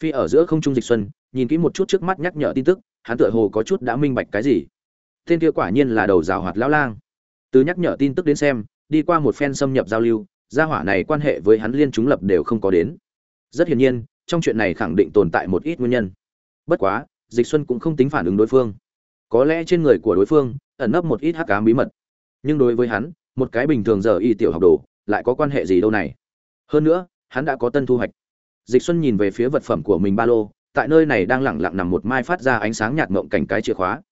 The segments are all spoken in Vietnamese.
phi ở giữa không trung dịch xuân, nhìn kỹ một chút trước mắt nhắc nhở tin tức, hắn tựa hồ có chút đã minh bạch cái gì. Tên kia quả nhiên là đầu rào hoạt lão lang. Từ nhắc nhở tin tức đến xem, đi qua một phen xâm nhập giao lưu, gia hỏa này quan hệ với hắn liên chúng lập đều không có đến. Rất hiển nhiên, trong chuyện này khẳng định tồn tại một ít nguyên nhân. Bất quá, dịch xuân cũng không tính phản ứng đối phương. Có lẽ trên người của đối phương, ẩn nấp một ít hắc ám bí mật. Nhưng đối với hắn, một cái bình thường giờ y tiểu học đồ, lại có quan hệ gì đâu này? Hơn nữa, hắn đã có tân thu hoạch dịch xuân nhìn về phía vật phẩm của mình ba lô, tại nơi này đang lẳng lặng nằm một mai phát ra ánh sáng nhạt mộng cảnh cái chìa khóa.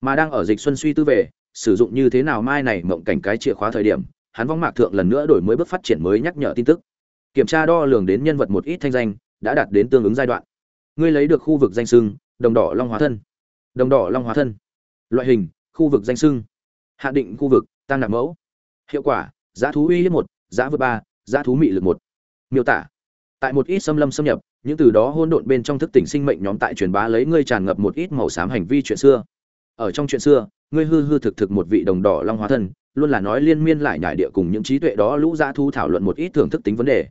Mà đang ở dịch xuân suy tư về, sử dụng như thế nào mai này mộng cảnh cái chìa khóa thời điểm, hắn vong mạc thượng lần nữa đổi mới bước phát triển mới nhắc nhở tin tức. Kiểm tra đo lường đến nhân vật một ít thanh danh, đã đạt đến tương ứng giai đoạn. Ngươi lấy được khu vực danh sưng đồng đỏ long hóa thân. Đồng đỏ long hóa thân. Loại hình, khu vực danh sưng hạ định khu vực, tăng nạp mẫu. Hiệu quả, giá thú uy hiếp một, giá vượt ba, giá thú mị lực một. Miêu tả tại một ít xâm lâm xâm nhập những từ đó hôn độn bên trong thức tỉnh sinh mệnh nhóm tại truyền bá lấy ngươi tràn ngập một ít màu xám hành vi chuyện xưa. Ở trong chuyện xưa ngươi hư hư thực thực một vị đồng đỏ long hóa thân luôn là nói liên miên lại nhải địa cùng những trí tuệ đó lũ dã thu thảo luận một ít thưởng thức tính vấn đề.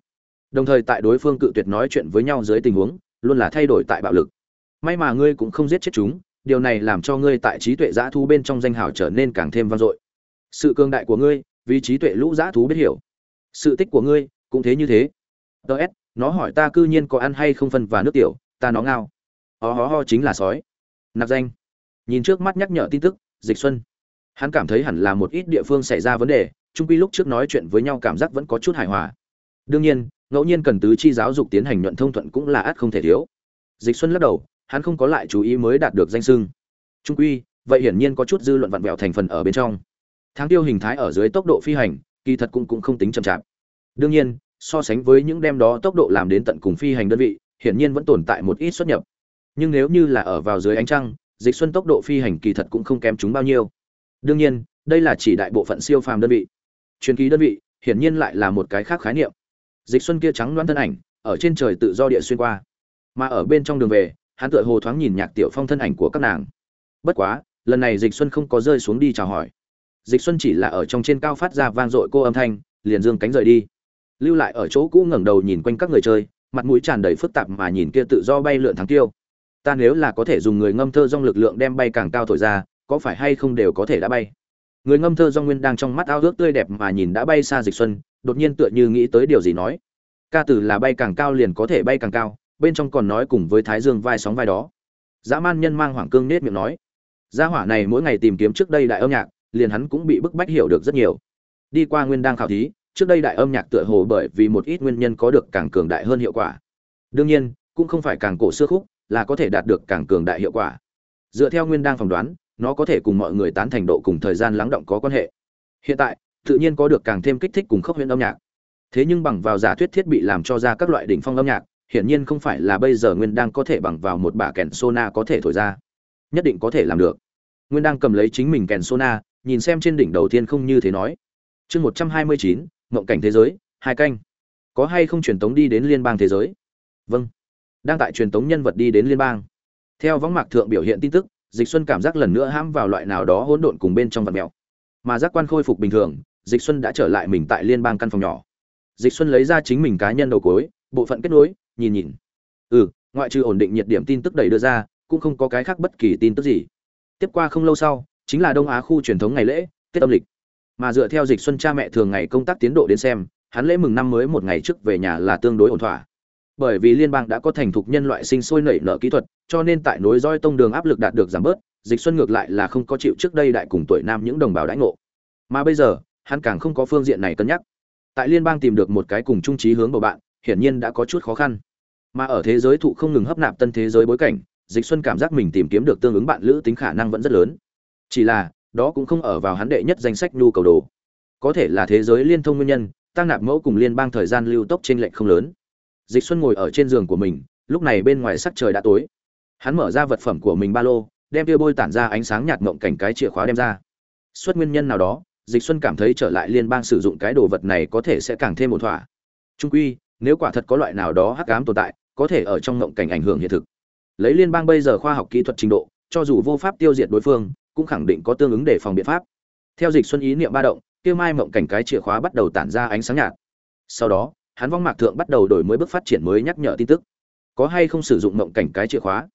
Đồng thời tại đối phương cự tuyệt nói chuyện với nhau dưới tình huống luôn là thay đổi tại bạo lực. May mà ngươi cũng không giết chết chúng điều này làm cho ngươi tại trí tuệ dã thu bên trong danh hào trở nên càng thêm vang dội. Sự cương đại của ngươi vì trí tuệ lũ dã thú biết hiểu. Sự tích của ngươi cũng thế như thế. Đợt, nó hỏi ta cư nhiên có ăn hay không phân và nước tiểu, ta nó ngao. Ho ho ho chính là sói. Nạp danh. Nhìn trước mắt nhắc nhở tin tức, dịch xuân. Hắn cảm thấy hẳn là một ít địa phương xảy ra vấn đề trung quy lúc trước nói chuyện với nhau cảm giác vẫn có chút hài hòa. Đương nhiên, ngẫu nhiên cần tứ chi giáo dục tiến hành nhuận thông thuận cũng là ắt không thể thiếu. Dịch xuân lắc đầu, hắn không có lại chú ý mới đạt được danh sưng trung quy, vậy hiển nhiên có chút dư luận vặn vẹo thành phần ở bên trong. Tháng tiêu hình thái ở dưới tốc độ phi hành, kỳ thật cũng cũng không tính chậm chạp. Đương nhiên so sánh với những đem đó tốc độ làm đến tận cùng phi hành đơn vị, hiển nhiên vẫn tồn tại một ít xuất nhập. Nhưng nếu như là ở vào dưới ánh trăng, dịch xuân tốc độ phi hành kỳ thật cũng không kém chúng bao nhiêu. Đương nhiên, đây là chỉ đại bộ phận siêu phàm đơn vị. Truyền kỳ đơn vị, hiển nhiên lại là một cái khác khái niệm. Dịch xuân kia trắng loãng thân ảnh, ở trên trời tự do địa xuyên qua. Mà ở bên trong đường về, hắn tựa hồ thoáng nhìn nhạc tiểu phong thân ảnh của các nàng. Bất quá, lần này dịch xuân không có rơi xuống đi chào hỏi. Dịch xuân chỉ là ở trong trên cao phát ra vang dội cô âm thanh, liền dương cánh rời đi lưu lại ở chỗ cũ ngẩng đầu nhìn quanh các người chơi, mặt mũi tràn đầy phức tạp mà nhìn kia tự do bay lượn thắng tiêu. Ta nếu là có thể dùng người ngâm thơ dong lực lượng đem bay càng cao thổi ra, có phải hay không đều có thể đã bay? Người ngâm thơ dong nguyên đang trong mắt ao ước tươi đẹp mà nhìn đã bay xa dịch xuân, đột nhiên tựa như nghĩ tới điều gì nói. Ca từ là bay càng cao liền có thể bay càng cao, bên trong còn nói cùng với thái dương vai sóng vai đó. Dã man nhân mang hoàng cương nết miệng nói. Gia hỏa này mỗi ngày tìm kiếm trước đây đại âm nhạc, liền hắn cũng bị bức bách hiểu được rất nhiều. Đi qua nguyên đang khảo thí trước đây đại âm nhạc tựa hồ bởi vì một ít nguyên nhân có được càng cường đại hơn hiệu quả. Đương nhiên, cũng không phải càng cổ xưa khúc, là có thể đạt được càng cường đại hiệu quả. Dựa theo nguyên đang phỏng đoán, nó có thể cùng mọi người tán thành độ cùng thời gian lắng động có quan hệ. Hiện tại, tự nhiên có được càng thêm kích thích cùng khốc huyễn âm nhạc. Thế nhưng bằng vào giả thuyết thiết bị làm cho ra các loại đỉnh phong âm nhạc, hiển nhiên không phải là bây giờ Nguyên đang có thể bằng vào một bả kèn sona có thể thổi ra. Nhất định có thể làm được. Nguyên đang cầm lấy chính mình kèn sona, nhìn xem trên đỉnh đầu tiên không như thế nói. Chương 129, mộng cảnh thế giới, hai canh. Có hay không truyền tống đi đến liên bang thế giới? Vâng. Đang tại truyền tống nhân vật đi đến liên bang. Theo võng mạc thượng biểu hiện tin tức, dịch xuân cảm giác lần nữa hãm vào loại nào đó hỗn độn cùng bên trong vật mèo. Mà giác quan khôi phục bình thường, dịch xuân đã trở lại mình tại liên bang căn phòng nhỏ. Dịch xuân lấy ra chính mình cá nhân đầu cối, bộ phận kết nối, nhìn nhìn. Ừ ngoại trừ ổn định nhiệt điểm tin tức đẩy đưa ra, cũng không có cái khác bất kỳ tin tức gì. Tiếp qua không lâu sau, chính là đông á khu truyền thống ngày lễ, tết âm lịch mà dựa theo dịch xuân cha mẹ thường ngày công tác tiến độ đến xem, hắn lễ mừng năm mới một ngày trước về nhà là tương đối ổn thỏa. Bởi vì liên bang đã có thành thục nhân loại sinh sôi nảy nở kỹ thuật, cho nên tại nối roi tông đường áp lực đạt được giảm bớt, dịch xuân ngược lại là không có chịu trước đây đại cùng tuổi nam những đồng bào đãi ngộ. Mà bây giờ, hắn càng không có phương diện này cân nhắc. Tại liên bang tìm được một cái cùng trung trí hướng bầu bạn, hiển nhiên đã có chút khó khăn. Mà ở thế giới thụ không ngừng hấp nạp tân thế giới bối cảnh, dịch xuân cảm giác mình tìm kiếm được tương ứng bạn lữ tính khả năng vẫn rất lớn. Chỉ là đó cũng không ở vào hắn đệ nhất danh sách nhu cầu đồ. Có thể là thế giới liên thông nguyên nhân, tăng nạp mẫu cùng liên bang thời gian lưu tốc trên lệnh không lớn. Dịch xuân ngồi ở trên giường của mình, lúc này bên ngoài sắc trời đã tối. Hắn mở ra vật phẩm của mình ba lô, đem tia bôi tản ra ánh sáng nhạt mộng cảnh cái chìa khóa đem ra. Xuất nguyên nhân nào đó, dịch xuân cảm thấy trở lại liên bang sử dụng cái đồ vật này có thể sẽ càng thêm một thỏa. Trung quy, nếu quả thật có loại nào đó hắc ám tồn tại, có thể ở trong mộng cảnh ảnh hưởng hiện thực. Lấy liên bang bây giờ khoa học kỹ thuật trình độ, cho dù vô pháp tiêu diệt đối phương cũng khẳng định có tương ứng để phòng biện pháp. Theo dịch xuân ý niệm ba động, kia mai mộng cảnh cái chìa khóa bắt đầu tản ra ánh sáng nhạt. Sau đó, hắn vong mạc thượng bắt đầu đổi mới bước phát triển mới nhắc nhở tin tức. Có hay không sử dụng mộng cảnh cái chìa khóa?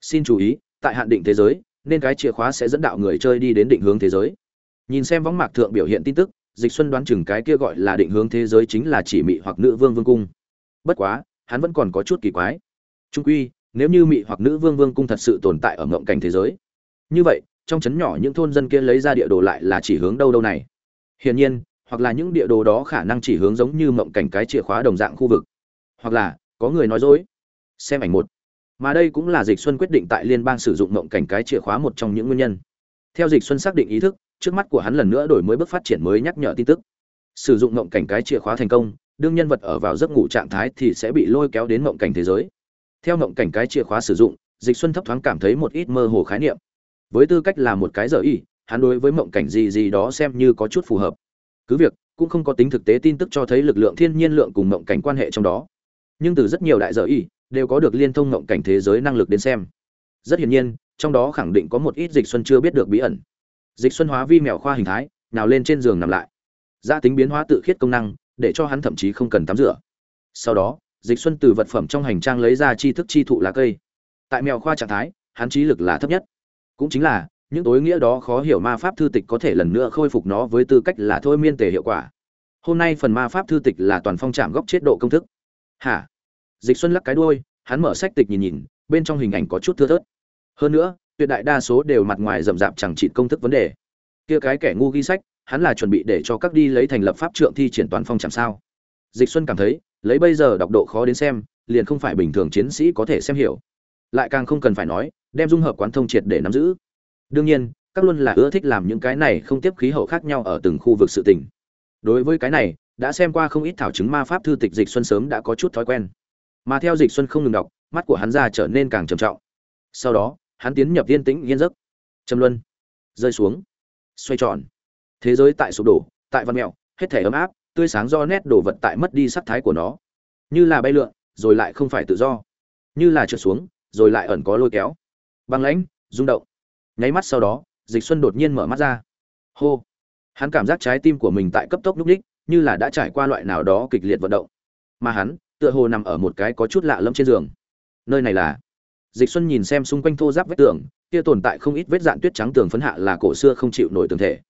Xin chú ý, tại hạn định thế giới, nên cái chìa khóa sẽ dẫn đạo người chơi đi đến định hướng thế giới. Nhìn xem vong mạc thượng biểu hiện tin tức, dịch xuân đoán chừng cái kia gọi là định hướng thế giới chính là chỉ mị hoặc nữ vương vương cung. Bất quá, hắn vẫn còn có chút kỳ quái. Trung quy, nếu như mị hoặc nữ vương vương cung thật sự tồn tại ở ngộng cảnh thế giới, như vậy trong trấn nhỏ những thôn dân kia lấy ra địa đồ lại là chỉ hướng đâu đâu này. Hiển nhiên, hoặc là những địa đồ đó khả năng chỉ hướng giống như mộng cảnh cái chìa khóa đồng dạng khu vực. Hoặc là, có người nói dối. Xem ảnh một. Mà đây cũng là dịch xuân quyết định tại liên bang sử dụng mộng cảnh cái chìa khóa một trong những nguyên nhân. Theo dịch xuân xác định ý thức, trước mắt của hắn lần nữa đổi mới bước phát triển mới nhắc nhở tin tức. Sử dụng mộng cảnh cái chìa khóa thành công, đương nhân vật ở vào giấc ngủ trạng thái thì sẽ bị lôi kéo đến mộng cảnh thế giới. Theo mộng cảnh cái chìa khóa sử dụng, dịch xuân thấp thoáng cảm thấy một ít mơ hồ khái niệm với tư cách là một cái giờ y, hắn đối với mộng cảnh gì gì đó xem như có chút phù hợp. Cứ việc, cũng không có tính thực tế tin tức cho thấy lực lượng thiên nhiên lượng cùng mộng cảnh quan hệ trong đó. Nhưng từ rất nhiều đại giờ y, đều có được liên thông mộng cảnh thế giới năng lực đến xem. Rất hiển nhiên, trong đó khẳng định có một ít dịch xuân chưa biết được bí ẩn. Dịch xuân hóa vi mèo khoa hình thái, nào lên trên giường nằm lại. Gia tính biến hóa tự khiết công năng, để cho hắn thậm chí không cần tắm rửa. Sau đó, dịch xuân từ vật phẩm trong hành trang lấy ra chi thức chi thụ lá cây. Tại mèo khoa trạng thái, hắn trí lực là thấp nhất cũng chính là, những tối nghĩa đó khó hiểu ma pháp thư tịch có thể lần nữa khôi phục nó với tư cách là thôi miên tề hiệu quả. Hôm nay phần ma pháp thư tịch là toàn phong trạm góc chế độ công thức. Hả? Dịch xuân lắc cái đuôi, hắn mở sách tịch nhìn nhìn, bên trong hình ảnh có chút thưa thớt. Hơn nữa, tuyệt đại đa số đều mặt ngoài rậm rạp chẳng trị công thức vấn đề. Kia cái kẻ ngu ghi sách, hắn là chuẩn bị để cho các đi lấy thành lập pháp trượng thi triển toàn phong trạm sao? Dịch xuân cảm thấy, lấy bây giờ đọc độ khó đến xem, liền không phải bình thường chiến sĩ có thể xem hiểu. Lại càng không cần phải nói đem dung hợp quán thông triệt để nắm giữ. Đương nhiên, các luôn là ưa thích làm những cái này không tiếp khí hậu khác nhau ở từng khu vực sự tình. Đối với cái này, đã xem qua không ít thảo chứng ma pháp thư tịch dịch xuân sớm đã có chút thói quen. Mà theo dịch xuân không ngừng đọc, mắt của hắn ra trở nên càng trầm trọng. Sau đó, hắn tiến nhập yên tĩnh, yên giấc. Trầm luân. Rơi xuống. Xoay tròn. Thế giới tại sụp đổ, tại văn mẹo, hết thể ấm áp, tươi sáng do nét đổ vật tại mất đi sắc thái của nó. Như là bay lượn, rồi lại không phải tự do. Như là trượt xuống, rồi lại ẩn có lôi kéo băng lãnh, rung động. Nháy mắt sau đó, dịch xuân đột nhiên mở mắt ra. Hô! Hắn cảm giác trái tim của mình tại cấp tốc nhúc ních như là đã trải qua loại nào đó kịch liệt vận động. Mà hắn, tựa hồ nằm ở một cái có chút lạ lẫm trên giường. Nơi này là? Dịch xuân nhìn xem xung quanh thô giáp vách tường, kia tồn tại không ít vết dạn tuyết trắng tường phấn hạ là cổ xưa không chịu nổi tường thể.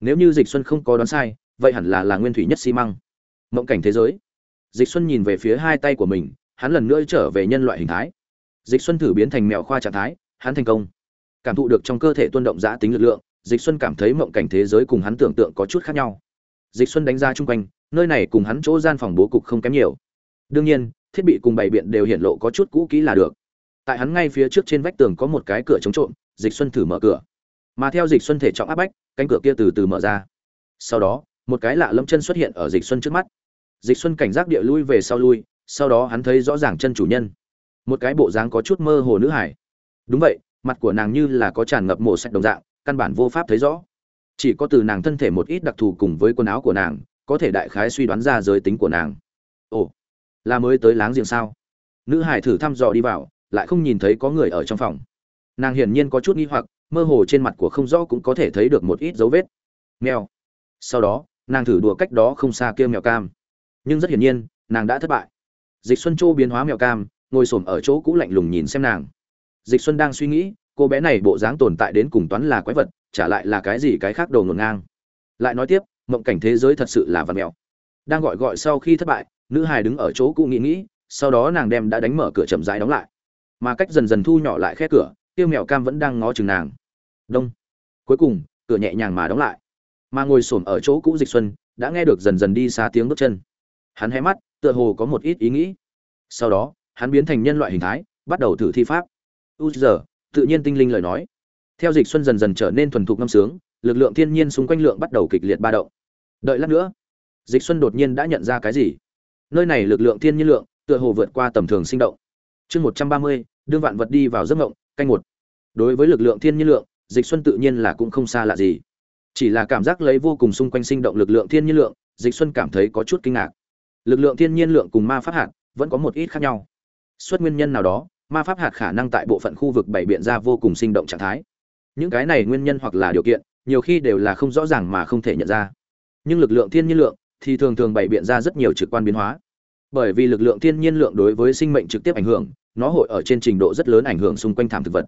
Nếu như dịch xuân không có đoán sai, vậy hẳn là là nguyên thủy nhất xi măng. Mộng cảnh thế giới. Dịch xuân nhìn về phía hai tay của mình, hắn lần nữa trở về nhân loại hình thái. Dịch xuân thử biến thành mèo khoa trạng thái hắn thành công. Cảm thụ được trong cơ thể tuân động giã tính lực lượng, dịch xuân cảm thấy mộng cảnh thế giới cùng hắn tưởng tượng có chút khác nhau. Dịch xuân đánh ra chung quanh, nơi này cùng hắn chỗ gian phòng bố cục không kém nhiều. Đương nhiên, thiết bị cùng bày biện đều hiện lộ có chút cũ kỹ là được. Tại hắn ngay phía trước trên vách tường có một cái cửa chống trộm, dịch xuân thử mở cửa. Mà theo dịch xuân thể trọng áp bách, cánh cửa kia từ từ mở ra. Sau đó, một cái lạ lâm chân xuất hiện ở dịch xuân trước mắt. Dịch xuân cảnh giác địa lui về sau lui, sau đó hắn thấy rõ ràng chân chủ nhân. Một cái bộ dáng có chút mơ hồ nữ hải đúng vậy, mặt của nàng như là có tràn ngập mổ sạch đồng dạng, căn bản vô pháp thấy rõ. Chỉ có từ nàng thân thể một ít đặc thù cùng với quần áo của nàng, có thể đại khái suy đoán ra giới tính của nàng. Ồ, là mới tới láng giềng sao? Nữ hải thử thăm dò đi vào, lại không nhìn thấy có người ở trong phòng. Nàng hiển nhiên có chút nghi hoặc, mơ hồ trên mặt của không rõ cũng có thể thấy được một ít dấu vết. Mèo. Sau đó, nàng thử đùa cách đó không xa kia mèo cam. Nhưng rất hiển nhiên, nàng đã thất bại. Dịch xuân châu biến hóa mèo cam, ngồi xổm ở chỗ cũ lạnh lùng nhìn xem nàng dịch xuân đang suy nghĩ, cô bé này bộ dáng tồn tại đến cùng toán là quái vật, trả lại là cái gì cái khác đồ ngổn ngang. Lại nói tiếp, mộng cảnh thế giới thật sự là vật mèo. Đang gọi gọi sau khi thất bại, nữ hài đứng ở chỗ cũ nghĩ nghĩ, sau đó nàng đem đã đánh mở cửa chậm rãi đóng lại. Mà cách dần dần thu nhỏ lại khe cửa, tiêu mèo cam vẫn đang ngó chừng nàng. Đông. Cuối cùng, cửa nhẹ nhàng mà đóng lại. Mà ngồi xổm ở chỗ cũ dịch xuân, đã nghe được dần dần đi xa tiếng bước chân. Hắn hé mắt, tựa hồ có một ít ý nghĩ. Sau đó, hắn biến thành nhân loại hình thái, bắt đầu thử thi pháp u giờ tự nhiên tinh linh lời nói. Theo dịch xuân dần dần trở nên thuần thục ngâm sướng, lực lượng thiên nhiên xung quanh lượng bắt đầu kịch liệt ba động. Đợi lát nữa, dịch xuân đột nhiên đã nhận ra cái gì? Nơi này lực lượng thiên nhiên lượng, tựa hồ vượt qua tầm thường sinh động. Chương một trăm ba mươi, đương vạn vật đi vào giấc ngộng canh một. Đối với lực lượng thiên nhiên lượng, dịch xuân tự nhiên là cũng không xa lạ gì. Chỉ là cảm giác lấy vô cùng xung quanh sinh động lực lượng thiên nhiên lượng, dịch xuân cảm thấy có chút kinh ngạc. Lực lượng thiên nhiên lượng cùng ma pháp hạt vẫn có một ít khác nhau. Xuất nguyên nhân nào đó ma pháp hạt khả năng tại bộ phận khu vực bảy biện ra vô cùng sinh động trạng thái. Những cái này nguyên nhân hoặc là điều kiện, nhiều khi đều là không rõ ràng mà không thể nhận ra. Nhưng lực lượng thiên nhiên lượng thì thường thường bày biện ra rất nhiều trực quan biến hóa. Bởi vì lực lượng thiên nhiên lượng đối với sinh mệnh trực tiếp ảnh hưởng, nó hội ở trên trình độ rất lớn ảnh hưởng xung quanh thảm thực vật.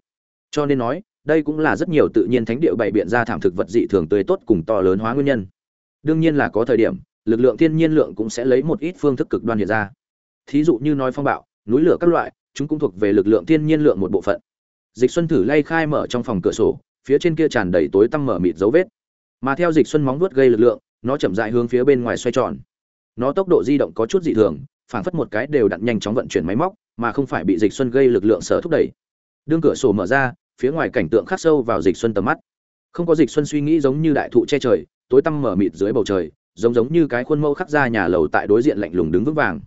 Cho nên nói, đây cũng là rất nhiều tự nhiên thánh địa bày biện ra thảm thực vật dị thường tươi tốt cùng to lớn hóa nguyên nhân. Đương nhiên là có thời điểm, lực lượng thiên nhiên lượng cũng sẽ lấy một ít phương thức cực đoan hiện ra. Thí dụ như nói phong bạo, núi lửa các loại chúng cũng thuộc về lực lượng thiên nhiên lượng một bộ phận. Dịch xuân thử lay khai mở trong phòng cửa sổ, phía trên kia tràn đầy tối tăm mở mịt dấu vết. Mà theo dịch xuân móng vuốt gây lực lượng, nó chậm rãi hướng phía bên ngoài xoay tròn. Nó tốc độ di động có chút dị thường phảng phất một cái đều đặn nhanh chóng vận chuyển máy móc, mà không phải bị dịch xuân gây lực lượng sở thúc đẩy. Đương cửa sổ mở ra, phía ngoài cảnh tượng khắc sâu vào dịch xuân tầm mắt. Không có dịch xuân suy nghĩ giống như đại thụ che trời, tối tăm mở mịt dưới bầu trời, giống giống như cái khuôn mẫu khắc ra nhà lầu tại đối diện lạnh lùng đứng vững vàng.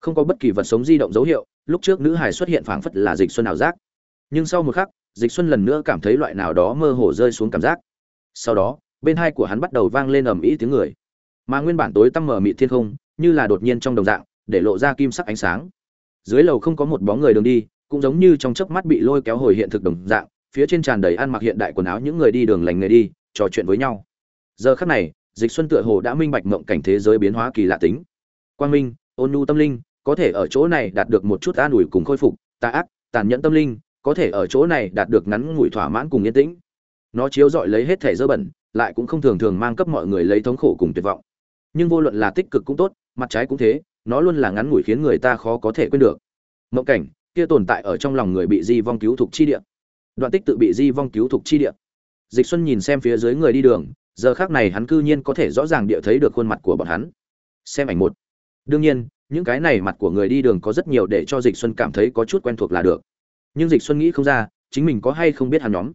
Không có bất kỳ vật sống di động dấu hiệu lúc trước nữ hải xuất hiện phảng phất là dịch xuân ảo giác. Nhưng sau một khắc, dịch xuân lần nữa cảm thấy loại nào đó mơ hồ rơi xuống cảm giác. Sau đó, bên hai của hắn bắt đầu vang lên ầm ĩ tiếng người. Mà nguyên bản tối tăm mở mị thiên không, như là đột nhiên trong đồng dạng, để lộ ra kim sắc ánh sáng. Dưới lầu không có một bóng người đường đi, cũng giống như trong chớp mắt bị lôi kéo hồi hiện thực đồng dạng, phía trên tràn đầy ăn mặc hiện đại quần áo những người đi đường lành người đi, trò chuyện với nhau. Giờ khắc này, dịch xuân tựa hồ đã minh bạch mộng cảnh thế giới biến hóa kỳ lạ tính. Quang minh, ôn nhu tâm linh có thể ở chỗ này đạt được một chút an ủi cùng khôi phục, tà ác, tàn nhẫn tâm linh, có thể ở chỗ này đạt được ngắn ngủi thỏa mãn cùng yên tĩnh. Nó chiếu rọi lấy hết thể dơ bẩn, lại cũng không thường thường mang cấp mọi người lấy thống khổ cùng tuyệt vọng. Nhưng vô luận là tích cực cũng tốt, mặt trái cũng thế, nó luôn là ngắn ngủi khiến người ta khó có thể quên được. Mộng cảnh, kia tồn tại ở trong lòng người bị di vong cứu thuộc chi địa. Đoạn tích tự bị di vong cứu thuộc chi địa. Dịch xuân nhìn xem phía dưới người đi đường, giờ khác này hắn cư nhiên có thể rõ ràng địa thấy được khuôn mặt của bọn hắn. Xem ảnh một. Đương nhiên những cái này mặt của người đi đường có rất nhiều để cho dịch xuân cảm thấy có chút quen thuộc là được. Nhưng dịch xuân nghĩ không ra, chính mình có hay không biết hắn nhóm.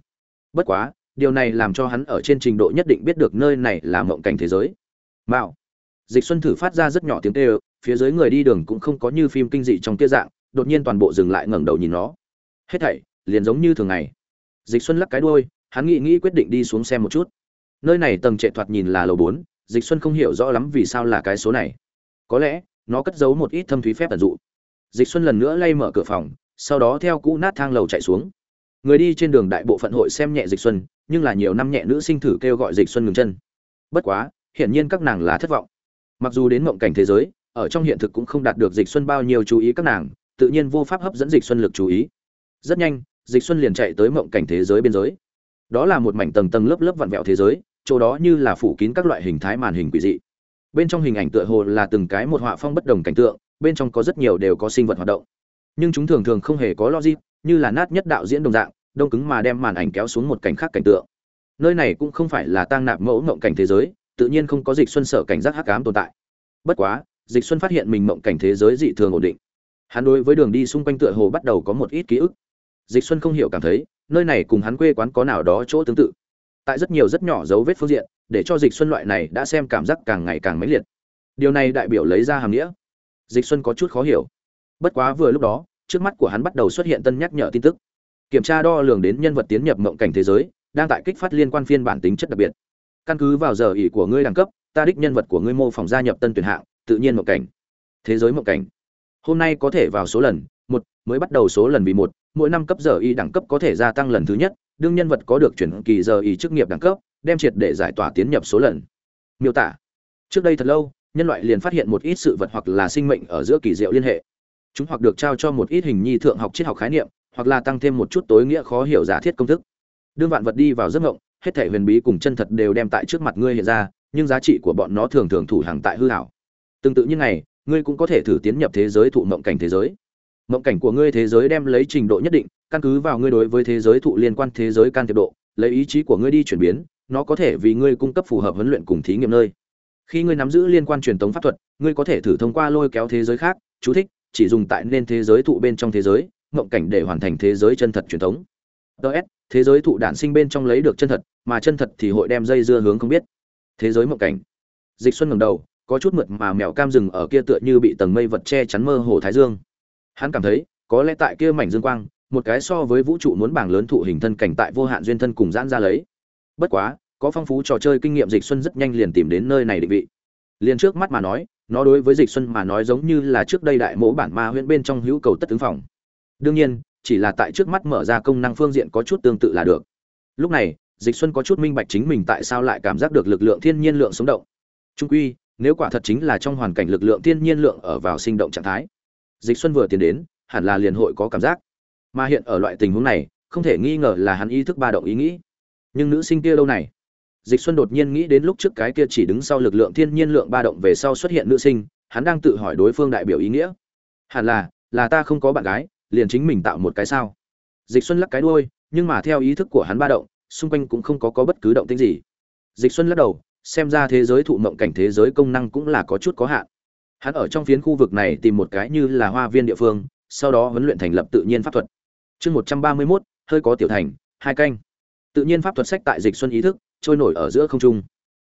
Bất quá, điều này làm cho hắn ở trên trình độ nhất định biết được nơi này là mộng cảnh thế giới. Mạo. Dịch xuân thử phát ra rất nhỏ tiếng kêu, phía dưới người đi đường cũng không có như phim kinh dị trong kia dạng, đột nhiên toàn bộ dừng lại ngẩng đầu nhìn nó. Hết thảy, liền giống như thường ngày. Dịch xuân lắc cái đuôi, hắn nghĩ nghĩ quyết định đi xuống xem một chút. Nơi này tầng trệ thoạt nhìn là lầu bốn, dịch xuân không hiểu rõ lắm vì sao là cái số này. Có lẽ nó cất giấu một ít thâm thúy phép tận dụ. Dịch xuân lần nữa lay mở cửa phòng, sau đó theo cũ nát thang lầu chạy xuống. Người đi trên đường đại bộ phận hội xem nhẹ dịch xuân, nhưng là nhiều năm nhẹ nữ sinh thử kêu gọi dịch xuân ngừng chân. Bất quá, hiển nhiên các nàng là thất vọng. Mặc dù đến mộng cảnh thế giới, ở trong hiện thực cũng không đạt được dịch xuân bao nhiêu chú ý các nàng, tự nhiên vô pháp hấp dẫn dịch xuân lực chú ý. Rất nhanh, dịch xuân liền chạy tới mộng cảnh thế giới biên giới. Đó là một mảnh tầng tầng lớp lớp vặn vẹo thế giới, chỗ đó như là phủ kín các loại hình thái màn hình quỷ dị bên trong hình ảnh tựa hồ là từng cái một họa phong bất đồng cảnh tượng, bên trong có rất nhiều đều có sinh vật hoạt động. Nhưng chúng thường thường không hề có logic, như là nát nhất đạo diễn đồng dạng, đông cứng mà đem màn ảnh kéo xuống một cảnh khác cảnh tượng. Nơi này cũng không phải là tang nạp mẫu mộng cảnh thế giới, tự nhiên không có dịch xuân sở cảnh giác hắc ám tồn tại. Bất quá, dịch xuân phát hiện mình mộng cảnh thế giới dị thường ổn định. Hắn đối với đường đi xung quanh tựa hồ bắt đầu có một ít ký ức. Dịch xuân không hiểu cảm thấy, nơi này cùng hắn quê quán có nào đó chỗ tương tự tại rất nhiều rất nhỏ dấu vết phương diện, để cho dịch xuân loại này đã xem cảm giác càng ngày càng mãnh liệt. Điều này đại biểu lấy ra hàm nghĩa. Dịch xuân có chút khó hiểu. Bất quá vừa lúc đó, trước mắt của hắn bắt đầu xuất hiện tân nhắc nhở tin tức. Kiểm tra đo lường đến nhân vật tiến nhập mộng cảnh thế giới, đang tại kích phát liên quan phiên bản tính chất đặc biệt. Căn cứ vào giờ ỉ của ngươi đẳng cấp, ta đích nhân vật của ngươi mô phỏng gia nhập tân tuyển hạng, tự nhiên mộng cảnh. Thế giới mộng cảnh. Hôm nay có thể vào số lần một, mới bắt đầu số lần vì một, mỗi năm cấp giờ y đẳng cấp có thể gia tăng lần thứ nhất, đương nhân vật có được chuyển kỳ giờ y chức nghiệp đẳng cấp, đem triệt để giải tỏa tiến nhập số lần. Miêu tả. Trước đây thật lâu, nhân loại liền phát hiện một ít sự vật hoặc là sinh mệnh ở giữa kỳ diệu liên hệ. Chúng hoặc được trao cho một ít hình nhi thượng học triết học khái niệm, hoặc là tăng thêm một chút tối nghĩa khó hiểu giả thiết công thức. Đương vạn vật đi vào giấc ngộng hết thể huyền bí cùng chân thật đều đem tại trước mặt ngươi hiện ra, nhưng giá trị của bọn nó thường thường thủ hàng tại hư hảo tương tự như ngày ngươi cũng có thể thử tiến nhập thế giới thụ mộng cảnh thế giới mộng cảnh của ngươi thế giới đem lấy trình độ nhất định, căn cứ vào ngươi đối với thế giới thụ liên quan thế giới can thiệp độ, lấy ý chí của ngươi đi chuyển biến, nó có thể vì ngươi cung cấp phù hợp huấn luyện cùng thí nghiệm nơi. Khi ngươi nắm giữ liên quan truyền thống pháp thuật, ngươi có thể thử thông qua lôi kéo thế giới khác, chú thích, chỉ dùng tại nên thế giới thụ bên trong thế giới, mộng cảnh để hoàn thành thế giới chân thật truyền thống ts thế giới thụ đản sinh bên trong lấy được chân thật, mà chân thật thì hội đem dây dưa hướng không biết. Thế giới mộng cảnh. Dịch xuân ngẩng đầu, có chút mượt mà mèo cam rừng ở kia tựa như bị tầng mây vật che chắn mơ hồ thái dương hắn cảm thấy, có lẽ tại kia mảnh dương quang, một cái so với vũ trụ muốn bảng lớn thụ hình thân cảnh tại vô hạn duyên thân cùng giãn ra lấy. Bất quá, có phong phú trò chơi kinh nghiệm dịch xuân rất nhanh liền tìm đến nơi này định vị. Liền trước mắt mà nói, nó đối với dịch xuân mà nói giống như là trước đây đại mẫu bản ma huyễn bên trong hữu cầu tất ứng phòng. Đương nhiên, chỉ là tại trước mắt mở ra công năng phương diện có chút tương tự là được. Lúc này, dịch xuân có chút minh bạch chính mình tại sao lại cảm giác được lực lượng thiên nhiên lượng sống động. Trung quy, nếu quả thật chính là trong hoàn cảnh lực lượng thiên nhiên lượng ở vào sinh động trạng thái dịch xuân vừa tiến đến, hẳn là liền hội có cảm giác. Mà hiện ở loại tình huống này, không thể nghi ngờ là hắn ý thức ba động ý nghĩ. Nhưng nữ sinh kia lâu này? Dịch xuân đột nhiên nghĩ đến lúc trước cái kia chỉ đứng sau lực lượng thiên nhiên lượng ba động về sau xuất hiện nữ sinh, hắn đang tự hỏi đối phương đại biểu ý nghĩa. Hẳn là là ta không có bạn gái, liền chính mình tạo một cái sao? Dịch xuân lắc cái đuôi, nhưng mà theo ý thức của hắn ba động, xung quanh cũng không có có bất cứ động tĩnh gì. Dịch xuân lắc đầu, xem ra thế giới thụ mộng cảnh thế giới công năng cũng là có chút có hạn hắn ở trong phiến khu vực này tìm một cái như là hoa viên địa phương, sau đó huấn luyện thành lập tự nhiên pháp thuật. Chương một trăm ba mươi mốt, hơi có tiểu thành, hai canh. Tự nhiên pháp thuật sách tại dịch xuân ý thức, trôi nổi ở giữa không trung.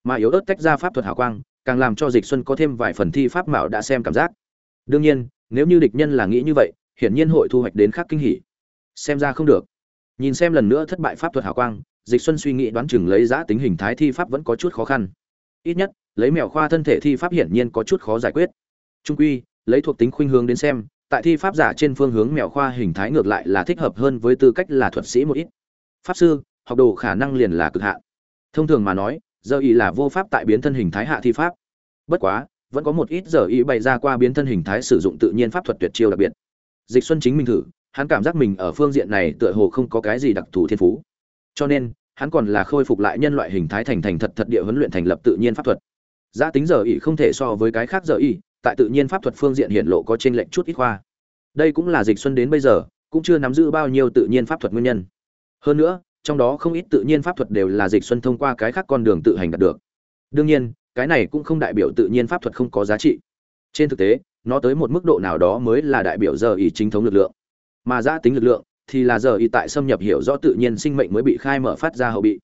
Mà yếu ớt tách ra pháp thuật hào quang, càng làm cho dịch xuân có thêm vài phần thi pháp mạo đã xem cảm giác. Đương nhiên, nếu như địch nhân là nghĩ như vậy, hiển nhiên hội thu hoạch đến khác kinh hỉ. Xem ra không được. Nhìn xem lần nữa thất bại pháp thuật hào quang, dịch xuân suy nghĩ đoán chừng lấy giá tính hình thái thi pháp vẫn có chút khó khăn ít nhất, lấy mèo khoa thân thể thi pháp hiển nhiên có chút khó giải quyết. Trung quy, lấy thuộc tính khuynh hướng đến xem, tại thi pháp giả trên phương hướng mèo khoa hình thái ngược lại là thích hợp hơn với tư cách là thuật sĩ một ít. Pháp sư, học đồ khả năng liền là cực hạn. Thông thường mà nói, giờ ý là vô pháp tại biến thân hình thái hạ thi pháp. Bất quá, vẫn có một ít giờ ý bày ra qua biến thân hình thái sử dụng tự nhiên pháp thuật tuyệt chiêu đặc biệt. Dịch xuân chính mình thử, hắn cảm giác mình ở phương diện này tựa hồ không có cái gì đặc thù thiên phú. Cho nên hắn còn là khôi phục lại nhân loại hình thái thành thành thật thật địa huấn luyện thành lập tự nhiên pháp thuật. Giá tính giờ ỉ không thể so với cái khác giờ ỉ tại tự nhiên pháp thuật phương diện hiện lộ có trên lệch chút ít khoa. Đây cũng là dịch xuân đến bây giờ, cũng chưa nắm giữ bao nhiêu tự nhiên pháp thuật nguyên nhân. Hơn nữa, trong đó không ít tự nhiên pháp thuật đều là dịch xuân thông qua cái khác con đường tự hành đạt được. Đương nhiên, cái này cũng không đại biểu tự nhiên pháp thuật không có giá trị. Trên thực tế, nó tới một mức độ nào đó mới là đại biểu giờ ý chính thống lực lượng. Mà giã tính lực lượng thì là giờ y tại xâm nhập hiểu rõ tự nhiên sinh mệnh mới bị khai mở phát ra hậu bị.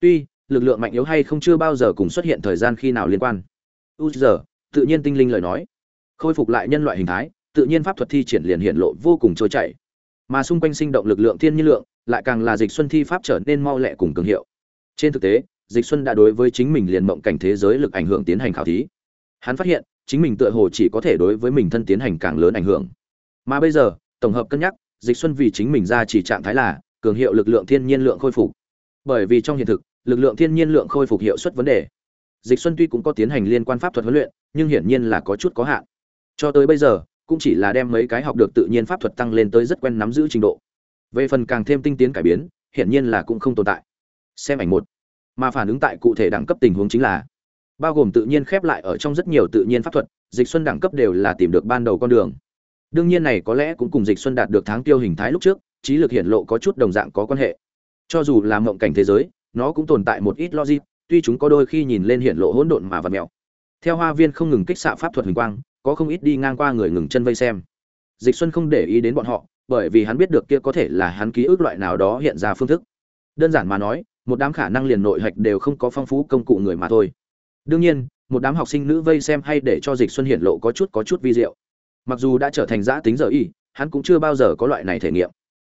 Tuy, lực lượng mạnh yếu hay không chưa bao giờ cùng xuất hiện thời gian khi nào liên quan. U giờ tự nhiên tinh linh lời nói. Khôi phục lại nhân loại hình thái, tự nhiên pháp thuật thi triển liền hiện lộ vô cùng trôi chảy. Mà xung quanh sinh động lực lượng thiên nhiên lượng, lại càng là dịch xuân thi pháp trở nên mau lẹ cùng cường hiệu. Trên thực tế, dịch xuân đã đối với chính mình liền mộng cảnh thế giới lực ảnh hưởng tiến hành khảo thí. Hắn phát hiện, chính mình tựa hồ chỉ có thể đối với mình thân tiến hành càng lớn ảnh hưởng. Mà bây giờ, tổng hợp cân nhắc dịch xuân vì chính mình ra chỉ trạng thái là cường hiệu lực lượng thiên nhiên lượng khôi phục. Bởi vì trong hiện thực, lực lượng thiên nhiên lượng khôi phục hiệu suất vấn đề. Dịch xuân tuy cũng có tiến hành liên quan pháp thuật huấn luyện, nhưng hiển nhiên là có chút có hạn. Cho tới bây giờ, cũng chỉ là đem mấy cái học được tự nhiên pháp thuật tăng lên tới rất quen nắm giữ trình độ. Về phần càng thêm tinh tiến cải biến, hiển nhiên là cũng không tồn tại. Xem ảnh một. Mà phản ứng tại cụ thể đẳng cấp tình huống chính là, bao gồm tự nhiên khép lại ở trong rất nhiều tự nhiên pháp thuật, dịch xuân đẳng cấp đều là tìm được ban đầu con đường đương nhiên này có lẽ cũng cùng dịch xuân đạt được tháng tiêu hình thái lúc trước, trí lực hiện lộ có chút đồng dạng có quan hệ. Cho dù là mộng cảnh thế giới, nó cũng tồn tại một ít logic, tuy chúng có đôi khi nhìn lên hiện lộ hỗn độn mà vật mèo. Theo hoa viên không ngừng kích xạ pháp thuật hình quang, có không ít đi ngang qua người ngừng chân vây xem. Dịch xuân không để ý đến bọn họ, bởi vì hắn biết được kia có thể là hắn ký ức loại nào đó hiện ra phương thức. Đơn giản mà nói, một đám khả năng liền nội hạch đều không có phong phú công cụ người mà thôi. Đương nhiên, một đám học sinh nữ vây xem hay để cho dịch xuân hiện lộ có chút có chút vi diệu mặc dù đã trở thành giã tính giờ y, hắn cũng chưa bao giờ có loại này thể nghiệm.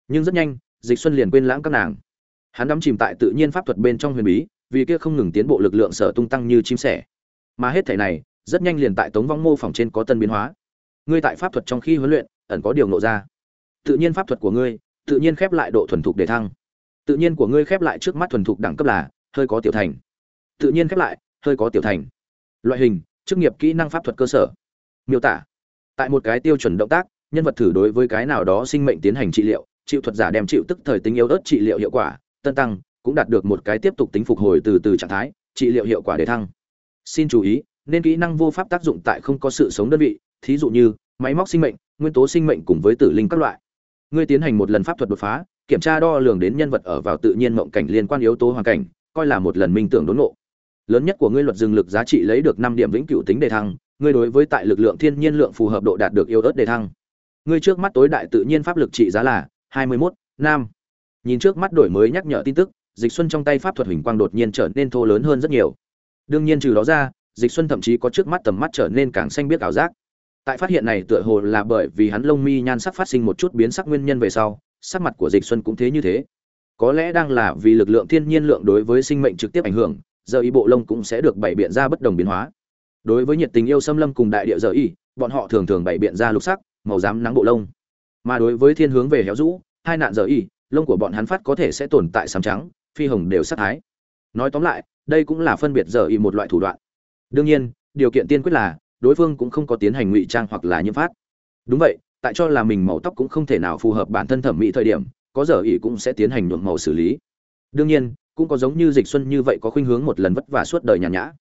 Nhưng rất nhanh, dịch xuân liền quên lãng các nàng. Hắn đắm chìm tại tự nhiên pháp thuật bên trong huyền bí, vì kia không ngừng tiến bộ lực lượng sở tung tăng như chim sẻ. Mà hết thể này, rất nhanh liền tại tống vong mô phỏng trên có tân biến hóa. Ngươi tại pháp thuật trong khi huấn luyện, ẩn có điều nộ ra. Tự nhiên pháp thuật của ngươi, tự nhiên khép lại độ thuần thục để thăng. Tự nhiên của ngươi khép lại trước mắt thuần thục đẳng cấp là, hơi có tiểu thành. Tự nhiên khép lại, hơi có tiểu thành. Loại hình, chức nghiệp kỹ năng pháp thuật cơ sở. Miêu tả tại một cái tiêu chuẩn động tác, nhân vật thử đối với cái nào đó sinh mệnh tiến hành trị liệu, chịu thuật giả đem chịu tức thời tính yếu ớt trị liệu hiệu quả, tân tăng cũng đạt được một cái tiếp tục tính phục hồi từ từ trạng thái, trị liệu hiệu quả để thăng. Xin chú ý, nên kỹ năng vô pháp tác dụng tại không có sự sống đơn vị, thí dụ như, máy móc sinh mệnh, nguyên tố sinh mệnh cùng với tử linh các loại. Ngươi tiến hành một lần pháp thuật đột phá, kiểm tra đo lường đến nhân vật ở vào tự nhiên mộng cảnh liên quan yếu tố hoàn cảnh, coi là một lần minh tưởng đốn ngộ. Lớn nhất của ngươi luật dừng lực giá trị lấy được năm điểm vĩnh cửu tính đề thăng ngươi đối với tại lực lượng thiên nhiên lượng phù hợp độ đạt được yêu ớt đề thăng. Ngươi trước mắt tối đại tự nhiên pháp lực trị giá là hai mươi 21, nam nhìn trước mắt đổi mới nhắc nhở tin tức dịch xuân trong tay pháp thuật hình quang đột nhiên trở nên thô lớn hơn rất nhiều. Đương nhiên trừ đó ra dịch xuân thậm chí có trước mắt tầm mắt trở nên càng xanh biết ảo giác. Tại phát hiện này tựa hồ là bởi vì hắn lông mi nhan sắc phát sinh một chút biến sắc nguyên nhân về sau sắc mặt của dịch xuân cũng thế như thế. Có lẽ đang là vì lực lượng thiên nhiên lượng đối với sinh mệnh trực tiếp ảnh hưởng giờ ý bộ lông cũng sẽ được bày biện ra bất đồng biến hóa đối với nhiệt tình yêu xâm lâm cùng đại địa dở y, bọn họ thường thường bày biện ra lục sắc, màu xám nắng bộ lông. Mà đối với thiên hướng về héo rũ, hai nạn dở y, lông của bọn hắn phát có thể sẽ tồn tại sám trắng, phi hồng đều sắc thái. Nói tóm lại, đây cũng là phân biệt dở y một loại thủ đoạn. Đương nhiên, điều kiện tiên quyết là, đối phương cũng không có tiến hành ngụy trang hoặc là nhiễm phát. Đúng vậy, tại cho là mình màu tóc cũng không thể nào phù hợp bản thân thẩm mỹ thời điểm, có dở ỉ cũng sẽ tiến hành nhuộm màu xử lý. Đương nhiên, cũng có giống như dịch xuân như vậy có khuynh hướng một lần vất vả suốt đời nhàn nhã.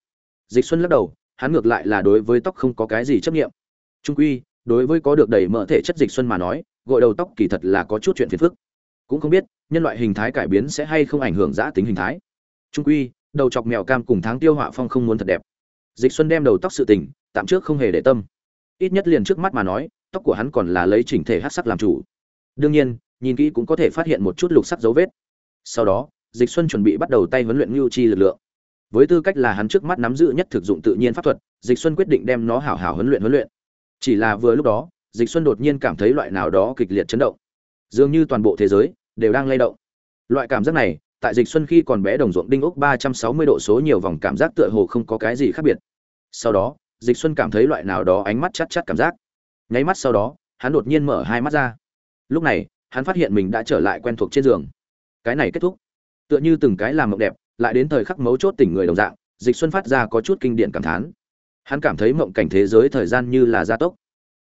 Dịch xuân lắc đầu hắn ngược lại là đối với tóc không có cái gì chấp nghiệm. Trung quy, đối với có được đầy mỡ thể chất dịch xuân mà nói, gội đầu tóc kỳ thật là có chút chuyện phiền phức. Cũng không biết, nhân loại hình thái cải biến sẽ hay không ảnh hưởng giã tính hình thái. Trung quy, đầu chọc mèo cam cùng tháng tiêu họa phong không muốn thật đẹp. Dịch xuân đem đầu tóc sự tình, tạm trước không hề để tâm. Ít nhất liền trước mắt mà nói, tóc của hắn còn là lấy chỉnh thể hát sắc làm chủ. Đương nhiên, nhìn kỹ cũng có thể phát hiện một chút lục sắc dấu vết. Sau đó, dịch xuân chuẩn bị bắt đầu tay huấn luyện ngưu chi lực lượng với tư cách là hắn trước mắt nắm giữ nhất thực dụng tự nhiên pháp thuật, dịch xuân quyết định đem nó hảo hảo huấn luyện huấn luyện. Chỉ là vừa lúc đó, dịch xuân đột nhiên cảm thấy loại nào đó kịch liệt chấn động. Dường như toàn bộ thế giới đều đang lay động. Loại cảm giác này, tại dịch xuân khi còn bé đồng ruộng đinh ốc 360 độ số nhiều vòng cảm giác tựa hồ không có cái gì khác biệt. Sau đó, dịch xuân cảm thấy loại nào đó ánh mắt chắt chắt cảm giác. Nháy mắt sau đó, hắn đột nhiên mở hai mắt ra. Lúc này, hắn phát hiện mình đã trở lại quen thuộc trên giường. Cái này kết thúc. Tựa như từng cái làm mộng đẹp lại đến thời khắc mấu chốt tỉnh người đồng dạng, dịch xuân phát ra có chút kinh điển cảm thán. Hắn cảm thấy mộng cảnh thế giới thời gian như là gia tốc.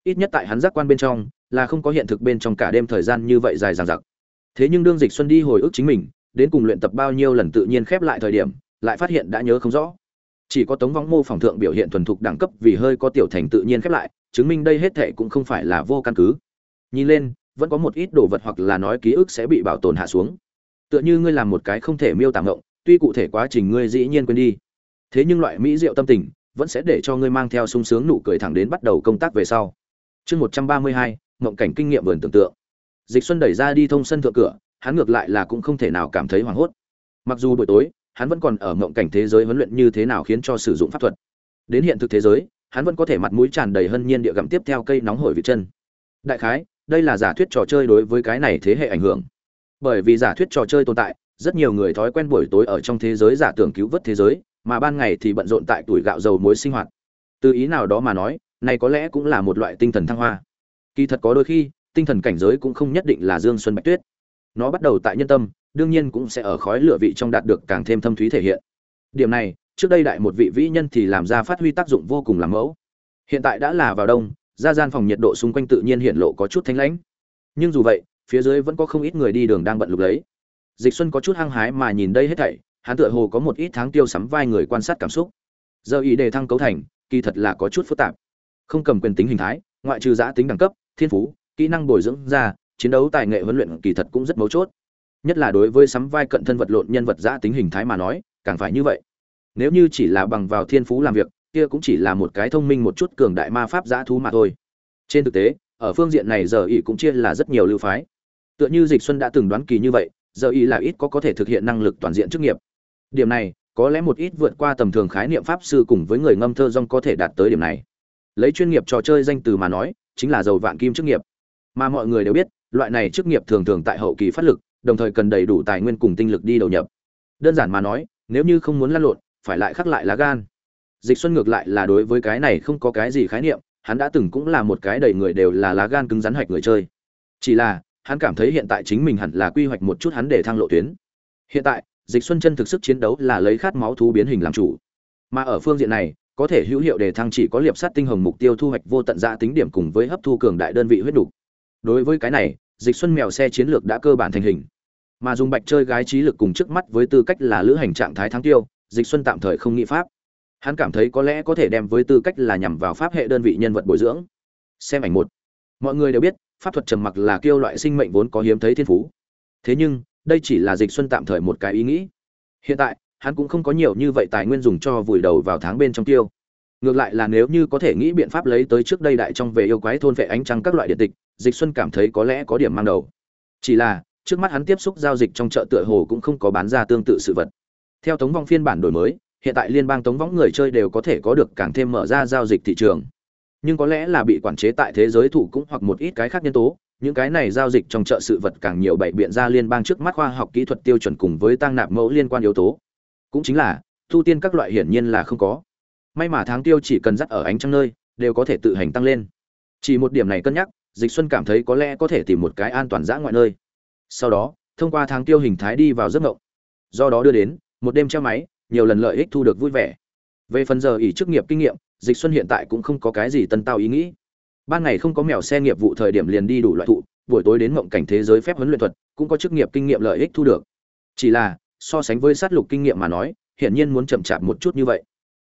Ít nhất tại hắn giác quan bên trong, là không có hiện thực bên trong cả đêm thời gian như vậy dài dằng dặc. Thế nhưng đương dịch xuân đi hồi ức chính mình, đến cùng luyện tập bao nhiêu lần tự nhiên khép lại thời điểm, lại phát hiện đã nhớ không rõ. Chỉ có tống võng mô phỏng thượng biểu hiện thuần thục đẳng cấp vì hơi có tiểu thành tự nhiên khép lại, chứng minh đây hết thệ cũng không phải là vô căn cứ. Nhìn lên, vẫn có một ít đồ vật hoặc là nói ký ức sẽ bị bảo tồn hạ xuống. Tựa như ngươi làm một cái không thể miêu tả ngộng tuy cụ thể quá trình ngươi dĩ nhiên quên đi, thế nhưng loại mỹ diệu tâm tình vẫn sẽ để cho ngươi mang theo sung sướng nụ cười thẳng đến bắt đầu công tác về sau. Chương một trăm ba mươi hai ngộng cảnh kinh nghiệm vườn tưởng tượng. Dịch xuân đẩy ra đi thông sân thượng cửa, hắn ngược lại là cũng không thể nào cảm thấy hoảng hốt. Mặc dù buổi tối, hắn vẫn còn ở ngộng cảnh thế giới huấn luyện như thế nào khiến cho sử dụng pháp thuật. Đến hiện thực thế giới, hắn vẫn có thể mặt mũi tràn đầy hân nhiên địa gặm tiếp theo cây nóng hổi vị chân. Đại khái, đây là giả thuyết trò chơi đối với cái này thế hệ ảnh hưởng. Bởi vì giả thuyết trò chơi tồn tại rất nhiều người thói quen buổi tối ở trong thế giới giả tưởng cứu vớt thế giới, mà ban ngày thì bận rộn tại tuổi gạo dầu muối sinh hoạt. Từ ý nào đó mà nói, này có lẽ cũng là một loại tinh thần thăng hoa. Kỳ thật có đôi khi, tinh thần cảnh giới cũng không nhất định là dương xuân bạch tuyết. Nó bắt đầu tại nhân tâm, đương nhiên cũng sẽ ở khói lửa vị trong đạt được càng thêm thâm thúy thể hiện. Điểm này, trước đây đại một vị vĩ nhân thì làm ra phát huy tác dụng vô cùng làm mẫu. Hiện tại đã là vào đông ra gian phòng nhiệt độ xung quanh tự nhiên hiện lộ có chút thanh lãnh. Nhưng dù vậy, phía dưới vẫn có không ít người đi đường đang bận lục lấy dịch xuân có chút hăng hái mà nhìn đây hết thảy, hắn tựa hồ có một ít tháng tiêu sắm vai người quan sát cảm xúc. Giờ ý đề thăng cấu thành, kỳ thật là có chút phức tạp. Không cầm quyền tính hình thái, ngoại trừ giã tính đẳng cấp, thiên phú, kỹ năng bồi dưỡng ra, chiến đấu tài nghệ huấn luyện kỳ thật cũng rất mấu chốt. Nhất là đối với sắm vai cận thân vật lộn nhân vật giã tính hình thái mà nói, càng phải như vậy. Nếu như chỉ là bằng vào thiên phú làm việc, kia cũng chỉ là một cái thông minh một chút cường đại ma pháp giã thú mà thôi. Trên thực tế, ở phương diện này giờ ý cũng chia là rất nhiều lưu phái. Tựa như dịch xuân đã từng đoán kỳ như vậy giờ y là ít có có thể thực hiện năng lực toàn diện chức nghiệp. Điểm này, có lẽ một ít vượt qua tầm thường khái niệm pháp sư cùng với người ngâm thơ rong có thể đạt tới điểm này. Lấy chuyên nghiệp trò chơi danh từ mà nói, chính là dầu vạn kim chức nghiệp. Mà mọi người đều biết, loại này chức nghiệp thường thường tại hậu kỳ phát lực, đồng thời cần đầy đủ tài nguyên cùng tinh lực đi đầu nhập. Đơn giản mà nói, nếu như không muốn lăn lộn, phải lại khắc lại lá gan. Dịch xuân ngược lại là đối với cái này không có cái gì khái niệm, hắn đã từng cũng là một cái đầy người đều là lá gan cứng rắn hạch người chơi. Chỉ là hắn cảm thấy hiện tại chính mình hẳn là quy hoạch một chút hắn để thăng lộ tuyến. Hiện tại, dịch xuân chân thực sức chiến đấu là lấy khát máu thú biến hình làm chủ. Mà ở phương diện này, có thể hữu hiệu để thăng chỉ có liệp sát tinh hồng mục tiêu thu hoạch vô tận dạ tính điểm cùng với hấp thu cường đại đơn vị huyết đủ. đối với cái này, dịch xuân mèo xe chiến lược đã cơ bản thành hình. Mà dùng bạch chơi gái trí lực cùng trước mắt với tư cách là lữ hành trạng thái thắng tiêu, dịch xuân tạm thời không nghĩ pháp. Hắn cảm thấy có lẽ có thể đem với tư cách là nhằm vào pháp hệ đơn vị nhân vật bồi dưỡng. Xem ảnh một. Mọi người đều biết pháp thuật trầm mặc là kêu loại sinh mệnh vốn có hiếm thấy thiên phú. Thế nhưng, đây chỉ là dịch xuân tạm thời một cái ý nghĩ. Hiện tại, hắn cũng không có nhiều như vậy tài nguyên dùng cho vùi đầu vào tháng bên trong tiêu ngược lại là nếu như có thể nghĩ biện pháp lấy tới trước đây đại trong về yêu quái thôn vệ ánh trăng các loại điện tịch, dịch xuân cảm thấy có lẽ có điểm mang đầu. Chỉ là, trước mắt hắn tiếp xúc giao dịch trong chợ tựa hồ cũng không có bán ra tương tự sự vật. Theo tống vong phiên bản đổi mới, hiện tại liên bang tống võng người chơi đều có thể có được càng thêm mở ra giao dịch thị trường nhưng có lẽ là bị quản chế tại thế giới thủ cũng hoặc một ít cái khác nhân tố, những cái này giao dịch trong chợ sự vật càng nhiều bảy biện ra liên bang trước mắt khoa học kỹ thuật tiêu chuẩn cùng với tăng nạp mẫu liên quan yếu tố. Cũng chính là, thu tiên các loại hiển nhiên là không có. May mà tháng tiêu chỉ cần dắt ở ánh trăng nơi, đều có thể tự hành tăng lên. Chỉ một điểm này cân nhắc, dịch xuân cảm thấy có lẽ có thể tìm một cái an toàn dã ngoại nơi. Sau đó, thông qua tháng tiêu hình thái đi vào giấc mộng. Do đó đưa đến, một đêm treo máy, nhiều lần lợi ích thu được vui vẻ. Về phần giờ ỉ chức nghiệp kinh nghiệm dịch xuân hiện tại cũng không có cái gì tân tao ý nghĩ. Ban ngày không có mèo xe nghiệp vụ thời điểm liền đi đủ loại thụ, buổi tối đến mộng cảnh thế giới phép huấn luyện thuật, cũng có chức nghiệp kinh nghiệm lợi ích thu được. Chỉ là, so sánh với sát lục kinh nghiệm mà nói, hiển nhiên muốn chậm chạp một chút như vậy.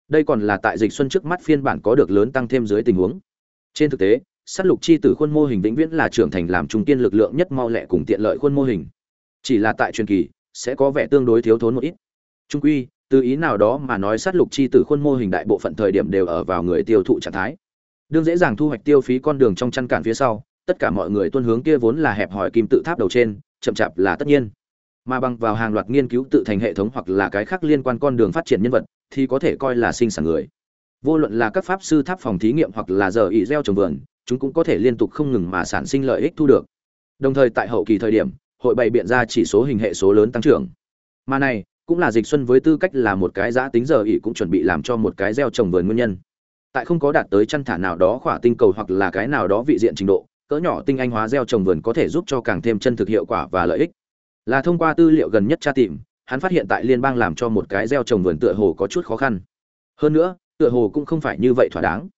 Đây còn là tại dịch xuân trước mắt phiên bản có được lớn tăng thêm dưới tình huống. Trên thực tế, sát lục chi tử khuôn mô hình vĩnh viễn là trưởng thành làm trung tiên lực lượng nhất mau lẹ cùng tiện lợi khuôn mô hình. Chỉ là tại truyền kỳ, sẽ có vẻ tương đối thiếu thốn một ít. Trung quy từ ý nào đó mà nói sát lục chi tử khuôn mô hình đại bộ phận thời điểm đều ở vào người tiêu thụ trạng thái. Đương dễ dàng thu hoạch tiêu phí con đường trong chăn cản phía sau, tất cả mọi người tuân hướng kia vốn là hẹp hòi kim tự tháp đầu trên, chậm chạp là tất nhiên. Mà bằng vào hàng loạt nghiên cứu tự thành hệ thống hoặc là cái khác liên quan con đường phát triển nhân vật, thì có thể coi là sinh sản người. Vô luận là các pháp sư tháp phòng thí nghiệm hoặc là giờ ỉ gieo trồng vườn, chúng cũng có thể liên tục không ngừng mà sản sinh lợi ích thu được. Đồng thời tại hậu kỳ thời điểm, hội bày biện ra chỉ số hình hệ số lớn tăng trưởng. Mà này cũng là dịch xuân với tư cách là một cái giã tính giờ ỉ cũng chuẩn bị làm cho một cái gieo trồng vườn nguyên nhân. Tại không có đạt tới chăn thả nào đó khỏa tinh cầu hoặc là cái nào đó vị diện trình độ, cỡ nhỏ tinh anh hóa gieo trồng vườn có thể giúp cho càng thêm chân thực hiệu quả và lợi ích. Là thông qua tư liệu gần nhất tra tìm, hắn phát hiện tại liên bang làm cho một cái gieo trồng vườn tựa hồ có chút khó khăn. Hơn nữa, tựa hồ cũng không phải như vậy thỏa đáng.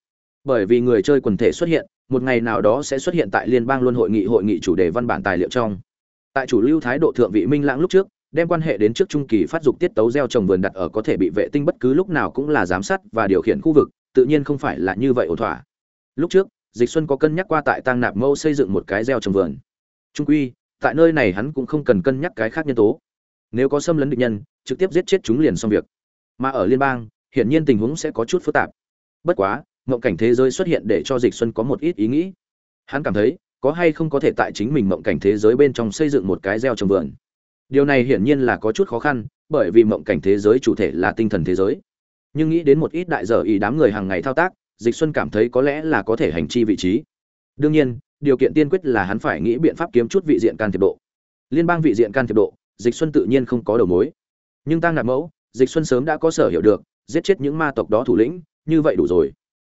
Bởi vì người chơi quần thể xuất hiện, một ngày nào đó sẽ xuất hiện tại liên bang luân hội nghị hội nghị chủ đề văn bản tài liệu trong. Tại chủ lưu thái độ thượng vị minh lãng lúc trước đem quan hệ đến trước trung kỳ phát dục tiết tấu gieo trồng vườn đặt ở có thể bị vệ tinh bất cứ lúc nào cũng là giám sát và điều khiển khu vực, tự nhiên không phải là như vậy ổn thỏa. Lúc trước, dịch xuân có cân nhắc qua tại tăng nạp mâu xây dựng một cái gieo trồng vườn. Trung quy, tại nơi này hắn cũng không cần cân nhắc cái khác nhân tố. Nếu có xâm lấn địch nhân, trực tiếp giết chết chúng liền xong việc. Mà ở liên bang, hiển nhiên tình huống sẽ có chút phức tạp. Bất quá, mộng cảnh thế giới xuất hiện để cho dịch xuân có một ít ý nghĩ. Hắn cảm thấy, có hay không có thể tại chính mình mộng cảnh thế giới bên trong xây dựng một cái gieo trồng vườn điều này hiển nhiên là có chút khó khăn, bởi vì mộng cảnh thế giới chủ thể là tinh thần thế giới. Nhưng nghĩ đến một ít đại giờ ý đám người hàng ngày thao tác, dịch xuân cảm thấy có lẽ là có thể hành chi vị trí. Đương nhiên, điều kiện tiên quyết là hắn phải nghĩ biện pháp kiếm chút vị diện can thiệp độ. Liên bang vị diện can thiệp độ, dịch xuân tự nhiên không có đầu mối. Nhưng tăng nạp mẫu, dịch xuân sớm đã có sở hiểu được, giết chết những ma tộc đó thủ lĩnh, như vậy đủ rồi.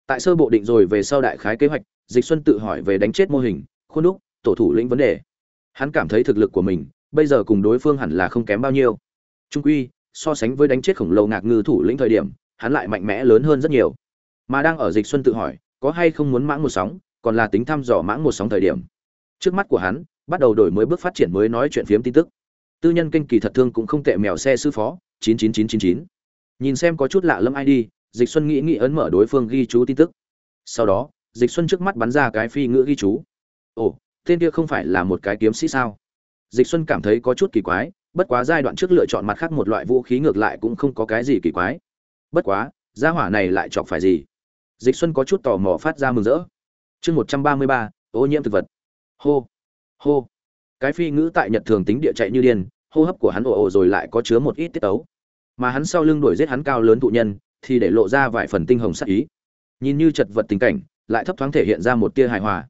Tại sơ bộ định rồi về sau đại khái kế hoạch, dịch xuân tự hỏi về đánh chết mô hình, khuôn đúc, tổ thủ lĩnh vấn đề. Hắn cảm thấy thực lực của mình bây giờ cùng đối phương hẳn là không kém bao nhiêu. Trung quy, so sánh với đánh chết khổng lồ ngạc ngư thủ lĩnh thời điểm, hắn lại mạnh mẽ lớn hơn rất nhiều. Mà đang ở dịch xuân tự hỏi, có hay không muốn mãng một sóng, còn là tính thăm dò mãng một sóng thời điểm. Trước mắt của hắn, bắt đầu đổi mới bước phát triển mới nói chuyện phiếm tin tức. Tư nhân kinh kỳ thật thương cũng không tệ mèo xe sư phó 99999. nhìn xem có chút lạ lâm id dịch xuân nghĩ nghĩ ấn mở đối phương ghi chú tin tức. Sau đó, dịch xuân trước mắt bắn ra cái phi ngữ ghi chú. Ồ, tên kia không phải là một cái kiếm sĩ sao? Dịch xuân cảm thấy có chút kỳ quái, bất quá giai đoạn trước lựa chọn mặt khác một loại vũ khí ngược lại cũng không có cái gì kỳ quái. Bất quá, gia hỏa này lại chọc phải gì? Dịch xuân có chút tò mò phát ra mừng rỡ. Chương một trăm ba mươi ba, ô nhiễm thực vật. Hô hô. Cái phi ngữ tại nhật thường tính địa chạy như điên, hô hấp của hắn ồ ồ rồi lại có chứa một ít tiết tấu. Mà hắn sau lưng đuổi giết hắn cao lớn thụ nhân, thì để lộ ra vài phần tinh hồng sắc ý. Nhìn như chật vật tình cảnh, lại thấp thoáng thể hiện ra một tia hài hòa.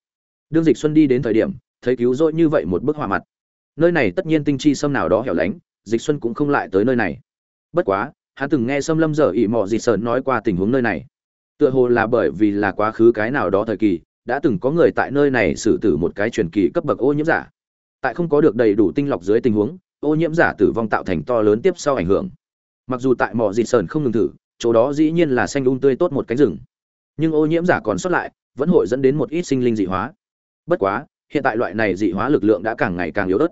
Đương dịch xuân đi đến thời điểm, thấy cứu rỗi như vậy một bức họa mặt nơi này tất nhiên tinh chi sâm nào đó hẻo lánh, dịch xuân cũng không lại tới nơi này. Bất quá, hắn từng nghe Sâm lâm dở ỉ mò dị sơn nói qua tình huống nơi này. Tựa hồ là bởi vì là quá khứ cái nào đó thời kỳ, đã từng có người tại nơi này xử tử một cái truyền kỳ cấp bậc ô nhiễm giả. Tại không có được đầy đủ tinh lọc dưới tình huống, ô nhiễm giả tử vong tạo thành to lớn tiếp sau ảnh hưởng. Mặc dù tại mỏ dị sơn không ngừng thử, chỗ đó dĩ nhiên là xanh un tươi tốt một cánh rừng. Nhưng ô nhiễm giả còn sót lại, vẫn hội dẫn đến một ít sinh linh dị hóa. Bất quá, hiện tại loại này dị hóa lực lượng đã càng ngày càng yếu ớt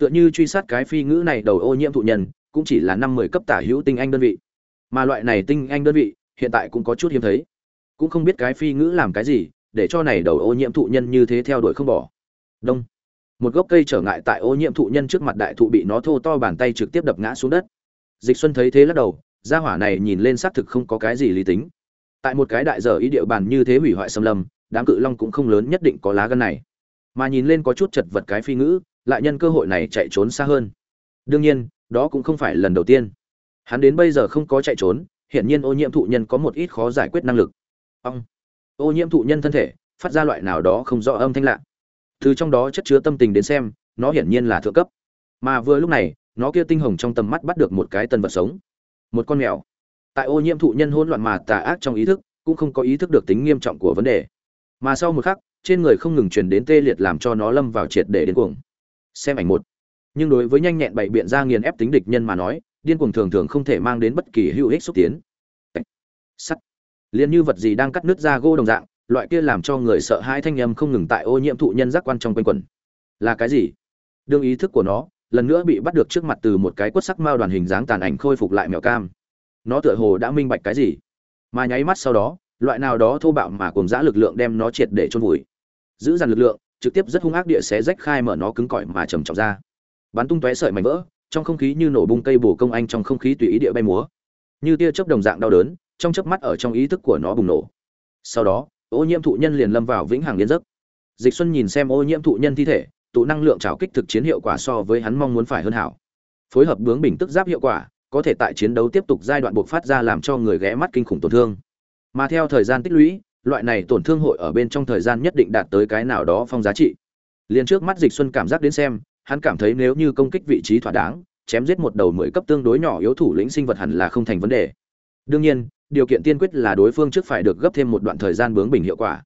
tựa như truy sát cái phi ngữ này đầu ô nhiễm thụ nhân, cũng chỉ là năm mười cấp tả hữu tinh anh đơn vị. Mà loại này tinh anh đơn vị, hiện tại cũng có chút hiếm thấy. Cũng không biết cái phi ngữ làm cái gì, để cho này đầu ô nhiễm thụ nhân như thế theo đuổi không bỏ. Đông. Một gốc cây trở ngại tại ô nhiễm thụ nhân trước mặt đại thụ bị nó thô to bàn tay trực tiếp đập ngã xuống đất. Dịch xuân thấy thế lắc đầu, gia hỏa này nhìn lên xác thực không có cái gì lý tính. Tại một cái đại dở ý địa bàn như thế hủy hoại xâm lâm, đám cự long cũng không lớn nhất định có lá gân này. Mà nhìn lên có chút chật vật cái phi ngữ lại nhân cơ hội này chạy trốn xa hơn. Đương nhiên, đó cũng không phải lần đầu tiên. Hắn đến bây giờ không có chạy trốn, hiển nhiên ô nhiễm thụ nhân có một ít khó giải quyết năng lực. Ông ô nhiễm thụ nhân thân thể, phát ra loại nào đó không rõ âm thanh lạ. Từ trong đó chất chứa tâm tình đến xem, nó hiển nhiên là thượng cấp. Mà vừa lúc này, nó kia tinh hồng trong tầm mắt bắt được một cái tân vật sống. Một con mèo. Tại ô nhiễm thụ nhân hỗn loạn mà tà ác trong ý thức, cũng không có ý thức được tính nghiêm trọng của vấn đề. Mà sau một khắc, trên người không ngừng truyền đến tê liệt làm cho nó lâm vào triệt để đến cuồng xem ảnh một. Nhưng đối với nhanh nhẹn bày biện ra nghiền ép tính địch nhân mà nói, điên cuồng thường thường không thể mang đến bất kỳ hữu ích xúc tiến. Sắt. Liền như vật gì đang cắt nứt ra gỗ đồng dạng, loại kia làm cho người sợ hãi thanh âm không ngừng tại ô nhiễm thụ nhân giác quan trong quanh quẩn. Là cái gì? Đương ý thức của nó, lần nữa bị bắt được trước mặt từ một cái quất sắc mao đoàn hình dáng tàn ảnh khôi phục lại mèo cam. Nó tựa hồ đã minh bạch cái gì? Mà nháy mắt sau đó, loại nào đó thô bạo mà cùng dã lực lượng đem nó triệt để chôn vùi. Giữ dàn lực lượng trực tiếp rất hung ác địa xé rách khai mở nó cứng cỏi mà trầm trọng ra. Bắn tung tóe sợi mảnh vỡ, trong không khí như nổ bung cây bổ công anh trong không khí tùy ý địa bay múa. Như tia chớp đồng dạng đau đớn, trong chớp mắt ở trong ý thức của nó bùng nổ. Sau đó, ô nhiễm thụ nhân liền lâm vào vĩnh hằng liên giấc. Dịch xuân nhìn xem ô nhiễm thụ nhân thi thể, tụ năng lượng trào kích thực chiến hiệu quả so với hắn mong muốn phải hơn hảo. Phối hợp bướng bình tức giáp hiệu quả, có thể tại chiến đấu tiếp tục giai đoạn buộc phát ra làm cho người ghé mắt kinh khủng tổn thương. Mà theo thời gian tích lũy loại này tổn thương hội ở bên trong thời gian nhất định đạt tới cái nào đó phong giá trị. Liền trước mắt dịch xuân cảm giác đến xem, hắn cảm thấy nếu như công kích vị trí thỏa đáng, chém giết một đầu mười cấp tương đối nhỏ yếu thủ lĩnh sinh vật hẳn là không thành vấn đề. Đương nhiên, điều kiện tiên quyết là đối phương trước phải được gấp thêm một đoạn thời gian bướng bình hiệu quả.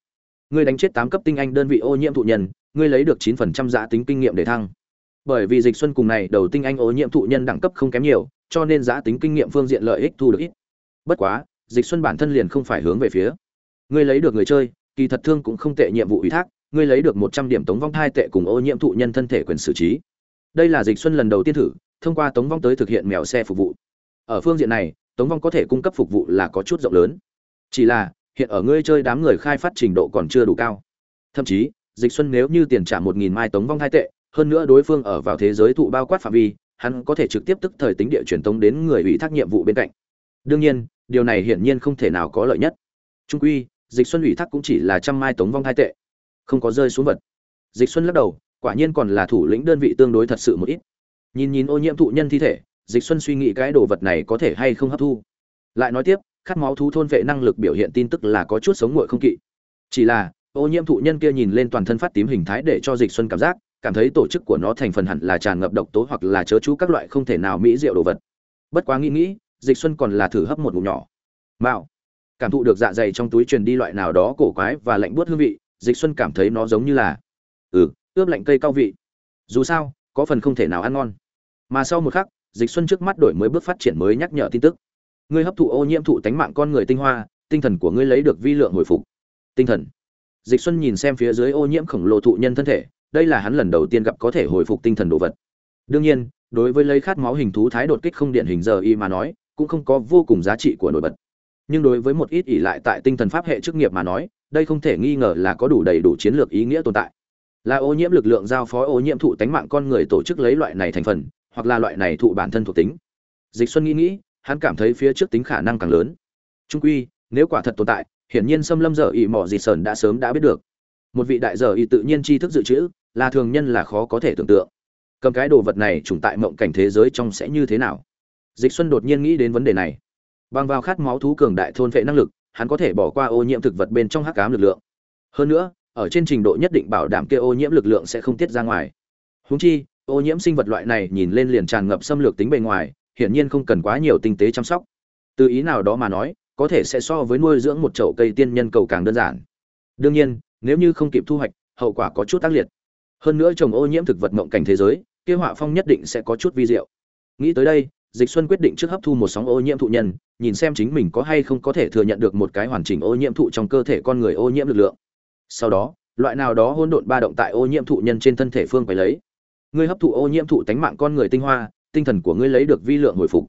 Ngươi đánh chết tám cấp tinh anh đơn vị ô nhiễm thụ nhân, ngươi lấy được chín phần trăm giá tính kinh nghiệm để thăng. Bởi vì dịch xuân cùng này đầu tinh anh ô nhiễm thụ nhân đẳng cấp không kém nhiều, cho nên giá tính kinh nghiệm phương diện lợi ích thu được ít. Bất quá, dịch xuân bản thân liền không phải hướng về phía ngươi lấy được người chơi, kỳ thật thương cũng không tệ nhiệm vụ ủy thác, ngươi lấy được một trăm điểm tống vong hai tệ cùng ô nhiễm thụ nhân thân thể quyền xử trí. Đây là dịch xuân lần đầu tiên thử, thông qua tống vong tới thực hiện mèo xe phục vụ. Ở phương diện này, tống vong có thể cung cấp phục vụ là có chút rộng lớn. Chỉ là, hiện ở ngươi chơi đám người khai phát trình độ còn chưa đủ cao. Thậm chí, dịch xuân nếu như tiền trả một nghìn mai tống vong hai tệ, hơn nữa đối phương ở vào thế giới thụ bao quát phạm vi, hắn có thể trực tiếp tức thời tính địa truyền tống đến người ủy thác nhiệm vụ bên cạnh. Đương nhiên, điều này hiển nhiên không thể nào có lợi nhất. Trung quy dịch xuân ủy thác cũng chỉ là trăm mai tống vong hai tệ, không có rơi xuống vật. Dịch xuân lắc đầu, quả nhiên còn là thủ lĩnh đơn vị tương đối thật sự một ít. Nhìn nhìn ô nhiễm thụ nhân thi thể, dịch xuân suy nghĩ cái đồ vật này có thể hay không hấp thu. Lại nói tiếp, khát máu thú thôn vệ năng lực biểu hiện tin tức là có chút sống nguội không kỵ. Chỉ là, ô nhiễm thụ nhân kia nhìn lên toàn thân phát tím hình thái để cho dịch xuân cảm giác, cảm thấy tổ chức của nó thành phần hẳn là tràn ngập độc tố hoặc là chớ chú các loại không thể nào mỹ diệu đồ vật. Bất quá nghĩ nghĩ, dịch xuân còn là thử hấp một ngụm nhỏ. Mạo cảm thụ được dạ dày trong túi truyền đi loại nào đó cổ quái và lạnh buốt hương vị, dịch xuân cảm thấy nó giống như là ừ ướp lạnh cây cao vị. Dù sao, có phần không thể nào ăn ngon. Mà sau một khắc, dịch xuân trước mắt đổi mới bước phát triển mới nhắc nhở tin tức. Ngươi hấp thụ ô nhiễm thụ tánh mạng con người tinh hoa, tinh thần của ngươi lấy được vi lượng hồi phục. Tinh thần. Dịch xuân nhìn xem phía dưới ô nhiễm khổng lồ thụ nhân thân thể, đây là hắn lần đầu tiên gặp có thể hồi phục tinh thần đồ vật. Đương nhiên, đối với lấy khát máu hình thú thái đột kích không điện hình giờ y mà nói, cũng không có vô cùng giá trị của nổi bật nhưng đối với một ít ỷ lại tại tinh thần pháp hệ chức nghiệp mà nói, đây không thể nghi ngờ là có đủ đầy đủ chiến lược ý nghĩa tồn tại. Là ô nhiễm lực lượng giao phó ô nhiễm thụ tánh mạng con người tổ chức lấy loại này thành phần, hoặc là loại này thụ bản thân thuộc tính. Dịch xuân nghĩ nghĩ, hắn cảm thấy phía trước tính khả năng càng lớn. Trung quy, nếu quả thật tồn tại, hiển nhiên xâm lâm dở ỉ mỏ dị sờn đã sớm đã biết được. Một vị đại dở ỉ tự nhiên tri thức dự trữ, là thường nhân là khó có thể tưởng tượng. Cầm cái đồ vật này trùng tại mộng cảnh thế giới trong sẽ như thế nào? Dịch xuân đột nhiên nghĩ đến vấn đề này bằng vào khát máu thú cường đại thôn vệ năng lực, hắn có thể bỏ qua ô nhiễm thực vật bên trong hắc ám lực lượng. Hơn nữa, ở trên trình độ nhất định bảo đảm kia ô nhiễm lực lượng sẽ không tiết ra ngoài. Húng chi, ô nhiễm sinh vật loại này nhìn lên liền tràn ngập xâm lược tính bề ngoài, hiển nhiên không cần quá nhiều tinh tế chăm sóc. Từ ý nào đó mà nói, có thể sẽ so với nuôi dưỡng một chậu cây tiên nhân cầu càng đơn giản. Đương nhiên, nếu như không kịp thu hoạch, hậu quả có chút tác liệt. Hơn nữa trồng ô nhiễm thực vật mộng cảnh thế giới, kia họa phong nhất định sẽ có chút vi diệu. Nghĩ tới đây dịch xuân quyết định trước hấp thu một sóng ô nhiễm thụ nhân, nhìn xem chính mình có hay không có thể thừa nhận được một cái hoàn chỉnh ô nhiễm thụ trong cơ thể con người ô nhiễm lực lượng. Sau đó, loại nào đó hỗn độn ba động tại ô nhiễm thụ nhân trên thân thể phương phải lấy. Ngươi hấp thụ ô nhiễm thụ tánh mạng con người tinh hoa, tinh thần của ngươi lấy được vi lượng hồi phục.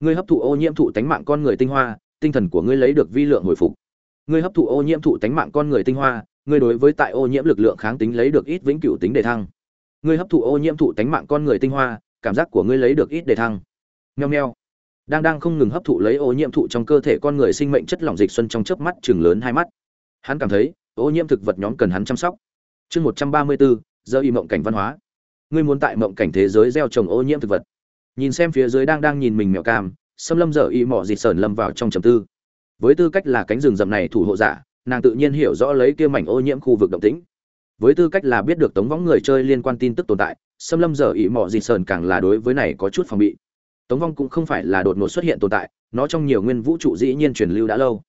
Ngươi hấp thụ ô nhiễm thụ tánh mạng con người tinh hoa, tinh thần của ngươi lấy được vi lượng hồi phục. Ngươi hấp thụ ô nhiễm thụ tánh mạng con người tinh hoa, ngươi đối với tại ô nhiễm lực lượng kháng tính lấy được ít vĩnh cửu tính đề thăng. Ngươi hấp thụ ô nhiễm thụ tánh mạng con người tinh hoa, cảm giác của ngươi lấy được ít đề thăng nheo nheo. Đang đang không ngừng hấp thụ lấy ô nhiễm thụ trong cơ thể con người sinh mệnh chất lỏng dịch xuân trong chớp mắt chừng lớn hai mắt. Hắn cảm thấy, ô nhiễm thực vật nhóm cần hắn chăm sóc. Chương một trăm ba mươi bốn, giờ y mộng cảnh văn hóa. Ngươi muốn tại mộng cảnh thế giới gieo trồng ô nhiễm thực vật. Nhìn xem phía dưới đang đang nhìn mình mèo cam xâm lâm dở y mỏ dịt sờn lâm vào trong trầm tư. Với tư cách là cánh rừng rậm này thủ hộ giả, nàng tự nhiên hiểu rõ lấy kia mảnh ô nhiễm khu vực động tĩnh. Với tư cách là biết được tống võng người chơi liên quan tin tức tồn tại xâm lâm dở y mỏ dịt sờn càng là đối với này có chút phòng bị tống vong cũng không phải là đột ngột xuất hiện tồn tại, nó trong nhiều nguyên vũ trụ dĩ nhiên truyền lưu đã lâu.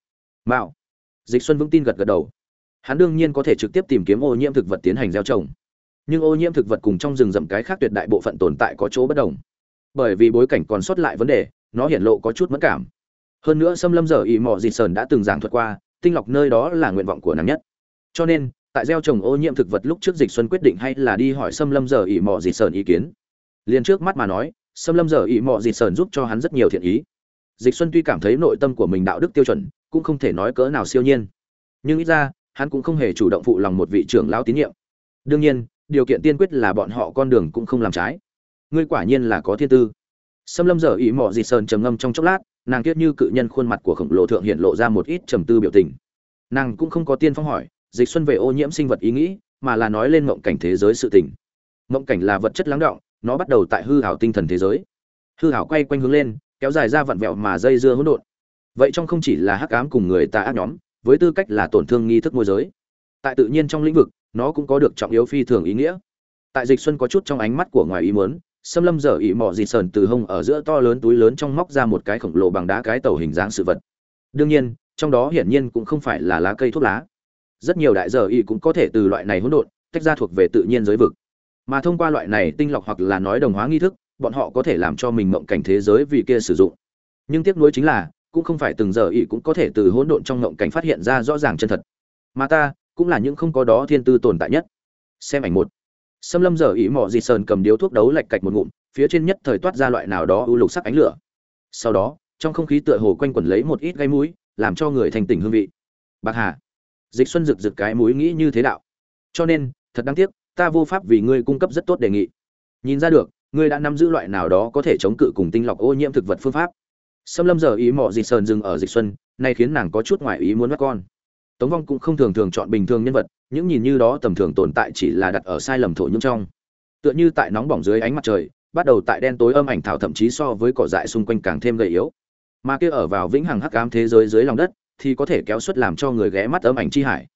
Mạo. Dịch xuân vững tin gật gật đầu. Hắn đương nhiên có thể trực tiếp tìm kiếm ô nhiễm thực vật tiến hành gieo trồng. Nhưng ô nhiễm thực vật cùng trong rừng rậm cái khác tuyệt đại bộ phận tồn tại có chỗ bất đồng. Bởi vì bối cảnh còn sót lại vấn đề, nó hiện lộ có chút mất cảm. Hơn nữa xâm lâm giờ ỵ mò dịt sờn đã từng giảng thuật qua, tinh lọc nơi đó là nguyện vọng của nàng nhất. Cho nên, tại gieo trồng ô nhiễm thực vật lúc trước dịch xuân quyết định hay là đi hỏi xâm lâm giờ ỉ mò dịt sờn ý kiến. Liền trước mắt mà nói xâm lâm giờ Ý mò dịt sờn giúp cho hắn rất nhiều thiện ý. Dịch xuân tuy cảm thấy nội tâm của mình đạo đức tiêu chuẩn, cũng không thể nói cỡ nào siêu nhiên. Nhưng ít ra, hắn cũng không hề chủ động phụ lòng một vị trưởng lão tín nhiệm. Đương nhiên, điều kiện tiên quyết là bọn họ con đường cũng không làm trái. Ngươi quả nhiên là có thiên tư. Xâm lâm giờ Ý mò dịt sờn trầm ngâm trong chốc lát, nàng kiết như cự nhân khuôn mặt của khổng lồ thượng hiện lộ ra một ít trầm tư biểu tình. Nàng cũng không có tiên phong hỏi, dịch xuân về ô nhiễm sinh vật ý nghĩ, mà là nói lên mộng cảnh thế giới sự tình. Mộng cảnh là vật chất lắng động nó bắt đầu tại hư hảo tinh thần thế giới. Hư hảo quay quanh hướng lên, kéo dài ra vặn vẹo mà dây dưa hỗn độn. Vậy trong không chỉ là hắc ám cùng người ta ác nhóm, với tư cách là tổn thương nghi thức môi giới. Tại tự nhiên trong lĩnh vực, nó cũng có được trọng yếu phi thường ý nghĩa. Tại dịch xuân có chút trong ánh mắt của ngoài ý muốn xâm lâm dở ỉ mỏ dịt sờn từ hông ở giữa to lớn túi lớn trong móc ra một cái khổng lồ bằng đá cái tàu hình dáng sự vật. Đương nhiên, trong đó hiển nhiên cũng không phải là lá cây thuốc lá. Rất nhiều đại dở ỉ cũng có thể từ loại này hỗn độn, tách ra thuộc về tự nhiên giới vực mà thông qua loại này tinh lọc hoặc là nói đồng hóa nghi thức bọn họ có thể làm cho mình mộng cảnh thế giới vì kia sử dụng nhưng tiếc nuối chính là cũng không phải từng giờ ý cũng có thể từ hỗn độn trong mộng cảnh phát hiện ra rõ ràng chân thật mà ta cũng là những không có đó thiên tư tồn tại nhất xem ảnh một Sâm Lâm giờ ý mỏ dị sơn cầm điếu thuốc đấu lạch cạch một ngụm, phía trên nhất thời toát ra loại nào đó ưu lục sắc ánh lửa. Sau đó, trong không khí tựa hồ quanh quẩn lấy một ít gây mũi, làm cho người thành tỉnh hương vị. Bạc Hà, Dịch Xuân rực rực cái mũi nghĩ như thế đạo. Cho nên, thật đáng tiếc, ta vô pháp vì ngươi cung cấp rất tốt đề nghị. Nhìn ra được, ngươi đã nắm giữ loại nào đó có thể chống cự cùng tinh lọc ô nhiễm thực vật phương pháp. Sâm Lâm giờ ý mỏ dị sơn dừng ở Dịch Xuân, nay khiến nàng có chút ngoài ý muốn bắt con. Tống Vong cũng không thường thường chọn bình thường nhân vật, những nhìn như đó tầm thường tồn tại chỉ là đặt ở sai lầm thổ nhưỡng trong. Tựa như tại nóng bỏng dưới ánh mặt trời, bắt đầu tại đen tối âm ảnh thảo thậm chí so với cỏ dại xung quanh càng thêm gầy yếu. Mà kia ở vào vĩnh hằng hắc ám thế giới dưới lòng đất, thì có thể kéo suất làm cho người ghé mắt âm ảnh chi hải.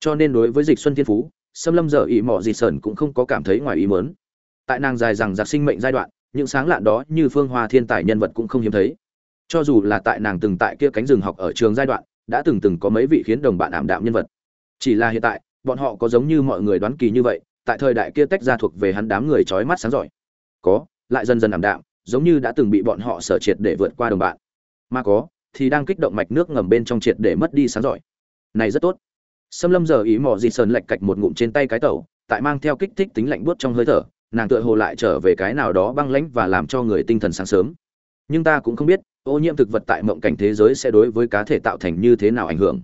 Cho nên đối với Dịch Xuân Thiên Phú, Sâm Lâm giờ ý mò dị sờn cũng không có cảm thấy ngoài ý muốn. Tại nàng dài rằng giặc sinh mệnh giai đoạn, những sáng lạn đó như phương hoa thiên tài nhân vật cũng không hiếm thấy. Cho dù là tại nàng từng tại kia cánh rừng học ở trường giai đoạn, đã từng từng có mấy vị khiến đồng bạn ảm đạm nhân vật. Chỉ là hiện tại bọn họ có giống như mọi người đoán kỳ như vậy tại thời đại kia tách ra thuộc về hắn đám người trói mắt sáng giỏi. Có lại dần dần ảm đạm giống như đã từng bị bọn họ sở triệt để vượt qua đồng bạn. Mà có thì đang kích động mạch nước ngầm bên trong triệt để mất đi sáng giỏi. Này rất tốt. Sâm Lâm giờ ý mò dị sờn lạch cạch một ngụm trên tay cái tẩu, tại mang theo kích thích tính lạnh buốt trong hơi thở, nàng tựa hồ lại trở về cái nào đó băng lãnh và làm cho người tinh thần sáng sớm. Nhưng ta cũng không biết, ô nhiễm thực vật tại mộng cảnh thế giới sẽ đối với cá thể tạo thành như thế nào ảnh hưởng.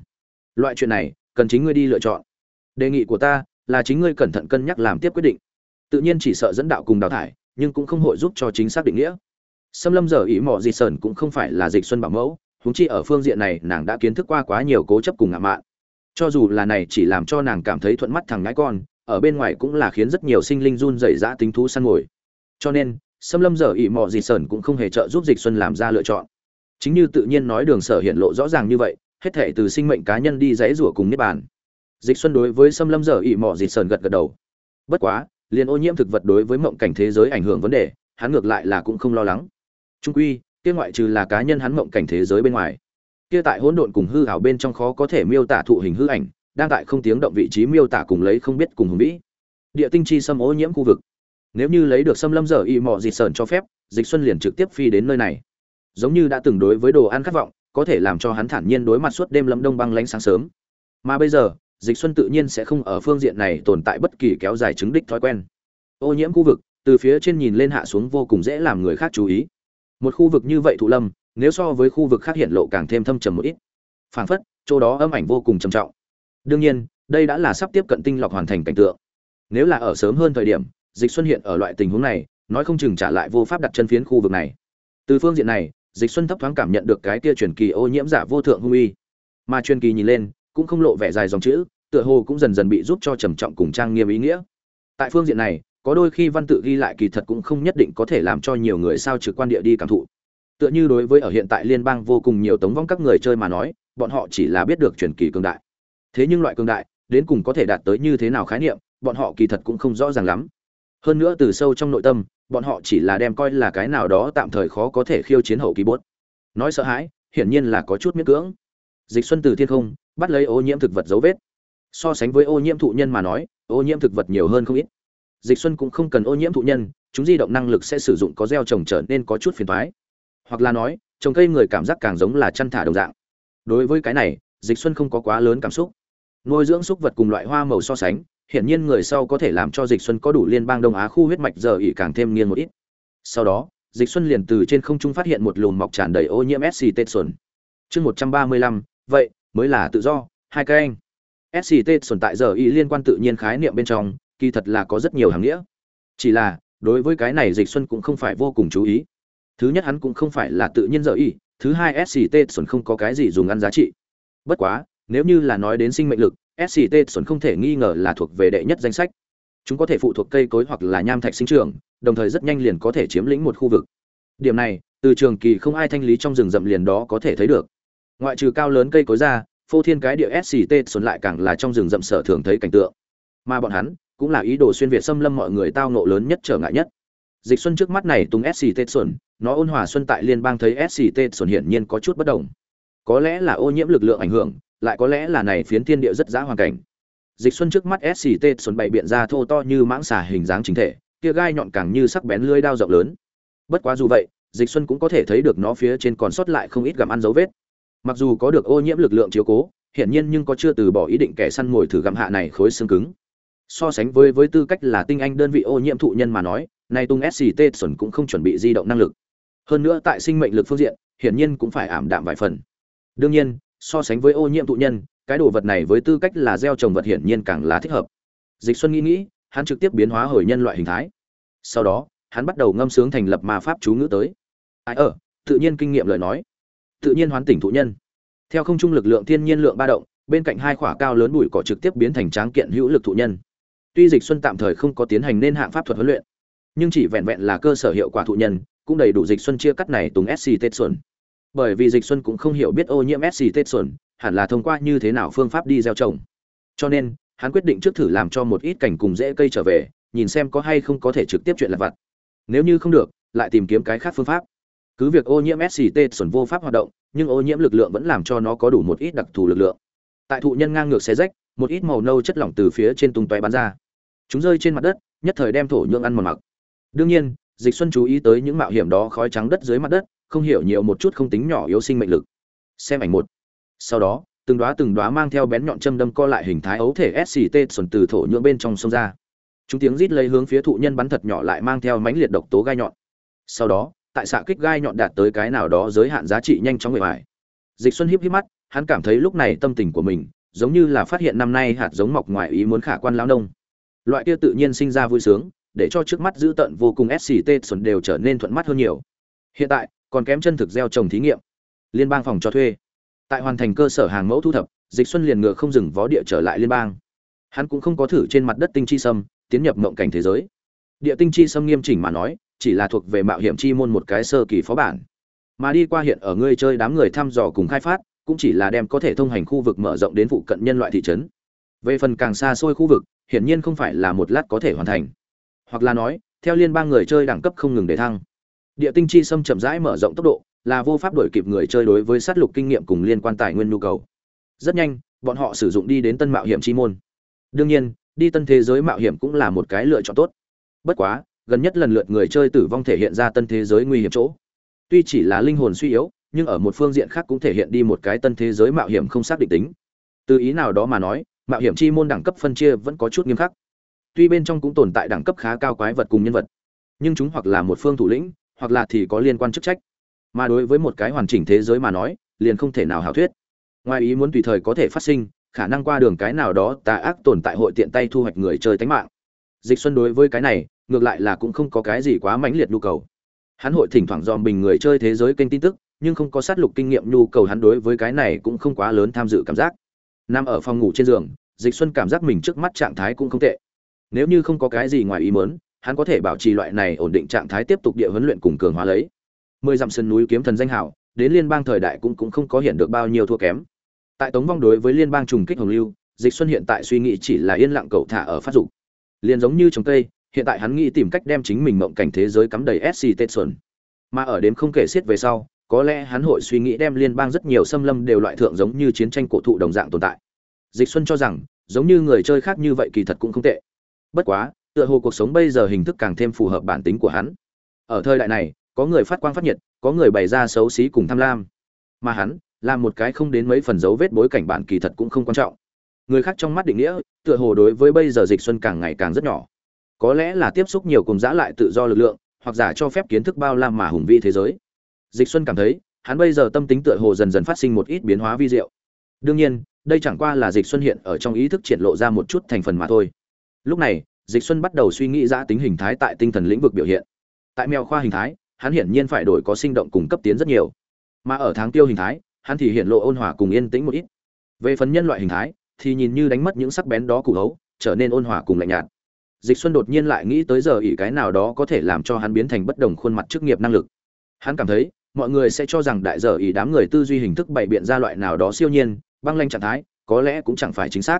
Loại chuyện này cần chính ngươi đi lựa chọn. Đề nghị của ta là chính ngươi cẩn thận cân nhắc làm tiếp quyết định. Tự nhiên chỉ sợ dẫn đạo cùng đào thải nhưng cũng không hội giúp cho chính xác định nghĩa. Sâm lâm giờ ý mỏ dị sờn cũng không phải là dịch xuân bảo mẫu huống chi ở phương diện này nàng đã kiến thức qua quá nhiều cố chấp cùng ngạo mạn cho dù là này chỉ làm cho nàng cảm thấy thuận mắt thằng ngãi con, ở bên ngoài cũng là khiến rất nhiều sinh linh run dày dã tính thú săn mồi. Cho nên xâm lâm giờ ỉ mò dị sơn cũng không hề trợ giúp dịch xuân làm ra lựa chọn. Chính như tự nhiên nói đường sở hiện lộ rõ ràng như vậy, hết thể từ sinh mệnh cá nhân đi dãy rủa cùng niết bàn. Dịch xuân đối với xâm lâm dở ị mò dì sờn gật gật đầu. Bất quá, liền ô nhiễm thực vật đối với mộng cảnh thế giới ảnh hưởng vấn đề, hắn ngược lại là cũng không lo lắng. Trung quy, kia ngoại trừ là cá nhân hắn mộng cảnh thế giới bên ngoài kia tại hỗn độn cùng hư ảo bên trong khó có thể miêu tả thụ hình hư ảnh, đang tại không tiếng động vị trí miêu tả cùng lấy không biết cùng hùng vĩ. Địa tinh chi xâm ô nhiễm khu vực. Nếu như lấy được xâm lâm dở y mọ dị sờn cho phép, dịch xuân liền trực tiếp phi đến nơi này. Giống như đã từng đối với đồ ăn khát vọng, có thể làm cho hắn thản nhiên đối mặt suốt đêm lâm đông băng lánh sáng sớm. Mà bây giờ, dịch xuân tự nhiên sẽ không ở phương diện này tồn tại bất kỳ kéo dài chứng đích thói quen. Ô nhiễm khu vực, từ phía trên nhìn lên hạ xuống vô cùng dễ làm người khác chú ý. Một khu vực như vậy thụ lâm nếu so với khu vực khác hiện lộ càng thêm thâm trầm một ít. Phảng phất, chỗ đó âm ảnh vô cùng trầm trọng. Đương nhiên, đây đã là sắp tiếp cận tinh lọc hoàn thành cảnh tượng. Nếu là ở sớm hơn thời điểm, dịch xuân hiện ở loại tình huống này, nói không chừng trả lại vô pháp đặt chân phiến khu vực này. Từ phương diện này, dịch xuân thấp thoáng cảm nhận được cái kia truyền kỳ ô nhiễm giả vô thượng hung uy. Mà truyền kỳ nhìn lên, cũng không lộ vẻ dài dòng chữ, tựa hồ cũng dần dần bị giúp cho trầm trọng cùng trang nghiêm ý nghĩa. Tại phương diện này, có đôi khi văn tự ghi lại kỳ thật cũng không nhất định có thể làm cho nhiều người sao trực quan địa đi cảm thụ tựa như đối với ở hiện tại liên bang vô cùng nhiều tống vong các người chơi mà nói, bọn họ chỉ là biết được truyền kỳ cường đại. Thế nhưng loại cường đại, đến cùng có thể đạt tới như thế nào khái niệm, bọn họ kỳ thật cũng không rõ ràng lắm. Hơn nữa từ sâu trong nội tâm, bọn họ chỉ là đem coi là cái nào đó tạm thời khó có thể khiêu chiến hậu kỳ bốt. Nói sợ hãi, hiển nhiên là có chút miễn cưỡng. Dịch xuân từ thiên không, bắt lấy ô nhiễm thực vật dấu vết. So sánh với ô nhiễm thụ nhân mà nói, ô nhiễm thực vật nhiều hơn không ít. Dịch xuân cũng không cần ô nhiễm thụ nhân, chúng di động năng lực sẽ sử dụng có gieo trồng trở nên có chút phiền thoái hoặc là nói, trồng cây người cảm giác càng giống là chăn thả đồng dạng. Đối với cái này, dịch xuân không có quá lớn cảm xúc. Nuôi dưỡng súc vật cùng loại hoa màu so sánh, hiển nhiên người sau có thể làm cho dịch xuân có đủ liên bang đông á khu huyết mạch giờ ỉ càng thêm nghiêng một ít. Sau đó, dịch xuân liền từ trên không trung phát hiện một lùm mọc tràn đầy ô nhiễm sct xuân chương một trăm ba mươi lăm, vậy, mới là tự do, hai cái anh. Sct xuân tại giờ ỉ liên quan tự nhiên khái niệm bên trong, kỳ thật là có rất nhiều hàng nghĩa. Chỉ là, đối với cái này dịch xuân cũng không phải vô cùng chú ý thứ nhất hắn cũng không phải là tự nhiên dở y thứ hai sct xuân không có cái gì dùng ăn giá trị. Bất quá, nếu như là nói đến sinh mệnh lực sct xuân không thể nghi ngờ là thuộc về đệ nhất danh sách. Chúng có thể phụ thuộc cây cối hoặc là nham thạch sinh trưởng, đồng thời rất nhanh liền có thể chiếm lĩnh một khu vực. Điểm này, từ trường kỳ không ai thanh lý trong rừng rậm liền đó có thể thấy được. Ngoại trừ cao lớn cây cối ra, phô thiên cái địa sct xuân lại càng là trong rừng rậm sở thường thấy cảnh tượng. Mà bọn hắn, cũng là ý đồ xuyên việt xâm lâm mọi người tao nộ lớn nhất trở ngại nhất. Dịch xuân trước mắt này tung sct xuân nó ôn hòa xuân tại liên bang thấy sct xuân hiển nhiên có chút bất đồng. Có lẽ là ô nhiễm lực lượng ảnh hưởng, lại có lẽ là này phiến thiên địa rất giá hoàn cảnh. Dịch xuân trước mắt sct xuân bảy biện ra thô to như mãng xà hình dáng chính thể, kia gai nhọn càng như sắc bén lưỡi dao rộng lớn. Bất quá dù vậy, dịch xuân cũng có thể thấy được nó phía trên còn sót lại không ít gặm ăn dấu vết. Mặc dù có được ô nhiễm lực lượng chiếu cố, hiển nhiên nhưng có chưa từ bỏ ý định kẻ săn mồi thử gặm hạ này khối xương cứng so sánh với với tư cách là tinh anh đơn vị ô nhiễm thụ nhân mà nói, nay tung sct xuẩn cũng không chuẩn bị di động năng lực. Hơn nữa tại sinh mệnh lực phương diện, hiển nhiên cũng phải ảm đạm vài phần. Đương nhiên, so sánh với ô nhiễm thụ nhân, cái đồ vật này với tư cách là gieo trồng vật hiển nhiên càng là thích hợp. Dịch xuân nghĩ nghĩ, hắn trực tiếp biến hóa hồi nhân loại hình thái. Sau đó, hắn bắt đầu ngâm sướng thành lập ma pháp chú ngữ tới. Ai ở tự nhiên kinh nghiệm lời nói. Tự nhiên hoán tỉnh thụ nhân. Theo không trung lực lượng thiên nhiên lượng ba động, bên cạnh hai khỏa cao lớn bụi cỏ trực tiếp biến thành tráng kiện hữu lực thụ nhân tuy dịch xuân tạm thời không có tiến hành nên hạng pháp thuật huấn luyện, nhưng chỉ vẹn vẹn là cơ sở hiệu quả thụ nhân, cũng đầy đủ dịch xuân chia cắt này tùng sc tết xuân bởi vì dịch xuân cũng không hiểu biết ô nhiễm sc tết xuân hẳn là thông qua như thế nào phương pháp đi gieo trồng. Cho nên, hắn quyết định trước thử làm cho một ít cảnh cùng rễ cây trở về, nhìn xem có hay không có thể trực tiếp chuyện lặt vặt. Nếu như không được, lại tìm kiếm cái khác phương pháp. Cứ việc ô nhiễm sct xuẩn vô pháp hoạt động, nhưng ô nhiễm lực lượng vẫn làm cho nó có đủ một ít đặc thù lực lượng. Tại thụ nhân ngang ngược xe rách, một ít màu nâu chất lỏng từ phía trên tung tóe bắn ra chúng rơi trên mặt đất nhất thời đem thổ nhưỡng ăn mòn mặc đương nhiên dịch xuân chú ý tới những mạo hiểm đó khói trắng đất dưới mặt đất không hiểu nhiều một chút không tính nhỏ yếu sinh mệnh lực xem ảnh một sau đó từng đóa từng đóa mang theo bén nhọn châm đâm co lại hình thái ấu thể SCT xuẩn từ thổ nhưỡng bên trong sông ra. Chúng tiếng rít lấy hướng phía thụ nhân bắn thật nhỏ lại mang theo mãnh liệt độc tố gai nhọn. Sau đó, tại xạ kích gai nhọn đạt tới cái nào đó giới hạn giá trị nhanh chóng người bại. Dịch Xuân híp híp mắt, hắn cảm thấy lúc này tâm tình của mình giống như là phát hiện năm nay hạt giống mọc ngoài ý muốn khả quan lão nông. Loại kia tự nhiên sinh ra vui sướng, để cho trước mắt giữ tận vô cùng SCT xuân đều trở nên thuận mắt hơn nhiều. Hiện tại, còn kém chân thực gieo trồng thí nghiệm. Liên bang phòng cho thuê. Tại hoàn thành cơ sở hàng mẫu thu thập dịch xuân liền ngựa không dừng vó địa trở lại liên bang. Hắn cũng không có thử trên mặt đất tinh chi sâm tiến nhập mộng cảnh thế giới. Địa tinh chi sâm nghiêm chỉnh mà nói chỉ là thuộc về mạo hiểm chi môn một cái sơ kỳ phó bản. Mà đi qua hiện ở ngươi chơi đám người thăm dò cùng khai phát cũng chỉ là đem có thể thông hành khu vực mở rộng đến phụ cận nhân loại thị trấn. Về phần càng xa xôi khu vực hiển nhiên không phải là một lát có thể hoàn thành hoặc là nói theo liên bang người chơi đẳng cấp không ngừng để thăng địa tinh chi sâm chậm rãi mở rộng tốc độ là vô pháp đuổi kịp người chơi đối với sát lục kinh nghiệm cùng liên quan tài nguyên nhu cầu. Rất nhanh, bọn họ sử dụng đi đến tân mạo hiểm chi môn. Đương nhiên, đi tân thế giới mạo hiểm cũng là một cái lựa chọn tốt. Bất quá, gần nhất lần lượt người chơi tử vong thể hiện ra tân thế giới nguy hiểm chỗ. Tuy chỉ là linh hồn suy yếu, nhưng ở một phương diện khác cũng thể hiện đi một cái tân thế giới mạo hiểm không xác định tính. Từ ý nào đó mà nói, mạo hiểm chi môn đẳng cấp phân chia vẫn có chút nghiêm khắc. Tuy bên trong cũng tồn tại đẳng cấp khá cao quái vật cùng nhân vật, nhưng chúng hoặc là một phương thủ lĩnh, hoặc là thì có liên quan chức trách. Mà đối với một cái hoàn chỉnh thế giới mà nói liền không thể nào hảo thuyết. Ngoài ý muốn tùy thời có thể phát sinh khả năng qua đường cái nào đó tà ác tồn tại hội tiện tay thu hoạch người chơi tánh mạng. Dịch xuân đối với cái này ngược lại là cũng không có cái gì quá mãnh liệt nhu cầu. Hắn hội thỉnh thoảng dòm bình người chơi thế giới kênh tin tức nhưng không có sát lục kinh nghiệm nhu cầu hắn đối với cái này cũng không quá lớn tham dự cảm giác nằm ở phòng ngủ trên giường, dịch xuân cảm giác mình trước mắt trạng thái cũng không tệ. Nếu như không có cái gì ngoài ý muốn, hắn có thể bảo trì loại này ổn định trạng thái tiếp tục địa huấn luyện cùng cường hóa lấy. Mười dặm sân núi kiếm thần danh hảo đến liên bang thời đại cũng cũng không có hiện được bao nhiêu thua kém. Tại tống vong đối với liên bang trùng kích hồng lưu, dịch xuân hiện tại suy nghĩ chỉ là yên lặng cậu thả ở phát dục. Liền giống như trồng cây, hiện tại hắn nghĩ tìm cách đem chính mình mộng cảnh thế giới cắm đầy sc tết xuân. Mà ở đếm không kể xiết về sau có lẽ hắn hội suy nghĩ đem liên bang rất nhiều xâm lâm đều loại thượng giống như chiến tranh cổ thụ đồng dạng tồn tại. Dịch xuân cho rằng, giống như người chơi khác như vậy kỳ thật cũng không tệ. Bất quá, tựa hồ cuộc sống bây giờ hình thức càng thêm phù hợp bản tính của hắn. Ở thời đại này, có người phát quang phát nhiệt, có người bày ra xấu xí cùng tham lam. Mà hắn, làm một cái không đến mấy phần dấu vết bối cảnh bản kỳ thật cũng không quan trọng. Người khác trong mắt định nghĩa, tựa hồ đối với bây giờ dịch xuân càng ngày càng rất nhỏ. Có lẽ là tiếp xúc nhiều cùng giã lại tự do lực lượng, hoặc giả cho phép kiến thức bao la mà hùng vĩ thế giới dịch xuân cảm thấy, hắn bây giờ tâm tính tựa hồ dần dần phát sinh một ít biến hóa vi diệu. Đương nhiên, đây chẳng qua là dịch xuân hiện ở trong ý thức triển lộ ra một chút thành phần mà thôi. Lúc này, dịch xuân bắt đầu suy nghĩ ra tính hình thái tại tinh thần lĩnh vực biểu hiện. Tại mèo khoa hình thái, hắn hiển nhiên phải đổi có sinh động cùng cấp tiến rất nhiều. Mà ở tháng tiêu hình thái, hắn thì hiện lộ ôn hòa cùng yên tĩnh một ít. Về phần nhân loại hình thái, thì nhìn như đánh mất những sắc bén đó cụ hấu, trở nên ôn hòa cùng lạnh nhạt. Dịch xuân đột nhiên lại nghĩ tới giờ ỷ cái nào đó có thể làm cho hắn biến thành bất đồng khuôn mặt chức nghiệp năng lực. Hắn cảm thấy mọi người sẽ cho rằng đại dở ý đám người tư duy hình thức bày biện ra loại nào đó siêu nhiên băng lanh trạng thái có lẽ cũng chẳng phải chính xác.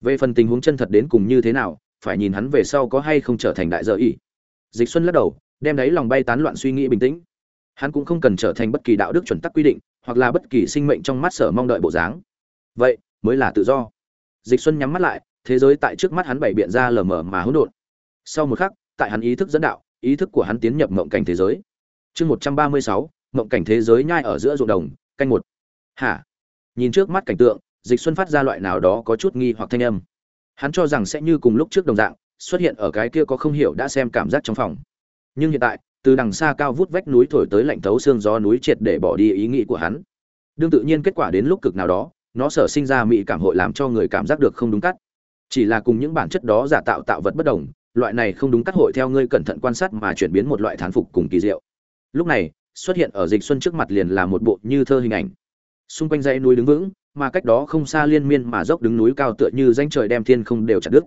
Về phần tình huống chân thật đến cùng như thế nào phải nhìn hắn về sau có hay không trở thành đại dở ý. Dịch xuân lắc đầu đem đấy lòng bay tán loạn suy nghĩ bình tĩnh. Hắn cũng không cần trở thành bất kỳ đạo đức chuẩn tắc quy định hoặc là bất kỳ sinh mệnh trong mắt sở mong đợi bộ dáng. Vậy mới là tự do. Dịch xuân nhắm mắt lại thế giới tại trước mắt hắn bày biện ra lờ mờ mà hỗn độn. Sau một khắc tại hắn ý thức dẫn đạo ý thức của hắn tiến nhập mộng cảnh thế giới. Chương 136, mộng cảnh thế giới nhai ở giữa ruộng đồng, canh một. Hả? Nhìn trước mắt cảnh tượng, dịch xuân phát ra loại nào đó có chút nghi hoặc thanh âm. Hắn cho rằng sẽ như cùng lúc trước đồng dạng, xuất hiện ở cái kia có không hiểu đã xem cảm giác trong phòng. Nhưng hiện tại, từ đằng xa cao vút vách núi thổi tới lạnh thấu xương gió núi triệt để bỏ đi ý nghĩ của hắn. Đương tự nhiên kết quả đến lúc cực nào đó, nó sở sinh ra mỹ cảm hội làm cho người cảm giác được không đúng cắt chỉ là cùng những bản chất đó giả tạo tạo vật bất đồng, loại này không đúng cắt hội theo ngươi cẩn thận quan sát mà chuyển biến một loại thán phục cùng kỳ diệu. Lúc này xuất hiện ở dịch xuân trước mặt liền là một bộ như thơ hình ảnh. Xung quanh dãy núi đứng vững, mà cách đó không xa liên miên mà dốc đứng núi cao tựa như danh trời đem thiên không đều chặt đứt.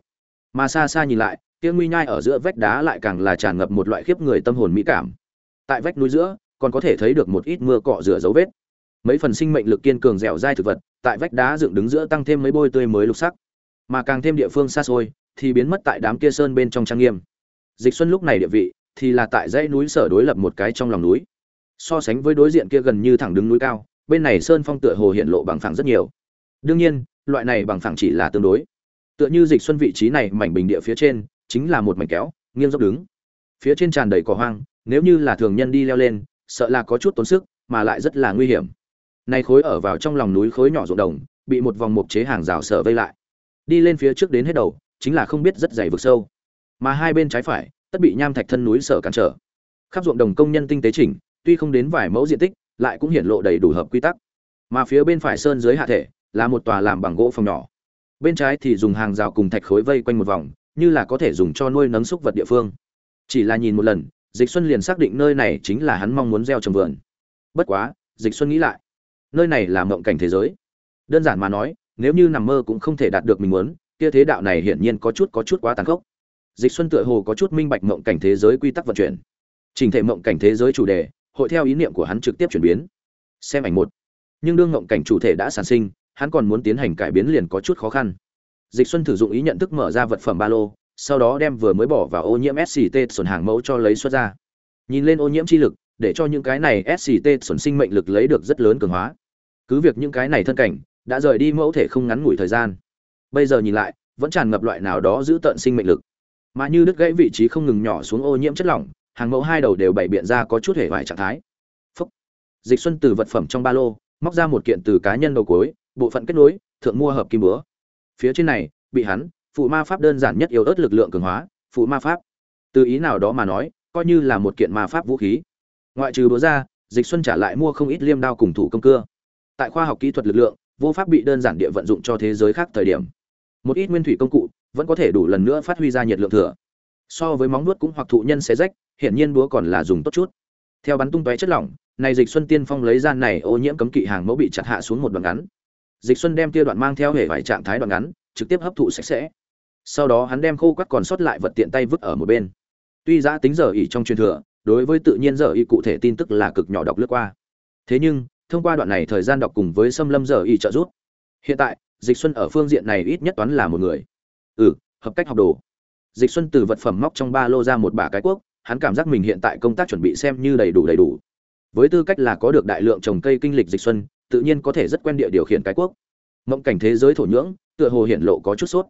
Mà xa xa nhìn lại tiếng nguy nhai ở giữa vách đá lại càng là tràn ngập một loại khiếp người tâm hồn mỹ cảm. Tại vách núi giữa, còn có thể thấy được một ít mưa cọ rửa dấu vết. Mấy phần sinh mệnh lực kiên cường dẻo dai thực vật, tại vách đá dựng đứng giữa tăng thêm mấy bôi tươi mới lục sắc. Mà càng thêm địa phương xa xôi, thì biến mất tại đám kia sơn bên trong trang nghiêm. Dịch xuân lúc này địa vị, thì là tại dãy núi sở đối lập một cái trong lòng núi so sánh với đối diện kia gần như thẳng đứng núi cao, bên này sơn phong tựa hồ hiện lộ bằng phẳng rất nhiều. Đương nhiên, loại này bằng phẳng chỉ là tương đối. Tựa như dịch xuân vị trí này mảnh bình địa phía trên, chính là một mảnh kéo, nghiêng dốc đứng. Phía trên tràn đầy cỏ hoang, nếu như là thường nhân đi leo lên, sợ là có chút tốn sức, mà lại rất là nguy hiểm. Nay khối ở vào trong lòng núi khối nhỏ ruộng đồng, bị một vòng mục chế hàng rào sở vây lại. Đi lên phía trước đến hết đầu, chính là không biết rất dày vực sâu. Mà hai bên trái phải, tất bị nham thạch thân núi sở cản trở. Khắp ruộng đồng công nhân tinh tế chỉnh tuy không đến vài mẫu diện tích, lại cũng hiển lộ đầy đủ hợp quy tắc. Mà phía bên phải sơn dưới hạ thể là một tòa làm bằng gỗ phòng nhỏ. Bên trái thì dùng hàng rào cùng thạch khối vây quanh một vòng, như là có thể dùng cho nuôi nấng súc vật địa phương. Chỉ là nhìn một lần, dịch xuân liền xác định nơi này chính là hắn mong muốn gieo trồng vườn. Bất quá, dịch xuân nghĩ lại, nơi này là mộng cảnh thế giới. Đơn giản mà nói, nếu như nằm mơ cũng không thể đạt được mình muốn, kia thế đạo này hiển nhiên có chút có chút quá tàn khốc. Dịch xuân tựa hồ có chút minh bạch mộng cảnh thế giới quy tắc vận chuyển. Trình thể mộng cảnh thế giới chủ đề hội theo ý niệm của hắn trực tiếp chuyển biến. Xem ảnh một. Nhưng đương ngộng cảnh chủ thể đã sản sinh, hắn còn muốn tiến hành cải biến liền có chút khó khăn. Dịch xuân thử dụng ý nhận thức mở ra vật phẩm ba lô, sau đó đem vừa mới bỏ vào ô nhiễm sct sổn hàng mẫu cho lấy xuất ra. Nhìn lên ô nhiễm chi lực, để cho những cái này sct sổn sinh mệnh lực lấy được rất lớn cường hóa. Cứ việc những cái này thân cảnh đã rời đi mẫu thể không ngắn ngủi thời gian, bây giờ nhìn lại, vẫn tràn ngập loại nào đó giữ tận sinh mệnh lực. Mà như đứt gãy vị trí không ngừng nhỏ xuống ô nhiễm chất lỏng hàng mẫu hai đầu đều bày biện ra có chút hề vải trạng thái. Phúc. dịch xuân từ vật phẩm trong ba lô, móc ra một kiện từ cá nhân đầu cuối, bộ phận kết nối, thượng mua hợp kim búa. Phía trên này, bị hắn, phụ ma pháp đơn giản nhất yếu ớt lực lượng cường hóa, phụ ma pháp. Từ ý nào đó mà nói, coi như là một kiện ma pháp vũ khí. Ngoại trừ búa ra, dịch xuân trả lại mua không ít liêm đao cùng thủ công cưa. Tại khoa học kỹ thuật lực lượng, vô pháp bị đơn giản địa vận dụng cho thế giới khác thời điểm. Một ít nguyên thủy công cụ, vẫn có thể đủ lần nữa phát huy ra nhiệt lượng thừa. So với móng nuốt cũng hoặc thụ nhân xé rách hiện nhiên búa còn là dùng tốt chút. Theo bắn tung tóe chất lỏng, này dịch xuân tiên phong lấy ra này ô nhiễm cấm kỵ hàng mẫu bị chặt hạ xuống một đoạn ngắn. Dịch xuân đem tia đoạn mang theo hệ vài trạng thái đoạn ngắn, trực tiếp hấp thụ sạch sẽ. Sau đó hắn đem khô quắt còn sót lại vật tiện tay vứt ở một bên. Tuy giã tính giờ ỉ trong truyền thừa, đối với tự nhiên giờ ỉ cụ thể tin tức là cực nhỏ đọc lướt qua. Thế nhưng, thông qua đoạn này thời gian đọc cùng với xâm lâm giờ ỉ trợ giúp, hiện tại, dịch xuân ở phương diện này ít nhất toán là một người. Ừ hợp cách học đồ. Dịch xuân từ vật phẩm móc trong ba lô ra một bả cái cuốc hắn cảm giác mình hiện tại công tác chuẩn bị xem như đầy đủ đầy đủ. Với tư cách là có được đại lượng trồng cây kinh lịch dịch xuân, tự nhiên có thể rất quen địa điều khiển cái quốc. mộng cảnh thế giới thổ nhưỡng, tựa hồ hiện lộ có chút sốt.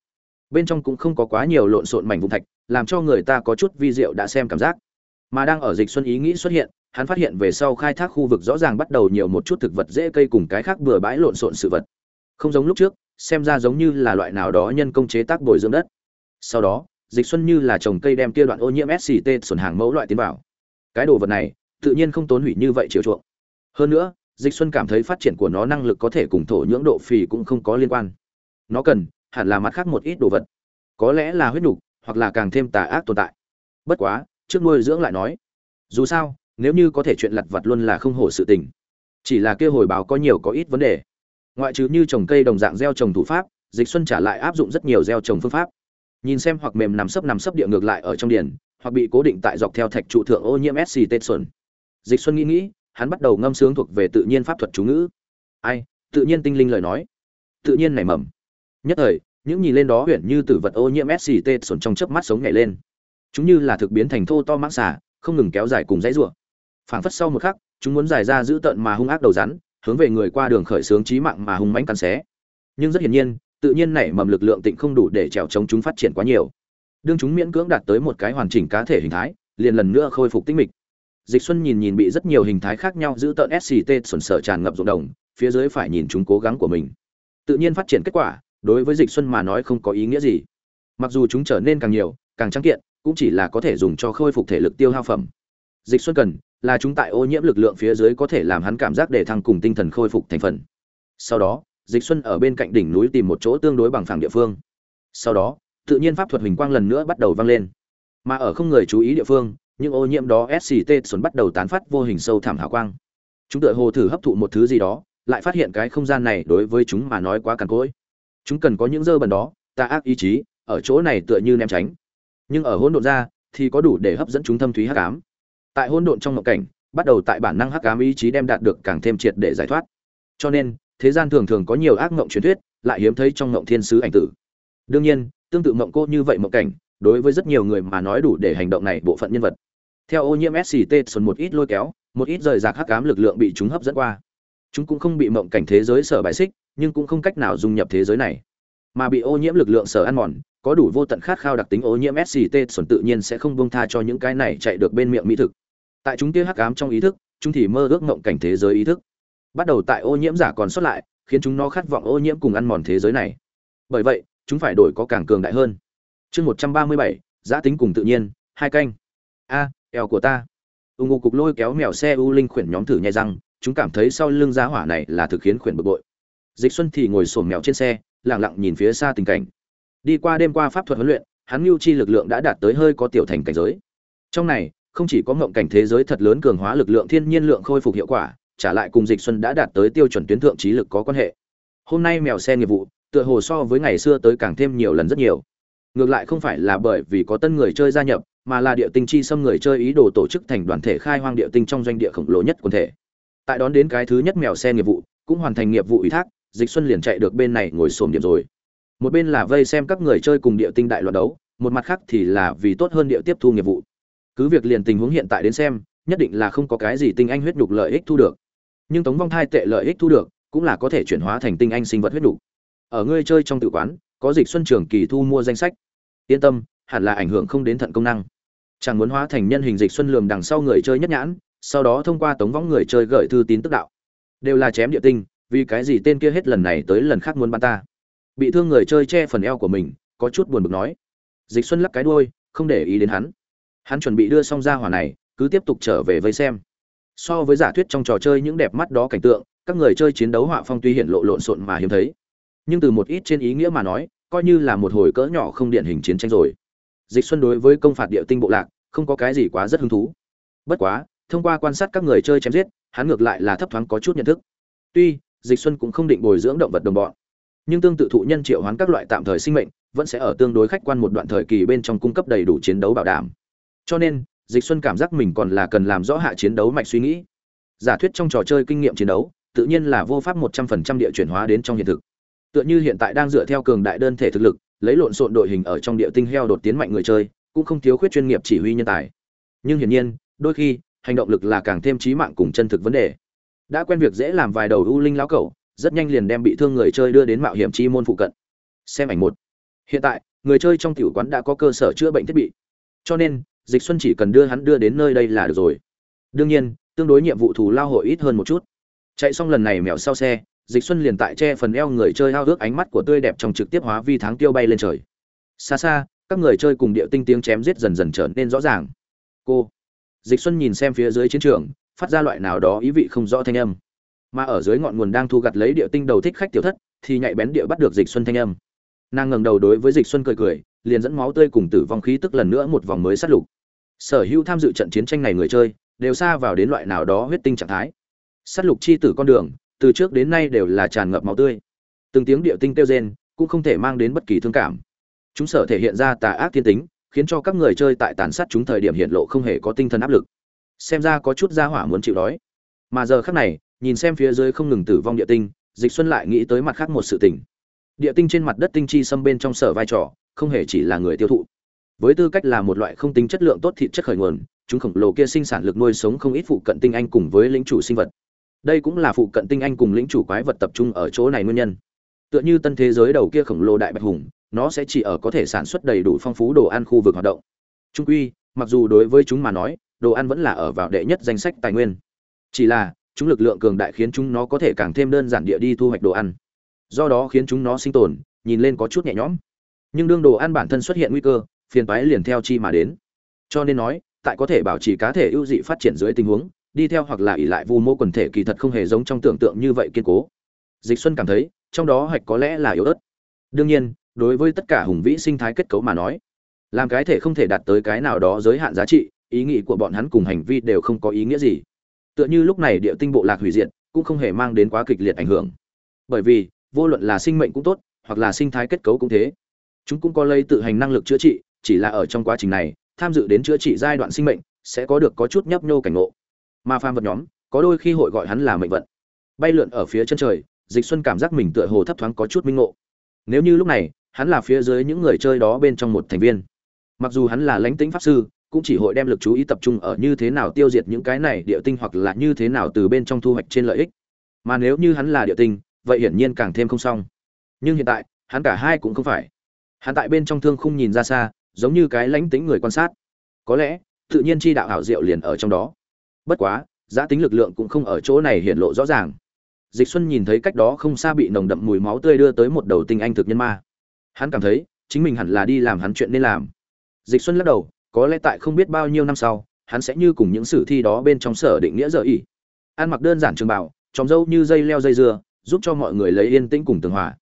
Bên trong cũng không có quá nhiều lộn xộn mảnh vụn thạch, làm cho người ta có chút vi diệu đã xem cảm giác. Mà đang ở dịch xuân ý nghĩ xuất hiện, hắn phát hiện về sau khai thác khu vực rõ ràng bắt đầu nhiều một chút thực vật dễ cây cùng cái khác bừa bãi lộn xộn sự vật. Không giống lúc trước, xem ra giống như là loại nào đó nhân công chế tác bồi dưỡng đất. Sau đó dịch xuân như là trồng cây đem kia đoạn ô nhiễm sct xuẩn hàng mẫu loại tiến vào. Cái đồ vật này, tự nhiên không tốn hủy như vậy chiều chuộng. Hơn nữa, dịch xuân cảm thấy phát triển của nó năng lực có thể cùng thổ nhưỡng độ phì cũng không có liên quan. Nó cần, hẳn là mặt khác một ít đồ vật. Có lẽ là huyết nhục, hoặc là càng thêm tà ác tồn tại. Bất quá, trước nuôi dưỡng lại nói, dù sao, nếu như có thể chuyện lặt vặt luôn là không hổ sự tình. Chỉ là kia hồi báo có nhiều có ít vấn đề. Ngoại trừ như trồng cây đồng dạng gieo trồng thủ pháp, dịch xuân trả lại áp dụng rất nhiều gieo trồng phương pháp nhìn xem hoặc mềm nằm sấp nằm sấp địa ngược lại ở trong điển hoặc bị cố định tại dọc theo thạch trụ thượng ô nhiễm sc tết xuân dịch xuân nghĩ nghĩ, hắn bắt đầu ngâm sướng thuộc về tự nhiên pháp thuật chú ngữ. Ai, tự nhiên tinh linh lời nói. Tự nhiên nảy mầm. Nhất thời, những nhìn lên đó huyện như tử vật ô nhiễm sct xuân trong chớp mắt sống nhảy lên. Chúng như là thực biến thành thô to mãng xả không ngừng kéo dài cùng dãy rủa. Phảng phất sau một khắc, chúng muốn dài ra giữ tận mà hung ác đầu rắn, hướng về người qua đường khởi sướng chí mạng mà hung mãnh cắn xé. Nhưng rất hiển nhiên tự nhiên nảy mầm lực lượng tịnh không đủ để trèo chống chúng phát triển quá nhiều. Đương chúng miễn cưỡng đạt tới một cái hoàn chỉnh cá thể hình thái, liền lần nữa khôi phục tinh mịch. Dịch xuân nhìn nhìn bị rất nhiều hình thái khác nhau giữ tận sct sồn sở tràn ngập ruộng đồng, phía dưới phải nhìn chúng cố gắng của mình. Tự nhiên phát triển kết quả, đối với dịch xuân mà nói không có ý nghĩa gì. Mặc dù chúng trở nên càng nhiều, càng trắng kiện, cũng chỉ là có thể dùng cho khôi phục thể lực tiêu hao phẩm. Dịch xuân cần, là chúng tại ô nhiễm lực lượng phía dưới có thể làm hắn cảm giác để thăng cùng tinh thần khôi phục thành phần. Sau đó dịch xuân ở bên cạnh đỉnh núi tìm một chỗ tương đối bằng phẳng địa phương. Sau đó, tự nhiên pháp thuật hình quang lần nữa bắt đầu vang lên. Mà ở không người chú ý địa phương, những ô nhiễm đó sct xuân bắt đầu tán phát vô hình sâu thẳm hào quang. Chúng tựa hồ thử hấp thụ một thứ gì đó, lại phát hiện cái không gian này đối với chúng mà nói quá cằn cỗi. Chúng cần có những dơ bẩn đó ta ác ý chí, ở chỗ này tựa như ném tránh. Nhưng ở hỗn độn ra, thì có đủ để hấp dẫn chúng thâm thúy hắc ám. Tại hỗn độn trong ngộ cảnh, bắt đầu tại bản năng hắc ám ý chí đem đạt được càng thêm triệt để giải thoát. Cho nên thế gian thường thường có nhiều ác mộng truyền thuyết, lại hiếm thấy trong mộng thiên sứ ảnh tử. Đương nhiên, tương tự mộng cô như vậy mộng cảnh, đối với rất nhiều người mà nói đủ để hành động này bộ phận nhân vật. Theo ô nhiễm sct xuân một ít lôi kéo, một ít rời rạc hắc ám lực lượng bị chúng hấp dẫn qua. Chúng cũng không bị mộng cảnh thế giới sở bài xích, nhưng cũng không cách nào dung nhập thế giới này. Mà bị ô nhiễm lực lượng sở ăn mòn, có đủ vô tận khát khao đặc tính ô nhiễm sct xuân tự nhiên sẽ không buông tha cho những cái này chạy được bên miệng mỹ thực. Tại chúng kia hắc ám trong ý thức, chúng thì mơ ước mộng cảnh thế giới ý thức bắt đầu tại ô nhiễm giả còn sót lại, khiến chúng nó khát vọng ô nhiễm cùng ăn mòn thế giới này. Bởi vậy, chúng phải đổi có càng cường đại hơn. Chương một trăm ba mươi bảy, giã tính cùng tự nhiên, hai canh. A, eo của ta. Ù ngụ cục lôi kéo mèo xe u linh khuyển nhóm thử nhai răng, chúng cảm thấy sau lưng giá hỏa này là thực khiến khuyển bực bội. Dịch xuân thì ngồi sổm mèo trên xe lẳng lặng nhìn phía xa tình cảnh. Đi qua đêm qua pháp thuật huấn luyện, hắn mưu chi lực lượng đã đạt tới hơi có tiểu thành cảnh giới. Trong này, không chỉ có ngộng cảnh thế giới thật lớn cường hóa lực lượng thiên nhiên lượng khôi phục hiệu quả trả lại cùng dịch xuân đã đạt tới tiêu chuẩn tuyến thượng trí lực có quan hệ. Hôm nay mèo xe nghiệp vụ, tựa hồ so với ngày xưa tới càng thêm nhiều lần rất nhiều. Ngược lại không phải là bởi vì có tân người chơi gia nhập, mà là địa tinh chi xâm người chơi ý đồ tổ chức thành đoàn thể khai hoang địa tinh trong doanh địa khổng lồ nhất quần thể. Tại đón đến cái thứ nhất mèo xe nghiệp vụ, cũng hoàn thành nghiệp vụ ủy thác, dịch xuân liền chạy được bên này ngồi xổm điểm rồi. Một bên là vây xem các người chơi cùng địa tinh đại loạn đấu, một mặt khác thì là vì tốt hơn địa tiếp thu nghiệp vụ. Cứ việc liền tình huống hiện tại đến xem, nhất định là không có cái gì tinh anh huyết nhục lợi ích thu được nhưng tống vong thai tệ lợi ích thu được, cũng là có thể chuyển hóa thành tinh anh sinh vật huyết đủ. Ở ngươi chơi trong tự quán, có dịch xuân trường kỳ thu mua danh sách. Yên tâm, hẳn là ảnh hưởng không đến thận công năng. Chẳng muốn hóa thành nhân hình dịch xuân lườm đằng sau người chơi nhất nhãn, sau đó thông qua tống võng người chơi gửi thư tín tức đạo. Đều là chém địa tinh, vì cái gì tên kia hết lần này tới lần khác muốn bắn ta? Bị thương người chơi che phần eo của mình, có chút buồn bực nói. Dịch xuân lắc cái đuôi, không để ý đến hắn. Hắn chuẩn bị đưa xong ra hỏa này, cứ tiếp tục trở về với xem so với giả thuyết trong trò chơi những đẹp mắt đó cảnh tượng, các người chơi chiến đấu họa phong tuy hiện lộ lộn xộn mà hiếm thấy. Nhưng từ một ít trên ý nghĩa mà nói, coi như là một hồi cỡ nhỏ không điện hình chiến tranh rồi. Dịch xuân đối với công phạt địa tinh bộ lạc, không có cái gì quá rất hứng thú. Bất quá, thông qua quan sát các người chơi chém giết, hắn ngược lại là thấp thoáng có chút nhận thức. Tuy, dịch xuân cũng không định bồi dưỡng động vật đồng bọn, nhưng tương tự thụ nhân triệu hoán các loại tạm thời sinh mệnh, vẫn sẽ ở tương đối khách quan một đoạn thời kỳ bên trong cung cấp đầy đủ chiến đấu bảo đảm. Cho nên dịch xuân cảm giác mình còn là cần làm rõ hạ chiến đấu mạch suy nghĩ. Giả thuyết trong trò chơi kinh nghiệm chiến đấu, tự nhiên là vô pháp 100% địa chuyển hóa đến trong hiện thực. Tựa như hiện tại đang dựa theo cường đại đơn thể thực lực, lấy lộn xộn đội hình ở trong địa tinh heo đột tiến mạnh người chơi, cũng không thiếu khuyết chuyên nghiệp chỉ huy nhân tài. Nhưng hiển nhiên, đôi khi, hành động lực là càng thêm trí mạng cùng chân thực vấn đề. Đã quen việc dễ làm vài đầu u linh lão cẩu, rất nhanh liền đem bị thương người chơi đưa đến mạo hiểm chi môn phụ cận. Xem ảnh một. Hiện tại, người chơi trong tiểu quán đã có cơ sở chữa bệnh thiết bị. Cho nên dịch xuân chỉ cần đưa hắn đưa đến nơi đây là được rồi. Đương nhiên, tương đối nhiệm vụ thù lao hội ít hơn một chút. Chạy xong lần này mèo sau xe, dịch xuân liền tại che phần eo người chơi hao ước ánh mắt của tươi đẹp trong trực tiếp hóa vi tháng tiêu bay lên trời. Xa xa, các người chơi cùng địa tinh tiếng chém giết dần dần trở nên rõ ràng. Cô, dịch xuân nhìn xem phía dưới chiến trường, phát ra loại nào đó ý vị không rõ thanh âm. Mà ở dưới ngọn nguồn đang thu gặt lấy địa tinh đầu thích khách tiểu thất, thì nhạy bén địa bắt được dịch xuân thanh âm. Nàng ngẩng đầu đối với dịch xuân cười cười liền dẫn máu tươi cùng tử vong khí tức lần nữa một vòng mới sát lục. Sở hữu tham dự trận chiến tranh này người chơi, đều xa vào đến loại nào đó huyết tinh trạng thái. Sát lục chi tử con đường, từ trước đến nay đều là tràn ngập máu tươi. Từng tiếng địa tinh kêu rên, cũng không thể mang đến bất kỳ thương cảm. Chúng sở thể hiện ra tà ác thiên tính, khiến cho các người chơi tại tàn sát chúng thời điểm hiện lộ không hề có tinh thần áp lực. Xem ra có chút gia hỏa muốn chịu đói. Mà giờ khắc này, nhìn xem phía dưới không ngừng tử vong địa tinh, dịch xuân lại nghĩ tới mặt khác một sự tình. Địa tinh trên mặt đất tinh chi xâm bên trong sở vai trò không hề chỉ là người tiêu thụ. Với tư cách là một loại không tính chất lượng tốt thịt chất khởi nguồn, chúng khổng lồ kia sinh sản lực nuôi sống không ít phụ cận tinh anh cùng với lĩnh chủ sinh vật. Đây cũng là phụ cận tinh anh cùng lĩnh chủ quái vật tập trung ở chỗ này nguyên nhân. Tựa như tân thế giới đầu kia khổng lồ đại bạch hùng, nó sẽ chỉ ở có thể sản xuất đầy đủ phong phú đồ ăn khu vực hoạt động. Trung quy, mặc dù đối với chúng mà nói, đồ ăn vẫn là ở vào đệ nhất danh sách tài nguyên. Chỉ là, chúng lực lượng cường đại khiến chúng nó có thể càng thêm đơn giản địa đi thu hoạch đồ ăn. Do đó khiến chúng nó sinh tồn, nhìn lên có chút nhẹ nhõm nhưng đương đồ ăn bản thân xuất hiện nguy cơ, phiền toái liền theo chi mà đến. Cho nên nói, tại có thể bảo trì cá thể ưu dị phát triển dưới tình huống, đi theo hoặc là ỉ lại vu mô quần thể kỳ thật không hề giống trong tưởng tượng như vậy kiên cố. Dịch xuân cảm thấy, trong đó hạch có lẽ là yếu ớt. Đương nhiên, đối với tất cả hùng vĩ sinh thái kết cấu mà nói, làm cái thể không thể đạt tới cái nào đó giới hạn giá trị, ý nghĩ của bọn hắn cùng hành vi đều không có ý nghĩa gì. Tựa như lúc này địa tinh bộ lạc hủy diệt, cũng không hề mang đến quá kịch liệt ảnh hưởng. Bởi vì, vô luận là sinh mệnh cũng tốt, hoặc là sinh thái kết cấu cũng thế chúng cũng có lấy tự hành năng lực chữa trị, chỉ là ở trong quá trình này, tham dự đến chữa trị giai đoạn sinh mệnh, sẽ có được có chút nhấp nhô cảnh ngộ. Mà phàm vật nhóm, có đôi khi hội gọi hắn là mệnh vận. Bay lượn ở phía chân trời, dịch xuân cảm giác mình tựa hồ thấp thoáng có chút minh ngộ. Nếu như lúc này, hắn là phía dưới những người chơi đó bên trong một thành viên. Mặc dù hắn là lãnh tĩnh pháp sư, cũng chỉ hội đem lực chú ý tập trung ở như thế nào tiêu diệt những cái này địa tinh hoặc là như thế nào từ bên trong thu hoạch trên lợi ích. Mà nếu như hắn là địa tinh, vậy hiển nhiên càng thêm không xong. Nhưng hiện tại, hắn cả hai cũng không phải hắn tại bên trong thương khung nhìn ra xa, giống như cái lãnh tính người quan sát. Có lẽ, tự nhiên chi đạo hảo diệu liền ở trong đó. Bất quá giã tính lực lượng cũng không ở chỗ này hiện lộ rõ ràng. Dịch xuân nhìn thấy cách đó không xa bị nồng đậm mùi máu tươi đưa tới một đầu tinh anh thực nhân ma. Hắn cảm thấy, chính mình hẳn là đi làm hắn chuyện nên làm. Dịch xuân lắc đầu, có lẽ tại không biết bao nhiêu năm sau, hắn sẽ như cùng những sử thi đó bên trong sở định nghĩa dở ỉ. Ăn mặc đơn giản trường bảo tròng dâu như dây leo dây dưa, giúp cho mọi người lấy yên tĩnh cùng tường hòa.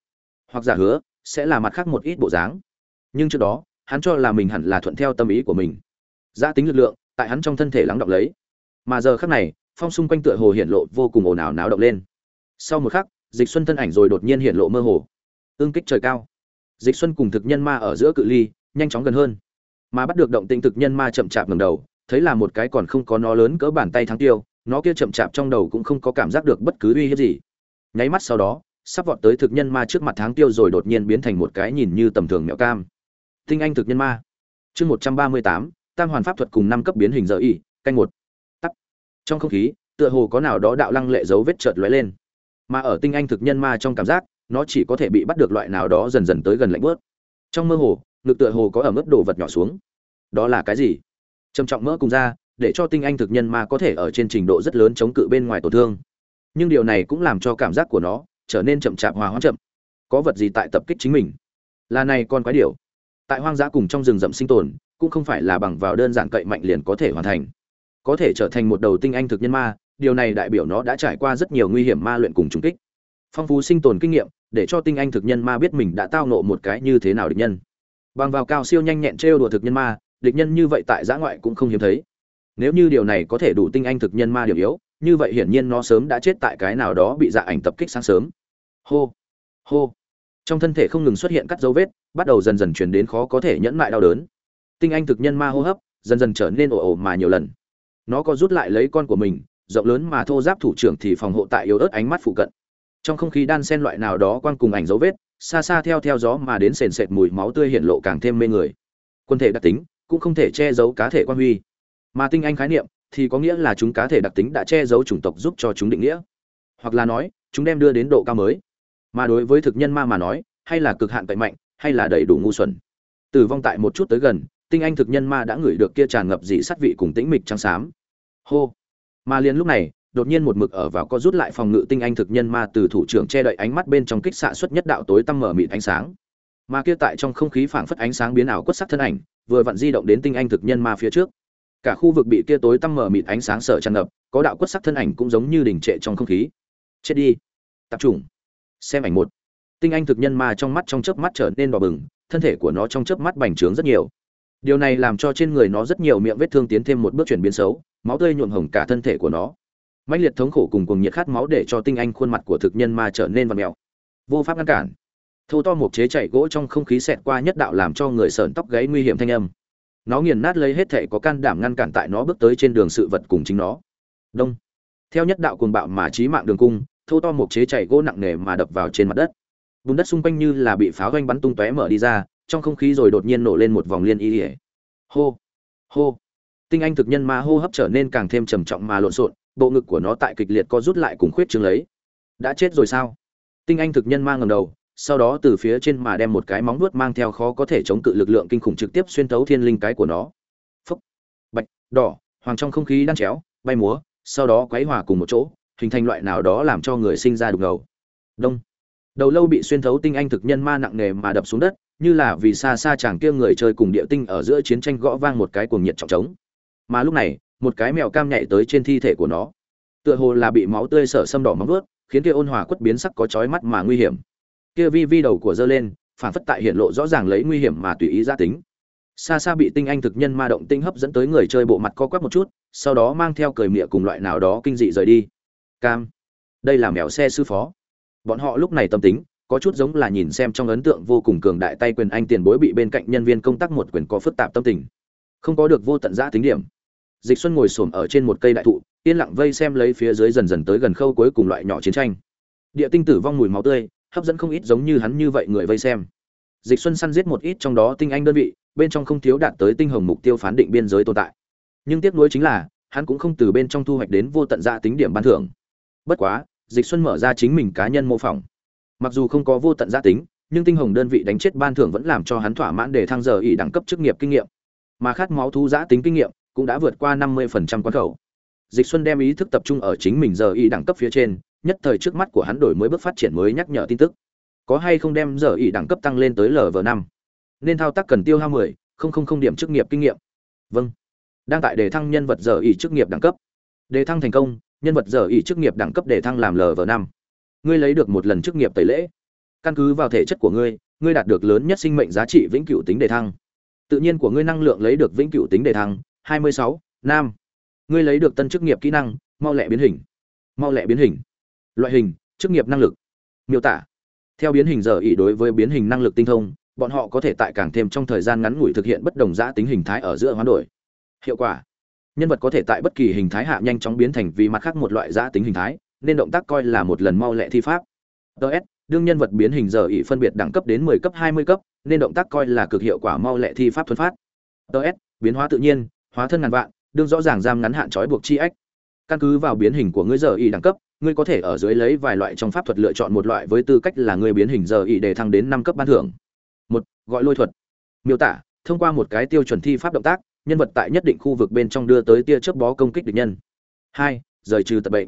Hoặc giả hứa sẽ là mặt khác một ít bộ dáng. Nhưng trước đó, hắn cho là mình hẳn là thuận theo tâm ý của mình. Giã tính lực lượng, tại hắn trong thân thể lắng động lấy. Mà giờ khắc này, phong xung quanh tựa hồ hiện lộ vô cùng ồn ào náo động lên. Sau một khắc, dịch xuân thân ảnh rồi đột nhiên hiện lộ mơ hồ. Ương kích trời cao. Dịch xuân cùng thực nhân ma ở giữa cự ly, nhanh chóng gần hơn. Mà bắt được động tinh thực nhân ma chậm chạp ngầm đầu, thấy là một cái còn không có nó lớn cỡ bàn tay thắng tiêu, nó kia chậm chạp trong đầu cũng không có cảm giác được bất cứ uy hiếp gì. Nháy mắt sau đó sắp vọt tới thực nhân ma trước mặt tháng tiêu rồi đột nhiên biến thành một cái nhìn như tầm thường mẹo cam. Tinh anh thực nhân ma. Chương một trăm ba mươi tám, tam hoàn pháp thuật cùng năm cấp biến hình giờ y, canh một. Tắt. Trong không khí, tựa hồ có nào đó đạo lăng lệ dấu vết chợt lóe lên. Mà ở tinh anh thực nhân ma trong cảm giác, nó chỉ có thể bị bắt được loại nào đó dần dần tới gần lạnh bớt trong mơ hồ, ngực tựa hồ có ở mức đồ vật nhỏ xuống. Đó là cái gì? Trầm trọng mỡ cùng ra, để cho tinh anh thực nhân ma có thể ở trên trình độ rất lớn chống cự bên ngoài tổn thương. Nhưng điều này cũng làm cho cảm giác của nó trở nên chậm chạp hòa hoãn chậm. Có vật gì tại tập kích chính mình? Là này con quái điểu. Tại hoang dã cùng trong rừng rậm sinh tồn, cũng không phải là bằng vào đơn giản cậy mạnh liền có thể hoàn thành. Có thể trở thành một đầu tinh anh thực nhân ma, điều này đại biểu nó đã trải qua rất nhiều nguy hiểm ma luyện cùng trùng kích. Phong phú sinh tồn kinh nghiệm, để cho tinh anh thực nhân ma biết mình đã tao nộ một cái như thế nào địch nhân. Bằng vào cao siêu nhanh nhẹn trêu đùa thực nhân ma, địch nhân như vậy tại giã ngoại cũng không hiếm thấy. Nếu như điều này có thể đủ tinh anh thực nhân ma điểm yếu, như vậy hiển nhiên nó sớm đã chết tại cái nào đó bị dạ ảnh tập kích sáng sớm hô hô. Trong thân thể không ngừng xuất hiện các dấu vết, bắt đầu dần dần chuyển đến khó có thể nhẫn mại đau đớn. Tinh anh thực nhân ma hô hấp, dần dần trở nên ồ ồ mà nhiều lần. Nó có rút lại lấy con của mình, rộng lớn mà thô giáp thủ trưởng thì phòng hộ tại yếu ớt ánh mắt phụ cận. Trong không khí đan sen loại nào đó quang cùng ảnh dấu vết, xa xa theo theo gió mà đến sền sệt mùi máu tươi hiện lộ càng thêm mê người. Quân thể đặc tính cũng không thể che giấu cá thể quan huy. Mà tinh anh khái niệm thì có nghĩa là chúng cá thể đặc tính đã che giấu chủng tộc giúp cho chúng định nghĩa. Hoặc là nói, chúng đem đưa đến độ cao mới mà đối với thực nhân ma mà nói, hay là cực hạn cậy mạnh, hay là đầy đủ ngu xuẩn. Tử vong tại một chút tới gần, tinh anh thực nhân ma đã ngửi được kia tràn ngập dị sát vị cùng tĩnh mịch trắng xám. Hô! Mà liền lúc này, đột nhiên một mực ở vào có rút lại phòng ngự tinh anh thực nhân ma từ thủ trưởng che đậy ánh mắt bên trong kích xạ xuất nhất đạo tối tăm mở mịt ánh sáng. Mà kia tại trong không khí phảng phất ánh sáng biến ảo quất sắc thân ảnh, vừa vặn di động đến tinh anh thực nhân ma phía trước. Cả khu vực bị kia tối tăm mở mịt ánh sáng sở tràn ngập, có đạo quất sắc thân ảnh cũng giống như đình trệ trong không khí. Chết đi! Tập trung xem ảnh một. Tinh anh thực nhân ma trong mắt trong chớp mắt trở nên đỏ bừng, thân thể của nó trong chớp mắt bành trướng rất nhiều. Điều này làm cho trên người nó rất nhiều miệng vết thương tiến thêm một bước chuyển biến xấu, máu tươi nhuộm hồng cả thân thể của nó. Mãnh liệt thống khổ cùng cùng nhiệt khát máu để cho tinh anh khuôn mặt của thực nhân ma trở nên vằn mèo. Vô pháp ngăn cản. Thâu to một chế chạy gỗ trong không khí xẹt qua nhất đạo làm cho người sợn tóc gáy nguy hiểm thanh âm. Nó nghiền nát lấy hết thể có can đảm ngăn cản tại nó bước tới trên đường sự vật cùng chính nó. Đông. Theo nhất đạo cuồng bạo mà trí mạng đường cung thô to một chế chạy gỗ nặng nề mà đập vào trên mặt đất. Bùn đất xung quanh như là bị pháo doanh bắn tung tóe mở đi ra, trong không khí rồi đột nhiên nổ lên một vòng liên y ỉa hô hô. Tinh anh thực nhân ma hô hấp trở nên càng thêm trầm trọng mà lộn xộn, bộ ngực của nó tại kịch liệt co rút lại cùng khuyết trương lấy. Đã chết rồi sao? Tinh anh thực nhân ma ngầm đầu, sau đó từ phía trên mà đem một cái móng vuốt mang theo khó có thể chống cự lực lượng kinh khủng trực tiếp xuyên thấu thiên linh cái của nó. Phúc. Bạch. Đỏ. Hoàng trong không khí đang chéo, bay múa, sau đó quấy hòa cùng một chỗ hình thành loại nào đó làm cho người sinh ra đục ngầu. Đông. Đầu lâu bị xuyên thấu tinh anh thực nhân ma nặng nề mà đập xuống đất, như là vì xa xa chàng kia người chơi cùng địa tinh ở giữa chiến tranh gõ vang một cái cuồng nhiệt trọng trống. Mà lúc này, một cái mèo cam nhảy tới trên thi thể của nó. Tựa hồ là bị máu tươi sở xâm đỏ móng ướt khiến kia ôn hòa quất biến sắc có chói mắt mà nguy hiểm. Kia vi vi đầu của dơ lên, phản phất tại hiện lộ rõ ràng lấy nguy hiểm mà tùy ý gia tính. Xa xa bị tinh anh thực nhân ma động tinh hấp dẫn tới người chơi bộ mặt co quắp một chút, sau đó mang theo cười mịa cùng loại nào đó kinh dị rời đi cam. Đây là mèo xe sư phó. Bọn họ lúc này tâm tính, có chút giống là nhìn xem trong ấn tượng vô cùng cường đại tay quyền anh tiền bối bị bên cạnh nhân viên công tác một quyền có phức tạp tâm tình. Không có được vô tận giã tính điểm. Dịch xuân ngồi xổm ở trên một cây đại thụ, yên lặng vây xem lấy phía dưới dần dần tới gần khâu cuối cùng loại nhỏ chiến tranh. Địa tinh tử vong mùi máu tươi, hấp dẫn không ít giống như hắn như vậy người vây xem. Dịch xuân săn giết một ít trong đó tinh anh đơn vị, bên trong không thiếu đạt tới tinh hồng mục tiêu phán định biên giới tồn tại. Nhưng tiếc nuối chính là, hắn cũng không từ bên trong thu hoạch đến vô tận giã tính điểm ban thưởng bất quá, dịch xuân mở ra chính mình cá nhân mô phỏng. Mặc dù không có vô tận gia tính, nhưng tinh hồng đơn vị đánh chết ban thưởng vẫn làm cho hắn thỏa mãn để thăng giờ ỉ đẳng cấp chức nghiệp kinh nghiệm. Mà khát máu thú giã tính kinh nghiệm cũng đã vượt qua 50% quan khẩu. Dịch xuân đem ý thức tập trung ở chính mình giờ ỉ đẳng cấp phía trên, nhất thời trước mắt của hắn đổi mới bước phát triển mới nhắc nhở tin tức. Có hay không đem giờ ỉ đẳng cấp tăng lên tới lv năm? Nên thao tác cần tiêu hao mười, không không không điểm chức nghiệp kinh nghiệm. Vâng. Đang tại đề thăng nhân vật giờ ỉ chức nghiệp đẳng cấp. Đề thăng thành công nhân vật giờ ý chức nghiệp đẳng cấp để thăng làm lv năm. Ngươi lấy được một lần chức nghiệp tẩy lễ. Căn cứ vào thể chất của ngươi ngươi đạt được lớn nhất sinh mệnh giá trị vĩnh cửu tính đề thăng. Tự nhiên của ngươi năng lượng lấy được vĩnh cửu tính đề thăng 26, nam. Ngươi lấy được tân chức nghiệp kỹ năng mau lẹ biến hình. Mau lẹ biến hình. Loại hình chức nghiệp năng lực. Miêu tả. Theo biến hình giờ ý đối với biến hình năng lực tinh thông bọn họ có thể tại càng thêm trong thời gian ngắn ngủi thực hiện bất đồng giã tính hình thái ở giữa hoán đổi. Hiệu quả nhân vật có thể tại bất kỳ hình thái hạ nhanh chóng biến thành vì mặt khác một loại giã tính hình thái, nên động tác coi là một lần mau lẹ thi pháp. Ts đương nhân vật biến hình giờ ỉ phân biệt đẳng cấp đến 10 cấp 20 cấp, nên động tác coi là cực hiệu quả mau lẹ thi pháp thuần phát. Ts biến hóa tự nhiên, hóa thân ngàn vạn, đương rõ ràng giam ngắn hạn trói buộc chi ách. Căn cứ vào biến hình của ngươi giờ ỉ đẳng cấp, ngươi có thể ở dưới lấy vài loại trong pháp thuật lựa chọn một loại với tư cách là ngươi biến hình giờ ỉ để thăng đến năm cấp ban thưởng. Một, gọi lôi thuật. Miêu tả, thông qua một cái tiêu chuẩn thi pháp động tác nhân vật tại nhất định khu vực bên trong đưa tới tia chớp bó công kích địch nhân. Hai, rời trừ tật bệnh.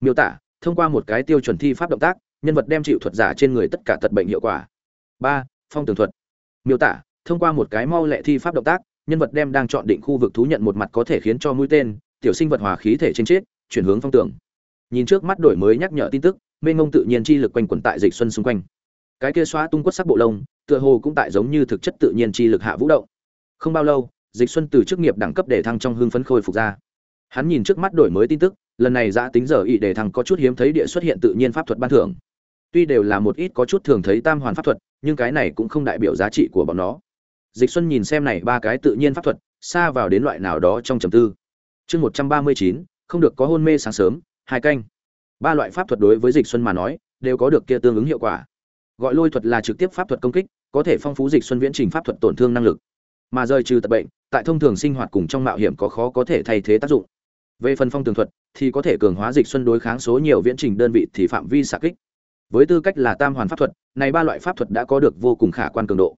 Miêu tả, thông qua một cái tiêu chuẩn thi pháp động tác, nhân vật đem chịu thuật giả trên người tất cả tật bệnh hiệu quả. Ba, phong tường thuật. Miêu tả, thông qua một cái mau lẹ thi pháp động tác, nhân vật đem đang chọn định khu vực thú nhận một mặt có thể khiến cho mũi tên, tiểu sinh vật hòa khí thể trên chết, chuyển hướng phong tường. Nhìn trước mắt đổi mới nhắc nhở tin tức, mênh ngông tự nhiên chi lực quanh quẩn tại dịch xuân xung quanh. Cái kia xóa tung quất sắc bộ lông, tựa hồ cũng tại giống như thực chất tự nhiên chi lực hạ vũ động. Không bao lâu dịch xuân từ chức nghiệp đẳng cấp để thăng trong hưng phấn khôi phục ra. Hắn nhìn trước mắt đổi mới tin tức, lần này giã tính giờ ý để thăng có chút hiếm thấy địa xuất hiện tự nhiên pháp thuật ban thưởng. Tuy đều là một ít có chút thường thấy tam hoàn pháp thuật, nhưng cái này cũng không đại biểu giá trị của bọn nó. Dịch xuân nhìn xem này ba cái tự nhiên pháp thuật, xa vào đến loại nào đó trong trầm tư. Chương một trăm ba mươi chín, không được có hôn mê sáng sớm, hai canh. Ba loại pháp thuật đối với dịch xuân mà nói, đều có được kia tương ứng hiệu quả. Gọi lôi thuật là trực tiếp pháp thuật công kích, có thể phong phú dịch xuân viễn trình pháp thuật tổn thương năng lực. Mà rời trừ tật bệnh tại thông thường sinh hoạt cùng trong mạo hiểm có khó có thể thay thế tác dụng. Về phần phong tường thuật, thì có thể cường hóa dịch xuân đối kháng số nhiều viễn trình đơn vị thì phạm vi xạ kích. Với tư cách là tam hoàn pháp thuật, này ba loại pháp thuật đã có được vô cùng khả quan cường độ.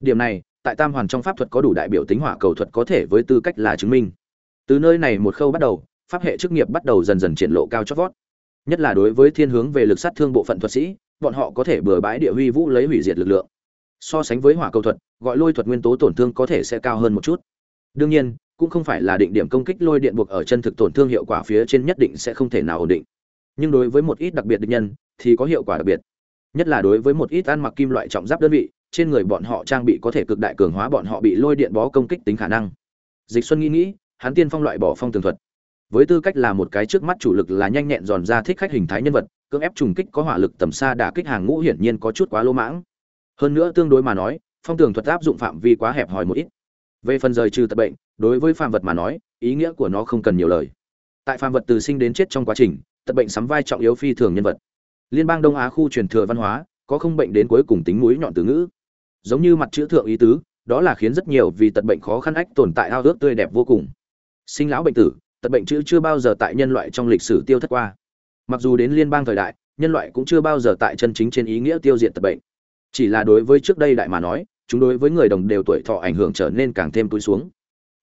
Điểm này, tại tam hoàn trong pháp thuật có đủ đại biểu tính hỏa cầu thuật có thể với tư cách là chứng minh. Từ nơi này một khâu bắt đầu, pháp hệ chức nghiệp bắt đầu dần dần triển lộ cao chót vót. Nhất là đối với thiên hướng về lực sát thương bộ phận thuật sĩ, bọn họ có thể bừa bãi địa huy vũ lấy hủy diệt lực lượng so sánh với hỏa cầu thuật, gọi lôi thuật nguyên tố tổn thương có thể sẽ cao hơn một chút. Đương nhiên, cũng không phải là định điểm công kích lôi điện buộc ở chân thực tổn thương hiệu quả phía trên nhất định sẽ không thể nào ổn định. Nhưng đối với một ít đặc biệt địch nhân, thì có hiệu quả đặc biệt. Nhất là đối với một ít ăn mặc kim loại trọng giáp đơn vị, trên người bọn họ trang bị có thể cực đại cường hóa bọn họ bị lôi điện bó công kích tính khả năng. Dịch xuân nghĩ nghĩ, hắn tiên phong loại bỏ phong tường thuật. Với tư cách là một cái trước mắt chủ lực là nhanh nhẹn giòn ra thích khách hình thái nhân vật, cưỡng ép trùng kích có hỏa lực tầm xa đả kích hàng ngũ hiển nhiên có chút quá lô mãng hơn nữa tương đối mà nói, phong tường thuật áp dụng phạm vi quá hẹp hòi một ít. Về phần rời trừ tật bệnh, đối với phàm vật mà nói, ý nghĩa của nó không cần nhiều lời. Tại phàm vật từ sinh đến chết trong quá trình, tật bệnh sắm vai trọng yếu phi thường nhân vật. Liên bang đông á khu truyền thừa văn hóa, có không bệnh đến cuối cùng tính mũi nhọn từ ngữ. Giống như mặt chữ thượng ý tứ, đó là khiến rất nhiều vì tật bệnh khó khăn ách tồn tại ao ước tươi đẹp vô cùng. Sinh lão bệnh tử, tật bệnh chữ chưa bao giờ tại nhân loại trong lịch sử tiêu thất qua. Mặc dù đến liên bang thời đại, nhân loại cũng chưa bao giờ tại chân chính trên ý nghĩa tiêu diệt tật bệnh chỉ là đối với trước đây đại mà nói, chúng đối với người đồng đều tuổi thọ ảnh hưởng trở nên càng thêm túi xuống.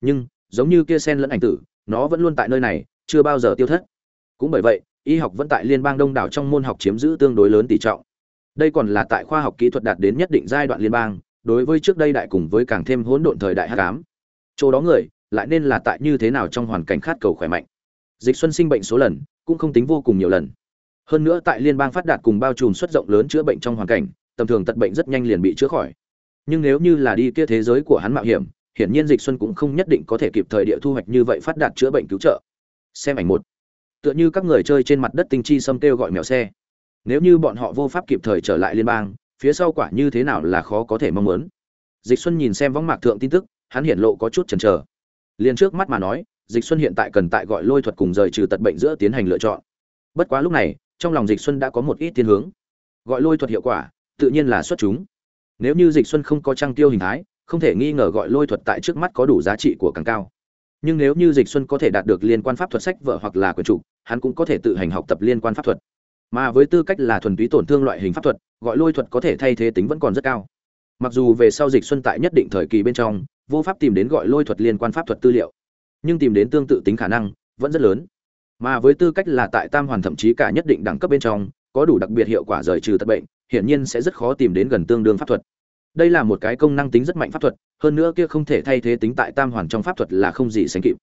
Nhưng, giống như kia sen lẫn ảnh tử, nó vẫn luôn tại nơi này, chưa bao giờ tiêu thất. Cũng bởi vậy, y học vẫn tại liên bang đông đảo trong môn học chiếm giữ tương đối lớn tỷ trọng. Đây còn là tại khoa học kỹ thuật đạt đến nhất định giai đoạn liên bang, đối với trước đây đại cùng với càng thêm hỗn độn thời đại hắc ám. Chỗ đó người, lại nên là tại như thế nào trong hoàn cảnh khát cầu khỏe mạnh. Dịch xuân sinh bệnh số lần, cũng không tính vô cùng nhiều lần. Hơn nữa tại liên bang phát đạt cùng bao trùm xuất rộng lớn chữa bệnh trong hoàn cảnh tầm thường tật bệnh rất nhanh liền bị chữa khỏi. Nhưng nếu như là đi kia thế giới của hắn mạo hiểm, hiển nhiên dịch xuân cũng không nhất định có thể kịp thời địa thu hoạch như vậy phát đạt chữa bệnh cứu trợ. Xem ảnh một. Tựa như các người chơi trên mặt đất tinh chi xâm kêu gọi mèo xe. Nếu như bọn họ vô pháp kịp thời trở lại liên bang, phía sau quả như thế nào là khó có thể mong muốn. Dịch xuân nhìn xem võng mạc thượng tin tức, hắn hiển lộ có chút chần chờ. Liền trước mắt mà nói, dịch xuân hiện tại cần tại gọi lôi thuật cùng rời trừ tật bệnh giữa tiến hành lựa chọn. Bất quá lúc này, trong lòng dịch xuân đã có một ít tiên hướng. Gọi lôi thuật hiệu quả tự nhiên là xuất chúng. Nếu như dịch xuân không có trang tiêu hình thái, không thể nghi ngờ gọi lôi thuật tại trước mắt có đủ giá trị của càng cao. Nhưng nếu như dịch xuân có thể đạt được liên quan pháp thuật sách vở hoặc là quyền chủ, hắn cũng có thể tự hành học tập liên quan pháp thuật. Mà với tư cách là thuần túy tổn thương loại hình pháp thuật, gọi lôi thuật có thể thay thế tính vẫn còn rất cao. Mặc dù về sau dịch xuân tại nhất định thời kỳ bên trong, vô pháp tìm đến gọi lôi thuật liên quan pháp thuật tư liệu, nhưng tìm đến tương tự tính khả năng vẫn rất lớn. Mà với tư cách là tại tam hoàn thậm chí cả nhất định đẳng cấp bên trong, có đủ đặc biệt hiệu quả rời trừ tật bệnh hiển nhiên sẽ rất khó tìm đến gần tương đương pháp thuật. Đây là một cái công năng tính rất mạnh pháp thuật hơn nữa kia không thể thay thế tính tại tam hoàn trong pháp thuật là không gì sánh kịp.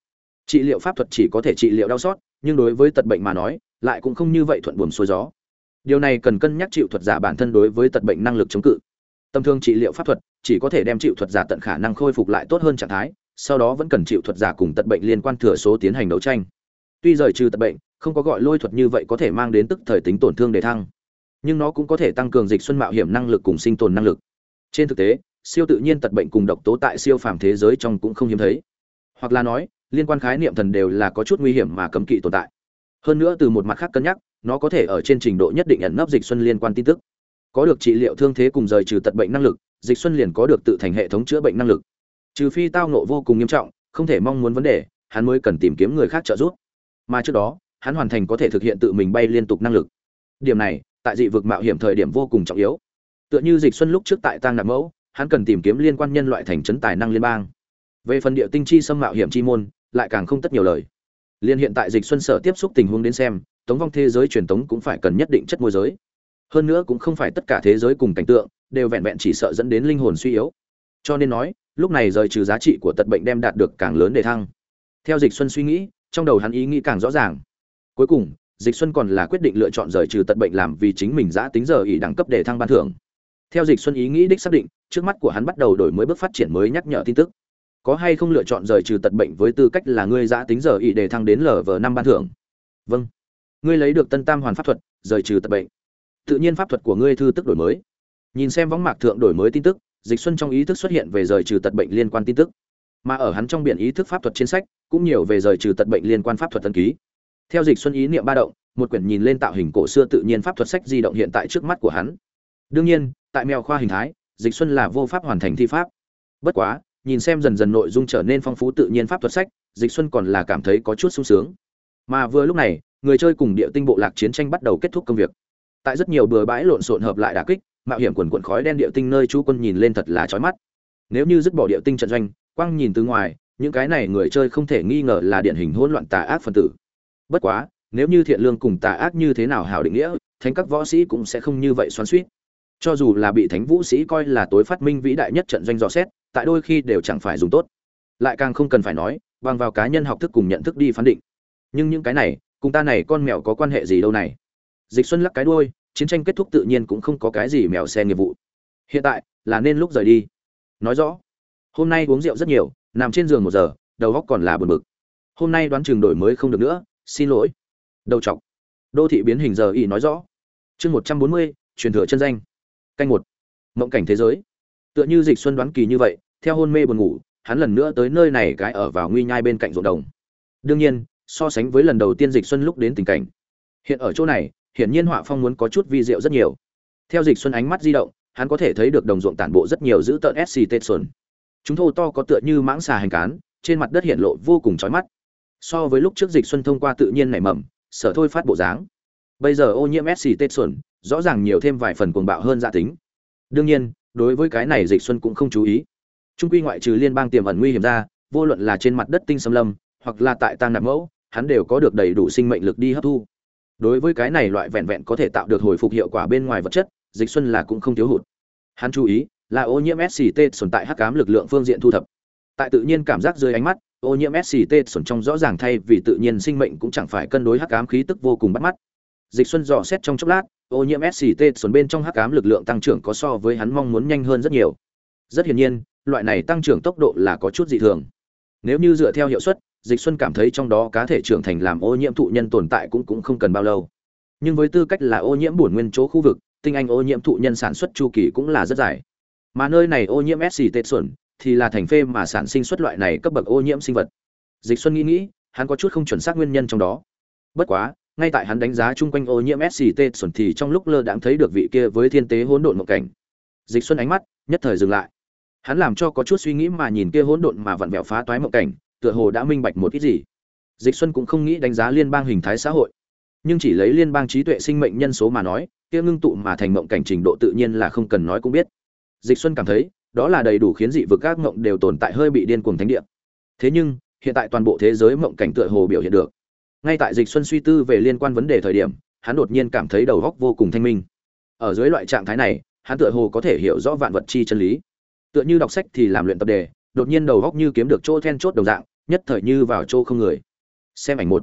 Trị liệu pháp thuật chỉ có thể trị liệu đau sót, nhưng đối với tật bệnh mà nói lại cũng không như vậy thuận buồm xuôi gió. Điều này cần cân nhắc chịu thuật giả bản thân đối với tật bệnh năng lực chống cự. Tâm thương trị liệu pháp thuật chỉ có thể đem chịu thuật giả tận khả năng khôi phục lại tốt hơn trạng thái sau đó vẫn cần chịu thuật giả cùng tật bệnh liên quan thừa số tiến hành đấu tranh. Tuy rời trừ tật bệnh không có gọi lôi thuật như vậy có thể mang đến tức thời tính tổn thương để thăng nhưng nó cũng có thể tăng cường dịch xuân mạo hiểm năng lực cùng sinh tồn năng lực. Trên thực tế, siêu tự nhiên tật bệnh cùng độc tố tại siêu phàm thế giới trong cũng không hiếm thấy. Hoặc là nói, liên quan khái niệm thần đều là có chút nguy hiểm mà cấm kỵ tồn tại. Hơn nữa từ một mặt khác cân nhắc, nó có thể ở trên trình độ nhất định ẩn nấp dịch xuân liên quan tin tức. Có được trị liệu thương thế cùng rời trừ tật bệnh năng lực, dịch xuân liền có được tự thành hệ thống chữa bệnh năng lực. Trừ phi tao nộ vô cùng nghiêm trọng, không thể mong muốn vấn đề, hắn mới cần tìm kiếm người khác trợ giúp. Mà trước đó, hắn hoàn thành có thể thực hiện tự mình bay liên tục năng lực. Điểm này tại dị vực mạo hiểm thời điểm vô cùng trọng yếu. Tựa như dịch xuân lúc trước tại tang nạp mẫu, hắn cần tìm kiếm liên quan nhân loại thành trấn tài năng liên bang. Về phần địa tinh chi xâm mạo hiểm chi môn, lại càng không tất nhiều lời. Liên hiện tại dịch xuân sở tiếp xúc tình huống đến xem, tống vong thế giới truyền tống cũng phải cần nhất định chất môi giới. Hơn nữa cũng không phải tất cả thế giới cùng cảnh tượng đều vẹn vẹn chỉ sợ dẫn đến linh hồn suy yếu. Cho nên nói, lúc này rời trừ giá trị của tật bệnh đem đạt được càng lớn đề thăng. Theo dịch xuân suy nghĩ, trong đầu hắn ý nghĩ càng rõ ràng. Cuối cùng dịch xuân còn là quyết định lựa chọn rời trừ tận bệnh làm vì chính mình giã tính giờ ỉ đẳng cấp để thăng ban thưởng. Theo dịch xuân ý nghĩ đích xác định, trước mắt của hắn bắt đầu đổi mới bước phát triển mới nhắc nhở tin tức. Có hay không lựa chọn rời trừ tật bệnh với tư cách là ngươi giã tính giờ ỉ để thăng đến lv năm ban thưởng? Vâng. Ngươi lấy được tân tam hoàn pháp thuật, rời trừ tật bệnh. Tự nhiên pháp thuật của ngươi thư tức đổi mới. Nhìn xem võng mạc thượng đổi mới tin tức, dịch xuân trong ý thức xuất hiện về rời trừ tật bệnh liên quan tin tức. Mà ở hắn trong biển ý thức pháp thuật trên sách, cũng nhiều về rời trừ tật bệnh liên quan pháp thuật tân ký theo dịch xuân ý niệm ba động, một quyển nhìn lên tạo hình cổ xưa tự nhiên pháp thuật sách di động hiện tại trước mắt của hắn. Đương nhiên, tại mèo khoa hình thái, dịch xuân là vô pháp hoàn thành thi pháp. Bất quá, nhìn xem dần dần nội dung trở nên phong phú tự nhiên pháp thuật sách, dịch xuân còn là cảm thấy có chút sung sướng. Mà vừa lúc này, người chơi cùng địa tinh bộ lạc chiến tranh bắt đầu kết thúc công việc. Tại rất nhiều bừa bãi lộn xộn hợp lại đả kích, mạo hiểm quần quận khói đen địa tinh nơi chú quân nhìn lên thật là chói mắt. Nếu như dứt bỏ địa tinh trận doanh, quang nhìn từ ngoài, những cái này người chơi không thể nghi ngờ là điển hình hỗn loạn tà ác phần tử bất quá, nếu như thiện lương cùng tà ác như thế nào hảo định nghĩa, thánh các võ sĩ cũng sẽ không như vậy xoắn suýt cho dù là bị thánh vũ sĩ coi là tối phát minh vĩ đại nhất trận doanh dò xét, tại đôi khi đều chẳng phải dùng tốt. Lại càng không cần phải nói, bằng vào cá nhân học thức cùng nhận thức đi phán định. Nhưng những cái này, cùng ta này con mèo có quan hệ gì đâu này? Dịch xuân lắc cái đuôi, chiến tranh kết thúc tự nhiên cũng không có cái gì mèo xe nghiệp vụ. Hiện tại, là nên lúc rời đi. Nói rõ, hôm nay uống rượu rất nhiều, nằm trên giường một giờ, đầu óc còn là buồn bực. Hôm nay đoán chừng đổi mới không được nữa xin lỗi. Đầu chọc đô thị biến hình giờ y nói rõ. Chương một trăm bốn mươi, truyền thừa chân danh. Canh một. Mộng cảnh thế giới. Tựa như dịch xuân đoán kỳ như vậy, theo hôn mê buồn ngủ, hắn lần nữa tới nơi này cái ở vào nguy nhai bên cạnh ruộng đồng. Đương nhiên, so sánh với lần đầu tiên dịch xuân lúc đến tình cảnh. Hiện ở chỗ này, hiển nhiên họa phong muốn có chút vi diệu rất nhiều. Theo dịch xuân ánh mắt di động, hắn có thể thấy được đồng ruộng tản bộ rất nhiều giữ tợn sct xuân chúng thô to có tựa như mãng xà hành cán, trên mặt đất hiện lộ vô cùng chói mắt so với lúc trước dịch xuân thông qua tự nhiên nảy mầm, sở thôi phát bộ dáng. Bây giờ ô nhiễm sct xuân rõ ràng nhiều thêm vài phần cuồng bạo hơn dạ tính. Đương nhiên, đối với cái này dịch xuân cũng không chú ý. Trung quy ngoại trừ liên bang tiềm ẩn nguy hiểm ra, vô luận là trên mặt đất tinh xâm lâm, hoặc là tại tang nạp mẫu, hắn đều có được đầy đủ sinh mệnh lực đi hấp thu. Đối với cái này loại vẹn vẹn có thể tạo được hồi phục hiệu quả bên ngoài vật chất, dịch xuân là cũng không thiếu hụt. Hắn chú ý là ô nhiễm sct tồn tại hắc ám lực lượng phương diện thu thập. Tại tự nhiên cảm giác dưới ánh mắt ô nhiễm sct sổn trong rõ ràng thay vì tự nhiên sinh mệnh cũng chẳng phải cân đối hắc ám khí tức vô cùng bắt mắt. Dịch xuân dò xét trong chốc lát, ô nhiễm sct sổn bên trong hắc ám lực lượng tăng trưởng có so với hắn mong muốn nhanh hơn rất nhiều. Rất hiển nhiên, loại này tăng trưởng tốc độ là có chút dị thường. Nếu như dựa theo hiệu suất, dịch xuân cảm thấy trong đó cá thể trưởng thành làm ô nhiễm thụ nhân tồn tại cũng cũng không cần bao lâu. Nhưng với tư cách là ô nhiễm bổn nguyên chỗ khu vực, tinh anh ô nhiễm thụ nhân sản xuất chu kỳ cũng là rất dài. Mà nơi này ô nhiễm sct sổn thì là thành phê mà sản sinh xuất loại này cấp bậc ô nhiễm sinh vật. Dịch xuân nghĩ nghĩ, hắn có chút không chuẩn xác nguyên nhân trong đó. Bất quá, ngay tại hắn đánh giá chung quanh ô nhiễm sct xuẩn thì trong lúc lơ đãng thấy được vị kia với thiên tế hỗn độn một cảnh. Dịch xuân ánh mắt nhất thời dừng lại. Hắn làm cho có chút suy nghĩ mà nhìn kia hỗn độn mà vặn vẹo phá toái mộng cảnh, tựa hồ đã minh bạch một ít gì. Dịch xuân cũng không nghĩ đánh giá liên bang hình thái xã hội. Nhưng chỉ lấy liên bang trí tuệ sinh mệnh nhân số mà nói, kia ngưng tụ mà thành mộng cảnh trình độ tự nhiên là không cần nói cũng biết. Dịch xuân cảm thấy đó là đầy đủ khiến dị vực các ngộng đều tồn tại hơi bị điên cuồng thánh địa. Thế nhưng, hiện tại toàn bộ thế giới mộng cảnh tựa hồ biểu hiện được. Ngay tại dịch xuân suy tư về liên quan vấn đề thời điểm, hắn đột nhiên cảm thấy đầu óc vô cùng thanh minh. Ở dưới loại trạng thái này, hắn tựa hồ có thể hiểu rõ vạn vật chi chân lý. Tựa như đọc sách thì làm luyện tập đề, đột nhiên đầu óc như kiếm được chỗ then chốt đồng dạng, nhất thời như vào chỗ không người. Xem ảnh một.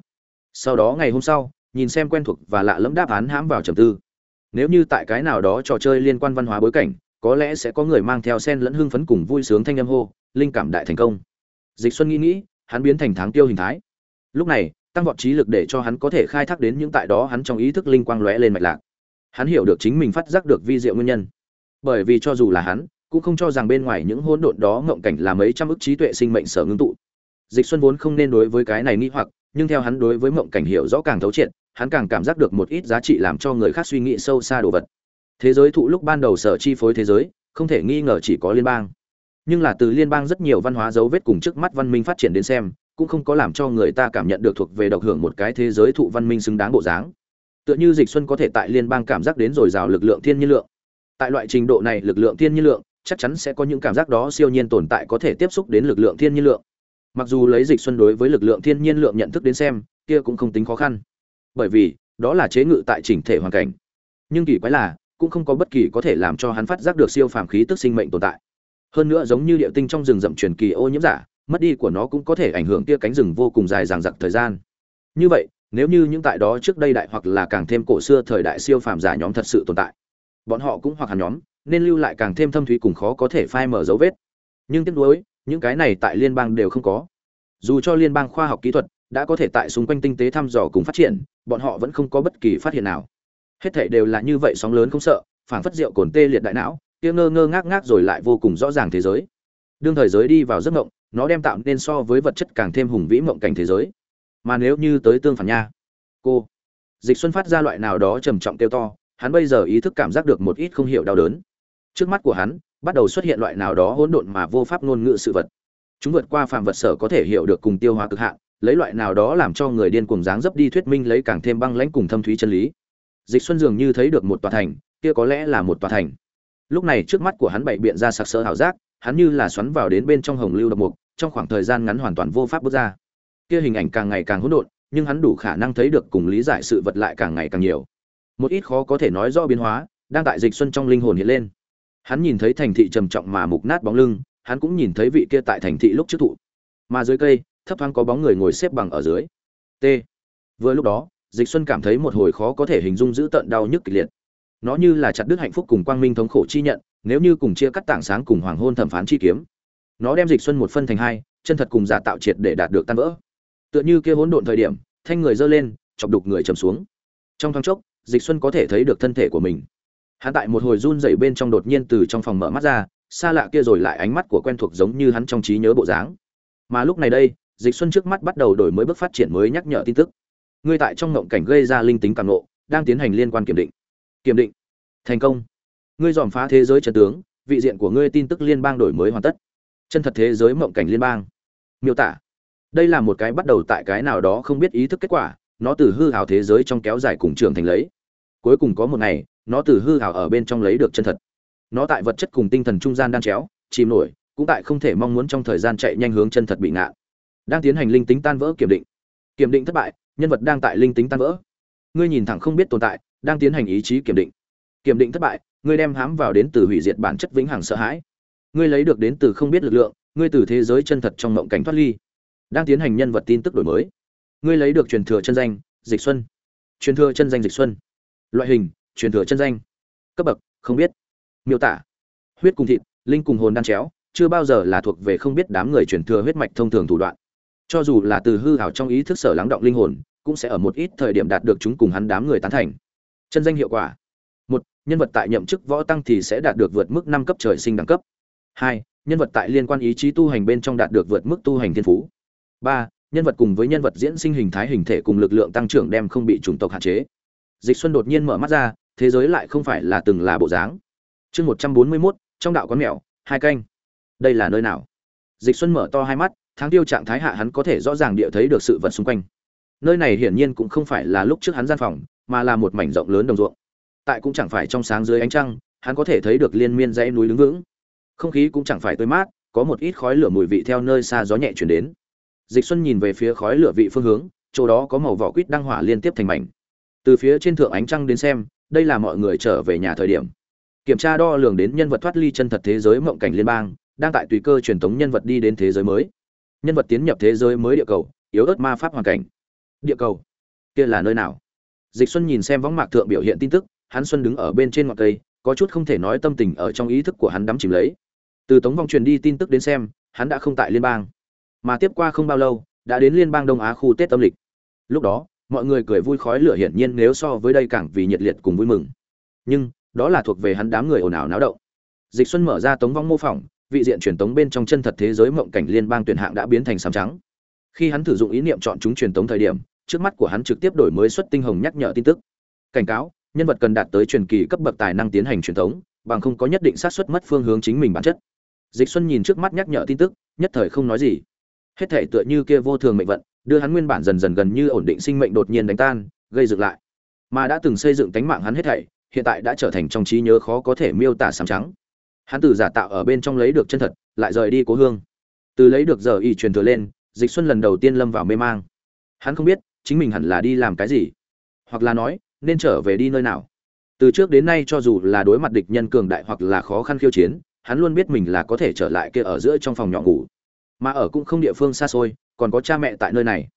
Sau đó ngày hôm sau, nhìn xem quen thuộc và lạ lẫm đáp án hãm vào trầm tư. Nếu như tại cái nào đó trò chơi liên quan văn hóa bối cảnh có lẽ sẽ có người mang theo sen lẫn hưng phấn cùng vui sướng thanh âm hô, linh cảm đại thành công. Dịch xuân nghĩ nghĩ, hắn biến thành tháng tiêu hình thái. Lúc này, tăng vọt trí lực để cho hắn có thể khai thác đến những tại đó hắn trong ý thức linh quang lóe lên mạch lạc. Hắn hiểu được chính mình phát giác được vi diệu nguyên nhân. Bởi vì cho dù là hắn, cũng không cho rằng bên ngoài những hỗn độn đó ngộng cảnh là mấy trăm ức trí tuệ sinh mệnh sở ngưng tụ. Dịch xuân vốn không nên đối với cái này nghi hoặc, nhưng theo hắn đối với mộng cảnh hiểu rõ càng thấu triệt, hắn càng cảm giác được một ít giá trị làm cho người khác suy nghĩ sâu xa đồ vật thế giới thụ lúc ban đầu sở chi phối thế giới, không thể nghi ngờ chỉ có liên bang. Nhưng là từ liên bang rất nhiều văn hóa dấu vết cùng trước mắt văn minh phát triển đến xem, cũng không có làm cho người ta cảm nhận được thuộc về độc hưởng một cái thế giới thụ văn minh xứng đáng bộ dáng. Tựa như dịch xuân có thể tại liên bang cảm giác đến dồi dào lực lượng thiên nhiên lượng. Tại loại trình độ này, lực lượng thiên nhiên lượng chắc chắn sẽ có những cảm giác đó siêu nhiên tồn tại có thể tiếp xúc đến lực lượng thiên nhiên lượng. Mặc dù lấy dịch xuân đối với lực lượng thiên nhiên lượng nhận thức đến xem, kia cũng không tính khó khăn. Bởi vì, đó là chế ngự tại chỉnh thể hoàn cảnh. Nhưng kỳ quái là cũng không có bất kỳ có thể làm cho hắn phát giác được siêu phàm khí tức sinh mệnh tồn tại. Hơn nữa giống như địa tinh trong rừng rậm truyền kỳ ô nhiễm giả, mất đi của nó cũng có thể ảnh hưởng kia cánh rừng vô cùng dài dằng dặc thời gian. Như vậy, nếu như những tại đó trước đây đại hoặc là càng thêm cổ xưa thời đại siêu phàm giả nhóm thật sự tồn tại, bọn họ cũng hoặc hẳn nhóm, nên lưu lại càng thêm thâm thúy cùng khó có thể phai mở dấu vết. Nhưng tiếc nuối, những cái này tại liên bang đều không có. Dù cho liên bang khoa học kỹ thuật đã có thể tại xung quanh tinh tế thăm dò cùng phát triển, bọn họ vẫn không có bất kỳ phát hiện nào hết thảy đều là như vậy sóng lớn không sợ, phảng phất rượu cồn tê liệt đại não, kia ngơ ngơ ngác ngác rồi lại vô cùng rõ ràng thế giới. Đương thời giới đi vào giấc mộng, nó đem tạo nên so với vật chất càng thêm hùng vĩ mộng cảnh thế giới. Mà nếu như tới tương phản nha, cô, dịch xuân phát ra loại nào đó trầm trọng tiêu to, hắn bây giờ ý thức cảm giác được một ít không hiểu đau đớn. Trước mắt của hắn, bắt đầu xuất hiện loại nào đó hỗn độn mà vô pháp ngôn ngữ sự vật. Chúng vượt qua phàm vật sở có thể hiểu được cùng tiêu hóa cực hạn, lấy loại nào đó làm cho người điên cuồng dáng dấp đi thuyết minh lấy càng thêm băng lãnh cùng thâm thúy chân lý dịch xuân dường như thấy được một tòa thành, kia có lẽ là một tòa thành. Lúc này trước mắt của hắn bảy biện ra sặc sỡ hảo giác, hắn như là xoắn vào đến bên trong hồng lưu độc mục, trong khoảng thời gian ngắn hoàn toàn vô pháp bước ra. Kia hình ảnh càng ngày càng hỗn độn, nhưng hắn đủ khả năng thấy được cùng lý giải sự vật lại càng ngày càng nhiều. Một ít khó có thể nói rõ biến hóa đang tại dịch xuân trong linh hồn hiện lên. Hắn nhìn thấy thành thị trầm trọng mà mục nát bóng lưng, hắn cũng nhìn thấy vị kia tại thành thị lúc trước thụ. Mà dưới cây, thấp thoáng có bóng người ngồi xếp bằng ở dưới. T. Vừa lúc đó dịch xuân cảm thấy một hồi khó có thể hình dung giữ tận đau nhức kịch liệt. Nó như là chặt đứt hạnh phúc cùng quang minh thống khổ chi nhận, nếu như cùng chia cắt tảng sáng cùng hoàng hôn thẩm phán chi kiếm. Nó đem dịch xuân một phân thành hai, chân thật cùng giả tạo triệt để đạt được tan vỡ. Tựa như kia hỗn độn thời điểm, thanh người giơ lên, chọc đục người trầm xuống. Trong thoáng chốc, dịch xuân có thể thấy được thân thể của mình. Hắn tại một hồi run rẩy bên trong đột nhiên từ trong phòng mở mắt ra, xa lạ kia rồi lại ánh mắt của quen thuộc giống như hắn trong trí nhớ bộ dáng. Mà lúc này đây, dịch xuân trước mắt bắt đầu đổi mới bước phát triển mới nhắc nhở tin tức ngươi tại trong ngộng cảnh gây ra linh tính càng nộ đang tiến hành liên quan kiểm định. Kiểm định. Thành công. Ngươi dòm phá thế giới trần tướng, vị diện của ngươi tin tức liên bang đổi mới hoàn tất. Chân thật thế giới mộng cảnh liên bang. Miêu tả. Đây là một cái bắt đầu tại cái nào đó không biết ý thức kết quả, nó từ hư hào thế giới trong kéo dài cùng trường thành lấy. Cuối cùng có một ngày, nó từ hư hào ở bên trong lấy được chân thật. Nó tại vật chất cùng tinh thần trung gian đan chéo, chìm nổi, cũng tại không thể mong muốn trong thời gian chạy nhanh hướng chân thật bị ngạn đang tiến hành linh tính tan vỡ kiểm định. Kiểm định thất bại nhân vật đang tại linh tính tan vỡ. Ngươi nhìn thẳng không biết tồn tại, đang tiến hành ý chí kiểm định. Kiểm định thất bại, ngươi đem hám vào đến từ hủy diệt bản chất vĩnh hằng sợ hãi. Ngươi lấy được đến từ không biết lực lượng, ngươi từ thế giới chân thật trong mộng cảnh thoát ly. Đang tiến hành nhân vật tin tức đổi mới. Ngươi lấy được truyền thừa chân danh, dịch xuân. Truyền thừa chân danh dịch xuân. Loại hình, truyền thừa chân danh. Cấp bậc, không biết. Miêu tả, huyết cùng thịt, linh cùng hồn đan chéo, chưa bao giờ là thuộc về không biết đám người truyền thừa huyết mạch thông thường thủ đoạn. Cho dù là từ hư hảo trong ý thức sở lắng động linh hồn cũng sẽ ở một ít thời điểm đạt được chúng cùng hắn đám người tán thành. Chân danh hiệu quả. Một nhân vật tại nhậm chức võ tăng thì sẽ đạt được vượt mức năm cấp trời sinh đẳng cấp. Hai nhân vật tại liên quan ý chí tu hành bên trong đạt được vượt mức tu hành thiên phú. Ba nhân vật cùng với nhân vật diễn sinh hình thái hình thể cùng lực lượng tăng trưởng đem không bị chủng tộc hạn chế. Dịch xuân đột nhiên mở mắt ra thế giới lại không phải là từng là bộ dáng. Chương một trăm bốn mươi 141, trong đạo quán mèo hai canh. Đây là nơi nào? Dịch xuân mở to hai mắt tháng tiêu trạng thái hạ hắn có thể rõ ràng địa thấy được sự vật xung quanh nơi này hiển nhiên cũng không phải là lúc trước hắn gian phòng, mà là một mảnh rộng lớn đồng ruộng. Tại cũng chẳng phải trong sáng dưới ánh trăng, hắn có thể thấy được liên miên dãy núi đứng vững. Không khí cũng chẳng phải tươi mát, có một ít khói lửa mùi vị theo nơi xa gió nhẹ chuyển đến. Dịch xuân nhìn về phía khói lửa vị phương hướng, chỗ đó có màu vỏ quýt đăng hỏa liên tiếp thành mảnh. Từ phía trên thượng ánh trăng đến xem, đây là mọi người trở về nhà thời điểm. Kiểm tra đo lường đến nhân vật thoát ly chân thật thế giới mộng cảnh liên bang, đang tại tùy cơ truyền thống nhân vật đi đến thế giới mới. Nhân vật tiến nhập thế giới mới địa cầu, yếu ớt ma pháp hoàn cảnh địa cầu. Kia là nơi nào? Dịch xuân nhìn xem võng mạc thượng biểu hiện tin tức, hắn xuân đứng ở bên trên ngọn cây, có chút không thể nói tâm tình ở trong ý thức của hắn đắm chìm lấy. Từ tống vong truyền đi tin tức đến xem, hắn đã không tại liên bang, mà tiếp qua không bao lâu, đã đến liên bang đông á khu tết âm lịch. Lúc đó, mọi người cười vui khói lửa hiển nhiên nếu so với đây càng vì nhiệt liệt cùng vui mừng. Nhưng, đó là thuộc về hắn đám người ồn ào náo động. Dịch xuân mở ra tống vong mô phỏng, vị diện truyền tống bên trong chân thật thế giới mộng cảnh liên bang tuyển hạng đã biến thành sám trắng. Khi hắn sử dụng ý niệm chọn chúng truyền tống thời điểm trước mắt của hắn trực tiếp đổi mới xuất tinh hồng nhắc nhở tin tức. Cảnh cáo, nhân vật cần đạt tới truyền kỳ cấp bậc tài năng tiến hành truyền thống, bằng không có nhất định xác suất mất phương hướng chính mình bản chất. Dịch xuân nhìn trước mắt nhắc nhở tin tức, nhất thời không nói gì. Hết thể tựa như kia vô thường mệnh vận, đưa hắn nguyên bản dần dần gần như ổn định sinh mệnh đột nhiên đánh tan, gây dựng lại. Mà đã từng xây dựng tánh mạng hắn hết thảy, hiện tại đã trở thành trong trí nhớ khó có thể miêu tả sám trắng. Hắn từ giả tạo ở bên trong lấy được chân thật, lại rời đi cố hương. Từ lấy được giờ y truyền thừa lên, dịch xuân lần đầu tiên lâm vào mê mang. Hắn không biết chính mình hẳn là đi làm cái gì? Hoặc là nói, nên trở về đi nơi nào? Từ trước đến nay cho dù là đối mặt địch nhân cường đại hoặc là khó khăn khiêu chiến, hắn luôn biết mình là có thể trở lại kia ở giữa trong phòng nhỏ ngủ. Mà ở cũng không địa phương xa xôi, còn có cha mẹ tại nơi này.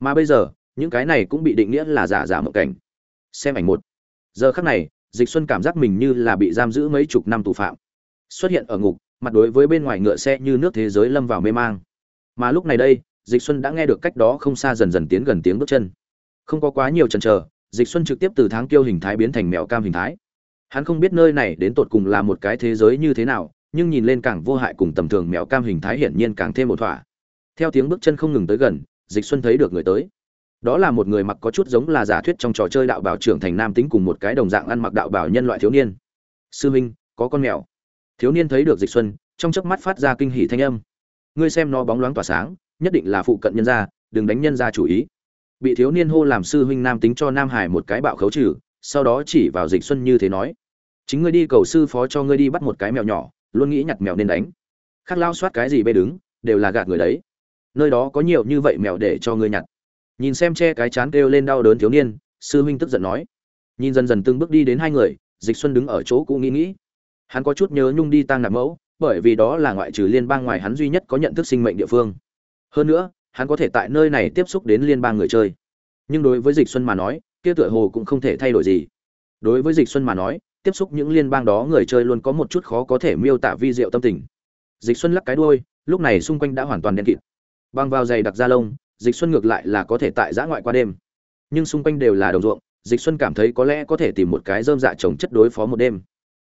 Mà bây giờ, những cái này cũng bị định nghĩa là giả giả mộng cảnh. Xem ảnh một. Giờ khắc này, dịch xuân cảm giác mình như là bị giam giữ mấy chục năm tù phạm. Xuất hiện ở ngục, mặt đối với bên ngoài ngựa xe như nước thế giới lâm vào mê mang. Mà lúc này đây dịch xuân đã nghe được cách đó không xa dần dần tiến gần tiếng bước chân. Không có quá nhiều chần chờ, dịch xuân trực tiếp từ tháng kiêu hình thái biến thành mèo cam hình thái. Hắn không biết nơi này đến tột cùng là một cái thế giới như thế nào, nhưng nhìn lên càng vô hại cùng tầm thường mèo cam hình thái hiển nhiên càng thêm một thỏa. Theo tiếng bước chân không ngừng tới gần, dịch xuân thấy được người tới. Đó là một người mặc có chút giống là giả thuyết trong trò chơi đạo bảo trưởng thành nam tính cùng một cái đồng dạng ăn mặc đạo bảo nhân loại thiếu niên. Sư minh, có con mèo. Thiếu niên thấy được dịch xuân, trong chớp mắt phát ra kinh hỉ thanh âm. Ngươi xem nó bóng loáng tỏa sáng nhất định là phụ cận nhân gia, đừng đánh nhân gia chủ ý. Bị thiếu niên hô làm sư huynh nam tính cho nam hải một cái bạo khấu trừ, sau đó chỉ vào dịch xuân như thế nói, chính ngươi đi cầu sư phó cho ngươi đi bắt một cái mèo nhỏ, luôn nghĩ nhặt mèo nên đánh. Khác lao soát cái gì bê đứng, đều là gạt người đấy. Nơi đó có nhiều như vậy mèo để cho ngươi nhặt. Nhìn xem che cái chán kêu lên đau đớn thiếu niên, sư huynh tức giận nói. Nhìn dần dần từng bước đi đến hai người, dịch xuân đứng ở chỗ cũ nghĩ nghĩ. Hắn có chút nhớ nhung đi tang nạp mẫu, bởi vì đó là ngoại trừ liên bang ngoài hắn duy nhất có nhận thức sinh mệnh địa phương hơn nữa, hắn có thể tại nơi này tiếp xúc đến liên bang người chơi. Nhưng đối với dịch xuân mà nói, kia tựa hồ cũng không thể thay đổi gì. Đối với dịch xuân mà nói, tiếp xúc những liên bang đó người chơi luôn có một chút khó có thể miêu tả vi diệu tâm tình. Dịch xuân lắc cái đuôi, lúc này xung quanh đã hoàn toàn đen kịt. Băng vào giày đặc da lông, dịch xuân ngược lại là có thể tại giã ngoại qua đêm. Nhưng xung quanh đều là đồng ruộng, dịch xuân cảm thấy có lẽ có thể tìm một cái dơm dạ trồng chất đối phó một đêm.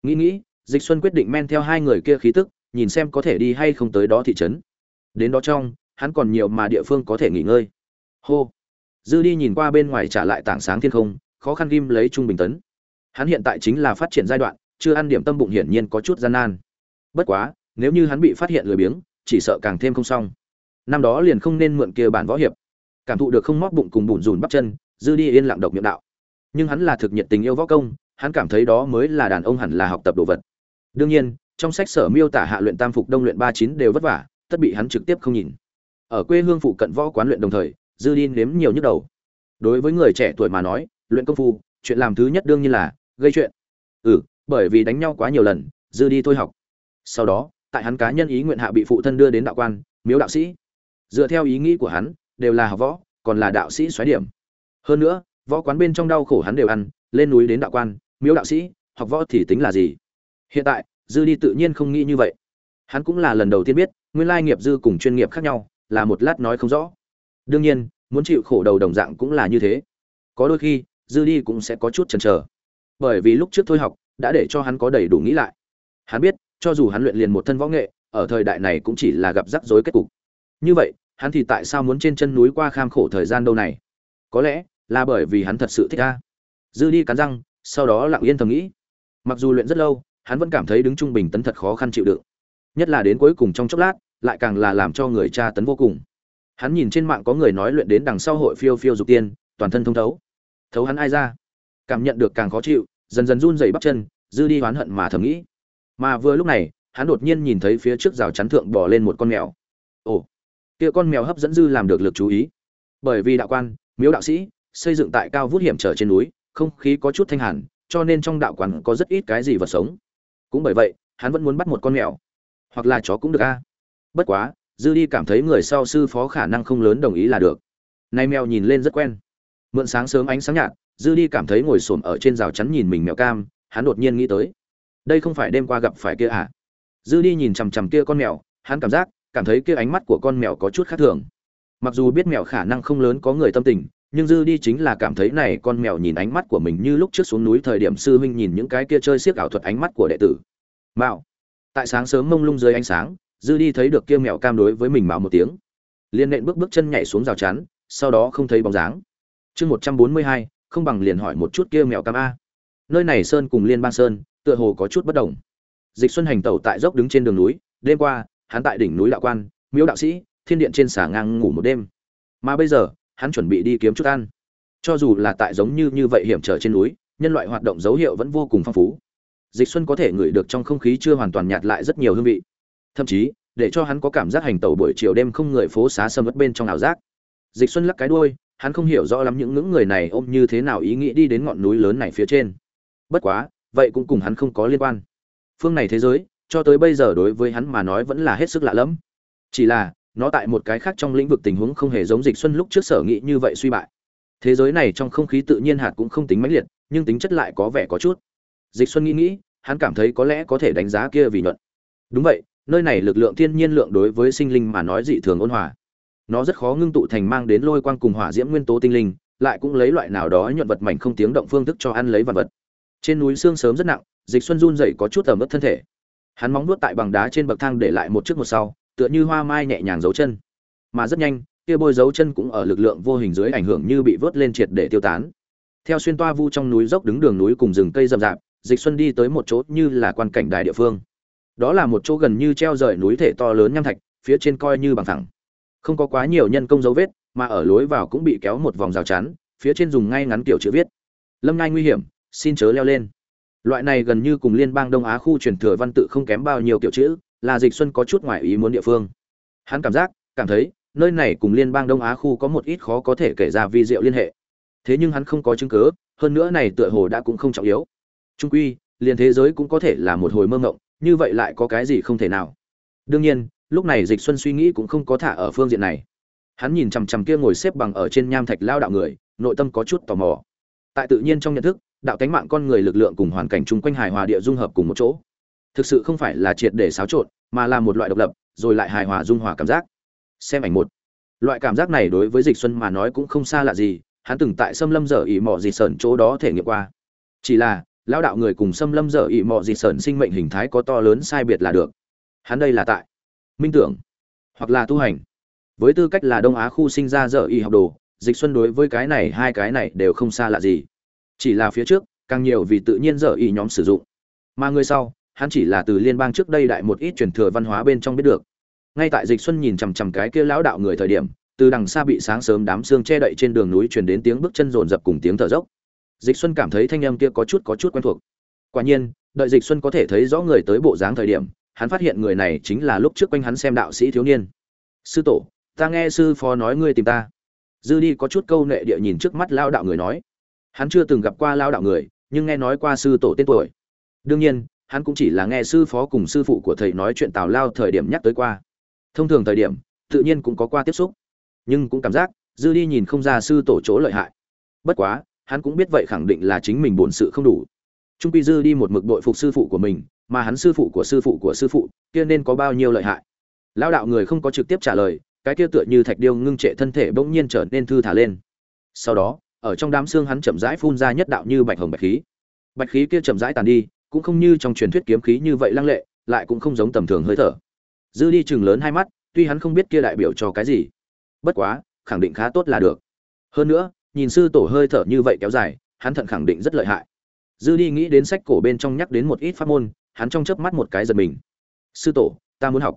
Nghĩ nghĩ, dịch xuân quyết định men theo hai người kia khí tức, nhìn xem có thể đi hay không tới đó thị trấn. Đến đó trong hắn còn nhiều mà địa phương có thể nghỉ ngơi. Hô. Dư đi nhìn qua bên ngoài trả lại tảng sáng thiên không, khó khăn ghim lấy trung bình tấn. Hắn hiện tại chính là phát triển giai đoạn, chưa ăn điểm tâm bụng hiển nhiên có chút gian nan. Bất quá, nếu như hắn bị phát hiện lười biếng, chỉ sợ càng thêm không xong. Năm đó liền không nên mượn kia bản võ hiệp. Cảm thụ được không móc bụng cùng bùn rùn bắp chân, dư đi yên lặng độc miệng đạo. Nhưng hắn là thực nhiệt tình yêu võ công, hắn cảm thấy đó mới là đàn ông hẳn là học tập đồ vật. Đương nhiên, trong sách sở miêu tả hạ luyện tam phục đông luyện ba chín đều vất vả, tất bị hắn trực tiếp không nhìn ở quê hương phụ cận võ quán luyện đồng thời, dư đi nếm nhiều nhức đầu. Đối với người trẻ tuổi mà nói, luyện công phu, chuyện làm thứ nhất đương nhiên là gây chuyện. Ừ bởi vì đánh nhau quá nhiều lần, dư đi thôi học. Sau đó, tại hắn cá nhân ý nguyện hạ bị phụ thân đưa đến đạo quan, miếu đạo sĩ. Dựa theo ý nghĩ của hắn, đều là học võ, còn là đạo sĩ xoáy điểm. Hơn nữa, võ quán bên trong đau khổ hắn đều ăn, lên núi đến đạo quan, miếu đạo sĩ, học võ thì tính là gì? Hiện tại, dư đi tự nhiên không nghĩ như vậy. Hắn cũng là lần đầu tiên biết, nguyên lai nghiệp dư cùng chuyên nghiệp khác nhau là một lát nói không rõ. Đương nhiên, muốn chịu khổ đầu đồng dạng cũng là như thế. Có đôi khi, dư đi cũng sẽ có chút chần chờ. Bởi vì lúc trước thôi học, đã để cho hắn có đầy đủ nghĩ lại. Hắn biết, cho dù hắn luyện liền một thân võ nghệ, ở thời đại này cũng chỉ là gặp rắc rối kết cục. Như vậy, hắn thì tại sao muốn trên chân núi qua kham khổ thời gian đâu này? Có lẽ là bởi vì hắn thật sự thích ta dư đi cắn răng, sau đó lặng yên thầm nghĩ. Mặc dù luyện rất lâu, hắn vẫn cảm thấy đứng trung bình tấn thật khó khăn chịu đựng. Nhất là đến cuối cùng trong chốc lát lại càng là làm cho người cha tấn vô cùng. Hắn nhìn trên mạng có người nói luyện đến đằng sau hội phiêu phiêu dục tiên, toàn thân thông thấu. Thấu hắn ai ra? Cảm nhận được càng khó chịu, dần dần run rẩy bắp chân, dư đi oán hận mà thầm nghĩ. Mà vừa lúc này, hắn đột nhiên nhìn thấy phía trước rào chắn thượng bỏ lên một con mèo. Ồ, kia con mèo hấp dẫn dư làm được lực chú ý. Bởi vì đạo quan, miếu đạo sĩ, xây dựng tại cao vút hiểm trở trên núi, không khí có chút thanh hẳn, cho nên trong đạo quán có rất ít cái gì vật sống. Cũng bởi vậy, hắn vẫn muốn bắt một con mèo. Hoặc là chó cũng được a bất quá, dư đi cảm thấy người sau sư phó khả năng không lớn đồng ý là được. Nay mèo nhìn lên rất quen. Mượn sáng sớm ánh sáng nhạt, dư đi cảm thấy ngồi xổm ở trên rào chắn nhìn mình mèo cam, hắn đột nhiên nghĩ tới. Đây không phải đêm qua gặp phải kia à? Dư đi nhìn chằm chằm kia con mèo, hắn cảm giác, cảm thấy kia ánh mắt của con mèo có chút khác thường. Mặc dù biết mèo khả năng không lớn có người tâm tình, nhưng dư đi chính là cảm thấy này con mèo nhìn ánh mắt của mình như lúc trước xuống núi thời điểm sư huynh nhìn những cái kia chơi siếc ảo thuật ánh mắt của đệ tử. Mạo tại sáng sớm mông lung dưới ánh sáng dư đi thấy được kia mèo cam đối với mình mạo một tiếng. Liên nện bước bước chân nhảy xuống rào chắn, sau đó không thấy bóng dáng. Chương một trăm bốn mươi hai, không bằng liền hỏi một chút kia mèo cam a. Nơi này sơn cùng liên bang sơn, tựa hồ có chút bất đồng. Dịch xuân hành tẩu tại dốc đứng trên đường núi, đêm qua, hắn tại đỉnh núi đạo quan, miếu đạo sĩ, thiên điện trên xà ngang ngủ một đêm. Mà bây giờ, hắn chuẩn bị đi kiếm chút ăn. Cho dù là tại giống như như vậy hiểm trở trên núi, nhân loại hoạt động dấu hiệu vẫn vô cùng phong phú. Dịch xuân có thể ngửi được trong không khí chưa hoàn toàn nhạt lại rất nhiều hương vị thậm chí, để cho hắn có cảm giác hành tẩu buổi chiều đêm không người phố xá sầm ớt bên trong ảo giác. Dịch xuân lắc cái đuôi, hắn không hiểu rõ lắm những ngưỡng người này ôm như thế nào ý nghĩ đi đến ngọn núi lớn này phía trên. Bất quá, vậy cũng cùng hắn không có liên quan. Phương này thế giới, cho tới bây giờ đối với hắn mà nói vẫn là hết sức lạ lẫm. Chỉ là, nó tại một cái khác trong lĩnh vực tình huống không hề giống dịch xuân lúc trước sở nghĩ như vậy suy bại. Thế giới này trong không khí tự nhiên hạt cũng không tính mãnh liệt, nhưng tính chất lại có vẻ có chút. Dịch xuân nghĩ nghĩ, hắn cảm thấy có lẽ có thể đánh giá kia vì nhuận. Đúng vậy nơi này lực lượng thiên nhiên lượng đối với sinh linh mà nói dị thường ôn hòa. Nó rất khó ngưng tụ thành mang đến lôi quang cùng hỏa diễm nguyên tố tinh linh, lại cũng lấy loại nào đó nhuận vật mảnh không tiếng động phương thức cho ăn lấy vật vật. Trên núi xương sớm rất nặng, dịch xuân run dậy có chút ẩm ướt thân thể. Hắn móng nuốt tại bằng đá trên bậc thang để lại một trước một sau, tựa như hoa mai nhẹ nhàng giấu chân. Mà rất nhanh, kia bôi dấu chân cũng ở lực lượng vô hình dưới ảnh hưởng như bị vớt lên triệt để tiêu tán. Theo xuyên toa vu trong núi dốc đứng đường núi cùng rừng cây rậm rạp, dịch xuân đi tới một chỗ như là quan cảnh đài địa phương đó là một chỗ gần như treo rời núi thể to lớn nham thạch, phía trên coi như bằng thẳng. Không có quá nhiều nhân công dấu vết, mà ở lối vào cũng bị kéo một vòng rào chắn, phía trên dùng ngay ngắn kiểu chữ viết. Lâm ngai nguy hiểm, xin chớ leo lên. Loại này gần như cùng liên bang đông á khu truyền thừa văn tự không kém bao nhiêu kiểu chữ, là dịch xuân có chút ngoại ý muốn địa phương. Hắn cảm giác, cảm thấy, nơi này cùng liên bang đông á khu có một ít khó có thể kể ra vi diệu liên hệ. Thế nhưng hắn không có chứng cứ, hơn nữa này tựa hồ đã cũng không trọng yếu. Trung quy, liền thế giới cũng có thể là một hồi mơ ngộng như vậy lại có cái gì không thể nào? Đương nhiên, lúc này dịch xuân suy nghĩ cũng không có thả ở phương diện này. Hắn nhìn chằm chằm kia ngồi xếp bằng ở trên nham thạch lao đạo người, nội tâm có chút tò mò. Tại tự nhiên trong nhận thức, đạo tánh mạng con người lực lượng cùng hoàn cảnh chung quanh hài hòa địa dung hợp cùng một chỗ. Thực sự không phải là triệt để xáo trộn, mà là một loại độc lập, rồi lại hài hòa dung hòa cảm giác. Xem ảnh một. Loại cảm giác này đối với dịch xuân mà nói cũng không xa lạ gì, hắn từng tại xâm lâm dở ỉ mò gì sờn chỗ đó thể nghiệm qua. Chỉ là lão đạo người cùng xâm lâm dở ỉ mọi dị sởn sinh mệnh hình thái có to lớn sai biệt là được. Hắn đây là tại minh tưởng, hoặc là tu hành. Với tư cách là đông á khu sinh ra dở ỉ học đồ, dịch xuân đối với cái này, hai cái này đều không xa lạ gì. Chỉ là phía trước, càng nhiều vì tự nhiên dở ỉ nhóm sử dụng. Mà người sau, hắn chỉ là từ liên bang trước đây đại một ít truyền thừa văn hóa bên trong biết được. Ngay tại dịch xuân nhìn chằm chằm cái kia lão đạo người thời điểm, từ đằng xa bị sáng sớm đám sương che đậy trên đường núi truyền đến tiếng bước chân rồn rập cùng tiếng thở dốc dịch xuân cảm thấy thanh âm kia có chút có chút quen thuộc. Quả nhiên, đợi dịch xuân có thể thấy rõ người tới bộ dáng thời điểm, hắn phát hiện người này chính là lúc trước quanh hắn xem đạo sĩ thiếu niên. Sư tổ, ta nghe sư phó nói ngươi tìm ta. Dư đi có chút câu nệ địa nhìn trước mắt lao đạo người nói. Hắn chưa từng gặp qua lao đạo người, nhưng nghe nói qua sư tổ tên tuổi. Đương nhiên, hắn cũng chỉ là nghe sư phó cùng sư phụ của thầy nói chuyện tào lao thời điểm nhắc tới qua. Thông thường thời điểm, tự nhiên cũng có qua tiếp xúc. Nhưng cũng cảm giác, dư đi nhìn không ra sư tổ chỗ lợi hại. Bất quá hắn cũng biết vậy khẳng định là chính mình bổn sự không đủ. Trung quy dư đi một mực đội phục sư phụ của mình, mà hắn sư phụ của sư phụ của sư phụ, kia nên có bao nhiêu lợi hại? Lão đạo người không có trực tiếp trả lời, cái kia tựa như thạch điêu ngưng trệ thân thể bỗng nhiên trở nên thư thả lên. Sau đó, ở trong đám xương hắn chậm rãi phun ra nhất đạo như bạch hồng bạch khí. Bạch khí kia chậm rãi tàn đi, cũng không như trong truyền thuyết kiếm khí như vậy lăng lệ, lại cũng không giống tầm thường hơi thở. Dư đi chừng lớn hai mắt, tuy hắn không biết kia đại biểu cho cái gì, bất quá, khẳng định khá tốt là được. Hơn nữa nhìn sư tổ hơi thở như vậy kéo dài, hắn thận khẳng định rất lợi hại. Dư đi nghĩ đến sách cổ bên trong nhắc đến một ít pháp môn, hắn trong chớp mắt một cái giật mình. Sư tổ, ta muốn học.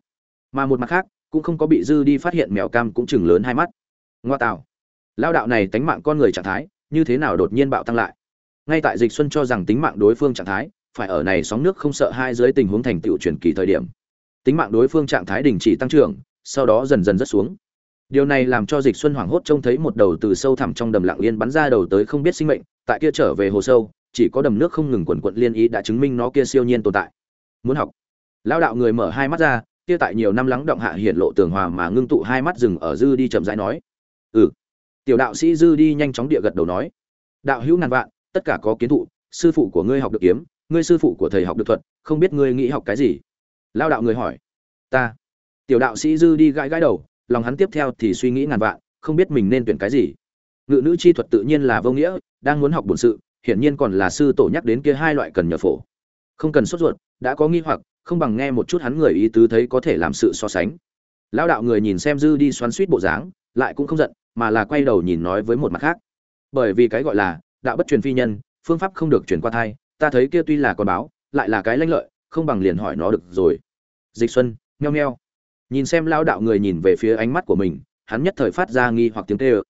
Mà một mặt khác, cũng không có bị dư đi phát hiện mèo cam cũng chừng lớn hai mắt. Ngoa tạo. Lao đạo này tánh mạng con người trạng thái, như thế nào đột nhiên bạo tăng lại? Ngay tại dịch xuân cho rằng tính mạng đối phương trạng thái, phải ở này sóng nước không sợ hai dưới tình huống thành tựu truyền kỳ thời điểm. Tính mạng đối phương trạng thái đình chỉ tăng trưởng, sau đó dần dần rất xuống điều này làm cho dịch xuân hoảng hốt trông thấy một đầu từ sâu thẳm trong đầm lặng yên bắn ra đầu tới không biết sinh mệnh, tại kia trở về hồ sâu, chỉ có đầm nước không ngừng quần quận liên ý đã chứng minh nó kia siêu nhiên tồn tại. Muốn học. Lao đạo người mở hai mắt ra, kia tại nhiều năm lắng động hạ hiện lộ tường hòa mà ngưng tụ hai mắt rừng ở dư đi chậm rãi nói. Ừ. Tiểu đạo sĩ dư đi nhanh chóng địa gật đầu nói. Đạo hữu ngàn vạn, tất cả có kiến thụ, sư phụ của ngươi học được kiếm, ngươi sư phụ của thầy học được thuật, không biết ngươi nghĩ học cái gì? Lao đạo người hỏi. Ta. Tiểu đạo sĩ dư đi gãi gãi đầu lòng hắn tiếp theo thì suy nghĩ ngàn vạn, không biết mình nên tuyển cái gì. Ngự nữ chi thuật tự nhiên là vô nghĩa, đang muốn học bổn sự, hiển nhiên còn là sư tổ nhắc đến kia hai loại cần nhờ phổ. Không cần sốt ruột, đã có nghi hoặc, không bằng nghe một chút hắn người ý tứ thấy có thể làm sự so sánh. Lão đạo người nhìn xem dư đi xoắn suýt bộ dáng, lại cũng không giận, mà là quay đầu nhìn nói với một mặt khác. Bởi vì cái gọi là, đạo bất truyền phi nhân, phương pháp không được truyền qua thai, ta thấy kia tuy là con báo, lại là cái lanh lợi, không bằng liền hỏi nó được rồi. Dịch xuân nheo nheo nhìn xem lao đạo người nhìn về phía ánh mắt của mình, hắn nhất thời phát ra nghi hoặc tiếng tê ơ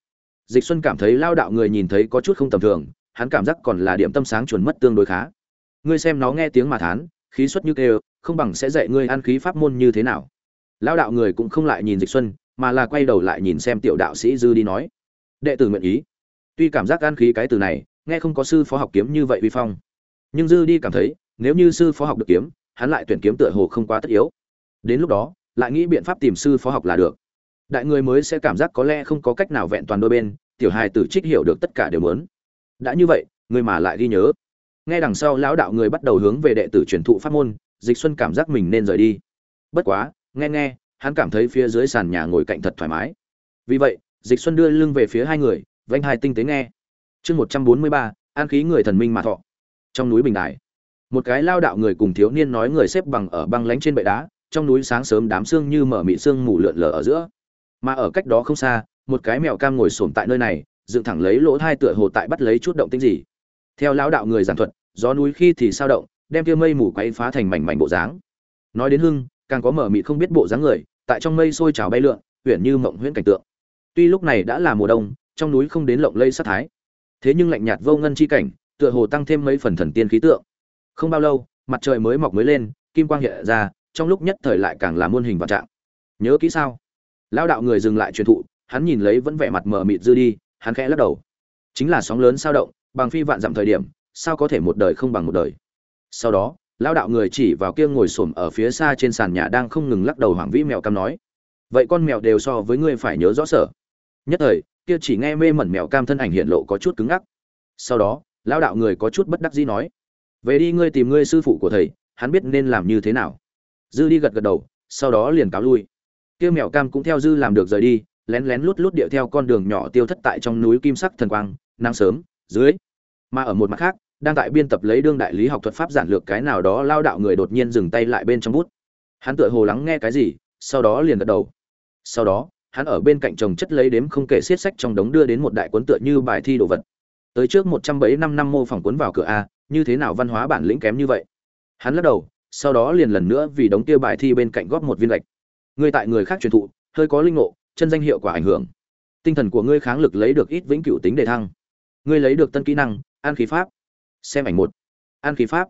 dịch xuân cảm thấy lao đạo người nhìn thấy có chút không tầm thường, hắn cảm giác còn là điểm tâm sáng chuẩn mất tương đối khá. Ngươi xem nó nghe tiếng mà thán, khí xuất như kêu, không bằng sẽ dạy ngươi ăn khí pháp môn như thế nào. Lao đạo người cũng không lại nhìn dịch xuân, mà là quay đầu lại nhìn xem tiểu đạo sĩ dư đi nói. Đệ tử nguyện ý. Tuy cảm giác ăn khí cái từ này, nghe không có sư phó học kiếm như vậy vi phong. Nhưng dư đi cảm thấy, nếu như sư phó học được kiếm, hắn lại tuyển kiếm tựa hồ không quá tất yếu. Đến lúc đó lại nghĩ biện pháp tìm sư phó học là được. Đại người mới sẽ cảm giác có lẽ không có cách nào vẹn toàn đôi bên, tiểu hài tử trích hiểu được tất cả đều muốn. Đã như vậy, người mà lại ghi nhớ. Nghe đằng sau lão đạo người bắt đầu hướng về đệ tử truyền thụ pháp môn, dịch xuân cảm giác mình nên rời đi. Bất quá, nghe nghe, hắn cảm thấy phía dưới sàn nhà ngồi cạnh thật thoải mái. Vì vậy, dịch xuân đưa lưng về phía hai người vanh hai tinh tế nghe. Chương một trăm bốn mươi ba, an khí người thần minh mà thọ. Trong núi bình đài, một cái lao đạo người cùng thiếu niên nói người xếp bằng ở băng lánh trên bệ đá trong núi sáng sớm đám sương như mở mị sương mù lượn lờ ở giữa. Mà ở cách đó không xa, một cái mèo cam ngồi xổm tại nơi này, dựng thẳng lấy lỗ thai tựa hồ tại bắt lấy chút động tĩnh gì. Theo lão đạo người giảng thuật, gió núi khi thì sao động, đem kia mây mù quấy phá thành mảnh mảnh bộ dáng. Nói đến hưng, càng có mở mị không biết bộ dáng người, tại trong mây sôi trào bay lượn uyển như mộng huyễn cảnh tượng. Tuy lúc này đã là mùa đông, trong núi không đến lộng lây sát thái. Thế nhưng lạnh nhạt vô ngân chi cảnh, tựa hồ tăng thêm mấy phần thần tiên khí tượng. Không bao lâu, mặt trời mới mọc mới lên, kim quang hiện ra trong lúc nhất thời lại càng là muôn hình vạn trạng. Nhớ kỹ sao? Lão đạo người dừng lại truyền thụ, hắn nhìn lấy vẫn vẻ mặt mờ mịt dư đi, hắn khẽ lắc đầu. Chính là sóng lớn sao động, bằng phi vạn dặm thời điểm, sao có thể một đời không bằng một đời? Sau đó, lão đạo người chỉ vào kia ngồi xổm ở phía xa trên sàn nhà đang không ngừng lắc đầu hoàng vĩ mèo cam nói, vậy con mèo đều so với ngươi phải nhớ rõ sở. Nhất thời, kia chỉ nghe mê mẩn mèo cam thân ảnh hiện lộ có chút cứng ngắc. Sau đó, lão đạo người có chút bất đắc dĩ nói, về đi ngươi tìm ngươi sư phụ của thầy, hắn biết nên làm như thế nào? Dư đi gật gật đầu, sau đó liền cáo lui. Kia mèo cam cũng theo dư làm được rời đi, lén lén lút lút điệu theo con đường nhỏ tiêu thất tại trong núi kim sắc thần quang, nắng sớm, dưới. Mà ở một mặt khác, đang tại biên tập lấy đương đại lý học thuật pháp giản lược cái nào đó, lao đạo người đột nhiên dừng tay lại bên trong bút. Hắn tựa hồ lắng nghe cái gì, sau đó liền gật đầu. Sau đó, hắn ở bên cạnh chồng chất lấy đếm không kể xiết sách trong đống đưa đến một đại cuốn tựa như bài thi đồ vật. Tới trước một trăm bảy năm năm mô phỏng cuốn vào cửa a, như thế nào văn hóa bản lĩnh kém như vậy? Hắn lắc đầu sau đó liền lần nữa vì đống kia bài thi bên cạnh góp một viên gạch. Ngươi tại người khác truyền thụ, hơi có linh ngộ, chân danh hiệu quả ảnh hưởng. Tinh thần của ngươi kháng lực lấy được ít vĩnh cửu tính đề thăng. Ngươi lấy được tân kỹ năng, an khí pháp. Xem ảnh một. An khí pháp.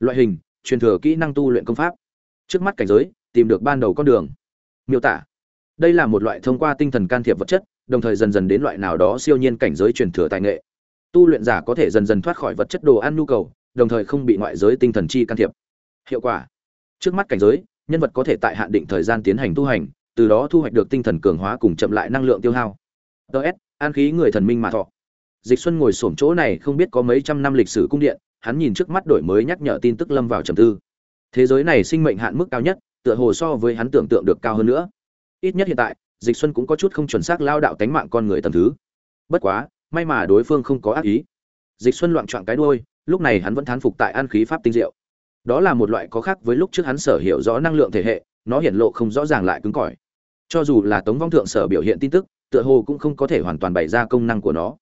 Loại hình, truyền thừa kỹ năng tu luyện công pháp. Trước mắt cảnh giới, tìm được ban đầu con đường. Miêu tả. Đây là một loại thông qua tinh thần can thiệp vật chất, đồng thời dần dần đến loại nào đó siêu nhiên cảnh giới truyền thừa tài nghệ. Tu luyện giả có thể dần dần thoát khỏi vật chất đồ ăn nhu cầu, đồng thời không bị ngoại giới tinh thần chi can thiệp hiệu quả. Trước mắt cảnh giới, nhân vật có thể tại hạn định thời gian tiến hành tu hành, từ đó thu hoạch được tinh thần cường hóa cùng chậm lại năng lượng tiêu hao. Ts an khí người thần minh mà thọ. Dịch xuân ngồi xổm chỗ này không biết có mấy trăm năm lịch sử cung điện, hắn nhìn trước mắt đổi mới nhắc nhở tin tức lâm vào trầm tư. Thế giới này sinh mệnh hạn mức cao nhất, tựa hồ so với hắn tưởng tượng được cao hơn nữa. Ít nhất hiện tại, dịch xuân cũng có chút không chuẩn xác lao đạo tánh mạng con người tầm thứ. Bất quá, may mà đối phương không có ác ý. Dịch xuân loạn choạng cái đuôi, lúc này hắn vẫn thán phục tại an khí pháp tinh diệu đó là một loại có khác với lúc trước hắn sở hiểu rõ năng lượng thể hệ, nó hiện lộ không rõ ràng lại cứng cỏi. Cho dù là tống vong thượng sở biểu hiện tin tức, tựa hồ cũng không có thể hoàn toàn bày ra công năng của nó.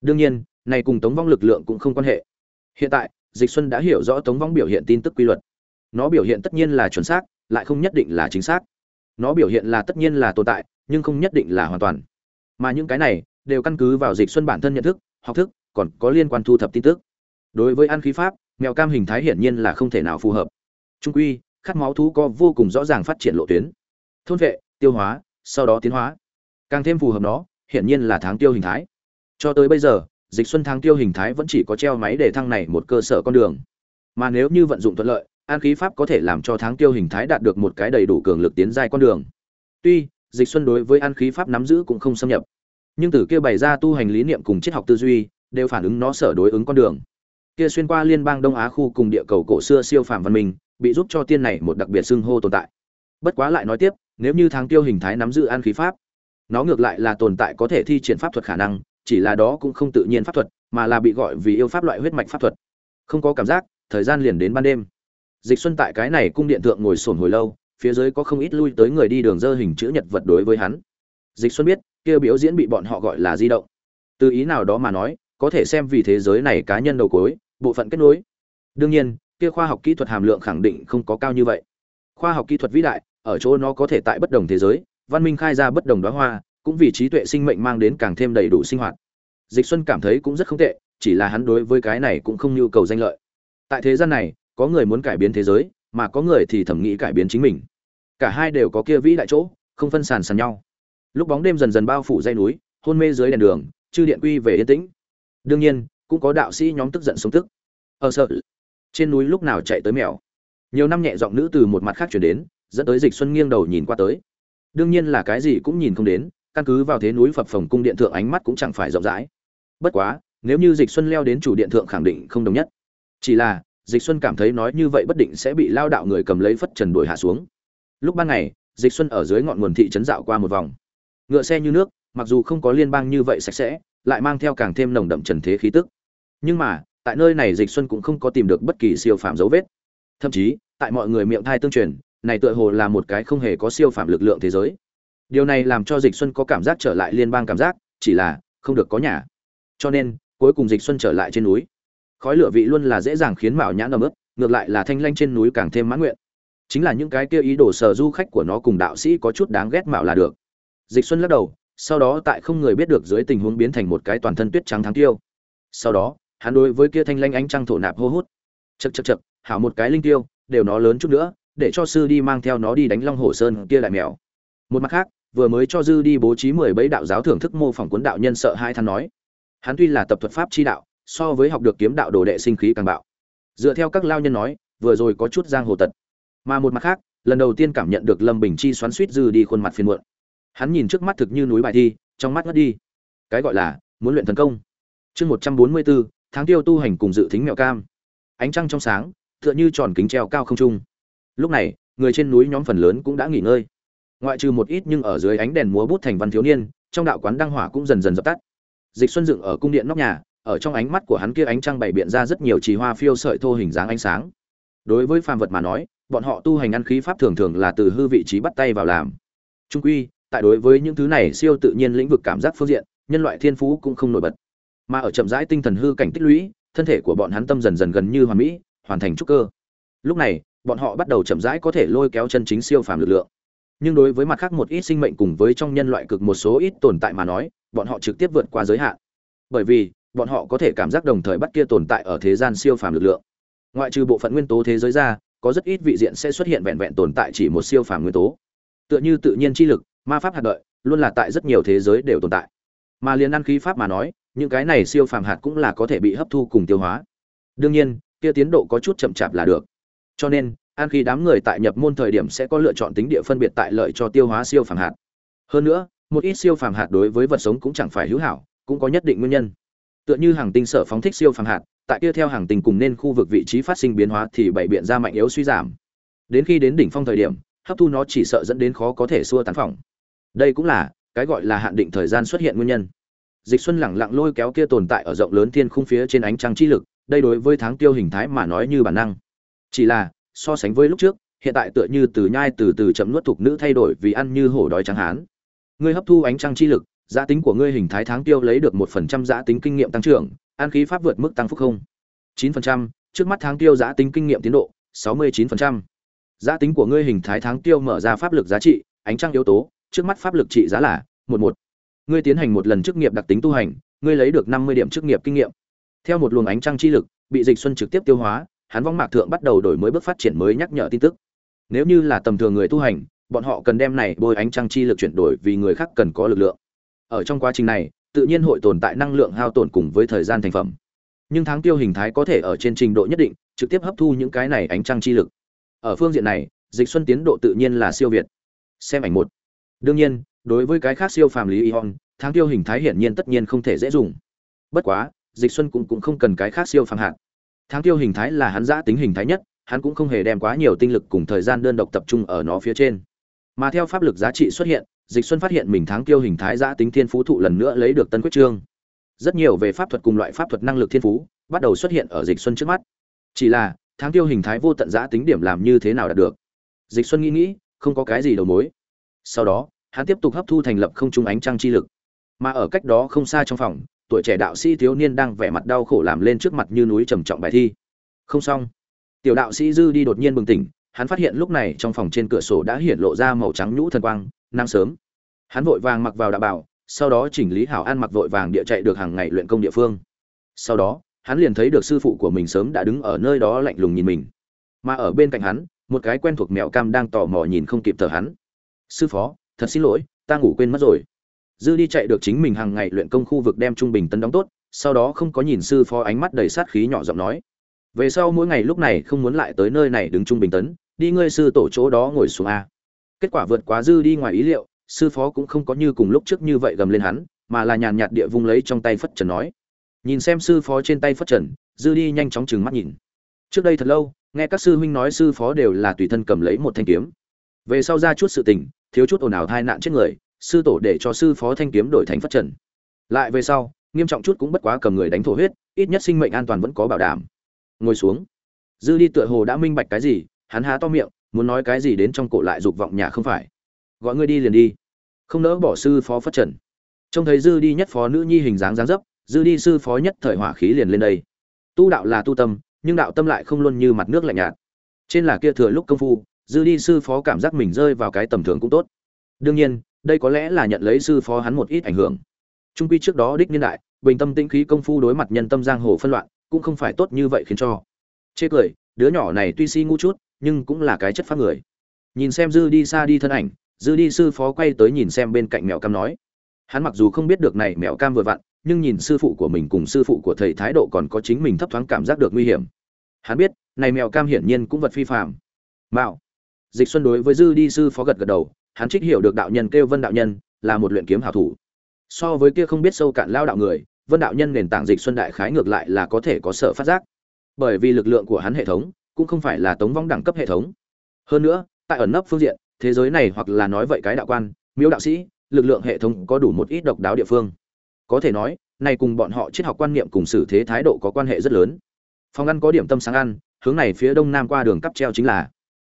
Đương nhiên, này cùng tống vong lực lượng cũng không quan hệ. Hiện tại, dịch xuân đã hiểu rõ tống vong biểu hiện tin tức quy luật. Nó biểu hiện tất nhiên là chuẩn xác, lại không nhất định là chính xác. Nó biểu hiện là tất nhiên là tồn tại, nhưng không nhất định là hoàn toàn. Mà những cái này, đều căn cứ vào dịch xuân bản thân nhận thức, học thức, còn có liên quan thu thập tin tức. Đối với ăn khí pháp mèo cam hình thái hiển nhiên là không thể nào phù hợp. Trung quy, khát máu thú có vô cùng rõ ràng phát triển lộ tuyến. Thôn vệ, tiêu hóa, sau đó tiến hóa. Càng thêm phù hợp nó, hiển nhiên là tháng tiêu hình thái. Cho tới bây giờ, dịch xuân tháng tiêu hình thái vẫn chỉ có treo máy để thăng này một cơ sở con đường. Mà nếu như vận dụng thuận lợi, an khí pháp có thể làm cho tháng tiêu hình thái đạt được một cái đầy đủ cường lực tiến giai con đường. Tuy, dịch xuân đối với an khí pháp nắm giữ cũng không xâm nhập. Nhưng từ kia bày ra tu hành lý niệm cùng triết học tư duy, đều phản ứng nó sở đối ứng con đường kia xuyên qua liên bang đông á khu cùng địa cầu cổ xưa siêu phàm văn minh, bị giúp cho tiên này một đặc biệt xưng hô tồn tại. Bất quá lại nói tiếp, nếu như tháng tiêu hình thái nắm giữ an khí pháp, nó ngược lại là tồn tại có thể thi triển pháp thuật khả năng, chỉ là đó cũng không tự nhiên pháp thuật, mà là bị gọi vì yêu pháp loại huyết mạch pháp thuật. Không có cảm giác, thời gian liền đến ban đêm. Dịch xuân tại cái này cung điện thượng ngồi sồn hồi lâu, phía dưới có không ít lui tới người đi đường dơ hình chữ nhật vật đối với hắn. Dịch xuân biết, kia biểu diễn bị bọn họ gọi là di động. Từ ý nào đó mà nói có thể xem vì thế giới này cá nhân đầu cối bộ phận kết nối. Đương nhiên, kia khoa học kỹ thuật hàm lượng khẳng định không có cao như vậy. Khoa học kỹ thuật vĩ đại, ở chỗ nó có thể tại bất đồng thế giới, văn minh khai ra bất đồng đóa hoa, cũng vì trí tuệ sinh mệnh mang đến càng thêm đầy đủ sinh hoạt. Dịch xuân cảm thấy cũng rất không tệ, chỉ là hắn đối với cái này cũng không nhu cầu danh lợi. Tại thế gian này, có người muốn cải biến thế giới, mà có người thì thẩm nghĩ cải biến chính mình. Cả hai đều có kia vĩ đại chỗ, không phân sàn sàn nhau. Lúc bóng đêm dần dần bao phủ dây núi, hôn mê dưới đèn đường, chư điện quy về yên tĩnh đương nhiên, cũng có đạo sĩ nhóm tức giận sống tức. Ở sợ. Trên núi lúc nào chạy tới mèo. Nhiều năm nhẹ giọng nữ từ một mặt khác chuyển đến, dẫn tới dịch xuân nghiêng đầu nhìn qua tới. Đương nhiên là cái gì cũng nhìn không đến, căn cứ vào thế núi phập phồng cung điện thượng ánh mắt cũng chẳng phải rộng rãi. Bất quá, nếu như dịch xuân leo đến chủ điện thượng khẳng định không đồng nhất. Chỉ là, dịch xuân cảm thấy nói như vậy bất định sẽ bị lao đạo người cầm lấy phất trần đuổi hạ xuống. Lúc ban ngày, dịch xuân ở dưới ngọn nguồn thị trấn dạo qua một vòng. Ngựa xe như nước, mặc dù không có liên bang như vậy sạch sẽ lại mang theo càng thêm nồng đậm trần thế khí tức. Nhưng mà, tại nơi này dịch xuân cũng không có tìm được bất kỳ siêu phạm dấu vết. Thậm chí, tại mọi người miệng thai tương truyền, này tựa hồ là một cái không hề có siêu phạm lực lượng thế giới. Điều này làm cho dịch xuân có cảm giác trở lại liên bang cảm giác, chỉ là không được có nhà. Cho nên, cuối cùng dịch xuân trở lại trên núi. Khói lửa vị luôn là dễ dàng khiến mạo nhãn ấm ướt, ngược lại là thanh lanh trên núi càng thêm mãn nguyện. Chính là những cái kia ý đồ sờ du khách của nó cùng đạo sĩ có chút đáng ghét mạo là được. Dịch xuân lắc đầu sau đó tại không người biết được dưới tình huống biến thành một cái toàn thân tuyết trắng thắng tiêu. Sau đó, hắn đối với kia thanh lanh ánh trăng thổ nạp hô hút. Chật chật chật hảo một cái linh tiêu, đều nó lớn chút nữa, để cho sư đi mang theo nó đi đánh long hồ sơn kia lại mèo. Một mặt khác, vừa mới cho dư đi bố trí mười bấy đạo giáo thưởng thức mô phỏng cuốn đạo nhân sợ hai than nói. Hắn tuy là tập thuật pháp chi đạo, so với học được kiếm đạo đồ đệ sinh khí càng bạo. Dựa theo các lao nhân nói, vừa rồi có chút giang hồ tật. Mà một mặt khác, lần đầu tiên cảm nhận được lâm bình chi xoắn suýt dư đi khuôn mặt phiền muộn hắn nhìn trước mắt thực như núi bài thi, trong mắt ngất đi. Cái gọi là, muốn luyện thần công. Chương một trăm bốn mươi bốn tháng tiêu tu hành cùng dự thính mẹo cam. Ánh trăng trong sáng, tựa như tròn kính treo cao không trung. Lúc này, người trên núi nhóm phần lớn cũng đã nghỉ ngơi. Ngoại trừ một ít nhưng ở dưới ánh đèn múa bút thành văn thiếu niên, trong đạo quán đăng hỏa cũng dần dần dập tắt. Dịch xuân dựng ở cung điện nóc nhà, ở trong ánh mắt của hắn kia ánh trăng bày biện ra rất nhiều trì hoa phiêu sợi thô hình dáng ánh sáng. Đối với phàm vật mà nói, bọn họ tu hành ăn khí pháp thường thường là từ hư vị trí bắt tay vào làm. Trung quy tại đối với những thứ này siêu tự nhiên lĩnh vực cảm giác phương diện, nhân loại thiên phú cũng không nổi bật. Mà ở chậm rãi tinh thần hư cảnh tích lũy, thân thể của bọn hắn tâm dần dần gần như hoàn mỹ, hoàn thành trúc cơ. Lúc này, bọn họ bắt đầu chậm rãi có thể lôi kéo chân chính siêu phàm lực lượng. Nhưng đối với mặt khác một ít sinh mệnh cùng với trong nhân loại cực một số ít tồn tại mà nói, bọn họ trực tiếp vượt qua giới hạn. Bởi vì, bọn họ có thể cảm giác đồng thời bắt kia tồn tại ở thế gian siêu phàm lực lượng. Ngoại trừ bộ phận nguyên tố thế giới ra, có rất ít vị diện sẽ xuất hiện vẹn vẹn tồn tại chỉ một siêu phàm nguyên tố. Tựa như tự nhiên chi lực ma pháp hạt đợi luôn là tại rất nhiều thế giới đều tồn tại. Mà liền ăn khí pháp mà nói, những cái này siêu phàm hạt cũng là có thể bị hấp thu cùng tiêu hóa. Đương nhiên, kia tiến độ có chút chậm chạp là được. Cho nên an khí đám người tại nhập môn thời điểm sẽ có lựa chọn tính địa phân biệt tại lợi cho tiêu hóa siêu phàm hạt. Hơn nữa, một ít siêu phàm hạt đối với vật sống cũng chẳng phải hữu hảo, cũng có nhất định nguyên nhân. Tựa như hàng tinh sở phóng thích siêu phàm hạt, tại kia theo hàng tinh cùng nên khu vực vị trí phát sinh biến hóa thì bảy biện ra mạnh yếu suy giảm. Đến khi đến đỉnh phong thời điểm, hấp thu nó chỉ sợ dẫn đến khó có thể xua tán phỏng đây cũng là cái gọi là hạn định thời gian xuất hiện nguyên nhân. Dịch xuân lẳng lặng lôi kéo kia tồn tại ở rộng lớn thiên khung phía trên ánh trăng chi lực, đây đối với tháng tiêu hình thái mà nói như bản năng. Chỉ là, so sánh với lúc trước, hiện tại tựa như từ nhai từ từ chậm nuốt thuộc nữ thay đổi vì ăn như hổ đói trắng hán. Ngươi hấp thu ánh trăng chi lực, giá tính của ngươi hình thái tháng tiêu lấy được một phần trăm giá tính kinh nghiệm tăng trưởng, an khí pháp vượt mức tăng phúc không? chín phần trăm, trước mắt tháng tiêu giá tính kinh nghiệm tiến độ, sáu mươi chín phần trăm. Giá tính của ngươi hình thái tháng tiêu mở ra pháp lực giá trị, ánh trăng yếu tố trước mắt pháp lực trị giá là một một. Ngươi tiến hành một lần chức nghiệp đặc tính tu hành, ngươi lấy được năm mươi điểm chức nghiệp kinh nghiệm. Theo một luồng ánh trăng chi lực, bị dịch xuân trực tiếp tiêu hóa hắn vong mạc thượng bắt đầu đổi mới bước phát triển mới nhắc nhở tin tức. Nếu như là tầm thường người tu hành, bọn họ cần đem này bôi ánh trăng chi lực chuyển đổi vì người khác cần có lực lượng. Ở trong quá trình này, tự nhiên hội tồn tại năng lượng hao tổn cùng với thời gian thành phẩm. Nhưng tháng tiêu hình thái có thể ở trên trình độ nhất định, trực tiếp hấp thu những cái này ánh trăng chi lực. Ở phương diện này, dịch xuân tiến độ tự nhiên là siêu việt. Xem ảnh một đương nhiên, đối với cái khác siêu phàm lý y hon tháng tiêu hình thái hiển nhiên tất nhiên không thể dễ dùng. Bất quá, dịch xuân cũng cũng không cần cái khác siêu phàm hạn tháng tiêu hình thái là hắn giã tính hình thái nhất, hắn cũng không hề đem quá nhiều tinh lực cùng thời gian đơn độc tập trung ở nó phía trên. Mà theo pháp lực giá trị xuất hiện, dịch xuân phát hiện mình tháng tiêu hình thái giã tính thiên phú thụ lần nữa lấy được tân quyết trương rất nhiều về pháp thuật cùng loại pháp thuật năng lực thiên phú bắt đầu xuất hiện ở dịch xuân trước mắt. Chỉ là, tháng tiêu hình thái vô tận giã tính điểm làm như thế nào đạt được? Dịch xuân nghĩ nghĩ, không có cái gì đầu mối sau đó, hắn tiếp tục hấp thu thành lập không trung ánh trăng chi lực. Mà ở cách đó không xa trong phòng, tuổi trẻ đạo sĩ thiếu niên đang vẻ mặt đau khổ làm lên trước mặt như núi trầm trọng bài thi. Không xong. Tiểu đạo sĩ dư đi đột nhiên bừng tỉnh, hắn phát hiện lúc này trong phòng trên cửa sổ đã hiện lộ ra màu trắng nhũ thần quang năng sớm. Hắn vội vàng mặc vào đạo bảo, sau đó chỉnh lý hảo an mặc vội vàng địa chạy được hàng ngày luyện công địa phương. Sau đó, hắn liền thấy được sư phụ của mình sớm đã đứng ở nơi đó lạnh lùng nhìn mình. Mà ở bên cạnh hắn, một cái quen thuộc mẹo cam đang tò mò nhìn không kịp thở hắn sư phó, thật xin lỗi, ta ngủ quên mất rồi. Dư đi chạy được chính mình hàng ngày luyện công khu vực đem trung bình tấn đóng tốt, sau đó không có nhìn sư phó ánh mắt đầy sát khí nhỏ giọng nói. Về sau mỗi ngày lúc này không muốn lại tới nơi này đứng trung bình tấn, đi ngươi sư tổ chỗ đó ngồi xuống a. Kết quả vượt quá dư đi ngoài ý liệu, sư phó cũng không có như cùng lúc trước như vậy gầm lên hắn, mà là nhàn nhạt địa vung lấy trong tay phất trần nói. Nhìn xem sư phó trên tay phất trần, dư đi nhanh chóng trừng mắt nhìn. Trước đây thật lâu, nghe các sư huynh nói sư phó đều là tùy thân cầm lấy một thanh kiếm. Về sau ra chút sự tình thiếu chút ồn ào thai nạn chết người, sư tổ để cho sư phó thanh kiếm đổi thành phát trần. Lại về sau, nghiêm trọng chút cũng bất quá cầm người đánh thổ huyết, ít nhất sinh mệnh an toàn vẫn có bảo đảm. Ngồi xuống. Dư đi tựa hồ đã minh bạch cái gì, hắn há to miệng, muốn nói cái gì đến trong cổ lại dục vọng nhà không phải. Gọi ngươi đi liền đi. Không nỡ bỏ sư phó phát trần. Trông thấy dư đi nhất phó nữ nhi hình dáng dáng dấp, dư đi sư phó nhất thời hỏa khí liền lên đây. Tu đạo là tu tâm, nhưng đạo tâm lại không luôn như mặt nước lạnh nhạt. Trên là kia thừa lúc công phu dư đi sư phó cảm giác mình rơi vào cái tầm thường cũng tốt. Đương nhiên, đây có lẽ là nhận lấy sư phó hắn một ít ảnh hưởng. Trung quy trước đó đích niên đại, bình tâm tĩnh khí công phu đối mặt nhân tâm giang hồ phân loạn, cũng không phải tốt như vậy khiến cho. Chê cười, đứa nhỏ này tuy si ngu chút, nhưng cũng là cái chất phát người. Nhìn xem dư đi xa đi thân ảnh, dư đi sư phó quay tới nhìn xem bên cạnh mèo cam nói. Hắn mặc dù không biết được này mèo cam vừa vặn, nhưng nhìn sư phụ của mình cùng sư phụ của thầy thái độ còn có chính mình thấp thoáng cảm giác được nguy hiểm. Hắn biết, này mèo cam hiển nhiên cũng vật phi phạm mạo dịch xuân đối với dư đi sư phó gật gật đầu, hắn trích hiểu được đạo nhân kêu vân đạo nhân, là một luyện kiếm hảo thủ. So với kia không biết sâu cạn lao đạo người, vân đạo nhân nền tảng dịch xuân đại khái ngược lại là có thể có sở phát giác. Bởi vì lực lượng của hắn hệ thống, cũng không phải là tống vong đẳng cấp hệ thống. Hơn nữa, tại ẩn nấp phương diện, thế giới này hoặc là nói vậy cái đạo quan miếu đạo sĩ, lực lượng hệ thống có đủ một ít độc đáo địa phương. Có thể nói, này cùng bọn họ triết học quan niệm cùng xử thế thái độ có quan hệ rất lớn. Phòng ăn có điểm tâm sáng ăn, hướng này phía đông nam qua đường cắp treo chính là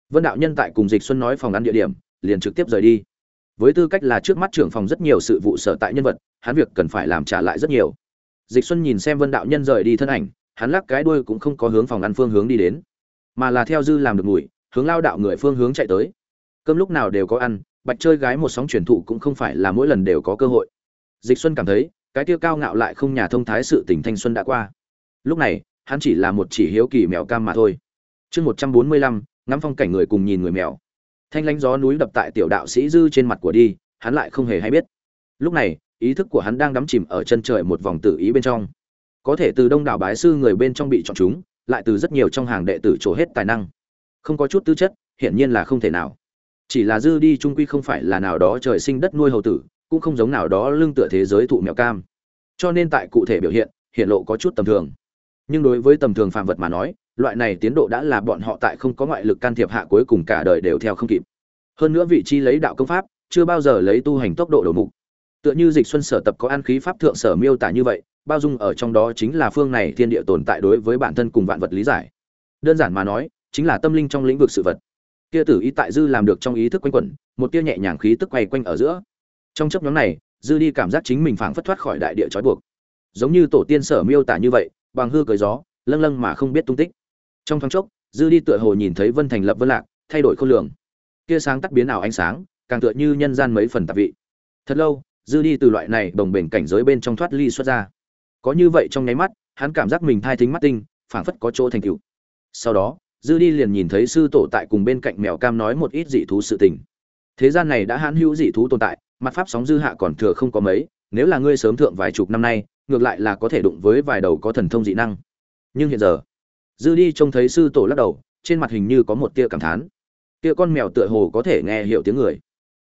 vân đạo nhân tại cùng dịch xuân nói phòng ăn địa điểm, liền trực tiếp rời đi. Với tư cách là trước mắt trưởng phòng rất nhiều sự vụ sở tại nhân vật, hắn việc cần phải làm trả lại rất nhiều. Dịch xuân nhìn xem vân đạo nhân rời đi thân ảnh, hắn lắc cái đuôi cũng không có hướng phòng ăn phương hướng đi đến, mà là theo dư làm được mùi hướng lao đạo người phương hướng chạy tới. Cơm lúc nào đều có ăn, bạch chơi gái một sóng truyền thụ cũng không phải là mỗi lần đều có cơ hội. Dịch xuân cảm thấy, cái tiêu cao ngạo lại không nhà thông thái sự tình thanh xuân đã qua. Lúc này, hắn chỉ là một chỉ hiếu kỳ mèo cam mà thôi. Chương một trăm bốn mươi lăm ngắm phong cảnh người cùng nhìn người mèo. Thanh lãnh gió núi đập tại tiểu đạo sĩ dư trên mặt của đi, hắn lại không hề hay biết. Lúc này, ý thức của hắn đang đắm chìm ở chân trời một vòng tự ý bên trong. Có thể từ đông đảo bái sư người bên trong bị chọn chúng, lại từ rất nhiều trong hàng đệ tử trổ hết tài năng. Không có chút tư chất, hiển nhiên là không thể nào. Chỉ là dư đi trung quy không phải là nào đó trời sinh đất nuôi hầu tử, cũng không giống nào đó lương tựa thế giới thụ mèo cam. Cho nên tại cụ thể biểu hiện hiện lộ có chút tầm thường. Nhưng đối với tầm thường phạm vật mà nói loại này tiến độ đã là bọn họ tại không có ngoại lực can thiệp hạ cuối cùng cả đời đều theo không kịp. Hơn nữa vị trí lấy đạo công pháp, chưa bao giờ lấy tu hành tốc độ đầu mục. Tựa như dịch xuân sở tập có an khí pháp thượng sở miêu tả như vậy, bao dung ở trong đó chính là phương này thiên địa tồn tại đối với bản thân cùng vạn vật lý giải. Đơn giản mà nói, chính là tâm linh trong lĩnh vực sự vật. Kia tử ý tại dư làm được trong ý thức quanh quẩn, một tia nhẹ nhàng khí tức quay quanh ở giữa. Trong chấp nhóm này, dư đi cảm giác chính mình phảng phất thoát khỏi đại địa trói buộc. Giống như tổ tiên sở miêu tả như vậy, bằng hư cởi gió, lâng lâng mà không biết tung tích trong thoáng chốc, dư đi tựa hồ nhìn thấy vân thành lập vân lạc, thay đổi khôn lường. Kia sáng tắt biến ảo ánh sáng, càng tựa như nhân gian mấy phần tạp vị. Thật lâu, dư đi từ loại này đồng bền cảnh giới bên trong thoát ly xuất ra. Có như vậy trong nháy mắt, hắn cảm giác mình thai thính mắt tinh, phảng phất có chỗ thành cựu sau đó, dư đi liền nhìn thấy sư tổ tại cùng bên cạnh mèo cam nói một ít dị thú sự tình. Thế gian này đã hãn hữu dị thú tồn tại, mặt pháp sóng dư hạ còn thừa không có mấy, nếu là ngươi sớm thượng vài chục năm nay, ngược lại là có thể đụng với vài đầu có thần thông dị năng. Nhưng hiện giờ dư đi trông thấy sư tổ lắc đầu, trên mặt hình như có một tia cảm thán. Tia con mèo tựa hồ có thể nghe hiểu tiếng người.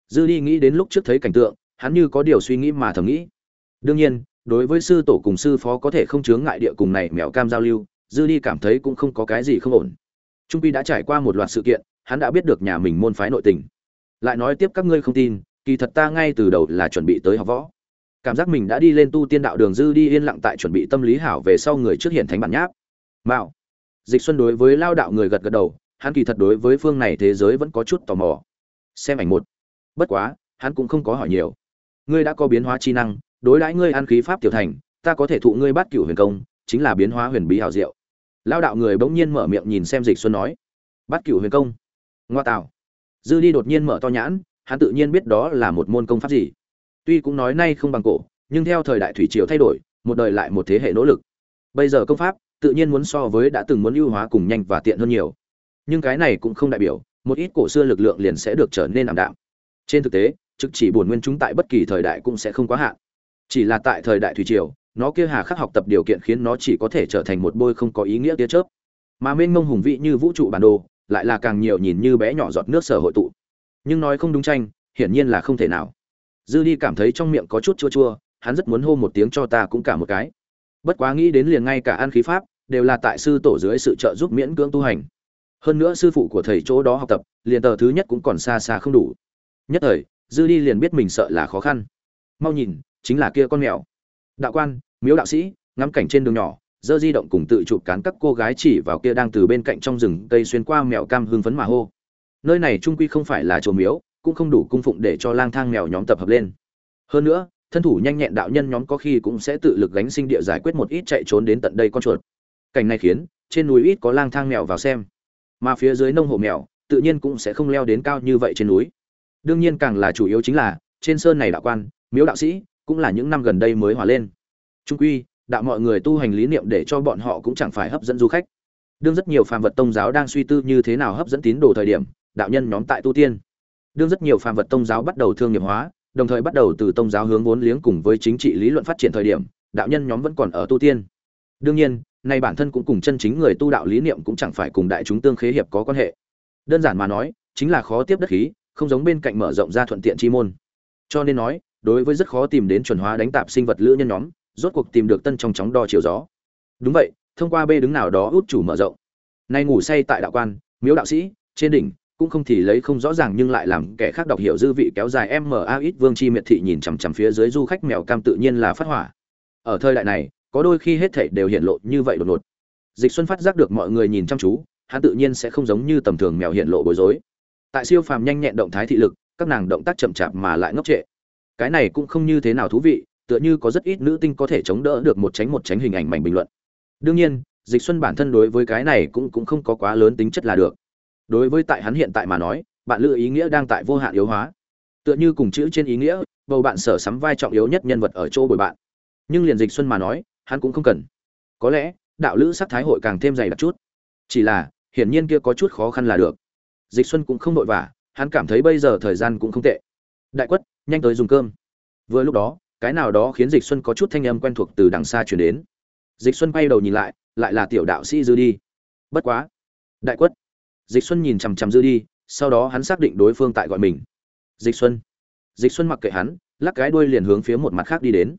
Dư đi nghĩ đến lúc trước thấy cảnh tượng, hắn như có điều suy nghĩ mà thầm nghĩ. Đương nhiên, đối với sư tổ cùng sư phó có thể không chướng ngại địa cùng này mèo cam giao lưu, dư đi cảm thấy cũng không có cái gì không ổn. Trung pi đã trải qua một loạt sự kiện, hắn đã biết được nhà mình môn phái nội tình. Lại nói tiếp các ngươi không tin, kỳ thật ta ngay từ đầu là chuẩn bị tới học võ. Cảm giác mình đã đi lên tu tiên đạo đường, dư đi yên lặng tại chuẩn bị tâm lý hảo về sau người trước hiện thánh bản nháp. Mạo dịch xuân đối với lao đạo người gật gật đầu, hắn kỳ thật đối với phương này thế giới vẫn có chút tò mò. Xem ảnh một. Bất quá, hắn cũng không có hỏi nhiều. Ngươi đã có biến hóa chi năng, đối đãi ngươi ăn khí pháp tiểu thành, ta có thể thụ ngươi bắt cửu huyền công, chính là biến hóa huyền bí hảo diệu. Lao đạo người bỗng nhiên mở miệng nhìn xem dịch xuân nói bắt cửu huyền công? Ngoa tạo dư đi đột nhiên mở to nhãn, hắn tự nhiên biết đó là một môn công pháp gì. Tuy cũng nói nay không bằng cổ, nhưng theo thời đại thủy triều thay đổi, một đời lại một thế hệ nỗ lực. Bây giờ công pháp tự nhiên muốn so với đã từng muốn ưu hóa cùng nhanh và tiện hơn nhiều. Nhưng cái này cũng không đại biểu, một ít cổ xưa lực lượng liền sẽ được trở nên ảm đạm. Trên thực tế, trực chỉ bổn nguyên chúng tại bất kỳ thời đại cũng sẽ không quá hạn. Chỉ là tại thời đại thủy triều, nó kia hà khắc học tập điều kiện khiến nó chỉ có thể trở thành một bôi không có ý nghĩa tia chớp. Mà mênh mông hùng vị như vũ trụ bản đồ, lại là càng nhiều nhìn như bé nhỏ giọt nước sở hội tụ. Nhưng nói không đúng tranh hiển nhiên là không thể nào. Dư đi cảm thấy trong miệng có chút chua chua, hắn rất muốn hô một tiếng cho ta cũng cả một cái. Bất quá nghĩ đến liền ngay cả ăn khí pháp đều là tại sư tổ dưới sự trợ giúp miễn cưỡng tu hành. Hơn nữa sư phụ của thầy chỗ đó học tập, liền tờ thứ nhất cũng còn xa xa không đủ. Nhất thời, dư đi liền biết mình sợ là khó khăn. Mau nhìn, chính là kia con mèo. Đạo quan, miếu đạo sĩ, ngắm cảnh trên đường nhỏ, dơ di động cùng tự chụp cán các cô gái chỉ vào kia đang từ bên cạnh trong rừng cây xuyên qua mèo cam hương phấn mà hô. Nơi này trung quy không phải là chùa miếu, cũng không đủ cung phụng để cho lang thang mèo nhóm tập hợp lên. Hơn nữa, thân thủ nhanh nhẹn đạo nhân nhóm có khi cũng sẽ tự lực gánh sinh địa giải quyết một ít chạy trốn đến tận đây con chuột cảnh này khiến trên núi ít có lang thang mèo vào xem. Mà phía dưới nông hộ mèo, tự nhiên cũng sẽ không leo đến cao như vậy trên núi. Đương nhiên càng là chủ yếu chính là, trên sơn này đạo quan, miếu đạo sĩ cũng là những năm gần đây mới hòa lên. Trung quy, đạo mọi người tu hành lý niệm để cho bọn họ cũng chẳng phải hấp dẫn du khách. Đương rất nhiều phàm vật tông giáo đang suy tư như thế nào hấp dẫn tín đồ thời điểm, đạo nhân nhóm tại tu tiên. Đương rất nhiều phàm vật tông giáo bắt đầu thương nghiệp hóa, đồng thời bắt đầu từ tông giáo hướng vốn liếng cùng với chính trị lý luận phát triển thời điểm, đạo nhân nhóm vẫn còn ở tu tiên. Đương nhiên nay bản thân cũng cùng chân chính người tu đạo lý niệm cũng chẳng phải cùng đại chúng tương khế hiệp có quan hệ. Đơn giản mà nói, chính là khó tiếp đất khí, không giống bên cạnh mở rộng ra thuận tiện chi môn. Cho nên nói, đối với rất khó tìm đến chuẩn hóa đánh tạp sinh vật lữ nhân nhóm, rốt cuộc tìm được tân trong chóng đo chiều gió. Đúng vậy, thông qua bê đứng nào đó út chủ mở rộng. Nay ngủ say tại đạo quan, miếu đạo sĩ, trên đỉnh, cũng không thì lấy không rõ ràng nhưng lại làm kẻ khác đọc hiểu dư vị kéo dài m a ít vương chi miệt thị nhìn chằm chằm phía dưới du khách mèo cam tự nhiên là phát hỏa. Ở thời đại này có đôi khi hết thảy đều hiện lộ như vậy đột ngột. Dịch xuân phát giác được mọi người nhìn chăm chú, hắn tự nhiên sẽ không giống như tầm thường mèo hiện lộ bối rối. Tại siêu phàm nhanh nhẹn động thái thị lực, các nàng động tác chậm chạp mà lại ngốc trệ. Cái này cũng không như thế nào thú vị, tựa như có rất ít nữ tinh có thể chống đỡ được một tránh một tránh hình ảnh mảnh bình luận. Đương nhiên, dịch xuân bản thân đối với cái này cũng cũng không có quá lớn tính chất là được. Đối với tại hắn hiện tại mà nói, bạn lựa ý nghĩa đang tại vô hạn yếu hóa. Tựa như cùng chữ trên ý nghĩa, bầu bạn sở sắm vai trọng yếu nhất nhân vật ở chỗ bồi bạn. Nhưng liền dịch xuân mà nói hắn cũng không cần. Có lẽ, đạo lữ sắc thái hội càng thêm dày đặc chút. Chỉ là, hiển nhiên kia có chút khó khăn là được. Dịch xuân cũng không vội vã, hắn cảm thấy bây giờ thời gian cũng không tệ. Đại quất, nhanh tới dùng cơm. Vừa lúc đó, cái nào đó khiến dịch xuân có chút thanh âm quen thuộc từ đằng xa chuyển đến. Dịch xuân quay đầu nhìn lại lại là tiểu đạo sĩ dư đi. Bất quá. Đại quất. Dịch xuân nhìn chằm chằm dư đi, sau đó hắn xác định đối phương tại gọi mình. Dịch xuân. Dịch xuân mặc kệ hắn, lắc cái đuôi liền hướng phía một mặt khác đi đến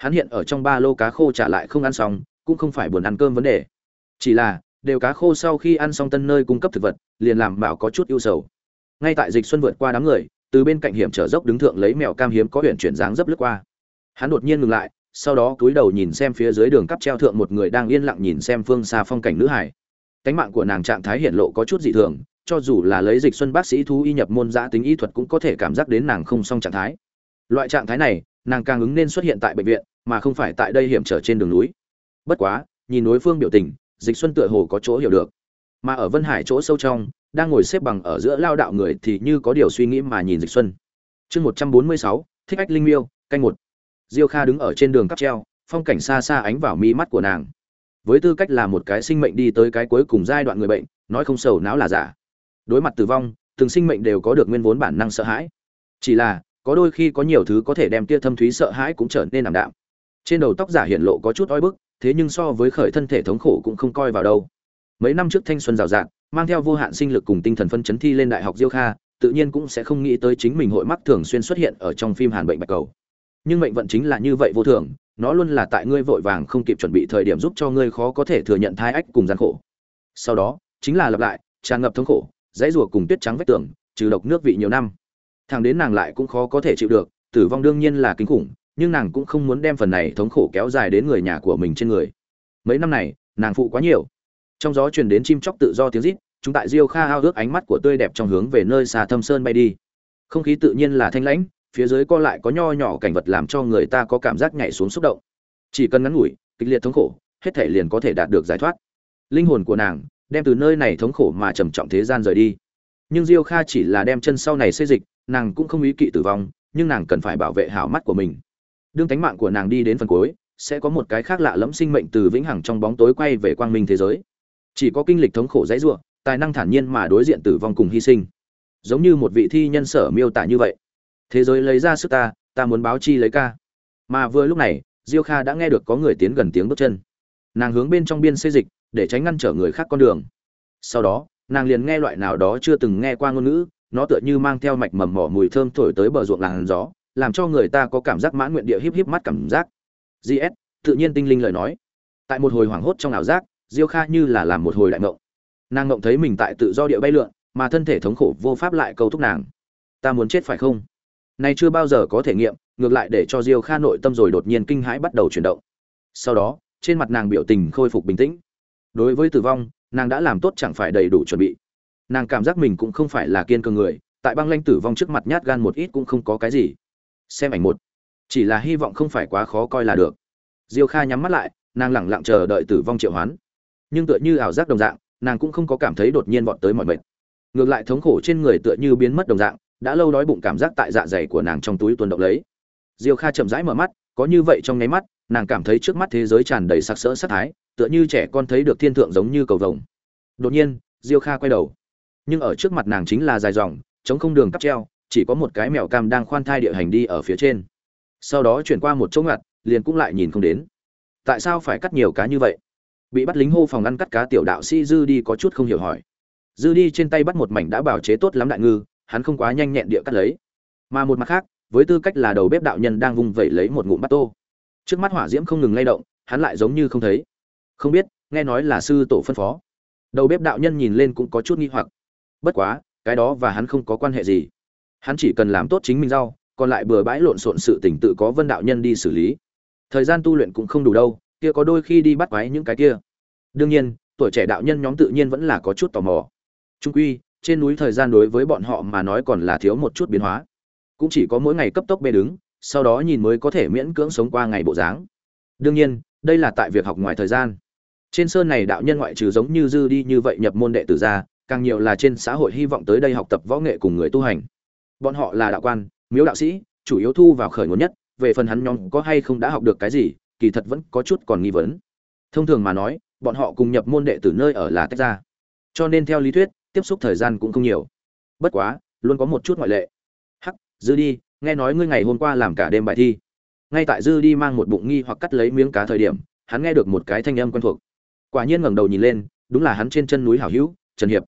hắn hiện ở trong ba lô cá khô trả lại không ăn xong, cũng không phải buồn ăn cơm vấn đề. Chỉ là, đều cá khô sau khi ăn xong tân nơi cung cấp thực vật, liền làm bảo có chút ưu sầu. Ngay tại dịch xuân vượt qua đám người, từ bên cạnh hiểm trở dốc đứng thượng lấy mèo cam hiếm có huyện chuyển dáng dấp lướt qua. Hắn đột nhiên ngừng lại, sau đó cúi đầu nhìn xem phía dưới đường cắp treo thượng một người đang yên lặng nhìn xem phương xa phong cảnh nữ hải. Cánh mạng của nàng trạng thái hiện lộ có chút dị thường, cho dù là lấy dịch xuân bác sĩ thú y nhập môn giã tính y thuật cũng có thể cảm giác đến nàng không xong trạng thái. Loại trạng thái này nàng càng ứng nên xuất hiện tại bệnh viện, mà không phải tại đây hiểm trở trên đường núi. Bất quá, nhìn đối phương biểu tình, dịch xuân tựa hồ có chỗ hiểu được. Mà ở vân hải chỗ sâu trong, đang ngồi xếp bằng ở giữa lao đạo người thì như có điều suy nghĩ mà nhìn dịch xuân. Chương một trăm bốn mươi sáu, thích ách linh miêu, canh một. Diêu kha đứng ở trên đường cắp treo, phong cảnh xa xa ánh vào mi mắt của nàng. Với tư cách là một cái sinh mệnh đi tới cái cuối cùng giai đoạn người bệnh, nói không sầu não là giả. Đối mặt tử vong, từng sinh mệnh đều có được nguyên vốn bản năng sợ hãi. Chỉ là có đôi khi có nhiều thứ có thể đem tia thâm thúy sợ hãi cũng trở nên ảm đạm. Trên đầu tóc giả hiện lộ có chút oi bức, thế nhưng so với khởi thân thể thống khổ cũng không coi vào đâu. Mấy năm trước thanh xuân rào rạt, mang theo vô hạn sinh lực cùng tinh thần phân chấn thi lên đại học diêu kha, tự nhiên cũng sẽ không nghĩ tới chính mình hội mắc thường xuyên xuất hiện ở trong phim hàn bệnh bạch cầu. Nhưng mệnh vận chính là như vậy vô thường, nó luôn là tại ngươi vội vàng không kịp chuẩn bị thời điểm giúp cho ngươi khó có thể thừa nhận thai ách cùng gian khổ. Sau đó, chính là lặp lại, tràn ngập thống khổ, dãy rùa cùng tuyết trắng vách tường, trừ độc nước vị nhiều năm thằng đến nàng lại cũng khó có thể chịu được, tử vong đương nhiên là kinh khủng, nhưng nàng cũng không muốn đem phần này thống khổ kéo dài đến người nhà của mình trên người. Mấy năm này, nàng phụ quá nhiều. Trong gió truyền đến chim chóc tự do tiếng rít, chúng tại diêu kha ao ước ánh mắt của tươi đẹp trong hướng về nơi xa thâm sơn bay đi. Không khí tự nhiên là thanh lãnh, phía dưới co lại có nho nhỏ cảnh vật làm cho người ta có cảm giác nhảy xuống xúc động. Chỉ cần ngắn ngủi, kịch liệt thống khổ, hết thể liền có thể đạt được giải thoát. Linh hồn của nàng, đem từ nơi này thống khổ mà trầm trọng thế gian rời đi nhưng diêu kha chỉ là đem chân sau này xây dịch, nàng cũng không ý kỵ tử vong, nhưng nàng cần phải bảo vệ hảo mắt của mình. Đương tánh mạng của nàng đi đến phần cuối, sẽ có một cái khác lạ lẫm sinh mệnh từ vĩnh hằng trong bóng tối quay về quang minh thế giới. Chỉ có kinh lịch thống khổ dãy ruộng tài năng thản nhiên mà đối diện tử vong cùng hy sinh. Giống như một vị thi nhân sở miêu tả như vậy. Thế giới lấy ra sức ta ta muốn báo chi lấy ca. Mà vừa lúc này, diêu kha đã nghe được có người tiến gần tiếng bước chân. Nàng hướng bên trong biên xây dịch, để tránh ngăn trở người khác con đường. Sau đó nàng liền nghe loại nào đó chưa từng nghe qua ngôn ngữ, nó tựa như mang theo mạch mầm mỏ mùi thơm thổi tới bờ ruộng làn gió, làm cho người ta có cảm giác mãn nguyện địa híp híp mắt cảm giác. Gs tự nhiên tinh linh lời nói. Tại một hồi hoảng hốt trong ảo giác, diêu kha như là làm một hồi đại ngộng. Nàng ngộng thấy mình tại tự do địa bay lượn, mà thân thể thống khổ vô pháp lại câu thúc nàng. Ta muốn chết phải không? Này chưa bao giờ có thể nghiệm, ngược lại để cho diêu kha nội tâm rồi đột nhiên kinh hãi bắt đầu chuyển động. Sau đó, trên mặt nàng biểu tình khôi phục bình tĩnh. Đối với tử vong nàng đã làm tốt chẳng phải đầy đủ chuẩn bị. Nàng cảm giác mình cũng không phải là kiên cường người, tại băng lanh tử vong trước mặt nhát gan một ít cũng không có cái gì. Xem ảnh một. Chỉ là hy vọng không phải quá khó coi là được. Diêu kha nhắm mắt lại, nàng lẳng lặng chờ đợi tử vong triệu hoán. Nhưng tựa như ảo giác đồng dạng, nàng cũng không có cảm thấy đột nhiên vọt tới mọi mệt. Ngược lại thống khổ trên người tựa như biến mất đồng dạng, đã lâu đói bụng cảm giác tại dạ dày của nàng trong túi tuần động lấy. Diêu kha chậm rãi mở mắt, có như vậy trong nháy mắt, nàng cảm thấy trước mắt thế giới tràn đầy sắc sỡ sắc thái tựa như trẻ con thấy được thiên thượng giống như cầu vồng. Đột nhiên, diêu kha quay đầu. Nhưng ở trước mặt nàng chính là dài dòng chống không đường cắp treo, chỉ có một cái mèo cam đang khoan thai địa hành đi ở phía trên. Sau đó chuyển qua một chỗ ngặt, liền cũng lại nhìn không đến. Tại sao phải cắt nhiều cá như vậy? Bị bắt lính hô phòng ăn cắt cá tiểu đạo sĩ dư đi có chút không hiểu hỏi. Dư đi trên tay bắt một mảnh đã bảo chế tốt lắm đại ngư, hắn không quá nhanh nhẹn địa cắt lấy. Mà một mặt khác, với tư cách là đầu bếp đạo nhân đang vung vẩy lấy một ngụm bắt tô. Trước mắt hỏa diễm không ngừng lay động, hắn lại giống như không thấy không biết, nghe nói là sư tổ phân phó. Đầu bếp đạo nhân nhìn lên cũng có chút nghi hoặc. Bất quá, cái đó và hắn không có quan hệ gì. Hắn chỉ cần làm tốt chính mình rau, còn lại bừa bãi lộn xộn sự tỉnh tự có vân đạo nhân đi xử lý. Thời gian tu luyện cũng không đủ đâu, kia có đôi khi đi bắt quái những cái kia. Đương nhiên, tuổi trẻ đạo nhân nhóm tự nhiên vẫn là có chút tò mò. Trung quy, trên núi thời gian đối với bọn họ mà nói còn là thiếu một chút biến hóa. Cũng chỉ có mỗi ngày cấp tốc bê đứng, sau đó nhìn mới có thể miễn cưỡng sống qua ngày bộ dáng. Đương nhiên, đây là tại việc học ngoài thời gian trên sơn này đạo nhân ngoại trừ giống như dư đi như vậy nhập môn đệ tử ra, càng nhiều là trên xã hội hy vọng tới đây học tập võ nghệ cùng người tu hành. Bọn họ là đạo quan, miếu đạo sĩ, chủ yếu thu vào khởi nguồn nhất, về phần hắn nhóm có hay không đã học được cái gì, kỳ thật vẫn có chút còn nghi vấn. Thông thường mà nói, bọn họ cùng nhập môn đệ tử nơi ở là tách ra. Cho nên theo lý thuyết, tiếp xúc thời gian cũng không nhiều. Bất quá, luôn có một chút ngoại lệ. Hắc, dư đi, nghe nói ngươi ngày hôm qua làm cả đêm bài thi. Ngay tại dư đi mang một bụng nghi hoặc cắt lấy miếng cá thời điểm, hắn nghe được một cái thanh âm quen thuộc quả nhiên ngẩng đầu nhìn lên, đúng là hắn trên chân núi hảo hữu, trần hiệp.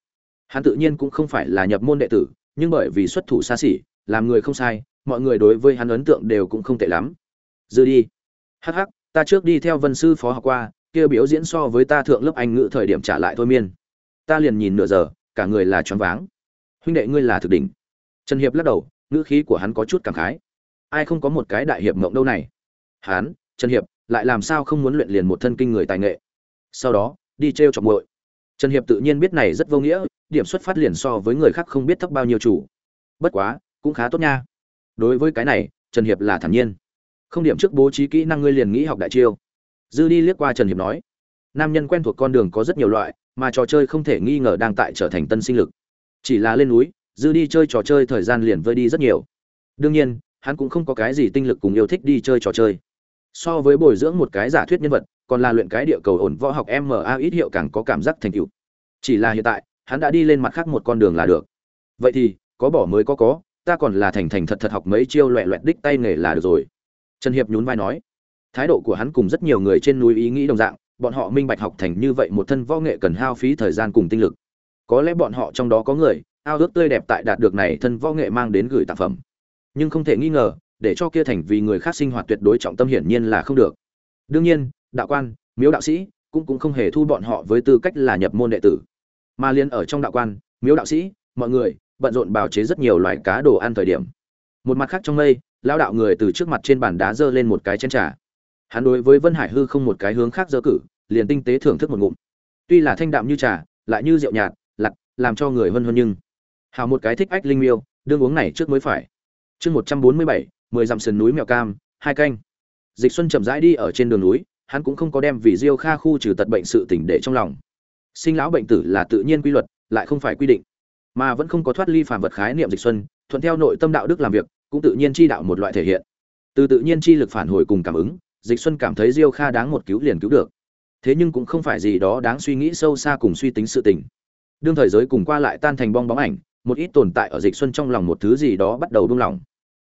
Hắn tự nhiên cũng không phải là nhập môn đệ tử, nhưng bởi vì xuất thủ xa xỉ, làm người không sai, mọi người đối với hắn ấn tượng đều cũng không tệ lắm. Dư đi. Hắc hắc, ta trước đi theo vân sư phó học qua, kia biểu diễn so với ta thượng lớp anh ngữ thời điểm trả lại thôi miên. Ta liền nhìn nửa giờ, cả người là choáng váng. Huynh đệ ngươi là thực đỉnh. Trần hiệp lắc đầu, ngữ khí của hắn có chút cảm khái. Ai không có một cái đại hiệp mộng đâu này? Hắn trần hiệp, lại làm sao không muốn luyện liền một thân kinh người tài nghệ? Sau đó, đi t r e o chọc muội. Trần hiệp tự nhiên biết này rất vô nghĩa, điểm xuất phát liền so với người khác không biết thấp bao nhiêu chủ. Bất quá, cũng khá tốt nha. Đối với cái này, trần hiệp là thản nhiên. Không điểm trước bố trí kỹ năng ngươi liền nghĩ học đại chiêu. Dư đi liếc qua trần hiệp nói, nam nhân quen thuộc con đường có rất nhiều loại, mà trò chơi không thể nghi ngờ đang tại trở thành tân sinh lực. Chỉ là lên núi, dư đi chơi trò chơi thời gian liền vơi đi rất nhiều. Đương nhiên, hắn cũng không có cái gì tinh lực cùng yêu thích đi chơi trò chơi so với bồi dưỡng một cái giả thuyết nhân vật, còn là luyện cái địa cầu ổn võ học ma ít hiệu càng có cảm giác thành tựu. Chỉ là hiện tại, hắn đã đi lên mặt khác một con đường là được. Vậy thì, có bỏ mới có có, ta còn là thành thành thật thật học mấy chiêu loẹ loẹt đích tay nghề là được rồi. Trần hiệp nhún vai nói. Thái độ của hắn cùng rất nhiều người trên núi ý nghĩ đồng dạng, bọn họ minh bạch học thành như vậy một thân võ nghệ cần hao phí thời gian cùng tinh lực. Có lẽ bọn họ trong đó có người, ao ước tươi đẹp tại đạt được này thân võ nghệ mang đến gửi tác phẩm. Nhưng không thể nghi ngờ để cho kia thành vì người khác sinh hoạt tuyệt đối trọng tâm hiển nhiên là không được. Đương nhiên, đạo quan, miếu đạo sĩ cũng cũng không hề thu bọn họ với tư cách là nhập môn đệ tử. Mà liên ở trong đạo quan, miếu đạo sĩ, mọi người bận rộn bào chế rất nhiều loại cá đồ ăn thời điểm. Một mặt khác trong mây lao đạo người từ trước mặt trên bàn đá giơ lên một cái chén trà. Hắn đối với vân hải hư không một cái hướng khác dơ cử, liền tinh tế thưởng thức một ngụm. Tuy là thanh đạm như trà, lại như rượu nhạt, lặt, làm cho người hân hơn nhưng. Hào một cái thích ách linh miêu, đương uống này trước mới phải. Chương một trăm bốn mươi bảy mười dặm sườn núi mèo cam, hai canh. Dịch xuân chậm rãi đi ở trên đường núi, hắn cũng không có đem vì diêu kha khu trừ tật bệnh sự tỉnh để trong lòng. Sinh lão bệnh tử là tự nhiên quy luật, lại không phải quy định. Mà vẫn không có thoát ly phàm vật khái niệm dịch xuân, thuận theo nội tâm đạo đức làm việc, cũng tự nhiên chi đạo một loại thể hiện. Từ tự nhiên chi lực phản hồi cùng cảm ứng, dịch xuân cảm thấy diêu kha đáng một cứu liền cứu được. Thế nhưng cũng không phải gì đó đáng suy nghĩ sâu xa cùng suy tính sự tình. Đương thời giới cùng qua lại tan thành bong bóng ảnh, một ít tồn tại ở dịch xuân trong lòng một thứ gì đó bắt đầu buông lỏng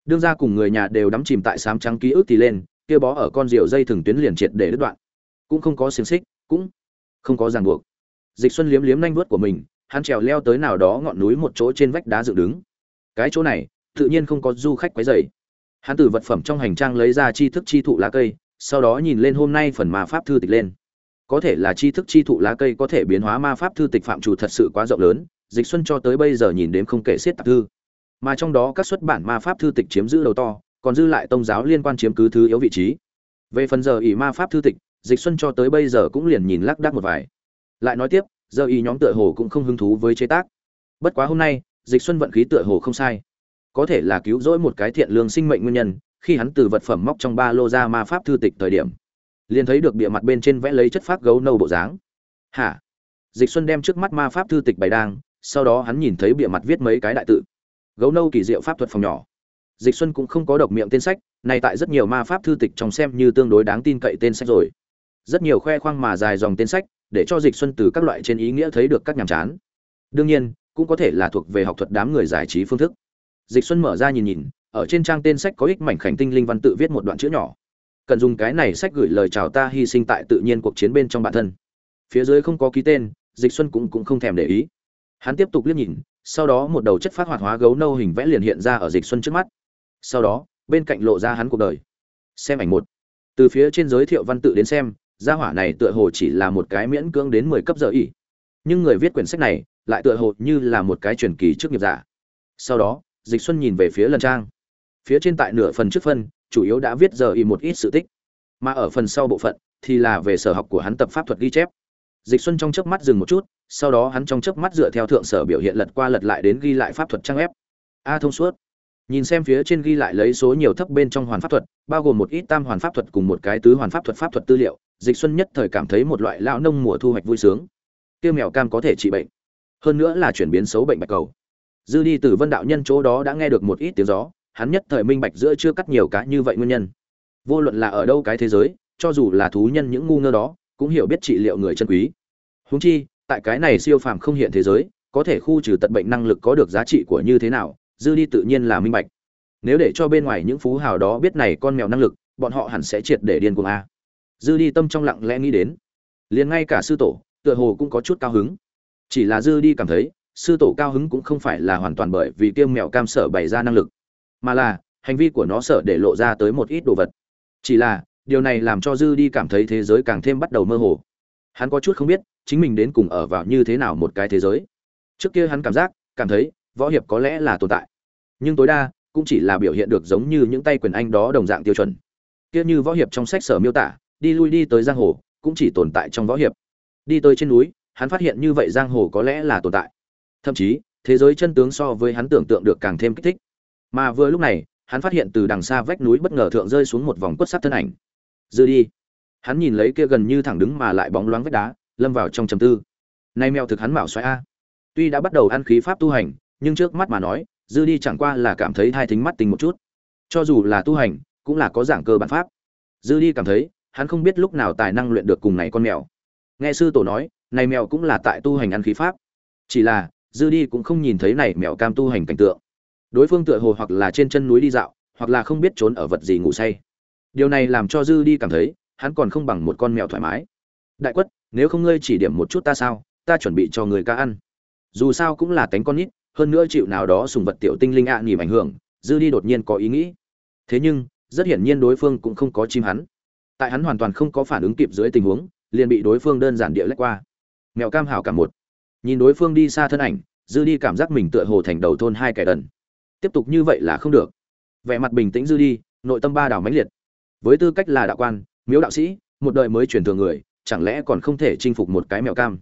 đương ra cùng người nhà đều đắm chìm tại sám trắng ký ức thì lên, kia bó ở con rượu dây thừng tuyến liền triệt để đứt đoạn. Cũng không có xiềng xích, cũng không có ràng buộc. Dịch xuân liếm liếm nanh vuốt của mình, hắn trèo leo tới nào đó ngọn núi một chỗ trên vách đá dựng đứng. Cái chỗ này, tự nhiên không có du khách quấy rầy. Hắn từ vật phẩm trong hành trang lấy ra chi thức chi thụ lá cây, sau đó nhìn lên hôm nay phần ma pháp thư tịch lên. Có thể là chi thức chi thụ lá cây có thể biến hóa ma pháp thư tịch phạm chủ thật sự quá rộng lớn, dịch xuân cho tới bây giờ nhìn đến không kể xiết tạp thư mà trong đó các xuất bản ma pháp thư tịch chiếm giữ đầu to, còn dư lại tông giáo liên quan chiếm cứ thứ yếu vị trí. Về phần giờ ỷ ma pháp thư tịch, dịch xuân cho tới bây giờ cũng liền nhìn lác đác một vài. Lại nói tiếp, giờ ỷ nhóm tựa hồ cũng không hứng thú với chế tác. Bất quá hôm nay, dịch xuân vận khí tựa hồ không sai. Có thể là cứu rỗi một cái thiện lương sinh mệnh nguyên nhân, khi hắn từ vật phẩm móc trong ba lô ra ma pháp thư tịch thời điểm, liền thấy được bìa mặt bên trên vẽ lấy chất phát gấu nâu bộ dáng. Hả? Dịch xuân đem trước mắt ma pháp thư tịch bày đang, sau đó hắn nhìn thấy bìa mặt viết mấy cái đại tự gấu nâu kỳ diệu pháp thuật phòng nhỏ. Dịch xuân cũng không có độc miệng tên sách, này tại rất nhiều ma pháp thư tịch trong xem như tương đối đáng tin cậy tên sách rồi. Rất nhiều khoe khoang mà dài dòng tên sách, để cho dịch xuân từ các loại trên ý nghĩa thấy được các nhàm chán. Đương nhiên, cũng có thể là thuộc về học thuật đám người giải trí phương thức. Dịch xuân mở ra nhìn nhìn, ở trên trang tên sách có ích mảnh khảnh tinh linh văn tự viết một đoạn chữ nhỏ. Cần dùng cái này sách gửi lời chào ta hy sinh tại tự nhiên cuộc chiến bên trong bản thân. Phía dưới không có ký tên, dịch xuân cũng cũng không thèm để ý hắn tiếp tục liếc nhìn, sau đó một đầu chất phát hoạt hóa gấu nâu hình vẽ liền hiện ra ở dịch xuân trước mắt. Sau đó, bên cạnh lộ ra hắn cuộc đời. Xem ảnh một. Từ phía trên giới thiệu văn tự đến xem, gia hỏa này tựa hồ chỉ là một cái miễn cưỡng đến 10 cấp giờ ỉ nhưng người viết quyển sách này lại tựa hồ như là một cái truyền kỳ trước nghiệp giả. Sau đó, dịch xuân nhìn về phía lần trang. Phía trên tại nửa phần trước phân chủ yếu đã viết giờ ỉ một ít sự tích. Mà ở phần sau bộ phận thì là về sở học của hắn tập pháp thuật ghi chép. Dịch xuân trong chớp mắt dừng một chút sau đó hắn trong chớp mắt dựa theo thượng sở biểu hiện lật qua lật lại đến ghi lại pháp thuật trang ép a thông suốt. Nhìn xem phía trên ghi lại lấy số nhiều thấp bên trong hoàn pháp thuật, bao gồm một ít tam hoàn pháp thuật cùng một cái tứ hoàn pháp thuật pháp thuật tư liệu, dịch xuân nhất thời cảm thấy một loại lão nông mùa thu hoạch vui sướng. Tiêu mèo cam có thể trị bệnh. Hơn nữa là chuyển biến xấu bệnh bạch cầu. Dư đi từ vân đạo nhân chỗ đó đã nghe được một ít tiếng gió, hắn nhất thời minh bạch giữa chưa cắt nhiều cá như vậy nguyên nhân. Vô luận là ở đâu cái thế giới, cho dù là thú nhân những ngu ngơ đó, cũng hiểu biết trị liệu người chân quý. Huống chi tại cái này siêu phàm không hiện thế giới, có thể khu trừ tận bệnh năng lực có được giá trị của như thế nào, dư đi tự nhiên là minh bạch. Nếu để cho bên ngoài những phú hào đó biết này con mèo năng lực, bọn họ hẳn sẽ triệt để điên cuồng a. Dư đi tâm trong lặng lẽ nghĩ đến. Liền ngay cả sư tổ, tựa hồ cũng có chút cao hứng. Chỉ là dư đi cảm thấy, sư tổ cao hứng cũng không phải là hoàn toàn bởi vì kiêm mèo cam sở bày ra năng lực, mà là, hành vi của nó sợ để lộ ra tới một ít đồ vật. Chỉ là, điều này làm cho dư đi cảm thấy thế giới càng thêm bắt đầu mơ hồ. Hắn có chút không biết chính mình đến cùng ở vào như thế nào một cái thế giới. Trước kia hắn cảm giác, cảm thấy, võ hiệp có lẽ là tồn tại. Nhưng tối đa, cũng chỉ là biểu hiện được giống như những tay quyền anh đó đồng dạng tiêu chuẩn. Kia như võ hiệp trong sách sở miêu tả, đi lui đi tới giang hồ, cũng chỉ tồn tại trong võ hiệp. Đi tới trên núi, hắn phát hiện như vậy giang hồ có lẽ là tồn tại. Thậm chí, thế giới chân tướng so với hắn tưởng tượng được càng thêm kích thích. Mà vừa lúc này, hắn phát hiện từ đằng xa vách núi bất ngờ thượng rơi xuống một vòng quất sắt thân ảnh. Dư đi. Hắn nhìn lấy kia gần như thẳng đứng mà lại bóng loáng vách đá lâm vào trong trầm tư. Nay mèo thực hắn bảo xoáy a. Tuy đã bắt đầu ăn khí pháp tu hành, nhưng trước mắt mà nói, dư đi chẳng qua là cảm thấy hai thính mắt tình một chút. Cho dù là tu hành, cũng là có giảng cơ bản pháp. Dư đi cảm thấy, hắn không biết lúc nào tài năng luyện được cùng này con mèo. Nghe sư tổ nói, này mèo cũng là tại tu hành ăn khí pháp. Chỉ là, dư đi cũng không nhìn thấy này mèo cam tu hành cảnh tượng. Đối phương tựa hồ hoặc là trên chân núi đi dạo, hoặc là không biết trốn ở vật gì ngủ say. Điều này làm cho dư đi cảm thấy, hắn còn không bằng một con mèo thoải mái. Đại quất nếu không ngươi chỉ điểm một chút ta sao, ta chuẩn bị cho người ca ăn. Dù sao cũng là cánh con nít, hơn nữa chịu nào đó sùng vật tiểu tinh linh ạ à ảnh hưởng, dư đi đột nhiên có ý nghĩ. Thế nhưng, rất hiển nhiên đối phương cũng không có chim hắn. Tại hắn hoàn toàn không có phản ứng kịp dưới tình huống, liền bị đối phương đơn giản địa lách qua. Mèo cam hảo cả một. Nhìn đối phương đi xa thân ảnh, dư đi cảm giác mình tựa hồ thành đầu thôn hai kẻ đần. Tiếp tục như vậy là không được. Vẻ mặt bình tĩnh dư đi, nội tâm ba đảo mãnh liệt. Với tư cách là đạo quan, miếu đạo sĩ, một đời mới truyền thường người chẳng lẽ còn không thể chinh phục một cái mèo cam?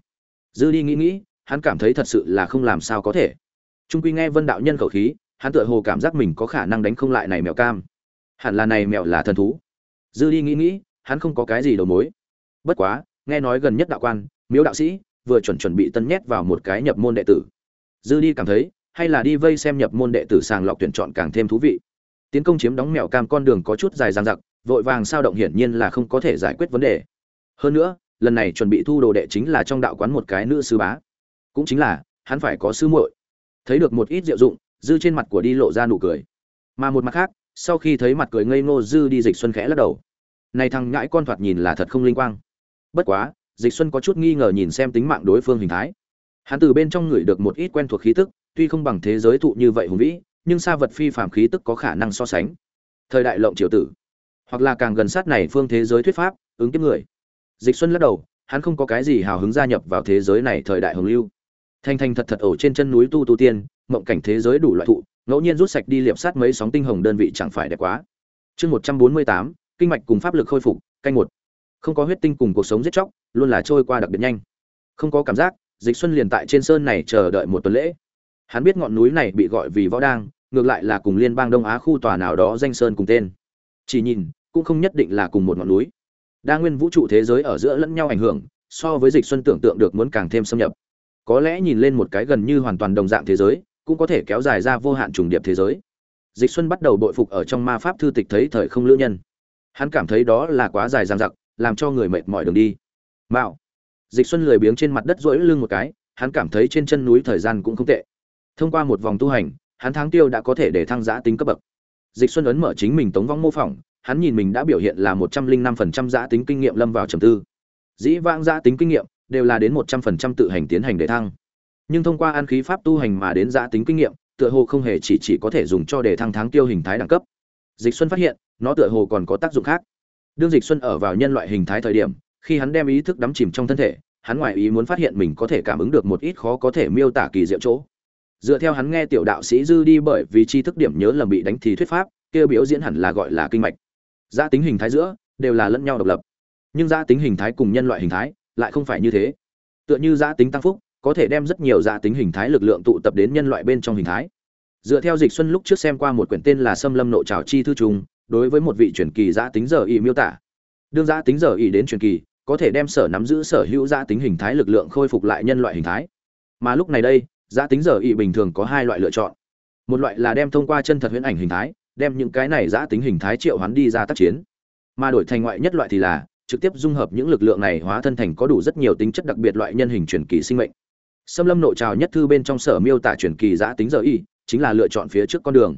Dư đi nghĩ nghĩ, hắn cảm thấy thật sự là không làm sao có thể. Trung quy nghe vân đạo nhân khẩu khí, hắn tựa hồ cảm giác mình có khả năng đánh không lại này mèo cam. Hẳn là này mèo là thần thú. Dư đi nghĩ nghĩ, hắn không có cái gì đầu mối. Bất quá, nghe nói gần nhất đạo quan, miếu đạo sĩ, vừa chuẩn chuẩn bị tân nhét vào một cái nhập môn đệ tử. Dư đi cảm thấy, hay là đi vây xem nhập môn đệ tử sàng lọc tuyển chọn càng thêm thú vị. Tiến công chiếm đóng mèo cam con đường có chút dài dang dặc, vội vàng sao động hiển nhiên là không có thể giải quyết vấn đề hơn nữa, lần này chuẩn bị thu đồ đệ chính là trong đạo quán một cái nữ sư bá. Cũng chính là, hắn phải có sư muội. Thấy được một ít diệu dụng, dư trên mặt của đi lộ ra nụ cười. Mà một mặt khác, sau khi thấy mặt cười ngây ngô, dư đi dịch xuân khẽ lắc đầu. Này thằng ngãi con thoạt nhìn là thật không linh quang. Bất quá, dịch xuân có chút nghi ngờ nhìn xem tính mạng đối phương hình thái. Hắn từ bên trong người được một ít quen thuộc khí tức, tuy không bằng thế giới thụ như vậy hùng vĩ, nhưng xa vật phi phàm khí tức có khả năng so sánh. Thời đại lộng triều tử. Hoặc là càng gần sát này phương thế giới thuyết pháp, ứng kiếp người dịch xuân lắc đầu, hắn không có cái gì hào hứng gia nhập vào thế giới này thời đại hồng lưu. Thanh thanh thật thật ở trên chân núi tu tu tiên, mộng cảnh thế giới đủ loại thụ, ngẫu nhiên rút sạch đi liệp sát mấy sóng tinh hồng đơn vị chẳng phải đẹp quá. Chương một trăm bốn mươi tám, kinh mạch cùng pháp lực khôi phục, canh một. Không có huyết tinh cùng cuộc sống giết chóc, luôn là trôi qua đặc biệt nhanh. Không có cảm giác, dịch xuân liền tại trên sơn này chờ đợi một tuần lễ. Hắn biết ngọn núi này bị gọi vì võ đang ngược lại là cùng liên bang đông á khu tòa nào đó danh sơn cùng tên. Chỉ nhìn, cũng không nhất định là cùng một ngọn núi đa nguyên vũ trụ thế giới ở giữa lẫn nhau ảnh hưởng, so với dịch xuân tưởng tượng được muốn càng thêm xâm nhập. Có lẽ nhìn lên một cái gần như hoàn toàn đồng dạng thế giới, cũng có thể kéo dài ra vô hạn trùng điệp thế giới. Dịch xuân bắt đầu bội phục ở trong ma pháp thư tịch thấy thời không lữ nhân. Hắn cảm thấy đó là quá dài dằng dặc, làm cho người mệt mỏi đường đi. Mạo. Dịch xuân lười biếng trên mặt đất rỗi lưng một cái, hắn cảm thấy trên chân núi thời gian cũng không tệ. Thông qua một vòng tu hành, hắn tháng tiêu đã có thể để thăng giã tính cấp bậc. Dịch xuân ấn mở chính mình tống vong mô phỏng hắn nhìn mình đã biểu hiện là một trăm linh năm phần trăm giã tính kinh nghiệm lâm vào trầm tư. Dĩ vãng giã tính kinh nghiệm đều là đến một trăm phần trăm tự hành tiến hành để thăng. Nhưng thông qua an khí pháp tu hành mà đến giã tính kinh nghiệm, tựa hồ không hề chỉ chỉ có thể dùng cho để thăng tháng tiêu hình thái đẳng cấp. Dịch xuân phát hiện, nó tựa hồ còn có tác dụng khác. Đương dịch xuân ở vào nhân loại hình thái thời điểm, khi hắn đem ý thức đắm chìm trong thân thể, hắn ngoài ý muốn phát hiện mình có thể cảm ứng được một ít khó có thể miêu tả kỳ diệu chỗ. Dựa theo hắn nghe tiểu đạo sĩ dư đi bởi vì tri thức điểm nhớ lầm bị đánh thì thuyết pháp, kia biểu diễn hẳn là gọi là kinh mạch gia tính hình thái giữa đều là lẫn nhau độc lập. Nhưng gia tính hình thái cùng nhân loại hình thái lại không phải như thế. Tựa như gia tính tăng phúc, có thể đem rất nhiều gia tính hình thái lực lượng tụ tập đến nhân loại bên trong hình thái. Dựa theo dịch xuân lúc trước xem qua một quyển tên là xâm lâm nội trào chi thư trùng đối với một vị truyền kỳ gia tính giờ y miêu tả. Đương gia tính giờ y đến truyền kỳ, có thể đem sở nắm giữ sở hữu gia tính hình thái lực lượng khôi phục lại nhân loại hình thái. Mà lúc này đây gia tính giờ y bình thường có hai loại lựa chọn. Một loại là đem thông qua chân thật huyễn ảnh hình thái đem những cái này giã tính hình thái triệu hoán đi ra tác chiến. Mà đổi thành ngoại nhất loại thì là, trực tiếp dung hợp những lực lượng này hóa thân thành có đủ rất nhiều tính chất đặc biệt loại nhân hình truyền kỳ sinh mệnh. Xâm lâm nội trào nhất thư bên trong sở miêu tả truyền kỳ giã tính giờ y, chính là lựa chọn phía trước con đường.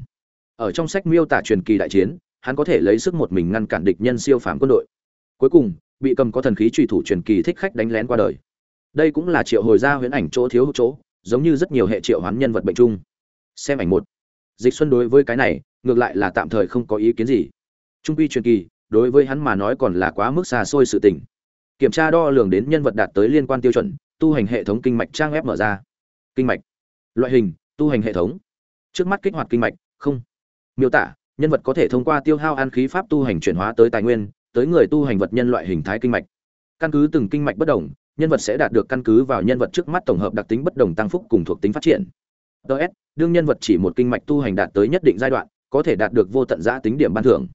Ở trong sách miêu tả truyền kỳ đại chiến, hắn có thể lấy sức một mình ngăn cản địch nhân siêu phàm quân đội. Cuối cùng, bị cầm có thần khí truy thủ truyền kỳ thích khách đánh lén qua đời. Đây cũng là triệu hồi ra huyễn ảnh chỗ thiếu chỗ, giống như rất nhiều hệ triệu hoán nhân vật bệnh chung. Xem ảnh một. Dịch xuân đối với cái này ngược lại là tạm thời không có ý kiến gì. Trung quy truyền kỳ, đối với hắn mà nói còn là quá mức xa xôi sự tình. Kiểm tra đo lường đến nhân vật đạt tới liên quan tiêu chuẩn, tu hành hệ thống kinh mạch trang web mở ra. Kinh mạch. Loại hình, tu hành hệ thống. Trước mắt kích hoạt kinh mạch, không. Miêu tả, nhân vật có thể thông qua tiêu hao an khí pháp tu hành chuyển hóa tới tài nguyên, tới người tu hành vật nhân loại hình thái kinh mạch. Căn cứ từng kinh mạch bất đồng, nhân vật sẽ đạt được căn cứ vào nhân vật trước mắt tổng hợp đặc tính bất đồng tăng phúc cùng thuộc tính phát triển. Ts đương nhân vật chỉ một kinh mạch tu hành đạt tới nhất định giai đoạn có thể đạt được vô tận giã tính điểm ban thưởng.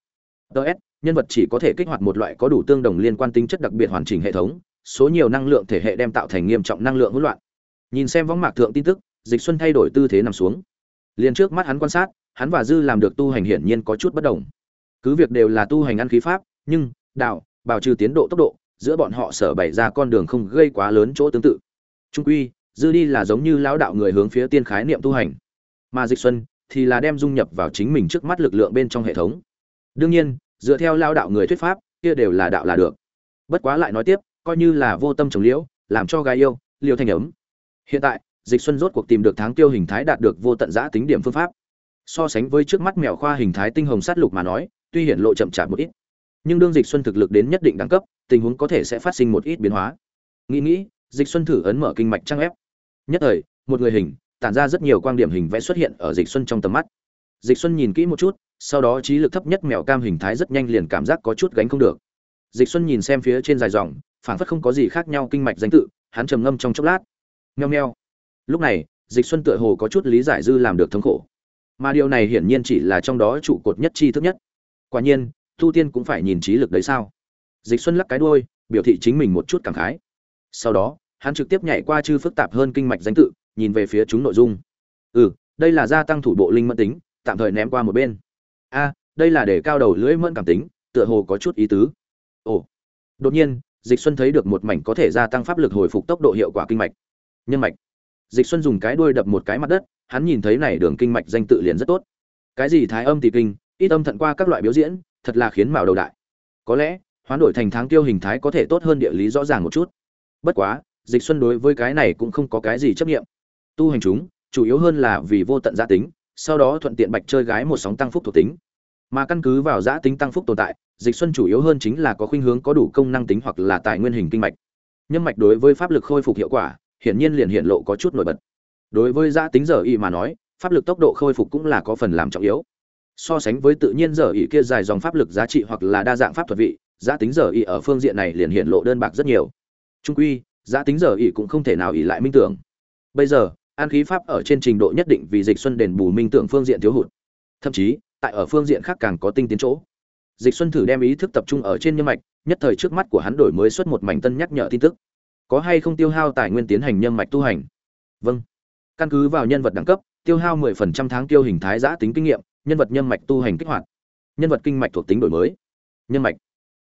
Ts nhân vật chỉ có thể kích hoạt một loại có đủ tương đồng liên quan tính chất đặc biệt hoàn chỉnh hệ thống, số nhiều năng lượng thể hệ đem tạo thành nghiêm trọng năng lượng hỗn loạn. Nhìn xem võng mạc thượng tin tức, dịch xuân thay đổi tư thế nằm xuống. Liền trước mắt hắn quan sát, hắn và dư làm được tu hành hiển nhiên có chút bất đồng. Cứ việc đều là tu hành ăn khí pháp, nhưng, đạo, bảo trừ tiến độ tốc độ, giữa bọn họ sở bày ra con đường không gây quá lớn chỗ tương tự. Trung quy, dư đi là giống như lão đạo người hướng phía tiên khái niệm tu hành. Mà dịch xuân thì là đem dung nhập vào chính mình trước mắt lực lượng bên trong hệ thống. Đương nhiên, dựa theo lao đạo người thuyết pháp, kia đều là đạo là được. Bất quá lại nói tiếp, coi như là vô tâm trồng liễu, làm cho gái yêu liêu thanh ấm. Hiện tại, dịch xuân rốt cuộc tìm được tháng tiêu hình thái đạt được vô tận giã tính điểm phương pháp. So sánh với trước mắt mèo khoa hình thái tinh hồng sát lục mà nói, tuy hiện lộ chậm chạp một ít, nhưng đương dịch xuân thực lực đến nhất định đẳng cấp, tình huống có thể sẽ phát sinh một ít biến hóa. Nghĩ nghĩ, dịch xuân thử ấn mở kinh mạch trang ép nhất thời, một người hình tản ra rất nhiều quan điểm hình vẽ xuất hiện ở dịch xuân trong tầm mắt. Dịch xuân nhìn kỹ một chút, sau đó trí lực thấp nhất mèo cam hình thái rất nhanh liền cảm giác có chút gánh không được. Dịch xuân nhìn xem phía trên dài dòng, phảng phất không có gì khác nhau kinh mạch danh tự, hắn trầm ngâm trong chốc lát. Nheo nheo lúc này, dịch xuân tựa hồ có chút lý giải dư làm được thống khổ. Mà điều này hiển nhiên chỉ là trong đó trụ cột nhất tri thức nhất. Quả nhiên, thu tiên cũng phải nhìn trí lực đấy sao? Dịch xuân lắc cái đuôi, biểu thị chính mình một chút cảm khái. Sau đó, hắn trực tiếp nhảy qua chư phức tạp hơn kinh mạch danh tự nhìn về phía chúng nội dung. Ừ đây là gia tăng thủ bộ linh mẫn tính, tạm thời ném qua một bên. A, đây là để cao đầu lưỡi mẫn cảm tính, tựa hồ có chút ý tứ. Ồ. Đột nhiên, dịch xuân thấy được một mảnh có thể gia tăng pháp lực hồi phục tốc độ hiệu quả kinh mạch. Nhân mạch. Dịch xuân dùng cái đuôi đập một cái mặt đất, hắn nhìn thấy này đường kinh mạch danh tự liền rất tốt. Cái gì thái âm tỷ kinh, ít âm thận qua các loại biểu diễn, thật là khiến mạo đầu đại. Có lẽ, hoán đổi thành tháng tiêu hình thái có thể tốt hơn địa lý rõ ràng một chút. Bất quá, dịch xuân đối với cái này cũng không có cái gì chấp nghiệm tu hành chúng, chủ yếu hơn là vì vô tận gia tính, sau đó thuận tiện bạch chơi gái một sóng tăng phúc thuộc tính. Mà căn cứ vào giã tính tăng phúc tồn tại, dịch xuân chủ yếu hơn chính là có khuynh hướng có đủ công năng tính hoặc là tài nguyên hình kinh mạch. Nhân mạch đối với pháp lực khôi phục hiệu quả, hiển nhiên liền hiện lộ có chút nổi bật. Đối với giã tính giờ y mà nói, pháp lực tốc độ khôi phục cũng là có phần làm trọng yếu. So sánh với tự nhiên giờ y kia dài dòng pháp lực giá trị hoặc là đa dạng pháp thuật vị, giã tính giờ y ở phương diện này liền hiện lộ đơn bạc rất nhiều. Trung quy, giã tính giờ y cũng không thể nào ỉ lại minh tưởng. Bây giờ an khí pháp ở trên trình độ nhất định vì dịch xuân đền bù minh tưởng phương diện thiếu hụt. Thậm chí, tại ở phương diện khác càng có tinh tiến chỗ. Dịch xuân thử đem ý thức tập trung ở trên nhân mạch, nhất thời trước mắt của hắn đổi mới xuất một mảnh tân nhắc nhở tin tức. Có hay không tiêu hao tài nguyên tiến hành nhân mạch tu hành? Vâng. Căn cứ vào nhân vật đẳng cấp, tiêu hao 10% tháng tiêu hình thái giã tính kinh nghiệm, nhân vật nhân mạch tu hành kích hoạt. Nhân vật kinh mạch thuộc tính đổi mới. Nhân mạch.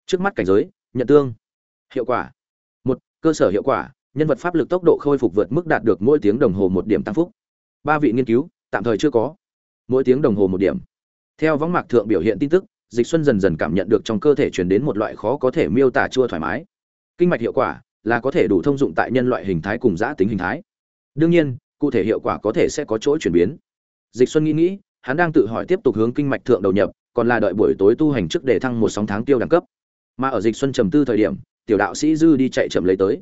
Trước mắt cảnh giới, nhận tương. Hiệu quả. Một, cơ sở hiệu quả nhân vật pháp lực tốc độ khôi phục vượt mức đạt được mỗi tiếng đồng hồ một điểm tăng phúc. Ba vị nghiên cứu, tạm thời chưa có. Mỗi tiếng đồng hồ một điểm. Theo võng mạc thượng biểu hiện tin tức, dịch xuân dần dần cảm nhận được trong cơ thể truyền đến một loại khó có thể miêu tả chua thoải mái. Kinh mạch hiệu quả là có thể đủ thông dụng tại nhân loại hình thái cùng giã tính hình thái. Đương nhiên, cụ thể hiệu quả có thể sẽ có chỗ chuyển biến. Dịch xuân nghĩ nghĩ, hắn đang tự hỏi tiếp tục hướng kinh mạch thượng đầu nhập, còn là đợi buổi tối tu hành trước để thăng một sóng tháng tiêu đẳng cấp. Mà ở dịch xuân trầm tư thời điểm, tiểu đạo sĩ dư đi chạy chậm lấy tới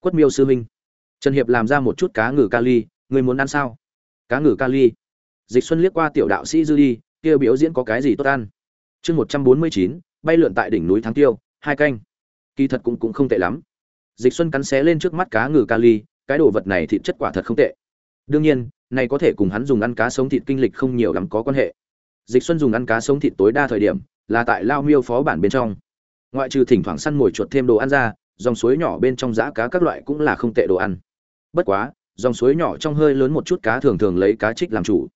quất miêu sư huynh. Trần hiệp làm ra một chút cá ngừ kali người muốn ăn sao? Cá ngừ kali. Dịch xuân liếc qua tiểu đạo sĩ dư đi, kia biểu diễn có cái gì tốt ăn? Chương một trăm bốn mươi chín, bay lượn tại đỉnh núi thắng tiêu, hai canh. Kỳ thật cũng cũng không tệ lắm. Dịch xuân cắn xé lên trước mắt cá ngừ kali, cái đồ vật này thịt chất quả thật không tệ. Đương nhiên, này có thể cùng hắn dùng ăn cá sống thịt kinh lịch không nhiều lắm có quan hệ. Dịch xuân dùng ăn cá sống thịt tối đa thời điểm, là tại lao miêu phó bản bên trong. Ngoại trừ thỉnh thoảng săn mồi chuột thêm đồ ăn ra dòng suối nhỏ bên trong giã cá các loại cũng là không tệ đồ ăn. Bất quá, dòng suối nhỏ trong hơi lớn một chút cá thường thường lấy cá trích làm chủ.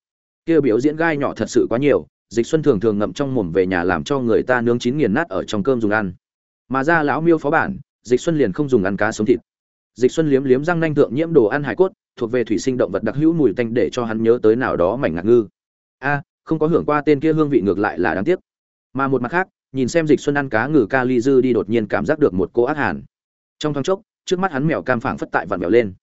Kia biểu diễn gai nhỏ thật sự quá nhiều, dịch xuân thường thường ngậm trong mồm về nhà làm cho người ta nướng chín nghiền nát ở trong cơm dùng ăn. Mà ra lão miêu phó bản, dịch xuân liền không dùng ăn cá sống thịt. Dịch xuân liếm liếm răng nanh thượng nhiễm đồ ăn hải cốt, thuộc về thủy sinh động vật đặc hữu mùi tanh để cho hắn nhớ tới nào đó mảnh ngạc ngư. A, không có hưởng qua tên kia hương vị ngược lại là đáng tiếc. Mà một mặt khác, nhìn xem dịch xuân ăn cá ngừ ca ly dư đi đột nhiên cảm giác được một cô ác hàn trong thoáng chốc, trước mắt hắn mèo cam phảng phất tại vặn mèo lên.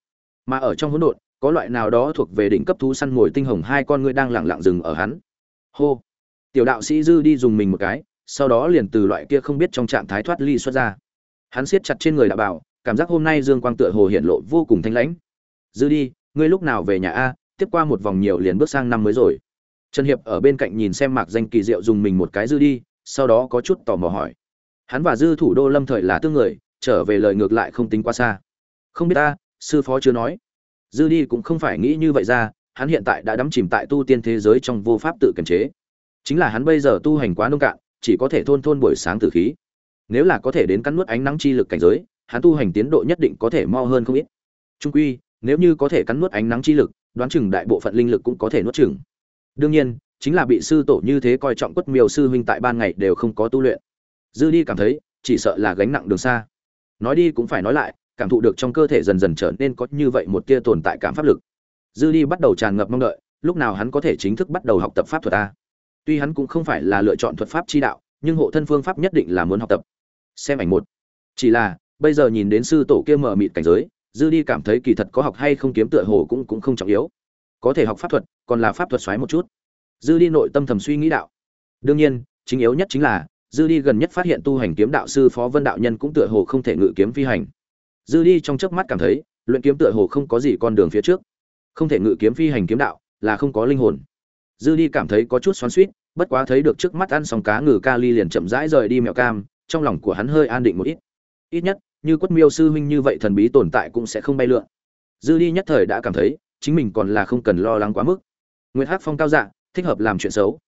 Mà ở trong hỗn độn, có loại nào đó thuộc về đỉnh cấp thú săn mồi tinh hồng hai con ngươi đang lẳng lặng dừng ở hắn. Hô! Tiểu đạo sĩ dư đi dùng mình một cái, sau đó liền từ loại kia không biết trong trạng thái thoát ly xuất ra. Hắn siết chặt trên người đạo bảo, cảm giác hôm nay dương quang tựa hồ hiện lộ vô cùng thanh lãnh. Dư đi, ngươi lúc nào về nhà a? Tiếp qua một vòng nhiều liền bước sang năm mới rồi. Trần hiệp ở bên cạnh nhìn xem mạc danh kỳ diệu dùng mình một cái dư đi, sau đó có chút tò mò hỏi. Hắn và dư thủ đô lâm thời là tương người trở về lời ngược lại không tính quá xa. Không biết ta, sư phó chưa nói. Dư đi cũng không phải nghĩ như vậy ra, hắn hiện tại đã đắm chìm tại tu tiên thế giới trong vô pháp tự kiềm chế. Chính là hắn bây giờ tu hành quá nông cạn, chỉ có thể thôn thôn buổi sáng tử khí. Nếu là có thể đến cắn nuốt ánh nắng chi lực cảnh giới, hắn tu hành tiến độ nhất định có thể mo hơn không ít. Trung quy, nếu như có thể cắn nuốt ánh nắng chi lực, đoán chừng đại bộ phận linh lực cũng có thể nuốt chừng. Đương nhiên, chính là bị sư tổ như thế coi trọng quất miêu sư huynh tại ban ngày đều không có tu luyện. Dư đi cảm thấy, chỉ sợ là gánh nặng đường xa nói đi cũng phải nói lại, cảm thụ được trong cơ thể dần dần trở nên có như vậy một tia tồn tại cảm pháp lực. Dư đi bắt đầu tràn ngập mong đợi, lúc nào hắn có thể chính thức bắt đầu học tập pháp thuật a? Tuy hắn cũng không phải là lựa chọn thuật pháp chi đạo, nhưng hộ thân phương pháp nhất định là muốn học tập. Xem ảnh một. Chỉ là, bây giờ nhìn đến sư tổ kia mở mịt cảnh giới, dư đi cảm thấy kỳ thật có học hay không kiếm tựa hồ cũng cũng không trọng yếu. Có thể học pháp thuật, còn là pháp thuật xoáy một chút. Dư đi nội tâm thầm suy nghĩ đạo. Đương nhiên, chính yếu nhất chính là dư đi gần nhất phát hiện tu hành kiếm đạo sư phó vân đạo nhân cũng tựa hồ không thể ngự kiếm phi hành. Dư đi trong chớp mắt cảm thấy, luyện kiếm tựa hồ không có gì con đường phía trước. Không thể ngự kiếm phi hành kiếm đạo, là không có linh hồn. Dư đi cảm thấy có chút xoắn suýt bất quá thấy được trước mắt ăn xong cá ngừ ca ly liền chậm rãi rời đi mèo cam, trong lòng của hắn hơi an định một ít. Ít nhất, như quất miêu sư huynh như vậy thần bí tồn tại cũng sẽ không bay lượn. Dư đi nhất thời đã cảm thấy, chính mình còn là không cần lo lắng quá mức. Nguyệt hắc phong cao dạ thích hợp làm chuyện xấu.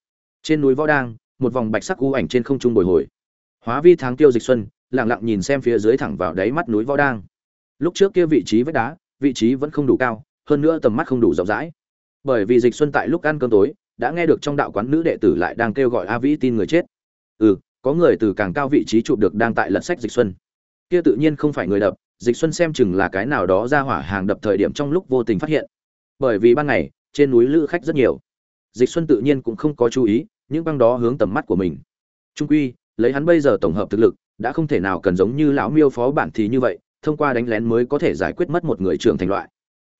Trên núi võ đang một vòng bạch sắc u ảnh trên không trung bồi hồi. Hóa vi tháng tiêu dịch xuân, lặng lặng nhìn xem phía dưới thẳng vào đáy mắt núi võ đang. Lúc trước kia vị trí vách đá, vị trí vẫn không đủ cao, hơn nữa tầm mắt không đủ rộng rãi. Bởi vì dịch xuân tại lúc ăn cơm tối, đã nghe được trong đạo quán nữ đệ tử lại đang kêu gọi a vĩ tin người chết. Ừ có người từ càng cao vị trí chụp được đang tại lật sách dịch xuân. Kia tự nhiên không phải người đập, dịch xuân xem chừng là cái nào đó ra hỏa hàng đập thời điểm trong lúc vô tình phát hiện. Bởi vì ban ngày, trên núi lữ khách rất nhiều. Dịch xuân tự nhiên cũng không có chú ý những băng đó hướng tầm mắt của mình. Trung quy, lấy hắn bây giờ tổng hợp thực lực, đã không thể nào cần giống như lão miêu phó bản thì như vậy, thông qua đánh lén mới có thể giải quyết mất một người trưởng thành loại.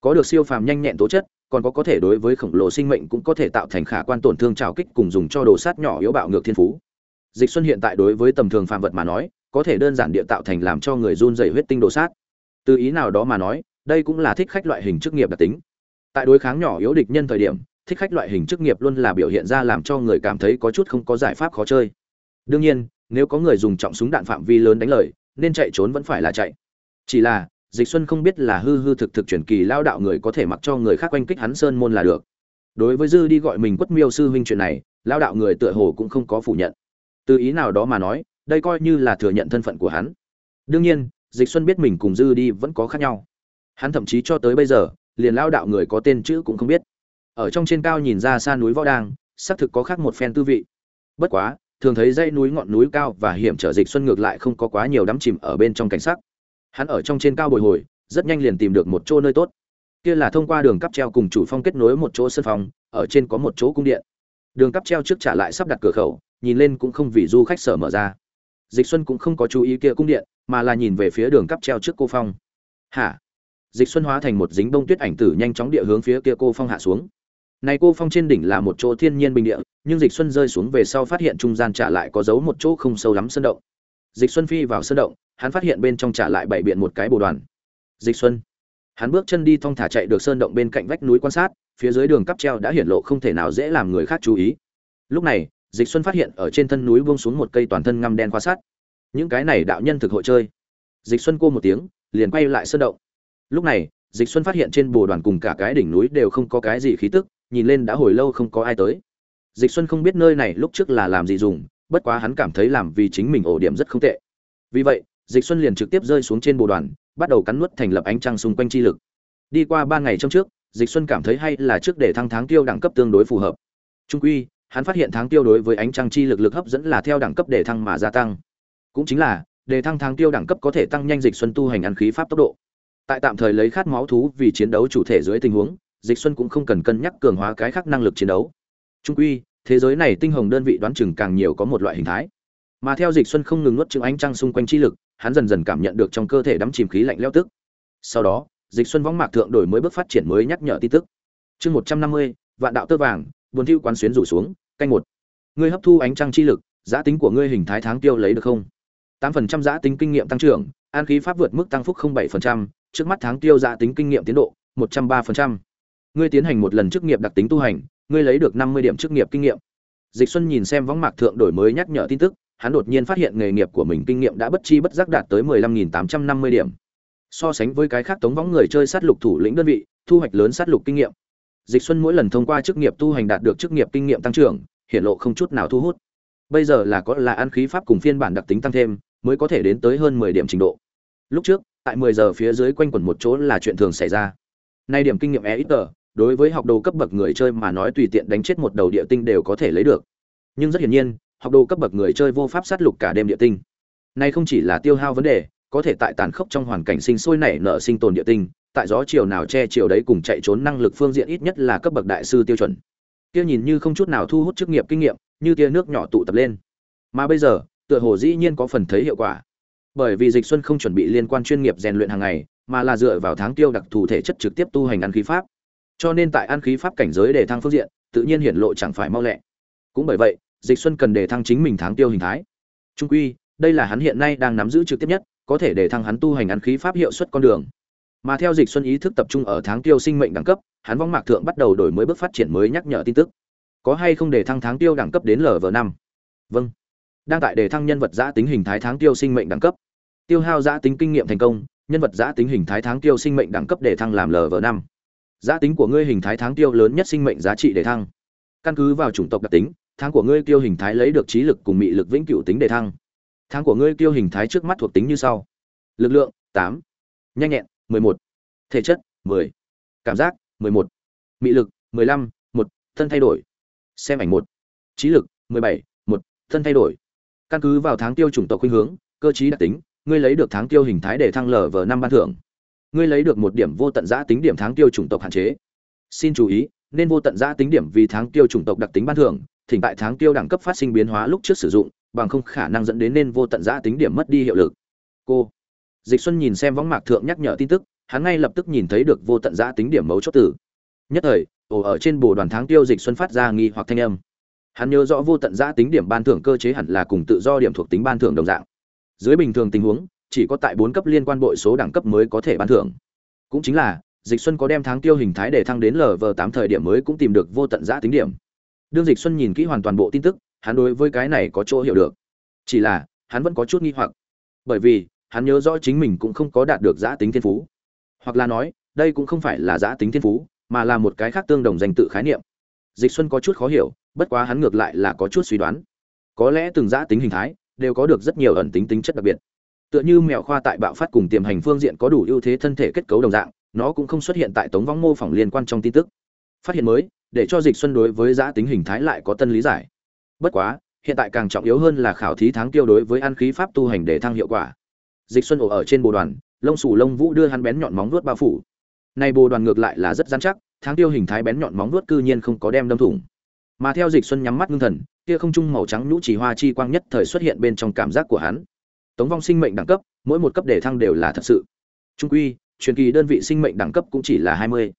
Có được siêu phàm nhanh nhẹn tố chất, còn có có thể đối với khổng lồ sinh mệnh cũng có thể tạo thành khả quan tổn thương trào kích cùng dùng cho đồ sát nhỏ yếu bạo ngược thiên phú. Dịch xuân hiện tại đối với tầm thường phàm vật mà nói, có thể đơn giản địa tạo thành làm cho người run dày huyết tinh đồ sát. Từ ý nào đó mà nói, đây cũng là thích khách loại hình chức nghiệp đặc tính. Tại đối kháng nhỏ yếu địch nhân thời điểm thích khách loại hình chức nghiệp luôn là biểu hiện ra làm cho người cảm thấy có chút không có giải pháp khó chơi. Đương nhiên, nếu có người dùng trọng súng đạn phạm vi lớn đánh lời, nên chạy trốn vẫn phải là chạy. Chỉ là, dịch xuân không biết là hư hư thực thực chuyển kỳ lao đạo người có thể mặc cho người khác quanh kích hắn sơn môn là được. Đối với dư đi gọi mình quất miêu sư huynh chuyện này, lao đạo người tựa hồ cũng không có phủ nhận. Từ ý nào đó mà nói, đây coi như là thừa nhận thân phận của hắn. Đương nhiên, dịch xuân biết mình cùng dư đi vẫn có khác nhau. Hắn thậm chí cho tới bây giờ, liền lao đạo người có tên chữ cũng không biết ở trong trên cao nhìn ra xa núi võ đang, xác thực có khác một phen tư vị. Bất quá, thường thấy dãy núi ngọn núi cao và hiểm trở dịch xuân ngược lại không có quá nhiều đắm chìm ở bên trong cảnh sắc. Hắn ở trong trên cao bồi hồi, rất nhanh liền tìm được một chỗ nơi tốt. Kia là thông qua đường cắp treo cùng chủ phong kết nối một chỗ sân phòng, ở trên có một chỗ cung điện. Đường cắp treo trước trả lại sắp đặt cửa khẩu, nhìn lên cũng không vì du khách sở mở ra. Dịch xuân cũng không có chú ý kia cung điện, mà là nhìn về phía đường cắp treo trước cô phong. Hả? Dịch xuân hóa thành một dính bông tuyết ảnh tử nhanh chóng địa hướng phía kia cô phong hạ xuống này cô phong trên đỉnh là một chỗ thiên nhiên bình địa, nhưng dịch xuân rơi xuống về sau phát hiện trung gian trả lại có dấu một chỗ không sâu lắm sơn động. Dịch xuân phi vào sơn động, hắn phát hiện bên trong trả lại bảy biện một cái bồ đoàn. Dịch xuân. Hắn bước chân đi thong thả chạy được sơn động bên cạnh vách núi quan sát, phía dưới đường cắp treo đã hiển lộ không thể nào dễ làm người khác chú ý. Lúc này, dịch xuân phát hiện ở trên thân núi buông xuống một cây toàn thân ngăm đen khoa sát những cái này đạo nhân thực hội chơi. Dịch xuân cô một tiếng, liền quay lại sơn động. Lúc này, dịch xuân phát hiện trên bồ đoàn cùng cả cái đỉnh núi đều không có cái gì khí tức nhìn lên đã hồi lâu không có ai tới. Dịch xuân không biết nơi này lúc trước là làm gì dùng, bất quá hắn cảm thấy làm vì chính mình ổ điểm rất không tệ. Vì vậy, dịch xuân liền trực tiếp rơi xuống trên bồ đoàn, bắt đầu cắn nuốt thành lập ánh trăng xung quanh chi lực. Đi qua ba ngày trong trước, dịch xuân cảm thấy hay là trước để thăng tháng tiêu đẳng cấp tương đối phù hợp. Trung quy, hắn phát hiện tháng tiêu đối với ánh trăng chi lực lực hấp dẫn là theo đẳng cấp để thăng mà gia tăng. Cũng chính là đề thăng tháng tiêu đẳng cấp có thể tăng nhanh dịch xuân tu hành ăn khí pháp tốc độ. Tại tạm thời lấy khát máu thú vì chiến đấu chủ thể dưới tình huống dịch xuân cũng không cần cân nhắc cường hóa cái khác năng lực chiến đấu. Trung quy, thế giới này tinh hồng đơn vị đoán chừng càng nhiều có một loại hình thái. Mà theo dịch xuân không ngừng nuốt chửng ánh trăng xung quanh chi lực, hắn dần dần cảm nhận được trong cơ thể đắm chìm khí lạnh leo tức. Sau đó, dịch xuân võng mạc thượng đổi mới bước phát triển mới nhắc nhở tin tức. Chương một trăm năm mươi, vạn đạo tơ vàng, buồn thiêu quán xuyến rủ xuống, canh một. Ngươi hấp thu ánh trăng chi lực, giá tính của ngươi hình thái tháng tiêu lấy được không? tám phần trăm giá tính kinh nghiệm tăng trưởng, an khí pháp vượt mức tăng phúc không bảy phần trăm, trước mắt tháng tiêu giá tính kinh nghiệm tiến độ, một trăm ba phần trăm ngươi tiến hành một lần chức nghiệp đặc tính tu hành, ngươi lấy được năm mươi điểm chức nghiệp kinh nghiệm. Dịch xuân nhìn xem võng mạc thượng đổi mới nhắc nhở tin tức, hắn đột nhiên phát hiện nghề nghiệp của mình kinh nghiệm đã bất chi bất giác đạt tới mười lăm nghìn tám trăm năm mươi điểm. So sánh với cái khác tống võng người chơi sát lục thủ lĩnh đơn vị, thu hoạch lớn sát lục kinh nghiệm. Dịch xuân mỗi lần thông qua chức nghiệp tu hành đạt được chức nghiệp kinh nghiệm tăng trưởng hiện lộ không chút nào thu hút. Bây giờ là có là ăn khí pháp cùng phiên bản đặc tính tăng thêm, mới có thể đến tới hơn mười điểm trình độ. Lúc trước, tại mười giờ phía dưới quanh quẩn một chỗ là chuyện thường xảy ra. Nay điểm kinh nghiệm e ít tờ đối với học đồ cấp bậc người chơi mà nói tùy tiện đánh chết một đầu địa tinh đều có thể lấy được. Nhưng rất hiển nhiên, học đồ cấp bậc người chơi vô pháp sát lục cả đêm địa tinh. Nay không chỉ là tiêu hao vấn đề, có thể tại tàn khốc trong hoàn cảnh sinh sôi nảy nở sinh tồn địa tinh, tại gió chiều nào che chiều đấy cùng chạy trốn năng lực phương diện ít nhất là cấp bậc đại sư tiêu chuẩn. Kia nhìn như không chút nào thu hút chức nghiệp kinh nghiệm, như tia nước nhỏ tụ tập lên. Mà bây giờ, tựa hồ dĩ nhiên có phần thấy hiệu quả. Bởi vì dịch xuân không chuẩn bị liên quan chuyên nghiệp rèn luyện hàng ngày, mà là dựa vào tháng tiêu đặc thù thể chất trực tiếp tu hành ăn khí pháp. Cho nên tại ăn khí pháp cảnh giới để thăng phương diện, tự nhiên hiển lộ chẳng phải mau lẹ. Cũng bởi vậy, Dịch Xuân cần để thăng chính mình tháng tiêu hình thái. Trung quy, đây là hắn hiện nay đang nắm giữ trực tiếp nhất, có thể để thăng hắn tu hành ăn khí pháp hiệu suất con đường. Mà theo Dịch Xuân ý thức tập trung ở tháng tiêu sinh mệnh đẳng cấp, hắn vong mạc thượng bắt đầu đổi mới bước phát triển mới nhắc nhở tin tức. Có hay không để thăng tháng tiêu đẳng cấp đến lv năm Vâng. Đang tại để thăng nhân vật giá tính hình thái tháng tiêu sinh mệnh đẳng cấp. Tiêu hao giá tính kinh nghiệm thành công, nhân vật giá tính hình thái tháng tiêu sinh mệnh đẳng cấp để thăng làm lv năm giá tính của ngươi hình thái tháng tiêu lớn nhất sinh mệnh giá trị để thăng. Căn cứ vào chủng tộc đặc tính, tháng của ngươi tiêu hình thái lấy được trí lực cùng mị lực vĩnh cửu tính để thăng. Tháng của ngươi tiêu hình thái trước mắt thuộc tính như sau. Lực lượng, tám. Nhanh nhẹn, mười một. Thể chất, mười. Cảm giác, mười một. Mị lực, mười lăm, một. Thân thay đổi. Xem ảnh một. Trí lực, mười bảy, một. Thân thay đổi. Căn cứ vào tháng tiêu chủng tộc khuynh hướng, cơ chí đặc tính, ngươi lấy được tháng tiêu hình thái để thăng lở vở năm ban thưởng ngươi lấy được một điểm vô tận giã tính điểm tháng tiêu chủng tộc hạn chế. Xin chú ý, nên vô tận giã tính điểm vì tháng tiêu chủng tộc đặc tính ban thưởng, thỉnh tại tháng tiêu đẳng cấp phát sinh biến hóa lúc trước sử dụng, bằng không khả năng dẫn đến nên vô tận giã tính điểm mất đi hiệu lực. Cô. Dịch xuân nhìn xem võng mạc thượng nhắc nhở tin tức, hắn ngay lập tức nhìn thấy được vô tận giã tính điểm mấu chốt tử nhất thời, ồ, ở trên bồ đoàn tháng tiêu dịch xuân phát ra nghi hoặc thanh âm. Hắn nhớ rõ vô tận giã tính điểm ban thưởng cơ chế hẳn là cùng tự do điểm thuộc tính ban thưởng đồng dạng. Dưới bình thường tình huống chỉ có tại bốn cấp liên quan bội số đẳng cấp mới có thể ban thưởng. Cũng chính là, dịch xuân có đem tháng tiêu hình thái để thăng đến lv tám thời điểm mới cũng tìm được vô tận giã tính điểm. Đương dịch xuân nhìn kỹ hoàn toàn bộ tin tức, hắn đối với cái này có chỗ hiểu được. Chỉ là, hắn vẫn có chút nghi hoặc. Bởi vì, hắn nhớ rõ chính mình cũng không có đạt được giã tính thiên phú. Hoặc là nói, đây cũng không phải là giã tính thiên phú, mà là một cái khác tương đồng danh tự khái niệm. Dịch xuân có chút khó hiểu, bất quá hắn ngược lại là có chút suy đoán. Có lẽ từng giã tính hình thái đều có được rất nhiều ẩn tính tính chất đặc biệt tựa như mèo khoa tại bạo phát cùng tiềm hành phương diện có đủ ưu thế thân thể kết cấu đồng dạng, nó cũng không xuất hiện tại tống vong mô phỏng liên quan trong tin tức. Phát hiện mới, để cho dịch xuân đối với giã tính hình thái lại có tân lý giải. Bất quá, hiện tại càng trọng yếu hơn là khảo thí tháng tiêu đối với ăn khí pháp tu hành để thăng hiệu quả. Dịch xuân ổ ở trên bồ đoàn, lông sủ lông vũ đưa hắn bén nhọn móng vuốt bao phủ. Này bồ đoàn ngược lại là rất dán chắc, tháng tiêu hình thái bén nhọn móng vuốt cư nhiên không có đem đâm thủng. Mà theo dịch xuân nhắm mắt ngưng thần kia không trung màu trắng nhũ chỉ hoa chi quang nhất thời xuất hiện bên trong cảm giác của hắn tống vong sinh mệnh đẳng cấp, mỗi một cấp đề thăng đều là thật sự. Trung quy, truyền kỳ đơn vị sinh mệnh đẳng cấp cũng chỉ là hai mươi.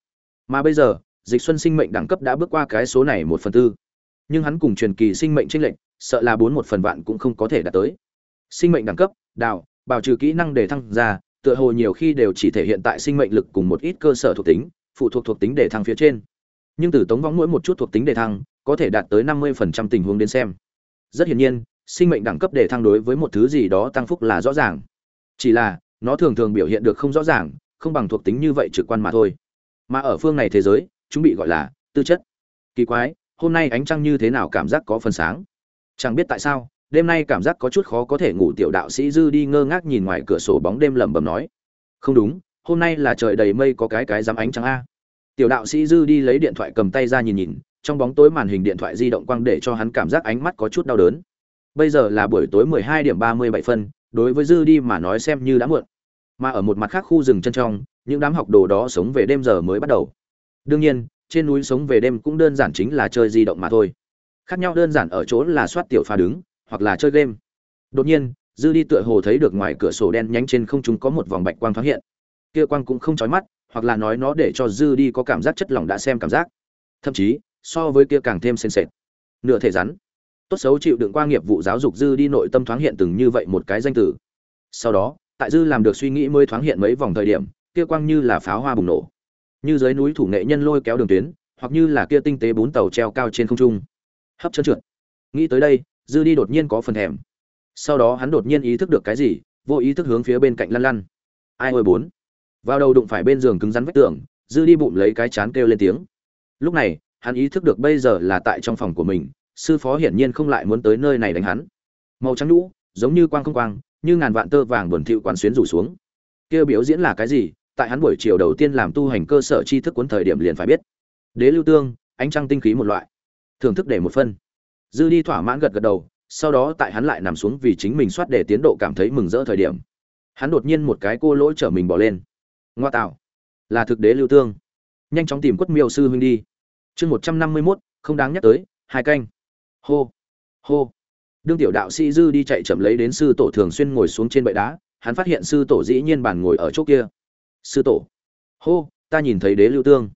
Mà bây giờ, dịch xuân sinh mệnh đẳng cấp đã bước qua cái số này một phần tư. Nhưng hắn cùng truyền kỳ sinh mệnh tranh lệnh sợ là bốn một phần vạn cũng không có thể đạt tới. Sinh mệnh đẳng cấp, đào, bảo trừ kỹ năng đề thăng ra, tựa hồ nhiều khi đều chỉ thể hiện tại sinh mệnh lực cùng một ít cơ sở thuộc tính, phụ thuộc thuộc tính đề thăng phía trên. Nhưng từ tống võng mỗi một chút thuộc tính đề thăng, có thể đạt tới năm mươi phần trăm tình huống đến xem. Rất hiển nhiên sinh mệnh đẳng cấp để thăng đối với một thứ gì đó tăng phúc là rõ ràng. Chỉ là, nó thường thường biểu hiện được không rõ ràng, không bằng thuộc tính như vậy trực quan mà thôi. Mà ở phương này thế giới, chúng bị gọi là tư chất. Kỳ quái, hôm nay ánh trăng như thế nào cảm giác có phần sáng? Chẳng biết tại sao, đêm nay cảm giác có chút khó có thể ngủ tiểu đạo sĩ dư đi ngơ ngác nhìn ngoài cửa sổ bóng đêm lẩm bẩm nói. Không đúng, hôm nay là trời đầy mây có cái cái dám ánh trăng a. Tiểu đạo sĩ dư đi lấy điện thoại cầm tay ra nhìn nhìn, trong bóng tối màn hình điện thoại di động quang để cho hắn cảm giác ánh mắt có chút đau đớn bây giờ là buổi tối 12 điểm 37 phân, đối với dư đi mà nói xem như đã muộn. Mà ở một mặt khác khu rừng chân trong, những đám học đồ đó sống về đêm giờ mới bắt đầu. Đương nhiên, trên núi sống về đêm cũng đơn giản chính là chơi di động mà thôi. Khác nhau đơn giản ở chỗ là soát tiểu pha đứng, hoặc là chơi game. Đột nhiên, dư đi tựa hồ thấy được ngoài cửa sổ đen nhánh trên không trung có một vòng bạch quang thoáng hiện. Kia quang cũng không chói mắt, hoặc là nói nó để cho dư đi có cảm giác chất lỏng đã xem cảm giác. Thậm chí, so với kia càng thêm sền sệt. Nửa thể rắn tốt xấu chịu đựng qua nghiệp vụ giáo dục dư đi nội tâm thoáng hiện từng như vậy một cái danh từ. Sau đó, tại dư làm được suy nghĩ mới thoáng hiện mấy vòng thời điểm, kia quang như là pháo hoa bùng nổ. Như dưới núi thủ nghệ nhân lôi kéo đường tuyến, hoặc như là kia tinh tế bốn tàu treo cao trên không trung. Hấp chân trượt. Nghĩ tới đây, dư đi đột nhiên có phần thèm. Sau đó hắn đột nhiên ý thức được cái gì, vô ý thức hướng phía bên cạnh lăn lăn. Ai ôi bốn. Vào đầu đụng phải bên giường cứng rắn vách tường, dư đi bụng lấy cái chán kêu lên tiếng. Lúc này, hắn ý thức được bây giờ là tại trong phòng của mình sư phó hiển nhiên không lại muốn tới nơi này đánh hắn. Màu trắng nhũ, giống như quang không quang, như ngàn vạn tơ vàng buồn thịu quán xuyến rủ xuống. Kia biểu diễn là cái gì? Tại hắn buổi chiều đầu tiên làm tu hành cơ sở tri thức cuốn thời điểm liền phải biết. Đế lưu tương, ánh trăng tinh khí một loại. Thưởng thức để một phân. Dư đi thỏa mãn gật gật đầu, sau đó tại hắn lại nằm xuống vì chính mình soát để tiến độ cảm thấy mừng rỡ thời điểm. Hắn đột nhiên một cái cô lỗi trở mình bỏ lên. Ngoa tạo. Là thực đế lưu tương. Nhanh chóng tìm quất miêu sư huynh đi. Chương một trăm năm mươi mốt, không đáng nhắc tới, hai canh hô. Hô. Đương tiểu đạo sĩ dư đi chạy chậm lấy đến sư tổ thường xuyên ngồi xuống trên bệ đá, hắn phát hiện sư tổ dĩ nhiên bàn ngồi ở chỗ kia. Sư tổ. Hô, ta nhìn thấy đế lưu tương.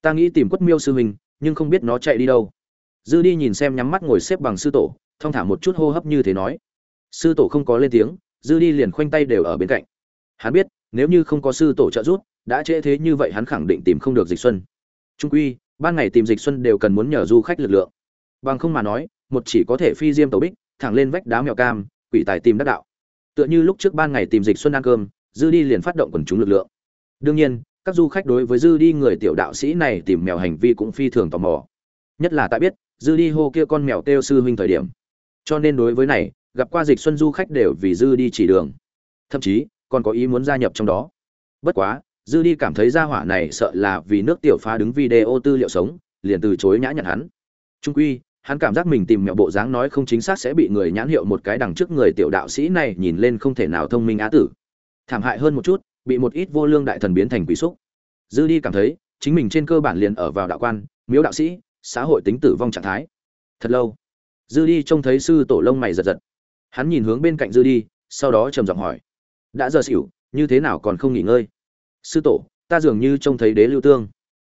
Ta nghĩ tìm quất miêu sư huynh, nhưng không biết nó chạy đi đâu. Dư đi nhìn xem nhắm mắt ngồi xếp bằng sư tổ, thong thả một chút hô hấp như thế nói. Sư tổ không có lên tiếng, dư đi liền khoanh tay đều ở bên cạnh. Hắn biết, nếu như không có sư tổ trợ giúp, đã trễ thế như vậy hắn khẳng định tìm không được dịch xuân. Trung quy, ban ngày tìm dịch xuân đều cần muốn nhờ du khách lực lượng bằng không mà nói, một chỉ có thể phi diêm tàu bích, thẳng lên vách đá mèo cam, quỷ tài tìm đắc đạo. Tựa như lúc trước ban ngày tìm dịch xuân ăn cơm, dư đi liền phát động quần chúng lực lượng. Đương nhiên, các du khách đối với dư đi người tiểu đạo sĩ này tìm mèo hành vi cũng phi thường tò mò. Nhất là tại biết, dư đi hô kia con mèo kêu sư huynh thời điểm. Cho nên đối với này, gặp qua dịch xuân du khách đều vì dư đi chỉ đường. Thậm chí, còn có ý muốn gia nhập trong đó. Bất quá, dư đi cảm thấy gia hỏa này sợ là vì nước tiểu phá đứng video tư liệu sống, liền từ chối nhã nhận hắn. Trung quy hắn cảm giác mình tìm mẹo bộ dáng nói không chính xác sẽ bị người nhãn hiệu một cái đằng trước người tiểu đạo sĩ này nhìn lên không thể nào thông minh á tử. Thảm hại hơn một chút, bị một ít vô lương đại thần biến thành quỷ xúc. Dư đi cảm thấy, chính mình trên cơ bản liền ở vào đạo quan, miếu đạo sĩ, xã hội tính tử vong trạng thái. Thật lâu, dư đi trông thấy sư tổ lông mày giật giật. Hắn nhìn hướng bên cạnh dư đi, sau đó trầm giọng hỏi, đã giờ xỉu, như thế nào còn không nghỉ ngơi? Sư tổ, ta dường như trông thấy đế lưu tương.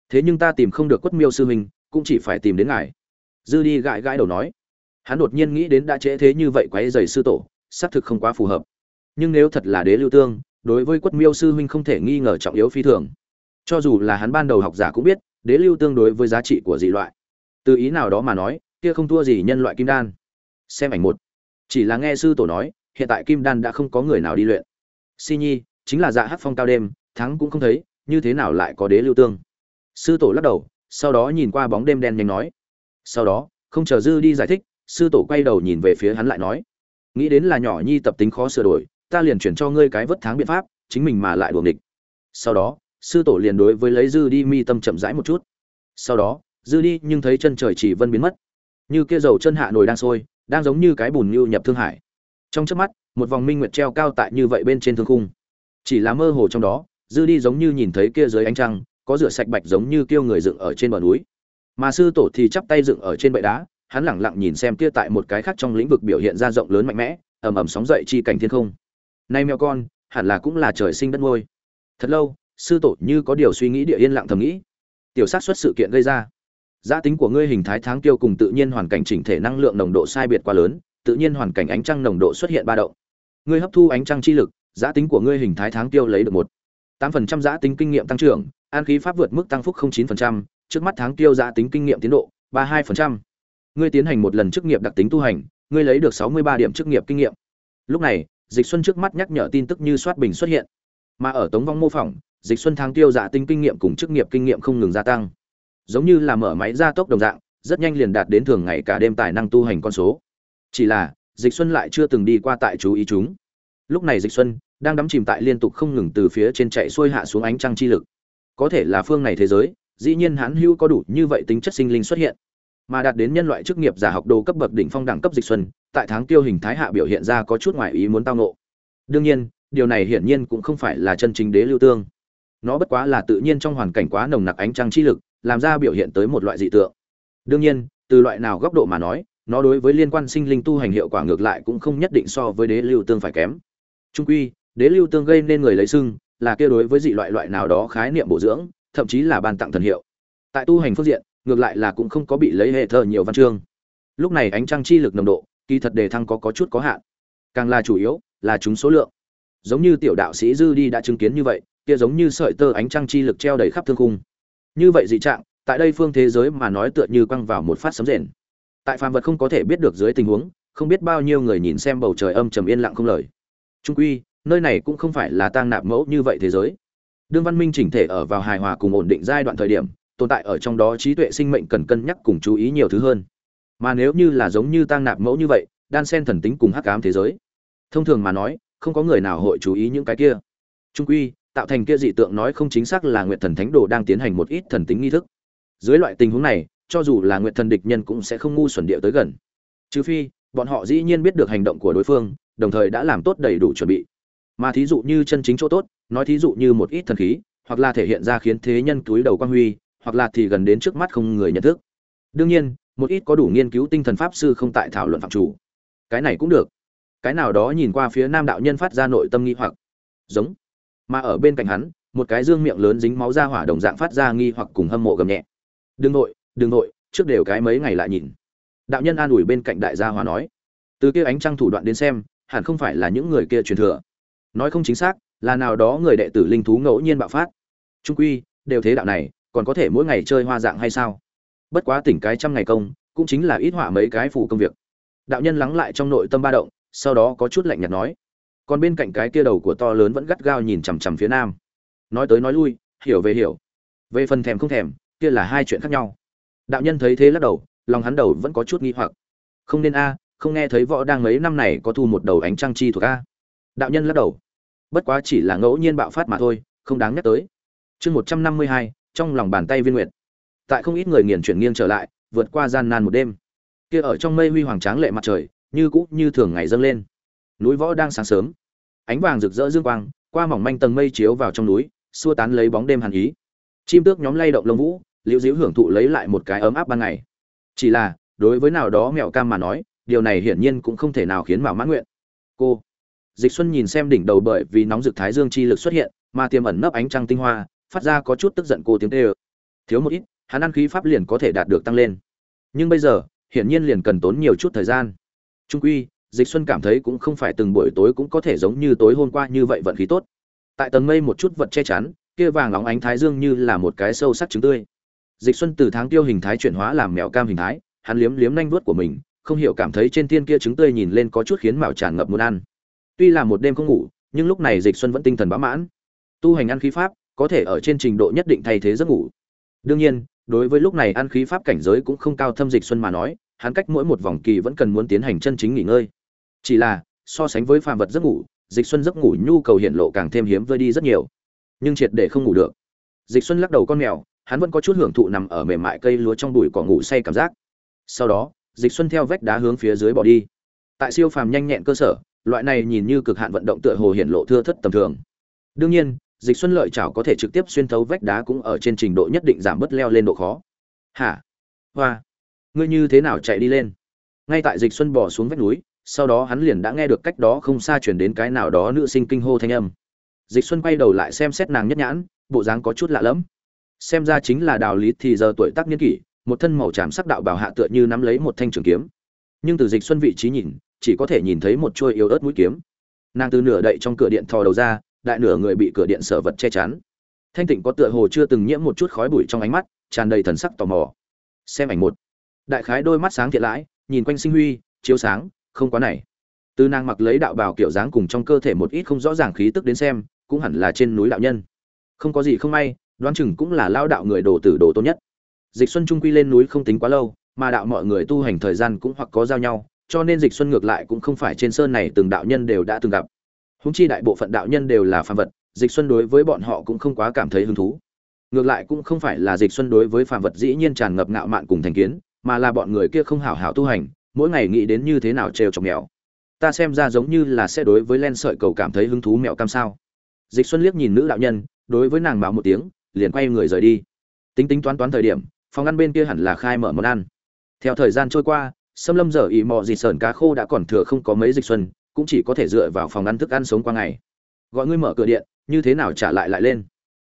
Thế nhưng ta tìm không được quất miêu sư huynh, cũng chỉ phải tìm đến ngài dư đi gãi gãi đầu nói, hắn đột nhiên nghĩ đến đã trễ thế như vậy quấy dày sư tổ, xác thực không quá phù hợp. Nhưng nếu thật là đế lưu tương, đối với quất miêu sư huynh không thể nghi ngờ trọng yếu phi thường. Cho dù là hắn ban đầu học giả cũng biết, đế lưu tương đối với giá trị của dị loại. Từ ý nào đó mà nói, kia không thua gì nhân loại kim đan. Xem ảnh một. Chỉ là nghe sư tổ nói, hiện tại kim đan đã không có người nào đi luyện. Si nhi, chính là dạ hát phong cao đêm, thắng cũng không thấy, như thế nào lại có đế lưu tương? Sư tổ lắc đầu, sau đó nhìn qua bóng đêm đen nhanh nói sau đó, không chờ dư đi giải thích, sư tổ quay đầu nhìn về phía hắn lại nói, nghĩ đến là nhỏ nhi tập tính khó sửa đổi, ta liền chuyển cho ngươi cái vất tháng biện pháp, chính mình mà lại đuồng địch sau đó, sư tổ liền đối với lấy dư đi mi tâm chậm rãi một chút. Sau đó, dư đi nhưng thấy chân trời chỉ vân biến mất, như kia dầu chân hạ nồi đang sôi, đang giống như cái bùn như nhập thương hải. Trong trước mắt, một vòng minh nguyệt treo cao tại như vậy bên trên thương khung. Chỉ là mơ hồ trong đó, dư đi giống như nhìn thấy kia dưới ánh trăng, có rửa sạch bạch giống như kêu người dựng ở trên bờ núi mà sư tổ thì chắp tay dựng ở trên bệ đá, hắn lẳng lặng nhìn xem kia tại một cái khác trong lĩnh vực biểu hiện ra rộng lớn mạnh mẽ, ầm ầm sóng dậy chi cảnh thiên không. Nay mèo con, hẳn là cũng là trời sinh đất ngôi. Thật lâu, sư tổ như có điều suy nghĩ địa yên lặng thầm nghĩ. Tiểu sát xuất sự kiện gây ra. Giá tính của ngươi hình thái tháng tiêu cùng tự nhiên hoàn cảnh chỉnh thể năng lượng nồng độ sai biệt quá lớn, tự nhiên hoàn cảnh ánh trăng nồng độ xuất hiện ba động. Ngươi hấp thu ánh trăng chi lực, giá tính của ngươi hình thái tháng tiêu lấy được một tám phần trăm giá tính kinh nghiệm tăng trưởng, an khí pháp vượt mức tăng phúc không chín phần trăm trước mắt tháng tiêu giá tính kinh nghiệm tiến độ, ba hai phần trăm. Ngươi tiến hành một lần chức nghiệp đặc tính tu hành, ngươi lấy được sáu mươi ba điểm chức nghiệp kinh nghiệm. Lúc này, dịch xuân trước mắt nhắc nhở tin tức như soát bình xuất hiện. Mà ở tống vong mô phỏng, dịch xuân tháng tiêu giá tính kinh nghiệm cùng chức nghiệp kinh nghiệm không ngừng gia tăng. Giống như là mở máy gia tốc đồng dạng, rất nhanh liền đạt đến thường ngày cả đêm tài năng tu hành con số. Chỉ là, dịch xuân lại chưa từng đi qua tại chú ý chúng. Lúc này dịch xuân đang đắm chìm tại liên tục không ngừng từ phía trên chạy xuôi hạ xuống ánh trăng chi lực. Có thể là phương này thế giới dĩ nhiên hắn hữu có đủ như vậy tính chất sinh linh xuất hiện. Mà đạt đến nhân loại chức nghiệp giả học đồ cấp bậc đỉnh phong đẳng cấp dịch xuân, tại tháng tiêu hình thái hạ biểu hiện ra có chút ngoại ý muốn tao ngộ. đương nhiên, điều này hiển nhiên cũng không phải là chân chính đế lưu tương. Nó bất quá là tự nhiên trong hoàn cảnh quá nồng nặc ánh trăng chi lực, làm ra biểu hiện tới một loại dị tượng. Đương nhiên, từ loại nào góc độ mà nói, nó đối với liên quan sinh linh tu hành hiệu quả ngược lại cũng không nhất định so với đế lưu tương phải kém. Trung quy, đế lưu tương gây nên người lấy sưng là kia đối với dị loại loại nào đó khái niệm bổ dưỡng thậm chí là ban tặng thần hiệu. Tại tu hành phương diện, ngược lại là cũng không có bị lấy hệ thờ nhiều văn chương. Lúc này ánh trăng chi lực nồng độ, kỳ thật đề thăng có có chút có hạn. Càng là chủ yếu, là chúng số lượng. Giống như tiểu đạo sĩ dư đi đã chứng kiến như vậy, kia giống như sợi tơ ánh trăng chi lực treo đầy khắp thương khung. Như vậy dị trạng, tại đây phương thế giới mà nói tựa như quăng vào một phát sấm rền. Tại phàm vật không có thể biết được dưới tình huống, không biết bao nhiêu người nhìn xem bầu trời âm trầm yên lặng không lời. Trung quy, nơi này cũng không phải là tang nạp mẫu như vậy thế giới đương văn minh chỉnh thể ở vào hài hòa cùng ổn định giai đoạn thời điểm, tồn tại ở trong đó trí tuệ sinh mệnh cần cân nhắc cùng chú ý nhiều thứ hơn. Mà nếu như là giống như tăng nạp mẫu như vậy, đan sen thần tính cùng hắc ám thế giới, thông thường mà nói, không có người nào hội chú ý những cái kia. Trung quy, tạo thành kia dị tượng nói không chính xác là nguyện thần thánh đồ đang tiến hành một ít thần tính nghi thức. Dưới loại tình huống này, cho dù là nguyện thần địch nhân cũng sẽ không ngu xuẩn địa tới gần. Trừ phi, bọn họ dĩ nhiên biết được hành động của đối phương, đồng thời đã làm tốt đầy đủ chuẩn bị. Mà thí dụ như chân chính chỗ tốt nói thí dụ như một ít thần khí, hoặc là thể hiện ra khiến thế nhân túi đầu quan huy, hoặc là thì gần đến trước mắt không người nhận thức. Đương nhiên, một ít có đủ nghiên cứu tinh thần pháp sư không tại thảo luận phạm chủ. Cái này cũng được. Cái nào đó nhìn qua phía nam đạo nhân phát ra nội tâm nghi hoặc. Giống. Mà ở bên cạnh hắn, một cái dương miệng lớn dính máu ra hỏa đồng dạng phát ra nghi hoặc cùng hâm mộ gầm nhẹ. Đừng nội đừng nội, trước đều cái mấy ngày lại nhìn. Đạo nhân an ủi bên cạnh đại gia hỏa nói. Từ kia ánh trăng thủ đoạn đến xem, hẳn không phải là những người kia truyền thừa. Nói không chính xác là nào đó người đệ tử linh thú ngẫu nhiên bạo phát. Trung quy, đều thế đạo này, còn có thể mỗi ngày chơi hoa dạng hay sao? Bất quá tỉnh cái trăm ngày công, cũng chính là ít họa mấy cái phụ công việc. Đạo nhân lắng lại trong nội tâm ba động, sau đó có chút lạnh nhạt nói. Còn bên cạnh cái kia đầu của to lớn vẫn gắt gao nhìn chằm chằm phía nam. Nói tới nói lui, hiểu về hiểu. Về phần thèm không thèm, kia là hai chuyện khác nhau. Đạo nhân thấy thế lắc đầu, lòng hắn đầu vẫn có chút nghi hoặc. Không nên a, không nghe thấy võ đang mấy năm này có thu một đầu ánh trăng chi thuộc a. Đạo nhân lắc đầu bất quá chỉ là ngẫu nhiên bạo phát mà thôi, không đáng nhắc tới. Chương một trăm năm mươi hai, trong lòng bàn tay viên nguyệt. Tại không ít người nghiền chuyển nghiêng trở lại, vượt qua gian nan một đêm. Kia ở trong mây huy hoàng tráng lệ mặt trời, như cũ như thường ngày dâng lên. Núi võ đang sáng sớm. Ánh vàng rực rỡ dương quang, qua mỏng manh tầng mây chiếu vào trong núi, xua tán lấy bóng đêm hàn ý. Chim tước nhóm lay động lông vũ, liễu diễu hưởng thụ lấy lại một cái ấm áp ban ngày. Chỉ là, đối với nào đó mẹo cam mà nói, điều này hiển nhiên cũng không thể nào khiến mạo mãn nguyện. Cô dịch xuân nhìn xem đỉnh đầu bởi vì nóng rực thái dương chi lực xuất hiện, mà tiềm ẩn nấp ánh trăng tinh hoa, phát ra có chút tức giận cô tiếng tê ơ thiếu một ít, hắn ăn khí pháp liền có thể đạt được tăng lên. Nhưng bây giờ, hiển nhiên liền cần tốn nhiều chút thời gian. Trung quy, dịch xuân cảm thấy cũng không phải từng buổi tối cũng có thể giống như tối hôm qua như vậy vận khí tốt. Tại tầng mây một chút vật che chắn, kia vàng óng ánh thái dương như là một cái sâu sắc trứng tươi. Dịch xuân từ tháng tiêu hình thái chuyển hóa làm mèo cam hình thái, hắn liếm liếm nanh vuốt của mình, không hiểu cảm thấy trên tiên kia trứng tươi nhìn lên có chút khiến mạo tràn ngập muốn ăn tuy là một đêm không ngủ, nhưng lúc này dịch xuân vẫn tinh thần bá mãn. Tu hành ăn khí pháp, có thể ở trên trình độ nhất định thay thế giấc ngủ. Đương nhiên, đối với lúc này ăn khí pháp cảnh giới cũng không cao thâm dịch xuân mà nói, hắn cách mỗi một vòng kỳ vẫn cần muốn tiến hành chân chính nghỉ ngơi. Chỉ là, so sánh với phàm vật giấc ngủ, dịch xuân giấc ngủ nhu cầu hiện lộ càng thêm hiếm vơi đi rất nhiều. Nhưng triệt để không ngủ được. Dịch xuân lắc đầu con mèo, hắn vẫn có chút hưởng thụ nằm ở mềm mại cây lúa trong bụi cỏ ngủ say cảm giác. Sau đó, dịch xuân theo vách đá hướng phía dưới bỏ đi. Tại siêu phàm nhanh nhẹn cơ sở loại này nhìn như cực hạn vận động tựa hồ hiện lộ thưa thất tầm thường. Đương nhiên, dịch xuân lợi chảo có thể trực tiếp xuyên thấu vách đá cũng ở trên trình độ nhất định giảm bớt leo lên độ khó. Hả? Hoa! Ngươi như thế nào chạy đi lên? Ngay tại dịch xuân bỏ xuống vách núi, sau đó hắn liền đã nghe được cách đó không xa chuyển đến cái nào đó nữ sinh kinh hô thanh âm. Dịch xuân quay đầu lại xem xét nàng nhất nhãn, bộ dáng có chút lạ lẫm. Xem ra chính là đào lý thì giờ tuổi tác niên kỷ, một thân màu tràm sắc đạo bảo hạ tựa như nắm lấy một thanh trường kiếm. Nhưng từ dịch xuân vị trí nhìn chỉ có thể nhìn thấy một chuôi yếu ớt mũi kiếm. Nàng từ nửa đậy trong cửa điện thò đầu ra, đại nửa người bị cửa điện sở vật che chắn. Thanh tịnh có tựa hồ chưa từng nhiễm một chút khói bụi trong ánh mắt, tràn đầy thần sắc tò mò. Xem ảnh một. Đại khái đôi mắt sáng thiện lãi, nhìn quanh sinh huy, chiếu sáng, không quá này. Từ nàng mặc lấy đạo bào kiểu dáng cùng trong cơ thể một ít không rõ ràng khí tức đến xem, cũng hẳn là trên núi đạo nhân. Không có gì không may, đoán chừng cũng là lao đạo người đồ tử đồ tốt nhất. Dịch xuân trung quy lên núi không tính quá lâu, mà đạo mọi người tu hành thời gian cũng hoặc có giao nhau cho nên dịch xuân ngược lại cũng không phải trên sơn này từng đạo nhân đều đã từng gặp. Húng chi đại bộ phận đạo nhân đều là phàm vật, dịch xuân đối với bọn họ cũng không quá cảm thấy hứng thú. Ngược lại cũng không phải là dịch xuân đối với phàm vật dĩ nhiên tràn ngập ngạo mạn cùng thành kiến, mà là bọn người kia không hảo hảo tu hành, mỗi ngày nghĩ đến như thế nào trêu chọc mèo. Ta xem ra giống như là sẽ đối với len sợi cầu cảm thấy hứng thú mèo cam sao. Dịch xuân liếc nhìn nữ đạo nhân, đối với nàng báo một tiếng, liền quay người rời đi. Tính tính toán toán thời điểm, phòng ăn bên kia hẳn là khai mở món ăn. Theo thời gian trôi qua xâm lâm giờ ỉ mò dịt sờn cá khô đã còn thừa không có mấy dịch xuân, cũng chỉ có thể dựa vào phòng ăn thức ăn sống qua ngày. Gọi ngươi mở cửa điện, như thế nào trả lại lại lên?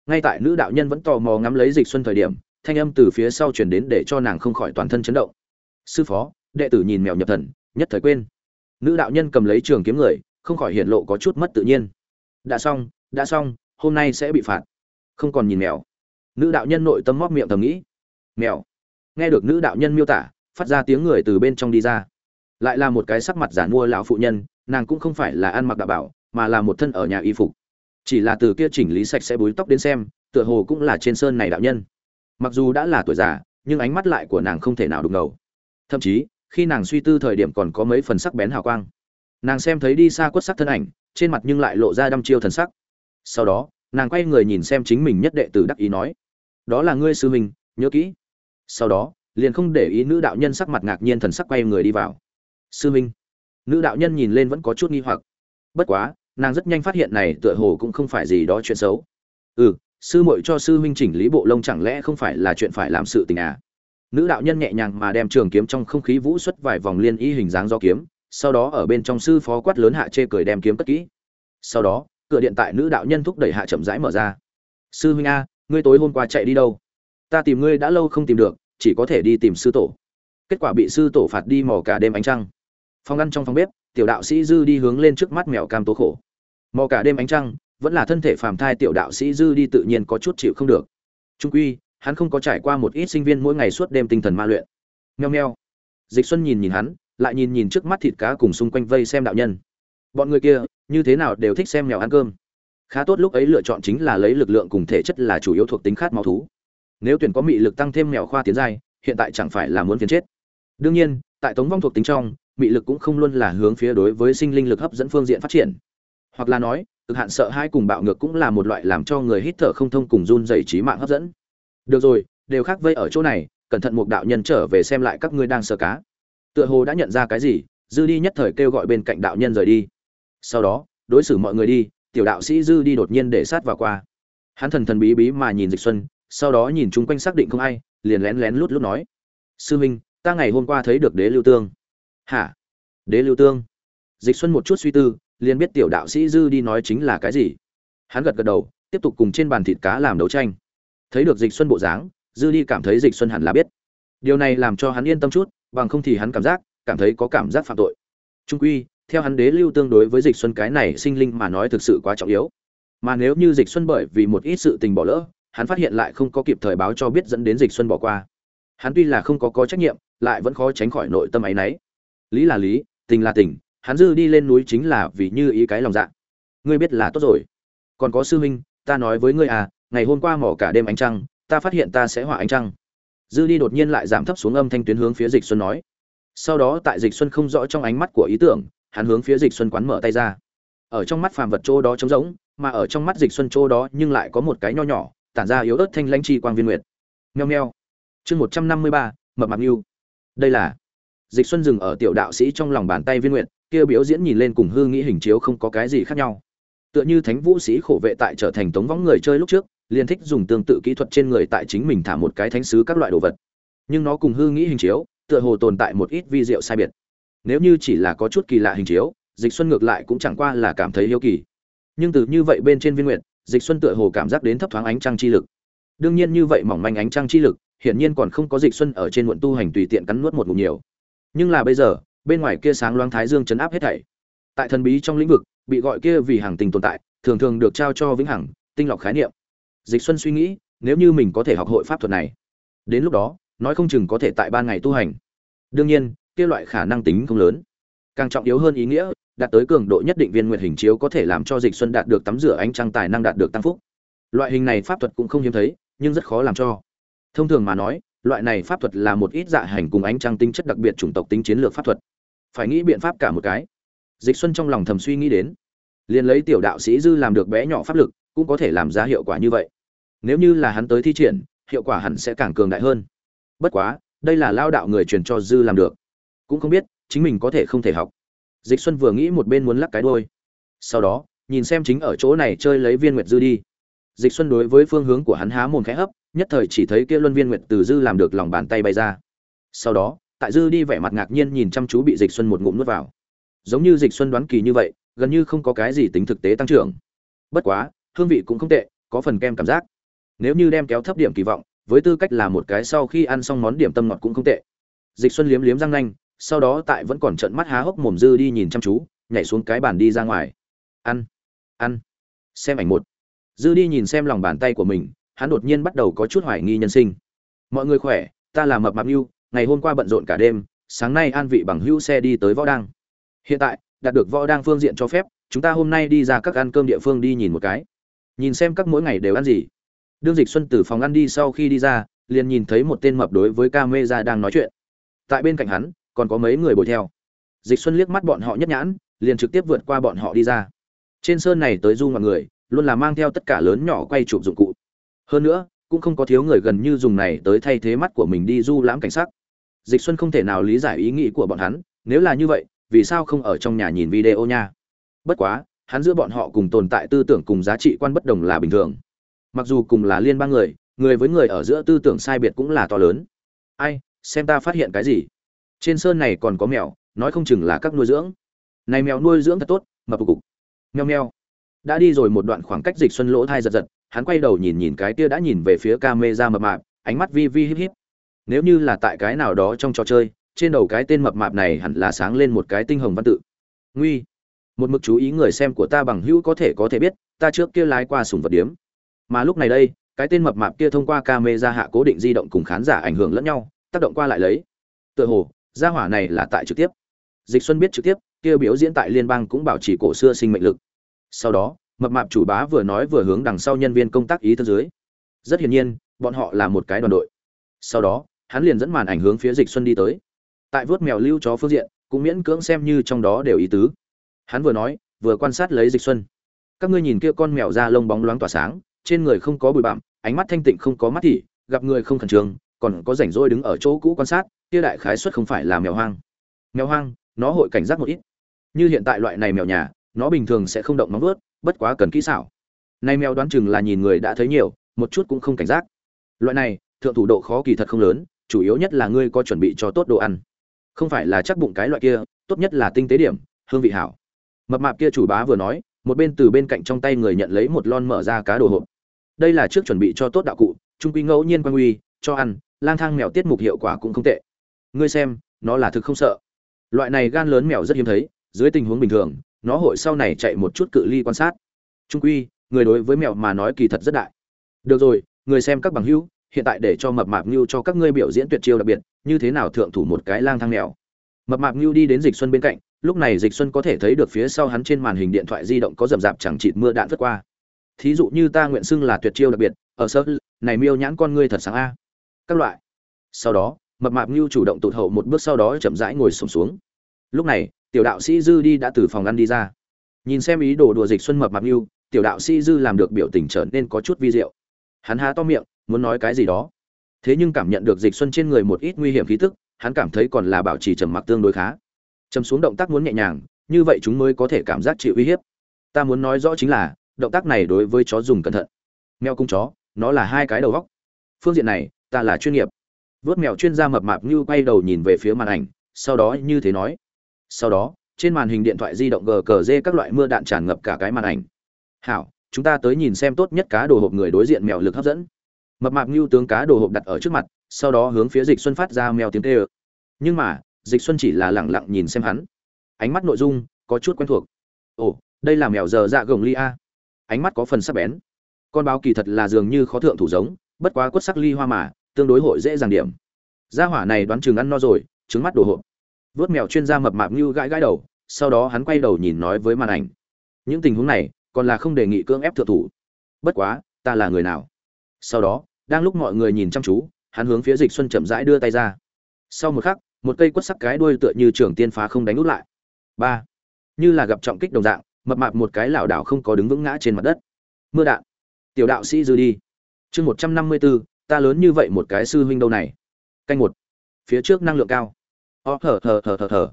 Ngay tại nữ đạo nhân vẫn tò mò ngắm lấy dịch xuân thời điểm, thanh âm từ phía sau chuyển đến để cho nàng không khỏi toàn thân chấn động. Sư phó, đệ tử nhìn mèo nhập thần, nhất thời quên. Nữ đạo nhân cầm lấy trường kiếm người, không khỏi hiện lộ có chút mất tự nhiên. Đã xong đã xong, hôm nay sẽ bị phạt. Không còn nhìn mèo. Nữ đạo nhân nội tâm móc miệng thầm nghĩ. Mèo. Nghe được nữ đạo nhân miêu tả phát ra tiếng người từ bên trong đi ra. Lại là một cái sắc mặt giả mua lão phụ nhân, nàng cũng không phải là ăn mặc đạo bảo, mà là một thân ở nhà y phục. Chỉ là từ kia chỉnh lý sạch sẽ búi tóc đến xem, tựa hồ cũng là trên sơn này đạo nhân. Mặc dù đã là tuổi già, nhưng ánh mắt lại của nàng không thể nào đục ngầu. Thậm chí, khi nàng suy tư thời điểm còn có mấy phần sắc bén hào quang. Nàng xem thấy đi xa quất sắc thân ảnh, trên mặt nhưng lại lộ ra đăm chiêu thần sắc. Sau đó, nàng quay người nhìn xem chính mình nhất đệ tử đắc ý nói, đó là ngươi sư huynh, nhớ kỹ. Sau đó liền không để ý nữ đạo nhân sắc mặt ngạc nhiên thần sắc quay người đi vào. Sư minh, nữ đạo nhân nhìn lên vẫn có chút nghi hoặc. Bất quá, nàng rất nhanh phát hiện này tựa hồ cũng không phải gì đó chuyện xấu. Ừ sư muội cho sư huynh chỉnh lý bộ lông chẳng lẽ không phải là chuyện phải làm sự tình à? Nữ đạo nhân nhẹ nhàng mà đem trường kiếm trong không khí vũ xuất vài vòng liên y hình dáng do kiếm, sau đó ở bên trong sư phó quát lớn hạ chê cười đem kiếm cất kỹ. Sau đó, cửa điện tại nữ đạo nhân thúc đẩy hạ chậm rãi mở ra. Sư huynh a, ngươi tối hôm qua chạy đi đâu? Ta tìm ngươi đã lâu không tìm được chỉ có thể đi tìm sư tổ. Kết quả bị sư tổ phạt đi mò cả đêm ánh trăng. Phòng ăn trong phòng bếp, tiểu đạo sĩ dư đi hướng lên trước mắt mèo cam tố khổ. Mò cả đêm ánh trăng, vẫn là thân thể phàm thai tiểu đạo sĩ dư đi tự nhiên có chút chịu không được. Trung quy, hắn không có trải qua một ít sinh viên mỗi ngày suốt đêm tinh thần ma luyện. Nheo nheo dịch xuân nhìn nhìn hắn, lại nhìn nhìn trước mắt thịt cá cùng xung quanh vây xem đạo nhân. Bọn người kia, như thế nào đều thích xem mèo ăn cơm. Khá tốt lúc ấy lựa chọn chính là lấy lực lượng cùng thể chất là chủ yếu thuộc tính khát máu thú nếu tuyển có mị lực tăng thêm mèo khoa tiến giai, hiện tại chẳng phải là muốn phiền chết. Đương nhiên, tại tống vong thuộc tính trong, mị lực cũng không luôn là hướng phía đối với sinh linh lực hấp dẫn phương diện phát triển. Hoặc là nói, cực hạn sợ hai cùng bạo ngược cũng là một loại làm cho người hít thở không thông cùng run dày trí mạng hấp dẫn. Được rồi, đều khác vây ở chỗ này, cẩn thận một đạo nhân trở về xem lại các ngươi đang sờ cá. Tựa hồ đã nhận ra cái gì, dư đi nhất thời kêu gọi bên cạnh đạo nhân rời đi. Sau đó, đối xử mọi người đi, tiểu đạo sĩ dư đi đột nhiên để sát vào qua. Hắn thần thần bí bí mà nhìn dịch xuân sau đó nhìn chung quanh xác định không ai, liền lén lén lút lút nói. Sư minh, ta ngày hôm qua thấy được đế lưu tương. Hả? Đế lưu tương? Dịch xuân một chút suy tư, liền biết tiểu đạo sĩ dư đi nói chính là cái gì. Hắn gật gật đầu, tiếp tục cùng trên bàn thịt cá làm đấu tranh. Thấy được dịch xuân bộ dáng, dư đi cảm thấy dịch xuân hẳn là biết. Điều này làm cho hắn yên tâm chút, bằng không thì hắn cảm giác, cảm thấy có cảm giác phạm tội. Trung quy, theo hắn đế lưu tương đối với dịch xuân cái này sinh linh mà nói thực sự quá trọng yếu. Mà nếu như dịch xuân bởi vì một ít sự tình bỏ lỡ hắn phát hiện lại không có kịp thời báo cho biết dẫn đến dịch xuân bỏ qua. Hắn tuy là không có có trách nhiệm, lại vẫn khó tránh khỏi nội tâm ấy nấy lý là lý, tình là tình, hắn dư đi lên núi chính là vì như ý cái lòng dạ. Ngươi biết là tốt rồi. Còn có sư huynh, ta nói với ngươi à ngày hôm qua mỏ cả đêm ánh trăng, ta phát hiện ta sẽ hỏa ánh trăng. Dư đi đột nhiên lại giảm thấp xuống âm thanh tuyến hướng phía dịch xuân nói. Sau đó tại dịch xuân không rõ trong ánh mắt của ý tưởng, hắn hướng phía dịch xuân quán mở tay ra. Ở trong mắt phàm vật chỗ đó trống rỗng, mà ở trong mắt dịch xuân chỗ đó nhưng lại có một cái nho nhỏ tản ra yếu ớt thanh lãnh chi quang viên nguyệt. Meo meo. Chương một trăm năm mươi ba, mập mạp yêu đây là dịch xuân dừng ở tiểu đạo sĩ trong lòng bàn tay viên nguyệt, kia biểu diễn nhìn lên cùng hư nghĩ hình chiếu không có cái gì khác nhau. Tựa như thánh vũ sĩ khổ vệ tại trở thành tống võng người chơi lúc trước, liền thích dùng tương tự kỹ thuật trên người tại chính mình thả một cái thánh sứ các loại đồ vật. Nhưng nó cùng hư nghĩ hình chiếu, tựa hồ tồn tại một ít vi diệu sai biệt. Nếu như chỉ là có chút kỳ lạ hình chiếu, dịch xuân ngược lại cũng chẳng qua là cảm thấy hiếu kỳ. Nhưng từ như vậy bên trên viên nguyệt dịch xuân tựa hồ cảm giác đến thấp thoáng ánh trăng chi lực. Đương nhiên như vậy mỏng manh ánh trăng chi lực, hiển nhiên còn không có dịch xuân ở trên muộn tu hành tùy tiện cắn nuốt một ngụm nhiều. Nhưng là bây giờ, bên ngoài kia sáng loáng thái dương chấn áp hết thảy. Tại thần bí trong lĩnh vực, bị gọi kia vì hàng tình tồn tại, thường thường được trao cho vĩnh hằng, tinh lọc khái niệm. Dịch xuân suy nghĩ, nếu như mình có thể học hội pháp thuật này, đến lúc đó, nói không chừng có thể tại ban ngày tu hành. Đương nhiên, kia loại khả năng tính không lớn. Càng trọng yếu hơn ý nghĩa đạt tới cường độ nhất định viên nguyệt hình chiếu có thể làm cho dịch xuân đạt được tắm rửa ánh trăng tài năng đạt được tăng phúc. Loại hình này pháp thuật cũng không hiếm thấy, nhưng rất khó làm cho. Thông thường mà nói, loại này pháp thuật là một ít dạ hành cùng ánh trăng tinh chất đặc biệt chủng tộc tính chiến lược pháp thuật. Phải nghĩ biện pháp cả một cái. Dịch xuân trong lòng thầm suy nghĩ đến. Liền lấy tiểu đạo sĩ dư làm được bé nhỏ pháp lực, cũng có thể làm ra hiệu quả như vậy. Nếu như là hắn tới thi triển, hiệu quả hẳn sẽ càng cường đại hơn. Bất quá, đây là lao đạo người truyền cho dư làm được. Cũng không biết, chính mình có thể không thể học dịch xuân vừa nghĩ một bên muốn lắc cái đôi sau đó, nhìn xem chính ở chỗ này chơi lấy viên nguyệt dư đi. Dịch xuân đối với phương hướng của hắn há mồm khẽ hấp, nhất thời chỉ thấy kia luân viên nguyệt từ dư làm được lòng bàn tay bay ra. Sau đó, tại dư đi vẻ mặt ngạc nhiên nhìn chăm chú bị dịch xuân một ngụm nuốt vào. Giống như dịch xuân đoán kỳ như vậy, gần như không có cái gì tính thực tế tăng trưởng. Bất quá, hương vị cũng không tệ, có phần kem cảm giác. Nếu như đem kéo thấp điểm kỳ vọng, với tư cách là một cái sau khi ăn xong món điểm tâm ngọt cũng không tệ. Dịch xuân liếm liếm răng nanh sau đó tại vẫn còn trận mắt há hốc mồm dư đi nhìn chăm chú, nhảy xuống cái bàn đi ra ngoài. Ăn ăn, xem ảnh một. Dư đi nhìn xem lòng bàn tay của mình, hắn đột nhiên bắt đầu có chút hoài nghi nhân sinh. Mọi người khỏe, ta là mập mạp mưu ngày hôm qua bận rộn cả đêm, sáng nay an vị bằng hữu xe đi tới võ đăng. Hiện tại, đạt được võ đăng phương diện cho phép, chúng ta hôm nay đi ra các ăn cơm địa phương đi nhìn một cái. Nhìn xem các mỗi ngày đều ăn gì. Đương dịch xuân từ phòng ăn đi sau khi đi ra, liền nhìn thấy một tên mập đối với ca mê ra đang nói chuyện. Tại bên cạnh hắn còn có mấy người bồi theo. Dịch xuân liếc mắt bọn họ nhất nhãn, liền trực tiếp vượt qua bọn họ đi ra. Trên sơn này tới du mọi người, luôn là mang theo tất cả lớn nhỏ quay chụp dụng cụ. Hơn nữa, cũng không có thiếu người gần như dùng này tới thay thế mắt của mình đi du lãm cảnh sắc. Dịch xuân không thể nào lý giải ý nghĩ của bọn hắn, nếu là như vậy, vì sao không ở trong nhà nhìn video nha? Bất quá, hắn giữa bọn họ cùng tồn tại tư tưởng cùng giá trị quan bất đồng là bình thường. Mặc dù cùng là liên bang người người với người ở giữa tư tưởng sai biệt cũng là to lớn. Ai, xem ta phát hiện cái gì? Trên sơn này còn có mèo, nói không chừng là các nuôi dưỡng. Này mèo nuôi dưỡng thật tốt, mập cục meo meo. Đã đi rồi một đoạn khoảng cách dịch xuân lỗ thai giật giật, hắn quay đầu nhìn nhìn cái kia đã nhìn về phía ca mê ra mập mạp, ánh mắt vi vi híp híp. Nếu như là tại cái nào đó trong trò chơi, trên đầu cái tên mập mạp này hẳn là sáng lên một cái tinh hồng văn tự. Nguy. Một mực chú ý người xem của ta bằng hữu có thể có thể biết, ta trước kia lái qua sùng vật điếm. Mà lúc này đây, cái tên mập mạp kia thông qua camera hạ cố định di động cùng khán giả ảnh hưởng lẫn nhau, tác động qua lại lấy. Tựa hồ gia hỏa này là tại trực tiếp. Dịch xuân biết trực tiếp, kia biểu diễn tại liên bang cũng bảo trì cổ xưa sinh mệnh lực. Sau đó, mập mạp chủ bá vừa nói vừa hướng đằng sau nhân viên công tác ý thức dưới. Rất hiển nhiên, bọn họ là một cái đoàn đội. Sau đó, hắn liền dẫn màn ảnh hướng phía dịch xuân đi tới. Tại vớt mèo lưu chó phương diện, cũng miễn cưỡng xem như trong đó đều ý tứ. Hắn vừa nói, vừa quan sát lấy dịch xuân. Các ngươi nhìn kia con mèo da lông bóng loáng tỏa sáng, trên người không có bụi bặm, ánh mắt thanh tịnh không có mắt thị gặp người không khẩn trương, còn có rảnh rỗi đứng ở chỗ cũ quan sát kia đại khái suất không phải là mèo hoang. Mèo hoang, nó hội cảnh giác một ít. Như hiện tại loại này mèo nhà, nó bình thường sẽ không động móng vuốt, bất quá cần kỹ xảo. Nay mèo đoán chừng là nhìn người đã thấy nhiều, một chút cũng không cảnh giác. Loại này, thượng thủ độ khó kỳ thật không lớn, chủ yếu nhất là ngươi có chuẩn bị cho tốt đồ ăn. Không phải là chắc bụng cái loại kia, tốt nhất là tinh tế điểm, hương vị hảo. Mập mạp kia chủ bá vừa nói, một bên từ bên cạnh trong tay người nhận lấy một lon mở ra cá đồ hộp. Đây là trước chuẩn bị cho tốt đạo cụ, trung quy ngẫu nhiên quan uy cho ăn, lang thang mèo tiết mục hiệu quả cũng không tệ ngươi xem, nó là thực không sợ. Loại này gan lớn mèo rất hiếm thấy, dưới tình huống bình thường, nó hội sau này chạy một chút cự ly quan sát. Trung quy, người đối với mèo mà nói kỳ thật rất đại. Được rồi, người xem các bằng hữu, hiện tại để cho mập mạp như cho các ngươi biểu diễn tuyệt chiêu đặc biệt, như thế nào thượng thủ một cái lang thang mèo. Mập mạp như đi đến dịch xuân bên cạnh, lúc này dịch xuân có thể thấy được phía sau hắn trên màn hình điện thoại di động có rầm rạp chẳng chịt mưa đạn vất qua. Thí dụ như ta nguyện xưng là tuyệt chiêu đặc biệt, ở sơ này miêu nhãn con ngươi thật sáng a. Các loại. Sau đó mập mạp như chủ động tụt hậu một bước sau đó chậm rãi ngồi sổm xuống. Lúc này, tiểu đạo sĩ dư đi đã từ phòng ăn đi ra. Nhìn xem ý đồ đùa dịch xuân mập mạp như tiểu đạo sĩ dư làm được biểu tình trở nên có chút vi diệu. Hắn há to miệng, muốn nói cái gì đó. Thế nhưng cảm nhận được dịch xuân trên người một ít nguy hiểm khí tức, hắn cảm thấy còn là bảo trì trầm mặc tương đối khá. Trầm xuống động tác muốn nhẹ nhàng, như vậy chúng mới có thể cảm giác chịu uy hiếp. Ta muốn nói rõ chính là, động tác này đối với chó dùng cẩn thận. Mèo cung chó, nó là hai cái đầu góc. Phương diện này, ta là chuyên nghiệp vớt mèo chuyên gia mập mạp như quay đầu nhìn về phía màn ảnh, sau đó như thế nói. Sau đó, trên màn hình điện thoại di động gcg các loại mưa đạn tràn ngập cả cái màn ảnh. Hảo, chúng ta tới nhìn xem tốt nhất cá đồ hộp người đối diện mèo lực hấp dẫn. Mập mạp như tướng cá đồ hộp đặt ở trước mặt, sau đó hướng phía dịch xuân phát ra mèo tiếng tê ơ nhưng mà, dịch xuân chỉ là lẳng lặng nhìn xem hắn. Ánh mắt nội dung, có chút quen thuộc. Ồ, đây là mèo giờ dạ gồng ly a. Ánh mắt có phần sắc bén. Con báo kỳ thật là dường như khó thượng thủ giống, bất quá quất sắc ly hoa mà tương đối hội dễ dàng điểm. Gia hỏa này đoán chừng ăn no rồi, trứng mắt đồ hộp. Vớt mèo chuyên gia mập mạp như gãi gãi đầu, sau đó hắn quay đầu nhìn nói với màn ảnh. Những tình huống này, còn là không đề nghị cưỡng ép thượng thủ. Bất quá, ta là người nào? Sau đó, đang lúc mọi người nhìn chăm chú, hắn hướng phía dịch xuân chậm rãi đưa tay ra. Sau một khắc, một cây quất sắc cái đuôi tựa như trưởng tiên phá không đánh út lại. Ba. Như là gặp trọng kích đồng dạng, mập mạp một cái lảo đảo không có đứng vững ngã trên mặt đất. Mưa đạn. Tiểu đạo sĩ dư đi. Chương một trăm năm mươi bốn ta lớn như vậy một cái sư huynh đâu này? Canh một. Phía trước năng lượng cao. O thở thở thở thở thở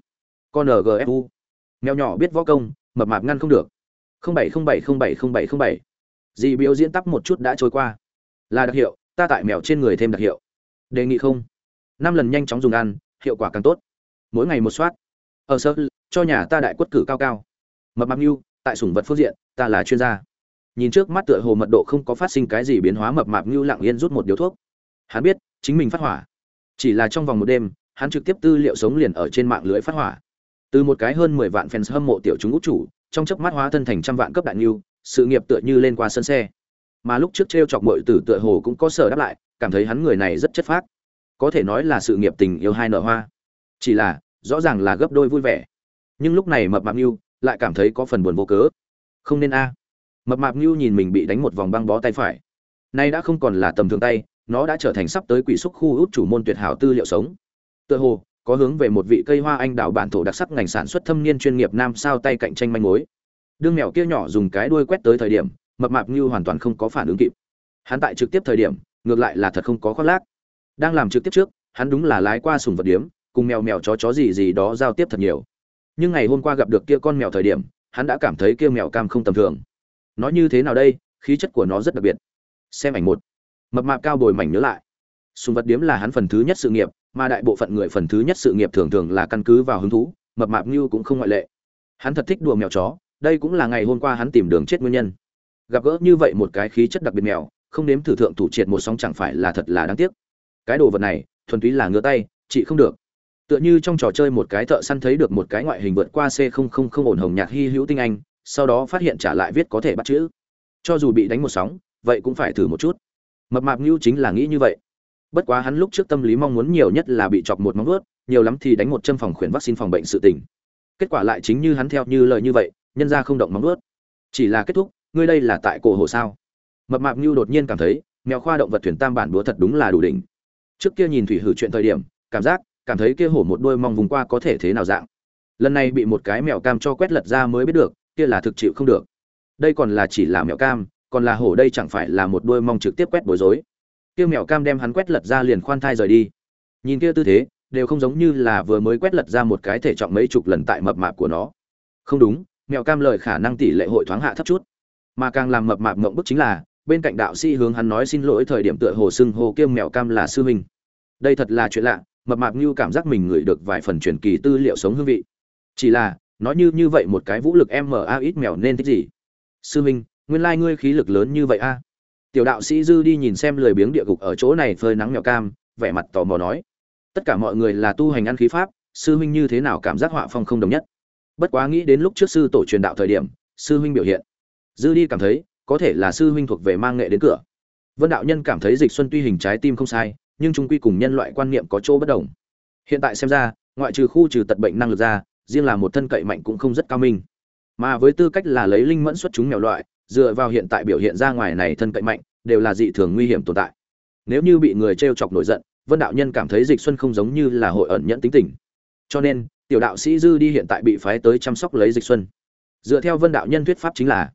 con ngfu mèo nhỏ biết võ công, mập mạp ngăn không được. Không bảy không bảy không bảy không bảy không bảy. Dì biểu diễn tắp một chút đã trôi qua. Là đặc hiệu, ta tại mèo trên người thêm đặc hiệu. Đề nghị không. Năm lần nhanh chóng dùng ăn, hiệu quả càng tốt. Mỗi ngày một soát. Ờ, Ở sơ cho nhà ta đại quất cử cao cao. Mập mạp mưu tại sủng vật phương diện, ta là chuyên gia nhìn trước mắt tựa hồ mật độ không có phát sinh cái gì biến hóa mập mạp như lặng yên rút một điếu thuốc. Hắn biết, chính mình phát hỏa. Chỉ là trong vòng một đêm, hắn trực tiếp tư liệu sống liền ở trên mạng lưới phát hỏa. Từ một cái hơn mười vạn fans hâm mộ tiểu chúng út chủ, trong chớp mắt hóa thân thành trăm vạn cấp đại lưu sự nghiệp tựa như lên qua sân xe. Mà lúc trước t chọc mọi tử tựa hồ cũng có sở đáp lại, cảm thấy hắn người này rất chất phác. Có thể nói là sự nghiệp tình yêu hai nở hoa. Chỉ là, rõ ràng là gấp đôi vui vẻ. Nhưng lúc này mập mạp mưu lại cảm thấy có phần buồn vô cớ. Không nên a mập mạp mưu nhìn mình bị đánh một vòng băng bó tay phải. Nay đã không còn là tầm thường tay, nó đã trở thành sắp tới quỷ xúc khu út chủ môn tuyệt hảo tư liệu sống. Tựa hồ, có hướng về một vị cây hoa anh đào bản thổ đặc sắc ngành sản xuất thâm niên chuyên nghiệp nam sao tay cạnh tranh manh mối. Đương mèo kia nhỏ dùng cái đuôi quét tới thời điểm, mập mạp như hoàn toàn không có phản ứng kịp. Hắn tại trực tiếp thời điểm, ngược lại là thật không có khoác lác. Đang làm trực tiếp trước, hắn đúng là lái qua sùng vật điếm, cùng mèo mèo chó chó gì gì đó giao tiếp thật nhiều. Nhưng ngày hôm qua gặp được kia con mèo thời điểm, hắn đã cảm thấy kia mèo cam không tầm thường nói như thế nào đây, khí chất của nó rất đặc biệt. Xem ảnh một. Mập mạp cao bồi mảnh nhớ lại. Sùng vật điếm là hắn phần thứ nhất sự nghiệp, mà đại bộ phận người phần thứ nhất sự nghiệp thường thường là căn cứ vào hứng thú, mập mạp như cũng không ngoại lệ. Hắn thật thích đùa mèo chó, đây cũng là ngày hôm qua hắn tìm đường chết nguyên nhân. Gặp gỡ như vậy một cái khí chất đặc biệt mèo, không nếm thử thượng thủ triệt một sóng chẳng phải là thật là đáng tiếc. Cái đồ vật này, thuần túy là ngứa tay, chị không được. Tựa như trong trò chơi một cái thợ săn thấy được một cái ngoại hình vượt qua c không không không ổn hồng nhạt hy hữu tinh anh sau đó phát hiện trả lại viết có thể bắt chữ. Cho dù bị đánh một sóng, vậy cũng phải thử một chút. Mập mạp ngưu chính là nghĩ như vậy. Bất quá hắn lúc trước tâm lý mong muốn nhiều nhất là bị chọc một móng vuốt, nhiều lắm thì đánh một châm phòng khuyển vaccine phòng bệnh sự tình. Kết quả lại chính như hắn theo như lời như vậy, nhân ra không động móng vuốt. Chỉ là kết thúc, ngươi đây là tại cổ hồ sao? Mập mạp ngưu đột nhiên cảm thấy, mèo khoa động vật thuyền tam bản búa thật đúng là đủ đỉnh. Trước kia nhìn thủy hử chuyện thời điểm, cảm giác, cảm thấy kia hổ một đôi mong vùng qua có thể thế nào dạng. Lần này bị một cái mèo cam cho quét lật ra mới biết được kia là thực chịu không được. Đây còn là chỉ là mèo cam, còn là hổ đây chẳng phải là một đôi mong trực tiếp quét bối rối. Kia mèo cam đem hắn quét lật ra liền khoan thai rời đi. Nhìn kia tư thế, đều không giống như là vừa mới quét lật ra một cái thể trọng mấy chục lần tại mập mạp của nó. Không đúng mèo cam lời khả năng tỷ lệ hội thoáng hạ thấp chút. Mà càng làm mập mạp mộng bức chính là, bên cạnh đạo sĩ hướng hắn nói xin lỗi thời điểm tựa hồ xưng hồ kiêm mèo cam là sư huynh. Đây thật là chuyện lạ, mập mạp như cảm giác mình ngửi được vài phần truyền kỳ tư liệu sống hương vị. Chỉ là nói như như vậy một cái vũ lực m a ít mèo nên thích gì? Sư minh, nguyên lai ngươi khí lực lớn như vậy a. Tiểu đạo sĩ dư đi nhìn xem lười biếng địa cục ở chỗ này phơi nắng mèo cam, vẻ mặt tò mò nói. Tất cả mọi người là tu hành ăn khí pháp, sư huynh như thế nào cảm giác họa phong không đồng nhất? Bất quá nghĩ đến lúc trước sư tổ truyền đạo thời điểm, sư huynh biểu hiện. Dư đi cảm thấy, có thể là sư huynh thuộc về mang nghệ đến cửa. Vân đạo nhân cảm thấy dịch xuân tuy hình trái tim không sai, nhưng chúng quy cùng nhân loại quan niệm có chỗ bất đồng. Hiện tại xem ra, ngoại trừ khu trừ tật bệnh năng lực ra riêng là một thân cậy mạnh cũng không rất cao minh. Mà với tư cách là lấy linh mẫn xuất chúng mèo loại, dựa vào hiện tại biểu hiện ra ngoài này thân cậy mạnh, đều là dị thường nguy hiểm tồn tại. Nếu như bị người t chọc nổi giận, vân đạo nhân cảm thấy dịch xuân không giống như là hội ẩn nhẫn tính tình. Cho nên, tiểu đạo sĩ dư đi hiện tại bị phái tới chăm sóc lấy dịch xuân. Dựa theo vân đạo nhân thuyết pháp chính là,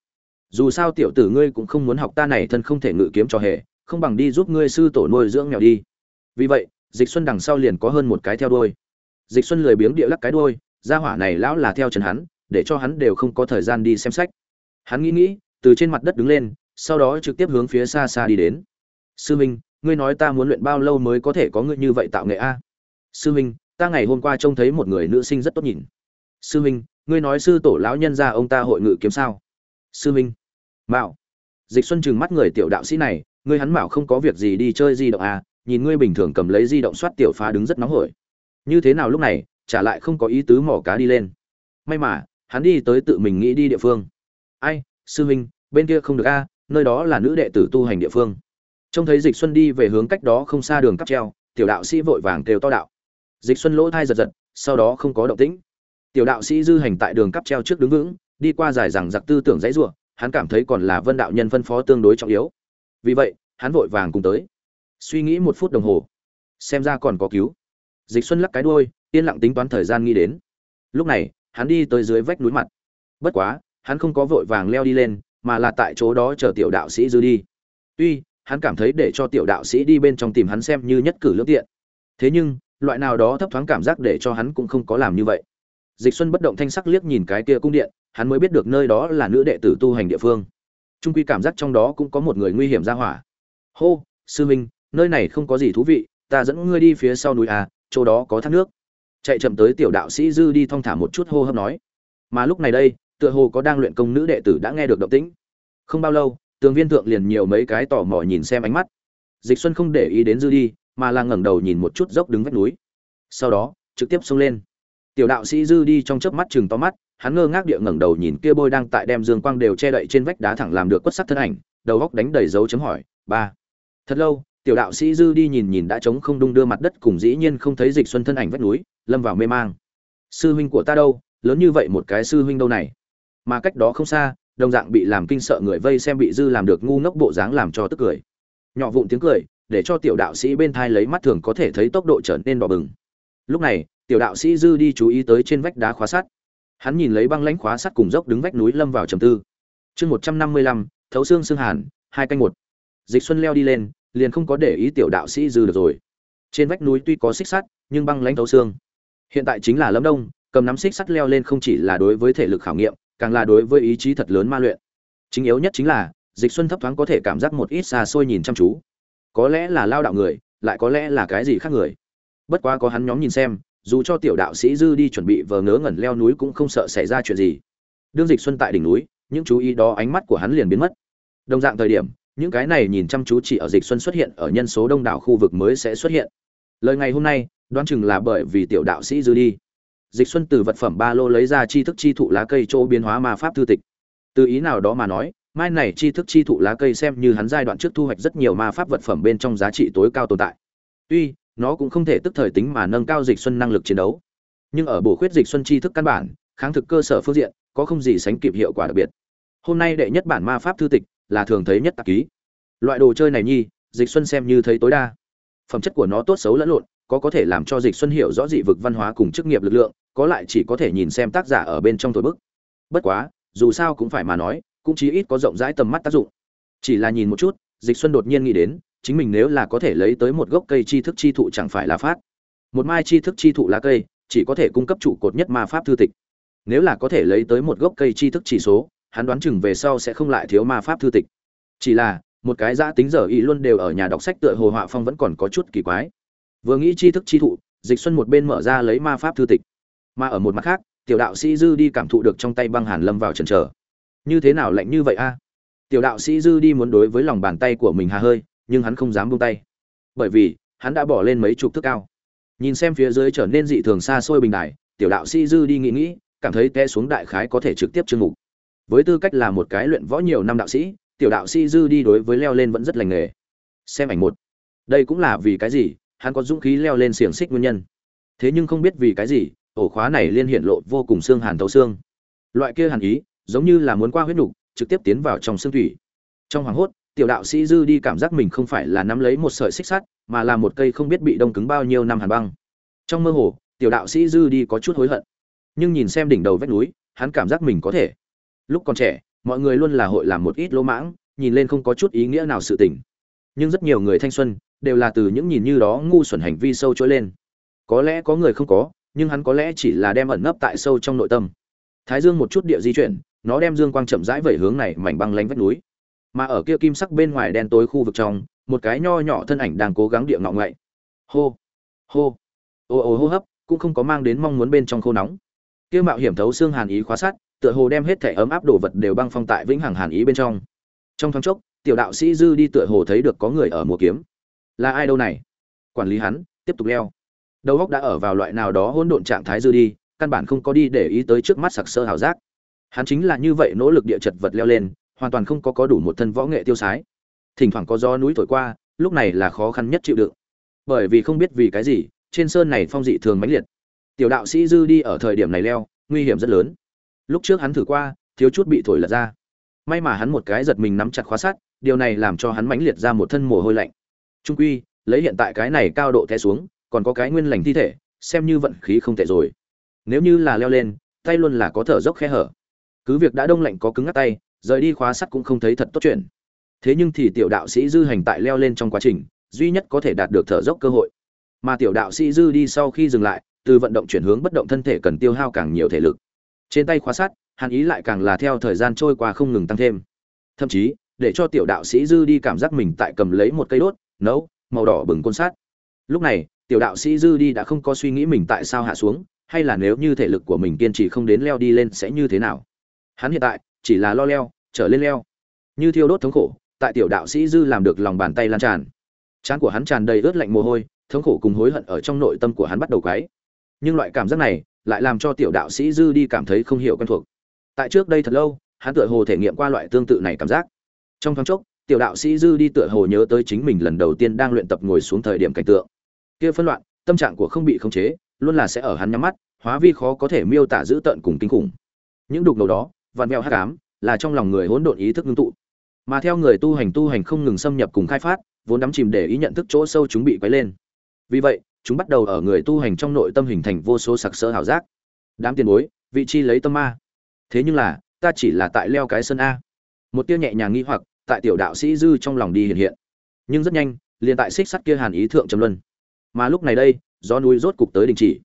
dù sao tiểu tử ngươi cũng không muốn học ta này thân không thể ngự kiếm cho hề, không bằng đi giúp ngươi sư tổ nuôi dưỡng mèo đi. Vì vậy, dịch xuân đằng sau liền có hơn một cái theo đuôi. Dịch xuân lười biếng địa lắc cái đuôi gia hỏa này lão là theo chân hắn, để cho hắn đều không có thời gian đi xem sách. Hắn nghĩ nghĩ, từ trên mặt đất đứng lên, sau đó trực tiếp hướng phía xa xa đi đến. Sư minh, ngươi nói ta muốn luyện bao lâu mới có thể có ngươi như vậy tạo nghệ a? Sư minh, ta ngày hôm qua trông thấy một người nữ sinh rất tốt nhìn. Sư minh, ngươi nói sư tổ lão nhân ra ông ta hội ngự kiếm sao? Sư minh, mạo. Dịch xuân chừng mắt người tiểu đạo sĩ này, ngươi hắn mạo không có việc gì đi chơi di động à? Nhìn ngươi bình thường cầm lấy di động soát tiểu phá đứng rất nóng hổi. Như thế nào lúc này trả lại không có ý tứ mỏ cá đi lên. May mà, hắn đi tới tự mình nghĩ đi địa phương. Ai, sư huynh, bên kia không được a, nơi đó là nữ đệ tử tu hành địa phương. Trông thấy dịch xuân đi về hướng cách đó không xa đường cắp treo, tiểu đạo sĩ vội vàng kêu to đạo. Dịch xuân lỗ thai giật giật, sau đó không có động tĩnh. Tiểu đạo sĩ dư hành tại đường cắp treo trước đứng vững, đi qua dài rằng giặc tư tưởng dãy ruộng hắn cảm thấy còn là vân đạo nhân phân phó tương đối trọng yếu. Vì vậy, hắn vội vàng cùng tới. Suy nghĩ một phút đồng hồ, xem ra còn có cứu. Dịch xuân lắc cái đuôi yên lặng tính toán thời gian nghĩ đến. Lúc này, hắn đi tới dưới vách núi mặt. Bất quá, hắn không có vội vàng leo đi lên, mà là tại chỗ đó chờ tiểu đạo sĩ dư đi. Tuy, hắn cảm thấy để cho tiểu đạo sĩ đi bên trong tìm hắn xem như nhất cử lương tiện. Thế nhưng, loại nào đó thấp thoáng cảm giác để cho hắn cũng không có làm như vậy. Dịch xuân bất động thanh sắc liếc nhìn cái kia cung điện, hắn mới biết được nơi đó là nữ đệ tử tu hành địa phương. Trung quy cảm giác trong đó cũng có một người nguy hiểm ra hỏa. Hô, sư minh nơi này không có gì thú vị, ta dẫn ngươi đi phía sau núi à chỗ đó có thác nước chạy chậm tới tiểu đạo sĩ dư đi thong thả một chút hô hấp nói. Mà lúc này đây, tựa hồ có đang luyện công nữ đệ tử đã nghe được động tĩnh. Không bao lâu, tường viên thượng liền nhiều mấy cái tò mò nhìn xem ánh mắt. Dịch xuân không để ý đến dư đi, mà là ngẩng đầu nhìn một chút dốc đứng vách núi. Sau đó, trực tiếp xông lên. Tiểu đạo sĩ dư đi trong chớp mắt chừng to mắt, hắn ngơ ngác địa ngẩng đầu nhìn kia bôi đang tại đem dương quang đều che đậy trên vách đá thẳng làm được quất sắc thân ảnh, đầu góc đánh đầy dấu chấm hỏi, ba. Thật lâu, tiểu đạo sĩ dư đi nhìn nhìn đã trống không đung đưa mặt đất cùng dĩ nhiên không thấy dịch xuân thân ảnh vách núi lâm vào mê mang. Sư huynh của ta đâu? Lớn như vậy một cái sư huynh đâu này? Mà cách đó không xa, đồng dạng bị làm kinh sợ người vây xem bị dư làm được ngu ngốc bộ dáng làm cho tức cười. Nhỏ vụn tiếng cười, để cho tiểu đạo sĩ bên thai lấy mắt thường có thể thấy tốc độ trở nên đỏ bừng. Lúc này, tiểu đạo sĩ dư đi chú ý tới trên vách đá khóa sắt. Hắn nhìn lấy băng lãnh khóa sắt cùng dốc đứng vách núi lâm vào trầm tư. Chương một trăm năm mươi lăm, thấu xương xương hàn, hai canh một. Dịch xuân leo đi lên, liền không có để ý tiểu đạo sĩ dư được rồi. Trên vách núi tuy có xích sắt, nhưng băng lãnh thấu xương hiện tại chính là lâm đông, cầm nắm xích sắt leo lên không chỉ là đối với thể lực khảo nghiệm, càng là đối với ý chí thật lớn ma luyện. Chính yếu nhất chính là, dịch xuân thấp thoáng có thể cảm giác một ít xa xôi nhìn chăm chú. Có lẽ là lao đạo người, lại có lẽ là cái gì khác người. Bất quá có hắn nhóm nhìn xem, dù cho tiểu đạo sĩ dư đi chuẩn bị vờ ngớ ngẩn leo núi cũng không sợ xảy ra chuyện gì. Đương dịch xuân tại đỉnh núi, những chú ý đó ánh mắt của hắn liền biến mất. Đồng dạng thời điểm, những cái này nhìn chăm chú chỉ ở dịch xuân xuất hiện ở nhân số đông đảo khu vực mới sẽ xuất hiện. Lời ngày hôm nay đoán chừng là bởi vì tiểu đạo sĩ dư đi. Dịch xuân từ vật phẩm ba lô lấy ra chi thức chi thụ lá cây chỗ biến hóa ma pháp thư tịch. Từ ý nào đó mà nói, mai này chi thức chi thụ lá cây xem như hắn giai đoạn trước thu hoạch rất nhiều ma pháp vật phẩm bên trong giá trị tối cao tồn tại. Tuy, nó cũng không thể tức thời tính mà nâng cao dịch xuân năng lực chiến đấu. Nhưng ở bổ khuyết dịch xuân chi thức căn bản, kháng thực cơ sở phương diện, có không gì sánh kịp hiệu quả đặc biệt. Hôm nay đệ nhất bản ma pháp thư tịch là thường thấy nhất tạp ký. Loại đồ chơi này nhi, dịch xuân xem như thấy tối đa. Phẩm chất của nó tốt xấu lẫn lộn có có thể làm cho dịch xuân hiểu rõ dị vực văn hóa cùng chức nghiệp lực lượng, có lại chỉ có thể nhìn xem tác giả ở bên trong thổi bức. Bất quá, dù sao cũng phải mà nói, cũng chí ít có rộng rãi tầm mắt tác dụng. Chỉ là nhìn một chút, dịch xuân đột nhiên nghĩ đến, chính mình nếu là có thể lấy tới một gốc cây tri thức chi thụ chẳng phải là phát một mai tri thức chi thụ lá cây, chỉ có thể cung cấp trụ cột nhất ma pháp thư tịch. Nếu là có thể lấy tới một gốc cây tri thức chỉ số, hắn đoán chừng về sau sẽ không lại thiếu ma pháp thư tịch. Chỉ là, một cái giã tính giờ ý luôn đều ở nhà đọc sách tựa hồ họa phong vẫn còn có chút kỳ quái vừa nghĩ tri thức chi thụ, dịch xuân một bên mở ra lấy ma pháp thư tịch, mà ở một mặt khác, tiểu đạo sĩ dư đi cảm thụ được trong tay băng hàn lâm vào trần trở như thế nào lạnh như vậy a? Tiểu đạo sĩ dư đi muốn đối với lòng bàn tay của mình hà hơi, nhưng hắn không dám buông tay. Bởi vì, hắn đã bỏ lên mấy chục thước cao. Nhìn xem phía dưới trở nên dị thường xa xôi bình đài, tiểu đạo sĩ dư đi nghĩ nghĩ, cảm thấy té xuống đại khái có thể trực tiếp chương mục với tư cách là một cái luyện võ nhiều năm đạo sĩ, tiểu đạo sĩ dư đi đối với leo lên vẫn rất lành nghề. Xem ảnh một. Đây cũng là vì cái gì? Hắn có dũng khí leo lên xiềng xích nguyên nhân. Thế nhưng không biết vì cái gì, ổ khóa này liên hiện lộ vô cùng xương hàn thấu xương. Loại kia hàn ý, giống như là muốn qua huyết nục, trực tiếp tiến vào trong xương thủy. Trong hoàng hốt, tiểu đạo sĩ dư đi cảm giác mình không phải là nắm lấy một sợi xích sắt, mà là một cây không biết bị đông cứng bao nhiêu năm hàn băng. Trong mơ hồ, tiểu đạo sĩ dư đi có chút hối hận. Nhưng nhìn xem đỉnh đầu vách núi, hắn cảm giác mình có thể. Lúc còn trẻ, mọi người luôn là hội làm một ít lỗ mãng, nhìn lên không có chút ý nghĩa nào sự tình nhưng rất nhiều người thanh xuân đều là từ những nhìn như đó ngu xuẩn hành vi sâu trỗi lên. Có lẽ có người không có, nhưng hắn có lẽ chỉ là đem ẩn nấp tại sâu trong nội tâm. Thái dương một chút địa di chuyển, nó đem dương quang chậm rãi vẩy hướng này mảnh băng lánh vách núi. Mà ở kia kim sắc bên ngoài đen tối khu vực trong, một cái nho nhỏ thân ảnh đang cố gắng địa ngọ ngậy hô hô, ô ô hô hấp, cũng không có mang đến mong muốn bên trong khô nóng. Kia mạo hiểm thấu xương hàn ý khóa sát tựa hồ đem hết thể ấm áp đồ vật đều băng phong tại vĩnh hằng hàn ý bên trong. Trong thoáng chốc tiểu đạo sĩ dư đi tựa hồ thấy được có người ở mùa kiếm. Là ai đâu này? Quản lý hắn, tiếp tục leo. Đầu góc đã ở vào loại nào đó hỗn độn trạng thái dư đi, căn bản không có đi để ý tới trước mắt sặc sơ hào giác. Hắn chính là như vậy nỗ lực địa chật vật leo lên, hoàn toàn không có có đủ một thân võ nghệ tiêu sái. Thỉnh thoảng có gió núi thổi qua, lúc này là khó khăn nhất chịu đựng. Bởi vì không biết vì cái gì, trên sơn này phong dị thường mãnh liệt. Tiểu đạo sĩ dư đi ở thời điểm này leo, nguy hiểm rất lớn. Lúc trước hắn thử qua, thiếu chút bị thổi lật ra. May mà hắn một cái giật mình nắm chặt khóa sát điều này làm cho hắn mãnh liệt ra một thân mồ hôi lạnh. Trung quy, lấy hiện tại cái này cao độ té xuống, còn có cái nguyên lành thi thể, xem như vận khí không tệ rồi. Nếu như là leo lên, tay luôn là có thở dốc khe hở. Cứ việc đã đông lạnh có cứng ngắt tay, rời đi khóa sắt cũng không thấy thật tốt chuyện. Thế nhưng thì tiểu đạo sĩ dư hành tại leo lên trong quá trình, duy nhất có thể đạt được thở dốc cơ hội. Mà tiểu đạo sĩ dư đi sau khi dừng lại, từ vận động chuyển hướng bất động thân thể cần tiêu hao càng nhiều thể lực. Trên tay khóa sắt, hàn ý lại càng là theo thời gian trôi qua không ngừng tăng thêm. Thậm chí để cho tiểu đạo sĩ dư đi cảm giác mình tại cầm lấy một cây đốt, nấu, màu đỏ bừng côn sát. Lúc này, tiểu đạo sĩ dư đi đã không có suy nghĩ mình tại sao hạ xuống, hay là nếu như thể lực của mình kiên trì không đến leo đi lên sẽ như thế nào. Hắn hiện tại, chỉ là lo leo, trở lên leo. Như thiêu đốt thống khổ, tại tiểu đạo sĩ dư làm được lòng bàn tay lan tràn. Trán của hắn tràn đầy ướt lạnh mồ hôi, thống khổ cùng hối hận ở trong nội tâm của hắn bắt đầu quấy. Nhưng loại cảm giác này, lại làm cho tiểu đạo sĩ dư đi cảm thấy không hiểu quen thuộc. Tại trước đây thật lâu, hắn tựa hồ thể nghiệm qua loại tương tự này cảm giác trong thoáng chốc, tiểu đạo sĩ dư đi tựa hồ nhớ tới chính mình lần đầu tiên đang luyện tập ngồi xuống thời điểm cảnh tượng. Kia phân loạn, tâm trạng của không bị khống chế, luôn là sẽ ở hắn nhắm mắt, hóa vi khó có thể miêu tả dữ tận cùng kinh khủng. Những đục đầu đó vạn mèo hắc ám, là trong lòng người hỗn độn ý thức ngưng tụ. Mà theo người tu hành tu hành không ngừng xâm nhập cùng khai phát, vốn đắm chìm để ý nhận thức chỗ sâu chúng bị quấy lên. Vì vậy, chúng bắt đầu ở người tu hành trong nội tâm hình thành vô số sặc sỡ hảo giác. Đám tiền bối, vị chi lấy tâm ma. Thế nhưng là, ta chỉ là tại leo cái sân a một tia nhẹ nhàng nghi hoặc, tại tiểu đạo sĩ dư trong lòng đi hiện hiện. Nhưng rất nhanh, liền tại xích sắt kia hàn ý thượng trầm luân. Mà lúc này đây do núi rốt cục tới đình chỉ.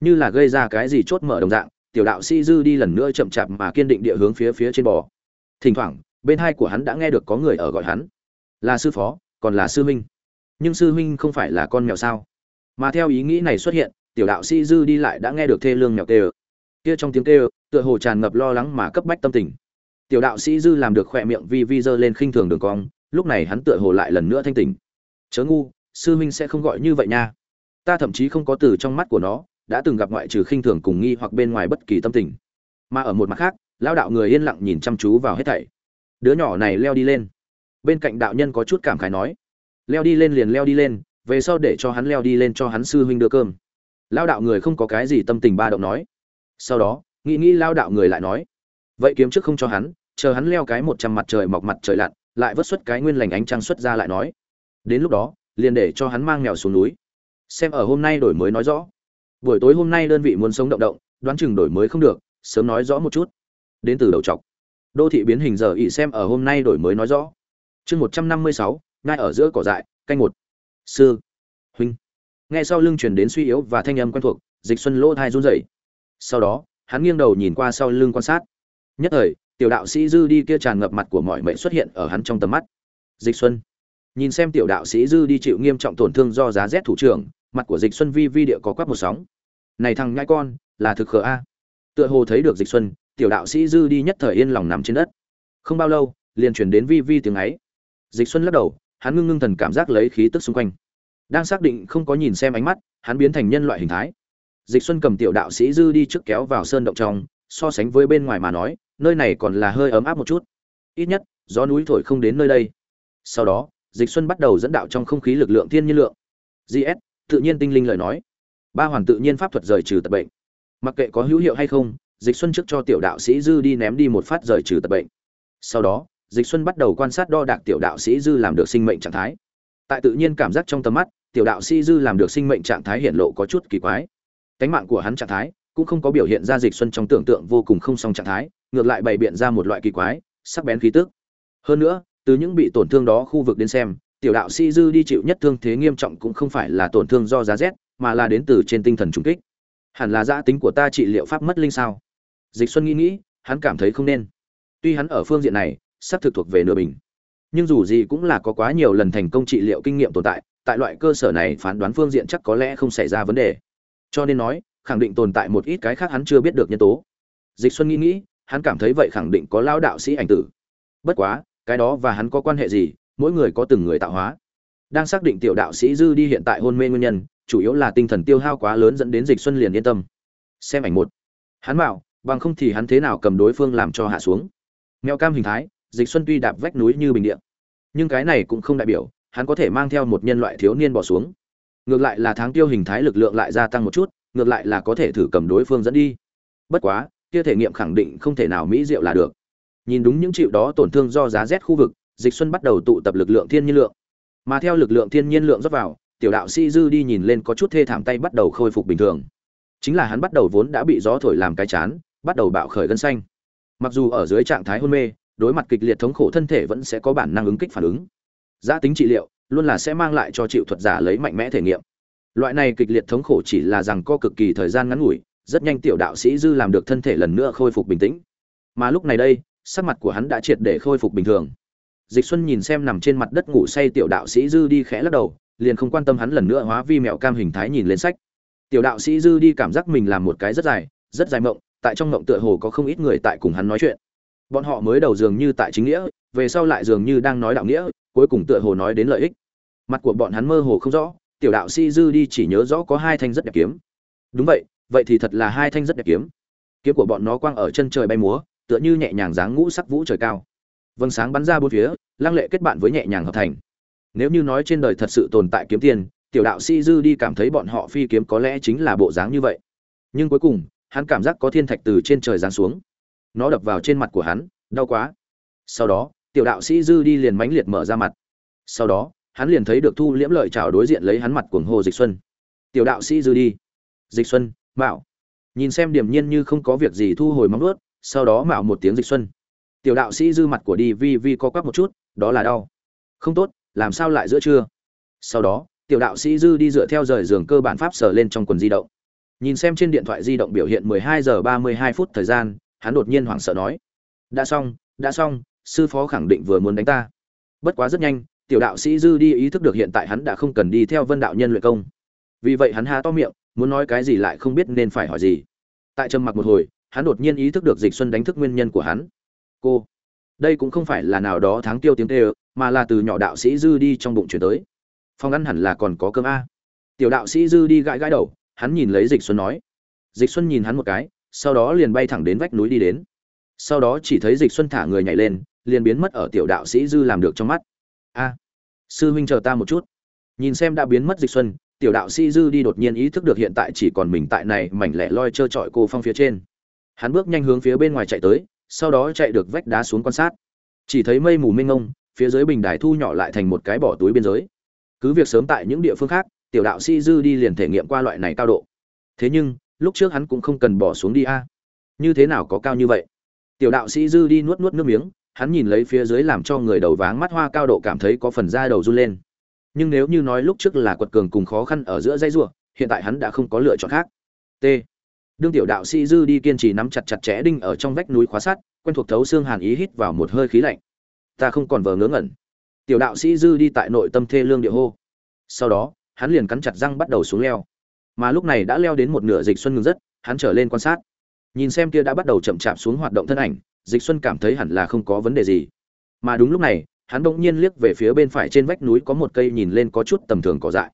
Như là gây ra cái gì chốt mở đồng dạng, tiểu đạo sĩ dư đi lần nữa chậm chạp mà kiên định địa hướng phía phía trên bò. Thỉnh thoảng, bên hai của hắn đã nghe được có người ở gọi hắn. Là sư phó, còn là sư huynh. Nhưng sư huynh không phải là con mèo sao? Mà theo ý nghĩ này xuất hiện, tiểu đạo sĩ dư đi lại đã nghe được thê lương mèo kêu. Kia trong tiếng kêu, tựa hồ tràn ngập lo lắng mà cấp bách tâm tình tiểu đạo sĩ dư làm được khỏe miệng vi vi dơ lên khinh thường đường cong, lúc này hắn tựa hồ lại lần nữa thanh tỉnh. Chớ ngu, sư huynh sẽ không gọi như vậy nha. Ta thậm chí không có từ trong mắt của nó, đã từng gặp ngoại trừ khinh thường cùng nghi hoặc bên ngoài bất kỳ tâm tình. Mà ở một mặt khác lao đạo người yên lặng nhìn chăm chú vào hết thảy. Đứa nhỏ này leo đi lên. Bên cạnh đạo nhân có chút cảm khái nói. Leo đi lên liền leo đi lên, về sau để cho hắn leo đi lên cho hắn sư huynh đưa cơm. Lao đạo người không có cái gì tâm tình ba động nói. Sau đó, nghĩ nghĩ lao đạo người lại nói. Vậy kiếm trước không cho hắn chờ hắn leo cái một trăm mặt trời mọc mặt trời lặn, lại vớt xuất cái nguyên lành ánh trăng xuất ra lại nói, đến lúc đó, liền để cho hắn mang mèo xuống núi. Xem ở hôm nay đổi mới nói rõ. Buổi tối hôm nay đơn vị muốn sống động động, đoán chừng đổi mới không được, sớm nói rõ một chút. Đến từ đầu chọc. Đô thị biến hình giờ ỉ xem ở hôm nay đổi mới nói rõ. Chương một trăm năm mươi sáu, ngay ở giữa cỏ dại, canh một. Sư. Huynh. Nghe sau lưng truyền đến suy yếu và thanh âm quen thuộc, dịch xuân lỗ thai run rẩy. Sau đó, hắn nghiêng đầu nhìn qua sau lưng quan sát. Nhất thời tiểu đạo sĩ dư đi kia tràn ngập mặt của mọi mệnh xuất hiện ở hắn trong tầm mắt. Dịch xuân. Nhìn xem tiểu đạo sĩ dư đi chịu nghiêm trọng tổn thương do giá rét thủ trưởng, mặt của dịch xuân vi vi địa có quắp một sóng. Này thằng nhãi con, là thực khờ a. Tựa hồ thấy được dịch xuân, tiểu đạo sĩ dư đi nhất thời yên lòng nằm trên đất. Không bao lâu, liền chuyển đến vi vi tiếng ấy. Dịch xuân lắc đầu, hắn ngưng ngưng thần cảm giác lấy khí tức xung quanh. Đang xác định không có nhìn xem ánh mắt, hắn biến thành nhân loại hình thái. Dịch xuân cầm tiểu đạo sĩ dư đi trước kéo vào sơn động trong, so sánh với bên ngoài mà nói nơi này còn là hơi ấm áp một chút. Ít nhất, gió núi thổi không đến nơi đây. Sau đó, dịch xuân bắt đầu dẫn đạo trong không khí lực lượng thiên nhiên lượng. Gs tự nhiên tinh linh lời nói. Ba hoàn tự nhiên pháp thuật rời trừ tật bệnh. Mặc kệ có hữu hiệu hay không, dịch xuân trước cho tiểu đạo sĩ dư đi ném đi một phát rời trừ tật bệnh. Sau đó, dịch xuân bắt đầu quan sát đo đạc tiểu đạo sĩ dư làm được sinh mệnh trạng thái. Tại tự nhiên cảm giác trong tầm mắt, tiểu đạo sĩ dư làm được sinh mệnh trạng thái hiện lộ có chút kỳ quái. Cánh mạng của hắn trạng thái cũng không có biểu hiện ra dịch xuân trong tưởng tượng vô cùng không song trạng thái ngược lại bày biện ra một loại kỳ quái, sắc bén khí tức. Hơn nữa, từ những bị tổn thương đó khu vực đến xem, tiểu đạo sĩ dư đi chịu nhất thương thế nghiêm trọng cũng không phải là tổn thương do giá rét, mà là đến từ trên tinh thần trùng kích. Hẳn là giá tính của ta trị liệu pháp mất linh sao? Dịch xuân nghĩ nghĩ, hắn cảm thấy không nên. Tuy hắn ở phương diện này sắp thực thuộc về nửa bình. Nhưng dù gì cũng là có quá nhiều lần thành công trị liệu kinh nghiệm tồn tại tại loại cơ sở này phán đoán phương diện chắc có lẽ không xảy ra vấn đề. Cho nên nói, khẳng định tồn tại một ít cái khác hắn chưa biết được nhân tố. Dịch xuân nghĩ nghĩ hắn cảm thấy vậy khẳng định có lao đạo sĩ ảnh tử. Bất quá, cái đó và hắn có quan hệ gì, mỗi người có từng người tạo hóa. Đang xác định tiểu đạo sĩ dư đi hiện tại hôn mê nguyên nhân, chủ yếu là tinh thần tiêu hao quá lớn dẫn đến dịch xuân liền yên tâm. Xem ảnh một. Hắn bảo, bằng không thì hắn thế nào cầm đối phương làm cho hạ xuống. Mèo cam hình thái, dịch xuân tuy đạp vách núi như bình địa, nhưng cái này cũng không đại biểu, hắn có thể mang theo một nhân loại thiếu niên bỏ xuống. Ngược lại là tháng tiêu hình thái lực lượng lại gia tăng một chút, ngược lại là có thể thử cầm đối phương dẫn đi. Bất quá kia thể nghiệm khẳng định không thể nào mỹ diệu là được. Nhìn đúng những chịu đó tổn thương do giá rét khu vực, dịch xuân bắt đầu tụ tập lực lượng thiên nhiên lượng. Mà theo lực lượng thiên nhiên lượng rót vào, tiểu đạo sĩ dư đi nhìn lên có chút thê thảm tay bắt đầu khôi phục bình thường. Chính là hắn bắt đầu vốn đã bị gió thổi làm cái chán, bắt đầu bạo khởi gân xanh. Mặc dù ở dưới trạng thái hôn mê, đối mặt kịch liệt thống khổ thân thể vẫn sẽ có bản năng ứng kích phản ứng. Giá tính trị liệu, luôn là sẽ mang lại cho chịu thuật giả lấy mạnh mẽ thể nghiệm. Loại này kịch liệt thống khổ chỉ là rằng co cực kỳ thời gian ngắn ngủi rất nhanh tiểu đạo sĩ dư làm được thân thể lần nữa khôi phục bình tĩnh. Mà lúc này đây, sắc mặt của hắn đã triệt để khôi phục bình thường. Dịch xuân nhìn xem nằm trên mặt đất ngủ say tiểu đạo sĩ dư đi khẽ lắc đầu, liền không quan tâm hắn lần nữa hóa vi mẹo cam hình thái nhìn lên sách. Tiểu đạo sĩ dư đi cảm giác mình làm một cái rất dài rất dài mộng, tại trong mộng tựa hồ có không ít người tại cùng hắn nói chuyện. Bọn họ mới đầu dường như tại chính nghĩa, về sau lại dường như đang nói đạo nghĩa, cuối cùng tựa hồ nói đến lợi ích. Mặt của bọn hắn mơ hồ không rõ, tiểu đạo sĩ dư đi chỉ nhớ rõ có hai thanh rất đẹp kiếm. Đúng vậy vậy thì thật là hai thanh rất đẹp kiếm. Kiếm của bọn nó quang ở chân trời bay múa, tựa như nhẹ nhàng dáng ngũ sắc vũ trời cao. Vầng sáng bắn ra bốn phía, lăng lệ kết bạn với nhẹ nhàng hợp thành. Nếu như nói trên đời thật sự tồn tại kiếm tiền, tiểu đạo sĩ dư đi cảm thấy bọn họ phi kiếm có lẽ chính là bộ dáng như vậy. Nhưng cuối cùng, hắn cảm giác có thiên thạch từ trên trời giáng xuống. Nó đập vào trên mặt của hắn, đau quá. Sau đó, tiểu đạo sĩ dư đi liền mãnh liệt mở ra mặt. Sau đó, hắn liền thấy được thu liễm lợi chào đối diện lấy hắn mặt cuồng hồ dịch xuân. Tiểu đạo sĩ dư đi. Dịch xuân mạo. Nhìn xem điểm nhiên như không có việc gì thu hồi móng ướt sau đó mạo một tiếng dịch xuân. Tiểu đạo sĩ dư mặt của đi vi vi co quắp một chút, đó là đau. Không tốt, làm sao lại giữa trưa? Sau đó, tiểu đạo sĩ dư đi dựa theo rời giường cơ bản pháp sở lên trong quần di động. Nhìn xem trên điện thoại di động biểu hiện 12 giờ 32 phút thời gian, hắn đột nhiên hoảng sợ nói. Đã xong đã xong, sư phó khẳng định vừa muốn đánh ta. Bất quá rất nhanh, tiểu đạo sĩ dư đi ý thức được hiện tại hắn đã không cần đi theo vân đạo nhân luyện công. Vì vậy hắn há to miệng muốn nói cái gì lại không biết nên phải hỏi gì. Tại trầm mặc một hồi, hắn đột nhiên ý thức được dịch xuân đánh thức nguyên nhân của hắn. Cô, đây cũng không phải là nào đó tháng tiêu tiếng tê mà là từ nhỏ đạo sĩ dư đi trong bụng chuyển tới. Phòng ăn hẳn là còn có cơm a. Tiểu đạo sĩ dư đi gãi gãi đầu, hắn nhìn lấy dịch xuân nói. Dịch xuân nhìn hắn một cái, sau đó liền bay thẳng đến vách núi đi đến. Sau đó chỉ thấy dịch xuân thả người nhảy lên, liền biến mất ở tiểu đạo sĩ dư làm được trong mắt. A, sư huynh chờ ta một chút. Nhìn xem đã biến mất dịch xuân tiểu đạo sĩ dư đi đột nhiên ý thức được hiện tại chỉ còn mình tại này mảnh lẻ loi trơ trọi cô phong phía trên. Hắn bước nhanh hướng phía bên ngoài chạy tới, sau đó chạy được vách đá xuống quan sát. Chỉ thấy mây mù mênh ngông phía dưới bình đài thu nhỏ lại thành một cái bỏ túi biên giới. Cứ việc sớm tại những địa phương khác, tiểu đạo sĩ dư đi liền thể nghiệm qua loại này cao độ. Thế nhưng, lúc trước hắn cũng không cần bỏ xuống đi a. Như thế nào có cao như vậy? Tiểu đạo sĩ dư đi nuốt nuốt nước miếng, hắn nhìn lấy phía dưới làm cho người đầu váng mắt hoa cao độ cảm thấy có phần da đầu run lên nhưng nếu như nói lúc trước là quật cường cùng khó khăn ở giữa dây rùa, hiện tại hắn đã không có lựa chọn khác. T. Đương tiểu đạo sĩ dư đi kiên trì nắm chặt chặt chẽ đinh ở trong vách núi khóa sắt, quen thuộc thấu xương hàn ý hít vào một hơi khí lạnh. Ta không còn vờ ngớ ngẩn. Tiểu đạo sĩ dư đi tại nội tâm thê lương địa hô. Sau đó, hắn liền cắn chặt răng bắt đầu xuống leo. Mà lúc này đã leo đến một nửa dịch xuân ngừng rất, hắn trở lên quan sát. Nhìn xem kia đã bắt đầu chậm chạp xuống hoạt động thân ảnh, dịch xuân cảm thấy hẳn là không có vấn đề gì. Mà đúng lúc này hắn bỗng nhiên liếc về phía bên phải trên vách núi có một cây nhìn lên có chút tầm thường cỏ dại.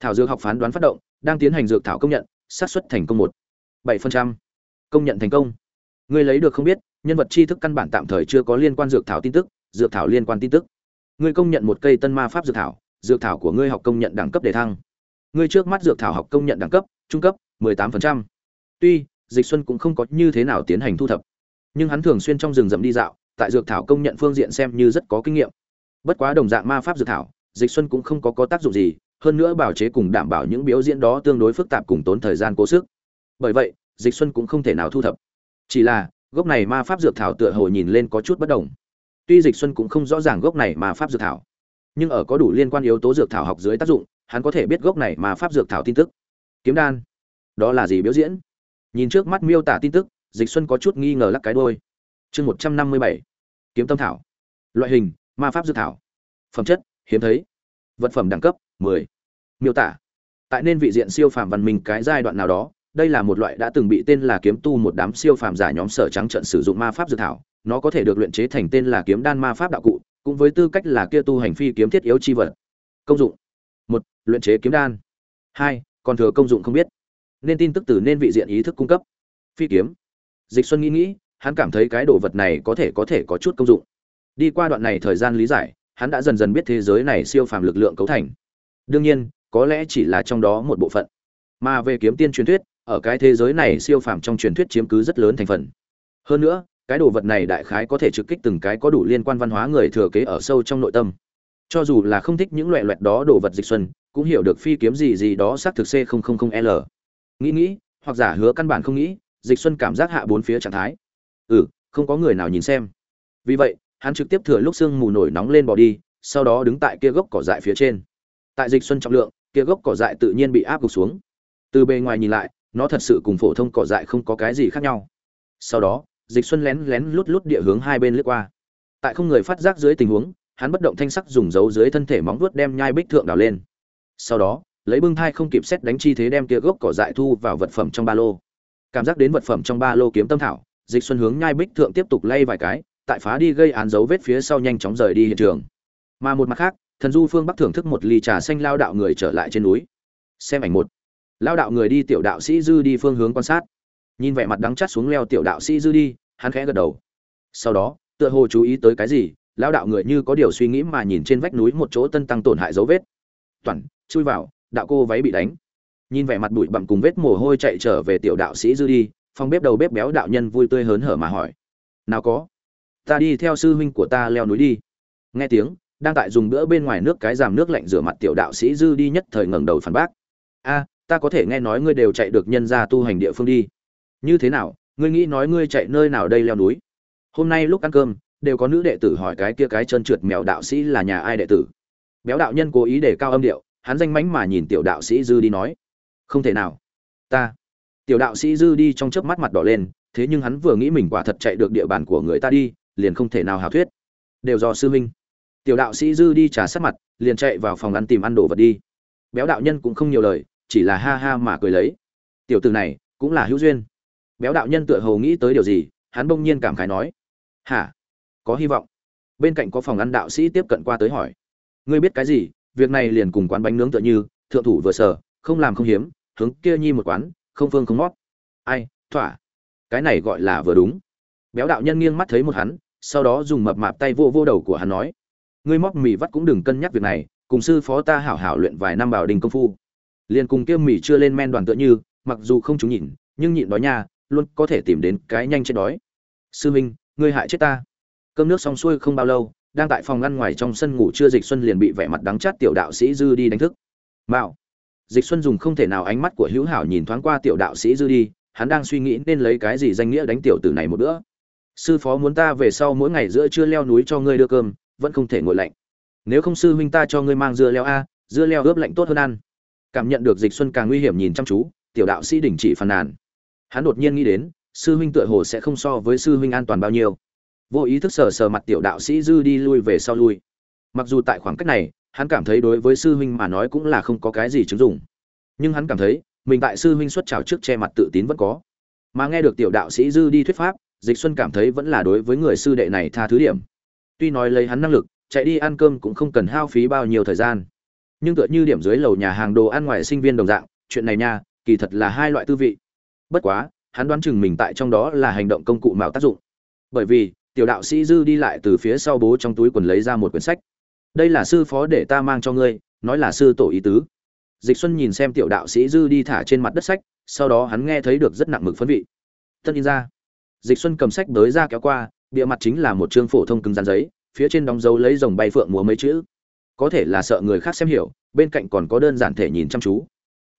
Thảo dược học phán đoán phát động, đang tiến hành dược thảo công nhận, xác suất thành công một bảy phần trăm. Công nhận thành công. Ngươi lấy được không biết, nhân vật tri thức căn bản tạm thời chưa có liên quan dược thảo tin tức, dược thảo liên quan tin tức. Ngươi công nhận một cây tân ma pháp dược thảo dược thảo của ngươi học công nhận đẳng cấp đề thăng. Ngươi trước mắt dược thảo học công nhận đẳng cấp, trung cấp 18%. tuy, dịch xuân cũng không có như thế nào tiến hành thu thập, nhưng hắn thường xuyên trong rừng rậm đi dạo tại dược thảo công nhận phương diện xem như rất có kinh nghiệm. Bất quá đồng dạng ma pháp dược thảo, dịch xuân cũng không có có tác dụng gì, hơn nữa bảo chế cùng đảm bảo những biểu diễn đó tương đối phức tạp cùng tốn thời gian cố sức. Bởi vậy, dịch xuân cũng không thể nào thu thập. Chỉ là, gốc này ma pháp dược thảo tựa hồ nhìn lên có chút bất đồng. Tuy dịch xuân cũng không rõ ràng gốc này ma pháp dược thảo, nhưng ở có đủ liên quan yếu tố dược thảo học dưới tác dụng, hắn có thể biết gốc này ma pháp dược thảo tin tức. Kiếm đan, đó là gì biểu diễn? Nhìn trước mắt miêu tả tin tức, dịch xuân có chút nghi ngờ lắc cái đuôi. chương 157 kiếm tâm thảo. Loại hình, ma pháp dược thảo. Phẩm chất, hiếm thấy. Vật phẩm đẳng cấp 10. miêu tả. Tại nên vị diện siêu phàm văn minh cái giai đoạn nào đó, đây là một loại đã từng bị tên là kiếm tu một đám siêu phàm giả nhóm sở trắng trận sử dụng ma pháp dược thảo. Nó có thể được luyện chế thành tên là kiếm đan ma pháp đạo cụ, cũng với tư cách là kia tu hành phi kiếm thiết yếu chi vật. Công dụng. Một, luyện chế kiếm đan. Hai, còn thừa công dụng không biết. Nên tin tức từ nên vị diện ý thức cung cấp. Phi kiếm. Dịch xuân nghĩ nghĩ hắn cảm thấy cái đồ vật này có thể có thể có chút công dụng. Đi qua đoạn này thời gian lý giải, hắn đã dần dần biết thế giới này siêu phàm lực lượng cấu thành. Đương nhiên, có lẽ chỉ là trong đó một bộ phận. Mà về kiếm tiên truyền thuyết, ở cái thế giới này siêu phàm trong truyền thuyết chiếm cứ rất lớn thành phần. Hơn nữa, cái đồ vật này đại khái có thể trực kích từng cái có đủ liên quan văn hóa người thừa kế ở sâu trong nội tâm. Cho dù là không thích những loại loẹt đó đồ vật dịch xuân, cũng hiểu được phi kiếm gì gì đó xác thực c l. Nghĩ nghĩ, hoặc giả hứa căn bản không nghĩ, dịch xuân cảm giác hạ bốn phía trạng thái ừ không có người nào nhìn xem. Vì vậy, hắn trực tiếp thừa lúc sương mù nổi nóng lên bỏ đi, sau đó đứng tại kia gốc cỏ dại phía trên. Tại dịch xuân trọng lượng, kia gốc cỏ dại tự nhiên bị áp gục xuống. Từ bề ngoài nhìn lại, nó thật sự cùng phổ thông cỏ dại không có cái gì khác nhau. Sau đó, dịch xuân lén lén lút lút địa hướng hai bên lướt qua. Tại không người phát giác dưới tình huống, hắn bất động thanh sắc dùng dấu dưới thân thể móng vuốt đem nhai bích thượng đào lên. Sau đó, lấy bưng thai không kịp xét đánh chi thế đem kia gốc cỏ dại thu vào vật phẩm trong ba lô. Cảm giác đến vật phẩm trong ba lô kiếm tâm thảo dịch xuân hướng nhai bích thượng tiếp tục lay vài cái, tại phá đi gây án dấu vết phía sau nhanh chóng rời đi hiện trường. Mà một mặt khác, thần du phương bắc thưởng thức một ly trà xanh lao đạo người trở lại trên núi. Xem ảnh một. Lao đạo người đi tiểu đạo sĩ dư đi phương hướng quan sát. Nhìn vẻ mặt đắng chắt xuống leo tiểu đạo sĩ dư đi, hắn khẽ gật đầu. Sau đó, tựa hồ chú ý tới cái gì, lao đạo người như có điều suy nghĩ mà nhìn trên vách núi một chỗ tân tăng tổn hại dấu vết. Toàn, chui vào, đạo cô váy bị đánh. Nhìn vẻ mặt bụi bặm cùng vết mồ hôi chạy trở về tiểu đạo sĩ dư đi phòng bếp đầu bếp béo đạo nhân vui tươi hớn hở mà hỏi. Nào có, ta đi theo sư huynh của ta leo núi đi. Nghe tiếng, đang tại dùng bữa bên ngoài nước cái giảm nước lạnh rửa mặt tiểu đạo sĩ dư đi nhất thời ngẩng đầu phản bác. A, ta có thể nghe nói ngươi đều chạy được nhân ra tu hành địa phương đi. Như thế nào, ngươi nghĩ nói ngươi chạy nơi nào đây leo núi? Hôm nay lúc ăn cơm, đều có nữ đệ tử hỏi cái kia cái chân trượt mèo đạo sĩ là nhà ai đệ tử? Béo đạo nhân cố ý để cao âm điệu, hắn danh mánh mà nhìn tiểu đạo sĩ dư đi nói. Không thể nào. Ta tiểu đạo sĩ dư đi trong chớp mắt mặt đỏ lên, thế nhưng hắn vừa nghĩ mình quả thật chạy được địa bàn của người ta đi, liền không thể nào hào thuyết. Đều do sư huynh. Tiểu đạo sĩ dư đi trả sát mặt, liền chạy vào phòng ăn tìm ăn đồ vật đi. Béo đạo nhân cũng không nhiều lời, chỉ là ha ha mà cười lấy. Tiểu từ này, cũng là hữu duyên. Béo đạo nhân tựa hồ nghĩ tới điều gì, hắn bỗng nhiên cảm khái nói. Hả? Có hy vọng. Bên cạnh có phòng ăn đạo sĩ tiếp cận qua tới hỏi. Ngươi biết cái gì? Việc này liền cùng quán bánh nướng tựa như, thượng thủ vừa sở, không làm không hiếm, hướng kia nhi một quán không phương không mót ai, thỏa. Cái này gọi là vừa đúng. Béo đạo nhân nghiêng mắt thấy một hắn, sau đó dùng mập mạp tay vô vô đầu của hắn nói, ngươi móc mì vắt cũng đừng cân nhắc việc này, cùng sư phó ta hảo hảo luyện vài năm bảo đình công phu. Liền cùng kia mì chưa lên men đoàn tựa như, mặc dù không chúng nhìn nhưng nhịn đói nha, luôn có thể tìm đến cái nhanh chết đói. Sư minh ngươi hại chết ta. Cơm nước xong xuôi không bao lâu, đang tại phòng ngăn ngoài trong sân ngủ chưa dịch xuân liền bị vẻ mặt đắng chát tiểu đạo sĩ dư đi đánh thức. Mạo dịch xuân dùng không thể nào ánh mắt của hữu hảo nhìn thoáng qua tiểu đạo sĩ dư đi, hắn đang suy nghĩ nên lấy cái gì danh nghĩa đánh tiểu tử này một bữa. Sư phó muốn ta về sau mỗi ngày giữa trưa leo núi cho ngươi đưa cơm, vẫn không thể ngồi lạnh. Nếu không sư huynh ta cho ngươi mang dưa leo a, dưa leo ướp lạnh tốt hơn ăn. Cảm nhận được dịch xuân càng nguy hiểm nhìn chăm chú, tiểu đạo sĩ đình chỉ phàn nàn. Hắn đột nhiên nghĩ đến, sư huynh tựa hồ sẽ không so với sư huynh an toàn bao nhiêu. Vô ý thức sờ sờ mặt tiểu đạo sĩ dư đi lui về sau lui. Mặc dù tại khoảng cách này hắn cảm thấy đối với sư huynh mà nói cũng là không có cái gì chứng dụng. Nhưng hắn cảm thấy, mình tại sư huynh xuất trào trước che mặt tự tín vẫn có. Mà nghe được tiểu đạo sĩ dư đi thuyết pháp, dịch xuân cảm thấy vẫn là đối với người sư đệ này tha thứ điểm. Tuy nói lấy hắn năng lực, chạy đi ăn cơm cũng không cần hao phí bao nhiêu thời gian. Nhưng tựa như điểm dưới lầu nhà hàng đồ ăn ngoài sinh viên đồng dạng, chuyện này nha, kỳ thật là hai loại tư vị. Bất quá, hắn đoán chừng mình tại trong đó là hành động công cụ mạo tác dụng. Bởi vì, tiểu đạo sĩ dư đi lại từ phía sau bố trong túi quần lấy ra một quyển sách đây là sư phó để ta mang cho ngươi, nói là sư tổ ý tứ. Dịch xuân nhìn xem tiểu đạo sĩ dư đi thả trên mặt đất sách, sau đó hắn nghe thấy được rất nặng mực phấn vị. Tân in ra. Dịch xuân cầm sách tới ra kéo qua, bìa mặt chính là một chương phổ thông cứng rắn giấy, phía trên đóng dấu lấy dòng bay phượng múa mấy chữ. Có thể là sợ người khác xem hiểu, bên cạnh còn có đơn giản thể nhìn chăm chú.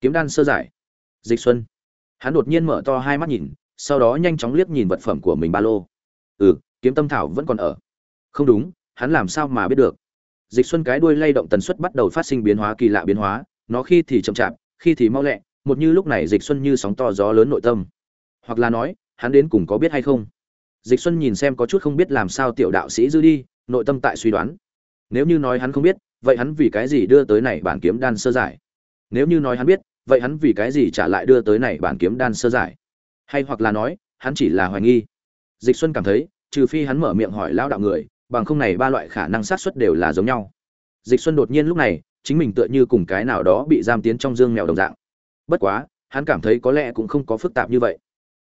Kiếm đan sơ giải. Dịch xuân. Hắn đột nhiên mở to hai mắt nhìn, sau đó nhanh chóng liếc nhìn vật phẩm của mình ba lô. Ừ kiếm tâm thảo vẫn còn ở. Không đúng, hắn làm sao mà biết được? Dịch xuân cái đuôi lay động tần suất bắt đầu phát sinh biến hóa kỳ lạ biến hóa, nó khi thì chậm chạp, khi thì mau lẹ, một như lúc này dịch xuân như sóng to gió lớn nội tâm. Hoặc là nói, hắn đến cùng có biết hay không? Dịch xuân nhìn xem có chút không biết làm sao tiểu đạo sĩ dư đi, nội tâm tại suy đoán. Nếu như nói hắn không biết, vậy hắn vì cái gì đưa tới này bản kiếm đan sơ giải? Nếu như nói hắn biết, vậy hắn vì cái gì trả lại đưa tới này bản kiếm đan sơ giải? Hay hoặc là nói, hắn chỉ là hoài nghi. Dịch xuân cảm thấy, trừ phi hắn mở miệng hỏi lao đạo người bằng không này ba loại khả năng sát suất đều là giống nhau. Dịch xuân đột nhiên lúc này, chính mình tựa như cùng cái nào đó bị giam tiến trong dương mèo đồng dạng. Bất quá, hắn cảm thấy có lẽ cũng không có phức tạp như vậy.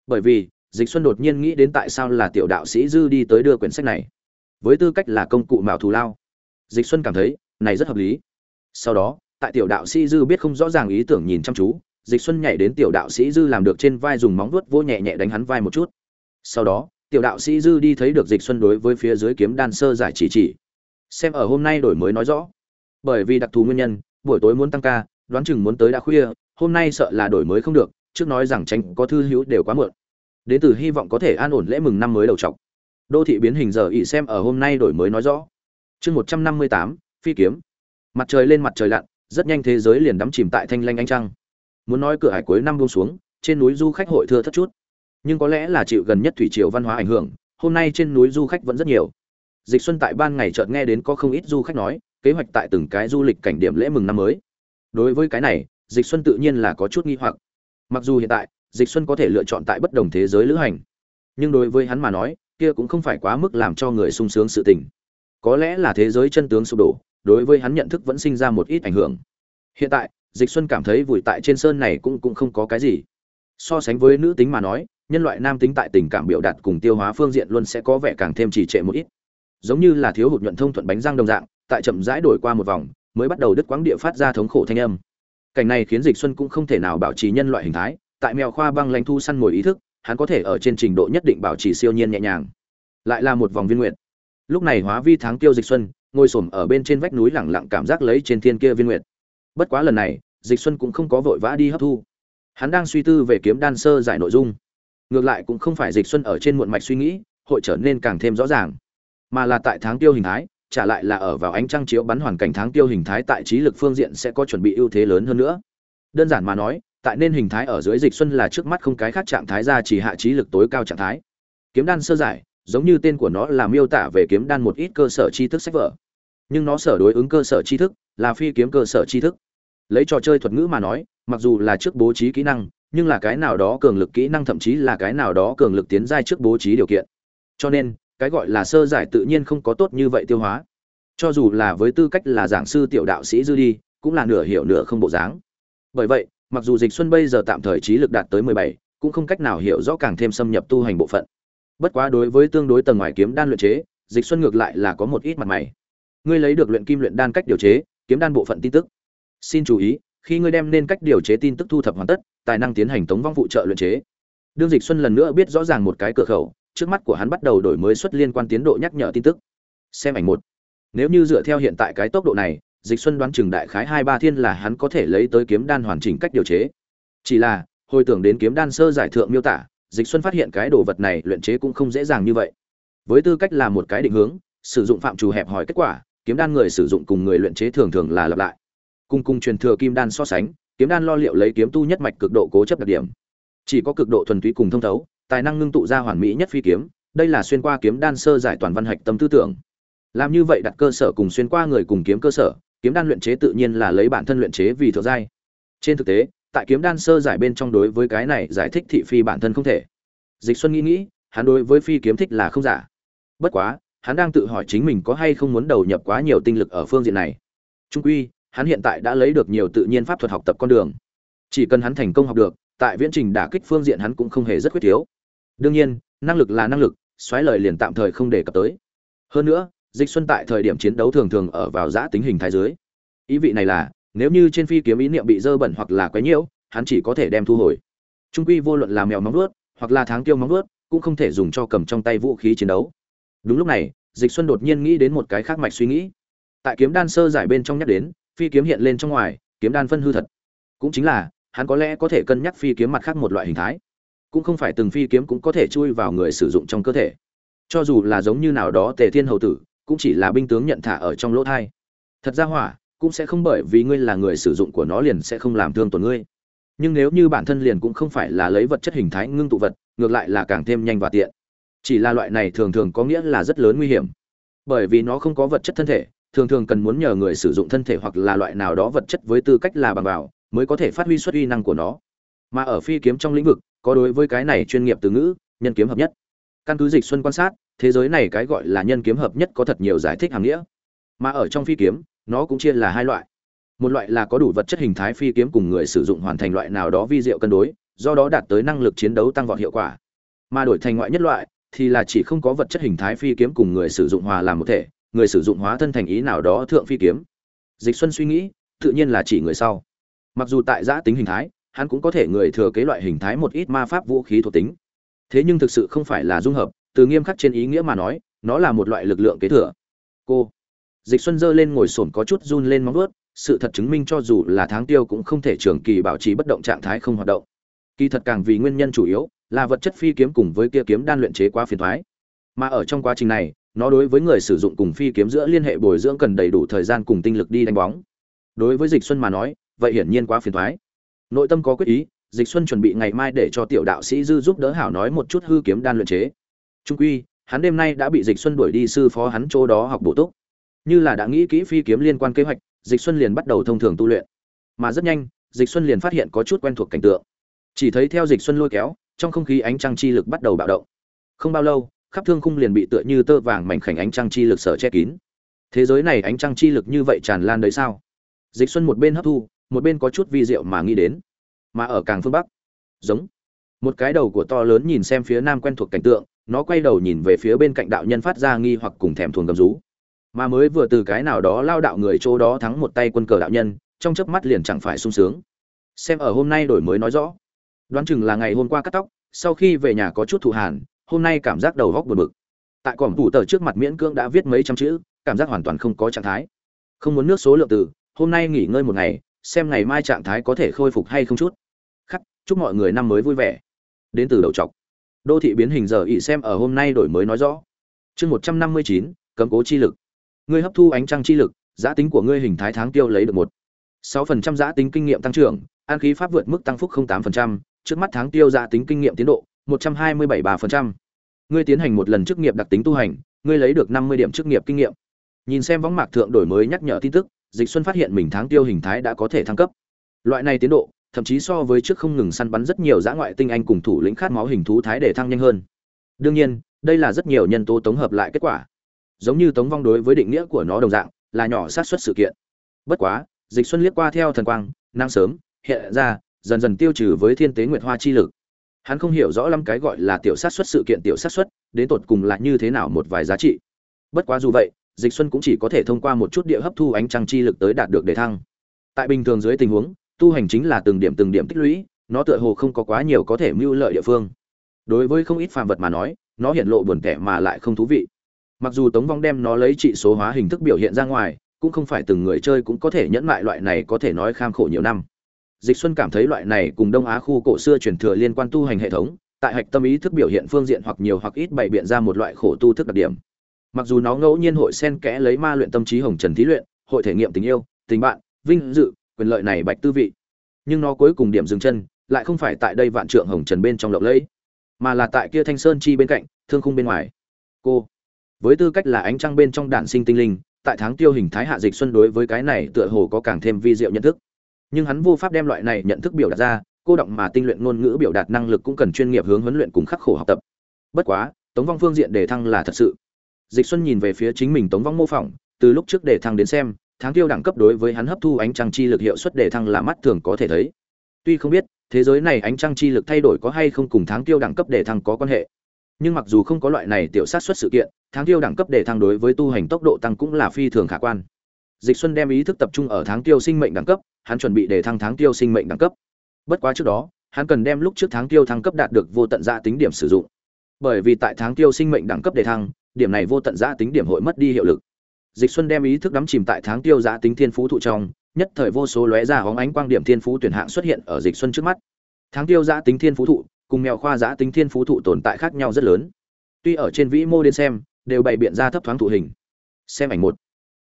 Bởi vì, dịch xuân đột nhiên nghĩ đến tại sao là tiểu đạo sĩ dư đi tới đưa quyển sách này. Với tư cách là công cụ mạo thù lao. Dịch xuân cảm thấy, này rất hợp lý. Sau đó, tại tiểu đạo sĩ dư biết không rõ ràng ý tưởng nhìn chăm chú, dịch xuân nhảy đến tiểu đạo sĩ dư làm được trên vai dùng móng vuốt vô nhẹ nhẹ đánh hắn vai một chút. Sau đó tiểu đạo sĩ dư đi thấy được dịch xuân đối với phía dưới kiếm đan sơ giải chỉ chỉ. Xem ở hôm nay đổi mới nói rõ. Bởi vì đặc thù nguyên nhân, buổi tối muốn tăng ca, đoán chừng muốn tới đã khuya, hôm nay sợ là đổi mới không được, trước nói rằng tránh có thư hữu đều quá muộn. Đến từ hy vọng có thể an ổn lễ mừng năm mới đầu trọc đô thị biến hình giờ ỉ xem ở hôm nay đổi mới nói rõ. Chương một trăm năm mươi tám, phi kiếm. Mặt trời lên mặt trời lặn, rất nhanh thế giới liền đắm chìm tại thanh lanh ánh trăng. Muốn nói cửa hải cuối năm buông xuống, trên núi du khách hội thưa thất chút nhưng có lẽ là chịu gần nhất thủy triều văn hóa ảnh hưởng, hôm nay trên núi du khách vẫn rất nhiều. Dịch xuân tại ban ngày chợt nghe đến có không ít du khách nói, kế hoạch tại từng cái du lịch cảnh điểm lễ mừng năm mới. Đối với cái này, dịch xuân tự nhiên là có chút nghi hoặc. Mặc dù hiện tại, dịch xuân có thể lựa chọn tại bất đồng thế giới lữ hành, nhưng đối với hắn mà nói, kia cũng không phải quá mức làm cho người sung sướng sự tình. Có lẽ là thế giới chân tướng sụp đổ, đối với hắn nhận thức vẫn sinh ra một ít ảnh hưởng. Hiện tại, dịch xuân cảm thấy vùi tại trên sơn này cũng cũng không có cái gì. So sánh với nữ tính mà nói nhân loại nam tính tại tình cảm biểu đạt cùng tiêu hóa phương diện luôn sẽ có vẻ càng thêm trì trệ một ít. Giống như là thiếu hụt nhuận thông thuận bánh răng đồng dạng, tại chậm rãi đổi qua một vòng, mới bắt đầu đứt quãng địa phát ra thống khổ thanh âm. Cảnh này khiến dịch xuân cũng không thể nào bảo trì nhân loại hình thái, tại mèo khoa băng lãnh thu săn mồi ý thức, hắn có thể ở trên trình độ nhất định bảo trì siêu nhiên nhẹ nhàng. Lại là một vòng viên nguyện lúc này hóa vi tháng tiêu dịch xuân, ngồi xổm ở bên trên vách núi lẳng lặng cảm giác lấy trên thiên kia viên nguyện bất quá lần này, dịch xuân cũng không có vội vã đi hấp thu. Hắn đang suy tư về kiếm đan sơ giải nội dung ngược lại cũng không phải dịch xuân ở trên muộn mạch suy nghĩ, hội trở nên càng thêm rõ ràng. Mà là tại tháng tiêu hình thái, trả lại là ở vào ánh trăng chiếu bắn hoàn cảnh tháng tiêu hình thái tại trí lực phương diện sẽ có chuẩn bị ưu thế lớn hơn nữa. Đơn giản mà nói, tại nên hình thái ở dưới dịch xuân là trước mắt không cái khác trạng thái ra chỉ hạ trí lực tối cao trạng thái. Kiếm đan sơ giải, giống như tên của nó là miêu tả về kiếm đan một ít cơ sở tri thức sách vở. Nhưng nó sở đối ứng cơ sở tri thức là phi kiếm cơ sở tri thức. Lấy trò chơi thuật ngữ mà nói, mặc dù là trước bố trí kỹ năng nhưng là cái nào đó cường lực kỹ năng thậm chí là cái nào đó cường lực tiến giai trước bố trí điều kiện. Cho nên, cái gọi là sơ giải tự nhiên không có tốt như vậy tiêu hóa. Cho dù là với tư cách là giảng sư tiểu đạo sĩ dư đi, cũng là nửa hiểu nửa không bộ dáng. Bởi vậy, mặc dù dịch xuân bây giờ tạm thời trí lực đạt tới mười bảy, cũng không cách nào hiểu rõ càng thêm xâm nhập tu hành bộ phận. Bất quá đối với tương đối tầng ngoài kiếm đan luyện chế, dịch xuân ngược lại là có một ít mặt mày. Ngươi lấy được luyện kim luyện đan cách điều chế, kiếm đan bộ phận tin tức. Xin chú ý khi ngươi đem nên cách điều chế tin tức thu thập hoàn tất, tài năng tiến hành tống vong phụ trợ luyện chế. Đương dịch xuân lần nữa biết rõ ràng một cái cửa khẩu, trước mắt của hắn bắt đầu đổi mới xuất liên quan tiến độ nhắc nhở tin tức. Xem ảnh một. Nếu như dựa theo hiện tại cái tốc độ này, dịch xuân đoán chừng đại khái hai ba thiên là hắn có thể lấy tới kiếm đan hoàn chỉnh cách điều chế. Chỉ là, hồi tưởng đến kiếm đan sơ giải thượng miêu tả, dịch xuân phát hiện cái đồ vật này luyện chế cũng không dễ dàng như vậy. Với tư cách là một cái định hướng, sử dụng phạm trù hẹp hỏi kết quả, kiếm đan người sử dụng cùng người luyện chế thường thường là lặp lại cùng cùng truyền thừa kim đan so sánh, kiếm đan lo liệu lấy kiếm tu nhất mạch cực độ cố chấp đặc điểm. Chỉ có cực độ thuần túy cùng thông thấu, tài năng ngưng tụ ra hoàn mỹ nhất phi kiếm, đây là xuyên qua kiếm đan sơ giải toàn văn hạch tâm tư tưởng. Làm như vậy đặt cơ sở cùng xuyên qua người cùng kiếm cơ sở, kiếm đan luyện chế tự nhiên là lấy bản thân luyện chế vì thượng giai. Trên thực tế, tại kiếm đan sơ giải bên trong đối với cái này giải thích thị phi bản thân không thể. Dịch xuân nghĩ nghĩ, hắn đối với phi kiếm thích là không giả. Bất quá, hắn đang tự hỏi chính mình có hay không muốn đầu nhập quá nhiều tinh lực ở phương diện này. Trung quy hắn hiện tại đã lấy được nhiều tự nhiên pháp thuật học tập con đường. Chỉ cần hắn thành công học được, tại viễn trình đả kích phương diện hắn cũng không hề rất khuyết thiếu. Đương nhiên, năng lực là năng lực, xoáy lời liền tạm thời không đề cập tới. Hơn nữa, dịch xuân tại thời điểm chiến đấu thường thường ở vào giã tính hình thái dưới. Ý vị này là, nếu như trên phi kiếm ý niệm bị dơ bẩn hoặc là quấy nhiễu, hắn chỉ có thể đem thu hồi. Trung quy vô luận là mèo móng vuốt, hoặc là tháng tiêu móng vuốt, cũng không thể dùng cho cầm trong tay vũ khí chiến đấu. Đúng lúc này, dịch xuân đột nhiên nghĩ đến một cái khác mạch suy nghĩ. Tại kiếm đan sơ giải bên trong nhắc đến phi kiếm hiện lên trong ngoài, kiếm đan phân hư thật. Cũng chính là, hắn có lẽ có thể cân nhắc phi kiếm mặt khác một loại hình thái. Cũng không phải từng phi kiếm cũng có thể chui vào người sử dụng trong cơ thể. Cho dù là giống như nào đó tề thiên hầu tử, cũng chỉ là binh tướng nhận thả ở trong lỗ thai. Thật ra hỏa, cũng sẽ không bởi vì ngươi là người sử dụng của nó liền sẽ không làm thương tổn ngươi. Nhưng nếu như bản thân liền cũng không phải là lấy vật chất hình thái ngưng tụ vật, ngược lại là càng thêm nhanh và tiện. Chỉ là loại này thường thường có nghĩa là rất lớn nguy hiểm. Bởi vì nó không có vật chất thân thể thường thường cần muốn nhờ người sử dụng thân thể hoặc là loại nào đó vật chất với tư cách là bằng vào mới có thể phát huy xuất uy năng của nó. Mà ở phi kiếm trong lĩnh vực, có đối với cái này chuyên nghiệp từ ngữ, nhân kiếm hợp nhất. Căn cứ dịch xuân quan sát, thế giới này cái gọi là nhân kiếm hợp nhất có thật nhiều giải thích hàm nghĩa. Mà ở trong phi kiếm, nó cũng chia là hai loại. Một loại là có đủ vật chất hình thái phi kiếm cùng người sử dụng hoàn thành loại nào đó vi diệu cân đối, do đó đạt tới năng lực chiến đấu tăng vọt hiệu quả. Mà đổi thành ngoại nhất loại, thì là chỉ không có vật chất hình thái phi kiếm cùng người sử dụng hòa làm một thể người sử dụng hóa thân thành ý nào đó thượng phi kiếm. Dịch xuân suy nghĩ, tự nhiên là chỉ người sau. Mặc dù tại giã tính hình thái, hắn cũng có thể người thừa kế loại hình thái một ít ma pháp vũ khí thuộc tính. Thế nhưng thực sự không phải là dung hợp, từ nghiêm khắc trên ý nghĩa mà nói, nó là một loại lực lượng kế thừa. Cô. Dịch xuân giơ lên ngồi sổn có chút run lên móng vuốt, sự thật chứng minh cho dù là tháng tiêu cũng không thể trường kỳ bảo trì bất động trạng thái không hoạt động. Kỳ thật càng vì nguyên nhân chủ yếu, là vật chất phi kiếm cùng với kia kiếm đan luyện chế quá phiền thoái mà ở trong quá trình này nó đối với người sử dụng cùng phi kiếm giữa liên hệ bồi dưỡng cần đầy đủ thời gian cùng tinh lực đi đánh bóng. Đối với dịch xuân mà nói, vậy hiển nhiên quá phiền thoái. Nội tâm có quyết ý, dịch xuân chuẩn bị ngày mai để cho tiểu đạo sĩ dư giúp đỡ hảo nói một chút hư kiếm đan luyện chế. Trung quy, hắn đêm nay đã bị dịch xuân đuổi đi sư phó hắn chỗ đó học bổ túc. Như là đã nghĩ kỹ phi kiếm liên quan kế hoạch, dịch xuân liền bắt đầu thông thường tu luyện. Mà rất nhanh, dịch xuân liền phát hiện có chút quen thuộc cảnh tượng. Chỉ thấy theo dịch xuân lôi kéo, trong không khí ánh trăng chi lực bắt đầu bạo động. Không bao lâu khắp thương khung liền bị tựa như tơ vàng mảnh khảnh ánh trăng chi lực sở che kín. Thế giới này ánh trăng chi lực như vậy tràn lan đấy sao? Dịch xuân một bên hấp thu, một bên có chút vi diệu mà nghĩ đến. Mà ở càng phương bắc, giống, một cái đầu của to lớn nhìn xem phía nam quen thuộc cảnh tượng, nó quay đầu nhìn về phía bên cạnh đạo nhân phát ra nghi hoặc cùng thèm thuồng gầm rú. Mà mới vừa từ cái nào đó lao đạo người chỗ đó thắng một tay quân cờ đạo nhân, trong chớp mắt liền chẳng phải sung sướng. Xem ở hôm nay đổi mới nói rõ. Đoán chừng là ngày hôm qua cắt tóc, sau khi về nhà có chút thụ hàn hôm nay cảm giác đầu góc buồn bực. Tại cỏm tủ tờ trước mặt miễn cưỡng đã viết mấy trăm chữ, cảm giác hoàn toàn không có trạng thái. Không muốn nước số lượng từ, hôm nay nghỉ ngơi một ngày, xem ngày mai trạng thái có thể khôi phục hay không chút. Khắc, chúc mọi người năm mới vui vẻ. Đến từ đầu trọc đô thị biến hình giờ ỉ xem ở hôm nay đổi mới nói rõ. Chương một trăm năm mươi chín, cấm cố chi lực. Ngươi hấp thu ánh trăng chi lực, giá tính của ngươi hình thái tháng tiêu lấy được một. Sáu phần trăm giá tính kinh nghiệm tăng trưởng, an khí pháp vượt mức tăng phúc tám phần trăm, trước mắt tháng tiêu giá tính kinh nghiệm tiến độ một trăm hai mươi bảy ba phần trăm. Ngươi tiến hành một lần chức nghiệp đặc tính tu hành, ngươi lấy được năm mươi điểm chức nghiệp kinh nghiệm. Nhìn xem võng mạc thượng đổi mới nhắc nhở tin tức, dịch xuân phát hiện mình tháng tiêu hình thái đã có thể thăng cấp. Loại này tiến độ, thậm chí so với trước không ngừng săn bắn rất nhiều dã ngoại tinh anh cùng thủ lĩnh khát máu hình thú thái để thăng nhanh hơn. Đương nhiên, đây là rất nhiều nhân tố tổng hợp lại kết quả. Giống như tống vong đối với định nghĩa của nó đồng dạng, là nhỏ sát suất sự kiện. Bất quá, dịch xuân liếc qua theo thần quang, năng sớm, hiện ra, dần dần tiêu trừ với thiên tế nguyệt hoa chi lực hắn không hiểu rõ lắm cái gọi là tiểu sát xuất sự kiện tiểu sát xuất, đến tột cùng là như thế nào một vài giá trị. Bất quá dù vậy, dịch xuân cũng chỉ có thể thông qua một chút địa hấp thu ánh trăng chi lực tới đạt được đề thăng. Tại bình thường dưới tình huống, tu hành chính là từng điểm từng điểm tích lũy, nó tựa hồ không có quá nhiều có thể mưu lợi địa phương. Đối với không ít phàm vật mà nói, nó hiện lộ buồn tẻ mà lại không thú vị. Mặc dù tống vong đem nó lấy trị số hóa hình thức biểu hiện ra ngoài, cũng không phải từng người chơi cũng có thể nhẫn mại loại này có thể nói kham khổ nhiều năm dịch xuân cảm thấy loại này cùng đông á khu cổ xưa truyền thừa liên quan tu hành hệ thống, tại hạch tâm ý thức biểu hiện phương diện hoặc nhiều hoặc ít bày biện ra một loại khổ tu thức đặc điểm. Mặc dù nó ngẫu nhiên hội sen kẽ lấy ma luyện tâm trí hồng trần thí luyện, hội thể nghiệm tình yêu, tình bạn, vinh dự, quyền lợi này bạch tư vị. Nhưng nó cuối cùng điểm dừng chân, lại không phải tại đây vạn trượng hồng trần bên trong lộng lẫy, mà là tại kia thanh sơn chi bên cạnh, thương khung bên ngoài. Cô, với tư cách là ánh trăng bên trong đạn sinh tinh linh, tại tháng tiêu hình thái hạ dịch xuân đối với cái này tựa hồ có càng thêm vi diệu nhận thức nhưng hắn vô pháp đem loại này nhận thức biểu đạt ra, cô động mà tinh luyện ngôn ngữ biểu đạt năng lực cũng cần chuyên nghiệp hướng huấn luyện cùng khắc khổ học tập. Bất quá, tống vong phương diện đề thăng là thật sự. Dịch xuân nhìn về phía chính mình tống vong mô phỏng, từ lúc trước đề thăng đến xem, tháng tiêu đẳng cấp đối với hắn hấp thu ánh trăng chi lực hiệu suất đề thăng là mắt thường có thể thấy. Tuy không biết, thế giới này ánh trăng chi lực thay đổi có hay không cùng tháng tiêu đẳng cấp đề thăng có quan hệ. Nhưng mặc dù không có loại này tiểu sát xuất sự kiện, tháng tiêu đẳng cấp đề thăng đối với tu hành tốc độ tăng cũng là phi thường khả quan. Dịch xuân đem ý thức tập trung ở tháng tiêu sinh mệnh đẳng cấp hắn chuẩn bị để thăng tháng tiêu sinh mệnh đẳng cấp. Bất quá trước đó, hắn cần đem lúc trước tháng tiêu thăng cấp đạt được vô tận giá tính điểm sử dụng. Bởi vì tại tháng tiêu sinh mệnh đẳng cấp đề thăng, điểm này vô tận giá tính điểm hội mất đi hiệu lực. Dịch xuân đem ý thức đắm chìm tại tháng tiêu giá tính thiên phú thụ trong, nhất thời vô số lóe ra hóng ánh quang điểm thiên phú tuyển hạng xuất hiện ở dịch xuân trước mắt. Tháng tiêu giá tính thiên phú thụ cùng mèo khoa giá tính thiên phú thụ tồn tại khác nhau rất lớn. Tuy ở trên vĩ mô đến xem, đều bày biện ra thấp thoáng thụ hình. Xem ảnh một.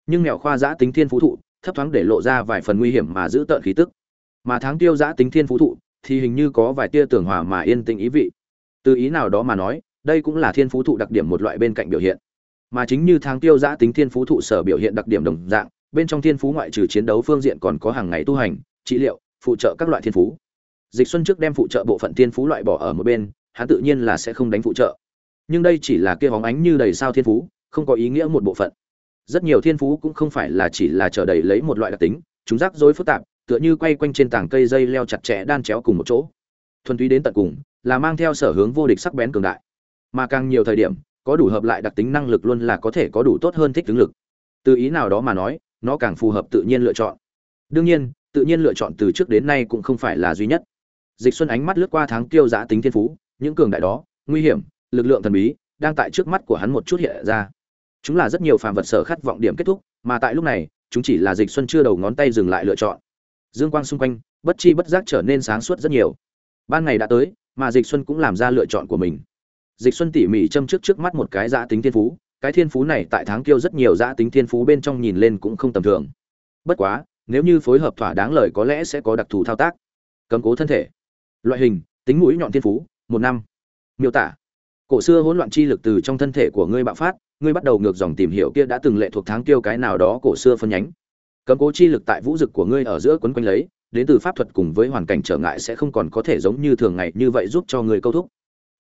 Nhưng mèo khoa giá tính thiên phú thụ thấp thoáng để lộ ra vài phần nguy hiểm mà giữ tợn khí tức. Mà tháng tiêu giã tính thiên phú thụ, thì hình như có vài tia tưởng hòa mà yên tĩnh ý vị. Từ ý nào đó mà nói, đây cũng là thiên phú thụ đặc điểm một loại bên cạnh biểu hiện. Mà chính như tháng tiêu giã tính thiên phú thụ sở biểu hiện đặc điểm đồng dạng, bên trong thiên phú ngoại trừ chiến đấu phương diện còn có hàng ngày tu hành, trị liệu, phụ trợ các loại thiên phú. Dịch xuân trước đem phụ trợ bộ phận thiên phú loại bỏ ở một bên, hắn tự nhiên là sẽ không đánh phụ trợ. Nhưng đây chỉ là kia bóng ánh như đầy sao thiên phú, không có ý nghĩa một bộ phận rất nhiều thiên phú cũng không phải là chỉ là chờ đầy lấy một loại đặc tính, chúng rắc rối phức tạp, tựa như quay quanh trên tảng cây dây leo chặt chẽ đan chéo cùng một chỗ. Thuần túy đến tận cùng, là mang theo sở hướng vô địch sắc bén cường đại. Mà càng nhiều thời điểm, có đủ hợp lại đặc tính năng lực luôn là có thể có đủ tốt hơn thích ứng lực. Từ ý nào đó mà nói, nó càng phù hợp tự nhiên lựa chọn. Đương nhiên, tự nhiên lựa chọn từ trước đến nay cũng không phải là duy nhất. Dịch xuân ánh mắt lướt qua tháng tiêu giã tính thiên phú, những cường đại đó, nguy hiểm, lực lượng thần bí, đang tại trước mắt của hắn một chút hiện ra chúng là rất nhiều phàm vật sở khát vọng điểm kết thúc, mà tại lúc này, chúng chỉ là dịch xuân chưa đầu ngón tay dừng lại lựa chọn. Dương quang xung quanh, bất chi bất giác trở nên sáng suốt rất nhiều. Ban ngày đã tới, mà dịch xuân cũng làm ra lựa chọn của mình. Dịch xuân tỉ mỉ châm trước trước mắt một cái giã tính thiên phú, cái thiên phú này tại tháng kiêu rất nhiều giã tính thiên phú bên trong nhìn lên cũng không tầm thường. Bất quá, nếu như phối hợp thỏa đáng lời có lẽ sẽ có đặc thù thao tác. Cầm cố thân thể. Loại hình, tính mũi nhọn thiên phú, một năm. Miêu tả cổ xưa hỗn loạn chi lực từ trong thân thể của ngươi bạo phát, ngươi bắt đầu ngược dòng tìm hiểu kia đã từng lệ thuộc tháng tiêu cái nào đó cổ xưa phân nhánh. Cấm cố chi lực tại vũ dực của ngươi ở giữa quấn quanh lấy, đến từ pháp thuật cùng với hoàn cảnh trở ngại sẽ không còn có thể giống như thường ngày như vậy giúp cho người câu thúc.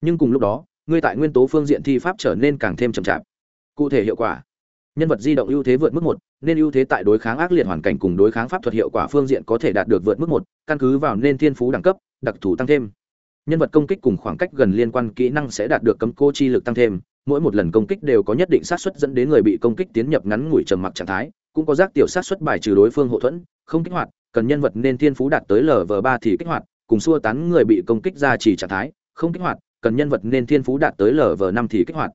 Nhưng cùng lúc đó, ngươi tại nguyên tố phương diện thi pháp trở nên càng thêm chậm chạp. Cụ thể hiệu quả. Nhân vật di động ưu thế vượt mức một, nên ưu thế tại đối kháng ác liệt hoàn cảnh cùng đối kháng pháp thuật hiệu quả phương diện có thể đạt được vượt mức một, căn cứ vào nên thiên phú đẳng cấp, đặc thù tăng thêm nhân vật công kích cùng khoảng cách gần liên quan kỹ năng sẽ đạt được cấm cô chi lực tăng thêm mỗi một lần công kích đều có nhất định xác suất dẫn đến người bị công kích tiến nhập ngắn ngủi trầm mặc trạng thái cũng có giác tiểu xác suất bài trừ đối phương hậu thuẫn không kích hoạt cần nhân vật nên thiên phú đạt tới lv ba thì kích hoạt cùng xua tán người bị công kích ra chỉ trạng thái không kích hoạt cần nhân vật nên thiên phú đạt tới lv năm thì kích hoạt.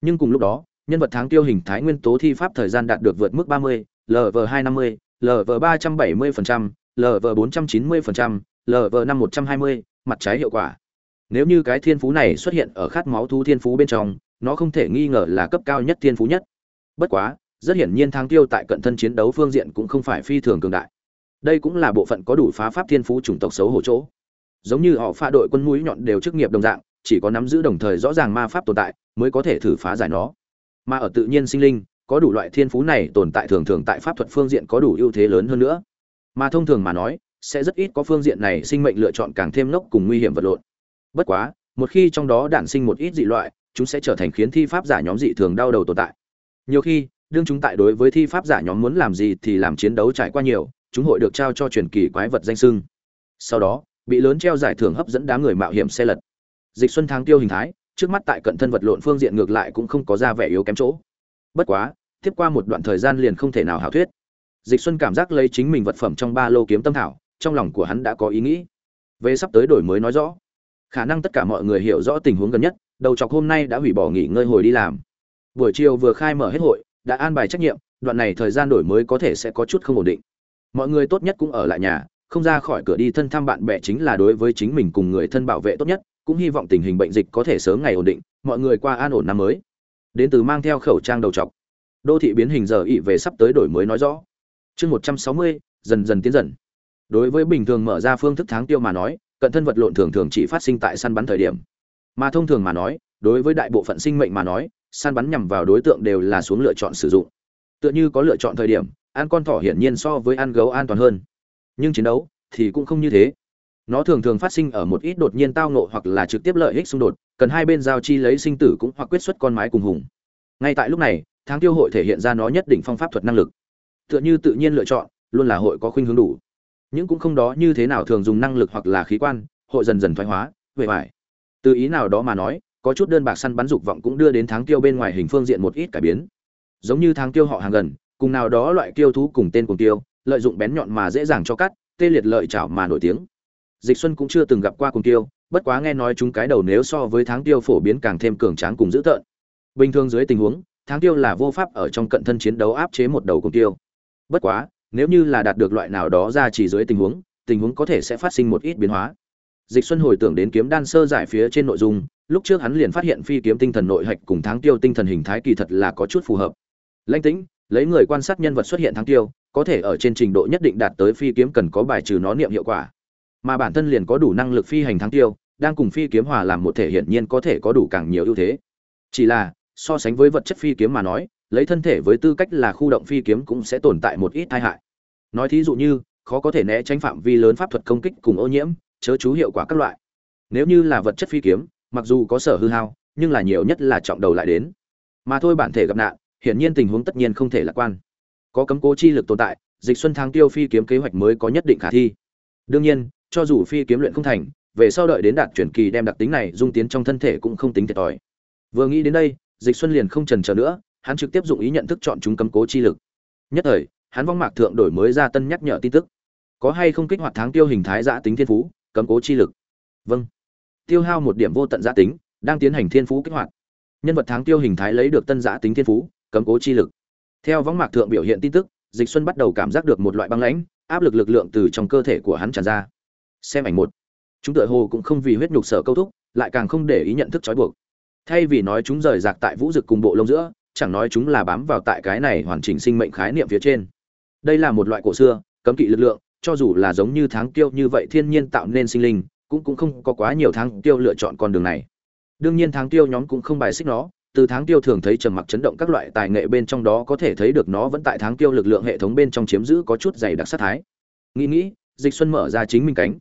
Nhưng cùng lúc đó nhân vật tháng tiêu hình thái nguyên tố thi pháp thời gian đạt được vượt mức 30, lv 250, lv 370%, lv 490%, lv 5 120, mặt trái hiệu quả. Nếu như cái thiên phú này xuất hiện ở khát máu thú thiên phú bên trong, nó không thể nghi ngờ là cấp cao nhất thiên phú nhất. Bất quá, rất hiển nhiên thang tiêu tại cận thân chiến đấu phương diện cũng không phải phi thường cường đại. Đây cũng là bộ phận có đủ phá pháp thiên phú chủng tộc xấu hổ chỗ. Giống như họ pha đội quân mũi nhọn đều chức nghiệp đồng dạng, chỉ có nắm giữ đồng thời rõ ràng ma pháp tồn tại mới có thể thử phá giải nó. Mà ở tự nhiên sinh linh, có đủ loại thiên phú này tồn tại thường thường tại pháp thuật phương diện có đủ ưu thế lớn hơn nữa. Mà thông thường mà nói sẽ rất ít có phương diện này sinh mệnh lựa chọn càng thêm nốc cùng nguy hiểm vật lộn. Bất quá, một khi trong đó đản sinh một ít dị loại, chúng sẽ trở thành khiến thi pháp giả nhóm dị thường đau đầu tồn tại. Nhiều khi, đương chúng tại đối với thi pháp giả nhóm muốn làm gì thì làm chiến đấu trải qua nhiều, chúng hội được trao cho truyền kỳ quái vật danh sưng. Sau đó, bị lớn treo giải thưởng hấp dẫn đám người mạo hiểm xe lật. Dịch xuân tháng tiêu hình thái, trước mắt tại cận thân vật lộn phương diện ngược lại cũng không có ra vẻ yếu kém chỗ. Bất quá, tiếp qua một đoạn thời gian liền không thể nào hảo thuyết. Dịch xuân cảm giác lấy chính mình vật phẩm trong ba lô kiếm tâm thảo trong lòng của hắn đã có ý nghĩ. Về sắp tới đổi mới nói rõ. Khả năng tất cả mọi người hiểu rõ tình huống gần nhất, đầu chọc hôm nay đã hủy bỏ nghỉ ngơi hồi đi làm. Buổi chiều vừa khai mở hết hội, đã an bài trách nhiệm, đoạn này thời gian đổi mới có thể sẽ có chút không ổn định. Mọi người tốt nhất cũng ở lại nhà, không ra khỏi cửa đi thân thăm bạn bè chính là đối với chính mình cùng người thân bảo vệ tốt nhất, cũng hy vọng tình hình bệnh dịch có thể sớm ngày ổn định, mọi người qua an ổn năm mới. Đến từ mang theo khẩu trang đầu trọc đô thị biến hình giờ ị về sắp tới đổi mới nói rõ. Chương một trăm sáu mươi, dần dần tiến dần đối với bình thường mở ra phương thức tháng tiêu mà nói, cận thân vật lộn thường thường chỉ phát sinh tại săn bắn thời điểm. Mà thông thường mà nói, đối với đại bộ phận sinh mệnh mà nói, săn bắn nhằm vào đối tượng đều là xuống lựa chọn sử dụng. Tựa như có lựa chọn thời điểm, ăn con thỏ hiển nhiên so với ăn gấu an toàn hơn. Nhưng chiến đấu thì cũng không như thế. Nó thường thường phát sinh ở một ít đột nhiên tao nộ hoặc là trực tiếp lợi ích xung đột, cần hai bên giao chi lấy sinh tử cũng hoặc quyết xuất con mái cùng hùng. Ngay tại lúc này, tháng tiêu hội thể hiện ra nó nhất định phong pháp thuật năng lực. Tựa như tự nhiên lựa chọn, luôn là hội có khuynh hướng đủ những cũng không đó như thế nào thường dùng năng lực hoặc là khí quan, hội dần dần thoái hóa, huệ vải từ ý nào đó mà nói, có chút đơn bạc săn bắn dục vọng cũng đưa đến tháng tiêu bên ngoài hình phương diện một ít cải biến. Giống như tháng tiêu họ hàng gần, cùng nào đó loại tiêu thú cùng tên cùng tiêu lợi dụng bén nhọn mà dễ dàng cho cắt, tê liệt lợi chảo mà nổi tiếng. Dịch xuân cũng chưa từng gặp qua cùng tiêu bất quá nghe nói chúng cái đầu nếu so với tháng tiêu phổ biến càng thêm cường tráng cùng dữ tợn. Bình thường dưới tình huống tháng tiêu là vô pháp ở trong cận thân chiến đấu áp chế một đầu cùng tiêu bất quá nếu như là đạt được loại nào đó ra chỉ dưới tình huống tình huống có thể sẽ phát sinh một ít biến hóa. Dịch xuân hồi tưởng đến kiếm đan sơ giải phía trên nội dung, lúc trước hắn liền phát hiện phi kiếm tinh thần nội hạch cùng tháng tiêu tinh thần hình thái kỳ thật là có chút phù hợp. Lãnh tĩnh, lấy người quan sát nhân vật xuất hiện tháng tiêu, có thể ở trên trình độ nhất định đạt tới phi kiếm cần có bài trừ nó niệm hiệu quả. Mà bản thân liền có đủ năng lực phi hành tháng tiêu, đang cùng phi kiếm hòa làm một thể hiển nhiên có thể có đủ càng nhiều ưu thế. Chỉ là, so sánh với vật chất phi kiếm mà nói lấy thân thể với tư cách là khu động phi kiếm cũng sẽ tồn tại một ít tai hại. Nói thí dụ như, khó có thể né tránh phạm vi lớn pháp thuật công kích cùng ô nhiễm, chớ chú hiệu quả các loại. Nếu như là vật chất phi kiếm, mặc dù có sở hư hao, nhưng là nhiều nhất là trọng đầu lại đến. Mà thôi bản thể gặp nạn, hiển nhiên tình huống tất nhiên không thể lạc quan. Có cấm cố chi lực tồn tại, dịch xuân thang tiêu phi kiếm kế hoạch mới có nhất định khả thi. Đương nhiên, cho dù phi kiếm luyện không thành, về sau đợi đến đạt chuyển kỳ đem đặc tính này dung tiến trong thân thể cũng không tính thiệt thòi. Vừa nghĩ đến đây, dịch xuân liền không trần chờ nữa hắn trực tiếp dụng ý nhận thức chọn chúng cấm cố chi lực. Nhất thời, hắn vong mạc thượng đổi mới ra tân nhắc nhở tin tức. Có hay không kích hoạt tháng tiêu hình thái giã tính thiên phú, cấm cố chi lực? Vâng. Tiêu hao một điểm vô tận giã tính, đang tiến hành thiên phú kích hoạt. Nhân vật tháng tiêu hình thái lấy được tân giã tính thiên phú, cấm cố chi lực. Theo vong mạc thượng biểu hiện tin tức, dịch xuân bắt đầu cảm giác được một loại băng lãnh, áp lực lực lượng từ trong cơ thể của hắn tràn ra. Xem ảnh một. Chúng tựa hồ cũng không vì huyết nhục sở câu thúc, lại càng không để ý nhận thức trói buộc. Thay vì nói chúng rời rạc tại vũ dực cùng bộ lông giữa chẳng nói chúng là bám vào tại cái này hoàn chỉnh sinh mệnh khái niệm phía trên. Đây là một loại cổ xưa, cấm kỵ lực lượng, cho dù là giống như tháng tiêu như vậy thiên nhiên tạo nên sinh linh, cũng cũng không có quá nhiều tháng tiêu lựa chọn con đường này. Đương nhiên tháng tiêu nhóm cũng không bài xích nó, từ tháng tiêu thường thấy trầm mặc chấn động các loại tài nghệ bên trong đó có thể thấy được nó vẫn tại tháng tiêu lực lượng hệ thống bên trong chiếm giữ có chút dày đặc sát thái. Nghĩ nghĩ, dịch xuân mở ra chính mình cánh.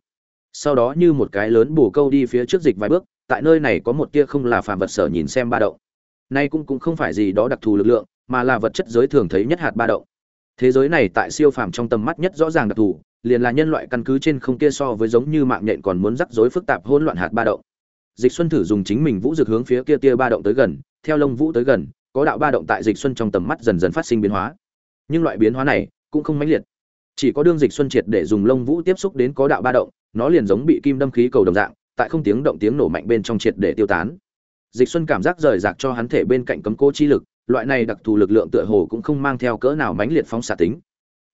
Sau đó như một cái lớn bù câu đi phía trước dịch vài bước, tại nơi này có một tia không là phàm vật sở nhìn xem ba động nay cũng cũng không phải gì đó đặc thù lực lượng, mà là vật chất giới thường thấy nhất hạt ba động. Thế giới này tại siêu phàm trong tầm mắt nhất rõ ràng đặc thù, liền là nhân loại căn cứ trên không kia so với giống như mạng nhện còn muốn rắc rối phức tạp hỗn loạn hạt ba động. Dịch xuân thử dùng chính mình vũ dược hướng phía kia tia ba động tới gần, theo lông vũ tới gần, có đạo ba động tại dịch xuân trong tầm mắt dần dần phát sinh biến hóa. Nhưng loại biến hóa này cũng không mãnh liệt. Chỉ có đương dịch xuân triệt để dùng lông vũ tiếp xúc đến có đạo ba động, nó liền giống bị kim đâm khí cầu đồng dạng, tại không tiếng động tiếng nổ mạnh bên trong triệt để tiêu tán dịch xuân cảm giác rời rạc cho hắn thể bên cạnh cấm cố chi lực, loại này đặc thù lực lượng tựa hồ cũng không mang theo cỡ nào mãnh liệt phóng xạ tính.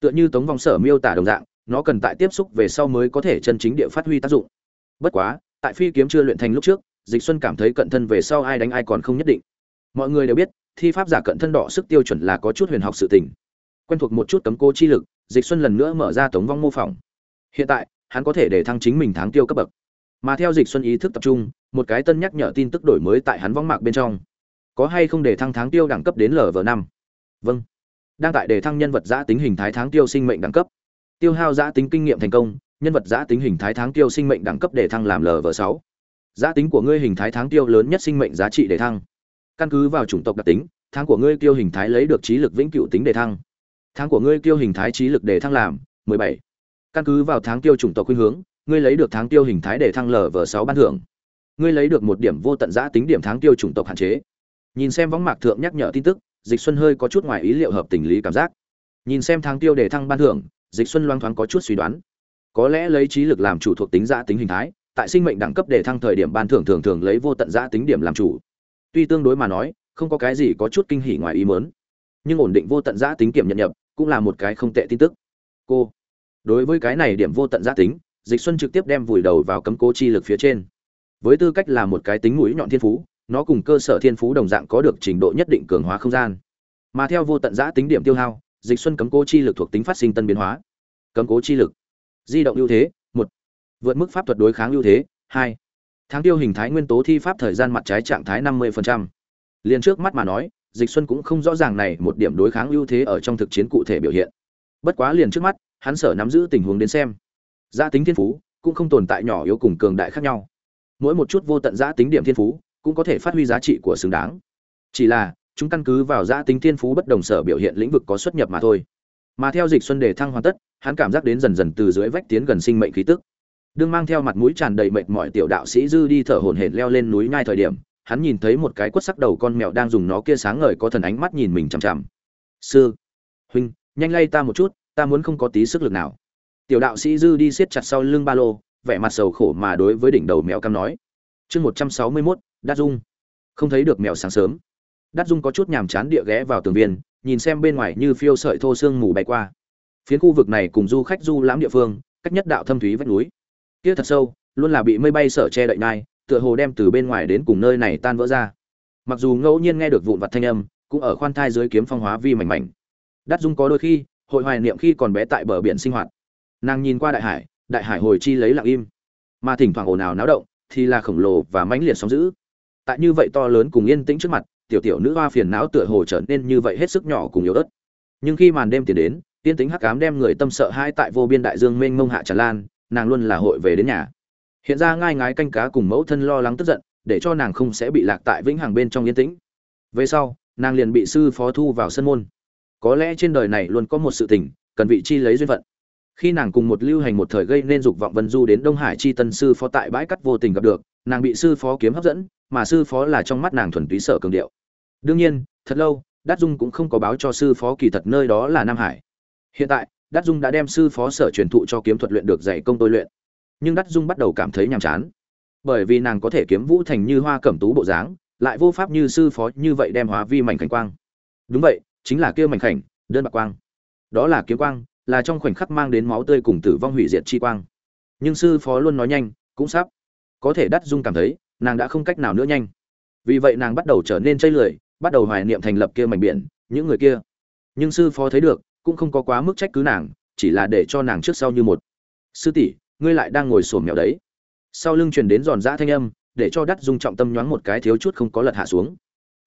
Tựa như tống vong sở miêu tả đồng dạng, nó cần tại tiếp xúc về sau mới có thể chân chính địa phát huy tác dụng. Bất quá, tại phi kiếm chưa luyện thành lúc trước, dịch xuân cảm thấy cận thân về sau ai đánh ai còn không nhất định. Mọi người đều biết, thi pháp giả cận thân đỏ sức tiêu chuẩn là có chút huyền học sự tình. Quen thuộc một chút cấm cố chi lực, dịch xuân lần nữa mở ra tống vong mô phỏng. Hiện tại, hắn có thể để thăng chính mình tháng tiêu cấp bậc mà theo dịch xuân ý thức tập trung, một cái tân nhắc nhở tin tức đổi mới tại hắn vong mạc bên trong. Có hay không để thăng tháng tiêu đẳng cấp đến lv năm? Vâng. Đang tại đề thăng nhân vật giã tính hình thái tháng tiêu sinh mệnh đẳng cấp. Tiêu hao giã tính kinh nghiệm thành công, nhân vật giã tính hình thái tháng tiêu sinh mệnh đẳng cấp để thăng làm lv sáu. Giã tính của ngươi hình thái tháng tiêu lớn nhất sinh mệnh giá trị để thăng. Căn cứ vào chủng tộc đặc tính, tháng của ngươi tiêu hình thái lấy được trí lực vĩnh cửu tính để thăng. Tháng của ngươi tiêu hình thái trí lực để thăng làm 17. căn cứ vào tháng tiêu chủng tộc khuynh hướng ngươi lấy được tháng tiêu hình thái để thăng lv sáu ban thưởng. Ngươi lấy được một điểm vô tận giã tính điểm tháng tiêu chủng tộc hạn chế. Nhìn xem võng mạc thượng nhắc nhở tin tức, dịch xuân hơi có chút ngoài ý liệu hợp tình lý cảm giác. Nhìn xem tháng tiêu để thăng ban thưởng, dịch xuân loang thoáng có chút suy đoán. Có lẽ lấy trí lực làm chủ thuộc tính giã tính hình thái, tại sinh mệnh đẳng cấp để thăng thời điểm ban thưởng thường thường lấy vô tận giã tính điểm làm chủ. Tuy tương đối mà nói, không có cái gì có chút kinh hỉ ngoài ý mớn nhưng ổn định vô tận giã tính kiểm nhận nhập cũng là một cái không tệ tin tức. Cô, đối với cái này điểm vô tận giã tính dịch xuân trực tiếp đem vùi đầu vào cấm cố chi lực phía trên. Với tư cách là một cái tính mũi nhọn thiên phú, nó cùng cơ sở thiên phú đồng dạng có được trình độ nhất định cường hóa không gian. Mà theo vô tận giã tính điểm tiêu hao, dịch xuân cấm cố chi lực thuộc tính phát sinh tân biến hóa. Cấm cố chi lực. Di động ưu thế, một. Vượt mức pháp thuật đối kháng ưu thế, hai. Tháng tiêu hình thái nguyên tố thi pháp thời gian mặt trái trạng thái năm 50%. liền trước mắt mà nói, dịch xuân cũng không rõ ràng này một điểm đối kháng ưu thế ở trong thực chiến cụ thể biểu hiện. Bất quá liền trước mắt, hắn sở nắm giữ tình huống đến xem gia tính thiên phú, cũng không tồn tại nhỏ yếu cùng cường đại khác nhau. Mỗi một chút vô tận giã tính điểm thiên phú, cũng có thể phát huy giá trị của xứng đáng. Chỉ là, chúng căn cứ vào giã tính thiên phú bất đồng sở biểu hiện lĩnh vực có xuất nhập mà thôi. Mà theo dịch xuân đề thăng hoàn tất, hắn cảm giác đến dần dần từ dưới vách tiến gần sinh mệnh khí tức. Đương mang theo mặt mũi tràn đầy mệt mỏi tiểu đạo sĩ dư đi thở hổn hển leo lên núi ngay thời điểm, hắn nhìn thấy một cái quất sắc đầu con mèo đang dùng nó kia sáng ngời có thần ánh mắt nhìn mình chằm chằm. Sư, huynh, nhanh lay ta một chút, ta muốn không có tí sức lực nào tiểu đạo sĩ dư đi siết chặt sau lưng ba lô, vẻ mặt sầu khổ mà đối với đỉnh đầu mèo cam nói. Chương một trăm sáu mươi mốt đắt dung. Không thấy được mèo sáng sớm. Đắt dung có chút nhàm chán địa ghé vào tường viên, nhìn xem bên ngoài như phiêu sợi thô sương mù bay qua. Phiến khu vực này cùng du khách du lãm địa phương, cách nhất đạo thâm thúy vách núi. Kia thật sâu, luôn là bị mây bay sở che đậy nai, tựa hồ đem từ bên ngoài đến cùng nơi này tan vỡ ra. Mặc dù ngẫu nhiên nghe được vụn vặt thanh âm, cũng ở khoan thai dưới kiếm phong hóa vi mảnh mảnh. Đắt dung có đôi khi, hội hoài niệm khi còn bé tại bờ biển sinh hoạt nàng nhìn qua đại hải đại hải hồi chi lấy lặng im. Mà thỉnh thoảng ồn ào náo động, thì là khổng lồ và mãnh liệt sóng dữ. Tại như vậy to lớn cùng yên tĩnh trước mặt, tiểu tiểu nữ hoa phiền não tựa hồ trở nên như vậy hết sức nhỏ cùng yếu ớt. Nhưng khi màn đêm tiến đến tiên tính hắc ám đem người tâm sợ hai tại vô biên đại dương mênh mông hạ tràn lan, nàng luôn là hội về đến nhà. Hiện ra ngai ngái canh cá cùng mẫu thân lo lắng tức giận, để cho nàng không sẽ bị lạc tại vĩnh hằng bên trong yên tĩnh. Về sau, nàng liền bị sư phó thu vào sân môn. Có lẽ trên đời này luôn có một sự tình, cần vị chi lấy duyên phận khi nàng cùng một lưu hành một thời gây nên dục vọng vân du đến đông hải chi tân sư phó tại bãi cắt vô tình gặp được, nàng bị sư phó kiếm hấp dẫn, mà sư phó là trong mắt nàng thuần túy sở cường điệu. Đương nhiên, thật lâu, đát dung cũng không có báo cho sư phó kỳ thật nơi đó là nam hải. Hiện tại, đát dung đã đem sư phó sở truyền thụ cho kiếm thuật luyện được dạy công tôi luyện. Nhưng đát dung bắt đầu cảm thấy nhàm chán. Bởi vì nàng có thể kiếm vũ thành như hoa cẩm tú bộ dáng, lại vô pháp như sư phó như vậy đem hóa vi mảnh khảnh quang. Đúng vậy, chính là kia mảnh khảnh, đơn bạc quang. Đó là kiếm quang là trong khoảnh khắc mang đến máu tươi cùng tử vong hủy diệt chi quang. Nhưng sư phó luôn nói nhanh, cũng sắp. Có thể đắt dung cảm thấy, nàng đã không cách nào nữa nhanh. Vì vậy nàng bắt đầu trở nên chây lười, bắt đầu hoài niệm thành lập kia mảnh biển, những người kia. Nhưng sư phó thấy được, cũng không có quá mức trách cứ nàng, chỉ là để cho nàng trước sau như một. Sư tỷ, ngươi lại đang ngồi sổm mèo đấy. Sau lưng truyền đến giòn giã thanh âm, để cho đắt dung trọng tâm nhoáng một cái thiếu chút không có lật hạ xuống.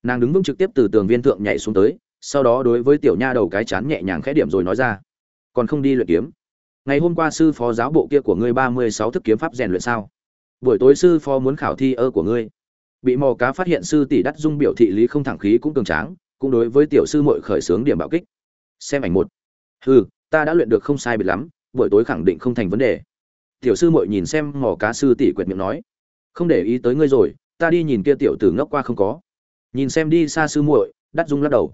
Nàng đứng vững trực tiếp từ tường viên thượng nhảy xuống tới, sau đó đối với tiểu nha đầu cái chán nhẹ nhàng khẽ điểm rồi nói ra còn không đi luyện kiếm. Ngày hôm qua sư phó giáo bộ kia của ngươi ba mươi sáu thức kiếm pháp rèn luyện sao? Buổi tối sư phó muốn khảo thi ơ của ngươi. Bị mò cá phát hiện sư tỷ đắt dung biểu thị lý không thẳng khí cũng cường tráng, cũng đối với tiểu sư muội khởi xướng điểm bạo kích. Xem ảnh một. Hừ, ta đã luyện được không sai biệt lắm, buổi tối khẳng định không thành vấn đề. Tiểu sư muội nhìn xem mò cá sư tỷ quyệt miệng nói. Không để ý tới ngươi rồi, ta đi nhìn kia tiểu tử ngốc qua không có. Nhìn xem đi xa sư muội, đắt dung lắc đầu.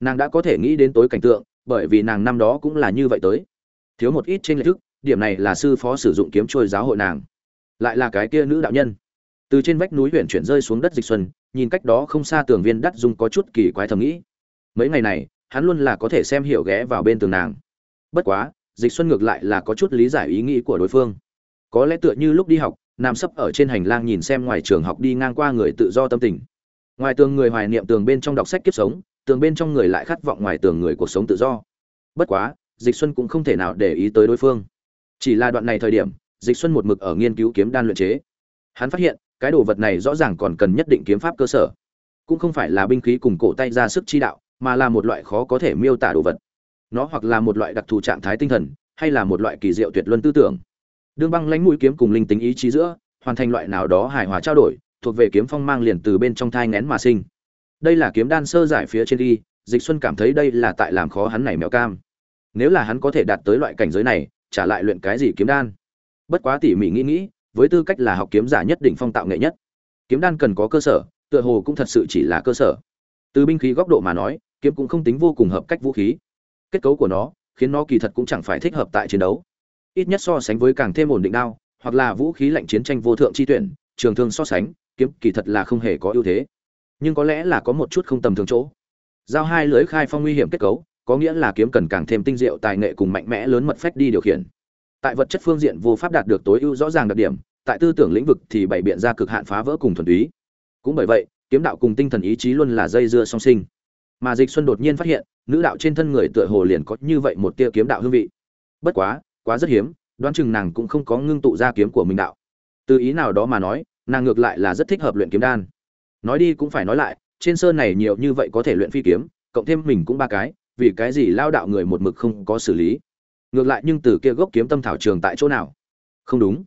Nàng đã có thể nghĩ đến tối cảnh tượng bởi vì nàng năm đó cũng là như vậy tới. Thiếu một ít trên lệ thức, điểm này là sư phó sử dụng kiếm trôi giáo hội nàng. Lại là cái kia nữ đạo nhân. Từ trên vách núi huyện chuyển rơi xuống đất dịch xuân, nhìn cách đó không xa tường viên đắt dung có chút kỳ quái thầm nghĩ. Mấy ngày này, hắn luôn là có thể xem hiểu ghé vào bên tường nàng. Bất quá, dịch xuân ngược lại là có chút lý giải ý nghĩ của đối phương. Có lẽ tựa như lúc đi học, nam sấp ở trên hành lang nhìn xem ngoài trường học đi ngang qua người tự do tâm tình. Ngoài tường người hoài niệm tường bên trong đọc sách kiếp sống tường bên trong người lại khát vọng ngoài tường người cuộc sống tự do. Bất quá, dịch xuân cũng không thể nào để ý tới đối phương. Chỉ là đoạn này thời điểm, dịch xuân một mực ở nghiên cứu kiếm đan luyện chế. Hắn phát hiện, cái đồ vật này rõ ràng còn cần nhất định kiếm pháp cơ sở. Cũng không phải là binh khí cùng cổ tay ra sức chi đạo, mà là một loại khó có thể miêu tả đồ vật. Nó hoặc là một loại đặc thù trạng thái tinh thần, hay là một loại kỳ diệu tuyệt luân tư tưởng. Đương băng lãnh mũi kiếm cùng linh tính ý chí giữa, hoàn thành loại nào đó hài hòa trao đổi, thuộc về kiếm phong mang liền từ bên trong thai ngén mà sinh đây là kiếm đan sơ giải phía trên đi dịch xuân cảm thấy đây là tại làm khó hắn này mèo cam. Nếu là hắn có thể đạt tới loại cảnh giới này, trả lại luyện cái gì kiếm đan? Bất quá tỉ mỉ nghĩ nghĩ, với tư cách là học kiếm giả nhất định phong tạo nghệ nhất, kiếm đan cần có cơ sở, tựa hồ cũng thật sự chỉ là cơ sở. Từ binh khí góc độ mà nói, kiếm cũng không tính vô cùng hợp cách vũ khí. Kết cấu của nó, khiến nó kỳ thật cũng chẳng phải thích hợp tại chiến đấu. Ít nhất so sánh với càng thêm ổn định đao, hoặc là vũ khí lạnh chiến tranh vô thượng chi tuyển, trường thương so sánh, kiếm kỳ thật là không hề có ưu thế nhưng có lẽ là có một chút không tầm thường chỗ. Giao hai lưới khai phong nguy hiểm kết cấu, có nghĩa là kiếm cần càng thêm tinh diệu, tài nghệ cùng mạnh mẽ lớn mật phách đi điều khiển. Tại vật chất phương diện vô pháp đạt được tối ưu rõ ràng đặc điểm, tại tư tưởng lĩnh vực thì bày biện ra cực hạn phá vỡ cùng thuần túy. Cũng bởi vậy, kiếm đạo cùng tinh thần ý chí luôn là dây dưa song sinh. Mà dịch xuân đột nhiên phát hiện, nữ đạo trên thân người tựa hồ liền có như vậy một tia kiếm đạo hương vị. Bất quá quá rất hiếm, đoán chừng nàng cũng không có ngưng tụ ra kiếm của mình đạo. Từ ý nào đó mà nói, nàng ngược lại là rất thích hợp luyện kiếm đan nói đi cũng phải nói lại, trên sơn này nhiều như vậy có thể luyện phi kiếm, cộng thêm mình cũng ba cái, vì cái gì lao đạo người một mực không có xử lý? Ngược lại nhưng từ kia gốc kiếm tâm thảo trường tại chỗ nào? Không đúng.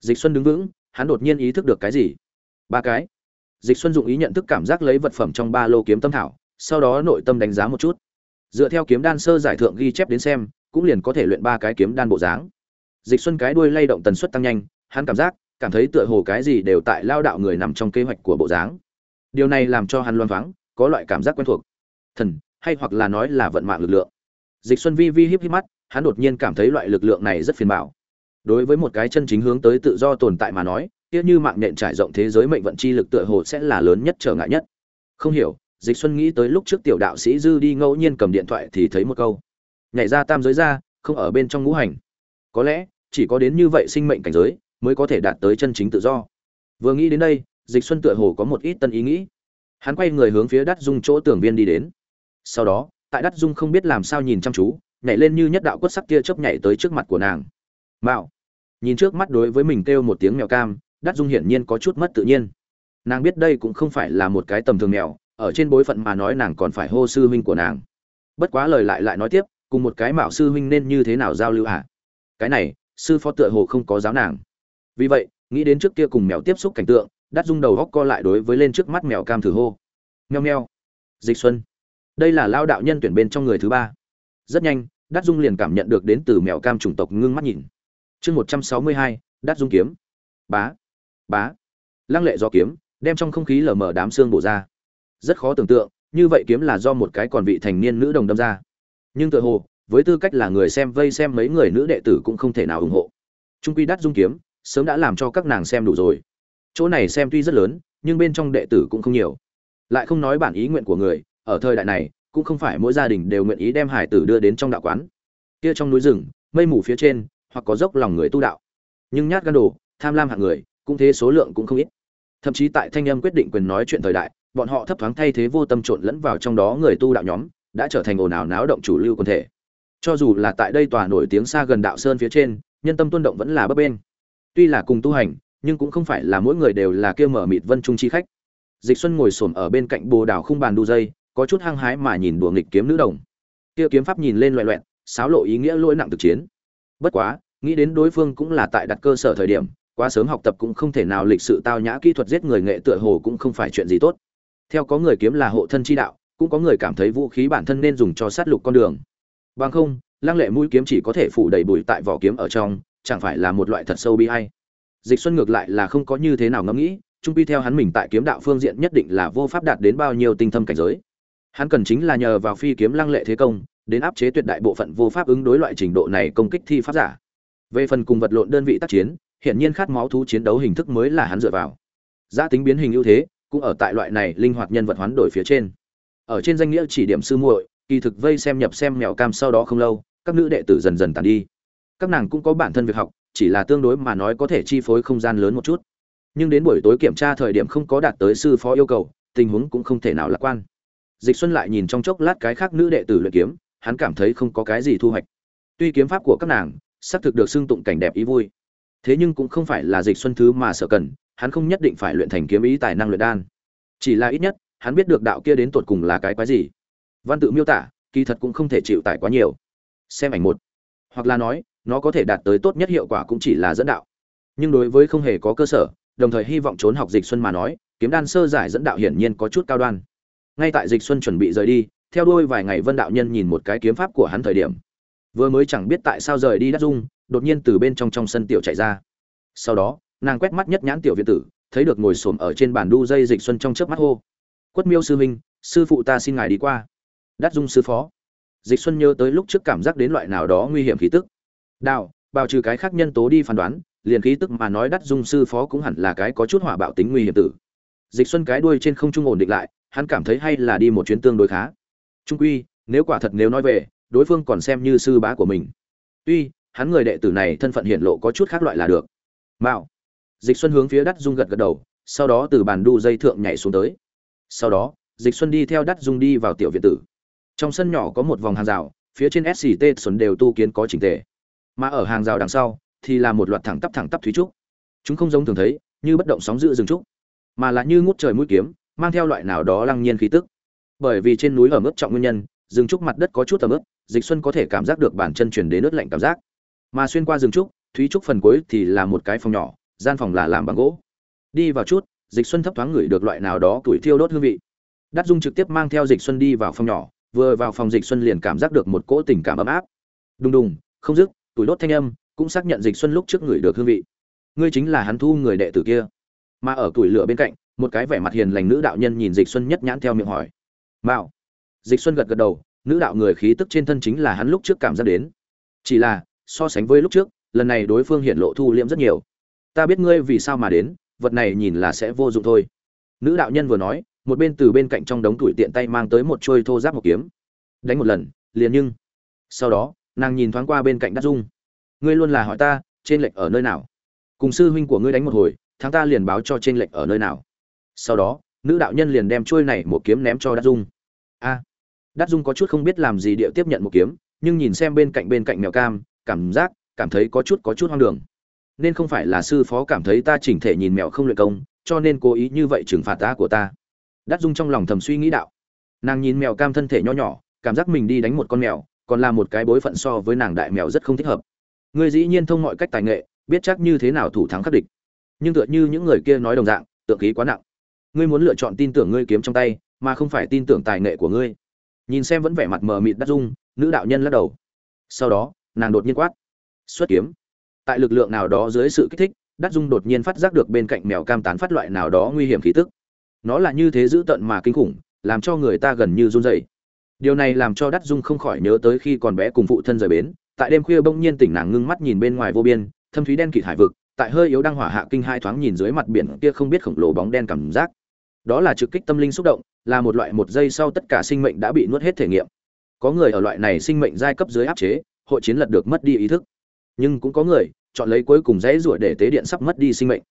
Dịch xuân đứng vững, hắn đột nhiên ý thức được cái gì? Ba cái. Dịch xuân dụng ý nhận thức cảm giác lấy vật phẩm trong ba lô kiếm tâm thảo, sau đó nội tâm đánh giá một chút. Dựa theo kiếm đan sơ giải thượng ghi chép đến xem, cũng liền có thể luyện ba cái kiếm đan bộ dáng. Dịch xuân cái đuôi lay động tần suất tăng nhanh, hắn cảm giác, cảm thấy tựa hồ cái gì đều tại lao đạo người nằm trong kế hoạch của bộ dáng điều này làm cho hắn loan thoáng, có loại cảm giác quen thuộc. Thần, hay hoặc là nói là vận mạng lực lượng. Dịch xuân vi vi híp híp mắt, hắn đột nhiên cảm thấy loại lực lượng này rất phiền bảo đối với một cái chân chính hướng tới tự do tồn tại mà nói, kia như mạng nện trải rộng thế giới mệnh vận chi lực tựa hồ sẽ là lớn nhất trở ngại nhất. Không hiểu, dịch xuân nghĩ tới lúc trước tiểu đạo sĩ dư đi ngẫu nhiên cầm điện thoại thì thấy một câu. Nhảy ra tam giới ra, không ở bên trong ngũ hành. Có lẽ, chỉ có đến như vậy sinh mệnh cảnh giới, mới có thể đạt tới chân chính tự do. Vừa nghĩ đến đây dịch xuân tựa hồ có một ít tân ý nghĩ. Hắn quay người hướng phía đắt dung chỗ tưởng viên đi đến. Sau đó, tại đắt dung không biết làm sao nhìn chăm chú, nhảy lên như nhất đạo quất sắc kia chớp nhảy tới trước mặt của nàng. Mạo. Nhìn trước mắt đối với mình kêu một tiếng mèo cam đắt dung hiển nhiên có chút mất tự nhiên. Nàng biết đây cũng không phải là một cái tầm thường mèo, ở trên bối phận mà nói nàng còn phải hô sư huynh của nàng. Bất quá lời lại lại nói tiếp, cùng một cái mạo sư huynh nên như thế nào giao lưu hả? Cái này, sư phó tựa hồ không có giáo nàng. Vì vậy, nghĩ đến trước kia cùng mèo tiếp xúc cảnh tượng đắt dung đầu góc co lại đối với lên trước mắt mèo cam thử hô. Nheo nheo dịch xuân. Đây là lao đạo nhân tuyển bên trong người thứ ba. Rất nhanh, đắt dung liền cảm nhận được đến từ mèo cam chủng tộc ngưng mắt nhìn. Chương một trăm sáu mươi hai, đắt dung kiếm. Bá. Bá. Lăng lệ do kiếm, đem trong không khí lở mở đám xương bổ ra. Rất khó tưởng tượng, như vậy kiếm là do một cái còn vị thành niên nữ đồng đâm ra. Nhưng tự hồ, với tư cách là người xem vây xem mấy người nữ đệ tử cũng không thể nào ủng hộ. Trung quy đắt dung kiếm, sớm đã làm cho các nàng xem đủ rồi chỗ này xem tuy rất lớn, nhưng bên trong đệ tử cũng không nhiều. Lại không nói bản ý nguyện của người, ở thời đại này, cũng không phải mỗi gia đình đều nguyện ý đem hải tử đưa đến trong đạo quán. Kia trong núi rừng, mây mù phía trên, hoặc có dốc lòng người tu đạo. Nhưng nhát gan đồ, tham lam hạng người, cũng thế số lượng cũng không ít. Thậm chí tại thanh âm quyết định quyền nói chuyện thời đại, bọn họ thấp thoáng thay thế vô tâm trộn lẫn vào trong đó người tu đạo nhóm, đã trở thành ồn ào náo động chủ lưu quần thể. Cho dù là tại đây tòa nổi tiếng xa gần đạo sơn phía trên, nhân tâm tuân động vẫn là bấp bên tuy là cùng tu hành nhưng cũng không phải là mỗi người đều là kia mở mịt vân trung chi khách. Dịch xuân ngồi xổm ở bên cạnh bồ đào khung bàn đu dây, có chút hăng hái mà nhìn đùa nghịch kiếm nữ đồng. Kia kiếm pháp nhìn lên loẹ loẹn sáo lộ ý nghĩa lỗi nặng thực chiến. Bất quá, nghĩ đến đối phương cũng là tại đặt cơ sở thời điểm, quá sớm học tập cũng không thể nào lịch sự tao nhã kỹ thuật giết người nghệ tựa hồ cũng không phải chuyện gì tốt. Theo có người kiếm là hộ thân chi đạo, cũng có người cảm thấy vũ khí bản thân nên dùng cho sát lục con đường. Bằng không, lăng lệ mũi kiếm chỉ có thể phủ đầy bụi tại vỏ kiếm ở trong, chẳng phải là một loại thật sâu bi hay dịch xuân ngược lại là không có như thế nào ngẫm nghĩ, trung pi theo hắn mình tại kiếm đạo phương diện nhất định là vô pháp đạt đến bao nhiêu tinh thâm cảnh giới. Hắn cần chính là nhờ vào phi kiếm lăng lệ thế công, đến áp chế tuyệt đại bộ phận vô pháp ứng đối loại trình độ này công kích thi pháp giả. Về phần cùng vật lộn đơn vị tác chiến hiện nhiên khát máu thú chiến đấu hình thức mới là hắn dựa vào. Giá tính biến hình ưu thế, cũng ở tại loại này linh hoạt nhân vật hoán đổi phía trên. Ở trên danh nghĩa chỉ điểm sư muội, kỳ thực vây xem nhập xem mèo cam sau đó không lâu, các nữ đệ tử dần dần tàn đi. Các nàng cũng có bản thân việc học chỉ là tương đối mà nói có thể chi phối không gian lớn một chút. Nhưng đến buổi tối kiểm tra thời điểm không có đạt tới sư phó yêu cầu, tình huống cũng không thể nào lạc quan. Dịch xuân lại nhìn trong chốc lát cái khác nữ đệ tử luyện kiếm, hắn cảm thấy không có cái gì thu hoạch. Tuy kiếm pháp của các nàng xác thực được xưng tụng cảnh đẹp ý vui, thế nhưng cũng không phải là dịch xuân thứ mà sợ cần, hắn không nhất định phải luyện thành kiếm ý tài năng luyện đan. Chỉ là ít nhất, hắn biết được đạo kia đến tột cùng là cái quái gì. Văn tự miêu tả, kỳ thật cũng không thể chịu tải quá nhiều. Xem ảnh một. Hoặc là nói nó có thể đạt tới tốt nhất hiệu quả cũng chỉ là dẫn đạo. Nhưng đối với không hề có cơ sở, đồng thời hy vọng trốn học dịch xuân mà nói, kiếm đan sơ giải dẫn đạo hiển nhiên có chút cao đoan. Ngay tại dịch xuân chuẩn bị rời đi, theo đuôi vài ngày vân đạo nhân nhìn một cái kiếm pháp của hắn thời điểm. Vừa mới chẳng biết tại sao rời đi đắt dung đột nhiên từ bên trong trong sân tiểu chạy ra. Sau đó, nàng quét mắt nhất nhãn tiểu viện tử, thấy được ngồi xổm ở trên bàn đu dây dịch xuân trong chớp mắt hô. Quất miêu sư huynh, sư phụ ta xin ngài đi qua. Đắt dung sư phó. Dịch xuân nhớ tới lúc trước cảm giác đến loại nào đó nguy hiểm khí tức đạo bào trừ cái khác nhân tố đi phán đoán, liền khí tức mà nói đắt dung sư phó cũng hẳn là cái có chút hỏa bạo tính nguy hiểm tử. Dịch xuân cái đuôi trên không trung ổn định lại, hắn cảm thấy hay là đi một chuyến tương đối khá. Trung quy, nếu quả thật nếu nói về, đối phương còn xem như sư bá của mình. Tuy, hắn người đệ tử này thân phận hiện lộ có chút khác loại là được. Mạo. Dịch xuân hướng phía đắt dung gật gật đầu, sau đó từ bàn đu dây thượng nhảy xuống tới. Sau đó, dịch xuân đi theo đắt dung đi vào tiểu viện tử. Trong sân nhỏ có một vòng hàng rào, phía trên sct xuân đều tu kiến có chỉnh tề mà ở hàng rào đằng sau thì là một loạt thẳng tắp thẳng tắp thúy trúc. Chúng không giống thường thấy, như bất động sóng giữ rừng trúc, mà là như ngút trời mũi kiếm, mang theo loại nào đó lăng nhiên khí tức. Bởi vì trên núi ở mức trọng nguyên nhân, rừng trúc mặt đất có chút ẩm ướt, dịch xuân có thể cảm giác được bản chân chuyển đến nước lạnh cảm giác. Mà xuyên qua rừng trúc thúy trúc phần cuối thì là một cái phòng nhỏ, gian phòng là làm bằng gỗ. Đi vào chút, dịch xuân thấp thoáng ngửi được loại nào đó tuổi thiêu đốt hương vị. Đắt dung trực tiếp mang theo dịch xuân đi vào phòng nhỏ, vừa vào phòng dịch xuân liền cảm giác được một cỗ tình cảm ấm áp. Đùng đùng, không dứt tuổi đốt thanh âm cũng xác nhận dịch xuân lúc trước người được hương vị. Ngươi chính là hắn thu người đệ tử kia. Mà ở tuổi lửa bên cạnh, một cái vẻ mặt hiền lành nữ đạo nhân nhìn dịch xuân nhất nhãn theo miệng hỏi. Mạo. Dịch xuân gật gật đầu, nữ đạo người khí tức trên thân chính là hắn lúc trước cảm giác đến. Chỉ là, so sánh với lúc trước, lần này đối phương hiện lộ thu liễm rất nhiều. Ta biết ngươi vì sao mà đến, vật này nhìn là sẽ vô dụng thôi. Nữ đạo nhân vừa nói, một bên từ bên cạnh trong đống tuổi tiện tay mang tới một trôi thô giáp một kiếm. Đánh một lần, liền nhưng. Sau đó nàng nhìn thoáng qua bên cạnh đắc dung. Ngươi luôn là hỏi ta trên lệnh ở nơi nào? Cùng sư huynh của ngươi đánh một hồi thắng ta liền báo cho trên lệnh ở nơi nào. Sau đó nữ đạo nhân liền đem trôi này một kiếm ném cho đắc dung. A. À, đắc dung có chút không biết làm gì địa tiếp nhận một kiếm nhưng nhìn xem bên cạnh bên cạnh mèo cam cảm giác cảm thấy có chút có chút hoang đường. Nên không phải là sư phó cảm thấy ta chỉnh thể nhìn mèo không luyện công cho nên cố ý như vậy trừng phạt ta của ta. Đắc dung trong lòng thầm suy nghĩ đạo. Nàng nhìn mèo cam thân thể nho nhỏ cảm giác mình đi đánh một con mèo còn là một cái bối phận so với nàng đại mèo rất không thích hợp. Ngươi dĩ nhiên thông mọi cách tài nghệ, biết chắc như thế nào thủ thắng khắc địch. Nhưng tựa như những người kia nói đồng dạng, tượng khí quá nặng. Ngươi muốn lựa chọn tin tưởng ngươi kiếm trong tay, mà không phải tin tưởng tài nghệ của ngươi. Nhìn xem vẫn vẻ mặt mờ mịt đắt dung, nữ đạo nhân lắc đầu. Sau đó, nàng đột nhiên quát. Xuất kiếm. Tại lực lượng nào đó dưới sự kích thích đắt dung đột nhiên phát giác được bên cạnh mèo cam tán phát loại nào đó nguy hiểm khí tức. Nó là như thế dữ tận mà kinh khủng, làm cho người ta gần như run rẩy điều này làm cho đắt dung không khỏi nhớ tới khi còn bé cùng phụ thân rời bến, tại đêm khuya bỗng nhiên tỉnh nàng ngưng mắt nhìn bên ngoài vô biên, thâm thúy đen kịt hải vực, tại hơi yếu đang hỏa hạ kinh hai thoáng nhìn dưới mặt biển kia không biết khổng lồ bóng đen cảm giác. Đó là trực kích tâm linh xúc động, là một loại một giây sau tất cả sinh mệnh đã bị nuốt hết thể nghiệm. Có người ở loại này sinh mệnh giai cấp dưới áp chế, hội chiến lật được mất đi ý thức. Nhưng cũng có người chọn lấy cuối cùng dãy rủa để tế điện sắp mất đi sinh mệnh.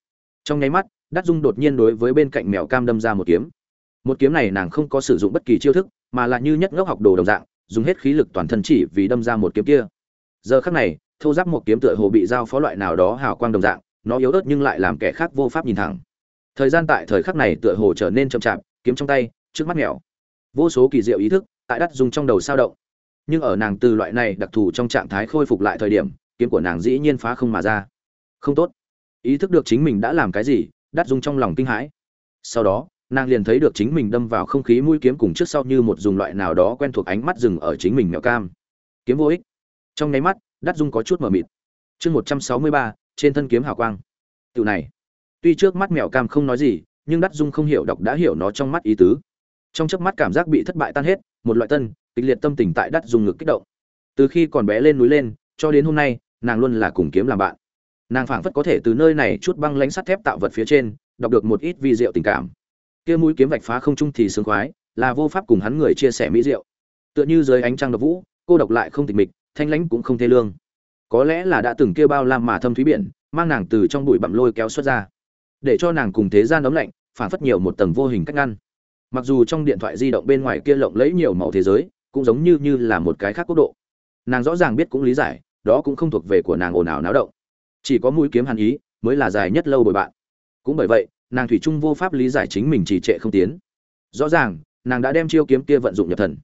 Trong nháy mắt, đắt dung đột nhiên đối với bên cạnh mèo cam đâm ra một kiếm. Một kiếm này nàng không có sử dụng bất kỳ chiêu thức mà là như nhất ngốc học đồ đồng dạng, dùng hết khí lực toàn thân chỉ vì đâm ra một kiếm kia. Giờ khắc này, thô giáp một kiếm tựa hồ bị giao phó loại nào đó hào quang đồng dạng, nó yếu ớt nhưng lại làm kẻ khác vô pháp nhìn thẳng. Thời gian tại thời khắc này tựa hồ trở nên chậm chạp, kiếm trong tay, trước mắt mèo. Vô số kỳ diệu ý thức tại đắt dùng trong đầu sao động. Nhưng ở nàng từ loại này đặc thù trong trạng thái khôi phục lại thời điểm, kiếm của nàng dĩ nhiên phá không mà ra. Không tốt. Ý thức được chính mình đã làm cái gì, đắt dung trong lòng kinh hãi. Sau đó nàng liền thấy được chính mình đâm vào không khí mũi kiếm cùng trước sau như một dùng loại nào đó quen thuộc ánh mắt rừng ở chính mình mèo cam. Kiếm vô ích. Trong nháy mắt, đắt dung có chút mờ mịt. Chương một trăm sáu mươi ba, trên thân kiếm hào quang. Tự này. Tuy trước mắt mèo cam không nói gì, nhưng đắt dung không hiểu đọc đã hiểu nó trong mắt ý tứ. Trong chớp mắt cảm giác bị thất bại tan hết, một loại tân, kịch liệt tâm tình tại đắt dung ngực kích động. Từ khi còn bé lên núi lên, cho đến hôm nay, nàng luôn là cùng kiếm làm bạn. Nàng phảng phất có thể từ nơi này chút băng lãnh sắt thép tạo vật phía trên, đọc được một ít vi diệu tình cảm kia mũi kiếm vạch phá không trung thì sướng khoái, là vô pháp cùng hắn người chia sẻ mỹ diệu. Tựa như dưới ánh trăng độc vũ, cô độc lại không tịch mịch, thanh lãnh cũng không thê lương. Có lẽ là đã từng kia bao lam mà thâm thúy biển, mang nàng từ trong bụi bặm lôi kéo xuất ra. Để cho nàng cùng thế gian ấm lạnh, phản phất nhiều một tầng vô hình cách ngăn. Mặc dù trong điện thoại di động bên ngoài kia lộng lẫy nhiều màu thế giới, cũng giống như như là một cái khác quốc độ. Nàng rõ ràng biết cũng lý giải, đó cũng không thuộc về của nàng ồn ào náo động. Chỉ có mũi kiếm hàn ý mới là dài nhất lâu bồi bạn. Cũng bởi vậy nàng thủy trung vô pháp lý giải chính mình trì trệ không tiến. Rõ ràng, nàng đã đem chiêu kiếm kia vận dụng nhập thần.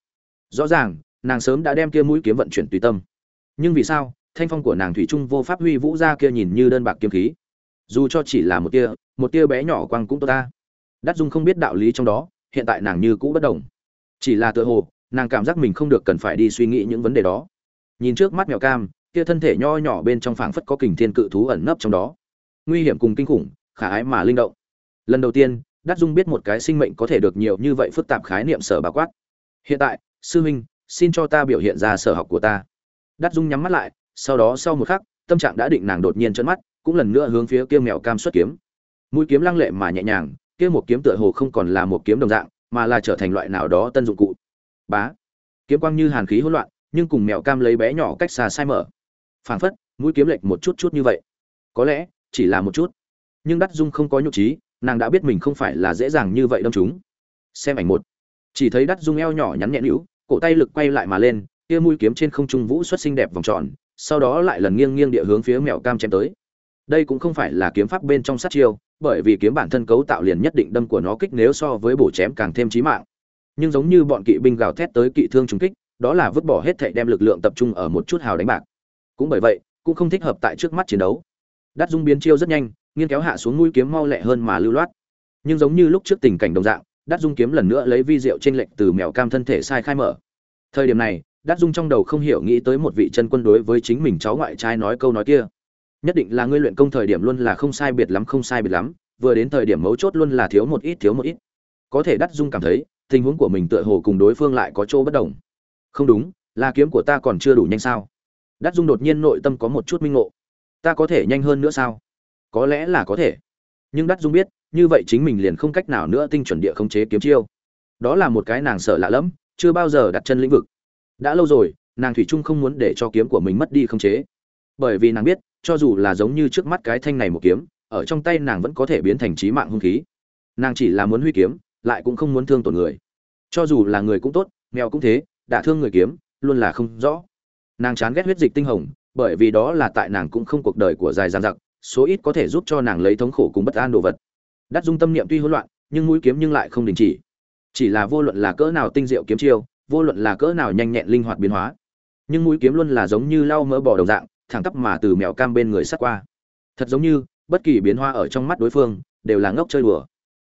Rõ ràng, nàng sớm đã đem kia mũi kiếm vận chuyển tùy tâm. Nhưng vì sao, thanh phong của nàng thủy trung vô pháp huy vũ ra kia nhìn như đơn bạc kiếm khí? Dù cho chỉ là một tia một tia bé nhỏ quang cũng tốt ta. Đắc dung không biết đạo lý trong đó, hiện tại nàng như cũ bất đồng chỉ là tựa hồ, nàng cảm giác mình không được cần phải đi suy nghĩ những vấn đề đó. Nhìn trước mắt mèo cam, kia thân thể nho nhỏ bên trong phảng phất có kình thiên cự thú ẩn nấp trong đó. Nguy hiểm cùng kinh khủng, khả ái mà linh động lần đầu tiên, đắc dung biết một cái sinh mệnh có thể được nhiều như vậy phức tạp khái niệm sở bà quát. Hiện tại, sư huynh, xin cho ta biểu hiện ra sở học của ta. Đắc dung nhắm mắt lại, sau đó sau một khắc, tâm trạng đã định nàng đột nhiên chân mắt, cũng lần nữa hướng phía kia mèo cam xuất kiếm. Mũi kiếm lăng lệ mà nhẹ nhàng, kia một kiếm tựa hồ không còn là một kiếm đồng dạng, mà là trở thành loại nào đó tân dụng cụ. Bá! Kiếm quang như hàn khí hỗn loạn, nhưng cùng mèo cam lấy bé nhỏ cách xa sai mở. Phảng phất, mũi kiếm lệch một chút chút như vậy. Có lẽ, chỉ là một chút. Nhưng đắc dung không có nhục trí nàng đã biết mình không phải là dễ dàng như vậy đâm chúng. Xem ảnh một. Chỉ thấy đắt dung eo nhỏ nhắn nhẹ hữu cổ tay lực quay lại mà lên, kia mũi kiếm trên không trung vũ xuất xinh đẹp vòng tròn, sau đó lại lần nghiêng nghiêng địa hướng phía mèo cam chém tới. Đây cũng không phải là kiếm pháp bên trong sát chiêu, bởi vì kiếm bản thân cấu tạo liền nhất định đâm của nó kích nếu so với bổ chém càng thêm chí mạng. Nhưng giống như bọn kỵ binh gào thét tới kỵ thương trúng kích, đó là vứt bỏ hết thảy đem lực lượng tập trung ở một chút hào đánh bạc. Cũng bởi vậy, cũng không thích hợp tại trước mắt chiến đấu. Đắt dung biến chiêu rất nhanh nghiên kéo hạ xuống mũi kiếm mau lẹ hơn mà lưu loát. Nhưng giống như lúc trước tình cảnh đồng dạng đắt dung kiếm lần nữa lấy vi diệu trên lệnh từ mèo cam thân thể sai khai mở. Thời điểm này đắt dung trong đầu không hiểu nghĩ tới một vị chân quân đối với chính mình cháu ngoại trai nói câu nói kia. Nhất định là ngươi luyện công thời điểm luôn là không sai biệt lắm, không sai biệt lắm, vừa đến thời điểm mấu chốt luôn là thiếu một ít, thiếu một ít. Có thể đắt dung cảm thấy, tình huống của mình tựa hồ cùng đối phương lại có chỗ bất đồng. Không đúng, là kiếm của ta còn chưa đủ nhanh sao? Đắt dung đột nhiên nội tâm có một chút minh ngộ. Ta có thể nhanh hơn nữa sao? Có lẽ là có thể. Nhưng đắt dung biết, như vậy chính mình liền không cách nào nữa tinh chuẩn địa khống chế kiếm chiêu. Đó là một cái nàng sợ lạ lẫm, chưa bao giờ đặt chân lĩnh vực. Đã lâu rồi, nàng thủy trung không muốn để cho kiếm của mình mất đi khống chế. Bởi vì nàng biết, cho dù là giống như trước mắt cái thanh này một kiếm, ở trong tay nàng vẫn có thể biến thành trí mạng hung khí. Nàng chỉ là muốn huy kiếm, lại cũng không muốn thương tổn người. Cho dù là người cũng tốt, mèo cũng thế, đả thương người kiếm, luôn là không rõ. Nàng chán ghét huyết dịch tinh hồng, bởi vì đó là tại nàng cũng không cuộc đời của dài dằng dặc số ít có thể giúp cho nàng lấy thống khổ cùng bất an đồ vật. Đắt dung tâm niệm tuy hỗn loạn, nhưng mũi kiếm nhưng lại không đình chỉ. Chỉ là vô luận là cỡ nào tinh diệu kiếm chiêu, vô luận là cỡ nào nhanh nhẹn linh hoạt biến hóa, nhưng mũi kiếm luôn là giống như lau mỡ bỏ đầu dạng, thẳng tắp mà từ mèo cam bên người sát qua. Thật giống như, bất kỳ biến hóa ở trong mắt đối phương, đều là ngốc chơi đùa.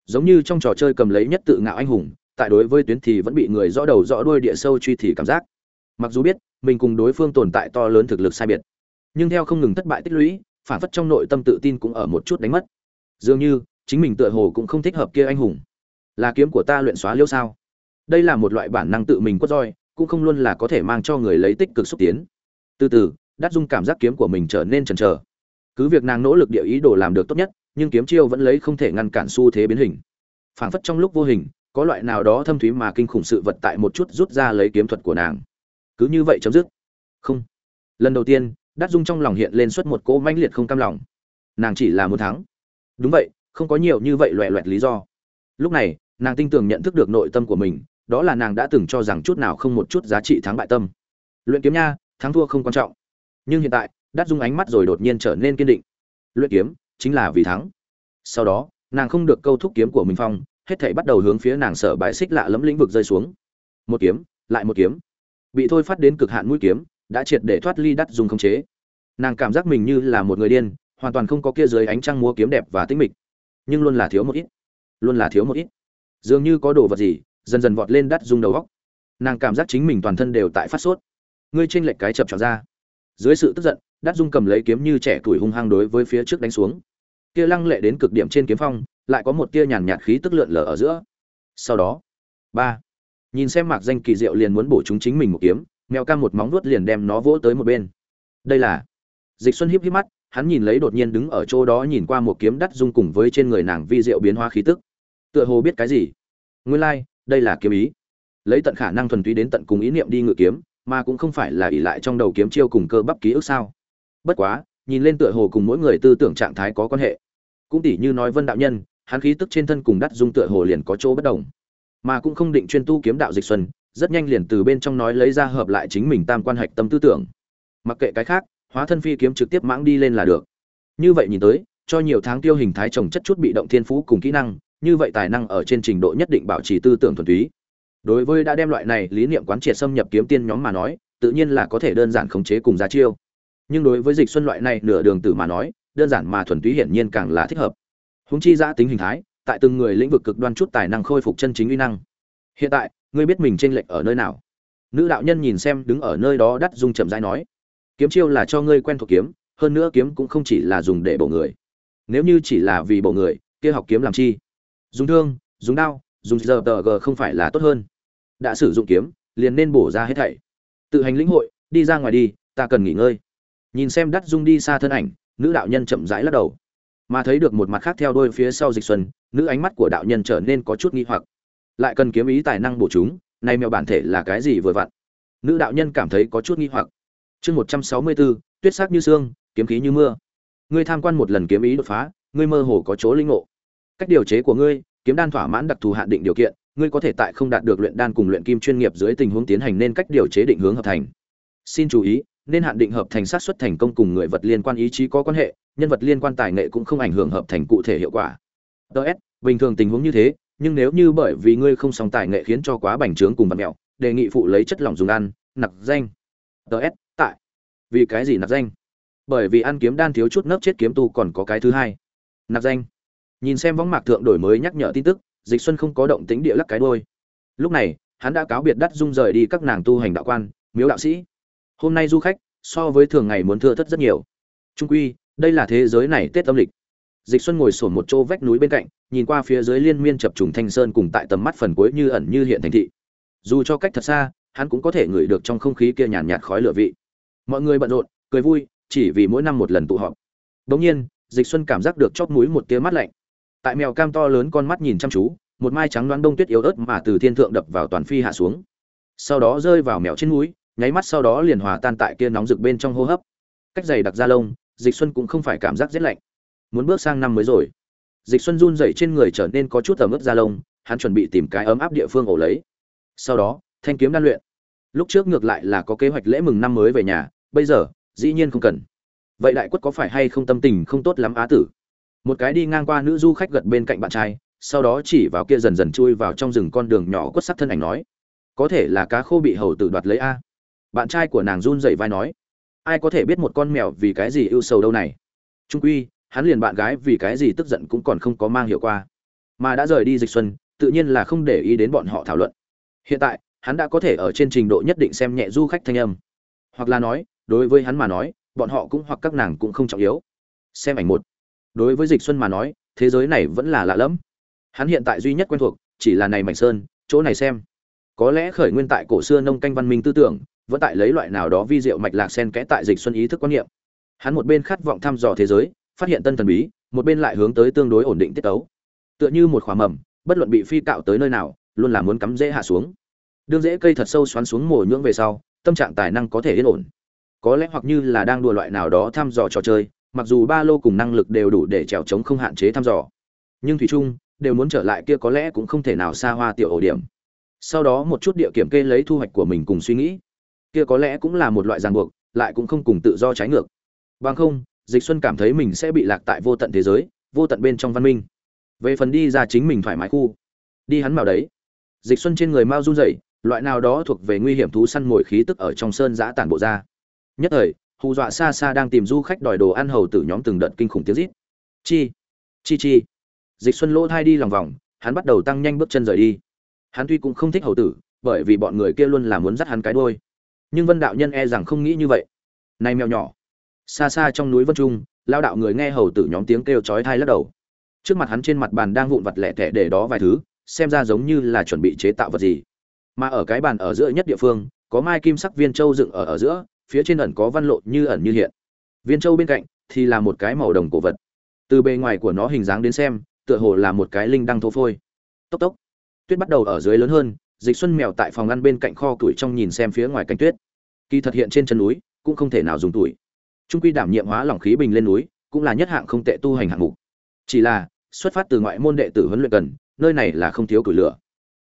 Giống như trong trò chơi cầm lấy nhất tự ngạo anh hùng, tại đối với tuyến thì vẫn bị người rõ đầu rõ đuôi địa sâu truy thì cảm giác. Mặc dù biết, mình cùng đối phương tồn tại to lớn thực lực sai biệt, nhưng theo không ngừng thất bại tích lũy phản phất trong nội tâm tự tin cũng ở một chút đánh mất. Dường như, chính mình tựa hồ cũng không thích hợp kia anh hùng. Là kiếm của ta luyện xóa liêu sao? Đây là một loại bản năng tự mình quất roi, cũng không luôn là có thể mang cho người lấy tích cực xúc tiến. Từ từ, đắt dung cảm giác kiếm của mình trở nên chần chờ. Cứ việc nàng nỗ lực địa ý đồ làm được tốt nhất, nhưng kiếm chiêu vẫn lấy không thể ngăn cản xu thế biến hình. Phảng phất trong lúc vô hình, có loại nào đó thâm thúy mà kinh khủng sự vật tại một chút rút ra lấy kiếm thuật của nàng. Cứ như vậy chấm dứt. Không. Lần đầu tiên đắt dung trong lòng hiện lên suốt một cỗ mãnh liệt không cam lòng. Nàng chỉ là muốn thắng. Đúng vậy, không có nhiều như vậy loẹ loẹt lý do. Lúc này, nàng tinh tường nhận thức được nội tâm của mình, đó là nàng đã từng cho rằng chút nào không một chút giá trị thắng bại tâm. Luyện kiếm nha, thắng thua không quan trọng. Nhưng hiện tại đắt dung ánh mắt rồi đột nhiên trở nên kiên định. Luyện kiếm, chính là vì thắng. Sau đó, nàng không được câu thúc kiếm của mình phong, hết thảy bắt đầu hướng phía nàng sở bài xích lạ lẫm lĩnh vực rơi xuống. Một kiếm, lại một kiếm. Bị thôi phát đến cực hạn mũi kiếm đã triệt để thoát ly đắt dung không chế. Nàng cảm giác mình như là một người điên, hoàn toàn không có kia dưới ánh trăng múa kiếm đẹp và tĩnh mịch. Nhưng luôn là thiếu một ít. Luôn là thiếu một ít. Dường như có đồ vật gì, dần dần vọt lên đắt dung đầu góc nàng cảm giác chính mình toàn thân đều tại phát sốt. Ngươi trên lệch cái chập tròn ra. Dưới sự tức giận, đắt dung cầm lấy kiếm như trẻ tuổi hung hăng đối với phía trước đánh xuống. Kia lăng lệ đến cực điểm trên kiếm phong, lại có một tia nhàn nhạt khí tức lượn lờ ở giữa. Sau đó, ba, nhìn xem mạc danh kỳ diệu liền muốn bổ chúng chính mình một kiếm mèo cam một móng vuốt liền đem nó vỗ tới một bên. Đây là dịch xuân híp híp mắt hắn nhìn lấy đột nhiên đứng ở chỗ đó nhìn qua một kiếm đắt dung cùng với trên người nàng vi diệu biến hóa khí tức. Tựa hồ biết cái gì? Nguyên lai like, đây là kiếm ý. Lấy tận khả năng thuần túy đến tận cùng ý niệm đi ngự kiếm mà cũng không phải là ỷ lại trong đầu kiếm chiêu cùng cơ bắp ký ức sao? Bất quá nhìn lên tựa hồ cùng mỗi người tư tưởng trạng thái có quan hệ. Cũng tỉ như nói vân đạo nhân hắn khí tức trên thân cùng đắt dung tựa hồ liền có chỗ bất đồng. Mà cũng không định chuyên tu kiếm đạo dịch xuân rất nhanh liền từ bên trong nói lấy ra hợp lại chính mình tam quan hạch tâm tư tưởng. Mặc kệ cái khác, hóa thân phi kiếm trực tiếp mãng đi lên là được. Như vậy nhìn tới, cho nhiều tháng tiêu hình thái trồng chất chút bị động thiên phú cùng kỹ năng, như vậy tài năng ở trên trình độ nhất định bảo trì tư tưởng thuần túy. Đối với đã đem loại này lý niệm quán triệt xâm nhập kiếm tiên nhóm mà nói, tự nhiên là có thể đơn giản khống chế cùng giá chiêu. Nhưng đối với dịch xuân loại này nửa đường tử mà nói, đơn giản mà thuần túy hiển nhiên càng là thích hợp. Húng chi giã tính hình thái, tại từng người lĩnh vực cực đoan chút tài năng khôi phục chân chính uy năng. Hiện tại ngươi biết mình chênh lệch ở nơi nào? Nữ đạo nhân nhìn xem đứng ở nơi đó đắt dung chậm rãi nói, kiếm chiêu là cho ngươi quen thuộc kiếm, hơn nữa kiếm cũng không chỉ là dùng để bổ người. Nếu như chỉ là vì bổ người, kia học kiếm làm chi? Dùng thương, dùng đao, dùng giờ tờ g không phải là tốt hơn. Đã sử dụng kiếm, liền nên bổ ra hết thảy. Tự hành lĩnh hội, đi ra ngoài đi, ta cần nghỉ ngơi. Nhìn xem đắt dung đi xa thân ảnh, nữ đạo nhân chậm rãi lắc đầu. Mà thấy được một mặt khác theo đôi phía sau dịch xuân, nữ ánh mắt của đạo nhân trở nên có chút nghi hoặc lại cần kiếm ý tài năng bổ chúng, nay mèo bản thể là cái gì vừa vặn? Nữ đạo nhân cảm thấy có chút nghi hoặc. Chương một trăm sáu mươi bốn tuyết sắc như xương kiếm khí như mưa. Ngươi tham quan một lần kiếm ý đột phá, ngươi mơ hồ có chỗ linh ngộ. Cách điều chế của ngươi, kiếm đan thỏa mãn đặc thù hạn định điều kiện, ngươi có thể tại không đạt được luyện đan cùng luyện kim chuyên nghiệp dưới tình huống tiến hành nên cách điều chế định hướng hợp thành. Xin chú ý, nên hạn định hợp thành sát xuất thành công cùng người vật liên quan ý chí có quan hệ, nhân vật liên quan tài nghệ cũng không ảnh hưởng hợp thành cụ thể hiệu quả. Ts bình thường tình huống như thế nhưng nếu như bởi vì ngươi không song tài nghệ khiến cho quá bành trướng cùng vật mẹo, đề nghị phụ lấy chất lỏng dùng ăn, nặc danh. Ts tại. Vì cái gì nặc danh? Bởi vì ăn kiếm đan thiếu chút nấc chết kiếm tu còn có cái thứ hai. Nặc danh. Nhìn xem võng mạc thượng đổi mới nhắc nhở tin tức, dịch xuân không có động tính địa lắc cái đôi lúc này, hắn đã cáo biệt đắt dung rời đi các nàng tu hành đạo quan, miếu đạo sĩ. Hôm nay du khách, so với thường ngày muốn thưa thất rất nhiều. Trung quy, đây là thế giới này tết âm lịch dịch xuân ngồi sổn một chỗ vách núi bên cạnh nhìn qua phía dưới liên miên chập trùng thanh sơn cùng tại tầm mắt phần cuối như ẩn như hiện thành thị. Dù cho cách thật xa hắn cũng có thể ngửi được trong không khí kia nhàn nhạt khói lửa vị. Mọi người bận rộn cười vui chỉ vì mỗi năm một lần tụ họp. Đống nhiên dịch xuân cảm giác được chót mũi một tia mắt lạnh. Tại mèo cam to lớn con mắt nhìn chăm chú một mai trắng đoán đông tuyết yếu ớt mà từ thiên thượng đập vào toàn phi hạ xuống. Sau đó rơi vào mèo trên núi, nháy mắt sau đó liền hòa tan tại kia nóng rực bên trong hô hấp. Cách dày đặc da lông dịch xuân cũng không phải cảm giác rét lạnh muốn bước sang năm mới rồi. Dịch xuân run rẩy trên người trở nên có chút ẩm ướt da lông, hắn chuẩn bị tìm cái ấm áp địa phương ổ lấy. Sau đó, thanh kiếm đan luyện. Lúc trước ngược lại là có kế hoạch lễ mừng năm mới về nhà, bây giờ, dĩ nhiên không cần. Vậy đại quất có phải hay không tâm tình không tốt lắm á tử? Một cái đi ngang qua nữ du khách gật bên cạnh bạn trai, sau đó chỉ vào kia dần dần chui vào trong rừng con đường nhỏ quất sắc thân ảnh nói, có thể là cá khô bị hầu tử đoạt lấy a. Bạn trai của nàng run dậy vai nói, ai có thể biết một con mèo vì cái gì ưu sầu đâu này? Trung quy hắn liền bạn gái vì cái gì tức giận cũng còn không có mang hiệu qua. Mà đã rời đi dịch xuân, tự nhiên là không để ý đến bọn họ thảo luận. Hiện tại, hắn đã có thể ở trên trình độ nhất định xem nhẹ du khách thanh âm. Hoặc là nói, đối với hắn mà nói, bọn họ cũng hoặc các nàng cũng không trọng yếu. Xem ảnh một. Đối với dịch xuân mà nói, thế giới này vẫn là lạ lẫm. Hắn hiện tại duy nhất quen thuộc, chỉ là này mảnh sơn, chỗ này xem. Có lẽ khởi nguyên tại cổ xưa nông canh văn minh tư tưởng, vẫn tại lấy loại nào đó vi diệu mạch lạc sen kẽ tại dịch xuân ý thức quan niệm. Hắn một bên khát vọng thăm dò thế giới phát hiện tân thần bí, một bên lại hướng tới tương đối ổn định tiết tấu. Tựa như một khỏa mầm, bất luận bị phi cạo tới nơi nào, luôn là muốn cắm dễ hạ xuống. Đương dễ cây thật sâu xoắn xuống mồi nhưỡng về sau, tâm trạng tài năng có thể yên ổn. Có lẽ hoặc như là đang đùa loại nào đó thăm dò trò chơi, mặc dù ba lô cùng năng lực đều đủ để trèo chống không hạn chế thăm dò. Nhưng thủy chung, đều muốn trở lại kia có lẽ cũng không thể nào xa hoa tiểu ổ điểm. Sau đó một chút địa kiểm kê lấy thu hoạch của mình cùng suy nghĩ. Kia có lẽ cũng là một loại ràng buộc, lại cũng không cùng tự do trái ngược. Bằng không dịch xuân cảm thấy mình sẽ bị lạc tại vô tận thế giới, vô tận bên trong văn minh. Về phần đi ra chính mình thoải mái khu, đi hắn vào đấy. Dịch xuân trên người mau run rẩy, loại nào đó thuộc về nguy hiểm thú săn mồi khí tức ở trong sơn giã tản bộ ra. Nhất thời, hù dọa xa xa đang tìm du khách đòi đồ ăn hầu tử nhóm từng đợt kinh khủng tiếng rít. Chi chi chi. Dịch xuân lỗ thai đi lòng vòng, hắn bắt đầu tăng nhanh bước chân rời đi. Hắn tuy cũng không thích hầu tử, bởi vì bọn người kia luôn là muốn dắt hắn cái đôi nhưng vân đạo nhân e rằng không nghĩ như vậy. Này mèo nhỏ xa xa trong núi vân trung lao đạo người nghe hầu tử nhóm tiếng kêu chói thai lắc đầu. Trước mặt hắn trên mặt bàn đang vụn vặt lẻ thẻ để đó vài thứ, xem ra giống như là chuẩn bị chế tạo vật gì. Mà ở cái bàn ở giữa nhất địa phương, có mai kim sắc viên châu dựng ở ở giữa, phía trên ẩn có văn lộ như ẩn như hiện. Viên châu bên cạnh thì là một cái màu đồng cổ vật. Từ bề ngoài của nó hình dáng đến xem, tựa hồ là một cái linh đăng thô phôi. Tốc tốc, tuyết bắt đầu ở dưới lớn hơn, dịch xuân mèo tại phòng ngăn bên cạnh kho tuổi trong nhìn xem phía ngoài cánh tuyết. Kỳ thật hiện trên chân núi cũng không thể nào dùng tuổi trung quy đảm nhiệm hóa lỏng khí bình lên núi, cũng là nhất hạng không tệ tu hành hạng mục. Chỉ là, xuất phát từ ngoại môn đệ tử huấn luyện cần, nơi này là không thiếu tuổi lửa.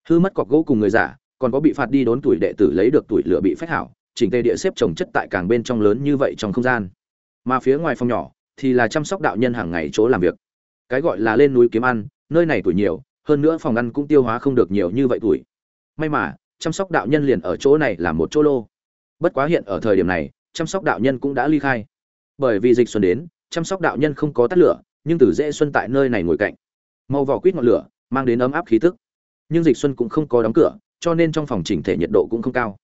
Hư mất cọc gỗ cùng người giả còn có bị phạt đi đốn tuổi đệ tử lấy được tuổi lửa bị phách hảo, chỉnh tề địa xếp trồng chất tại càng bên trong lớn như vậy trong không gian. Mà phía ngoài phòng nhỏ, thì là chăm sóc đạo nhân hàng ngày chỗ làm việc. Cái gọi là lên núi kiếm ăn, nơi này tuổi nhiều, hơn nữa phòng ăn cũng tiêu hóa không được nhiều như vậy tuổi. May mà, chăm sóc đạo nhân liền ở chỗ này là một chỗ lô. Bất quá hiện ở thời điểm này chăm sóc đạo nhân cũng đã ly khai. Bởi vì dịch xuân đến, chăm sóc đạo nhân không có tắt lửa, nhưng từ dễ xuân tại nơi này ngồi cạnh. Màu vỏ quýt ngọn lửa, mang đến ấm áp khí tức. Nhưng dịch xuân cũng không có đóng cửa, cho nên trong phòng chỉnh thể nhiệt độ cũng không cao.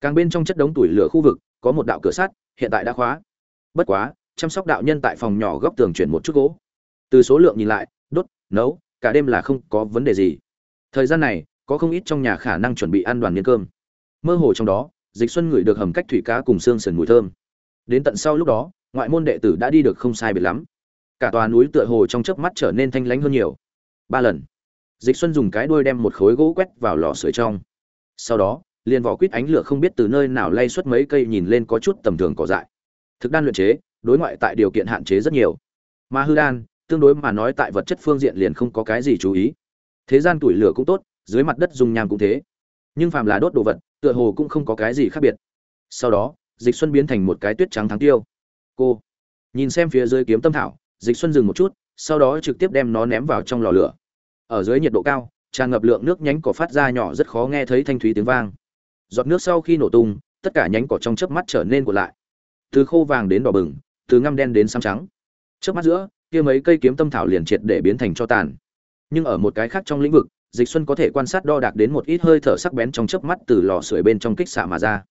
Càng bên trong chất đống tuổi lửa khu vực, có một đạo cửa sắt, hiện tại đã khóa. Bất quá, chăm sóc đạo nhân tại phòng nhỏ góc tường chuyển một chút gỗ. Từ số lượng nhìn lại, đốt, nấu, cả đêm là không có vấn đề gì. Thời gian này, có không ít trong nhà khả năng chuẩn bị ăn đoàn miên cơm. Mơ hồ trong đó dịch xuân ngửi được hầm cách thủy cá cùng xương sườn mùi thơm. Đến tận sau lúc đó, ngoại môn đệ tử đã đi được không sai biệt lắm. Cả tòa núi tựa hồ trong chớp mắt trở nên thanh lãnh hơn nhiều. Ba lần, dịch xuân dùng cái đuôi đem một khối gỗ quét vào lò sưởi trong. Sau đó, liền vỏ quýt ánh lửa không biết từ nơi nào lay xuất mấy cây nhìn lên có chút tầm thường cỏ dại. Thực đan luyện chế, đối ngoại tại điều kiện hạn chế rất nhiều. Mà hư đan, tương đối mà nói tại vật chất phương diện liền không có cái gì chú ý. Thế gian tuổi lửa cũng tốt, dưới mặt đất dùng nham cũng thế. Nhưng phàm là đốt đồ vật tựa hồ cũng không có cái gì khác biệt. Sau đó, dịch xuân biến thành một cái tuyết trắng thắng tiêu. Cô, nhìn xem phía dưới kiếm tâm thảo, dịch xuân dừng một chút, sau đó trực tiếp đem nó ném vào trong lò lửa. Ở dưới nhiệt độ cao, tràn ngập lượng nước nhánh cỏ phát ra nhỏ rất khó nghe thấy thanh thúy tiếng vang. Giọt nước sau khi nổ tung, tất cả nhánh cỏ trong chớp mắt trở nên cuộn lại. Từ khô vàng đến đỏ bừng, từ ngăm đen đến xám trắng. Trước mắt giữa, kia mấy cây kiếm tâm thảo liền triệt để biến thành cho tàn. Nhưng ở một cái khác trong lĩnh vực dịch xuân có thể quan sát đo đạc đến một ít hơi thở sắc bén trong chớp mắt từ lò sưởi bên trong kích xạ mà ra.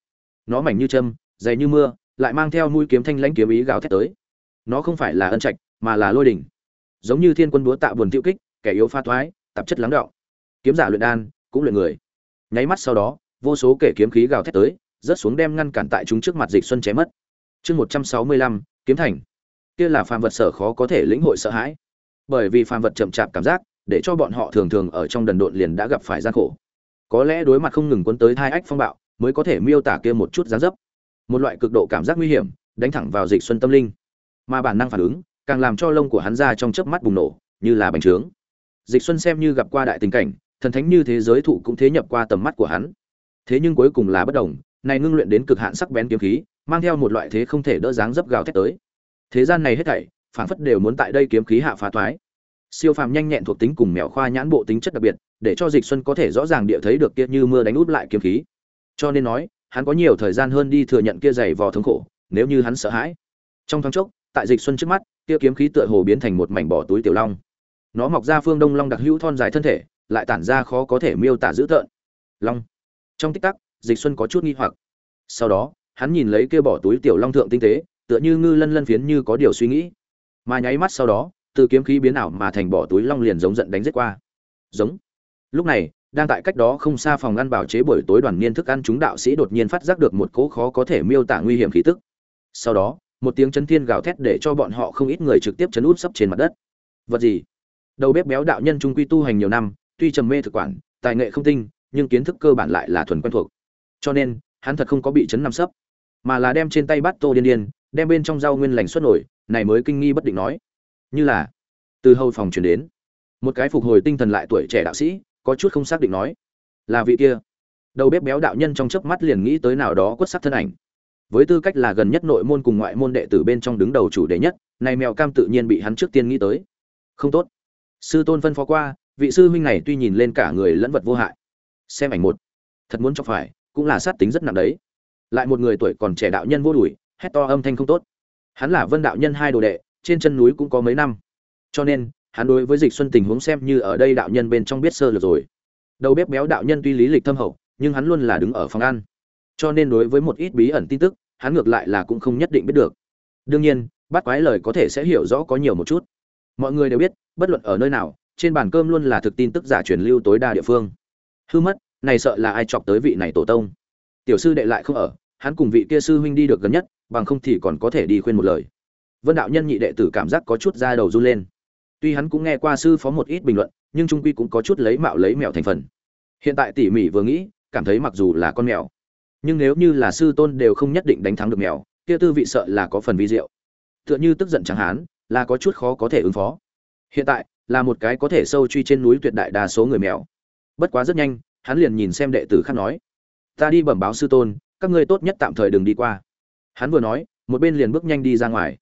Nó mảnh như châm, dày như mưa, lại mang theo mũi kiếm thanh lãnh kiếm ý gào thét tới. Nó không phải là ân trạch, mà là lôi đỉnh. Giống như thiên quân búa tạ buồn tiêu kích, kẻ yếu pha thoái, tạp chất lắng đọng. Kiếm giả luyện đan, cũng luyện người. Nháy mắt sau đó, vô số kẻ kiếm khí gào thét tới, rớt xuống đem ngăn cản tại chúng trước mặt dịch xuân chém mất. Chương một trăm sáu mươi lăm, kiếm thành. Kia là phàm vật sở khó có thể lĩnh hội sợ hãi. Bởi vì phàm vật chậm chạp cảm giác để cho bọn họ thường thường ở trong đần độn liền đã gặp phải gian khổ. Có lẽ đối mặt không ngừng quấn tới thai ách phong bạo, mới có thể miêu tả kia một chút giá dấp. Một loại cực độ cảm giác nguy hiểm, đánh thẳng vào dịch xuân tâm linh. Mà bản năng phản ứng, càng làm cho lông của hắn ra trong chớp mắt bùng nổ, như là bánh trướng. Dịch xuân xem như gặp qua đại tình cảnh, thần thánh như thế giới thụ cũng thế nhập qua tầm mắt của hắn. Thế nhưng cuối cùng là bất đồng, này ngưng luyện đến cực hạn sắc bén kiếm khí, mang theo một loại thế không thể đỡ dáng dấp gào thét tới. Thế gian này hết thảy phản phất đều muốn tại đây kiếm khí hạ phá toái siêu phàm nhanh nhẹn thuộc tính cùng mèo khoa nhãn bộ tính chất đặc biệt, để cho dịch xuân có thể rõ ràng địa thấy được kia như mưa đánh út lại kiếm khí. Cho nên nói, hắn có nhiều thời gian hơn đi thừa nhận kia dày vò thống khổ, nếu như hắn sợ hãi. Trong thoáng chốc, tại dịch xuân trước mắt, kia kiếm khí tựa hồ biến thành một mảnh bỏ túi tiểu long. Nó mọc ra phương đông long đặc hữu thon dài thân thể, lại tản ra khó có thể miêu tả dữ tợn. Long. Trong tích tắc, dịch xuân có chút nghi hoặc. Sau đó, hắn nhìn lấy kia bỏ túi tiểu long thượng tinh tế, tựa như ngư lân lân phiến như có điều suy nghĩ. Mà nháy mắt sau đó từ kiếm khí biến ảo mà thành bỏ túi long liền giống giận đánh giết qua. Giống. Lúc này, đang tại cách đó không xa phòng ăn bảo chế buổi tối đoàn niên thức ăn chúng đạo sĩ đột nhiên phát giác được một cỗ khó có thể miêu tả nguy hiểm khí tức. Sau đó, một tiếng chấn thiên gào thét để cho bọn họ không ít người trực tiếp chấn út sấp trên mặt đất. Vật gì? Đầu bếp béo đạo nhân trung quy tu hành nhiều năm, tuy trầm mê thực quản, tài nghệ không tinh, nhưng kiến thức cơ bản lại là thuần quen thuộc. Cho nên, hắn thật không có bị chấn nằm sấp, mà là đem trên tay bát tô điên điên, đem bên trong rau nguyên lành xuất nổi, này mới kinh nghi bất định nói như là, từ hầu phòng chuyển đến, một cái phục hồi tinh thần lại tuổi trẻ đạo sĩ, có chút không xác định nói, là vị kia. Đầu bếp béo đạo nhân trong chớp mắt liền nghĩ tới nào đó quất sắc thân ảnh. Với tư cách là gần nhất nội môn cùng ngoại môn đệ tử bên trong đứng đầu chủ đề nhất, này mèo cam tự nhiên bị hắn trước tiên nghĩ tới. Không tốt. Sư tôn phân phó qua, vị sư huynh này tuy nhìn lên cả người lẫn vật vô hại. Xem ảnh một. Thật muốn cho phải, cũng là sát tính rất nặng đấy. Lại một người tuổi còn trẻ đạo nhân vô đùi, hét to âm thanh không tốt. Hắn là vân đạo nhân hai đồ đệ trên chân núi cũng có mấy năm. Cho nên, hắn đối với dịch xuân tình huống xem như ở đây đạo nhân bên trong biết sơ lược rồi. Đầu bếp béo đạo nhân tuy lý lịch thâm hậu, nhưng hắn luôn là đứng ở phòng ăn. Cho nên đối với một ít bí ẩn tin tức, hắn ngược lại là cũng không nhất định biết được. Đương nhiên, bắt quái lời có thể sẽ hiểu rõ có nhiều một chút. Mọi người đều biết, bất luận ở nơi nào, trên bàn cơm luôn là thực tin tức giả truyền lưu tối đa địa phương. Hư mất, này sợ là ai chọc tới vị này tổ tông? Tiểu sư đệ lại không ở, hắn cùng vị kia sư huynh đi được gần nhất, bằng không thì còn có thể đi khuyên một lời vân đạo nhân nhị đệ tử cảm giác có chút da đầu run lên. Tuy hắn cũng nghe qua sư phó một ít bình luận, nhưng trung quy cũng có chút lấy mạo lấy mèo thành phần. Hiện tại tỉ mỉ vừa nghĩ, cảm thấy mặc dù là con mèo, nhưng nếu như là sư tôn đều không nhất định đánh thắng được mèo, kia tư vị sợ là có phần vi diệu. Tựa như tức giận chẳng hán là có chút khó có thể ứng phó. Hiện tại, là một cái có thể sâu truy trên núi tuyệt đại đa số người mèo. Bất quá rất nhanh, hắn liền nhìn xem đệ tử khác nói, ta đi bẩm báo sư tôn, các ngươi tốt nhất tạm thời đừng đi qua. Hắn vừa nói, một bên liền bước nhanh đi ra ngoài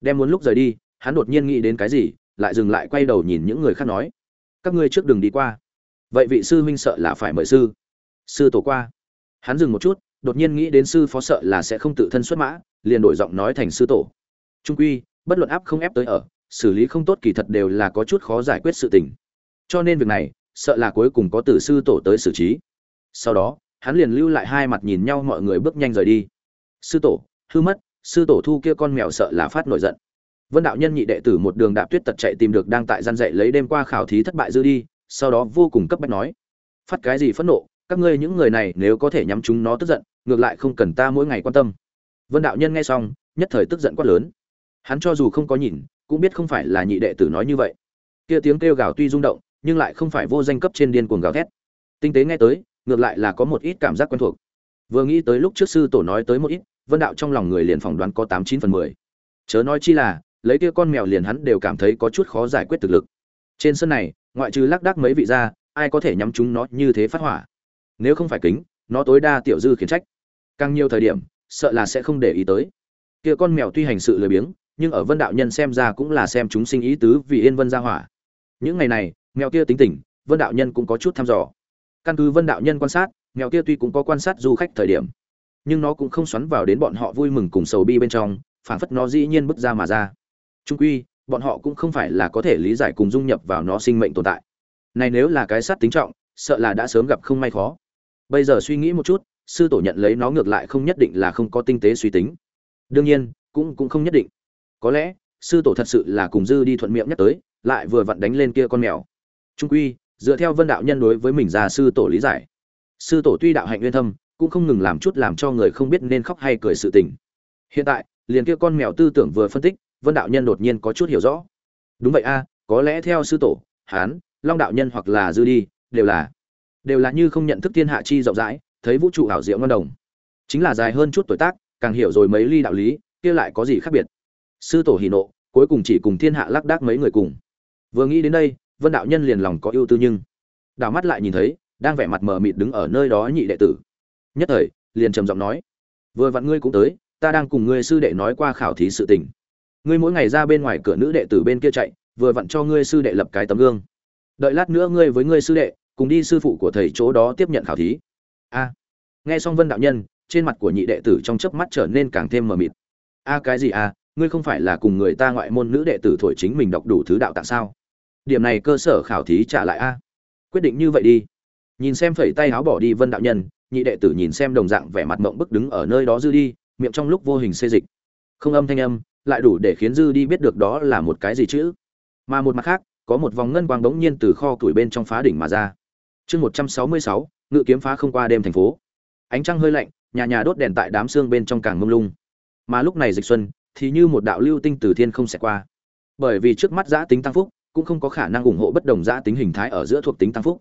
đem muốn lúc rời đi, hắn đột nhiên nghĩ đến cái gì, lại dừng lại quay đầu nhìn những người khác nói. Các ngươi trước đừng đi qua. Vậy vị sư huynh sợ là phải mời sư. Sư tổ qua. Hắn dừng một chút, đột nhiên nghĩ đến sư phó sợ là sẽ không tự thân xuất mã, liền đổi giọng nói thành sư tổ. Trung quy, bất luận áp không ép tới ở, xử lý không tốt kỳ thật đều là có chút khó giải quyết sự tình. Cho nên việc này, sợ là cuối cùng có từ sư tổ tới xử trí. Sau đó, hắn liền lưu lại hai mặt nhìn nhau mọi người bước nhanh rời đi. Sư tổ, hư mất sư tổ thu kia con mèo sợ là phát nổi giận. Vân đạo nhân nhị đệ tử một đường đạp tuyết tật chạy tìm được đang tại gian dạy lấy đêm qua khảo thí thất bại dư đi, sau đó vô cùng cấp bách nói, phát cái gì phẫn nộ, các ngươi những người này nếu có thể nhắm chúng nó tức giận, ngược lại không cần ta mỗi ngày quan tâm. Vân đạo nhân nghe xong, nhất thời tức giận quát lớn. Hắn cho dù không có nhìn, cũng biết không phải là nhị đệ tử nói như vậy. Kia tiếng kêu gào tuy rung động, nhưng lại không phải vô danh cấp trên điên cuồng gào thét. Tinh tế nghe tới, ngược lại là có một ít cảm giác quen thuộc. Vừa nghĩ tới lúc trước sư tổ nói tới một ít vân đạo trong lòng người liền phỏng đoán có tám chín phần mười. Chớ nói chi là, lấy kia con mèo liền hắn đều cảm thấy có chút khó giải quyết thực lực. Trên sân này, ngoại trừ lác đác mấy vị ra, ai có thể nhắm chúng nó như thế phát hỏa? Nếu không phải kính, nó tối đa tiểu dư khiển trách. Càng nhiều thời điểm, sợ là sẽ không để ý tới. Kia con mèo tuy hành sự lười biếng, nhưng ở vân đạo nhân xem ra cũng là xem chúng sinh ý tứ vì yên vân ra hỏa. Những ngày này, mèo kia tính tình, vân đạo nhân cũng có chút thăm dò. Căn cứ vân đạo nhân quan sát, mèo kia tuy cũng có quan sát du khách thời điểm nhưng nó cũng không xoắn vào đến bọn họ vui mừng cùng sầu bi bên trong phản phất nó dĩ nhiên bước ra mà ra. Trung quy, bọn họ cũng không phải là có thể lý giải cùng dung nhập vào nó sinh mệnh tồn tại. Này nếu là cái sát tính trọng, sợ là đã sớm gặp không may khó. Bây giờ suy nghĩ một chút, sư tổ nhận lấy nó ngược lại không nhất định là không có tinh tế suy tính. Đương nhiên, cũng cũng không nhất định. Có lẽ, sư tổ thật sự là cùng dư đi thuận miệng nhắc tới, lại vừa vặn đánh lên kia con mèo. Trung quy, dựa theo vân đạo nhân đối với mình già sư tổ lý giải. Sư tổ tuy đạo hạnh nguyên thâm cũng không ngừng làm chút làm cho người không biết nên khóc hay cười sự tình. Hiện tại, liền kia con mèo tư tưởng vừa phân tích, vân đạo nhân đột nhiên có chút hiểu rõ. Đúng vậy a, có lẽ theo sư tổ, hán, long đạo nhân hoặc là dư đi, đều là đều là như không nhận thức thiên hạ chi rộng rãi, thấy vũ trụ ảo diệu ngon đồng. Chính là dài hơn chút tuổi tác, càng hiểu rồi mấy ly đạo lý, kia lại có gì khác biệt? Sư tổ hỉ nộ, cuối cùng chỉ cùng thiên hạ lác đác mấy người cùng. Vừa nghĩ đến đây, vân đạo nhân liền lòng có ưu tư nhưng, đảo mắt lại nhìn thấy, đang vẻ mặt mờ mịt đứng ở nơi đó nhị đệ tử nhất thời, liền trầm giọng nói, vừa vặn ngươi cũng tới, ta đang cùng ngươi sư đệ nói qua khảo thí sự tình. Ngươi mỗi ngày ra bên ngoài cửa nữ đệ tử bên kia chạy, vừa vặn cho ngươi sư đệ lập cái tấm gương. Đợi lát nữa ngươi với ngươi sư đệ, cùng đi sư phụ của thầy chỗ đó tiếp nhận khảo thí. A. Nghe xong vân đạo nhân, trên mặt của nhị đệ tử trong chớp mắt trở nên càng thêm mờ mịt. A, cái gì a? Ngươi không phải là cùng người ta ngoại môn nữ đệ tử thổi chính mình đọc đủ thứ đạo tạng sao? Điểm này cơ sở khảo thí trả lại a. Quyết định như vậy đi. Nhìn xem phẩy tay áo bỏ đi vân đạo nhân nhị đệ tử nhìn xem đồng dạng vẻ mặt mộng bức đứng ở nơi đó dư đi, miệng trong lúc vô hình xê dịch. Không âm thanh âm, lại đủ để khiến dư đi biết được đó là một cái gì chữ mà một mặt khác, có một vòng ngân quang bỗng nhiên từ kho tuổi bên trong phá đỉnh mà ra. Chương một trăm sáu mươi sáu, ngự kiếm phá không qua đêm thành phố. Ánh trăng hơi lạnh, nhà nhà đốt đèn tại đám xương bên trong càng mông lung. Mà lúc này dịch xuân, thì như một đạo lưu tinh từ thiên không sẽ qua. Bởi vì trước mắt giã tính tăng phúc, cũng không có khả năng ủng hộ bất đồng giã tính hình thái ở giữa thuộc tính tăng phúc.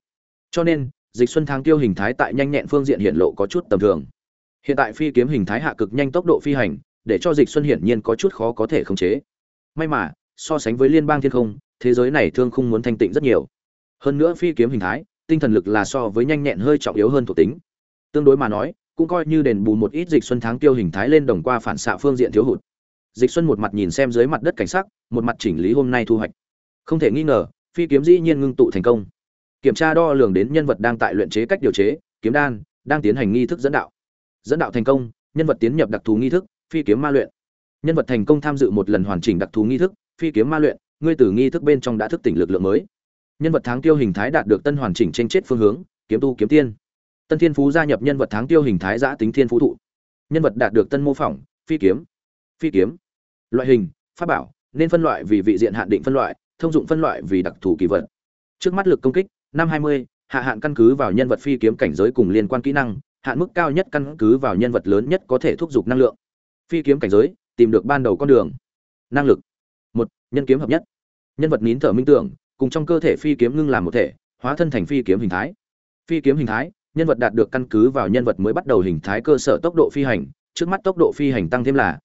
Cho nên dịch xuân tháng tiêu hình thái tại nhanh nhẹn phương diện hiện lộ có chút tầm thường. Hiện tại phi kiếm hình thái hạ cực nhanh tốc độ phi hành, để cho dịch xuân hiển nhiên có chút khó có thể khống chế. May mà, so sánh với liên bang thiên không, thế giới này thương không muốn thanh tịnh rất nhiều. Hơn nữa phi kiếm hình thái, tinh thần lực là so với nhanh nhẹn hơi trọng yếu hơn thuộc tính. Tương đối mà nói, cũng coi như đền bù một ít dịch xuân tháng tiêu hình thái lên đồng qua phản xạ phương diện thiếu hụt. Dịch xuân một mặt nhìn xem dưới mặt đất cảnh sắc, một mặt chỉnh lý hôm nay thu hoạch. Không thể nghi ngờ, phi kiếm dĩ nhiên ngưng tụ thành công kiểm tra đo lường đến nhân vật đang tại luyện chế cách điều chế, kiếm đan, đang tiến hành nghi thức dẫn đạo. Dẫn đạo thành công, nhân vật tiến nhập đặc thù nghi thức, phi kiếm ma luyện. Nhân vật thành công tham dự một lần hoàn chỉnh đặc thù nghi thức, phi kiếm ma luyện, ngươi từ nghi thức bên trong đã thức tỉnh lực lượng mới. Nhân vật tháng tiêu hình thái đạt được tân hoàn chỉnh tranh chết phương hướng, kiếm tu kiếm tiên. Tân thiên phú gia nhập nhân vật tháng tiêu hình thái giã tính thiên phú thụ. Nhân vật đạt được tân mô phỏng, phi kiếm. Phi kiếm. Loại hình, pháp bảo, nên phân loại vì vị diện hạn định phân loại, thông dụng phân loại vì đặc thù kỳ vật. Trước mắt lực công kích năm hai mươi, hạ hạn căn cứ vào nhân vật phi kiếm cảnh giới cùng liên quan kỹ năng, hạn mức cao nhất căn cứ vào nhân vật lớn nhất có thể thúc giục năng lượng. Phi kiếm cảnh giới, tìm được ban đầu con đường. Năng lực. Một, nhân kiếm hợp nhất. Nhân vật nín thở minh tưởng, cùng trong cơ thể phi kiếm ngưng làm một thể, hóa thân thành phi kiếm hình thái. Phi kiếm hình thái, nhân vật đạt được căn cứ vào nhân vật mới bắt đầu hình thái cơ sở tốc độ phi hành, trước mắt tốc độ phi hành tăng thêm là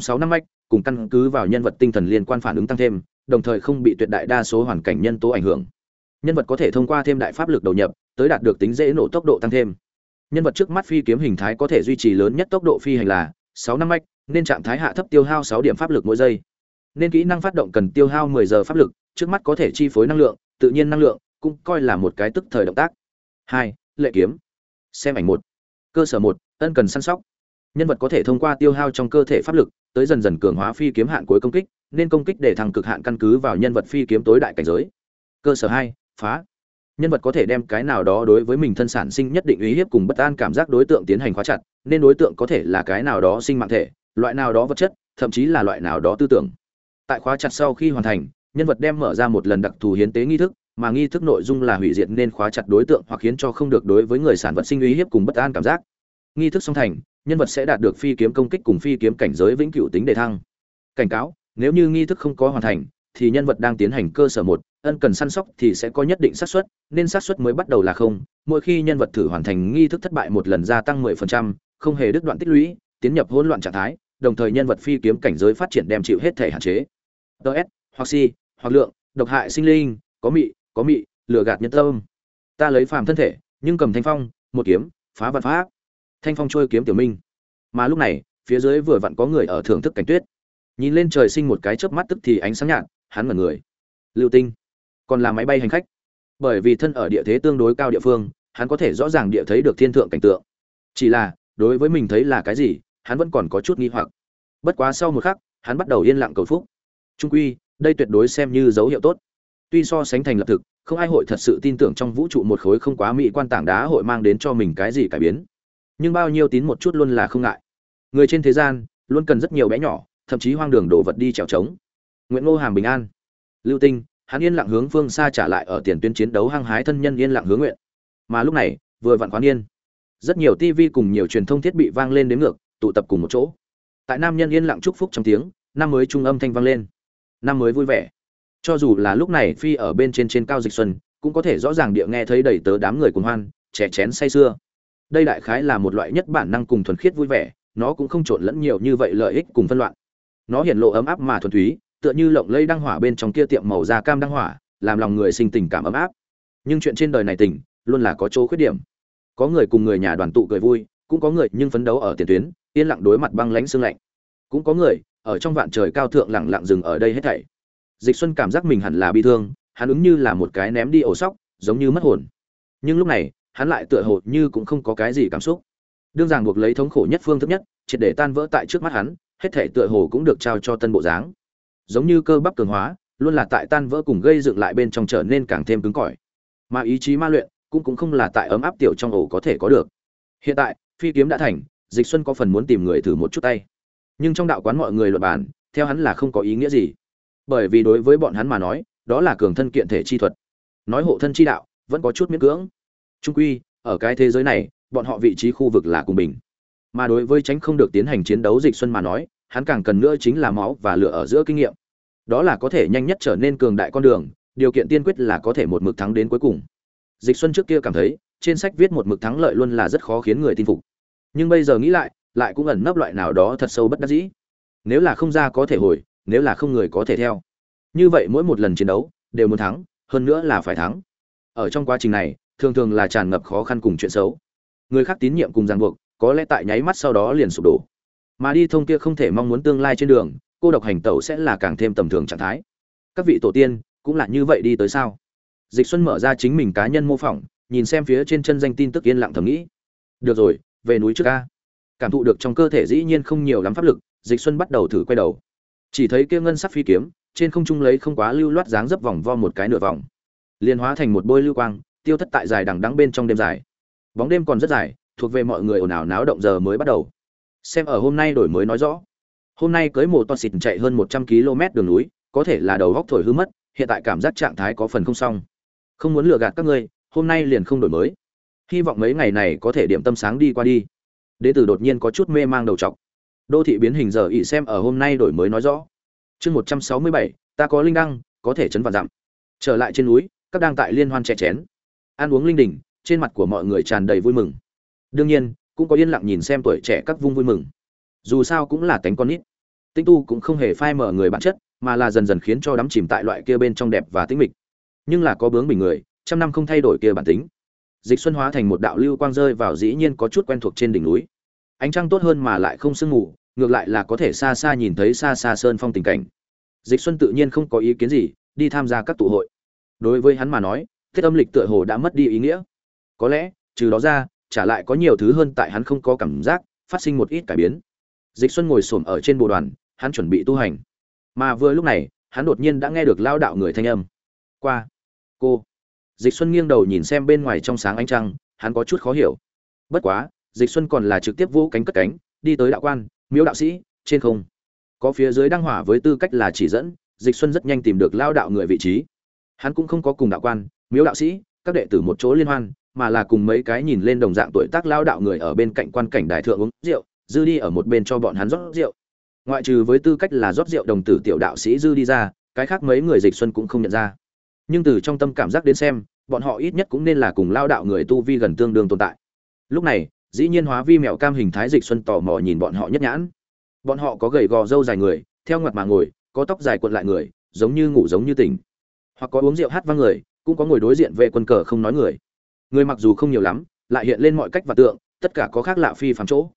006 năm mạch, cùng căn cứ vào nhân vật tinh thần liên quan phản ứng tăng thêm, đồng thời không bị tuyệt đại đa số hoàn cảnh nhân tố ảnh hưởng nhân vật có thể thông qua thêm đại pháp lực đầu nhập tới đạt được tính dễ nổ tốc độ tăng thêm. Nhân vật trước mắt phi kiếm hình thái có thể duy trì lớn nhất tốc độ phi hành là sáu năm mạch, nên trạng thái hạ thấp tiêu hao sáu điểm pháp lực mỗi giây. Nên kỹ năng phát động cần tiêu hao 10 giờ pháp lực, trước mắt có thể chi phối năng lượng, tự nhiên năng lượng cũng coi là một cái tức thời động tác. Hai, lệ kiếm. Xem ảnh một. Cơ sở một, ân cần săn sóc. Nhân vật có thể thông qua tiêu hao trong cơ thể pháp lực tới dần dần cường hóa phi kiếm hạn cuối công kích, nên công kích để thăng cực hạn căn cứ vào nhân vật phi kiếm tối đại cảnh giới. Cơ sở hai phá. Nhân vật có thể đem cái nào đó đối với mình thân sản sinh nhất định uy hiếp cùng bất an cảm giác đối tượng tiến hành khóa chặt, nên đối tượng có thể là cái nào đó sinh mạng thể, loại nào đó vật chất, thậm chí là loại nào đó tư tưởng. Tại khóa chặt sau khi hoàn thành, nhân vật đem mở ra một lần đặc thù hiến tế nghi thức, mà nghi thức nội dung là hủy diệt nên khóa chặt đối tượng hoặc khiến cho không được đối với người sản vật sinh uy hiếp cùng bất an cảm giác. Nghi thức song thành, nhân vật sẽ đạt được phi kiếm công kích cùng phi kiếm cảnh giới vĩnh cửu tính đề thăng. Cảnh cáo, nếu như nghi thức không có hoàn thành, thì nhân vật đang tiến hành cơ sở một ân cần săn sóc thì sẽ có nhất định xác suất nên xác suất mới bắt đầu là không. Mỗi khi nhân vật thử hoàn thành nghi thức thất bại một lần gia tăng 10%, không hề đứt đoạn tích lũy tiến nhập hỗn loạn trạng thái đồng thời nhân vật phi kiếm cảnh giới phát triển đem chịu hết thể hạn chế. Ts hoặc si hoặc lượng độc hại sinh linh có mị có mị lừa gạt nhân tâm. Ta lấy phàm thân thể nhưng cầm thanh phong một kiếm phá vạn pháp. Thanh phong trôi kiếm tiểu minh. Mà lúc này phía dưới vừa vặn có người ở thưởng thức cảnh tuyết. Nhìn lên trời sinh một cái chớp mắt tức thì ánh sáng nhạt hắn mở người. Lưu tinh còn là máy bay hành khách. Bởi vì thân ở địa thế tương đối cao địa phương, hắn có thể rõ ràng địa thấy được thiên thượng cảnh tượng. Chỉ là, đối với mình thấy là cái gì, hắn vẫn còn có chút nghi hoặc. Bất quá sau một khắc, hắn bắt đầu yên lặng cầu phúc. Trung quy, đây tuyệt đối xem như dấu hiệu tốt. Tuy so sánh thành lập thực, không ai hội thật sự tin tưởng trong vũ trụ một khối không quá mỹ quan tảng đá hội mang đến cho mình cái gì cải biến. Nhưng bao nhiêu tín một chút luôn là không ngại. Người trên thế gian, luôn cần rất nhiều bé nhỏ, thậm chí hoang đường đổ vật đi trèo trống nguyễn ngô hàm bình an. Lưu tinh hắn yên lặng hướng phương xa trả lại ở tiền tuyến chiến đấu hăng hái thân nhân yên lặng hướng nguyện. Mà lúc này, vừa vặn khoán yên. Rất nhiều TV cùng nhiều truyền thông thiết bị vang lên đến ngược, tụ tập cùng một chỗ. Tại nam nhân yên lặng chúc phúc trong tiếng, năm mới trung âm thanh vang lên. Năm mới vui vẻ. Cho dù là lúc này phi ở bên trên trên cao dịch xuân, cũng có thể rõ ràng địa nghe thấy đầy tớ đám người cùng hoan trẻ chén say sưa. Đây đại khái là một loại nhất bản năng cùng thuần khiết vui vẻ, nó cũng không trộn lẫn nhiều như vậy lợi ích cùng phân loạn. Nó hiện lộ ấm áp mà thuần túy tựa như lộng lây đăng hỏa bên trong kia tiệm màu da cam đăng hỏa, làm lòng người sinh tình cảm ấm áp. Nhưng chuyện trên đời này tình, luôn là có chỗ khuyết điểm. Có người cùng người nhà đoàn tụ cười vui, cũng có người nhưng phấn đấu ở tiền tuyến, yên lặng đối mặt băng lãnh xương lạnh. Cũng có người, ở trong vạn trời cao thượng lặng lặng dừng ở đây hết thảy. Dịch xuân cảm giác mình hẳn là bi thương, hắn ứng như là một cái ném đi ổ sóc, giống như mất hồn. Nhưng lúc này, hắn lại tựa hồ như cũng không có cái gì cảm xúc. Đương ràng buộc lấy thống khổ nhất phương thức nhất, triệt để tan vỡ tại trước mắt hắn, hết thảy tựa hồ cũng được trao cho tân bộ dáng giống như cơ bắp cường hóa luôn là tại tan vỡ cùng gây dựng lại bên trong trở nên càng thêm cứng cỏi. Mà ý chí ma luyện cũng cũng không là tại ấm áp tiểu trong ổ có thể có được. Hiện tại phi kiếm đã thành dịch xuân có phần muốn tìm người thử một chút tay. Nhưng trong đạo quán mọi người luận bàn, theo hắn là không có ý nghĩa gì. Bởi vì đối với bọn hắn mà nói đó là cường thân kiện thể chi thuật. Nói hộ thân chi đạo vẫn có chút miễn cưỡng. Trung quy ở cái thế giới này bọn họ vị trí khu vực là cùng bình. Mà đối với tránh không được tiến hành chiến đấu dịch xuân mà nói hắn càng cần nữa chính là máu và lửa ở giữa kinh nghiệm. Đó là có thể nhanh nhất trở nên cường đại con đường, điều kiện tiên quyết là có thể một mực thắng đến cuối cùng. Dịch xuân trước kia cảm thấy, trên sách viết một mực thắng lợi luôn là rất khó khiến người tin phục. Nhưng bây giờ nghĩ lại lại cũng ẩn nấp loại nào đó thật sâu bất đắc dĩ. Nếu là không ra có thể hồi, nếu là không người có thể theo. Như vậy mỗi một lần chiến đấu, đều muốn thắng, hơn nữa là phải thắng. Ở trong quá trình này, thường thường là tràn ngập khó khăn cùng chuyện xấu. Người khác tín nhiệm cùng ràng buộc, có lẽ tại nháy mắt sau đó liền sụp đổ mà đi thông kia không thể mong muốn tương lai trên đường, cô độc hành tẩu sẽ là càng thêm tầm thường trạng thái. Các vị tổ tiên, cũng là như vậy đi tới sao? Dịch xuân mở ra chính mình cá nhân mô phỏng, nhìn xem phía trên chân danh tin tức yên lặng thầm nghĩ. Được rồi, về núi trước ca cảm thụ được trong cơ thể dĩ nhiên không nhiều lắm pháp lực, dịch xuân bắt đầu thử quay đầu. Chỉ thấy kia ngân sắc phi kiếm, trên không trung lấy không quá lưu loát dáng dấp vòng vo một cái nửa vòng. Liền hóa thành một bôi lưu quang, tiêu thất tại dài đằng đắng bên trong đêm dài. Bóng đêm còn rất dài, thuộc về mọi người ồn ào náo động giờ mới bắt đầu xem ở hôm nay đổi mới nói rõ. Hôm nay cưới một toa xịt chạy hơn một trăm km đường núi, có thể là đầu góc thổi hư mất, hiện tại cảm giác trạng thái có phần không xong. Không muốn lừa gạt các ngươi, hôm nay liền không đổi mới. Hy vọng mấy ngày này có thể điểm tâm sáng đi qua đi. Đế tử đột nhiên có chút mê mang đầu t đô thị biến hình giờ ỉ xem ở hôm nay đổi mới nói rõ. Chương một trăm sáu mươi bảy, ta có linh đăng, có thể chấn vạn dặm. Trở lại trên núi, các đang tại liên hoan chè chén. Ăn uống linh đình, trên mặt của mọi người tràn đầy vui mừng. Đương nhiên cũng có yên lặng nhìn xem tuổi trẻ các vung vui mừng. Dù sao cũng là cánh con nít. Tinh tu cũng không hề phai mở người bản chất, mà là dần dần khiến cho đắm chìm tại loại kia bên trong đẹp và tĩnh mịch. Nhưng là có bướng bình người, trăm năm không thay đổi kia bản tính. Dịch xuân hóa thành một đạo lưu quang rơi vào dĩ nhiên có chút quen thuộc trên đỉnh núi. Ánh trăng tốt hơn mà lại không sương mù, ngược lại là có thể xa xa nhìn thấy xa xa sơn phong tình cảnh. Dịch xuân tự nhiên không có ý kiến gì, đi tham gia các tụ hội. Đối với hắn mà nói thiết âm lịch tựa hồ đã mất đi ý nghĩa. Có lẽ, trừ đó ra trả lại có nhiều thứ hơn tại hắn không có cảm giác, phát sinh một ít cải biến. Dịch xuân ngồi xổm ở trên bộ đoàn, hắn chuẩn bị tu hành. Mà vừa lúc này, hắn đột nhiên đã nghe được lao đạo người thanh âm. Qua. Cô. Dịch xuân nghiêng đầu nhìn xem bên ngoài trong sáng ánh trăng, hắn có chút khó hiểu. Bất quá, dịch xuân còn là trực tiếp vũ cánh cất cánh, đi tới đạo quan miếu đạo sĩ, trên không. Có phía dưới đăng hỏa với tư cách là chỉ dẫn, dịch xuân rất nhanh tìm được lao đạo người vị trí. Hắn cũng không có cùng đạo quan miếu đạo sĩ, các đệ tử một chỗ liên hoan mà là cùng mấy cái nhìn lên đồng dạng tuổi tác lao đạo người ở bên cạnh quan cảnh đại thượng uống rượu, dư đi ở một bên cho bọn hắn rót rượu. Ngoại trừ với tư cách là rót rượu đồng tử tiểu đạo sĩ dư đi ra, cái khác mấy người dịch xuân cũng không nhận ra. Nhưng từ trong tâm cảm giác đến xem, bọn họ ít nhất cũng nên là cùng lao đạo người tu vi gần tương đương tồn tại. Lúc này, dĩ nhiên hóa vi mèo cam hình thái dịch xuân tò mò nhìn bọn họ nhất nhãn. Bọn họ có gầy gò râu dài người, theo ngoặt mà ngồi, có tóc dài cuộn lại người, giống như ngủ giống như tỉnh. Hoặc có uống rượu hát vang người, cũng có ngồi đối diện về quân cờ không nói người người mặc dù không nhiều lắm, lại hiện lên mọi cách và tượng, tất cả có khác lạ phi phàm chỗ.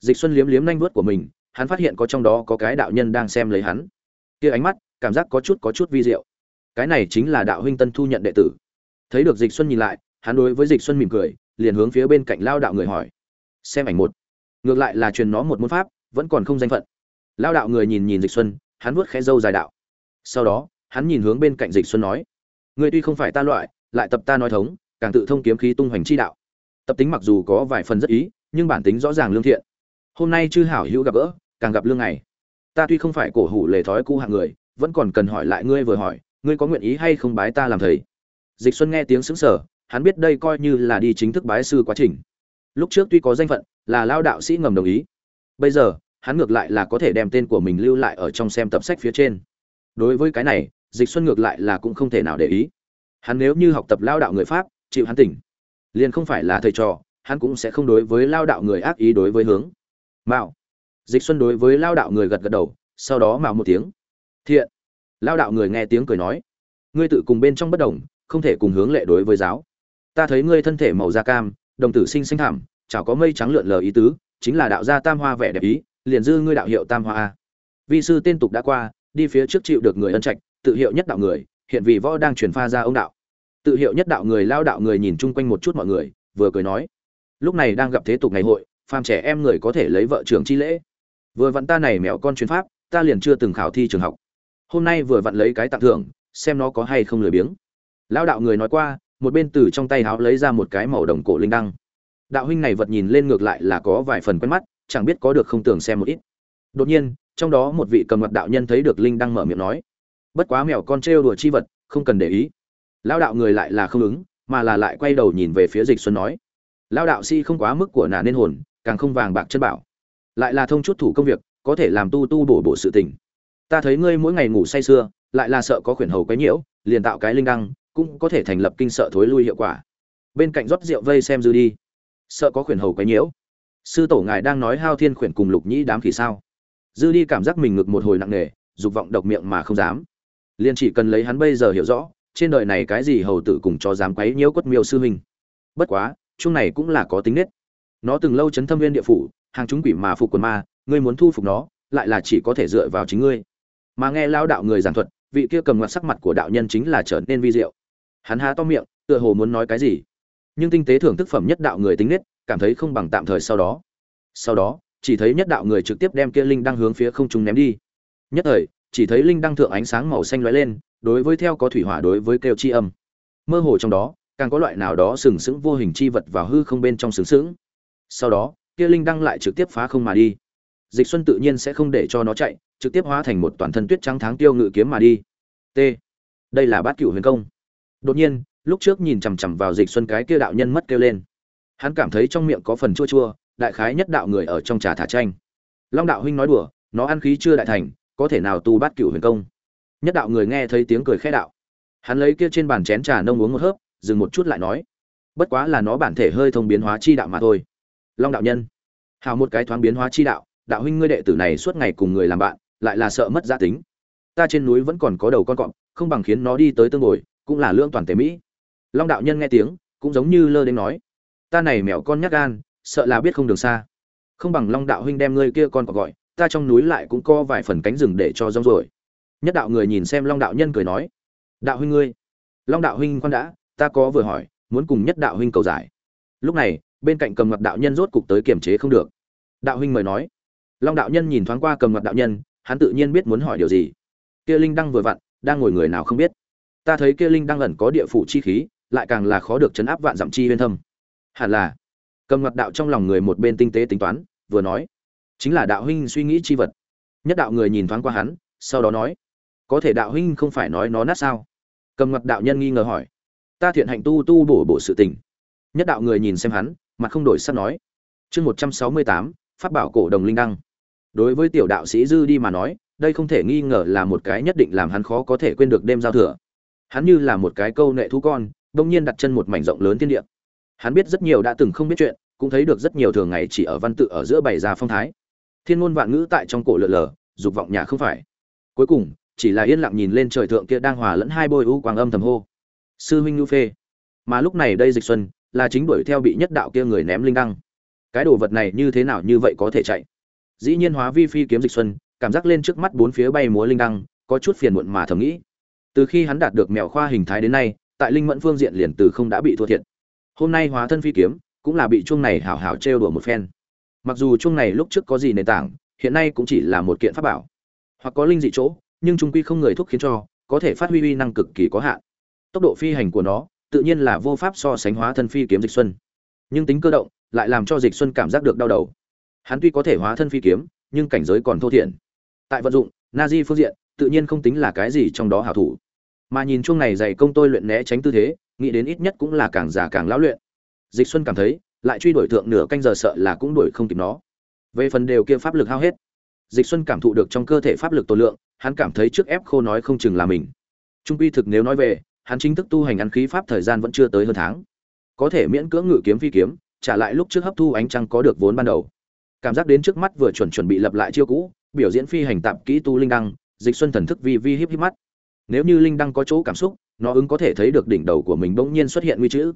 Dịch xuân liếm liếm nanh vuốt của mình, hắn phát hiện có trong đó có cái đạo nhân đang xem lấy hắn. Kia ánh mắt, cảm giác có chút có chút vi diệu. Cái này chính là đạo huynh tân thu nhận đệ tử. Thấy được dịch xuân nhìn lại, hắn đối với dịch xuân mỉm cười, liền hướng phía bên cạnh lao đạo người hỏi. Xem ảnh một. Ngược lại là truyền nó một môn pháp, vẫn còn không danh phận. Lao đạo người nhìn nhìn dịch xuân, hắn vuốt khẽ dâu dài đạo. Sau đó, hắn nhìn hướng bên cạnh dịch xuân nói. Ngươi tuy không phải ta loại, lại tập ta nói thống càng tự thông kiếm khí tung hoành chi đạo. Tập tính mặc dù có vài phần rất ý, nhưng bản tính rõ ràng lương thiện. Hôm nay chư hảo hữu gặp gỡ, càng gặp lương ngày. Ta tuy không phải cổ hủ lề thói cũ hạng người, vẫn còn cần hỏi lại ngươi vừa hỏi, ngươi có nguyện ý hay không bái ta làm thầy? Dịch xuân nghe tiếng sững sờ, hắn biết đây coi như là đi chính thức bái sư quá trình. Lúc trước tuy có danh phận, là lao đạo sĩ ngầm đồng ý. Bây giờ, hắn ngược lại là có thể đem tên của mình lưu lại ở trong xem tập sách phía trên. Đối với cái này, dịch xuân ngược lại là cũng không thể nào để ý. Hắn nếu như học tập lao đạo người pháp chịu hắn tỉnh. Liền không phải là thầy trò, hắn cũng sẽ không đối với lao đạo người ác ý đối với hướng. Mạo. Dịch xuân đối với lao đạo người gật gật đầu, sau đó mạo một tiếng. Thiện. Lao đạo người nghe tiếng cười nói. Ngươi tự cùng bên trong bất đồng, không thể cùng hướng lệ đối với giáo. Ta thấy ngươi thân thể màu da cam, đồng tử sinh sinh thảm chảo có mây trắng lượn lờ ý tứ, chính là đạo gia tam hoa vẻ đẹp ý, liền dư ngươi đạo hiệu tam hoa a. Vi sư tên tục đã qua, đi phía trước chịu được người ân trạch, tự hiệu nhất đạo người, hiện vì võ đang truyền pha ra ông đạo tự hiệu nhất đạo người lao đạo người nhìn chung quanh một chút mọi người, vừa cười nói, lúc này đang gặp thế tục ngày hội, phàm trẻ em người có thể lấy vợ trường chi lễ. Vừa vặn ta này mẹo con chuyên pháp, ta liền chưa từng khảo thi trường học. Hôm nay vừa vặn lấy cái tặng thưởng, xem nó có hay không lười biếng. Lao đạo người nói qua, một bên từ trong tay háo lấy ra một cái màu đồng cổ linh đăng. Đạo huynh này vật nhìn lên ngược lại là có vài phần quen mắt, chẳng biết có được không tưởng xem một ít. Đột nhiên, trong đó một vị cầm mặt đạo nhân thấy được linh đăng mở miệng nói, bất quá mèo con trêu đùa chi vật, không cần để ý lao đạo người lại là không ứng, mà là lại quay đầu nhìn về phía dịch xuân nói. Lao đạo si không quá mức của nà nên hồn, càng không vàng bạc chân bảo. Lại là thông chút thủ công việc, có thể làm tu tu bổ bổ sự tình. Ta thấy ngươi mỗi ngày ngủ say sưa, lại là sợ có khuyển hầu quấy nhiễu, liền tạo cái linh đăng, cũng có thể thành lập kinh sợ thối lui hiệu quả. Bên cạnh rót rượu vây xem dư đi. Sợ có khuyển hầu quấy nhiễu. Sư tổ ngài đang nói hao thiên khuyển cùng lục nhĩ đám khỉ sao? Dư đi cảm giác mình ngực một hồi nặng nề, dục vọng độc miệng mà không dám. Liền chỉ cần lấy hắn bây giờ hiểu rõ trên đời này cái gì hầu tử cùng cho dám quấy nhiễu quất miêu sư huynh? Bất quá, chung này cũng là có tính nết. Nó từng lâu chấn thâm viên địa phủ, hàng chúng quỷ mà phục quần ma, ngươi muốn thu phục nó, lại là chỉ có thể dựa vào chính ngươi. Mà nghe lao đạo người giảng thuật, vị kia cầm ngoặt sắc mặt của đạo nhân chính là trở nên vi diệu. Hắn há to miệng, tựa hồ muốn nói cái gì. Nhưng tinh tế thưởng thức phẩm nhất đạo người tính nết, cảm thấy không bằng tạm thời sau đó. Sau đó, chỉ thấy nhất đạo người trực tiếp đem kia linh đang hướng phía không trung ném đi. Nhất thời, chỉ thấy linh đăng thượng ánh sáng màu xanh lóe lên đối với theo có thủy hỏa đối với kêu chi âm. Mơ hồ trong đó, càng có loại nào đó sừng sững vô hình chi vật vào hư không bên trong sừng sững. Sau đó, kia linh đăng lại trực tiếp phá không mà đi. Dịch xuân tự nhiên sẽ không để cho nó chạy, trực tiếp hóa thành một toàn thân tuyết trắng tháng tiêu ngự kiếm mà đi. T. Đây là bát cựu huyền công. Đột nhiên, lúc trước nhìn chằm chằm vào dịch xuân cái kia đạo nhân mất kêu lên. Hắn cảm thấy trong miệng có phần chua chua, đại khái nhất đạo người ở trong trà thả tranh long đạo huynh nói đùa, nó ăn khí chưa đại thành, có thể nào tu bát cửu huyền công? Nhất đạo người nghe thấy tiếng cười khẽ đạo. Hắn lấy kia trên bàn chén trà nông uống một hớp, dừng một chút lại nói, bất quá là nó bản thể hơi thông biến hóa chi đạo mà thôi. Long đạo nhân, hào một cái thoáng biến hóa chi đạo đạo huynh ngươi đệ tử này suốt ngày cùng người làm bạn, lại là sợ mất gia tính. Ta trên núi vẫn còn có đầu con cọp, không bằng khiến nó đi tới tương bồi, cũng là lương toàn tế mỹ. Long đạo nhân nghe tiếng, cũng giống như lơ đến nói, ta này mèo con nhát gan, sợ là biết không đường xa. Không bằng long đạo huynh đem ngươi kia con cọp gọi, ta trong núi lại cũng có vài phần cánh rừng để cho rong rồi nhất đạo người nhìn xem long đạo nhân cười nói, đạo huynh ngươi, long đạo huynh khoan đã, ta có vừa hỏi, muốn cùng nhất đạo huynh cầu giải. Lúc này, bên cạnh cầm ngọc đạo nhân rốt cục tới kiềm chế không được. Đạo huynh mời nói. Long đạo nhân nhìn thoáng qua cầm ngọc đạo nhân, hắn tự nhiên biết muốn hỏi điều gì. Kia linh đăng vừa vặn, đang ngồi người nào không biết. Ta thấy kia linh đăng ẩn có địa phủ chi khí, lại càng là khó được chấn áp vạn dặm chi huyên thâm. Hẳn là, cầm ngọc đạo trong lòng người một bên tinh tế tính toán, vừa nói, chính là đạo huynh suy nghĩ chi vật. Nhất đạo người nhìn thoáng qua hắn, sau đó nói có thể đạo huynh không phải nói nó nát sao? Cầm ngọc đạo nhân nghi ngờ hỏi. Ta thiện hạnh tu tu bổ bổ sự tình. Nhất đạo người nhìn xem hắn, mặt không đổi sắc nói. Chương một trăm sáu mươi tám phát bảo cổ đồng linh đăng. Đối với tiểu đạo sĩ dư đi mà nói, đây không thể nghi ngờ là một cái nhất định làm hắn khó có thể quên được đêm giao thừa. Hắn như là một cái câu nệ thú con, đông nhiên đặt chân một mảnh rộng lớn thiên địa. Hắn biết rất nhiều đã từng không biết chuyện, cũng thấy được rất nhiều thường ngày chỉ ở văn tự ở giữa bày ra phong thái. Thiên ngôn vạn ngữ tại trong cổ lượn lờ, dục vọng nhà không phải. Cuối cùng chỉ là yên lặng nhìn lên trời thượng kia đang hòa lẫn hai bôi u quang âm thầm hô. Sư huynh ngưu phê, mà lúc này đây dịch xuân là chính đuổi theo bị nhất đạo kia người ném linh đăng. Cái đồ vật này như thế nào như vậy có thể chạy? Dĩ nhiên hóa vi phi kiếm dịch xuân, cảm giác lên trước mắt bốn phía bay múa linh đăng, có chút phiền muộn mà thầm nghĩ. Từ khi hắn đạt được mèo khoa hình thái đến nay, tại linh mẫn phương diện liền từ không đã bị thua thiệt. Hôm nay hóa thân phi kiếm, cũng là bị chuông này hảo hảo trêu đùa một phen. Mặc dù chuông này lúc trước có gì nền tảng, hiện nay cũng chỉ là một kiện pháp bảo, hoặc có linh dị chỗ nhưng trung quy không người thúc khiến cho, có thể phát huy uy năng cực kỳ có hạn. Tốc độ phi hành của nó, tự nhiên là vô pháp so sánh hóa thân phi kiếm dịch xuân. Nhưng tính cơ động, lại làm cho dịch xuân cảm giác được đau đầu. Hắn tuy có thể hóa thân phi kiếm, nhưng cảnh giới còn thô thiển. Tại vận dụng na di phương diện, tự nhiên không tính là cái gì trong đó hảo thủ. Mà nhìn chung này dày công tôi luyện né tránh tư thế, nghĩ đến ít nhất cũng là càng già càng lão luyện. Dịch xuân cảm thấy, lại truy đuổi thượng nửa canh giờ sợ là cũng đuổi không kịp nó. Về phần đều kia pháp lực hao hết dịch xuân cảm thụ được trong cơ thể pháp lực tổ lượng, hắn cảm thấy trước ép khô nói không chừng là mình. Trung quy thực nếu nói về, hắn chính thức tu hành ăn khí pháp thời gian vẫn chưa tới hơn tháng. Có thể miễn cưỡng ngự kiếm phi kiếm, trả lại lúc trước hấp thu ánh trăng có được vốn ban đầu. Cảm giác đến trước mắt vừa chuẩn chuẩn bị lập lại chiêu cũ, biểu diễn phi hành tạp kỹ tu linh đăng, dịch xuân thần thức vi vi híp híp mắt. Nếu như linh đăng có chỗ cảm xúc, nó ứng có thể thấy được đỉnh đầu của mình bỗng nhiên xuất hiện nguy chữ.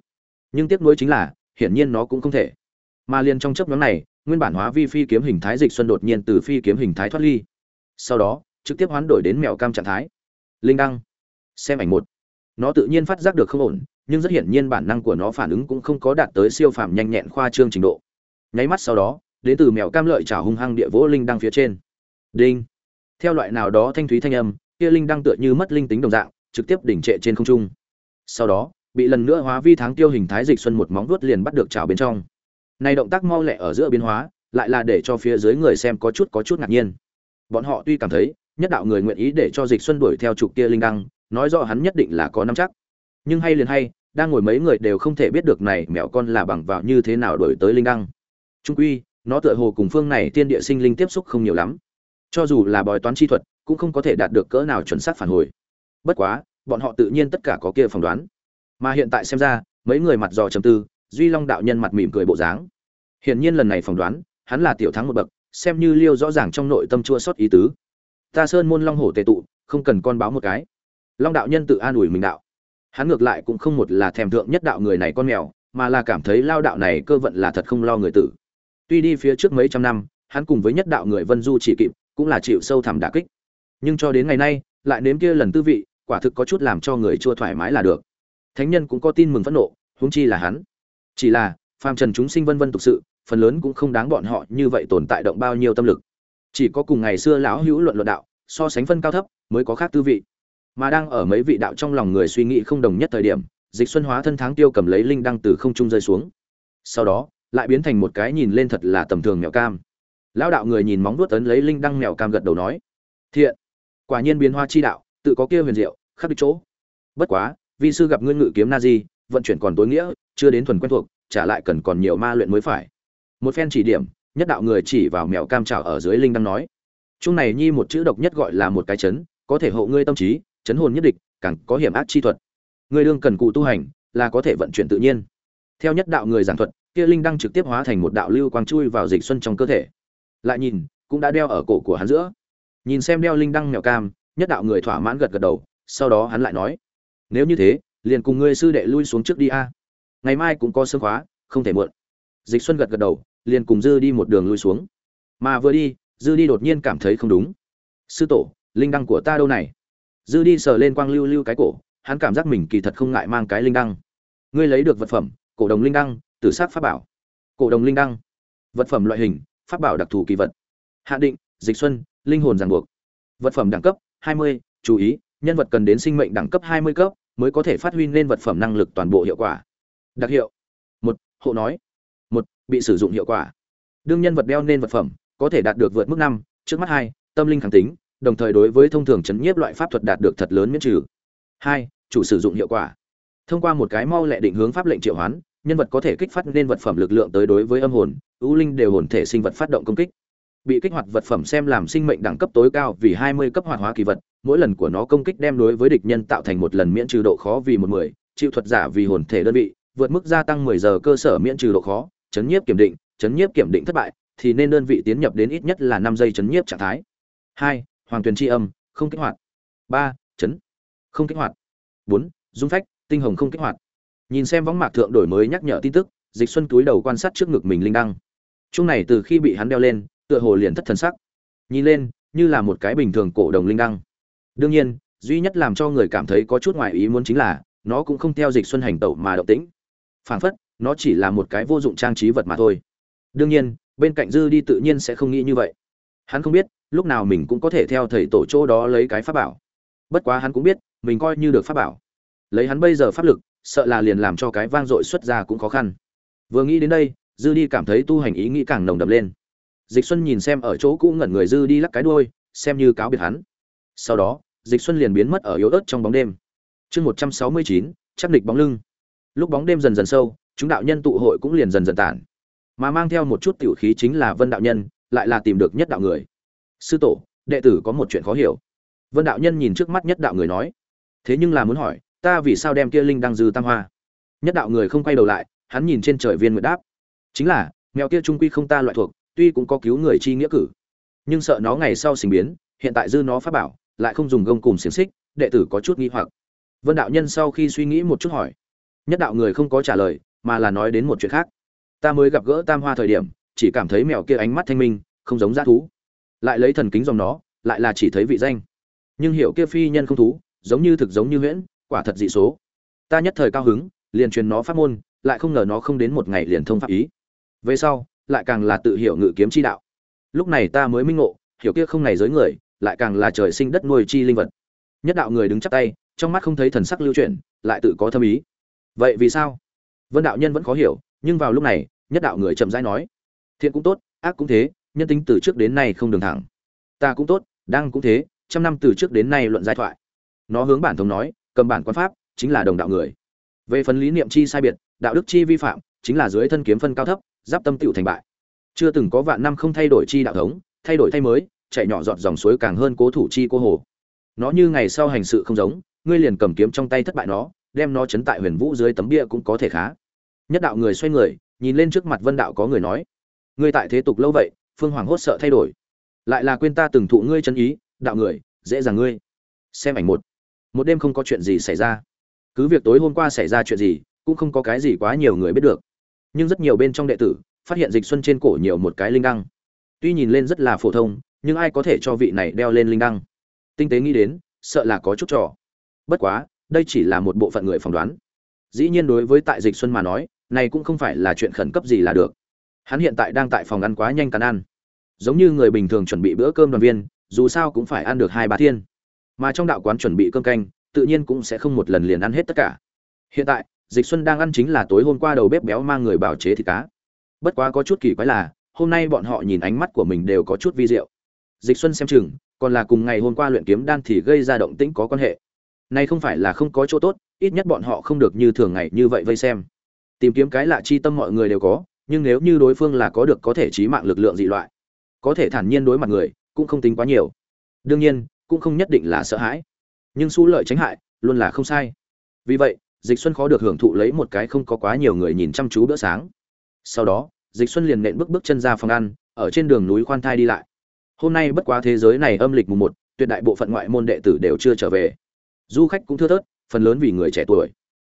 Nhưng tiếc nuối chính là, hiển nhiên nó cũng không thể. Mà liền trong chấp nhóm này nguyên bản hóa vi phi kiếm hình thái dịch xuân đột nhiên từ phi kiếm hình thái thoát ly. Sau đó, trực tiếp hoán đổi đến mèo cam trạng thái. Linh đăng. Xem ảnh một. Nó tự nhiên phát giác được không ổn, nhưng rất hiển nhiên bản năng của nó phản ứng cũng không có đạt tới siêu phàm nhanh nhẹn khoa trương trình độ. Nháy mắt sau đó, đến từ mèo cam lợi trả hung hăng địa vỗ linh đăng phía trên. Đinh. Theo loại nào đó thanh thúy thanh âm, kia linh đăng tựa như mất linh tính đồng dạng, trực tiếp đỉnh trệ trên không trung. Sau đó, bị lần nữa hóa vi tháng tiêu hình thái dịch xuân một móng vuốt liền bắt được trào bên trong này động tác mau lẹ ở giữa biến hóa, lại là để cho phía dưới người xem có chút có chút ngạc nhiên. Bọn họ tuy cảm thấy, nhất đạo người nguyện ý để cho dịch xuân đuổi theo trục kia linh đăng, nói rõ hắn nhất định là có nắm chắc. Nhưng hay liền hay, đang ngồi mấy người đều không thể biết được này mèo con là bằng vào như thế nào đuổi tới linh đăng. Trung quy, nó tựa hồ cùng phương này tiên địa sinh linh tiếp xúc không nhiều lắm. Cho dù là bói toán chi thuật, cũng không có thể đạt được cỡ nào chuẩn xác phản hồi. Bất quá, bọn họ tự nhiên tất cả có kia phỏng đoán. Mà hiện tại xem ra, mấy người mặt dò trầm tư duy long đạo nhân mặt mỉm cười bộ dáng. Hiển nhiên lần này phỏng đoán, hắn là tiểu thắng một bậc, xem như liêu rõ ràng trong nội tâm chua xót ý tứ. Ta sơn môn long hổ tề tụ, không cần con báo một cái. Long đạo nhân tự an ủi mình đạo. Hắn ngược lại cũng không một là thèm thượng nhất đạo người này con mèo, mà là cảm thấy lao đạo này cơ vận là thật không lo người tử. Tuy đi phía trước mấy trăm năm, hắn cùng với nhất đạo người vân du chỉ kịp, cũng là chịu sâu thẳm đả kích. Nhưng cho đến ngày nay, lại nếm kia lần tư vị, quả thực có chút làm cho người chua thoải mái là được. Thánh nhân cũng có tin mừng phẫn nộ, huống chi là hắn chỉ là, phàm trần chúng sinh vân vân tục sự, phần lớn cũng không đáng bọn họ như vậy tồn tại động bao nhiêu tâm lực. Chỉ có cùng ngày xưa lão hữu luận luận đạo, so sánh phân cao thấp, mới có khác tư vị. Mà đang ở mấy vị đạo trong lòng người suy nghĩ không đồng nhất thời điểm, dịch xuân hóa thân tháng tiêu cầm lấy linh đăng từ không trung rơi xuống. Sau đó, lại biến thành một cái nhìn lên thật là tầm thường mèo cam. Lão đạo người nhìn móng vuốt ấn lấy linh đăng mèo cam gật đầu nói, thiện. Quả nhiên biến hoa chi đạo, tự có kia huyền diệu khắc đích chỗ. Bất quá, vi sư gặp ngươi ngự kiếm na di, vận chuyển còn tối nghĩa chưa đến thuần quen thuộc, trả lại cần còn nhiều ma luyện mới phải. Một phen chỉ điểm, nhất đạo người chỉ vào mèo cam trào ở dưới linh đăng nói, chung này nhi một chữ độc nhất gọi là một cái chấn, có thể hộ ngươi tâm trí, chấn hồn nhất địch, càng có hiểm ác chi thuật. Ngươi đương cần cụ tu hành, là có thể vận chuyển tự nhiên. Theo nhất đạo người giảng thuật, kia linh đăng trực tiếp hóa thành một đạo lưu quang chui vào dịch xuân trong cơ thể. Lại nhìn, cũng đã đeo ở cổ của hắn giữa. Nhìn xem đeo linh đăng mèo cam, nhất đạo người thỏa mãn gật gật đầu, sau đó hắn lại nói, nếu như thế, liền cùng ngươi sư đệ lui xuống trước đi a ngày mai cũng có sớm khóa không thể muộn. Dịch xuân gật gật đầu liền cùng dư đi một đường lui xuống. Mà vừa đi dư đi đột nhiên cảm thấy không đúng. Sư tổ linh đăng của ta đâu này? Dư đi sờ lên quang lưu lưu cái cổ hắn cảm giác mình kỳ thật không ngại mang cái linh đăng. Ngươi lấy được vật phẩm cổ đồng linh đăng tử sát pháp bảo. Cổ đồng linh đăng. Vật phẩm loại hình pháp bảo đặc thù kỳ vật. Hạ định dịch xuân linh hồn ràng buộc. Vật phẩm đẳng cấp 20, chú ý nhân vật cần đến sinh mệnh đẳng cấp 20 cấp mới có thể phát huy nên vật phẩm năng lực toàn bộ hiệu quả đặc hiệu. Một, hộ nói. Một, bị sử dụng hiệu quả. Đương nhân vật đeo nên vật phẩm, có thể đạt được vượt mức năm, trước mắt hai, tâm linh khẳng tính, đồng thời đối với thông thường chấn nhiếp loại pháp thuật đạt được thật lớn miễn trừ. Hai, chủ sử dụng hiệu quả. Thông qua một cái mau lẹ định hướng pháp lệnh triệu hoán, nhân vật có thể kích phát nên vật phẩm lực lượng tới đối với âm hồn, ưu linh đều hồn thể sinh vật phát động công kích. Bị kích hoạt vật phẩm xem làm sinh mệnh đẳng cấp tối cao vì 20 cấp hoạt hóa kỳ vật, mỗi lần của nó công kích đem đối với địch nhân tạo thành một lần miễn trừ độ khó vì một mười, chịu thuật giả vì hồn thể đơn vị vượt mức gia tăng 10 giờ cơ sở miễn trừ độ khó, chấn nhiếp kiểm định, chấn nhiếp kiểm định thất bại, thì nên đơn vị tiến nhập đến ít nhất là 5 giây chấn nhiếp trạng thái. Hai, hoàng tuyền chi âm, không kích hoạt. Ba, chấn, không kích hoạt. Bốn, dung phách, tinh hồng không kích hoạt. Nhìn xem võng mạc thượng đổi mới nhắc nhở tin tức, dịch xuân túi đầu quan sát trước ngực mình linh đăng. Chung này từ khi bị hắn đeo lên, tựa hồ liền thất thần sắc. Nhìn lên, như là một cái bình thường cổ đồng linh đăng. Đương nhiên, duy nhất làm cho người cảm thấy có chút ngoài ý muốn chính là, nó cũng không theo dịch xuân hành tẩu mà động tĩnh phảng phất, nó chỉ là một cái vô dụng trang trí vật mà thôi. Đương nhiên, bên cạnh dư đi tự nhiên sẽ không nghĩ như vậy. Hắn không biết, lúc nào mình cũng có thể theo thầy tổ chỗ đó lấy cái pháp bảo. Bất quá hắn cũng biết, mình coi như được pháp bảo. Lấy hắn bây giờ pháp lực, sợ là liền làm cho cái vang dội xuất ra cũng khó khăn. Vừa nghĩ đến đây, dư đi cảm thấy tu hành ý nghĩ càng nồng đậm lên. Dịch xuân nhìn xem ở chỗ cũ ngẩn người dư đi lắc cái đuôi, xem như cáo biệt hắn. Sau đó, dịch xuân liền biến mất ở yếu ớt trong bóng đêm. Chương một trăm sáu mươi chín chắc địch bóng lưng lúc bóng đêm dần dần sâu, chúng đạo nhân tụ hội cũng liền dần dần tản. Mà mang theo một chút tiểu khí chính là vân đạo nhân, lại là tìm được nhất đạo người. Sư tổ, đệ tử có một chuyện khó hiểu. Vân đạo nhân nhìn trước mắt nhất đạo người nói, thế nhưng là muốn hỏi, ta vì sao đem kia linh đăng dư tam hoa? Nhất đạo người không quay đầu lại, hắn nhìn trên trời viên nguyệt đáp, chính là, mèo kia trung quy không ta loại thuộc, tuy cũng có cứu người chi nghĩa cử, nhưng sợ nó ngày sau sinh biến, hiện tại dư nó phát bảo, lại không dùng gông cùng xiềng xích, đệ tử có chút nghi hoặc. Vân đạo nhân sau khi suy nghĩ một chút hỏi nhất đạo người không có trả lời, mà là nói đến một chuyện khác. Ta mới gặp gỡ tam hoa thời điểm, chỉ cảm thấy mèo kia ánh mắt thanh minh, không giống g thú. Lại lấy thần kính dòng nó, lại là chỉ thấy vị danh. Nhưng hiểu kia phi nhân không thú, giống như thực giống như huyễn, quả thật dị số. Ta nhất thời cao hứng, liền truyền nó pháp môn, lại không ngờ nó không đến một ngày liền thông pháp ý. Về sau, lại càng là tự hiểu ngự kiếm chi đạo. Lúc này ta mới minh ngộ, hiểu kia không này giới người, lại càng là trời sinh đất nuôi chi linh vật. Nhất đạo người đứng chắp tay, trong mắt không thấy thần sắc lưu chuyển, lại tự có thâm ý vậy vì sao? Vân đạo nhân vẫn khó hiểu, nhưng vào lúc này, nhất đạo người chậm rãi nói, thiện cũng tốt, ác cũng thế, nhân tính từ trước đến nay không đường thẳng. Ta cũng tốt, đang cũng thế, trăm năm từ trước đến nay luận giai thoại. Nó hướng bản thống nói, cầm bản quan pháp, chính là đồng đạo người. Về phần lý niệm chi sai biệt, đạo đức chi vi phạm, chính là dưới thân kiếm phân cao thấp, giáp tâm tựu thành bại. Chưa từng có vạn năm không thay đổi chi đạo thống, thay đổi thay mới, chạy nhỏ giọt dòng suối càng hơn cố thủ chi cô hồ. Nó như ngày sau hành sự không giống, ngươi liền cầm kiếm trong tay thất bại nó đem nó chấn tại huyền vũ dưới tấm bia cũng có thể khá. Nhất đạo người xoay người, nhìn lên trước mặt vân đạo có người nói, ngươi tại thế tục lâu vậy, phương hoàng hốt sợ thay đổi. Lại là quên ta từng thụ ngươi chân ý, đạo người, dễ dàng ngươi. Xem ảnh một. Một đêm không có chuyện gì xảy ra. Cứ việc tối hôm qua xảy ra chuyện gì, cũng không có cái gì quá nhiều người biết được. Nhưng rất nhiều bên trong đệ tử, phát hiện dịch xuân trên cổ nhiều một cái linh đăng. Tuy nhìn lên rất là phổ thông, nhưng ai có thể cho vị này đeo lên linh đăng? Tinh tế nghĩ đến, sợ là có chút trò. Bất quá đây chỉ là một bộ phận người phỏng đoán. Dĩ nhiên đối với tại dịch xuân mà nói, này cũng không phải là chuyện khẩn cấp gì là được. Hắn hiện tại đang tại phòng ăn quá nhanh cắn ăn. Giống như người bình thường chuẩn bị bữa cơm đoàn viên, dù sao cũng phải ăn được hai ba thiên. Mà trong đạo quán chuẩn bị cơm canh, tự nhiên cũng sẽ không một lần liền ăn hết tất cả. Hiện tại, dịch xuân đang ăn chính là tối hôm qua đầu bếp béo mang người bảo chế thịt cá. Bất quá có chút kỳ quái là, hôm nay bọn họ nhìn ánh mắt của mình đều có chút vi diệu. Dịch xuân xem chừng, còn là cùng ngày hôm qua luyện kiếm đan thì gây ra động tĩnh có quan hệ này không phải là không có chỗ tốt, ít nhất bọn họ không được như thường ngày như vậy vây xem. Tìm kiếm cái lạ chi tâm mọi người đều có, nhưng nếu như đối phương là có được có thể trí mạng lực lượng dị loại, có thể thản nhiên đối mặt người, cũng không tính quá nhiều. Đương nhiên, cũng không nhất định là sợ hãi. Nhưng xu lợi tránh hại, luôn là không sai. Vì vậy, dịch xuân khó được hưởng thụ lấy một cái không có quá nhiều người nhìn chăm chú bữa sáng. Sau đó, dịch xuân liền nện bước bước chân ra phòng ăn, ở trên đường núi khoan thai đi lại. Hôm nay bất quá thế giới này âm lịch mùng một, tuyệt đại bộ phận ngoại môn đệ tử đều chưa trở về du khách cũng thưa thớt, phần lớn vì người trẻ tuổi.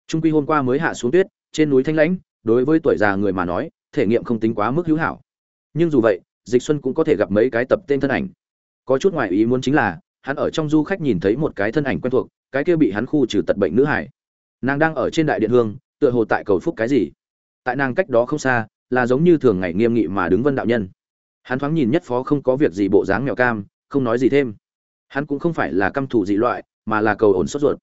Trung quy hôm qua mới hạ xuống tuyết, trên núi thanh lãnh, đối với tuổi già người mà nói, thể nghiệm không tính quá mức hữu hảo. Nhưng dù vậy, dịch xuân cũng có thể gặp mấy cái tập tên thân ảnh. Có chút ngoại ý muốn chính là, hắn ở trong du khách nhìn thấy một cái thân ảnh quen thuộc, cái kia bị hắn khu trừ tật bệnh nữ hải. Nàng đang ở trên đại điện hương, tựa hồ tại cầu phúc cái gì. Tại nàng cách đó không xa, là giống như thường ngày nghiêm nghị mà đứng vân đạo nhân. Hắn thoáng nhìn nhất phó không có việc gì bộ dáng mèo cam, không nói gì thêm. Hắn cũng không phải là căm thủ dị loại mà là cầu ổn sốt ruột.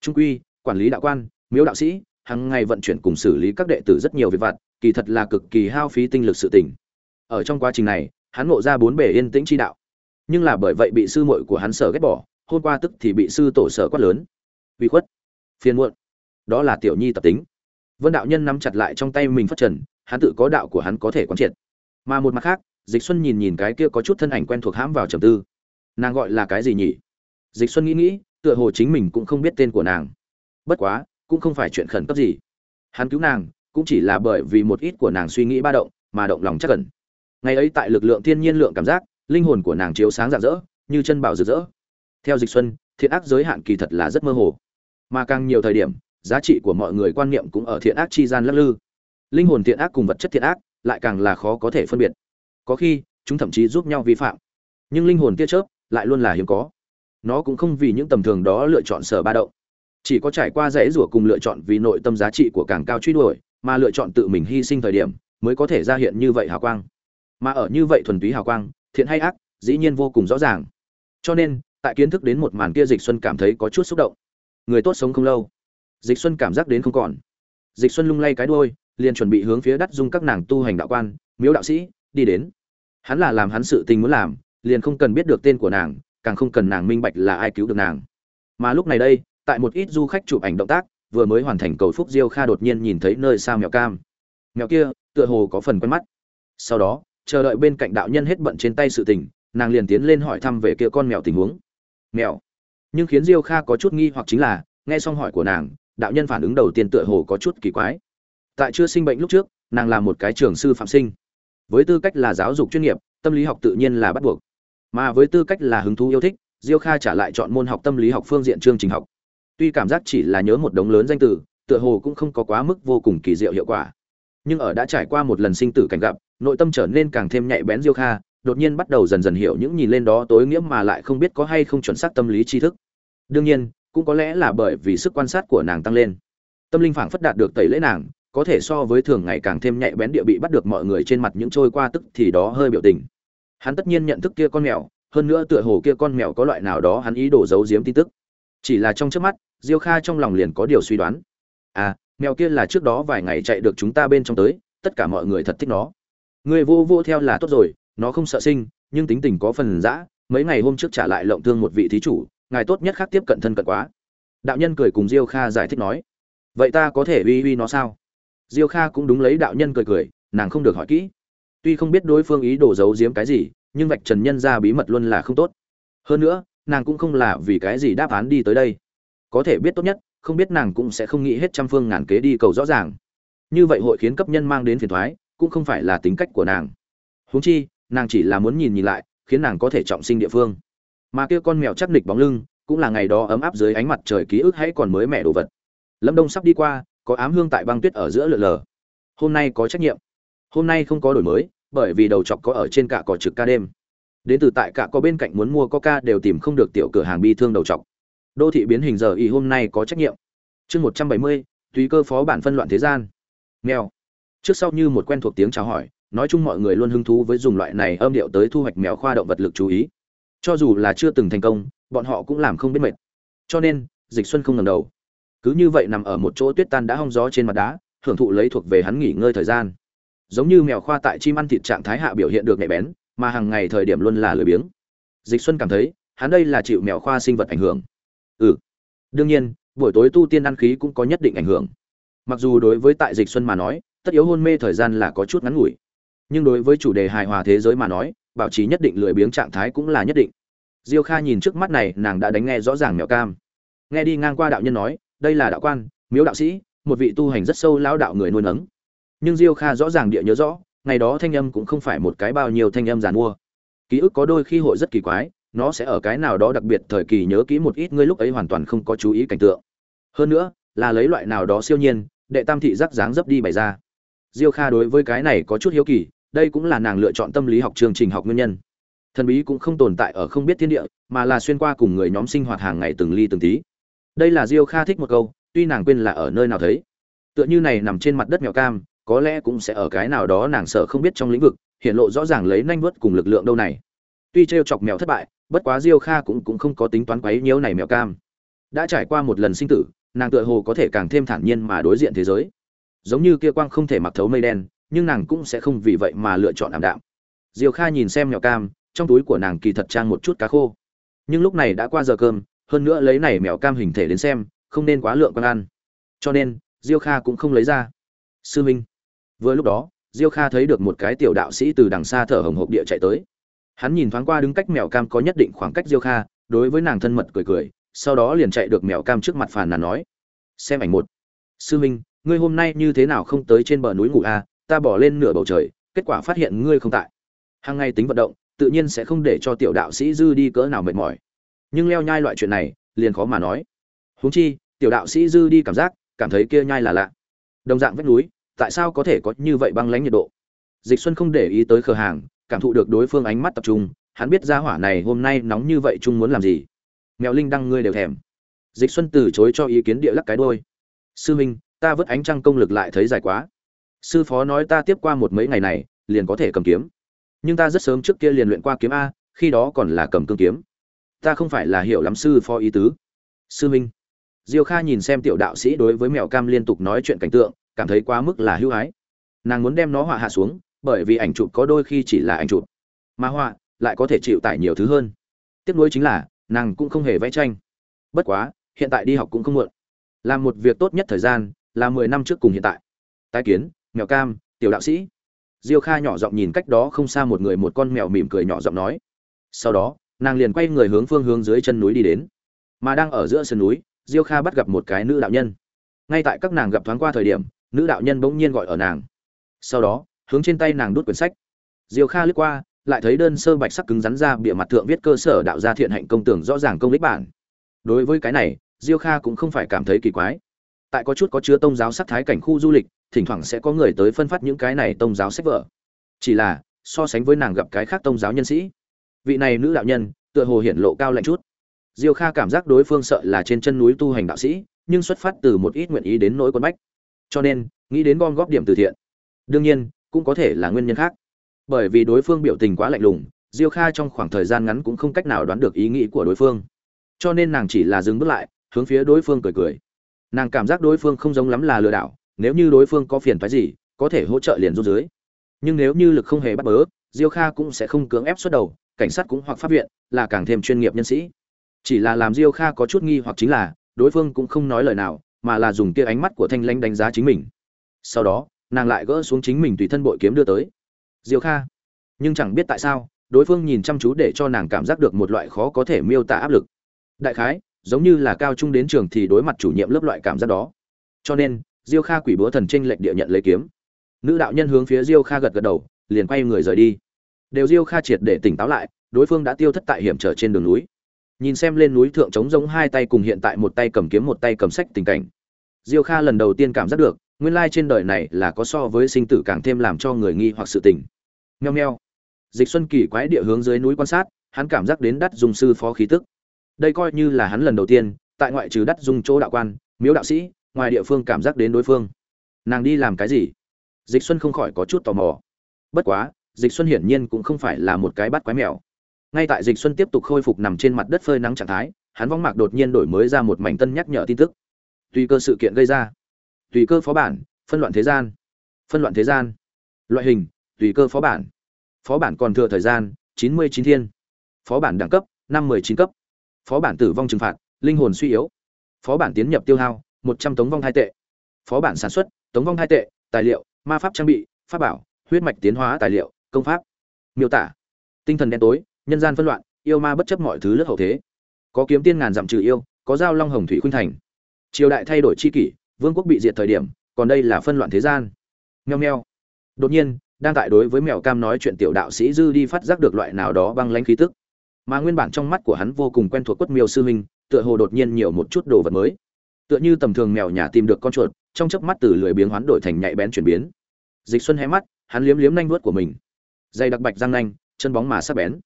Trung quy, quản lý đạo quan, miếu đạo sĩ hàng ngày vận chuyển cùng xử lý các đệ tử rất nhiều việc vặt, kỳ thật là cực kỳ hao phí tinh lực sự tỉnh ở trong quá trình này, hắn ngộ ra bốn bể yên tĩnh chi đạo. Nhưng là bởi vậy bị sư muội của hắn sở ghét bỏ, hôm qua tức thì bị sư tổ sở quát lớn. Uy khuất, phiền muộn. Đó là tiểu nhi tập tính. Vân đạo nhân nắm chặt lại trong tay mình phát trần, hắn tự có đạo của hắn có thể quán triệt. Mà một mặt khác, dịch xuân nhìn nhìn cái kia có chút thân ảnh quen thuộc hãm vào trầm tư. Nàng gọi là cái gì nhỉ? Dịch xuân nghĩ nghĩ tựa hồ chính mình cũng không biết tên của nàng. Bất quá, cũng không phải chuyện khẩn cấp gì. Hắn cứu nàng, cũng chỉ là bởi vì một ít của nàng suy nghĩ ba động, mà động lòng chắc cần ngày ấy tại lực lượng thiên nhiên lượng cảm giác, linh hồn của nàng chiếu sáng rạng rỡ, như chân bảo rực rỡ. Theo dịch xuân, thiện ác giới hạn kỳ thật là rất mơ hồ. Mà càng nhiều thời điểm, giá trị của mọi người quan niệm cũng ở thiện ác chi gian lắc lư. Linh hồn thiện ác cùng vật chất thiện ác, lại càng là khó có thể phân biệt. Có khi, chúng thậm chí giúp nhau vi phạm. Nhưng linh hồn tia chớp, lại luôn là hiếm có nó cũng không vì những tầm thường đó lựa chọn sở ba động. Chỉ có trải qua dãy rủa cùng lựa chọn vì nội tâm giá trị của càng cao truy đuổi, mà lựa chọn tự mình hy sinh thời điểm, mới có thể ra hiện như vậy hào quang. Mà ở như vậy thuần túy hào quang, thiện hay ác, dĩ nhiên vô cùng rõ ràng. Cho nên, tại kiến thức đến một màn kia dịch xuân cảm thấy có chút xúc động. Người tốt sống không lâu. Dịch xuân cảm giác đến không còn. Dịch xuân lung lay cái đuôi, liền chuẩn bị hướng phía đắt dung các nàng tu hành đạo quan, miếu đạo sĩ, đi đến. Hắn là làm hắn sự tình muốn làm, liền không cần biết được tên của nàng càng không cần nàng minh bạch là ai cứu được nàng. Mà lúc này đây, tại một ít du khách chụp ảnh động tác, vừa mới hoàn thành cầu phúc diêu kha đột nhiên nhìn thấy nơi xa mèo cam. Mèo kia, tựa hồ có phần quen mắt. Sau đó, chờ đợi bên cạnh đạo nhân hết bận trên tay sự tình, nàng liền tiến lên hỏi thăm về kia con mèo tình huống. Mèo. Nhưng khiến diêu kha có chút nghi hoặc chính là, nghe xong hỏi của nàng, đạo nhân phản ứng đầu tiên tựa hồ có chút kỳ quái. Tại chưa sinh bệnh lúc trước, nàng là một cái trường sư phạm sinh. Với tư cách là giáo dục chuyên nghiệp, tâm lý học tự nhiên là bắt buộc mà với tư cách là hứng thú yêu thích, diêu kha trả lại chọn môn học tâm lý học phương diện chương trình học. Tuy cảm giác chỉ là nhớ một đống lớn danh từ, tựa hồ cũng không có quá mức vô cùng kỳ diệu hiệu quả. Nhưng ở đã trải qua một lần sinh tử cảnh gặp, nội tâm trở nên càng thêm nhạy bén diêu kha, đột nhiên bắt đầu dần dần hiểu những nhìn lên đó tối nghĩa mà lại không biết có hay không chuẩn xác tâm lý tri thức. Đương nhiên, cũng có lẽ là bởi vì sức quan sát của nàng tăng lên. Tâm linh phảng phất đạt được tẩy lễ nàng, có thể so với thường ngày càng thêm nhạy bén địa bị bắt được mọi người trên mặt những trôi qua tức thì đó hơi biểu tình hắn tất nhiên nhận thức kia con mèo, hơn nữa tựa hồ kia con mèo có loại nào đó hắn ý đồ giấu giếm tin tức. Chỉ là trong trước mắt, diêu kha trong lòng liền có điều suy đoán. À mèo kia là trước đó vài ngày chạy được chúng ta bên trong tới, tất cả mọi người thật thích nó. Người vô vô theo là tốt rồi, nó không sợ sinh, nhưng tính tình có phần dã, mấy ngày hôm trước trả lại lộng thương một vị thí chủ, ngài tốt nhất khác tiếp cận thân cận quá. Đạo nhân cười cùng diêu kha giải thích nói. Vậy ta có thể uy uy nó sao? Diêu kha cũng đúng lấy đạo nhân cười cười, nàng không được hỏi kỹ tuy không biết đối phương ý đồ giấu giếm cái gì, nhưng vạch trần nhân ra bí mật luôn là không tốt. Hơn nữa, nàng cũng không là vì cái gì đáp án đi tới đây. Có thể biết tốt nhất, không biết nàng cũng sẽ không nghĩ hết trăm phương ngàn kế đi cầu rõ ràng. Như vậy hội khiến cấp nhân mang đến phiền thoái, cũng không phải là tính cách của nàng. Huống chi, nàng chỉ là muốn nhìn nhìn lại, khiến nàng có thể trọng sinh địa phương. Mà kia con mèo chắc nịch bóng lưng, cũng là ngày đó ấm áp dưới ánh mặt trời ký ức hãy còn mới mẻ đồ vật. Lâm đông sắp đi qua, có ám hương tại băng tuyết ở giữa lờ lờ. Hôm nay có trách nhiệm hôm nay không có đổi mới, bởi vì đầu chọc có ở trên cả cỏ trực ca đêm. Đến từ tại cả có bên cạnh muốn mua coca đều tìm không được tiểu cửa hàng bi thương đầu chọc. Đô thị biến hình giờ y hôm nay có trách nhiệm. Chương một trăm bảy mươi, tùy cơ phó bản phân loạn thế gian. Mèo trước sau như một quen thuộc tiếng chào hỏi, nói chung mọi người luôn hứng thú với dùng loại này âm điệu tới thu hoạch mèo khoa động vật lực chú ý. Cho dù là chưa từng thành công, bọn họ cũng làm không biết mệt. Cho nên, dịch xuân không ngầm đầu. Cứ như vậy nằm ở một chỗ tuyết tan đã hong gió trên mặt đá, hưởng thụ lấy thuộc về hắn nghỉ ngơi thời gian giống như mèo khoa tại chim ăn thịt trạng thái hạ biểu hiện được nhạy bén, mà hàng ngày thời điểm luôn là lười biếng. Dịch xuân cảm thấy, hắn đây là chịu mèo khoa sinh vật ảnh hưởng. Ừ đương nhiên, buổi tối tu tiên ăn khí cũng có nhất định ảnh hưởng. Mặc dù đối với tại dịch xuân mà nói, tất yếu hôn mê thời gian là có chút ngắn ngủi, nhưng đối với chủ đề hài hòa thế giới mà nói, bảo trì nhất định lười biếng trạng thái cũng là nhất định. Diêu kha nhìn trước mắt này, nàng đã đánh nghe rõ ràng mèo cam. Nghe đi ngang qua đạo nhân nói, đây là đạo quan, miếu đạo sĩ, một vị tu hành rất sâu lão đạo người nuôi nấng nhưng diêu kha rõ ràng địa nhớ rõ, ngày đó thanh âm cũng không phải một cái bao nhiêu thanh âm giàn mua. Ký ức có đôi khi hội rất kỳ quái, nó sẽ ở cái nào đó đặc biệt thời kỳ nhớ kỹ một ít, ngươi lúc ấy hoàn toàn không có chú ý cảnh tượng. Hơn nữa, là lấy loại nào đó siêu nhiên, đệ tam thị giác dáng dấp đi bày ra. Diêu kha đối với cái này có chút hiếu kỳ, đây cũng là nàng lựa chọn tâm lý học chương trình học nguyên nhân. Thần bí cũng không tồn tại ở không biết thiên địa, mà là xuyên qua cùng người nhóm sinh hoạt hàng ngày từng ly từng tí. Đây là diêu kha thích một câu, tuy nàng quên là ở nơi nào thấy. Tựa như này nằm trên mặt đất mèo cam có lẽ cũng sẽ ở cái nào đó nàng sợ không biết trong lĩnh vực, hiện lộ rõ ràng lấy nhanh vớt cùng lực lượng đâu này. Tuy t chọc mèo thất bại, bất quá diêu kha cũng cũng không có tính toán quấy nhiễu này mèo cam. Đã trải qua một lần sinh tử, nàng tựa hồ có thể càng thêm thản nhiên mà đối diện thế giới. Giống như kia quang không thể mặc thấu mây đen, nhưng nàng cũng sẽ không vì vậy mà lựa chọn ảm đạm. Diều kha nhìn xem mèo cam, trong túi của nàng kỳ thật trang một chút cá khô. Nhưng lúc này đã qua giờ cơm, hơn nữa lấy này mèo cam hình thể đến xem, không nên quá lượng con ăn. Cho nên, diêu kha cũng không lấy ra. Sư minh vừa lúc đó diêu kha thấy được một cái tiểu đạo sĩ từ đằng xa thở hồng hộc địa chạy tới. Hắn nhìn thoáng qua đứng cách mèo cam có nhất định khoảng cách diêu kha đối với nàng thân mật cười cười sau đó liền chạy được mèo cam trước mặt phàn nàn nói xem ảnh một. Sư minh ngươi hôm nay như thế nào không tới trên bờ núi ngủ a à, ta bỏ lên nửa bầu trời kết quả phát hiện ngươi không tại. Hàng ngày tính vận động tự nhiên sẽ không để cho tiểu đạo sĩ dư đi cỡ nào mệt mỏi. Nhưng leo nhai loại chuyện này liền khó mà nói. Huống chi tiểu đạo sĩ dư đi cảm giác cảm thấy kia nhai là lạ. Đồng dạng vách núi tại sao có thể có như vậy băng lãnh nhiệt độ? Dịch xuân không để ý tới cửa hàng, cảm thụ được đối phương ánh mắt tập trung, hắn biết ra hỏa này hôm nay nóng như vậy chung muốn làm gì. Mèo linh đăng ngươi đều thèm. Dịch xuân từ chối cho ý kiến địa lắc cái đôi sư minh, ta vứt ánh trăng công lực lại thấy dài quá. Sư phó nói ta tiếp qua một mấy ngày này, liền có thể cầm kiếm. Nhưng ta rất sớm trước kia liền luyện qua kiếm a, khi đó còn là cầm cương kiếm. Ta không phải là hiểu lắm sư phó ý tứ. Sư minh. Diêu kha nhìn xem tiểu đạo sĩ đối với mèo cam liên tục nói chuyện cảnh tượng cảm thấy quá mức là hưu hái nàng muốn đem nó họa hạ xuống, bởi vì ảnh chụp có đôi khi chỉ là ảnh chụp. Mà họa lại có thể chịu tải nhiều thứ hơn. Tiếc nuối chính là, nàng cũng không hề vẽ tranh. Bất quá, hiện tại đi học cũng không muộn. Làm một việc tốt nhất thời gian là mười năm trước cùng hiện tại. Tái kiến, mèo cam, tiểu đạo sĩ. Diêu kha nhỏ giọng nhìn cách đó không xa một người một con mèo mỉm cười nhỏ giọng nói. Sau đó, nàng liền quay người hướng phương hướng dưới chân núi đi đến. Mà đang ở giữa sườn núi, diêu kha bắt gặp một cái nữ đạo nhân. Ngay tại các nàng gặp thoáng qua thời điểm nữ đạo nhân bỗng nhiên gọi ở nàng. Sau đó, hướng trên tay nàng đút quyển sách. Diêu kha lướt qua, lại thấy đơn sơ bạch sắc cứng rắn ra bịa mặt thượng viết cơ sở đạo gia thiện hạnh công tưởng rõ ràng công lích bản. Đối với cái này, diêu kha cũng không phải cảm thấy kỳ quái. Tại có chút có chứa tôn giáo sắc thái cảnh khu du lịch, thỉnh thoảng sẽ có người tới phân phát những cái này tôn giáo sách vở. Chỉ là, so sánh với nàng gặp cái khác tông giáo nhân sĩ, vị này nữ đạo nhân, tựa hồ hiển lộ cao lạnh chút. Diêu kha cảm giác đối phương sợ là trên chân núi tu hành đạo sĩ, nhưng xuất phát từ một ít nguyện ý đến nỗi quân bách cho nên, nghĩ đến gom góp điểm từ thiện. Đương nhiên, cũng có thể là nguyên nhân khác. Bởi vì đối phương biểu tình quá lạnh lùng, diêu kha trong khoảng thời gian ngắn cũng không cách nào đoán được ý nghĩ của đối phương. Cho nên nàng chỉ là dừng bước lại, hướng phía đối phương cười cười. Nàng cảm giác đối phương không giống lắm là lừa đảo, nếu như đối phương có phiền phái gì, có thể hỗ trợ liền rút dưới. Nhưng nếu như lực không hề bắt bớ, diêu kha cũng sẽ không cưỡng ép xuất đầu, cảnh sát cũng hoặc pháp viện, là càng thêm chuyên nghiệp nhân sĩ. Chỉ là làm diêu kha có chút nghi hoặc chính là, đối phương cũng không nói lời nào mà là dùng kia ánh mắt của thanh lãnh đánh giá chính mình. Sau đó, nàng lại gỡ xuống chính mình tùy thân bội kiếm đưa tới. Diêu kha, nhưng chẳng biết tại sao, đối phương nhìn chăm chú để cho nàng cảm giác được một loại khó có thể miêu tả áp lực. Đại khái, giống như là cao trung đến trường thì đối mặt chủ nhiệm lớp loại cảm giác đó. Cho nên, diêu kha quỷ búa thần tranh lệnh địa nhận lấy kiếm. Nữ đạo nhân hướng phía diêu kha gật gật đầu, liền quay người rời đi. Đều diêu kha triệt để tỉnh táo lại, đối phương đã tiêu thất tại hiểm trở trên đường núi nhìn xem lên núi thượng trống giống hai tay cùng hiện tại một tay cầm kiếm một tay cầm sách tình cảnh. Diêu kha lần đầu tiên cảm giác được, nguyên lai trên đời này là có so với sinh tử càng thêm làm cho người nghi hoặc sự tình. Nheo nheo dịch xuân kỳ quái địa hướng dưới núi quan sát, hắn cảm giác đến đắt dung sư phó khí tức. Đây coi như là hắn lần đầu tiên, tại ngoại trừ đắt dung chỗ đạo quan, miếu đạo sĩ, ngoài địa phương cảm giác đến đối phương. Nàng đi làm cái gì? Dịch xuân không khỏi có chút tò mò. Bất quá, dịch xuân hiển nhiên cũng không phải là một cái bắt quái mèo ngay tại dịch xuân tiếp tục khôi phục nằm trên mặt đất phơi nắng trạng thái, hắn vong mạc đột nhiên đổi mới ra một mảnh tân nhắc nhở tin tức. Tùy cơ sự kiện gây ra. Tùy cơ phó bản, phân loạn thế gian. Phân loạn thế gian. Loại hình, tùy cơ phó bản. Phó bản còn thừa thời gian, chín mươi chín thiên. Phó bản đẳng cấp, năm mươi chín cấp. Phó bản tử vong trừng phạt, linh hồn suy yếu. Phó bản tiến nhập tiêu hao, một trăm tống vong hai tệ. Phó bản sản xuất, tống vong hai tệ, tài liệu, ma pháp trang bị, pháp bảo, huyết mạch tiến hóa tài liệu, công pháp. Miêu tả. Tinh thần đen tối nhân gian phân loạn, yêu ma bất chấp mọi thứ lướt hậu thế. Có kiếm tiên ngàn dặm trừ yêu, có giao long hồng thủy khuynh thành. Triều đại thay đổi chi kỷ, vương quốc bị diệt thời điểm, còn đây là phân loạn thế gian. Nheo nheo đột nhiên, đang tại đối với mèo cam nói chuyện tiểu đạo sĩ dư đi phát giác được loại nào đó băng lãnh khí tức. Mà nguyên bản trong mắt của hắn vô cùng quen thuộc quất miêu sư huynh, tựa hồ đột nhiên nhiều một chút đồ vật mới. Tựa như tầm thường mèo nhà tìm được con chuột, trong chớp mắt từ lười biếng hoán đổi thành nhạy bén chuyển biến. Dịch xuân hé mắt, hắn liếm liếm nanh vuốt của mình. Dây đặc bạch răng nanh, chân bóng mà sắc bén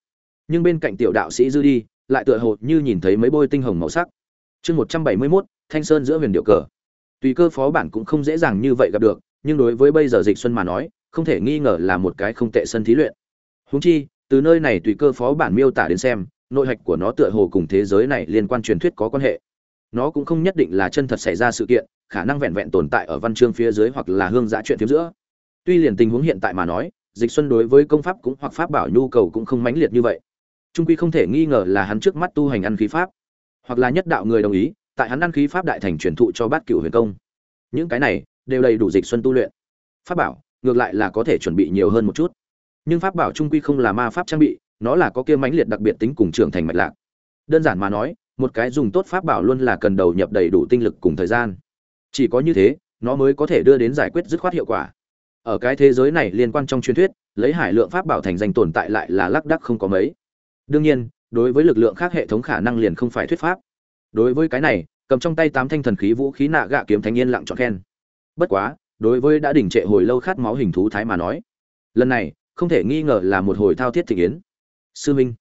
nhưng bên cạnh tiểu đạo sĩ dư đi, lại tựa hồ như nhìn thấy mấy bôi tinh hồng màu sắc. Chương một trăm bảy mươi mốt, thanh sơn giữa huyền điệu cờ. Tùy cơ phó bản cũng không dễ dàng như vậy gặp được, nhưng đối với bây giờ dịch xuân mà nói, không thể nghi ngờ là một cái không tệ sân thí luyện. Húng chi, từ nơi này tùy cơ phó bản miêu tả đến xem, nội hạch của nó tựa hồ cùng thế giới này liên quan truyền thuyết có quan hệ. Nó cũng không nhất định là chân thật xảy ra sự kiện, khả năng vẹn vẹn tồn tại ở văn chương phía dưới hoặc là hương giã chuyện phía giữa. Tuy liền tình huống hiện tại mà nói, dịch xuân đối với công pháp cũng hoặc pháp bảo nhu cầu cũng không mãnh liệt như vậy trung quy không thể nghi ngờ là hắn trước mắt tu hành ăn khí pháp, hoặc là nhất đạo người đồng ý, tại hắn ăn khí pháp đại thành truyền thụ cho bát cửu huyền công. Những cái này đều đầy đủ dịch xuân tu luyện. Pháp bảo, ngược lại là có thể chuẩn bị nhiều hơn một chút. Nhưng pháp bảo trung quy không là ma pháp trang bị, nó là có kia mãnh liệt đặc biệt tính cùng trưởng thành mạch lạc. Đơn giản mà nói, một cái dùng tốt pháp bảo luôn là cần đầu nhập đầy đủ tinh lực cùng thời gian. Chỉ có như thế, nó mới có thể đưa đến giải quyết dứt khoát hiệu quả. Ở cái thế giới này liên quan trong truyền thuyết, lấy hải lượng pháp bảo thành danh tồn tại lại là lác đắc không có mấy đương nhiên, đối với lực lượng khác hệ thống khả năng liền không phải thuyết pháp. Đối với cái này, cầm trong tay tám thanh thần khí vũ khí nạ gạ kiếm thanh niên lặng chọn khen. Bất quá, đối với đã đỉnh trệ hồi lâu khát máu hình thú thái mà nói, lần này, không thể nghi ngờ là một hồi thao thiết thị kiến sư minh,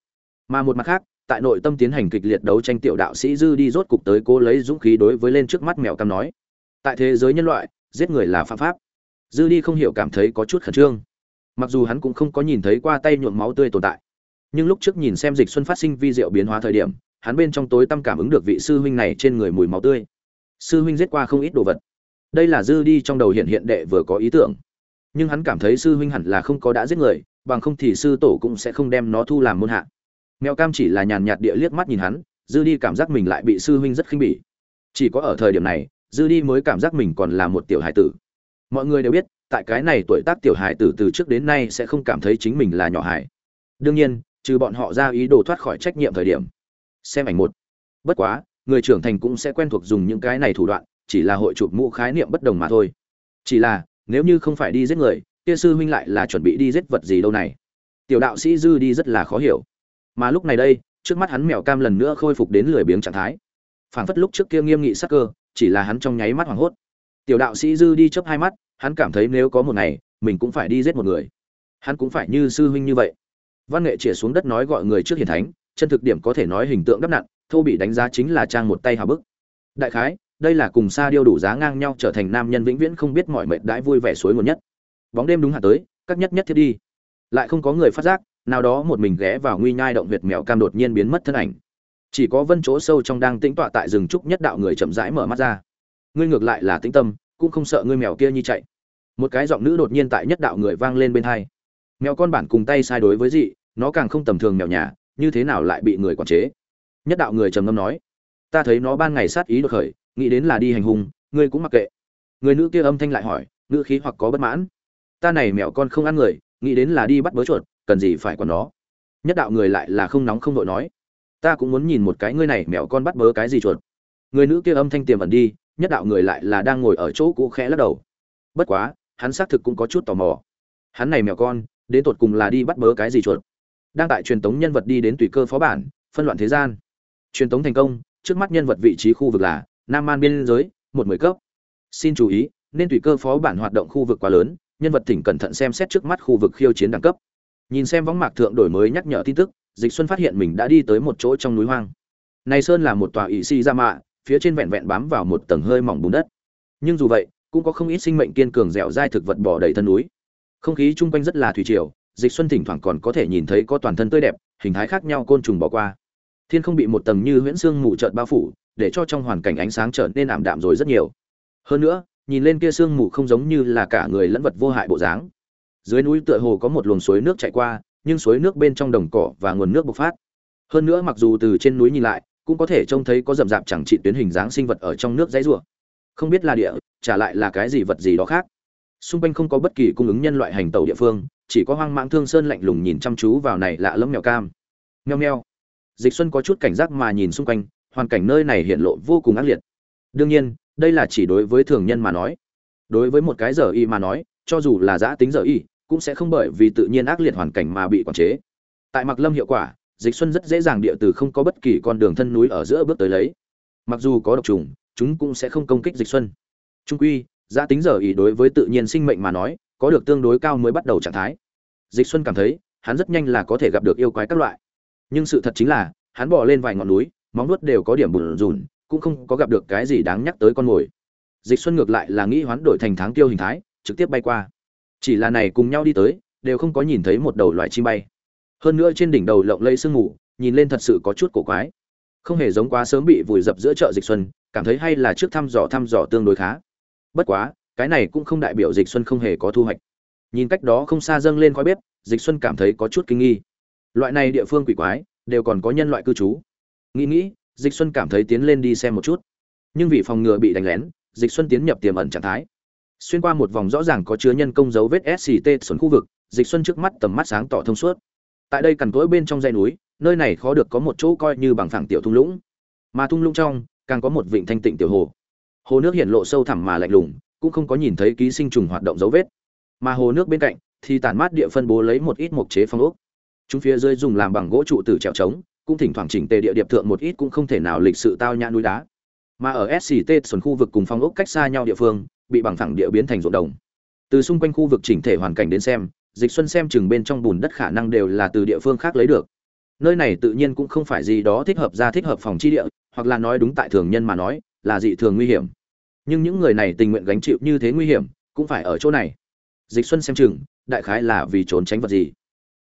mà một mặt khác, tại nội tâm tiến hành kịch liệt đấu tranh tiểu đạo sĩ dư đi rốt cục tới cố lấy dũng khí đối với lên trước mắt mèo cam nói. Tại thế giới nhân loại, giết người là phạm pháp. Dư đi không hiểu cảm thấy có chút khẩn trương. Mặc dù hắn cũng không có nhìn thấy qua tay nhuộm máu tươi tồn tại nhưng lúc trước nhìn xem dịch xuân phát sinh vi diệu biến hóa thời điểm, hắn bên trong tối tâm cảm ứng được vị sư huynh này trên người mùi máu tươi. Sư huynh giết qua không ít đồ vật. Đây là dư đi trong đầu hiện hiện đệ vừa có ý tưởng. Nhưng hắn cảm thấy sư huynh hẳn là không có đã giết người, bằng không thì sư tổ cũng sẽ không đem nó thu làm môn hạ. Mèo cam chỉ là nhàn nhạt địa liếc mắt nhìn hắn, dư đi cảm giác mình lại bị sư huynh rất khinh bỉ. Chỉ có ở thời điểm này, dư đi mới cảm giác mình còn là một tiểu hải tử. Mọi người đều biết, tại cái này tuổi tác tiểu hải tử từ trước đến nay sẽ không cảm thấy chính mình là nhỏ hải đương nhiên trừ bọn họ ra ý đồ thoát khỏi trách nhiệm thời điểm. Xem ảnh một. Bất quá, người trưởng thành cũng sẽ quen thuộc dùng những cái này thủ đoạn, chỉ là hội chụp mũ khái niệm bất đồng mà thôi. Chỉ là, nếu như không phải đi giết người, kia sư huynh lại là chuẩn bị đi giết vật gì đâu này. Tiểu đạo sĩ dư đi rất là khó hiểu. Mà lúc này đây, trước mắt hắn mèo cam lần nữa khôi phục đến lười biếng trạng thái. Phảng phất lúc trước kia nghiêm nghị sắc cơ, chỉ là hắn trong nháy mắt hoảng hốt. Tiểu đạo sĩ dư đi chớp hai mắt, hắn cảm thấy nếu có một ngày, mình cũng phải đi giết một người. Hắn cũng phải như sư huynh như vậy văn nghệ chĩa xuống đất nói gọi người trước hiền thánh, chân thực điểm có thể nói hình tượng đắp nặn, thô bị đánh giá chính là trang một tay hào bức. Đại khái, đây là cùng xa điêu đủ giá ngang nhau trở thành nam nhân vĩnh viễn không biết mọi mệt đãi vui vẻ suối nguồn nhất. Bóng đêm đúng hạ tới, các nhất nhất thiết đi. Lại không có người phát giác, nào đó một mình ghé vào nguy nhai động huyệt mèo cam đột nhiên biến mất thân ảnh. Chỉ có vân chỗ sâu trong đang tĩnh tọa tại rừng trúc nhất đạo người chậm rãi mở mắt ra. Ngươi ngược lại là tĩnh tâm, cũng không sợ ngươi mèo kia nhi chạy. Một cái giọng nữ đột nhiên tại nhất đạo người vang lên bên hai mèo con bản cùng tay sai đối với dị, nó càng không tầm thường mèo nhà, như thế nào lại bị người quản chế? Nhất đạo người trầm ngâm nói, ta thấy nó ban ngày sát ý đột khởi, nghĩ đến là đi hành hung, ngươi cũng mặc kệ. Người nữ kia âm thanh lại hỏi nữ khí hoặc có bất mãn? Ta này mèo con không ăn người, nghĩ đến là đi bắt bớ chuột, cần gì phải còn nó? Nhất đạo người lại là không nóng không vội nói, ta cũng muốn nhìn một cái ngươi này mèo con bắt bớ cái gì chuột. Người nữ kia âm thanh tiềm ẩn đi, nhất đạo người lại là đang ngồi ở chỗ cũ khẽ lắc đầu. Bất quá, hắn xác thực cũng có chút tò mò. Hắn này mèo con đến tột cùng là đi bắt bớ cái gì chuột. Đang tại truyền tống nhân vật đi đến tùy cơ phó bản, phân loạn thế gian. Truyền tống thành công, trước mắt nhân vật vị trí khu vực là nam man biên giới, một mười cấp. Xin chú ý, nên tùy cơ phó bản hoạt động khu vực quá lớn, nhân vật thỉnh cẩn thận xem xét trước mắt khu vực khiêu chiến đẳng cấp. Nhìn xem võng mạc thượng đổi mới nhắc nhở tin tức, dịch xuân phát hiện mình đã đi tới một chỗ trong núi hoang. Này sơn là một tòa ỵ si ra mạ, phía trên vẹn vẹn bám vào một tầng hơi mỏng bùn đất. Nhưng dù vậy, cũng có không ít sinh mệnh kiên cường dẻo dai thực vật bỏ đầy thân núi không khí chung quanh rất là thủy triều, dịch xuân thỉnh thoảng còn có thể nhìn thấy có toàn thân tươi đẹp, hình thái khác nhau côn trùng bỏ qua. Thiên không bị một tầng như huyễn xương mù trợn bao phủ, để cho trong hoàn cảnh ánh sáng trở nên ảm đạm rồi rất nhiều. Hơn nữa, nhìn lên kia sương mù không giống như là cả người lẫn vật vô hại bộ dáng. Dưới núi tựa hồ có một luồng suối nước chạy qua, nhưng suối nước bên trong đồng cỏ và nguồn nước bộc phát. Hơn nữa mặc dù từ trên núi nhìn lại, cũng có thể trông thấy có rậm rạp chẳng trị tuyến hình dáng sinh vật ở trong nước dãy rủa. Không biết là địa trả lại là cái gì vật gì đó khác xung quanh không có bất kỳ cung ứng nhân loại hành tẩu địa phương, chỉ có hoang mãng thương sơn lạnh lùng nhìn chăm chú vào này lạ lẫm mèo cam. Nheo nheo dịch xuân có chút cảnh giác mà nhìn xung quanh, hoàn cảnh nơi này hiện lộ vô cùng ác liệt. Đương nhiên, đây là chỉ đối với thường nhân mà nói. Đối với một cái giờ y mà nói, cho dù là giã tính giờ y, cũng sẽ không bởi vì tự nhiên ác liệt hoàn cảnh mà bị quản chế. Tại mặc lâm hiệu quả, dịch xuân rất dễ dàng địa từ không có bất kỳ con đường thân núi ở giữa bước tới lấy. Mặc dù có độc trùng, chúng cũng sẽ không công kích dịch xuân. Trung quy giã tính giờ ý đối với tự nhiên sinh mệnh mà nói, có được tương đối cao mới bắt đầu trạng thái. Dịch xuân cảm thấy, hắn rất nhanh là có thể gặp được yêu quái các loại. Nhưng sự thật chính là, hắn bỏ lên vài ngọn núi, móng nuốt đều có điểm bùn rùn, cũng không có gặp được cái gì đáng nhắc tới con mồi. Dịch xuân ngược lại là nghĩ hoán đổi thành tháng tiêu hình thái, trực tiếp bay qua. Chỉ là này cùng nhau đi tới, đều không có nhìn thấy một đầu loài chim bay. Hơn nữa trên đỉnh đầu lộng lây sương mù, nhìn lên thật sự có chút cổ quái. Không hề giống quá sớm bị vùi dập giữa chợ dịch xuân, cảm thấy hay là trước thăm dò thăm dò tương đối khá bất quá, cái này cũng không đại biểu dịch xuân không hề có thu hoạch. Nhìn cách đó không xa dâng lên khói bếp, dịch xuân cảm thấy có chút kinh nghi. Loại này địa phương quỷ quái, đều còn có nhân loại cư trú. Nghĩ nghĩ, dịch xuân cảm thấy tiến lên đi xem một chút. Nhưng vì phòng ngừa bị đánh lén, dịch xuân tiến nhập tiềm ẩn trạng thái. Xuyên qua một vòng rõ ràng có chứa nhân công dấu vết sct xuân khu vực, dịch xuân trước mắt tầm mắt sáng tỏ thông suốt. Tại đây cằn cỗi bên trong dãy núi, nơi này khó được có một chỗ coi như bằng phẳng tiểu thung lũng. Mà thung lũng trong, càng có một vịnh thanh tịnh tiểu hồ hồ nước hiện lộ sâu thẳm mà lạnh lùng, cũng không có nhìn thấy ký sinh trùng hoạt động dấu vết. Mà hồ nước bên cạnh thì tản mát địa phân bố lấy một ít mộc chế phong ốc. Chúng phía dưới dùng làm bằng gỗ trụ từ trèo trống, cũng thỉnh thoảng chỉnh tề địa điệp thượng một ít cũng không thể nào lịch sự tao nhã núi đá. Mà ở sct xuân khu vực cùng phong ốc cách xa nhau địa phương, bị bằng thẳng địa biến thành ruộng đồng. Từ xung quanh khu vực chỉnh thể hoàn cảnh đến xem, dịch xuân xem chừng bên trong bùn đất khả năng đều là từ địa phương khác lấy được. Nơi này tự nhiên cũng không phải gì đó thích hợp ra thích hợp phòng chi địa, hoặc là nói đúng tại thường nhân mà nói là dị thường nguy hiểm. Nhưng những người này tình nguyện gánh chịu như thế nguy hiểm, cũng phải ở chỗ này. Dịch xuân xem chừng, đại khái là vì trốn tránh vật gì?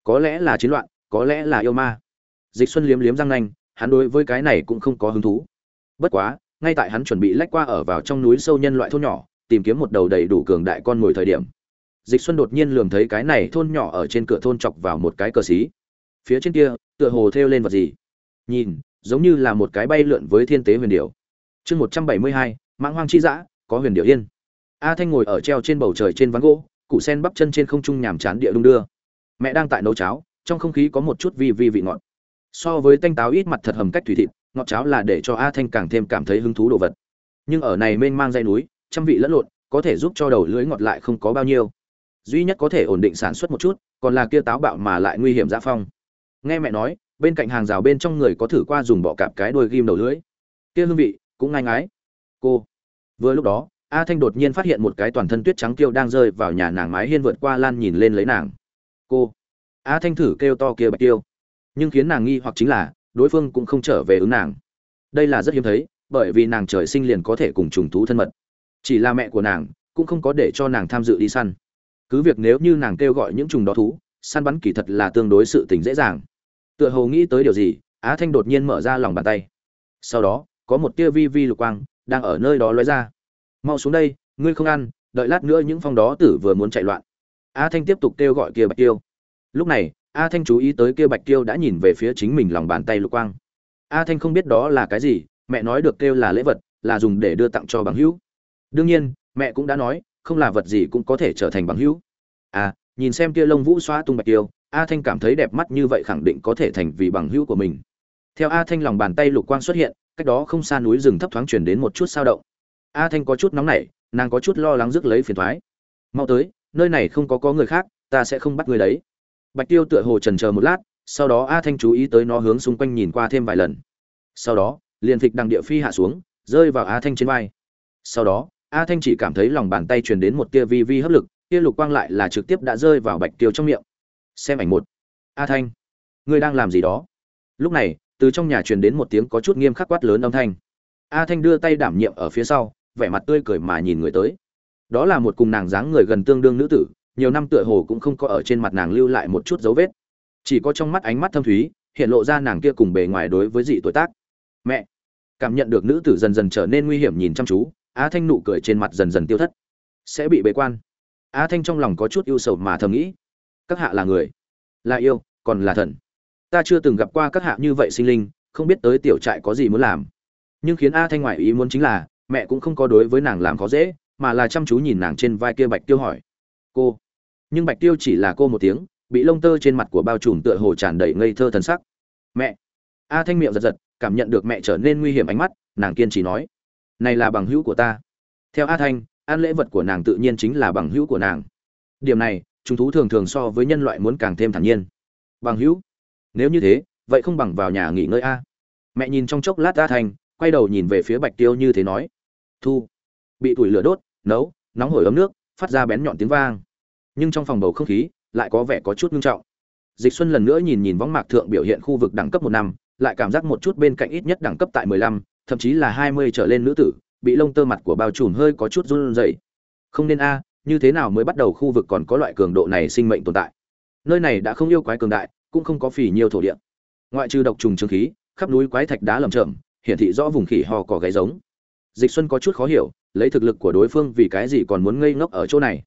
Có lẽ là chiến loạn, có lẽ là yêu ma. Dịch xuân liếm liếm răng nanh, hắn đối với cái này cũng không có hứng thú. Bất quá, ngay tại hắn chuẩn bị lách qua ở vào trong núi sâu nhân loại thôn nhỏ, tìm kiếm một đầu đầy đủ cường đại con mồi thời điểm. Dịch xuân đột nhiên lườm thấy cái này thôn nhỏ ở trên cửa thôn chọc vào một cái cờ xí. Phía trên kia, tựa hồ thêu lên vật gì? Nhìn, giống như là một cái bay lượn với thiên tế huyền điệu chương một trăm bảy mươi hai, mãng hoang chi dã, có huyền điệu yên. A thanh ngồi ở treo trên bầu trời trên ván gỗ, cụ sen bắp chân trên không trung nhàm chán địa đung đưa. Mẹ đang tại nấu cháo, trong không khí có một chút vi vi vị ngọt. So với tanh táo ít mặt thật hầm cách thủy thịt, ngọt cháo là để cho a thanh càng thêm cảm thấy hứng thú đồ vật. Nhưng ở này mênh mang dây núi, trăm vị lẫn lộn, có thể giúp cho đầu lưỡi ngọt lại không có bao nhiêu. Duy nhất có thể ổn định sản xuất một chút, còn là kia táo bạo mà lại nguy hiểm ra phong. Nghe mẹ nói, bên cạnh hàng rào bên trong người có thử qua dùng bọ cạp cái đuôi ghim đầu lưỡi. Kia hương vị cũng ngai ngái. Cô, vừa lúc đó, a thanh đột nhiên phát hiện một cái toàn thân tuyết trắng tiêu đang rơi vào nhà nàng mái hiên vượt qua lan nhìn lên lấy nàng. Cô, a thanh thử kêu to kia bạch tiêu. Nhưng khiến nàng nghi hoặc chính là, đối phương cũng không trở về ứng nàng. Đây là rất hiếm thấy, bởi vì nàng trời sinh liền có thể cùng trùng thú thân mật. Chỉ là mẹ của nàng, cũng không có để cho nàng tham dự đi săn. Cứ việc nếu như nàng kêu gọi những trùng đó thú, săn bắn kỳ thật là tương đối sự tình dễ dàng. Tựa hồ nghĩ tới điều gì á thanh đột nhiên mở ra lòng bàn tay. Sau đó có một tia vi vi lục quang đang ở nơi đó lóe ra. Mau xuống đây, ngươi không ăn, đợi lát nữa những phong đó tử vừa muốn chạy loạn. A thanh tiếp tục kêu gọi kia bạch tiêu lúc này, a thanh chú ý tới kia bạch tiêu đã nhìn về phía chính mình lòng bàn tay lục quang. A thanh không biết đó là cái gì, mẹ nói được kêu là lễ vật, là dùng để đưa tặng cho bằng hữu. Đương nhiên, mẹ cũng đã nói, không là vật gì cũng có thể trở thành bằng hữu. À nhìn xem kia lông vũ xoa tung bạch tiêu a thanh cảm thấy đẹp mắt như vậy khẳng định có thể thành vì bằng hữu của mình theo a thanh lòng bàn tay lục quang xuất hiện, cách đó không xa núi rừng thấp thoáng chuyển đến một chút sao động. A thanh có chút nóng nảy, nàng có chút lo lắng rước lấy phiền thoái. Mau tới, nơi này không có có người khác, ta sẽ không bắt người đấy. Bạch tiêu tựa hồ trần chờ một lát, sau đó a thanh chú ý tới nó hướng xung quanh nhìn qua thêm vài lần. Sau đó, liền phịch đằng địa phi hạ xuống, rơi vào a thanh trên vai. Sau đó, a thanh chỉ cảm thấy lòng bàn tay truyền đến một tia vi vi hấp lực, tia lục quang lại là trực tiếp đã rơi vào bạch tiêu trong miệng. Xem ảnh một. A thanh, ngươi đang làm gì đó? Lúc này từ trong nhà truyền đến một tiếng có chút nghiêm khắc quát lớn âm thanh. A thanh đưa tay đảm nhiệm ở phía sau, vẻ mặt tươi cười mà nhìn người tới. Đó là một cùng nàng dáng người gần tương đương nữ tử, nhiều năm tựa hồ cũng không có ở trên mặt nàng lưu lại một chút dấu vết. Chỉ có trong mắt ánh mắt thâm thúy, hiện lộ ra nàng kia cùng bề ngoài đối với dị tuổi tác. Mẹ! Cảm nhận được nữ tử dần dần trở nên nguy hiểm nhìn chăm chú á thanh nụ cười trên mặt dần dần tiêu thất. Sẽ bị bế quan. Á thanh trong lòng có chút ưu sầu mà thầm nghĩ. Các hạ là người. Là yêu, còn là thần ta chưa từng gặp qua các hạ như vậy sinh linh, không biết tới tiểu trại có gì muốn làm. Nhưng khiến a thanh ngoại ý muốn chính là, mẹ cũng không có đối với nàng làm khó dễ, mà là chăm chú nhìn nàng trên vai kia bạch tiêu hỏi. Cô? Nhưng bạch tiêu chỉ là cô một tiếng, bị lông tơ trên mặt của bao trùm tựa hồ tràn đầy ngây thơ thần sắc. Mẹ! A thanh miệng giật giật, cảm nhận được mẹ trở nên nguy hiểm ánh mắt, nàng kiên trì nói. Này là bằng hữu của ta. Theo a thanh, ăn lễ vật của nàng tự nhiên chính là bằng hữu của nàng. Điểm này, chúng thú thường thường so với nhân loại muốn càng thêm thản nhiên. Bằng hữu? Nếu như thế vậy không bằng vào nhà nghỉ ngơi a. Mẹ nhìn trong chốc lát a thành, quay đầu nhìn về phía bạch tiêu như thế nói. Thu. Bị tuổi lửa đốt nấu nóng hổi ấm nước phát ra bén nhọn tiếng vang. Nhưng trong phòng bầu không khí lại có vẻ có chút nghiêm trọng. Dịch xuân lần nữa nhìn nhìn võng mạc thượng biểu hiện khu vực đẳng cấp một năm lại cảm giác một chút bên cạnh ít nhất đẳng cấp tại mười lăm thậm chí là hai mươi trở lên nữ tử bị lông tơ mặt của bao trùm hơi có chút run rẩy. Không nên a như thế nào mới bắt đầu khu vực còn có loại cường độ này sinh mệnh tồn tại? Nơi này đã không yêu quái cường đại cũng không có phì nhiều thổ địa. Ngoại trừ độc trùng trường khí khắp núi quái thạch đá lầm chởm, hiển thị rõ vùng khỉ hò cỏ gáy giống. Dịch xuân có chút khó hiểu lấy thực lực của đối phương vì cái gì còn muốn ngây ngốc ở chỗ này?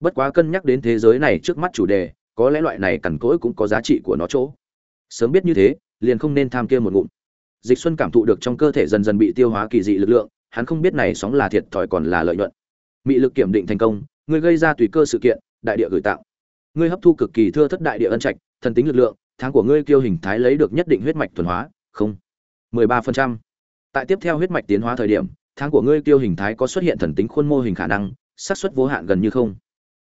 Bất quá cân nhắc đến thế giới này trước mắt chủ đề có lẽ loại này cằn cỗi cũng có giá trị của nó chỗ. Sớm biết như thế liền không nên tham kia một ngụm. Dịch xuân cảm thụ được trong cơ thể dần dần bị tiêu hóa kỳ dị lực lượng hắn không biết này sóng là thiệt thòi còn là lợi nhuận. Mị lực kiểm định thành công người gây ra tùy cơ sự kiện đại địa gửi tặng ngươi hấp thu cực kỳ thưa thất đại địa ân trạch, thần tính lực lượng, tháng của ngươi kiêu hình thái lấy được nhất định huyết mạch thuần hóa, không 13%. tại tiếp theo huyết mạch tiến hóa thời điểm, tháng của ngươi kiêu hình thái có xuất hiện thần tính khuôn mô hình khả năng, xác suất vô hạn gần như không.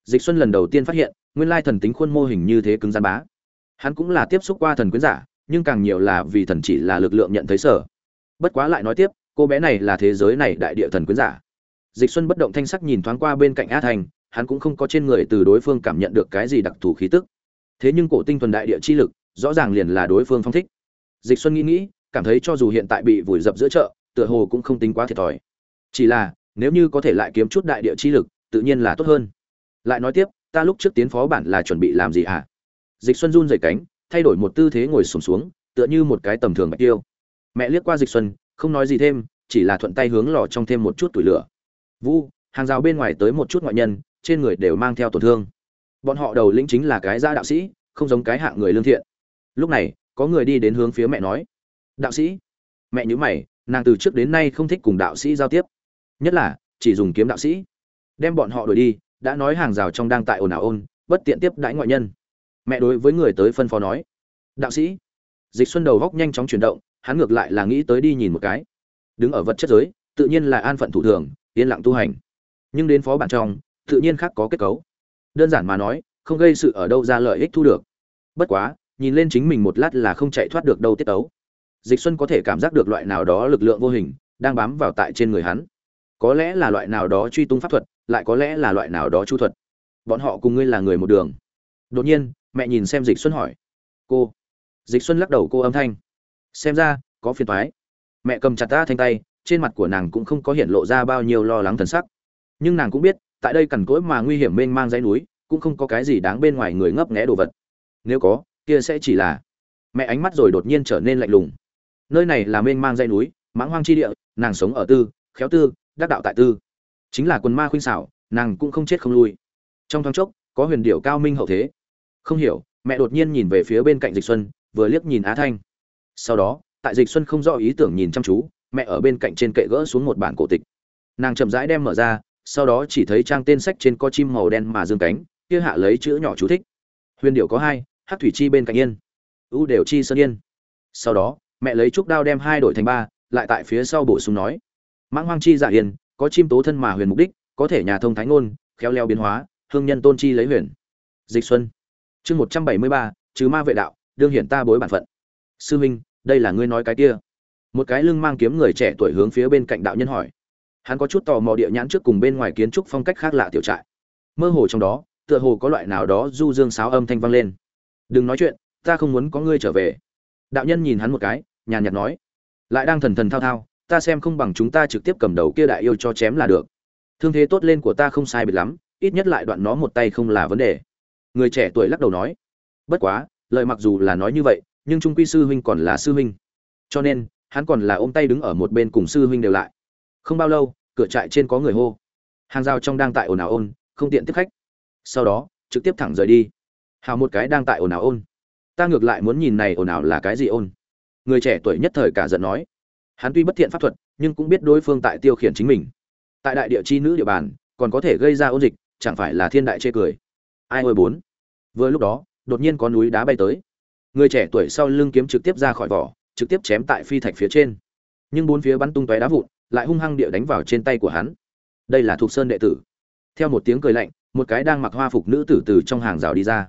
Dịch xuân lần đầu tiên phát hiện, nguyên lai thần tính khuôn mô hình như thế cứng gian bá. Hắn cũng là tiếp xúc qua thần quyến giả, nhưng càng nhiều là vì thần chỉ là lực lượng nhận thấy sở. Bất quá lại nói tiếp, cô bé này là thế giới này đại địa thần quyến giả. Dịch xuân bất động thanh sắc nhìn thoáng qua bên cạnh a thành hắn cũng không có trên người từ đối phương cảm nhận được cái gì đặc thù khí tức. Thế nhưng cổ tinh thuần đại địa chi lực rõ ràng liền là đối phương phong thích. Dịch xuân nghĩ nghĩ cảm thấy cho dù hiện tại bị vùi dập giữa chợ tựa hồ cũng không tính quá thiệt thòi. Chỉ là nếu như có thể lại kiếm chút đại địa chi lực tự nhiên là tốt hơn. Lại nói tiếp ta lúc trước tiến phó bản là chuẩn bị làm gì hả? Dịch xuân run rẩy cánh thay đổi một tư thế ngồi sùng xuống, xuống tựa như một cái tầm thường bạch tiêu. Mẹ liếc qua dịch xuân không nói gì thêm chỉ là thuận tay hướng lò trong thêm một chút tuổi lửa. Vu hàng rào bên ngoài tới một chút ngoại nhân trên người đều mang theo tổn thương. Bọn họ đầu lĩnh chính là cái gia đạo sĩ, không giống cái hạng người lương thiện. Lúc này, có người đi đến hướng phía mẹ nói. Đạo sĩ. Mẹ nhữ mày, nàng từ trước đến nay không thích cùng đạo sĩ giao tiếp. Nhất là, chỉ dùng kiếm đạo sĩ. Đem bọn họ đuổi đi, đã nói hàng rào trong đang tại ồn ào ôn, bất tiện tiếp đãi ngoại nhân. Mẹ đối với người tới phân phó nói. Đạo sĩ. Dịch xuân đầu góc nhanh chóng chuyển động, hắn ngược lại là nghĩ tới đi nhìn một cái. Đứng ở vật chất giới, tự nhiên là an phận thủ thường, yên lặng tu hành. Nhưng đến phó bản trong tự nhiên khác có kết cấu. Đơn giản mà nói, không gây sự ở đâu ra lợi ích thu được. Bất quá, nhìn lên chính mình một lát là không chạy thoát được đâu tiết tấu. Dịch xuân có thể cảm giác được loại nào đó lực lượng vô hình, đang bám vào tại trên người hắn. Có lẽ là loại nào đó truy tung pháp thuật, lại có lẽ là loại nào đó chu thuật. Bọn họ cùng ngươi là người một đường. Đột nhiên, mẹ nhìn xem dịch xuân hỏi. Cô. Dịch xuân lắc đầu cô âm thanh. Xem ra, có phiền thoái mẹ cầm chặt ta thanh tay, trên mặt của nàng cũng không có hiện lộ ra bao nhiêu lo lắng thần sắc. Nhưng nàng cũng biết tại đây cằn cỗi mà nguy hiểm mênh mang dãy núi, cũng không có cái gì đáng bên ngoài người ngấp nghé đồ vật. Nếu có, kia sẽ chỉ là mẹ ánh mắt rồi đột nhiên trở nên lạnh lùng. Nơi này là mênh mang dãy núi, mãng hoang chi địa, nàng sống ở tư, khéo tư, đắc đạo tại tư. Chính là quần ma khuynh xảo, nàng cũng không chết không lui. Trong thoáng chốc, có huyền điệu cao minh hậu thế. Không hiểu, mẹ đột nhiên nhìn về phía bên cạnh dịch xuân, vừa liếc nhìn á thanh. Sau đó, tại dịch xuân không rõ ý tưởng nhìn chăm chú, mẹ ở bên cạnh trên kệ gỡ xuống một bản cổ tịch. Nàng chậm rãi đem mở ra sau đó chỉ thấy trang tên sách trên có chim màu đen mà dương cánh, kia hạ lấy chữ nhỏ chú thích. Huyền điệu có hai hát thủy chi bên cạnh yên, ưu đều chi sơn yên. Sau đó, mẹ lấy trúc đao đem hai đổi thành ba, lại tại phía sau bổ sung nói, mãng hoang chi dạ yên có chim tố thân mà huyền mục đích, có thể nhà thông thái ngôn, khéo leo biến hóa, hương nhân tôn chi lấy huyền. Dịch xuân. Chương một trăm bảy mươi ba chứ ma vệ đạo, đương hiển ta bối bản phận. Sư huynh đây là ngươi nói cái kia. Một cái lưng mang kiếm người trẻ tuổi hướng phía bên cạnh đạo nhân hỏi hắn có chút tò mò địa nhãn trước cùng bên ngoài kiến trúc phong cách khác lạ tiểu trại. Mơ hồ trong đó, tựa hồ có loại nào đó du dương sáo âm thanh vang lên. Đừng nói chuyện, ta không muốn có ngươi trở về. Đạo nhân nhìn hắn một cái, nhàn nhạt nói. Lại đang thần thần thao thao, ta xem không bằng chúng ta trực tiếp cầm đầu kia đại yêu cho chém là được. Thương thế tốt lên của ta không sai biệt lắm, ít nhất lại đoạn nó một tay không là vấn đề. Người trẻ tuổi lắc đầu nói. Bất quá lợi mặc dù là nói như vậy, nhưng trung quy sư huynh còn là sư huynh. Cho nên, hắn còn là ôm tay đứng ở một bên cùng sư huynh đều lại không bao lâu, cửa trại trên có người hô. Hàng rào trong đang tại ồn ào ôn, không tiện tiếp khách. Sau đó, trực tiếp thẳng rời đi. Hào một cái đang tại ồn ào ôn. Ta ngược lại muốn nhìn này ồn ào là cái gì ôn. Người trẻ tuổi nhất thời cả giận nói. Hắn tuy bất thiện pháp thuật, nhưng cũng biết đối phương tại tiêu khiển chính mình. Tại đại địa chi nữ địa bàn, còn có thể gây ra ôn dịch, chẳng phải là thiên đại chê cười. Ai ôi bốn. Vừa lúc đó, đột nhiên có núi đá bay tới. Người trẻ tuổi sau lưng kiếm trực tiếp ra khỏi vỏ, trực tiếp chém tại phi thạch phía trên. Nhưng bốn phía bắn tung tóe đá vụn lại hung hăng địa đánh vào trên tay của hắn. Đây là thuộc sơn đệ tử. Theo một tiếng cười lạnh, một cái đang mặc hoa phục nữ tử từ trong hàng rào đi ra.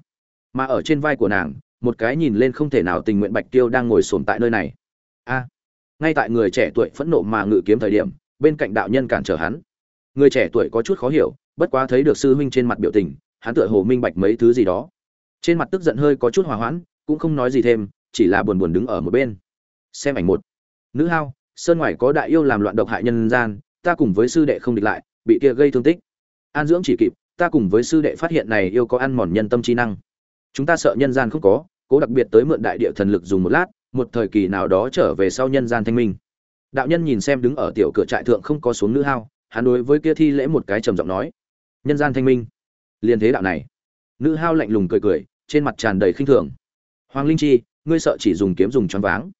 Mà ở trên vai của nàng, một cái nhìn lên không thể nào tình nguyện bạch tiêu đang ngồi xổm tại nơi này. A! Ngay tại người trẻ tuổi phẫn nộ mà ngự kiếm thời điểm, bên cạnh đạo nhân cản trở hắn. Người trẻ tuổi có chút khó hiểu, bất quá thấy được sư huynh trên mặt biểu tình, hắn tựa hồ minh bạch mấy thứ gì đó. Trên mặt tức giận hơi có chút hòa hoãn, cũng không nói gì thêm, chỉ là buồn buồn đứng ở một bên. Xem ảnh một. Nữ hao sơn ngoài có đại yêu làm loạn độc hại nhân gian, ta cùng với sư đệ không địch lại, bị kia gây thương tích. An dưỡng chỉ kịp, ta cùng với sư đệ phát hiện này yêu có ăn mòn nhân tâm trí năng. Chúng ta sợ nhân gian không có, cố đặc biệt tới mượn đại địa thần lực dùng một lát, một thời kỳ nào đó trở về sau nhân gian thanh minh. Đạo nhân nhìn xem đứng ở tiểu cửa trại thượng không có xuống nữ hao, hắn đối với kia thi lễ một cái trầm giọng nói, nhân gian thanh minh. Liền thế đạo này. Nữ hao lạnh lùng cười cười, trên mặt tràn đầy khinh thường. Hoàng linh chi, ngươi sợ chỉ dùng kiếm dùng choáng váng.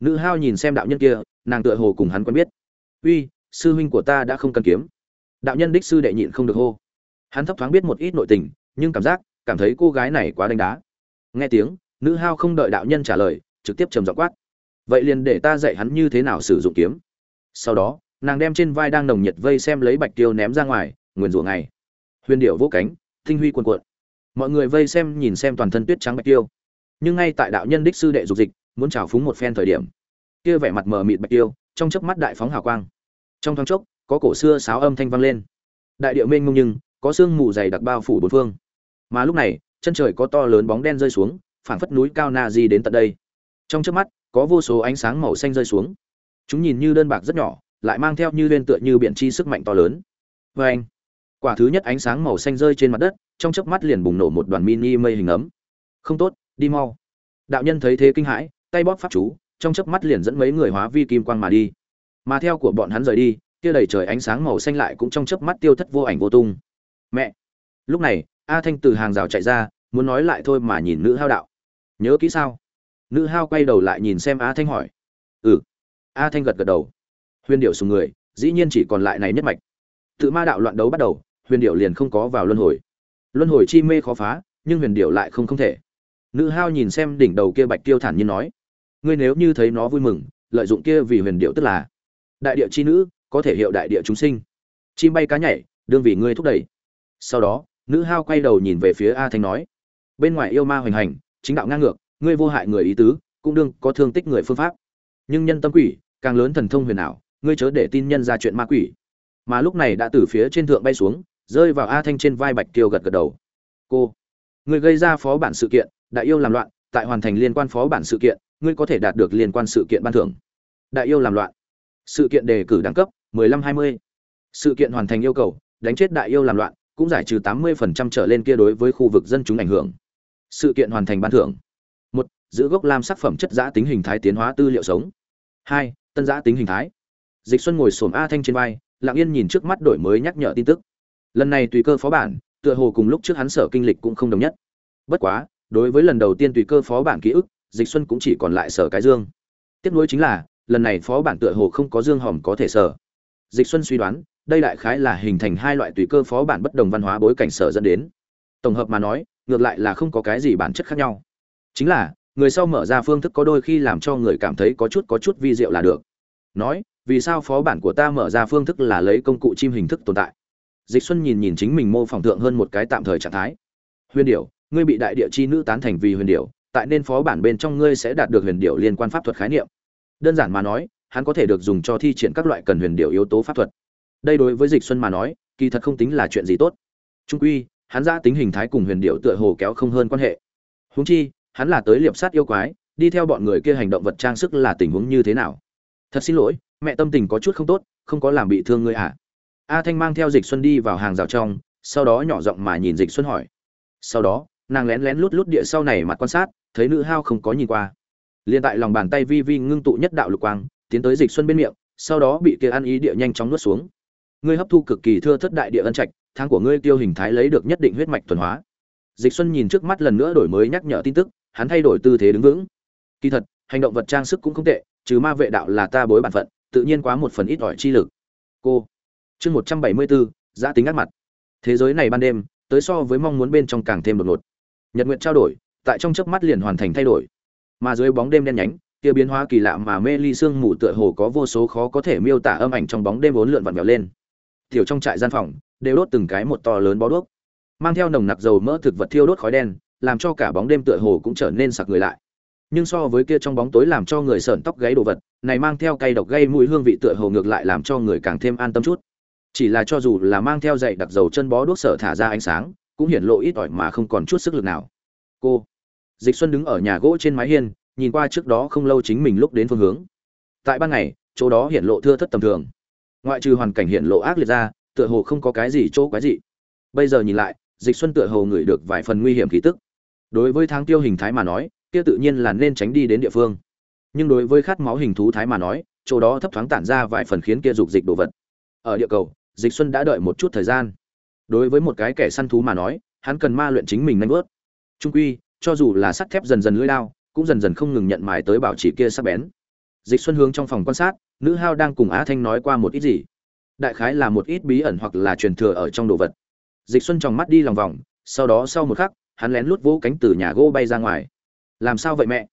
Nữ hao nhìn xem đạo nhân kia nàng tựa hồ cùng hắn quen biết. Uy, sư huynh của ta đã không cần kiếm. Đạo nhân đích sư đệ nhịn không được hô. Hắn thấp thoáng biết một ít nội tình, nhưng cảm giác, cảm thấy cô gái này quá đánh đá. Nghe tiếng, nữ hao không đợi đạo nhân trả lời, trực tiếp trầm giọng quát. Vậy liền để ta dạy hắn như thế nào sử dụng kiếm. Sau đó, nàng đem trên vai đang nồng nhiệt vây xem lấy bạch tiêu ném ra ngoài, nguyền rủa ngày huyền điệu vỗ cánh, tinh huy cuồn cuộn. Mọi người vây xem nhìn xem toàn thân tuyết trắng bạch tiêu. Nhưng ngay tại đạo nhân đích sư đệ dục dịch, muốn trào phúng một phen thời điểm kia vẻ mặt mờ mịt bạch tiêu, trong chớp mắt đại phóng hào quang. Trong thoáng chốc, có cổ xưa sáo âm thanh vang lên. Đại điệu mênh mông nhưng, có sương mù dày đặc bao phủ bốn phương. Mà lúc này, chân trời có to lớn bóng đen rơi xuống, phảng phất núi cao na di đến tận đây. Trong chớp mắt, có vô số ánh sáng màu xanh rơi xuống. Chúng nhìn như đơn bạc rất nhỏ, lại mang theo như lên tựa như biển chi sức mạnh to lớn. Vê anh, quả thứ nhất ánh sáng màu xanh rơi trên mặt đất, trong chớp mắt liền bùng nổ một đoàn mini mây hình ấm. Không tốt, đi mau. Đạo nhân thấy thế kinh hãi, tay bóp pháp chú trong chớp mắt liền dẫn mấy người hóa vi kim quang mà đi. Mà theo của bọn hắn rời đi, kia đầy trời ánh sáng màu xanh lại cũng trong chớp mắt tiêu thất vô ảnh vô tung. Mẹ! Lúc này, a thanh từ hàng rào chạy ra, muốn nói lại thôi mà nhìn nữ hao đạo. Nhớ kỹ sao? Nữ hao quay đầu lại nhìn xem a thanh hỏi. Ừ. A thanh gật gật đầu. Huyền điệu xuống người, dĩ nhiên chỉ còn lại này nhất mạch. Tự ma đạo loạn đấu bắt đầu, huyền điệu liền không có vào luân hồi. Luân hồi chi mê khó phá, nhưng huyền điệu lại không không thể. Nữ hao nhìn xem đỉnh đầu kia bạch tiêu thản nhiên nói ngươi nếu như thấy nó vui mừng, lợi dụng kia vì huyền điệu tức là, đại địa chi nữ, có thể hiệu đại địa chúng sinh. Chim bay cá nhảy, đương vì ngươi thúc đẩy. Sau đó, nữ hao quay đầu nhìn về phía a thanh nói, bên ngoài yêu ma hoành hành, chính đạo ngang ngược, ngươi vô hại người ý tứ, cũng đương có thương tích người phương pháp. Nhưng nhân tâm quỷ, càng lớn thần thông huyền ảo, ngươi chớ để tin nhân ra chuyện ma quỷ. Mà lúc này đã từ phía trên thượng bay xuống, rơi vào a thanh trên vai bạch kiều gật gật đầu. Cô, ngươi gây ra phó bản sự kiện, đại yêu làm loạn, tại hoàn thành liên quan phó bản sự kiện ngươi có thể đạt được liên quan sự kiện ban thưởng. Đại yêu làm loạn. Sự kiện đề cử đẳng cấp 15-20. sự kiện hoàn thành yêu cầu, đánh chết đại yêu làm loạn, cũng giải trừ 80% trở lên kia đối với khu vực dân chúng ảnh hưởng. Sự kiện hoàn thành ban thưởng. Một, giữ gốc lam sắc phẩm chất giã tính hình thái tiến hóa tư liệu sống. Hai, tân giã tính hình thái. Dịch xuân ngồi xổm a thanh trên vai, lặng yên nhìn trước mắt đổi mới nhắc nhở tin tức. Lần này tùy cơ phó bản, tựa hồ cùng lúc trước hắn sở kinh lịch cũng không đồng nhất. Bất quá, đối với lần đầu tiên tùy cơ phó bản ký ức dịch xuân cũng chỉ còn lại sở cái dương. Tiếp nối chính là, lần này phó bản tựa hồ không có dương hòm có thể sở. Dịch xuân suy đoán, đây đại khái là hình thành hai loại tùy cơ phó bản bất đồng văn hóa bối cảnh sở dẫn đến. Tổng hợp mà nói, ngược lại là không có cái gì bản chất khác nhau. Chính là, người sau mở ra phương thức có đôi khi làm cho người cảm thấy có chút có chút vi diệu là được. Nói, vì sao phó bản của ta mở ra phương thức là lấy công cụ chim hình thức tồn tại? Dịch xuân nhìn nhìn chính mình mô phỏng tượng hơn một cái tạm thời trạng thái. Huyền điểu, ngươi bị đại địa chi nữ tán thành vì huyền điểu tại nên phó bản bên trong ngươi sẽ đạt được huyền điệu liên quan pháp thuật khái niệm. Đơn giản mà nói, hắn có thể được dùng cho thi triển các loại cần huyền điệu yếu tố pháp thuật. Đây đối với dịch xuân mà nói, kỳ thật không tính là chuyện gì tốt. Trung quy, hắn ra tính hình thái cùng huyền điệu tựa hồ kéo không hơn quan hệ. Huống chi, hắn là tới liệp sát yêu quái, đi theo bọn người kia hành động vật trang sức là tình huống như thế nào? Thật xin lỗi, mẹ tâm tình có chút không tốt, không có làm bị thương ngươi à? A thanh mang theo dịch xuân đi vào hàng rào trong, sau đó nhỏ giọng mà nhìn dịch xuân hỏi. Sau đó, nàng lén lén lút lút địa sau này mặt quan sát thấy nữ hao không có nhìn qua. Liền tại lòng bàn tay vi vi ngưng tụ nhất đạo lục quang, tiến tới dịch xuân bên miệng, sau đó bị kia ăn ý địa nhanh chóng nuốt xuống. Ngươi hấp thu cực kỳ thưa thất đại địa ân trạch, tháng của ngươi tiêu hình thái lấy được nhất định huyết mạch thuần hóa. Dịch xuân nhìn trước mắt lần nữa đổi mới nhắc nhở tin tức, hắn thay đổi tư thế đứng vững. Kỳ thật, hành động vật trang sức cũng không tệ, trừ ma vệ đạo là ta bối bản phận, tự nhiên quá một phần ít ỏi chi lực. Cô, chương một trăm bảy mươi bốn giã tính ác mặt. Thế giới này ban đêm, tới so với mong muốn bên trong càng thêm đột ngột. Nhật nguyện trao đổi tại trong chớp mắt liền hoàn thành thay đổi. Mà dưới bóng đêm đen nhánh, kia biến hóa kỳ lạ mà mê ly sương mù tựa hồ có vô số khó có thể miêu tả âm ảnh trong bóng đêm vốn lượn vặn vẹo lên. Tiểu trong trại gian phòng, đều đốt từng cái một to lớn bó đuốc. Mang theo nồng nặc dầu mỡ thực vật thiêu đốt khói đen, làm cho cả bóng đêm tựa hồ cũng trở nên sặc người lại. Nhưng so với kia trong bóng tối làm cho người sợn tóc gáy đồ vật, này mang theo cây độc gây mũi hương vị tựa hồ ngược lại làm cho người càng thêm an tâm chút. Chỉ là cho dù là mang theo dậy đặc dầu chân bó đuốc sở thả ra ánh sáng, cũng hiển lộ ít ỏi mà không còn chút sức lực nào. Cô dịch xuân đứng ở nhà gỗ trên mái hiên, nhìn qua trước đó không lâu chính mình lúc đến phương hướng. Tại ban ngày, chỗ đó hiển lộ thưa thất tầm thường. Ngoại trừ hoàn cảnh hiện lộ ác liệt ra, tựa hồ không có cái gì chỗ quái dị. Bây giờ nhìn lại, dịch xuân tựa hồ ngửi được vài phần nguy hiểm khí tức. Đối với tháng tiêu hình thái mà nói, kia tự nhiên là nên tránh đi đến địa phương. Nhưng đối với khát máu hình thú thái mà nói, chỗ đó thấp thoáng tản ra vài phần khiến kia dục dịch đồ vật. Ở địa cầu, dịch xuân đã đợi một chút thời gian. Đối với một cái kẻ săn thú mà nói, hắn cần ma luyện chính mình nhanh vớt trung quy cho dù là sắt thép dần dần lưỡi lao cũng dần dần không ngừng nhận mài tới bảo chỉ kia sắc bén. Dịch xuân hướng trong phòng quan sát, nữ hao đang cùng á thanh nói qua một ít gì. Đại khái là một ít bí ẩn hoặc là truyền thừa ở trong đồ vật. Dịch xuân tròng mắt đi lòng vòng, sau đó sau một khắc, hắn lén lút vỗ cánh từ nhà gỗ bay ra ngoài. Làm sao vậy mẹ?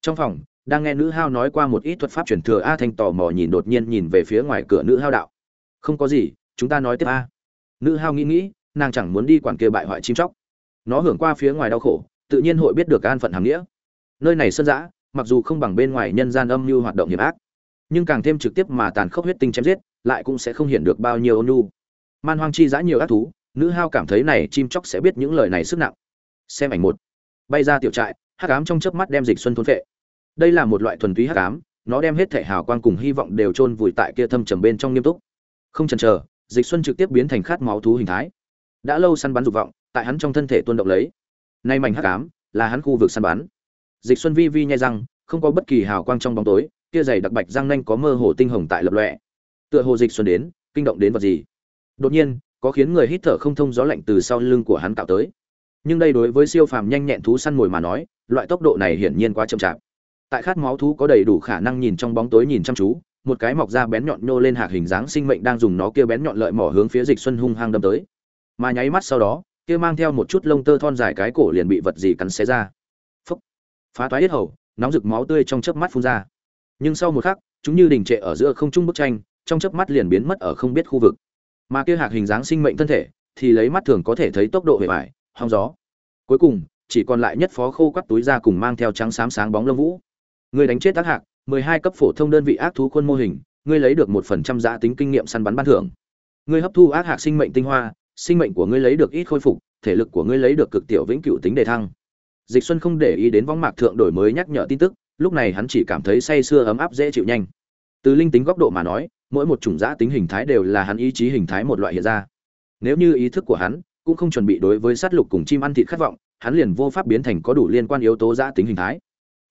Trong phòng, đang nghe nữ hao nói qua một ít thuật pháp truyền thừa a thanh tò mò nhìn đột nhiên nhìn về phía ngoài cửa nữ hao đạo. Không có gì, chúng ta nói tiếp a. Nữ hao nghĩ nghĩ, nàng chẳng muốn đi quản kia bại hoại chim chóc. Nó hưởng qua phía ngoài đau khổ tự nhiên hội biết được an phận hàm nghĩa. Nơi này sơn dã mặc dù không bằng bên ngoài nhân gian âm mưu hoạt động hiểm ác, nhưng càng thêm trực tiếp mà tàn khốc huyết tinh chém giết, lại cũng sẽ không hiện được bao nhiêu ôn nhu. Man hoang chi giã nhiều ác thú, nữ hao cảm thấy này chim chóc sẽ biết những lời này sức nặng. Xem ảnh một. Bay ra tiểu trại, hắc ám trong chớp mắt đem dịch xuân thôn phệ. đây là một loại thuần túy hắc ám, nó đem hết thể hào quang cùng hy vọng đều chôn vùi tại kia thâm trầm bên trong nghiêm túc. Không chần chờ, dịch xuân trực tiếp biến thành khát máu thú hình thái. Đã lâu săn bắn dục vọng, tại hắn trong thân thể tuôn động lấy nay mảnh hắc ám là hắn khu vực săn bắn. Dịch xuân vi vi nhai răng, không có bất kỳ hào quang trong bóng tối, kia dày đặc bạch răng nanh có mơ hồ tinh hồng tại lập lọe tựa hồ dịch xuân đến, kinh động đến vật gì? Đột nhiên, có khiến người hít thở không thông gió lạnh từ sau lưng của hắn tạo tới. Nhưng đây đối với siêu phàm nhanh nhẹn thú săn mồi mà nói, loại tốc độ này hiển nhiên quá chậm chạp. Tại khát máu thú có đầy đủ khả năng nhìn trong bóng tối nhìn chăm chú, một cái mọc ra bén nhọn nhô lên hạc hình dáng sinh mệnh đang dùng nó kia bén nhọn lợi mỏ hướng phía dịch xuân hung hăng đâm tới. Mà nháy mắt sau đó kia mang theo một chút lông tơ thon dài cái cổ liền bị vật gì cắn xé ra. Phấp, phá toái hết hầu nóng rực máu tươi trong chớp mắt phun ra. Nhưng sau một khắc chúng như đình trệ ở giữa không trung bức tranh trong chớp mắt liền biến mất ở không biết khu vực. Mà kia hạc hình dáng sinh mệnh thân thể thì lấy mắt thường có thể thấy tốc độ về vải hong gió. Cuối cùng chỉ còn lại nhất phó khô quắt túi ra cùng mang theo trắng xám sáng bóng lông vũ. Người đánh chết tác hạc mười hai cấp phổ thông đơn vị ác thú quân mô hình ngươi lấy được một phần trăm giá tính kinh nghiệm săn bắn ban thưởng. Ngươi hấp thu ác hạc sinh mệnh tinh hoa sinh mệnh của ngươi lấy được ít khôi phục, thể lực của ngươi lấy được cực tiểu vĩnh cửu tính đề thăng. Dịch xuân không để ý đến võng mạc thượng đổi mới nhắc nhở tin tức, lúc này hắn chỉ cảm thấy say sưa ấm áp dễ chịu nhanh. Từ linh tính góc độ mà nói, mỗi một chủng giã tính hình thái đều là hắn ý chí hình thái một loại hiện ra. Nếu như ý thức của hắn cũng không chuẩn bị đối với sát lục cùng chim ăn thịt khát vọng, hắn liền vô pháp biến thành có đủ liên quan yếu tố giã tính hình thái.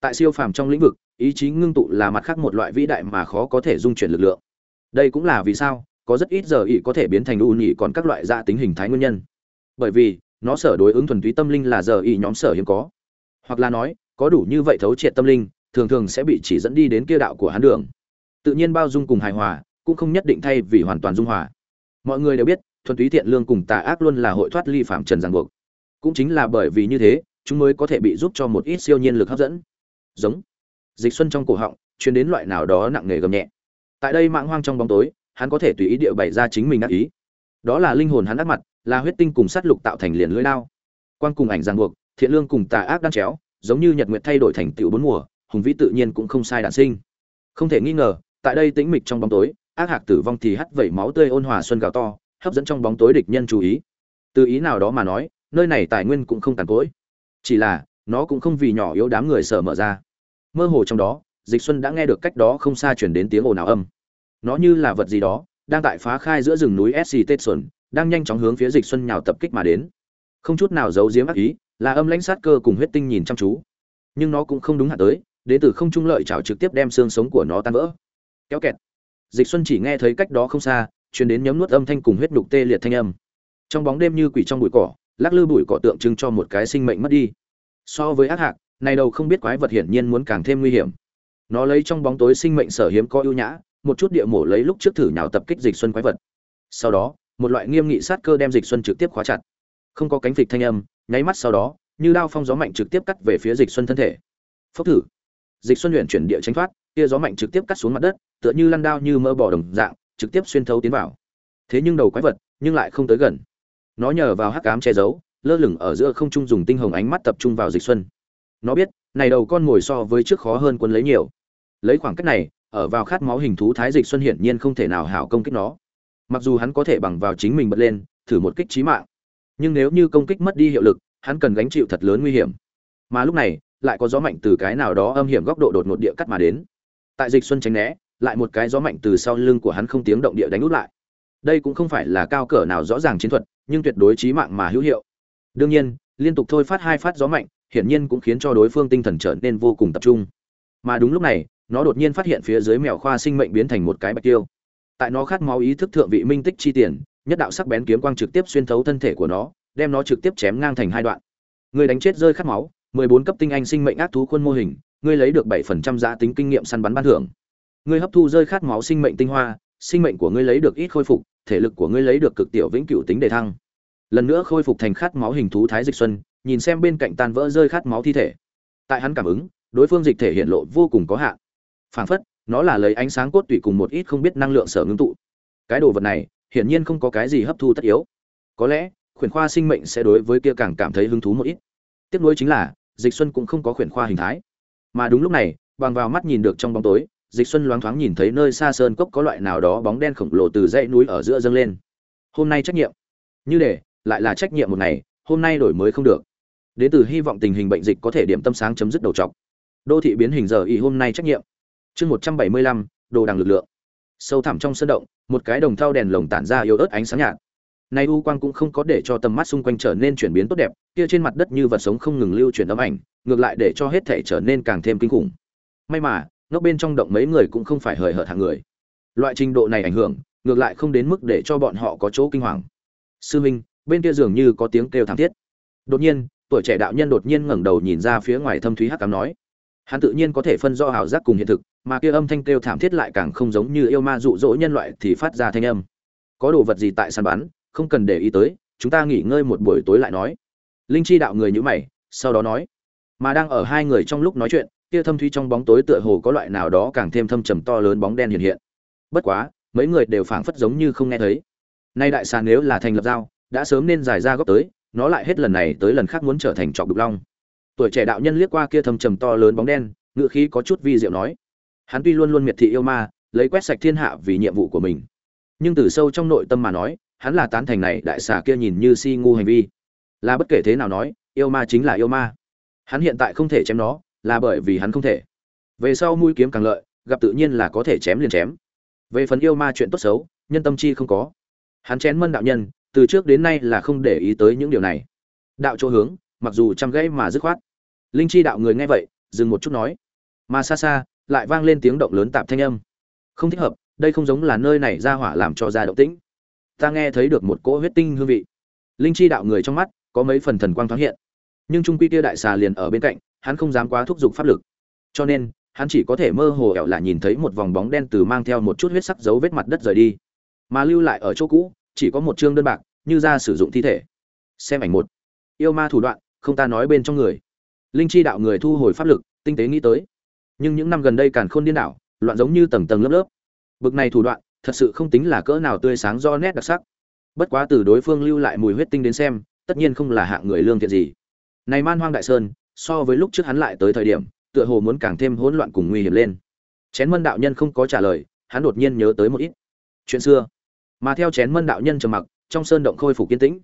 Tại siêu phàm trong lĩnh vực, ý chí ngưng tụ là mặt khác một loại vĩ đại mà khó có thể dung chuyển lực lượng. Đây cũng là vì sao có rất ít giờ ỉ có thể biến thành u nhị còn các loại gia tính hình thái nguyên nhân. Bởi vì, nó sở đối ứng thuần túy tâm linh là giờ ỉ nhóm sở hiếm có. Hoặc là nói, có đủ như vậy thấu triệt tâm linh, thường thường sẽ bị chỉ dẫn đi đến kia đạo của hắn đường. Tự nhiên bao dung cùng hài hòa, cũng không nhất định thay vì hoàn toàn dung hòa. Mọi người đều biết, thuần túy thiện lương cùng tà ác luôn là hội thoát ly phạm trần ràng buộc. Cũng chính là bởi vì như thế, chúng mới có thể bị giúp cho một ít siêu nhiên lực hấp dẫn. Giống. Dịch xuân trong cổ họng chuyển đến loại nào đó nặng nề gầm nhẹ. Tại đây mạng hoang trong bóng tối hắn có thể tùy ý địa bày ra chính mình ác ý. Đó là linh hồn hắn ác mặt, là huyết tinh cùng sát lục tạo thành liền lưỡi đao. Quan cùng ảnh ràng buộc, thiện lương cùng tà ác đang chéo, giống như nhật nguyệt thay đổi thành tiểu bốn mùa, hùng vĩ tự nhiên cũng không sai đản sinh. Không thể nghi ngờ, tại đây tĩnh mịch trong bóng tối, ác hạc tử vong thì hắt vẩy máu tươi ôn hòa xuân gào to, hấp dẫn trong bóng tối địch nhân chú ý. Từ ý nào đó mà nói, nơi này tài nguyên cũng không tàn cỗi. Chỉ là, nó cũng không vì nhỏ yếu đám người sợ mở ra. Mơ hồ trong đó, dịch xuân đã nghe được cách đó không xa chuyển đến tiếng ồn ào âm nó như là vật gì đó, đang tại phá khai giữa rừng núi sc xuân đang nhanh chóng hướng phía dịch xuân nhào tập kích mà đến. Không chút nào giấu giếm ác ý, là âm lãnh sát cơ cùng huyết tinh nhìn chăm chú. Nhưng nó cũng không đúng hạn tới đến từ không trung lợi chảo trực tiếp đem xương sống của nó tan vỡ. Kéo kẹt. Dịch xuân chỉ nghe thấy cách đó không xa, truyền đến nhấm nuốt âm thanh cùng huyết nhục tê liệt thanh âm. Trong bóng đêm như quỷ trong bụi cỏ, lắc lư bụi cỏ tượng trưng cho một cái sinh mệnh mất đi. So với ác hạc, này đầu không biết quái vật hiển nhiên muốn càng thêm nguy hiểm. Nó lấy trong bóng tối sinh mệnh sở hiếm có ưu nhã một chút địa mổ lấy lúc trước thử nhào tập kích dịch xuân quái vật. Sau đó, một loại nghiêm nghị sát cơ đem dịch xuân trực tiếp khóa chặt. Không có cánh phịch thanh âm, nháy mắt sau đó, như đao phong gió mạnh trực tiếp cắt về phía dịch xuân thân thể. Phốc thử. Dịch xuân luyện chuyển địa tránh thoát kia gió mạnh trực tiếp cắt xuống mặt đất, tựa như lăn đao như mơ bỏ đồng dạng, trực tiếp xuyên thấu tiến vào. Thế nhưng đầu quái vật, nhưng lại không tới gần. Nó nhờ vào hắc ám che giấu, lơ lửng ở giữa không trung dùng tinh hồng ánh mắt tập trung vào dịch xuân. Nó biết, này đầu con ngồi so với trước khó hơn quân lấy nhiều. Lấy khoảng cách này ở vào khát máu hình thú thái dịch xuân hiển nhiên không thể nào hảo công kích nó. Mặc dù hắn có thể bằng vào chính mình bật lên, thử một kích trí mạng. Nhưng nếu như công kích mất đi hiệu lực, hắn cần gánh chịu thật lớn nguy hiểm. Mà lúc này, lại có gió mạnh từ cái nào đó âm hiểm góc độ đột ngột địa cắt mà đến. Tại dịch xuân tránh né, lại một cái gió mạnh từ sau lưng của hắn không tiếng động địa đánh út lại. Đây cũng không phải là cao cỡ nào rõ ràng chiến thuật, nhưng tuyệt đối trí mạng mà hữu hiệu. Đương nhiên, liên tục thôi phát hai phát gió mạnh, hiển nhiên cũng khiến cho đối phương tinh thần trở nên vô cùng tập trung. Mà đúng lúc này nó đột nhiên phát hiện phía dưới mèo khoa sinh mệnh biến thành một cái bạch tiêu. Tại nó khát máu ý thức thượng vị minh tích chi tiền, nhất đạo sắc bén kiếm quang trực tiếp xuyên thấu thân thể của nó, đem nó trực tiếp chém ngang thành hai đoạn. Người đánh chết rơi khát máu, mười bốn cấp tinh anh sinh mệnh ác thú khuôn mô hình, ngươi lấy được bảy phần trăm giá tính kinh nghiệm săn bắn ban thưởng. Ngươi hấp thu rơi khát máu sinh mệnh tinh hoa, sinh mệnh của ngươi lấy được ít khôi phục, thể lực của ngươi lấy được cực tiểu vĩnh cửu tính đề thăng. Lần nữa khôi phục thành khát máu hình thú thái dịch xuân, nhìn xem bên cạnh tan vỡ rơi khát máu thi thể. Tại hắn cảm ứng, đối phương dịch thể hiện lộ vô cùng có hạn phảng phất, nó là lấy ánh sáng cốt tủy cùng một ít không biết năng lượng sở ngưng tụ. Cái đồ vật này, hiển nhiên không có cái gì hấp thu tất yếu. Có lẽ, khuyển khoa sinh mệnh sẽ đối với kia càng cảm thấy hứng thú một ít. Tiếp nối chính là, dịch xuân cũng không có khuyển khoa hình thái. Mà đúng lúc này, bằng vào mắt nhìn được trong bóng tối, dịch xuân loáng thoáng nhìn thấy nơi xa sơn cốc có loại nào đó bóng đen khổng lồ từ dãy núi ở giữa dâng lên. Hôm nay trách nhiệm. Như để, lại là trách nhiệm một ngày, hôm nay đổi mới không được. Đến từ hy vọng tình hình bệnh dịch có thể điểm tâm sáng chấm dứt đầu trọc. Đô thị biến hình giờ y hôm nay trách nhiệm chương một trăm bảy mươi lăm, đồ đằng lực lượng. Sâu thẳm trong sân động, một cái đồng thau đèn lồng tản ra yếu ớt ánh sáng nhạt. Nay u quang cũng không có để cho tầm mắt xung quanh trở nên chuyển biến tốt đẹp, kia trên mặt đất như vật sống không ngừng lưu chuyển ấm ảnh, ngược lại để cho hết thể trở nên càng thêm kinh khủng. May mà ngóc bên trong động mấy người cũng không phải hời hợt hàng người. Loại trình độ này ảnh hưởng, ngược lại không đến mức để cho bọn họ có chỗ kinh hoàng. Sư minh, bên kia dường như có tiếng kêu thảm thiết. Đột nhiên, tuổi trẻ đạo nhân đột nhiên ngẩng đầu nhìn ra phía ngoài thâm thúy hắc cám nói hắn tự nhiên có thể phân rõ hào giác cùng hiện thực, mà kia âm thanh kêu thảm thiết lại càng không giống như yêu ma dụ dỗ nhân loại thì phát ra thanh âm. Có đồ vật gì tại săn bắn, không cần để ý tới, chúng ta nghỉ ngơi một buổi tối lại nói. Linh chi đạo người nhữ mày, sau đó nói. Mà đang ở hai người trong lúc nói chuyện, kia thâm thuy trong bóng tối tựa hồ có loại nào đó càng thêm thâm trầm to lớn bóng đen hiện hiện. Bất quá, mấy người đều phảng phất giống như không nghe thấy. Nay đại sàn nếu là thành lập giao, đã sớm nên giải ra góc tới, nó lại hết lần này tới lần khác muốn trở thành trọc đục long tuổi trẻ đạo nhân liếc qua kia thâm trầm to lớn bóng đen ngựa khí có chút vi diệu nói. Hắn tuy luôn luôn miệt thị yêu ma, lấy quét sạch thiên hạ vì nhiệm vụ của mình. Nhưng từ sâu trong nội tâm mà nói, hắn là tán thành này đại xà kia nhìn như si ngu hành vi. Là bất kể thế nào nói, yêu ma chính là yêu ma. Hắn hiện tại không thể chém nó, là bởi vì hắn không thể. Về sau mũi kiếm càng lợi, gặp tự nhiên là có thể chém liền chém. Về phần yêu ma chuyện tốt xấu, nhân tâm chi không có. Hắn chén mân đạo nhân, từ trước đến nay là không để ý tới những điều này. Đạo chỗ hướng, mặc dù chăm gãy mà dứt khoát linh chi đạo người nghe vậy, dừng một chút nói. Mà xa xa, lại vang lên tiếng động lớn tạp thanh âm. Không thích hợp, đây không giống là nơi này ra hỏa làm cho ra động tĩnh. Ta nghe thấy được một cỗ huyết tinh hương vị. Linh chi đạo người trong mắt, có mấy phần thần quang thoáng hiện. Nhưng trung quy kia đại xà liền ở bên cạnh, hắn không dám quá thúc giục pháp lực. Cho nên, hắn chỉ có thể mơ hồ ẻo là nhìn thấy một vòng bóng đen từ mang theo một chút huyết sắc dấu vết mặt đất rời đi. Mà lưu lại ở chỗ cũ, chỉ có một chương đơn bạc, như ra sử dụng thi thể. Xem ảnh một. Yêu ma thủ đoạn, không ta nói bên trong người linh chi đạo người thu hồi pháp lực, tinh tế nghĩ tới. Nhưng những năm gần đây càn khôn điên đảo, loạn giống như tầng tầng lớp lớp. Bực này thủ đoạn, thật sự không tính là cỡ nào tươi sáng do nét đặc sắc. Bất quá từ đối phương lưu lại mùi huyết tinh đến xem, tất nhiên không là hạng người lương thiện gì. Này man hoang đại sơn, so với lúc trước hắn lại tới thời điểm, tựa hồ muốn càng thêm hỗn loạn cùng nguy hiểm lên. Chén mân đạo nhân không có trả lời, hắn đột nhiên nhớ tới một ít. Chuyện xưa, mà theo chén mân đạo nhân trầm mặc, trong sơn động khôi phục kiên tĩnh.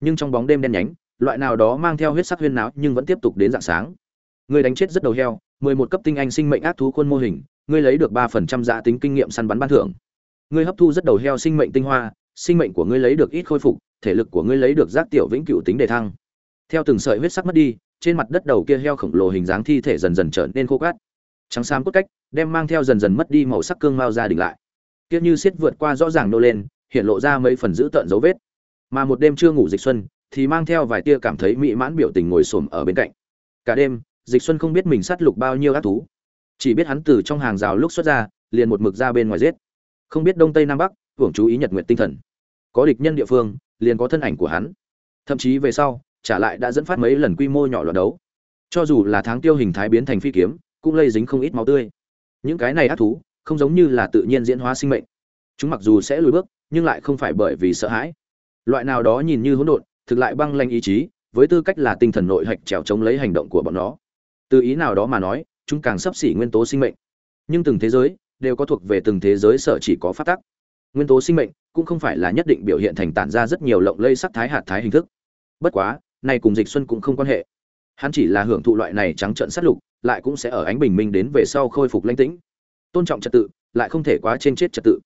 Nhưng trong bóng đêm đen nhánh loại nào đó mang theo huyết sắc huyên náo nhưng vẫn tiếp tục đến dạng sáng. Ngươi đánh chết rất đầu heo, mười một cấp tinh anh sinh mệnh ác thú khuôn mô hình, ngươi lấy được ba phần trăm giá tính kinh nghiệm săn bắn ban thưởng. Ngươi hấp thu rất đầu heo sinh mệnh tinh hoa, sinh mệnh của ngươi lấy được ít khôi phục, thể lực của ngươi lấy được giác tiểu vĩnh cửu tính đề thăng. Theo từng sợi huyết sắc mất đi, trên mặt đất đầu kia heo khổng lồ hình dáng thi thể dần dần trở nên khô cát. Trắng xám cốt cách đem mang theo dần dần mất đi màu sắc cương mao ra đỉnh lại. Kia như xiết vượt qua rõ ràng nô lên, hiện lộ ra mấy phần giữ tợn dấu vết. Mà một đêm chưa ngủ dịch xuân thì mang theo vài tia cảm thấy mỹ mãn biểu tình ngồi xổm ở bên cạnh. Cả đêm, dịch xuân không biết mình sát lục bao nhiêu ác thú. Chỉ biết hắn từ trong hàng rào lúc xuất ra, liền một mực ra bên ngoài giết. Không biết đông tây nam bắc, hưởng chú ý nhật nguyện tinh thần. Có địch nhân địa phương, liền có thân ảnh của hắn. Thậm chí về sau, trả lại đã dẫn phát mấy lần quy mô nhỏ loạn đấu. Cho dù là tháng tiêu hình thái biến thành phi kiếm, cũng lây dính không ít máu tươi. Những cái này ác thú, không giống như là tự nhiên diễn hóa sinh mệnh. Chúng mặc dù sẽ lùi bước, nhưng lại không phải bởi vì sợ hãi. Loại nào đó nhìn như hỗn độn thực lại băng lanh ý chí, với tư cách là tinh thần nội hạch trèo chống lấy hành động của bọn nó. Từ ý nào đó mà nói, chúng càng sắp xỉ nguyên tố sinh mệnh. Nhưng từng thế giới đều có thuộc về từng thế giới sở chỉ có phát tắc. Nguyên tố sinh mệnh cũng không phải là nhất định biểu hiện thành tản ra rất nhiều lộng lây sắc thái hạt thái hình thức. Bất quá, này cùng dịch xuân cũng không quan hệ. Hắn chỉ là hưởng thụ loại này trắng trợn sát lục, lại cũng sẽ ở ánh bình minh đến về sau khôi phục lãnh tĩnh. Tôn trọng trật tự, lại không thể quá trên chết trật tự.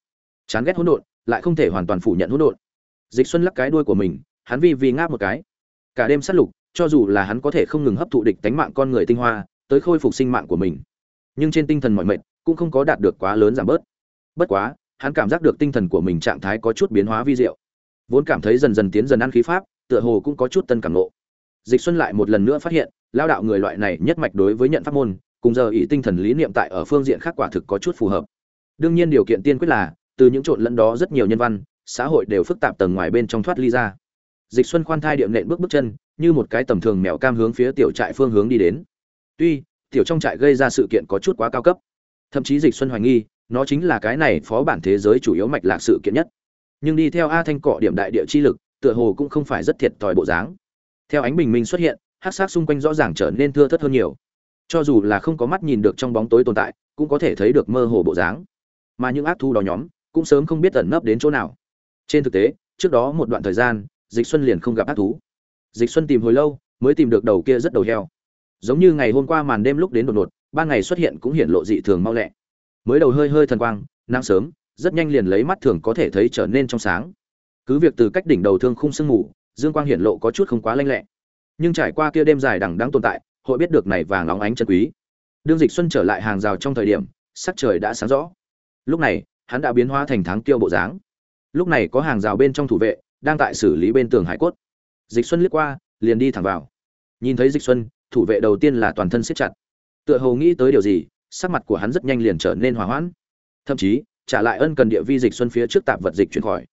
Chán ghét hỗn độn, lại không thể hoàn toàn phủ nhận hỗn độn. Dịch xuân lắc cái đuôi của mình hắn vi vi ngáp một cái. Cả đêm sát lục, cho dù là hắn có thể không ngừng hấp thụ địch tánh mạng con người tinh hoa, tới khôi phục sinh mạng của mình. Nhưng trên tinh thần mọi mệt, cũng không có đạt được quá lớn giảm bớt. Bất quá, hắn cảm giác được tinh thần của mình trạng thái có chút biến hóa vi diệu. Vốn cảm thấy dần dần tiến dần ăn khí pháp, tựa hồ cũng có chút tân cảm nộ dịch xuân lại một lần nữa phát hiện, lao đạo người loại này nhất mạch đối với nhận pháp môn, cùng giờ ý tinh thần lý niệm tại ở phương diện khác quả thực có chút phù hợp. Đương nhiên điều kiện tiên quyết là, từ những trộn lẫn đó rất nhiều nhân văn, xã hội đều phức tạp tầng ngoài bên trong thoát ly ra dịch xuân khoan thai điệm nện bước bước chân, như một cái tầm thường mèo cam hướng phía tiểu trại phương hướng đi đến. Tuy, tiểu trong trại gây ra sự kiện có chút quá cao cấp. Thậm chí dịch xuân hoài nghi, nó chính là cái này phó bản thế giới chủ yếu mạch lạc sự kiện nhất. Nhưng đi theo a thanh cọ điểm đại địa chi lực, tựa hồ cũng không phải rất thiệt thòi bộ dáng. Theo ánh bình minh xuất hiện hát sát xung quanh rõ ràng trở nên thưa thớt hơn nhiều. Cho dù là không có mắt nhìn được trong bóng tối tồn tại, cũng có thể thấy được mơ hồ bộ dáng. Mà những ác thu đó nhóm, cũng sớm không biết ẩn nấp đến chỗ nào. Trên thực tế, trước đó một đoạn thời gian dịch xuân liền không gặp ác thú. Dịch xuân tìm hồi lâu, mới tìm được đầu kia rất đầu heo. Giống như ngày hôm qua màn đêm lúc đến đột ngột, ban ngày xuất hiện cũng hiện lộ dị thường mau lẹ. Mới đầu hơi hơi thần quang, nắng sớm, rất nhanh liền lấy mắt thường có thể thấy trở nên trong sáng. Cứ việc từ cách đỉnh đầu thương khung sương mù, dương quang hiện lộ có chút không quá lanh lẹ. Nhưng trải qua kia đêm dài đằng đang tồn tại, hội biết được này vàng óng ánh chân quý. Đương dịch xuân trở lại hàng rào trong thời điểm, sắc trời đã sáng rõ. Lúc này, hắn đã biến hóa thành tháng tiêu bộ dáng. Lúc này có hàng rào bên trong thủ vệ đang tại xử lý bên tường hải cốt. Dịch xuân liếc qua liền đi thẳng vào. Nhìn thấy dịch xuân thủ vệ đầu tiên là toàn thân siết chặt. Tựa hồ nghĩ tới điều gì sắc mặt của hắn rất nhanh liền trở nên hòa hoãn. Thậm chí trả lại ân cần địa vi dịch xuân phía trước tạm vật dịch chuyển khỏi.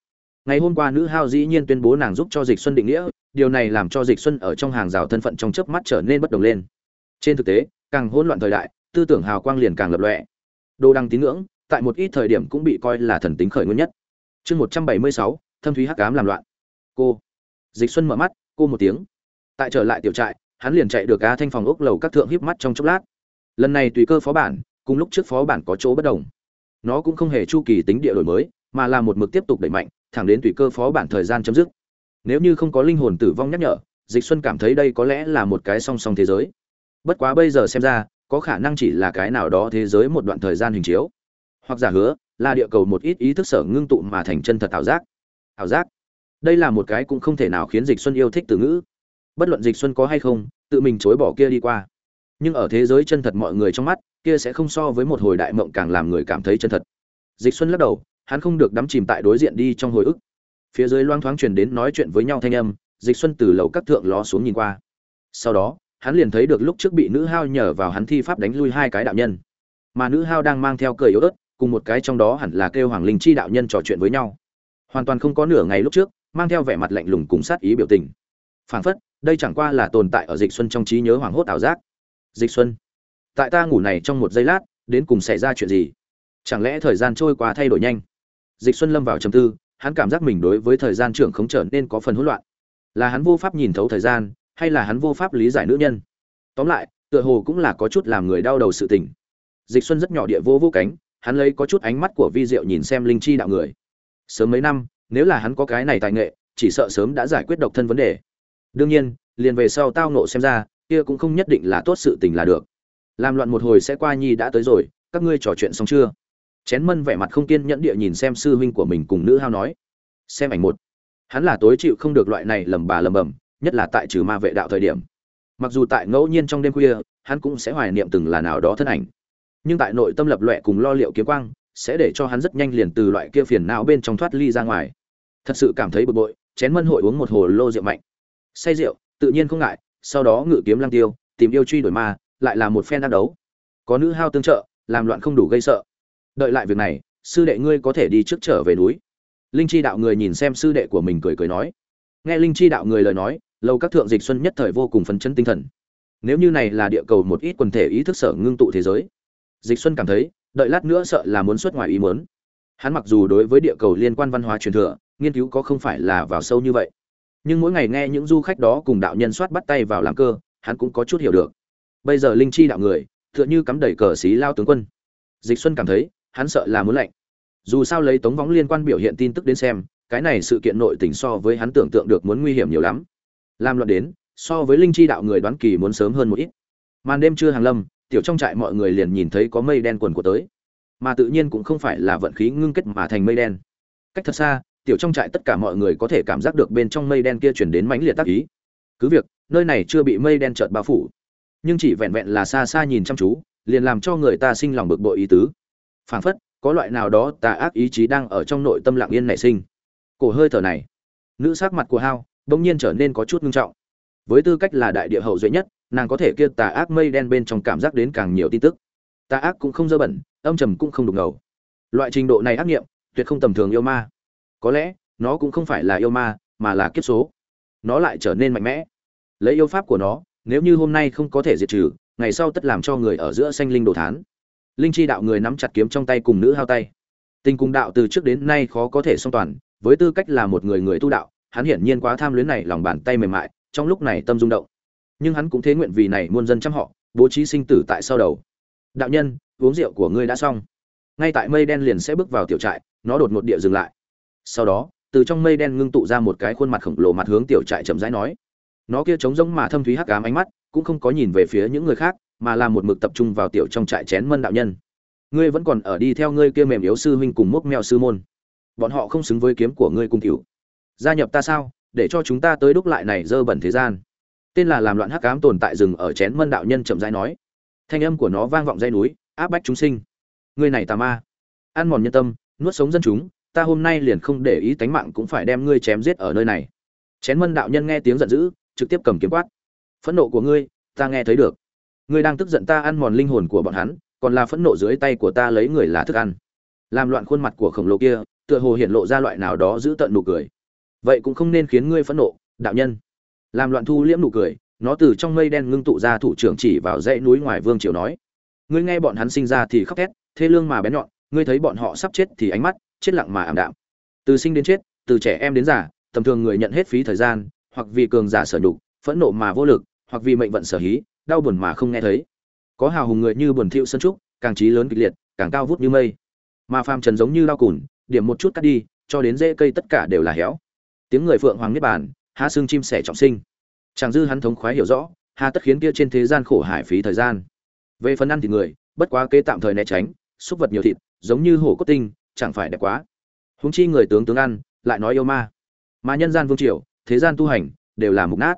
Ngày hôm qua nữ hao dĩ nhiên tuyên bố nàng giúp cho dịch xuân định nghĩa điều này làm cho dịch xuân ở trong hàng rào thân phận trong chớp mắt trở nên bất đồng lên. Trên thực tế càng hỗn loạn thời đại tư tưởng hào quang liền càng lập lọe đồ đăng tín ngưỡng tại một ít thời điểm cũng bị coi là thần tính khởi nguyên nhất. Chương 176, thâm thúy hắc ám làm loạn. Cô. Dịch xuân mở mắt, cô một tiếng. Tại trở lại tiểu trại, hắn liền chạy được cá thanh phòng ốc lầu các thượng híp mắt trong chốc lát. Lần này tùy cơ phó bản, cùng lúc trước phó bản có chỗ bất đồng. Nó cũng không hề chu kỳ tính địa đổi mới, mà là một mực tiếp tục đẩy mạnh, thẳng đến tùy cơ phó bản thời gian chấm dứt. Nếu như không có linh hồn tử vong nhắc nhở, dịch xuân cảm thấy đây có lẽ là một cái song song thế giới. Bất quá bây giờ xem ra, có khả năng chỉ là cái nào đó thế giới một đoạn thời gian hình chiếu. Hoặc giả hứa, là địa cầu một ít ý thức sở ngưng tụ mà thành chân thật ảo giác ảo giác. Đây là một cái cũng không thể nào khiến dịch xuân yêu thích từ ngữ. Bất luận dịch xuân có hay không, tự mình chối bỏ kia đi qua. Nhưng ở thế giới chân thật mọi người trong mắt, kia sẽ không so với một hồi đại mộng càng làm người cảm thấy chân thật. Dịch xuân lắc đầu, hắn không được đắm chìm tại đối diện đi trong hồi ức. Phía dưới loang thoáng truyền đến nói chuyện với nhau thanh âm, dịch xuân từ lầu các thượng ló xuống nhìn qua. Sau đó, hắn liền thấy được lúc trước bị nữ hao nhờ vào hắn thi pháp đánh lui hai cái đạo nhân. Mà nữ hao đang mang theo cười yếu ớt, cùng một cái trong đó hẳn là kêu hoàng linh chi đạo nhân trò chuyện với nhau hoàn toàn không có nửa ngày lúc trước, mang theo vẻ mặt lạnh lùng cùng sát ý biểu tình. Phảng phất, đây chẳng qua là tồn tại ở dịch xuân trong trí nhớ hoàng hốt ảo giác. Dịch xuân, tại ta ngủ này trong một giây lát, đến cùng xảy ra chuyện gì? Chẳng lẽ thời gian trôi qua thay đổi nhanh? Dịch xuân lâm vào trầm tư, hắn cảm giác mình đối với thời gian trưởng không trở nên có phần hỗn loạn. Là hắn vô pháp nhìn thấu thời gian, hay là hắn vô pháp lý giải nữ nhân? Tóm lại, tựa hồ cũng là có chút làm người đau đầu sự tình. Dịch xuân rất nhỏ địa vô vô cánh, hắn lấy có chút ánh mắt của vi diệu nhìn xem linh chi đạo người sớm mấy năm, nếu là hắn có cái này tài nghệ, chỉ sợ sớm đã giải quyết độc thân vấn đề. Đương nhiên, liền về sau tao nộ xem ra, kia cũng không nhất định là tốt sự tình là được. Làm loạn một hồi sẽ qua nhi đã tới rồi, các ngươi trò chuyện xong chưa? Chén mân vẻ mặt không kiên nhẫn địa nhìn xem sư huynh của mình cùng nữ hao nói. Xem ảnh một. Hắn là tối chịu không được loại này lầm bà lầm bầm nhất là tại trừ ma vệ đạo thời điểm. Mặc dù tại ngẫu nhiên trong đêm khuya, hắn cũng sẽ hoài niệm từng là nào đó thân ảnh. Nhưng tại nội tâm lập loẹ cùng lo liệu kiếm quang sẽ để cho hắn rất nhanh liền từ loại kia phiền não bên trong thoát ly ra ngoài. Thật sự cảm thấy bực bội, chén mân hội uống một hồ lô rượu mạnh. Say rượu, tự nhiên không ngại, sau đó ngự kiếm lăng tiêu, tìm yêu truy đổi ma, lại là một phen đắc đấu. Có nữ hao tương trợ, làm loạn không đủ gây sợ. Đợi lại việc này, sư đệ ngươi có thể đi trước trở về núi. Linh chi đạo người nhìn xem sư đệ của mình cười cười nói. Nghe linh chi đạo người lời nói, lâu các thượng dịch xuân nhất thời vô cùng phấn chấn tinh thần. Nếu như này là địa cầu một ít quần thể ý thức sở ngưng tụ thế giới, dịch xuân cảm thấy đợi lát nữa sợ là muốn xuất ngoài ý muốn. Hắn mặc dù đối với địa cầu liên quan văn hóa truyền thừa, nghiên cứu có không phải là vào sâu như vậy. Nhưng mỗi ngày nghe những du khách đó cùng đạo nhân soát bắt tay vào làm cơ, hắn cũng có chút hiểu được. Bây giờ linh chi đạo người, tựa như cắm đầy cờ xí lao tướng quân. Dịch xuân cảm thấy, hắn sợ là muốn lạnh. Dù sao lấy tống võng liên quan biểu hiện tin tức đến xem, cái này sự kiện nội tình so với hắn tưởng tượng được muốn nguy hiểm nhiều lắm. Làm luận đến, so với linh chi đạo người đoán kỳ muốn sớm hơn một ít. Màn đêm chưa hàng lâm tiểu trong trại mọi người liền nhìn thấy có mây đen quần của tới. Mà tự nhiên cũng không phải là vận khí ngưng kết mà thành mây đen. Cách thật xa, tiểu trong trại tất cả mọi người có thể cảm giác được bên trong mây đen kia chuyển đến mãnh liệt tác ý. Cứ việc, nơi này chưa bị mây đen trợt bao phủ. Nhưng chỉ vẹn vẹn là xa xa nhìn chăm chú, liền làm cho người ta sinh lòng bực bội ý tứ. Phảng phất, có loại nào đó tà ác ý chí đang ở trong nội tâm lặng yên nảy sinh. Cổ hơi thở này, nữ sắc mặt của hao, bỗng nhiên trở nên có chút ngưng trọng. Với tư cách là đại địa hậu duệ nhất nàng có thể kia tà ác mây đen bên trong cảm giác đến càng nhiều tin tức. Tà ác cũng không dơ bẩn, âm trầm cũng không đục ngầu. Loại trình độ này ác nghiệm, tuyệt không tầm thường yêu ma. Có lẽ, nó cũng không phải là yêu ma, mà là kiếp số. Nó lại trở nên mạnh mẽ. Lấy yêu pháp của nó, nếu như hôm nay không có thể diệt trừ, ngày sau tất làm cho người ở giữa sanh linh đồ thán. Linh chi đạo người nắm chặt kiếm trong tay cùng nữ hao tay. Tình cùng đạo từ trước đến nay khó có thể song toàn, với tư cách là một người người tu đạo, hắn hiển nhiên quá tham luyến này lòng bàn tay mềm mại, trong lúc này tâm rung động nhưng hắn cũng thế nguyện vì này muôn dân chăm họ, bố trí sinh tử tại sau đầu. Đạo nhân, uống rượu của ngươi đã xong. Ngay tại mây đen liền sẽ bước vào tiểu trại, nó đột ngột địa dừng lại. Sau đó, từ trong mây đen ngưng tụ ra một cái khuôn mặt khổng lồ mặt hướng tiểu trại chậm rãi nói. Nó kia trống rỗng mà thâm thúy hắc ám ánh mắt, cũng không có nhìn về phía những người khác, mà là một mực tập trung vào tiểu trong trại chén mân đạo nhân. Ngươi vẫn còn ở đi theo ngươi kia mềm yếu sư huynh cùng mốc mèo sư môn. Bọn họ không xứng với kiếm của ngươi cung cửu gia nhập ta sao? Để cho chúng ta tới đúc lại này dơ bẩn thế gian tên là làm loạn hắc ám tồn tại rừng ở chén mân đạo nhân chậm rãi nói. Thanh âm của nó vang vọng dây núi, áp bách chúng sinh. Ngươi này tà ma. Ăn mòn nhân tâm, nuốt sống dân chúng, ta hôm nay liền không để ý tánh mạng cũng phải đem ngươi chém giết ở nơi này. Chén mân đạo nhân nghe tiếng giận dữ, trực tiếp cầm kiếm quát. Phẫn nộ của ngươi, ta nghe thấy được. Ngươi đang tức giận ta ăn mòn linh hồn của bọn hắn, còn là phẫn nộ dưới tay của ta lấy người là thức ăn. Làm loạn khuôn mặt của khổng lồ kia, tựa hồ hiện lộ ra loại nào đó giữ tận nụ cười. Vậy cũng không nên khiến ngươi phẫn nộ, đạo nhân làm loạn thu liễm nụ cười, nó từ trong mây đen ngưng tụ ra thủ trưởng chỉ vào dãy núi ngoài vương triều nói, ngươi nghe bọn hắn sinh ra thì khóc thét, thê lương mà bén nhọn, ngươi thấy bọn họ sắp chết thì ánh mắt, chết lặng mà ảm đạm. Từ sinh đến chết, từ trẻ em đến già, tầm thường người nhận hết phí thời gian, hoặc vì cường giả sở nhục, phẫn nộ mà vô lực, hoặc vì mệnh vận sở hí, đau buồn mà không nghe thấy. Có hào hùng người như buồn thiệu sân trúc, càng trí lớn kịch liệt, càng cao vút như mây. Mà phàm trần giống như đau cùn, điểm một chút cắt đi, cho đến rễ cây tất cả đều là héo. Tiếng người phượng hoàng niết bàn há xương chim sẻ trọng sinh. Chẳng dư hắn thống khoái hiểu rõ, hà tất khiến kia trên thế gian khổ hải phí thời gian. Về phần ăn thì người, bất quá kế tạm thời né tránh xúc vật nhiều thịt, giống như hổ cốt tinh, chẳng phải đẹp quá. Húng chi người tướng tướng ăn, lại nói yêu ma. Mà nhân gian vương triều, thế gian tu hành, đều là mục nát.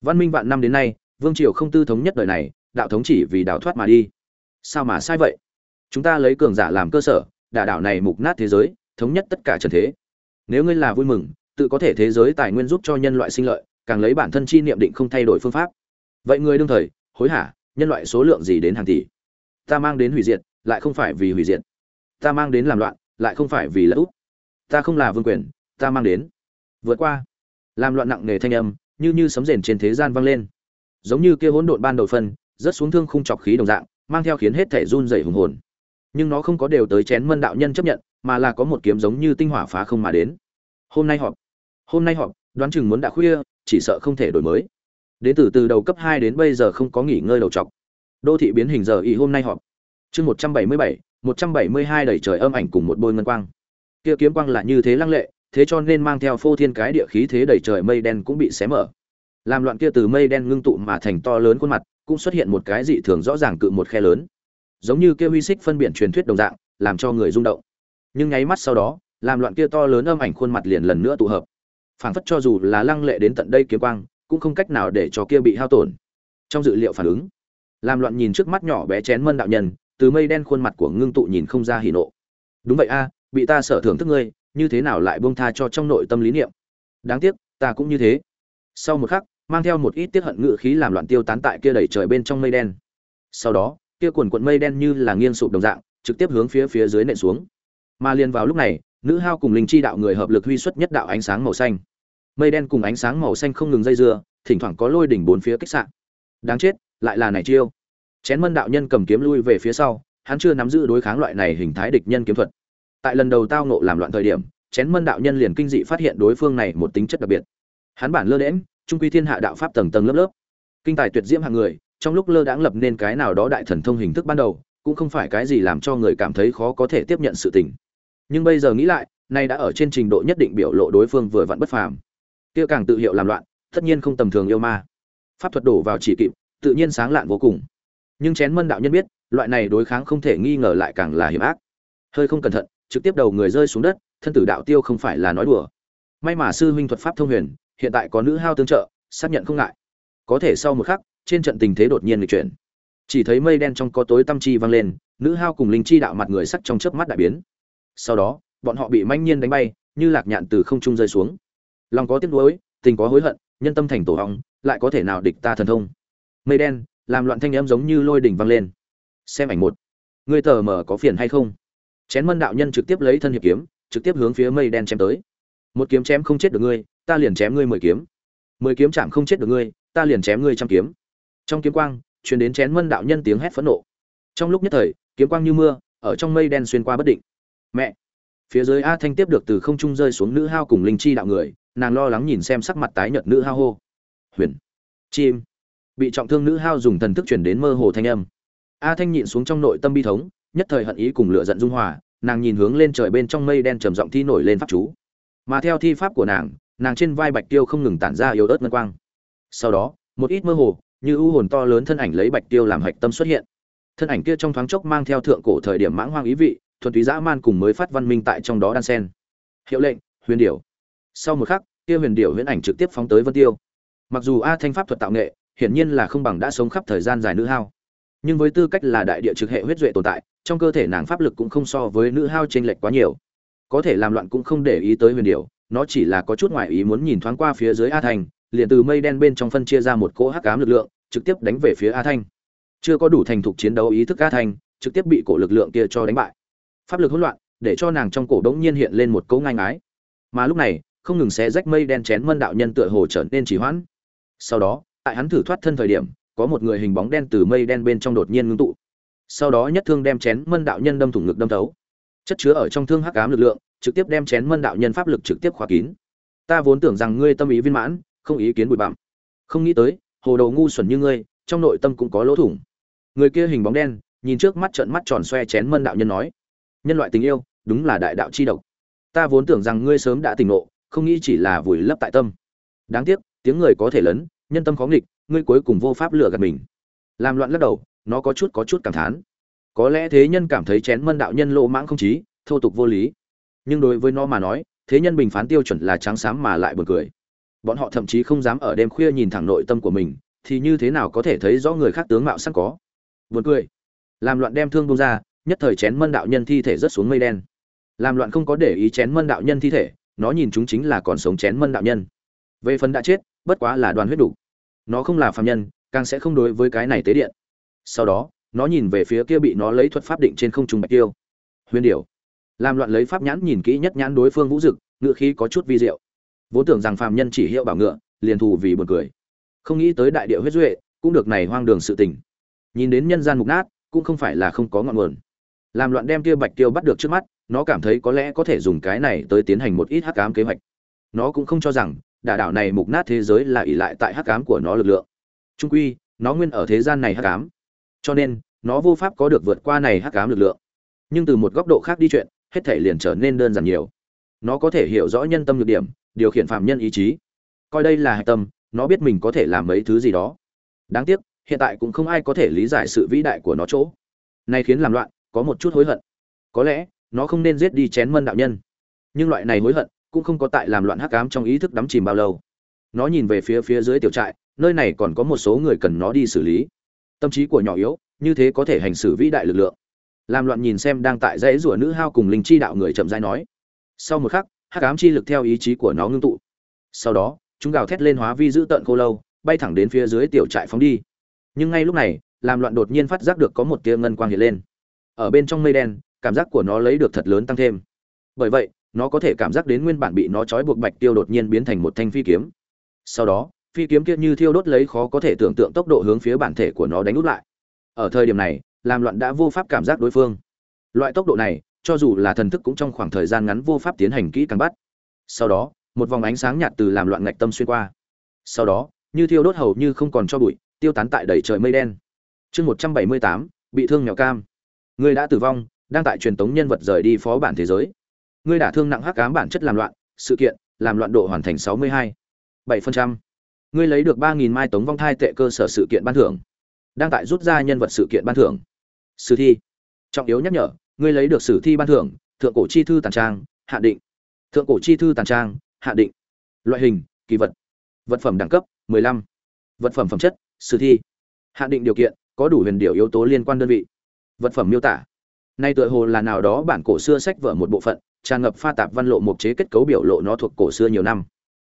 Văn minh vạn năm đến nay, vương triều không tư thống nhất đời này, đạo thống chỉ vì đạo thoát mà đi. Sao mà sai vậy? Chúng ta lấy cường giả làm cơ sở, đả đạo này mục nát thế giới, thống nhất tất cả trần thế. Nếu ngươi là vui mừng tự có thể thế giới tài nguyên giúp cho nhân loại sinh lợi, càng lấy bản thân chi niệm định không thay đổi phương pháp. Vậy người đương thời, hối hả, nhân loại số lượng gì đến hàng tỷ? Ta mang đến hủy diệt, lại không phải vì hủy diệt. Ta mang đến làm loạn, lại không phải vì lỡ út ta không là vương quyền, ta mang đến. Vượt qua. Làm loạn nặng nề thanh âm, như như sấm rền trên thế gian vang lên. Giống như kia hỗn độn ban đầu phân rất xuống thương khung chọc khí đồng dạng, mang theo khiến hết thể run rẩy hùng hồn. Nhưng nó không có đều tới chén mân đạo nhân chấp nhận, mà là có một kiếm giống như tinh hỏa phá không mà đến. Hôm nay họp hôm nay họp, đoán chừng muốn đã khuya, chỉ sợ không thể đổi mới. Đến từ từ đầu cấp hai đến bây giờ không có nghỉ ngơi đầu trọc. Đô thị biến hình giờ y hôm nay họp. Chương một trăm bảy mươi bảy, một trăm bảy mươi hai đầy trời âm ảnh cùng một bôi ngân quang. Kia kiếm quang là như thế lăng lệ, thế cho nên mang theo phô thiên cái địa khí thế đầy trời mây đen cũng bị xé mở. Làm loạn kia từ mây đen ngưng tụ mà thành to lớn khuôn mặt, cũng xuất hiện một cái dị thường rõ ràng cự một khe lớn. Giống như kia huy xích phân biển truyền thuyết đồng dạng, làm cho người rung động. Nhưng nháy mắt sau đó, làm loạn kia to lớn âm ảnh khuôn mặt liền lần nữa tụ hợp phảng phất cho dù là lăng lệ đến tận đây kiếm quang, cũng không cách nào để cho kia bị hao tổn. Trong dự liệu phản ứng, làm loạn nhìn trước mắt nhỏ bé chén mân đạo nhân, từ mây đen khuôn mặt của ngưng tụ nhìn không ra hỉ nộ. Đúng vậy a, bị ta sở thưởng thức ngươi, như thế nào lại buông tha cho trong nội tâm lý niệm? Đáng tiếc, ta cũng như thế. Sau một khắc, mang theo một ít tiết hận ngự khí làm loạn tiêu tán tại kia đẩy trời bên trong mây đen. Sau đó, kia quần quận mây đen như là nghiêng sụp đồng dạng, trực tiếp hướng phía phía dưới nện xuống. Mà liền vào lúc này, nữ hao cùng linh chi đạo người hợp lực huy xuất nhất đạo ánh sáng màu xanh mây đen cùng ánh sáng màu xanh không ngừng dây dưa, thỉnh thoảng có lôi đỉnh bốn phía kích sạn đáng chết, lại là này chiêu. Chén mân đạo nhân cầm kiếm lui về phía sau, hắn chưa nắm giữ đối kháng loại này hình thái địch nhân kiếm thuật. Tại lần đầu tao nộ làm loạn thời điểm, chén mân đạo nhân liền kinh dị phát hiện đối phương này một tính chất đặc biệt. Hắn bản lơ đễm trung quy thiên hạ đạo pháp tầng tầng lớp lớp. Kinh tài tuyệt diễm hạng người, trong lúc lơ đãng lập nên cái nào đó đại thần thông hình thức ban đầu, cũng không phải cái gì làm cho người cảm thấy khó có thể tiếp nhận sự tình. Nhưng bây giờ nghĩ lại, nay đã ở trên trình độ nhất định biểu lộ đối phương vừa vặn bất phàm kia càng tự hiệu làm loạn, tất nhiên không tầm thường yêu ma. Pháp thuật đổ vào chỉ kịp, tự nhiên sáng lạn vô cùng. Nhưng chén mân đạo nhân biết, loại này đối kháng không thể nghi ngờ lại càng là hiểm ác. Hơi không cẩn thận, trực tiếp đầu người rơi xuống đất, thân tử đạo tiêu không phải là nói đùa. May mà sư huynh thuật pháp thông huyền, hiện tại có nữ hao tương trợ, xác nhận không ngại. Có thể sau một khắc, trên trận tình thế đột nhiên lịch chuyển. Chỉ thấy mây đen trong có tối tâm chi vang lên, nữ hao cùng linh chi đạo mặt người sắc trong chớp mắt đại biến. Sau đó, bọn họ bị manh nhiên đánh bay, như lạc nhạn từ không trung rơi xuống lòng có tiếc nuối, tình có hối hận, nhân tâm thành tổ hong, lại có thể nào địch ta thần thông? Mây đen, làm loạn thanh âm giống như lôi đỉnh vang lên. Xem ảnh một. Ngươi tờ mờ có phiền hay không? Chén mân đạo nhân trực tiếp lấy thân hiệp kiếm, trực tiếp hướng phía mây đen chém tới. Một kiếm chém không chết được ngươi, ta liền chém ngươi mười kiếm. Mười kiếm chạm không chết được ngươi, ta liền chém ngươi trăm kiếm. Trong kiếm quang, truyền đến chén mân đạo nhân tiếng hét phẫn nộ. Trong lúc nhất thời, kiếm quang như mưa, ở trong mây đen xuyên qua bất định. Mẹ! Phía dưới a thanh tiếp được từ không trung rơi xuống nữ hao cùng linh chi đạo người nàng lo lắng nhìn xem sắc mặt tái nhợt nữ hao hô. Huyền. Chim. Bị trọng thương nữ hao dùng thần thức truyền đến mơ hồ thanh âm. A thanh nhịn xuống trong nội tâm bi thống, nhất thời hận ý cùng lửa giận dung hòa, nàng nhìn hướng lên trời bên trong mây đen trầm giọng thi nổi lên pháp chú. Mà theo thi pháp của nàng nàng trên vai bạch tiêu không ngừng tản ra yếu ớt ngân quang. Sau đó, một ít mơ hồ, như ưu hồn to lớn thân ảnh lấy bạch tiêu làm hạch tâm xuất hiện. Thân ảnh kia trong thoáng chốc mang theo thượng cổ thời điểm mãng hoang ý vị, thuần túy dã man cùng mới phát văn minh tại trong đó đan sen. Hiệu lệnh, huyền điểu sau một khắc, kia huyền điểu huyễn ảnh trực tiếp phóng tới vân tiêu. Mặc dù a thanh pháp thuật tạo nghệ, hiển nhiên là không bằng đã sống khắp thời gian dài nữ hao. Nhưng với tư cách là đại địa trực hệ huyết duệ tồn tại, trong cơ thể nàng pháp lực cũng không so với nữ hao chênh lệch quá nhiều. Có thể làm loạn cũng không để ý tới huyền điểu, nó chỉ là có chút ngoại ý muốn nhìn thoáng qua phía dưới a thanh, liền từ mây đen bên trong phân chia ra một cỗ hắc ám lực lượng, trực tiếp đánh về phía a thanh. Chưa có đủ thành thục chiến đấu ý thức a thanh, trực tiếp bị cổ lực lượng kia cho đánh bại. Pháp lực hỗn loạn, để cho nàng trong cổ đống nhiên hiện lên một cỗ ngang ái mà lúc này không ngừng xé rách mây đen chén mân đạo nhân tựa hồ trở nên trì hoãn. Sau đó, tại hắn thử thoát thân thời điểm, có một người hình bóng đen từ mây đen bên trong đột nhiên ngưng tụ. Sau đó nhất thương đem chén mân đạo nhân đâm thủng ngực đâm thấu. Chất chứa ở trong thương hắc ám lực lượng, trực tiếp đem chén mân đạo nhân pháp lực trực tiếp khóa kín. Ta vốn tưởng rằng ngươi tâm ý viên mãn, không ý kiến bụi bặm. Không nghĩ tới, hồ đầu ngu xuẩn như ngươi, trong nội tâm cũng có lỗ thủng. Người kia hình bóng đen, nhìn trước mắt trợn mắt tròn xoe chén mân đạo nhân nói, nhân loại tình yêu, đúng là đại đạo chi độc. Ta vốn tưởng rằng ngươi sớm đã tỉnh ngộ không nghĩ chỉ là vùi lấp tại tâm. Đáng tiếc, tiếng người có thể lớn, nhân tâm khó nghịch, ngươi cuối cùng vô pháp lừa gạt mình. Làm loạn lắc đầu, nó có chút có chút cảm thán. Có lẽ thế nhân cảm thấy chén mân đạo nhân lộ mãng không chí, thô tục vô lý. Nhưng đối với nó mà nói, thế nhân bình phán tiêu chuẩn là trắng xám mà lại buồn cười. Bọn họ thậm chí không dám ở đêm khuya nhìn thẳng nội tâm của mình, thì như thế nào có thể thấy rõ người khác tướng mạo sẵn có? Buồn cười. Làm loạn đem thương bông ra, nhất thời chén mân đạo nhân thi thể rớt xuống mây đen. Làm loạn không có để ý chén mân đạo nhân thi thể nó nhìn chúng chính là còn sống chén mân đạo nhân. Về phần đã chết, bất quá là đoàn huyết đủ. Nó không là phạm nhân, càng sẽ không đối với cái này tế điện. Sau đó, nó nhìn về phía kia bị nó lấy thuật pháp định trên không trung bạch tiêu. Huyền điểu. Làm loạn lấy pháp nhãn nhìn kỹ nhất nhãn đối phương vũ dực ngựa khí có chút vi diệu. Vốn tưởng rằng phạm nhân chỉ hiệu bảo ngựa, liền thù vì buồn cười. Không nghĩ tới đại địa huyết duệ, cũng được này hoang đường sự tình. Nhìn đến nhân gian mục nát, cũng không phải là không có ngọn nguồn. Làm loạn đem kia bạch tiêu bắt được trước mắt nó cảm thấy có lẽ có thể dùng cái này tới tiến hành một ít hắc ám kế hoạch. Nó cũng không cho rằng, đả đảo này mục nát thế giới là ỷ lại tại hắc ám của nó lực lượng. Trung quy, nó nguyên ở thế gian này hắc ám. Cho nên, nó vô pháp có được vượt qua này hắc ám lực lượng. Nhưng từ một góc độ khác đi chuyện, hết thể liền trở nên đơn giản nhiều. Nó có thể hiểu rõ nhân tâm nhược điểm, điều khiển phạm nhân ý chí. Coi đây là hạch tâm, nó biết mình có thể làm mấy thứ gì đó. Đáng tiếc, hiện tại cũng không ai có thể lý giải sự vĩ đại của nó chỗ. Nay khiến làm loạn, có một chút hối hận. Có lẽ nó không nên giết đi chén mân đạo nhân. Nhưng loại này hối hận cũng không có tại làm loạn hắc ám trong ý thức đắm chìm bao lâu. Nó nhìn về phía phía dưới tiểu trại, nơi này còn có một số người cần nó đi xử lý. Tâm trí của nhỏ yếu, như thế có thể hành xử vĩ đại lực lượng. Làm loạn nhìn xem đang tại dãy rủa nữ hao cùng linh chi đạo người chậm rãi nói. Sau một khắc, hắc ám chi lực theo ý chí của nó ngưng tụ. Sau đó, chúng gào thét lên hóa vi giữ tận khô lâu, bay thẳng đến phía dưới tiểu trại phóng đi. Nhưng ngay lúc này, làm loạn đột nhiên phát giác được có một tia ngân quang hiện lên. Ở bên trong mây đen cảm giác của nó lấy được thật lớn tăng thêm. Bởi vậy, nó có thể cảm giác đến nguyên bản bị nó trói buộc bạch tiêu đột nhiên biến thành một thanh phi kiếm. Sau đó, phi kiếm kia như thiêu đốt lấy khó có thể tưởng tượng tốc độ hướng phía bản thể của nó đánh út lại. Ở thời điểm này, làm loạn đã vô pháp cảm giác đối phương. Loại tốc độ này, cho dù là thần thức cũng trong khoảng thời gian ngắn vô pháp tiến hành kỹ càng bắt. Sau đó, một vòng ánh sáng nhạt từ làm loạn ngạch tâm xuyên qua. Sau đó, như thiêu đốt hầu như không còn cho bụi, tiêu tán tại đầy trời mây đen. Chương một trăm bảy mươi tám, bị thương mèo cam. Người đã tử vong đang tại truyền tống nhân vật rời đi phó bản thế giới. Ngươi đả thương nặng hắc ám bản chất làm loạn, sự kiện, làm loạn độ hoàn thành sáu mươi hai. bảy phần trăm. Ngươi lấy được ba nghìn mai tống vong thai tệ cơ sở sự kiện ban thưởng. Đang tại rút ra nhân vật sự kiện ban thưởng. Sử thi. Trọng yếu nhắc nhở, ngươi lấy được sử thi ban thưởng, thượng cổ chi thư tàn trang, hạ định. Thượng cổ chi thư tàn trang, hạ định. Loại hình, kỳ vật. Vật phẩm đẳng cấp 15. vật phẩm phẩm chất, sử thi. Hạ định điều kiện, có đủ huyền điều yếu tố liên quan đơn vị. Vật phẩm miêu tả nay tựa hồ là nào đó bản cổ xưa sách vở một bộ phận, tràn ngập pha tạp văn lộ mục chế kết cấu biểu lộ nó thuộc cổ xưa nhiều năm.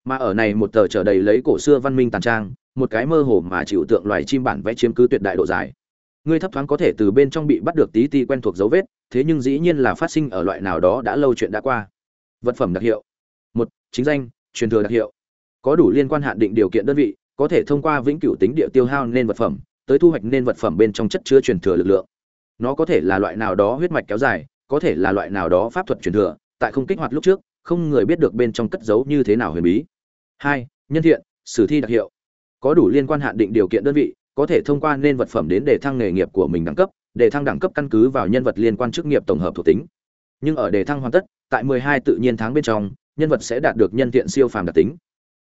Mà ở này một tờ trở đầy lấy cổ xưa văn minh tàn trang, một cái mơ hồ mà chịu tượng loài chim bản vẽ chiếm cứ tuyệt đại độ dài. Ngươi thấp thoáng có thể từ bên trong bị bắt được tí ti quen thuộc dấu vết, thế nhưng dĩ nhiên là phát sinh ở loại nào đó đã lâu chuyện đã qua. Vật phẩm đặc hiệu. Một, chính danh, truyền thừa đặc hiệu. Có đủ liên quan hạn định điều kiện đơn vị, có thể thông qua vĩnh cửu tính địa tiêu hao nên vật phẩm, tới thu hoạch nên vật phẩm bên trong chất chứa truyền thừa lực lượng nó có thể là loại nào đó huyết mạch kéo dài, có thể là loại nào đó pháp thuật truyền thừa, tại không kích hoạt lúc trước, không người biết được bên trong cất giấu như thế nào huyền bí. Hai, nhân thiện, sử thi đặc hiệu. Có đủ liên quan hạn định điều kiện đơn vị, có thể thông qua nên vật phẩm đến để thăng nghề nghiệp của mình đẳng cấp, để thăng đẳng cấp căn cứ vào nhân vật liên quan chức nghiệp tổng hợp thuộc tính. Nhưng ở đề thăng hoàn tất, tại 12 tự nhiên tháng bên trong, nhân vật sẽ đạt được nhân thiện siêu phàm đặc tính.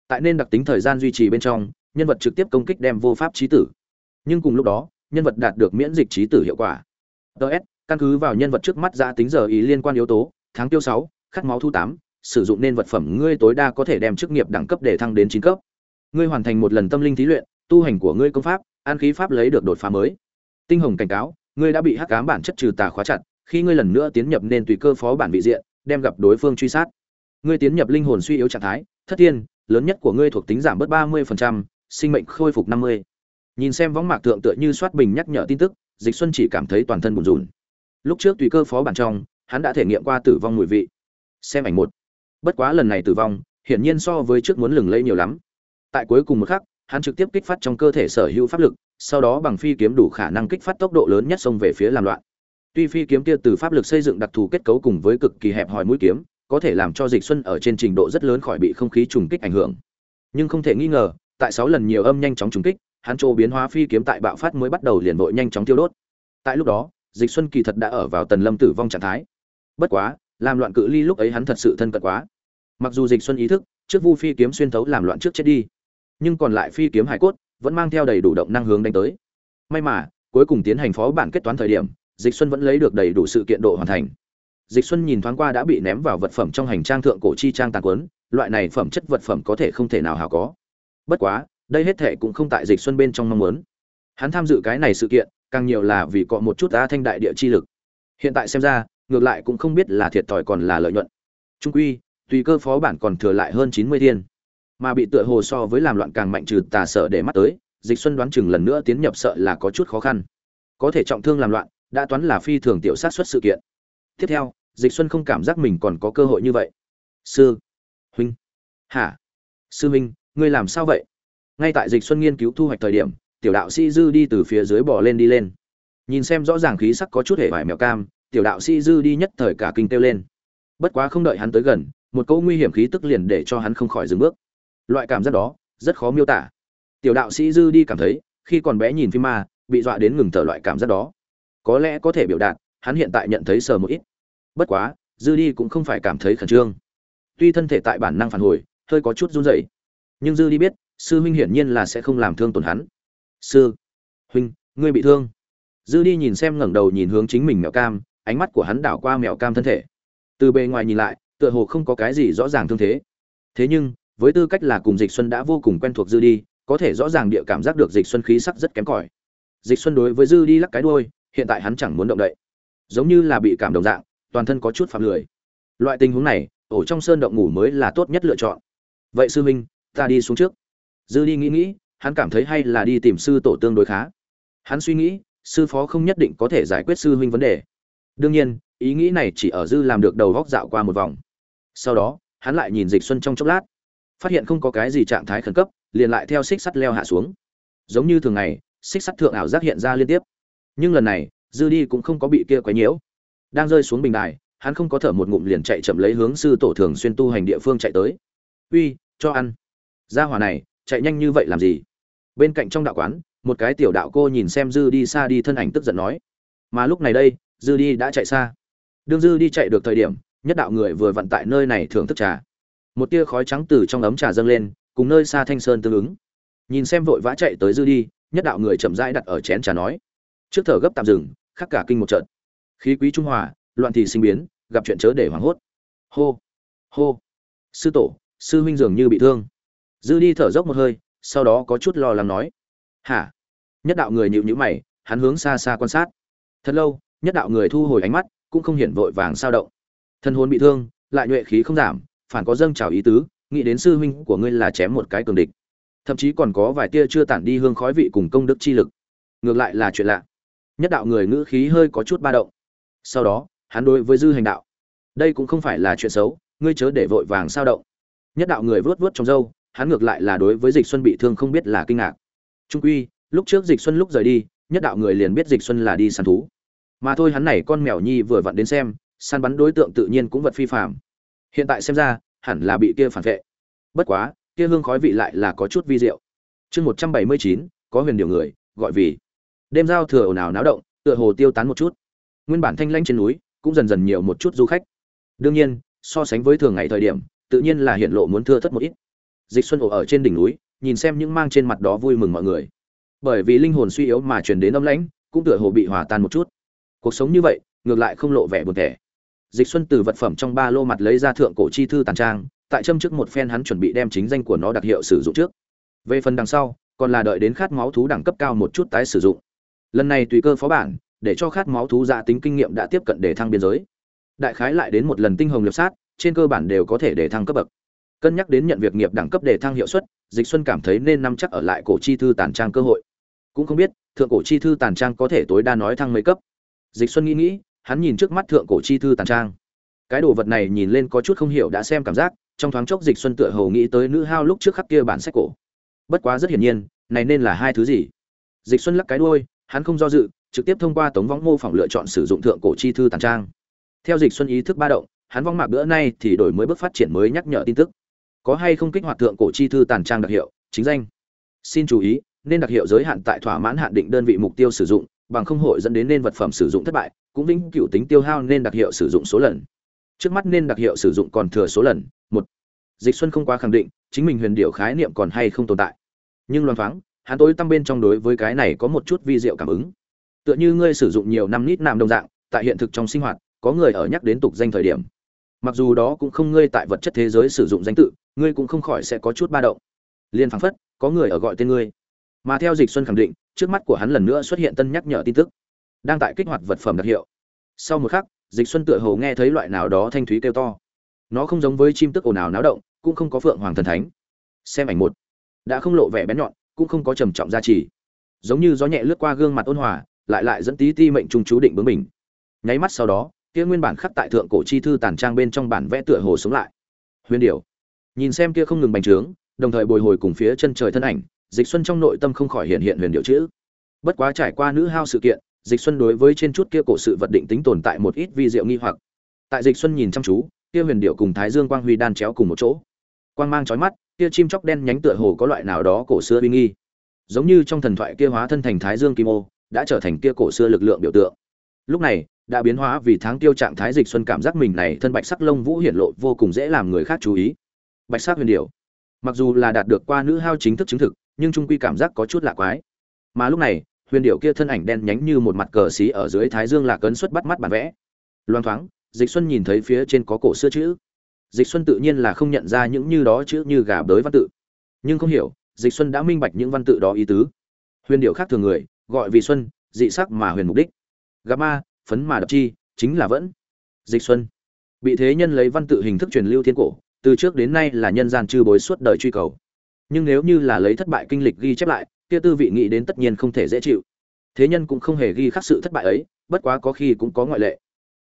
Tại nên đặc tính thời gian duy trì bên trong, nhân vật trực tiếp công kích đem vô pháp trí tử. Nhưng cùng lúc đó, nhân vật đạt được miễn dịch trí tử hiệu quả ts căn cứ vào nhân vật trước mắt giã tính giờ ý liên quan yếu tố tháng tiêu sáu, khát máu thu tám, sử dụng nên vật phẩm ngươi tối đa có thể đem chức nghiệp đẳng cấp để thăng đến chín cấp. Ngươi hoàn thành một lần tâm linh thí luyện tu hành của ngươi công pháp an khí pháp lấy được đột phá mới. Tinh hồng cảnh cáo ngươi đã bị hắc ám bản chất trừ tà khóa chặt khi ngươi lần nữa tiến nhập nên tùy cơ phó bản vị diện đem gặp đối phương truy sát. Ngươi tiến nhập linh hồn suy yếu trạng thái thất thiên lớn nhất của ngươi thuộc tính giảm bớt ba mươi sinh mệnh khôi phục năm mươi. Nhìn xem võng mạc tượng tựa như soát bình nhắc nhở tin tức dịch xuân chỉ cảm thấy toàn thân bùn rùn. Lúc trước tùy cơ phó bản trong, hắn đã thể nghiệm qua tử vong mùi vị. Xem ảnh một. Bất quá lần này tử vong, hiển nhiên so với trước muốn lừng lẫy nhiều lắm. Tại cuối cùng một khắc, hắn trực tiếp kích phát trong cơ thể sở hữu pháp lực, sau đó bằng phi kiếm đủ khả năng kích phát tốc độ lớn nhất xông về phía làm loạn. Tuy phi kiếm kia từ pháp lực xây dựng đặc thù kết cấu cùng với cực kỳ hẹp hòi mũi kiếm, có thể làm cho dịch xuân ở trên trình độ rất lớn khỏi bị không khí trùng kích ảnh hưởng. Nhưng không thể nghi ngờ, tại sáu lần nhiều âm nhanh chóng trùng kích hắn trô biến hóa phi kiếm tại bạo phát mới bắt đầu liền vội nhanh chóng tiêu đốt. Tại lúc đó, dịch xuân kỳ thật đã ở vào tần lâm tử vong trạng thái. Bất quá, làm loạn cự ly lúc ấy hắn thật sự thân cận quá. Mặc dù dịch xuân ý thức, trước vu phi kiếm xuyên thấu làm loạn trước chết đi, nhưng còn lại phi kiếm hải cốt vẫn mang theo đầy đủ động năng hướng đánh tới. May mà, cuối cùng tiến hành phó bản kết toán thời điểm, dịch xuân vẫn lấy được đầy đủ sự kiện độ hoàn thành. Dịch xuân nhìn thoáng qua đã bị ném vào vật phẩm trong hành trang thượng cổ chi trang tàn quấn loại này phẩm chất vật phẩm có thể không thể nào hào có. Bất quá đây hết thệ cũng không tại dịch xuân bên trong mong muốn. Hắn tham dự cái này sự kiện, càng nhiều là vì có một chút a thanh đại địa chi lực. Hiện tại xem ra, ngược lại cũng không biết là thiệt thòi còn là lợi nhuận. Trung quy, tùy cơ phó bản còn thừa lại hơn chín mươi thiên. Mà bị tựa hồ so với làm loạn càng mạnh trừ tà sợ để mắt tới, dịch xuân đoán chừng lần nữa tiến nhập sợ là có chút khó khăn. Có thể trọng thương làm loạn, đã toán là phi thường tiểu sát xuất sự kiện. Tiếp theo, dịch xuân không cảm giác mình còn có cơ hội như vậy. Sư huynh. Hả? Sư huynh, ngươi làm sao vậy? Ngay tại dịch xuân nghiên cứu thu hoạch thời điểm, tiểu đạo sĩ dư đi từ phía dưới bò lên đi lên. Nhìn xem rõ ràng khí sắc có chút hề vải mèo cam, tiểu đạo sĩ dư đi nhất thời cả kinh kêu lên. Bất quá không đợi hắn tới gần, một câu nguy hiểm khí tức liền để cho hắn không khỏi dừng bước. Loại cảm giác đó, rất khó miêu tả. Tiểu đạo sĩ dư đi cảm thấy, khi còn bé nhìn phim ma, bị dọa đến ngừng thở loại cảm giác đó. Có lẽ có thể biểu đạt, hắn hiện tại nhận thấy sờ một ít. Bất quá, dư đi cũng không phải cảm thấy khẩn trương. Tuy thân thể tại bản năng phản hồi, hơi có chút run rẩy. Nhưng dư đi biết sư huynh hiển nhiên là sẽ không làm thương tổn hắn. Sư huynh, ngươi bị thương. Dư đi nhìn xem ngẩng đầu nhìn hướng chính mình mèo cam, ánh mắt của hắn đảo qua mèo cam thân thể. Từ bề ngoài nhìn lại, tựa hồ không có cái gì rõ ràng thương thế. Thế nhưng, với tư cách là cùng dịch xuân đã vô cùng quen thuộc dư đi, có thể rõ ràng địa cảm giác được dịch xuân khí sắc rất kém cỏi. Dịch xuân đối với dư đi lắc cái đuôi, hiện tại hắn chẳng muốn động đậy. Giống như là bị cảm động dạng, toàn thân có chút phạm lười. Loại tình huống này ổ trong sơn động ngủ mới là tốt nhất lựa chọn. Vậy sư minh ta đi xuống trước dư đi nghĩ nghĩ, hắn cảm thấy hay là đi tìm sư tổ tương đối khá. Hắn suy nghĩ, sư phó không nhất định có thể giải quyết sư huynh vấn đề. Đương nhiên, ý nghĩ này chỉ ở dư làm được đầu góc dạo qua một vòng. Sau đó, hắn lại nhìn dịch xuân trong chốc lát. Phát hiện không có cái gì trạng thái khẩn cấp, liền lại theo xích sắt leo hạ xuống. Giống như thường ngày, xích sắt thượng ảo giác hiện ra liên tiếp. Nhưng lần này, dư đi cũng không có bị kia quấy nhiễu. Đang rơi xuống bình đài, hắn không có thở một ngụm liền chạy chậm lấy hướng sư tổ thường xuyên tu hành địa phương chạy tới. Uy, cho ăn. Ra hỏa này chạy nhanh như vậy làm gì? Bên cạnh trong đạo quán, một cái tiểu đạo cô nhìn xem dư đi xa đi thân ảnh tức giận nói, mà lúc này đây, dư đi đã chạy xa. Đương dư đi chạy được thời điểm, nhất đạo người vừa vận tại nơi này thưởng thức trà. Một tia khói trắng từ trong ấm trà dâng lên, cùng nơi xa thanh sơn tương ứng. Nhìn xem vội vã chạy tới dư đi, nhất đạo người chậm rãi đặt ở chén trà nói, trước thở gấp tạm dừng, khắc cả kinh một trận. Khí quý trung hòa, loạn thì sinh biến, gặp chuyện chớ để hoảng hốt. Hô hô. Sư tổ, sư huynh dường như bị thương dư đi thở dốc một hơi, sau đó có chút lo lắng nói. Hả? Nhất đạo người nhịu nhữ mày, hắn hướng xa xa quan sát. Thật lâu, nhất đạo người thu hồi ánh mắt, cũng không hiển vội vàng sao động. Thân hồn bị thương, lại nhuệ khí không giảm, phản có dâng trào ý tứ, nghĩ đến sư huynh của ngươi là chém một cái cường địch. Thậm chí còn có vài tia chưa tản đi hương khói vị cùng công đức chi lực. Ngược lại là chuyện lạ. Nhất đạo người ngữ khí hơi có chút ba động. Sau đó, hắn đối với dư hành đạo. Đây cũng không phải là chuyện xấu, ngươi chớ để vội vàng sao động. Nhất đạo người vớt vớt trong râu hắn ngược lại là đối với dịch xuân bị thương không biết là kinh ngạc. Trung quy, lúc trước dịch xuân lúc rời đi, nhất đạo người liền biết dịch xuân là đi săn thú. Mà thôi hắn này con mèo nhi vừa vặn đến xem, săn bắn đối tượng tự nhiên cũng vật phi phạm hiện tại xem ra, hẳn là bị kia phản vệ. Bất quá, kia hương khói vị lại là có chút vi diệu. Chương một trăm bảy mươi chín, có huyền điều người, gọi vì. Đêm giao thừa ồn ào náo động, tựa hồ tiêu tán một chút. Nguyên bản thanh lanh trên núi, cũng dần dần nhiều một chút du khách. Đương nhiên, so sánh với thường ngày thời điểm, tự nhiên là hiện lộ muốn thưa thất một ít dịch xuân ổ ở trên đỉnh núi, nhìn xem những mang trên mặt đó vui mừng mọi người. Bởi vì linh hồn suy yếu mà truyền đến âm lãnh, cũng tựa hồ bị hòa tan một chút. Cuộc sống như vậy, ngược lại không lộ vẻ buồn thẻ dịch xuân từ vật phẩm trong ba lô mặt lấy ra thượng cổ chi thư tàn trang, tại châm trước một phen hắn chuẩn bị đem chính danh của nó đặc hiệu sử dụng trước. Về phần đằng sau, còn là đợi đến khát máu thú đẳng cấp cao một chút tái sử dụng. Lần này tùy cơ phó bản, để cho khát máu thú dạ tính kinh nghiệm đã tiếp cận để thăng biên giới. Đại khái lại đến một lần tinh hồng liệp sát, trên cơ bản đều có thể để thăng cấp bậc cân nhắc đến nhận việc nghiệp đẳng cấp để thăng hiệu suất, dịch xuân cảm thấy nên nắm chắc ở lại cổ chi thư tàn trang cơ hội. Cũng không biết, thượng cổ chi thư tàn trang có thể tối đa nói thăng mấy cấp. Dịch xuân nghĩ nghĩ, hắn nhìn trước mắt thượng cổ chi thư tàn trang. Cái đồ vật này nhìn lên có chút không hiểu đã xem cảm giác, trong thoáng chốc dịch xuân tựa hồ nghĩ tới nữ hao lúc trước khắc kia bản sách cổ. Bất quá rất hiển nhiên, này nên là hai thứ gì? Dịch xuân lắc cái đuôi, hắn không do dự, trực tiếp thông qua tống võng mô phỏng lựa chọn sử dụng thượng cổ chi thư tàn trang. Theo dịch xuân ý thức ba động, hắn vong mạc bữa nay thì đổi mới bước phát triển mới nhắc nhở tin tức có hay không kích hoạt thượng cổ chi thư tàn trang đặc hiệu, chính danh. Xin chú ý, nên đặc hiệu giới hạn tại thỏa mãn hạn định đơn vị mục tiêu sử dụng, bằng không hội dẫn đến nên vật phẩm sử dụng thất bại, cũng vĩnh cửu tính tiêu hao nên đặc hiệu sử dụng số lần. Trước mắt nên đặc hiệu sử dụng còn thừa số lần, một. Dịch xuân không quá khẳng định, chính mình huyền điệu khái niệm còn hay không tồn tại. Nhưng loan thoáng, hắn tối tăm bên trong đối với cái này có một chút vi diệu cảm ứng. Tựa như ngươi sử dụng nhiều năm nít nam đồng dạng, tại hiện thực trong sinh hoạt, có người ở nhắc đến tục danh thời điểm mặc dù đó cũng không ngươi tại vật chất thế giới sử dụng danh tự, ngươi cũng không khỏi sẽ có chút ba động. Liên phảng phất, có người ở gọi tên ngươi. Mà theo dịch xuân khẳng định, trước mắt của hắn lần nữa xuất hiện tân nhắc nhở tin tức. Đang tại kích hoạt vật phẩm đặc hiệu. Sau một khắc, dịch xuân tựa hồ nghe thấy loại nào đó thanh thúy kêu to. Nó không giống với chim tức ồn ào náo động, cũng không có phượng hoàng thần thánh. Xem ảnh một. Đã không lộ vẻ bén nhọn, cũng không có trầm trọng gia trì. Giống như gió nhẹ lướt qua gương mặt ôn hòa, lại lại dẫn tí ti mệnh trung chú định bướng mình nháy mắt sau đó kia nguyên bản khắc tại thượng cổ chi thư tàn trang bên trong bản vẽ tựa hồ sống lại. Huyền điều nhìn xem kia không ngừng bành trướng, đồng thời bồi hồi cùng phía chân trời thân ảnh, dịch xuân trong nội tâm không khỏi hiện hiện huyền điều chữ. Bất quá trải qua nữ hao sự kiện, dịch xuân đối với trên chút kia cổ sự vật định tính tồn tại một ít vi diệu nghi hoặc. Tại dịch xuân nhìn chăm chú, kia huyền điệu cùng thái dương quang huy đan chéo cùng một chỗ. Quang mang chói mắt, kia chim chóc đen nhánh tựa hồ có loại nào đó cổ xưa uy nghi. Giống như trong thần thoại kia hóa thân thành thái dương kim ô, đã trở thành kia cổ xưa lực lượng biểu tượng. Lúc này đã biến hóa vì tháng tiêu trạng thái dịch xuân cảm giác mình này thân bạch sắc lông vũ hiển lộ vô cùng dễ làm người khác chú ý. Bạch sắc huyền điệu mặc dù là đạt được qua nữ hao chính thức chứng thực, nhưng trung quy cảm giác có chút lạ quái. Mà lúc này, huyền điệu kia thân ảnh đen nhánh như một mặt cờ xí ở dưới thái dương là cấn xuất bắt mắt bản vẽ. Loan thoáng, dịch xuân nhìn thấy phía trên có cổ xưa chữ. Dịch xuân tự nhiên là không nhận ra những như đó chữ như gà bới văn tự. Nhưng không hiểu, dịch xuân đã minh bạch những văn tự đó ý tứ. Huyền điệu khác thường người, gọi vì xuân, dị sắc mà huyền mục đích. Gặp ma phấn mà đập chi, chính là vẫn. Dịch xuân. Bị thế nhân lấy văn tự hình thức truyền lưu thiên cổ, từ trước đến nay là nhân gian chư bối suốt đời truy cầu. Nhưng nếu như là lấy thất bại kinh lịch ghi chép lại, kia tư vị nghĩ đến tất nhiên không thể dễ chịu. Thế nhân cũng không hề ghi khắc sự thất bại ấy, bất quá có khi cũng có ngoại lệ.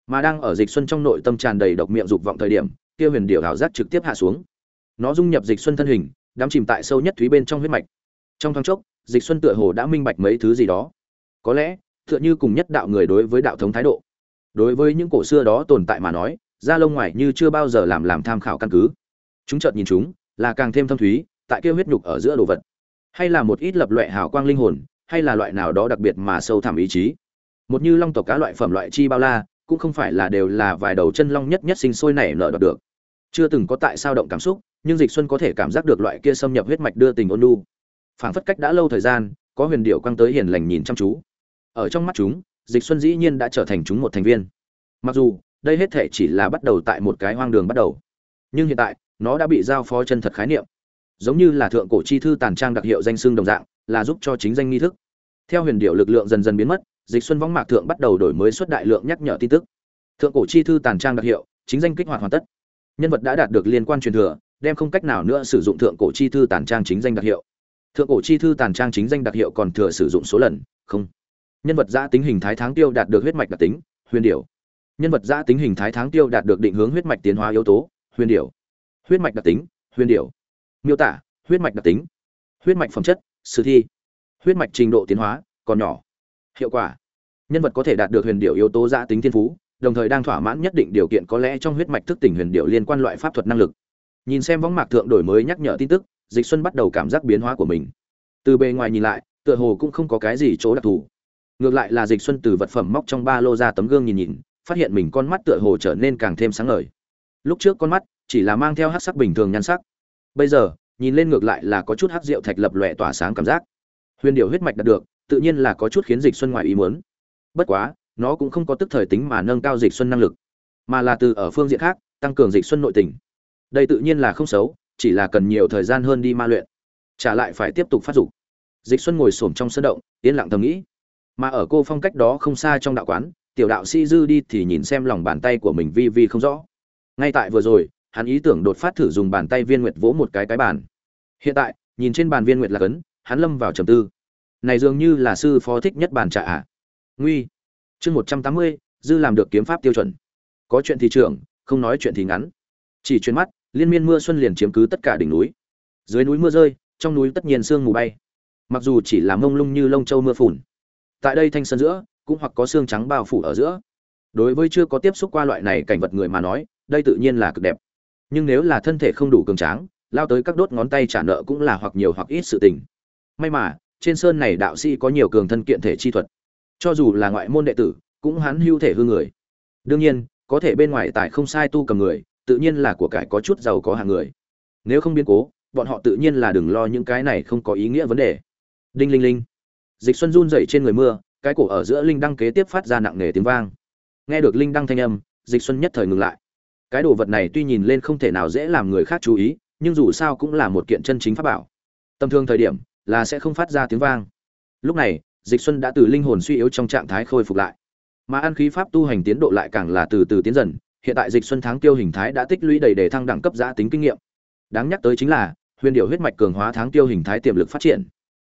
Mà đang ở dịch xuân trong nội tâm tràn đầy độc miệng dục vọng thời điểm, kia huyền điệu ảo giác trực tiếp hạ xuống. Nó dung nhập dịch xuân thân hình, đắm chìm tại sâu nhất thúy bên trong huyết mạch. Trong thoáng chốc, dịch xuân tựa hồ đã minh bạch mấy thứ gì đó. Có lẽ tựa như cùng nhất đạo người đối với đạo thống thái độ. Đối với những cổ xưa đó tồn tại mà nói, da lông ngoài như chưa bao giờ làm làm tham khảo căn cứ. Chúng chợt nhìn chúng, là càng thêm thâm thúy, tại kia huyết nhục ở giữa đồ vật. Hay là một ít lập loại hào quang linh hồn, hay là loại nào đó đặc biệt mà sâu thẳm ý chí. Một như long tộc cá loại phẩm loại chi bao la, cũng không phải là đều là vài đầu chân long nhất nhất sinh sôi nảy nở đoạt được. Chưa từng có tại sao động cảm xúc, nhưng dịch xuân có thể cảm giác được loại kia xâm nhập huyết mạch đưa tình ôn nhu. Phảng phất cách đã lâu thời gian, có huyền điệu quang tới hiền lành nhìn chăm chú ở trong mắt chúng, dịch xuân dĩ nhiên đã trở thành chúng một thành viên. Mặc dù, đây hết thể chỉ là bắt đầu tại một cái hoang đường bắt đầu. Nhưng hiện tại, nó đã bị giao phó chân thật khái niệm. Giống như là thượng cổ chi thư tàn trang đặc hiệu danh xương đồng dạng, là giúp cho chính danh nghi thức. Theo huyền điệu lực lượng dần dần biến mất, dịch xuân võng mạc thượng bắt đầu đổi mới xuất đại lượng nhắc nhở tin tức. Thượng cổ chi thư tàn trang đặc hiệu, chính danh kích hoạt hoàn tất. Nhân vật đã đạt được liên quan truyền thừa, đem không cách nào nữa sử dụng thượng cổ chi thư tàn trang chính danh đặc hiệu. Thượng cổ chi thư tàn trang chính danh đặc hiệu còn thừa sử dụng số lần, không nhân vật giã tính hình thái tháng tiêu đạt được huyết mạch đặc tính, huyền điệu nhân vật giã tính hình thái tháng tiêu đạt được định hướng huyết mạch tiến hóa yếu tố, huyền điệu huyết mạch đặc tính, huyền điệu miêu tả, huyết mạch đặc tính. Huyết mạch phẩm chất, sử thi. Huyết mạch trình độ tiến hóa, còn nhỏ. Hiệu quả. Nhân vật có thể đạt được huyền điệu yếu tố giã tính thiên phú, đồng thời đang thỏa mãn nhất định điều kiện có lẽ trong huyết mạch thức tỉnh huyền điệu liên quan loại pháp thuật năng lực. Nhìn xem võng mạc thượng đổi mới nhắc nhở tin tức, dịch xuân bắt đầu cảm giác biến hóa của mình. Từ bề ngoài nhìn lại, tựa hồ cũng không có cái gì chỗ đặc thù ngược lại là dịch xuân từ vật phẩm móc trong ba lô ra tấm gương nhìn nhìn, phát hiện mình con mắt tựa hồ trở nên càng thêm sáng ngời. Lúc trước con mắt chỉ là mang theo hát sắc bình thường nhan sắc. Bây giờ, nhìn lên ngược lại là có chút hát rượu thạch lập lòe tỏa sáng cảm giác. Huyền điệu huyết mạch đạt được, tự nhiên là có chút khiến dịch xuân ngoài ý muốn. Bất quá, nó cũng không có tức thời tính mà nâng cao dịch xuân năng lực, mà là từ ở phương diện khác, tăng cường dịch xuân nội tình. Đây tự nhiên là không xấu, chỉ là cần nhiều thời gian hơn đi ma luyện. Trả lại phải tiếp tục phát dục. Dịch xuân ngồi xổm trong sân động, yên lặng thầm nghĩ mà ở cô phong cách đó không xa trong đạo quán, tiểu đạo sĩ dư đi thì nhìn xem lòng bàn tay của mình vi vi không rõ. Ngay tại vừa rồi, hắn ý tưởng đột phát thử dùng bàn tay viên nguyệt vỗ một cái cái bàn. Hiện tại, nhìn trên bàn viên nguyệt là cấn, hắn lâm vào trầm tư. Này dường như là sư phó thích nhất bàn trà ạ à. nguy. Chương một trăm tám mươi, dư làm được kiếm pháp tiêu chuẩn. Có chuyện thì trưởng, không nói chuyện thì ngắn. Chỉ chuyến mắt, liên miên mưa xuân liền chiếm cứ tất cả đỉnh núi. Dưới núi mưa rơi, trong núi tất nhiên sương mù bay. Mặc dù chỉ là mông lung như lông châu mưa phùn tại đây thanh sơn giữa, cũng hoặc có xương trắng bao phủ ở giữa. Đối với chưa có tiếp xúc qua loại này cảnh vật người mà nói, đây tự nhiên là cực đẹp. Nhưng nếu là thân thể không đủ cường tráng, lao tới các đốt ngón tay trả nợ cũng là hoặc nhiều hoặc ít sự tình. May mà, trên sơn này đạo sĩ có nhiều cường thân kiện thể chi thuật. Cho dù là ngoại môn đệ tử, cũng hắn hưu thể hư người. Đương nhiên, có thể bên ngoài tại không sai tu cầm người, tự nhiên là của cải có chút giàu có hàng người. Nếu không biến cố, bọn họ tự nhiên là đừng lo những cái này không có ý nghĩa vấn đề. Đinh linh linh dịch xuân run dậy trên người mưa, cái cổ ở giữa linh đăng kế tiếp phát ra nặng nề tiếng vang. Nghe được linh đăng thanh âm, dịch xuân nhất thời ngừng lại. Cái đồ vật này tuy nhìn lên không thể nào dễ làm người khác chú ý, nhưng dù sao cũng là một kiện chân chính pháp bảo. Tầm thường thời điểm là sẽ không phát ra tiếng vang. Lúc này, dịch xuân đã từ linh hồn suy yếu trong trạng thái khôi phục lại. Mà ăn khí pháp tu hành tiến độ lại càng là từ từ tiến dần, hiện tại dịch xuân tháng tiêu hình thái đã tích lũy đầy để thăng đẳng cấp giá tính kinh nghiệm. Đáng nhắc tới chính là, huyền điệu huyết mạch cường hóa tháng tiêu hình thái tiềm lực phát triển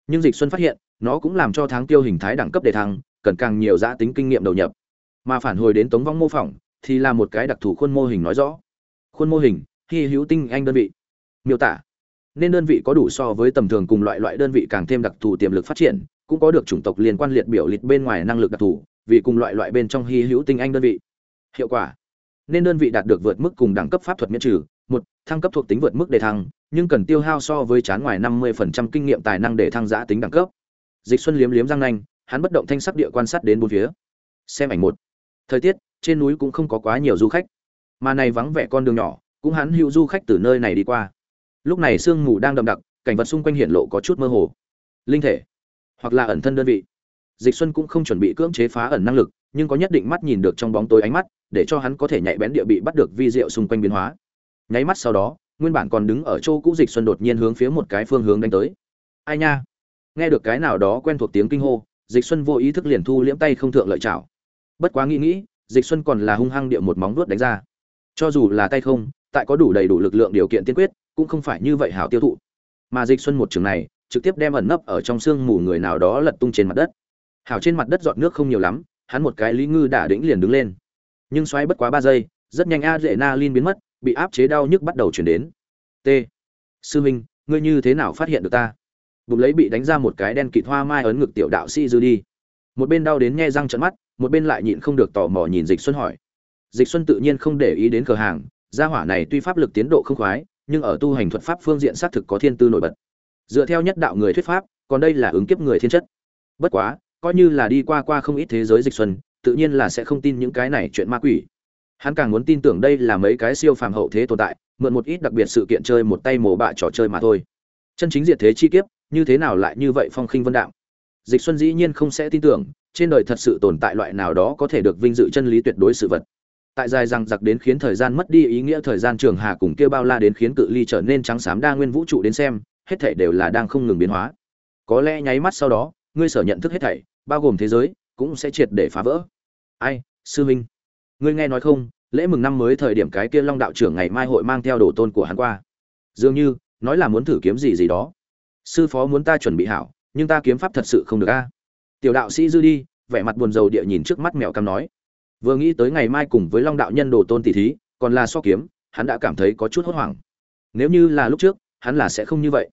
nhưng dịch xuân phát hiện, nó cũng làm cho tháng tiêu hình thái đẳng cấp đề thăng, cần càng nhiều giã tính kinh nghiệm đầu nhập. Mà phản hồi đến tống vong mô phỏng, thì là một cái đặc thù khuôn mô hình nói rõ. Khuôn mô hình, hy hữu tinh anh đơn vị. Miêu tả, nên đơn vị có đủ so với tầm thường cùng loại loại đơn vị càng thêm đặc thù tiềm lực phát triển, cũng có được chủng tộc liên quan liệt biểu liệt bên ngoài năng lực đặc thù, vì cùng loại loại bên trong hy hữu tinh anh đơn vị. Hiệu quả, nên đơn vị đạt được vượt mức cùng đẳng cấp pháp thuật miễn trừ, một, thăng cấp thuộc tính vượt mức đề thăng nhưng cần tiêu hao so với chán ngoài năm mươi phần trăm kinh nghiệm tài năng để thăng giá tính đẳng cấp. Dịch xuân liếm liếm răng nanh, hắn bất động thanh sắc địa quan sát đến bốn phía. Xem ảnh một. Thời tiết, trên núi cũng không có quá nhiều du khách. Mà này vắng vẻ con đường nhỏ, cũng hắn hữu du khách từ nơi này đi qua. Lúc này sương mù đang đậm đặc, cảnh vật xung quanh hiện lộ có chút mơ hồ. Linh thể, hoặc là ẩn thân đơn vị. Dịch xuân cũng không chuẩn bị cưỡng chế phá ẩn năng lực, nhưng có nhất định mắt nhìn được trong bóng tối ánh mắt, để cho hắn có thể nhạy bén địa bị bắt được vi diệu xung quanh biến hóa. Nháy mắt sau đó nguyên bản còn đứng ở chỗ cũ dịch xuân đột nhiên hướng phía một cái phương hướng đánh tới. Ai nha? Nghe được cái nào đó quen thuộc tiếng kinh hô, dịch xuân vô ý thức liền thu liễm tay không thượng lợi chảo. Bất quá nghĩ nghĩ, dịch xuân còn là hung hăng địa một móng vuốt đánh ra. Cho dù là tay không, tại có đủ đầy đủ lực lượng điều kiện tiên quyết, cũng không phải như vậy hảo tiêu thụ. Mà dịch xuân một trường này, trực tiếp đem ẩn nấp ở trong xương mù người nào đó lật tung trên mặt đất. Hảo trên mặt đất dọn nước không nhiều lắm, hắn một cái lý ngư đả đĩnh liền đứng lên. Nhưng xoáy bất quá ba giây, rất nhanh a na lin biến mất bị áp chế đau nhức bắt đầu chuyển đến. T. Sư minh, ngươi như thế nào phát hiện được ta? Bụng lấy bị đánh ra một cái đen kịt hoa mai ấn ngực tiểu đạo sĩ dư đi. Một bên đau đến nghe răng trận mắt, một bên lại nhịn không được tò mò nhìn dịch xuân hỏi. Dịch xuân tự nhiên không để ý đến cửa hàng, gia hỏa này tuy pháp lực tiến độ không khoái, nhưng ở tu hành thuật pháp phương diện xác thực có thiên tư nổi bật. Dựa theo nhất đạo người thuyết pháp, còn đây là ứng kiếp người thiên chất. Bất quá, coi như là đi qua qua không ít thế giới dịch xuân, tự nhiên là sẽ không tin những cái này chuyện ma quỷ hắn càng muốn tin tưởng đây là mấy cái siêu phàm hậu thế tồn tại, mượn một ít đặc biệt sự kiện chơi một tay mổ bạ trò chơi mà thôi. Chân chính diệt thế chi kiếp, như thế nào lại như vậy phong khinh vân đạo dịch xuân dĩ nhiên không sẽ tin tưởng, trên đời thật sự tồn tại loại nào đó có thể được vinh dự chân lý tuyệt đối sự vật. Tại dài rằng giặc đến khiến thời gian mất đi ý nghĩa thời gian trường hà cùng kia bao la đến khiến cự ly trở nên trắng xám đa nguyên vũ trụ đến xem, hết thảy đều là đang không ngừng biến hóa. Có lẽ nháy mắt sau đó, ngươi sở nhận thức hết thảy, bao gồm thế giới, cũng sẽ triệt để phá vỡ. Ai, sư minh ngươi nghe nói không, lễ mừng năm mới thời điểm cái kia long đạo trưởng ngày mai hội mang theo đồ tôn của hắn qua. Dường như, nói là muốn thử kiếm gì gì đó. Sư phó muốn ta chuẩn bị hảo, nhưng ta kiếm pháp thật sự không được a. Tiểu đạo sĩ dư đi, vẻ mặt buồn rầu địa nhìn trước mắt mèo cam nói. Vừa nghĩ tới ngày mai cùng với long đạo nhân đồ tôn tỷ thí, còn là so kiếm, hắn đã cảm thấy có chút hốt hoảng. Nếu như là lúc trước, hắn là sẽ không như vậy.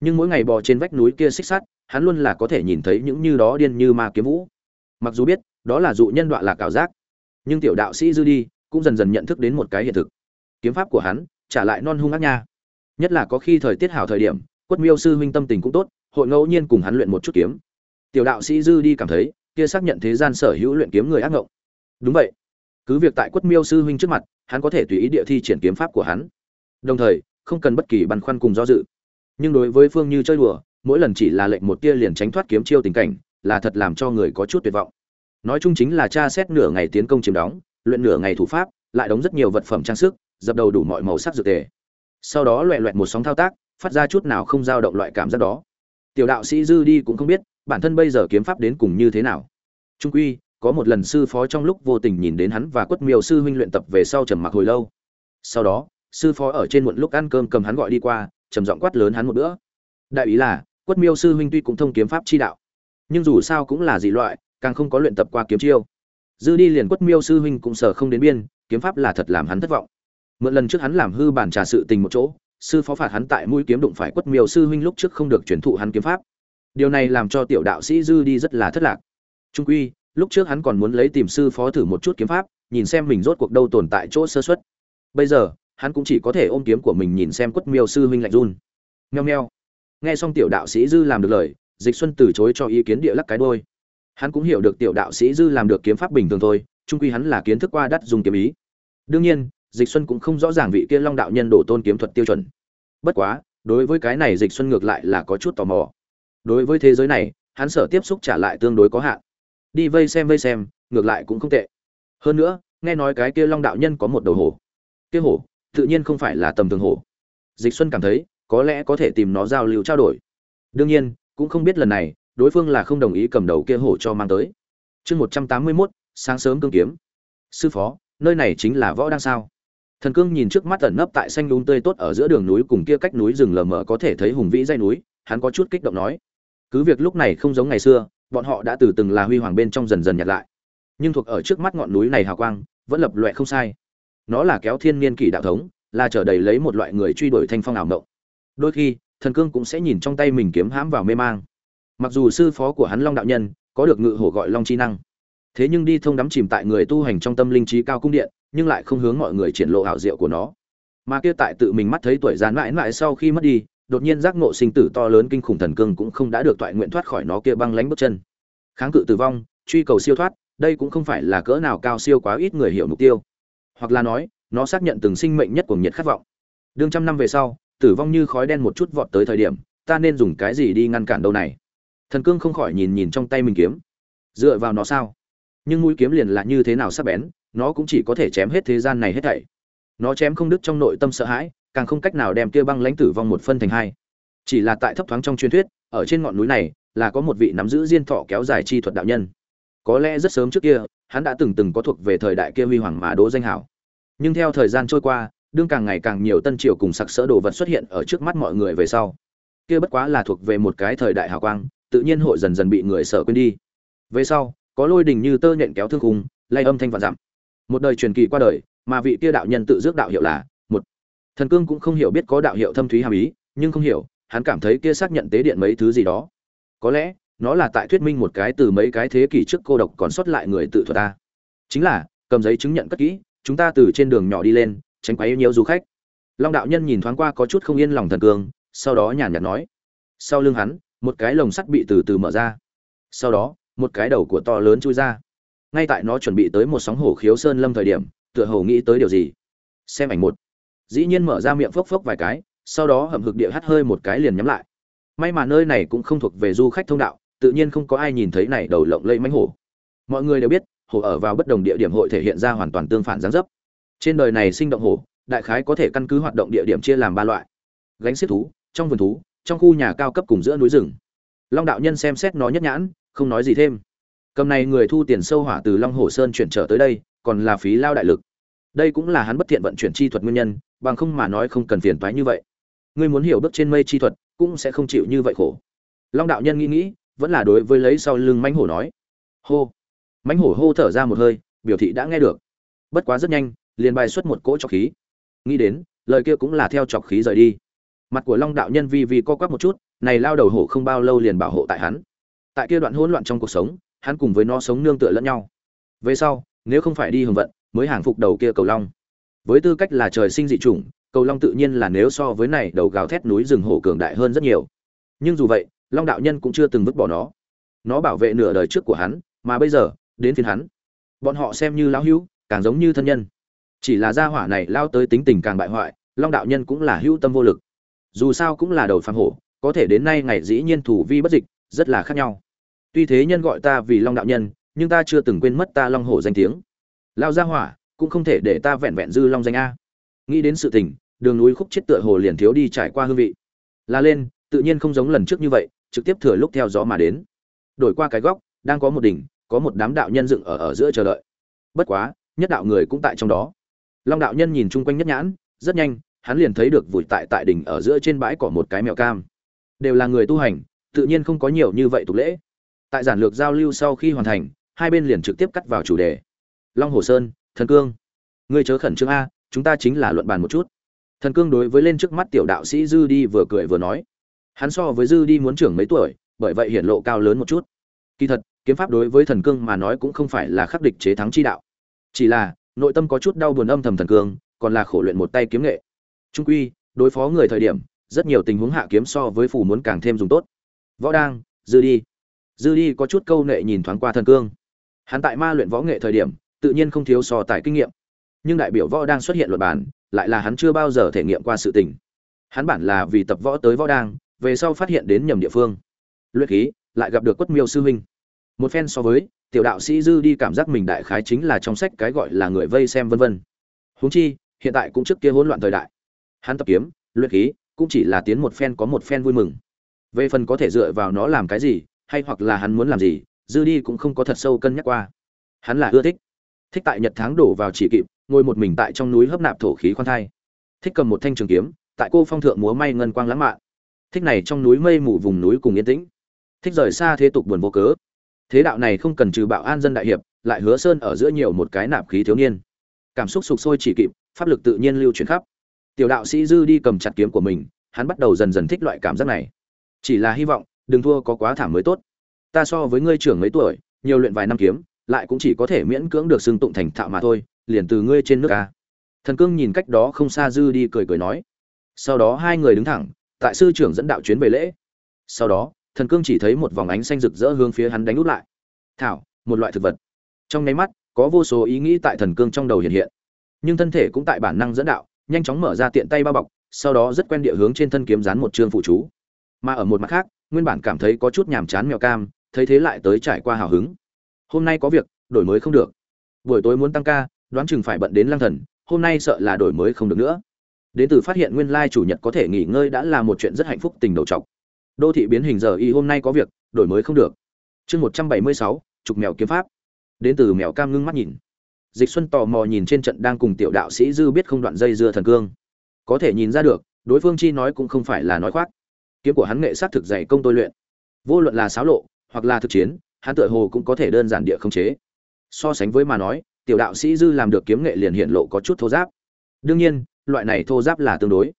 Nhưng mỗi ngày bò trên vách núi kia xích sắt, hắn luôn là có thể nhìn thấy những như đó điên như ma kiếm vũ. Mặc dù biết, đó là dụ nhân đoạn là cảo giác nhưng tiểu đạo sĩ dư đi cũng dần dần nhận thức đến một cái hiện thực. Kiếm pháp của hắn trả lại non hung ác nha. Nhất là có khi thời tiết hảo thời điểm, quất miêu sư huynh tâm tình cũng tốt, hội ngẫu nhiên cùng hắn luyện một chút kiếm. Tiểu đạo sĩ dư đi cảm thấy, kia xác nhận thế gian sở hữu luyện kiếm người ác ngộng. Đúng vậy. Cứ việc tại quất miêu sư huynh trước mặt, hắn có thể tùy ý địa thi triển kiếm pháp của hắn. Đồng thời, không cần bất kỳ băn khoăn cùng do dự. Nhưng đối với phương như chơi đùa, mỗi lần chỉ là lệnh một tia liền tránh thoát kiếm chiêu tình cảnh, là thật làm cho người có chút tuyệt vọng nói chung chính là tra xét nửa ngày tiến công chiếm đóng, luyện nửa ngày thủ pháp, lại đóng rất nhiều vật phẩm trang sức, dập đầu đủ mọi màu sắc dược tề. Sau đó loẹ loẹt một sóng thao tác, phát ra chút nào không dao động loại cảm giác đó. Tiểu đạo sĩ dư đi cũng không biết, bản thân bây giờ kiếm pháp đến cùng như thế nào. Trung quy, có một lần sư phó trong lúc vô tình nhìn đến hắn và quất miêu sư huynh luyện tập về sau trầm mặc hồi lâu. Sau đó, sư phó ở trên muộn lúc ăn cơm cầm hắn gọi đi qua, trầm giọng quát lớn hắn một bữa. Đại ý là, quất miêu sư huynh tuy cũng thông kiếm pháp chi đạo, nhưng dù sao cũng là dị loại càng không có luyện tập qua kiếm chiêu. Dư đi liền quất miêu sư huynh cũng sợ không đến biên, kiếm pháp là thật làm hắn thất vọng. Mượn lần trước hắn làm hư bản trà sự tình một chỗ, sư phó phạt hắn tại mũi kiếm đụng phải quất miêu sư huynh lúc trước không được truyền thụ hắn kiếm pháp. Điều này làm cho tiểu đạo sĩ dư đi rất là thất lạc. Trung quy, lúc trước hắn còn muốn lấy tìm sư phó thử một chút kiếm pháp, nhìn xem mình rốt cuộc đâu tồn tại chỗ sơ xuất bây giờ, hắn cũng chỉ có thể ôm kiếm của mình nhìn xem quất miêu sư huynh lạnh run. Nheo nheo nghe xong tiểu đạo sĩ dư làm được lời, dịch xuân từ chối cho ý kiến địa lắc cái đôi hắn cũng hiểu được tiểu đạo sĩ dư làm được kiếm pháp bình thường thôi trung quy hắn là kiến thức qua đắt dùng kiếm ý. Đương nhiên, dịch xuân cũng không rõ ràng vị kia long đạo nhân đổ tôn kiếm thuật tiêu chuẩn. Bất quá, đối với cái này dịch xuân ngược lại là có chút tò mò. Đối với thế giới này, hắn sở tiếp xúc trả lại tương đối có hạn. Đi vây xem vây xem, ngược lại cũng không tệ. Hơn nữa, nghe nói cái kia long đạo nhân có một đầu hổ. Kia hổ, tự nhiên không phải là tầm thường hổ. Dịch xuân cảm thấy, có lẽ có thể tìm nó giao lưu trao đổi. Đương nhiên, cũng không biết lần này đối phương là không đồng ý cầm đầu kia hổ cho mang tới. Chương một trăm tám mươi mốt, sáng sớm cương kiếm. Sư phó, nơi này chính là võ đang sao? Thần cương nhìn trước mắt ẩn nấp tại xanh lún tươi tốt ở giữa đường núi cùng kia cách núi rừng lờ mờ có thể thấy hùng vĩ dây núi, hắn có chút kích động nói. Cứ việc lúc này không giống ngày xưa, bọn họ đã từ từng là huy hoàng bên trong dần dần nhặt lại. Nhưng thuộc ở trước mắt ngọn núi này hào quang, vẫn lập loẹ không sai. Nó là kéo thiên niên kỷ đạo thống, là trở đầy lấy một loại người truy đuổi thanh phong ảo mộng. Đôi khi, thần cương cũng sẽ nhìn trong tay mình kiếm hãm vào mê mang mặc dù sư phó của hắn long đạo nhân có được ngự hổ gọi long chi năng, thế nhưng đi thông đắm chìm tại người tu hành trong tâm linh trí cao cung điện, nhưng lại không hướng mọi người triển lộ ảo diệu của nó. Mà kia tại tự mình mắt thấy tuổi già mãi mãi sau khi mất đi, đột nhiên giác ngộ sinh tử to lớn kinh khủng thần cương cũng không đã được toại nguyện thoát khỏi nó kia băng lánh bước chân. Kháng cự tử vong, truy cầu siêu thoát, đây cũng không phải là cỡ nào cao siêu quá ít người hiểu mục tiêu. Hoặc là nói, nó xác nhận từng sinh mệnh nhất của nhiệt khát vọng. Đương trăm năm về sau, tử vong như khói đen một chút vọt tới thời điểm, ta nên dùng cái gì đi ngăn cản đâu này? Thần cương không khỏi nhìn nhìn trong tay mình kiếm. Dựa vào nó sao? Nhưng mũi kiếm liền là như thế nào sắc bén, nó cũng chỉ có thể chém hết thế gian này hết thảy. Nó chém không đứt trong nội tâm sợ hãi, càng không cách nào đem kia băng lãnh tử vong một phân thành hai. Chỉ là tại thấp thoáng trong truyền thuyết, ở trên ngọn núi này, là có một vị nắm giữ diên thọ kéo dài chi thuật đạo nhân. Có lẽ rất sớm trước kia, hắn đã từng từng có thuộc về thời đại kia huy hoàng mà đỗ danh hảo. Nhưng theo thời gian trôi qua, đương càng ngày càng nhiều tân triều cùng sặc sỡ đồ vật xuất hiện ở trước mắt mọi người về sau, kia bất quá là thuộc về một cái thời đại hào quang tự nhiên hội dần dần bị người sợ quên đi. Về sau, có lôi đình như tơ nhện kéo thương khung, lay âm thanh vạn dặm. Một đời truyền kỳ qua đời, mà vị kia đạo nhân tự dước đạo hiệu là một. Thần cương cũng không hiểu biết có đạo hiệu thâm thúy hàm ý, nhưng không hiểu, hắn cảm thấy kia xác nhận tế điện mấy thứ gì đó. Có lẽ, nó là tại thuyết minh một cái từ mấy cái thế kỷ trước cô độc còn sót lại người tự thuật ta. Chính là, cầm giấy chứng nhận cất kỹ, chúng ta từ trên đường nhỏ đi lên, tránh quấy nhiều du khách. Long đạo nhân nhìn thoáng qua có chút không yên lòng thần cương, sau đó nhàn nhạt nói. Sau lưng hắn một cái lồng sắt bị từ từ mở ra. Sau đó, một cái đầu của to lớn chui ra. Ngay tại nó chuẩn bị tới một sóng hổ khiếu sơn lâm thời điểm, tựa hồ nghĩ tới điều gì. Xem ảnh một. Dĩ nhiên mở ra miệng phốc phốc vài cái, sau đó hầm hực địa hắt hơi một cái liền nhắm lại. May mà nơi này cũng không thuộc về du khách thông đạo, tự nhiên không có ai nhìn thấy này đầu lộng lẫy mánh hổ. Mọi người đều biết, hổ ở vào bất đồng địa điểm hội thể hiện ra hoàn toàn tương phản dáng dấp. Trên đời này sinh động hổ, đại khái có thể căn cứ hoạt động địa điểm chia làm ba loại. Gánh xiết thú, trong vườn thú trong khu nhà cao cấp cùng giữa núi rừng. Long đạo nhân xem xét nó nhất nhãn, không nói gì thêm. Cầm này người thu tiền sâu hỏa từ long hồ sơn chuyển trở tới đây, còn là phí lao đại lực. Đây cũng là hắn bất thiện vận chuyển chi thuật nguyên nhân, bằng không mà nói không cần phiền toái như vậy. Ngươi muốn hiểu bước trên mây chi thuật, cũng sẽ không chịu như vậy khổ. Long đạo nhân nghĩ nghĩ, vẫn là đối với lấy sau lưng mãnh hổ nói. Hô. Mãnh hổ hô thở ra một hơi, biểu thị đã nghe được. Bất quá rất nhanh, liền bài xuất một cỗ trọc khí. Nghĩ đến, lời kia cũng là theo trọc khí rời đi mặt của long đạo nhân vi vi co quắp một chút, này lao đầu hổ không bao lâu liền bảo hộ tại hắn. Tại kia đoạn hỗn loạn trong cuộc sống, hắn cùng với nó sống nương tựa lẫn nhau. Về sau, nếu không phải đi hưởng vận, mới hàng phục đầu kia cầu long. Với tư cách là trời sinh dị chủng, cầu long tự nhiên là nếu so với này đầu gào thét núi rừng hổ cường đại hơn rất nhiều. Nhưng dù vậy, long đạo nhân cũng chưa từng vứt bỏ nó. Nó bảo vệ nửa đời trước của hắn, mà bây giờ, đến phiên hắn. Bọn họ xem như lão hữu, càng giống như thân nhân. Chỉ là gia hỏa này lao tới tính tình càng bại hoại, long đạo nhân cũng là hữu tâm vô lực dù sao cũng là đầu phàm hổ, có thể đến nay ngày dĩ nhiên thủ vi bất dịch, rất là khác nhau. Tuy thế nhân gọi ta vì long đạo nhân, nhưng ta chưa từng quên mất ta long hổ danh tiếng. Lao gia hỏa, cũng không thể để ta vẹn vẹn dư long danh a. Nghĩ đến sự tình, đường núi khúc chết tựa hồ liền thiếu đi trải qua hương vị. La lên, tự nhiên không giống lần trước như vậy, trực tiếp thừa lúc theo gió mà đến. Đổi qua cái góc, đang có một đỉnh, có một đám đạo nhân dựng ở ở giữa chờ đợi. Bất quá, nhất đạo người cũng tại trong đó. Long đạo nhân nhìn chung quanh nhất nhãn, rất nhanh hắn liền thấy được vùi tại tại đỉnh ở giữa trên bãi cỏ một cái mèo cam. Đều là người tu hành, tự nhiên không có nhiều như vậy tục lễ. Tại giản lược giao lưu sau khi hoàn thành, hai bên liền trực tiếp cắt vào chủ đề. Long hồ sơn, thần cương. Ngươi chớ khẩn trương a, chúng ta chính là luận bàn một chút. Thần cương đối với lên trước mắt tiểu đạo sĩ dư đi vừa cười vừa nói. Hắn so với dư đi muốn trưởng mấy tuổi, bởi vậy hiển lộ cao lớn một chút. Kỳ thật, kiếm pháp đối với thần cương mà nói cũng không phải là khắc địch chế thắng chi đạo. Chỉ là, nội tâm có chút đau buồn âm thầm thần cương, còn là khổ luyện một tay kiếm nghệ trung quy, đối phó người thời điểm, rất nhiều tình huống hạ kiếm so với phù muốn càng thêm dùng tốt. Võ đang, dư đi. Dư đi có chút câu nệ nhìn thoáng qua thần cương. Hắn tại ma luyện võ nghệ thời điểm, tự nhiên không thiếu so tài kinh nghiệm. Nhưng đại biểu võ đang xuất hiện luật bản lại là hắn chưa bao giờ thể nghiệm qua sự tình. Hắn bản là vì tập võ tới võ đang, về sau phát hiện đến nhầm địa phương. Luyện khí, lại gặp được quất miêu sư huynh. Một phen so với, tiểu đạo sĩ dư đi cảm giác mình đại khái chính là trong sách cái gọi là người vây xem vân vân. Huống chi, hiện tại cũng trước kia hỗn loạn thời đại hắn tập kiếm, luyện khí, cũng chỉ là tiến một phen có một phen vui mừng. Về phần có thể dựa vào nó làm cái gì, hay hoặc là hắn muốn làm gì, dư đi cũng không có thật sâu cân nhắc qua. Hắn là ưa thích. Thích tại nhật tháng đổ vào chỉ kịp, ngồi một mình tại trong núi hấp nạp thổ khí khoan thai. Thích cầm một thanh trường kiếm, tại cô phong thượng múa may ngân quang lãng mạn. Thích này trong núi mây mù vùng núi cùng yên tĩnh. Thích rời xa thế tục buồn vô cớ. Thế đạo này không cần trừ bạo an dân đại hiệp, lại hứa sơn ở giữa nhiều một cái nạp khí thiếu niên. Cảm xúc sục sôi chỉ kịp, pháp lực tự nhiên lưu chuyển khắp tiểu đạo sĩ dư đi cầm chặt kiếm của mình, hắn bắt đầu dần dần thích loại cảm giác này. Chỉ là hy vọng, đừng thua có quá thảm mới tốt. Ta so với ngươi trưởng mấy tuổi, nhiều luyện vài năm kiếm, lại cũng chỉ có thể miễn cưỡng được xưng tụng thành thạo mà thôi, liền từ ngươi trên nước ca thần cương nhìn cách đó không xa dư đi cười cười nói. Sau đó hai người đứng thẳng, tại sư trưởng dẫn đạo chuyến về lễ. Sau đó, thần cương chỉ thấy một vòng ánh xanh rực rỡ hướng phía hắn đánh út lại. Thảo, một loại thực vật. Trong nháy mắt, có vô số ý nghĩ tại thần cương trong đầu hiện hiện. Nhưng thân thể cũng tại bản năng dẫn đạo nhanh chóng mở ra tiện tay bao bọc, sau đó rất quen địa hướng trên thân kiếm dán một chương phụ chú. Mà ở một mặt khác, nguyên bản cảm thấy có chút nhàm chán mèo cam, thấy thế lại tới trải qua hào hứng. Hôm nay có việc, đổi mới không được. Buổi tối muốn tăng ca, đoán chừng phải bận đến lang thần, hôm nay sợ là đổi mới không được nữa. Đến từ phát hiện nguyên lai chủ nhật có thể nghỉ ngơi đã là một chuyện rất hạnh phúc tình đầu trọc. Đô thị biến hình giờ y hôm nay có việc, đổi mới không được. Chương một trăm bảy mươi sáu chục mèo kiếm pháp. Đến từ mèo cam ngưng mắt nhìn dịch xuân tò mò nhìn trên trận đang cùng tiểu đạo sĩ dư biết không đoạn dây dưa thần cương. Có thể nhìn ra được, đối phương chi nói cũng không phải là nói khoác. Kiếm của hắn nghệ sát thực dạy công tôi luyện. Vô luận là xáo lộ, hoặc là thực chiến, hắn tựa hồ cũng có thể đơn giản địa không chế. So sánh với mà nói, tiểu đạo sĩ dư làm được kiếm nghệ liền hiện lộ có chút thô giáp. Đương nhiên, loại này thô giáp là tương đối.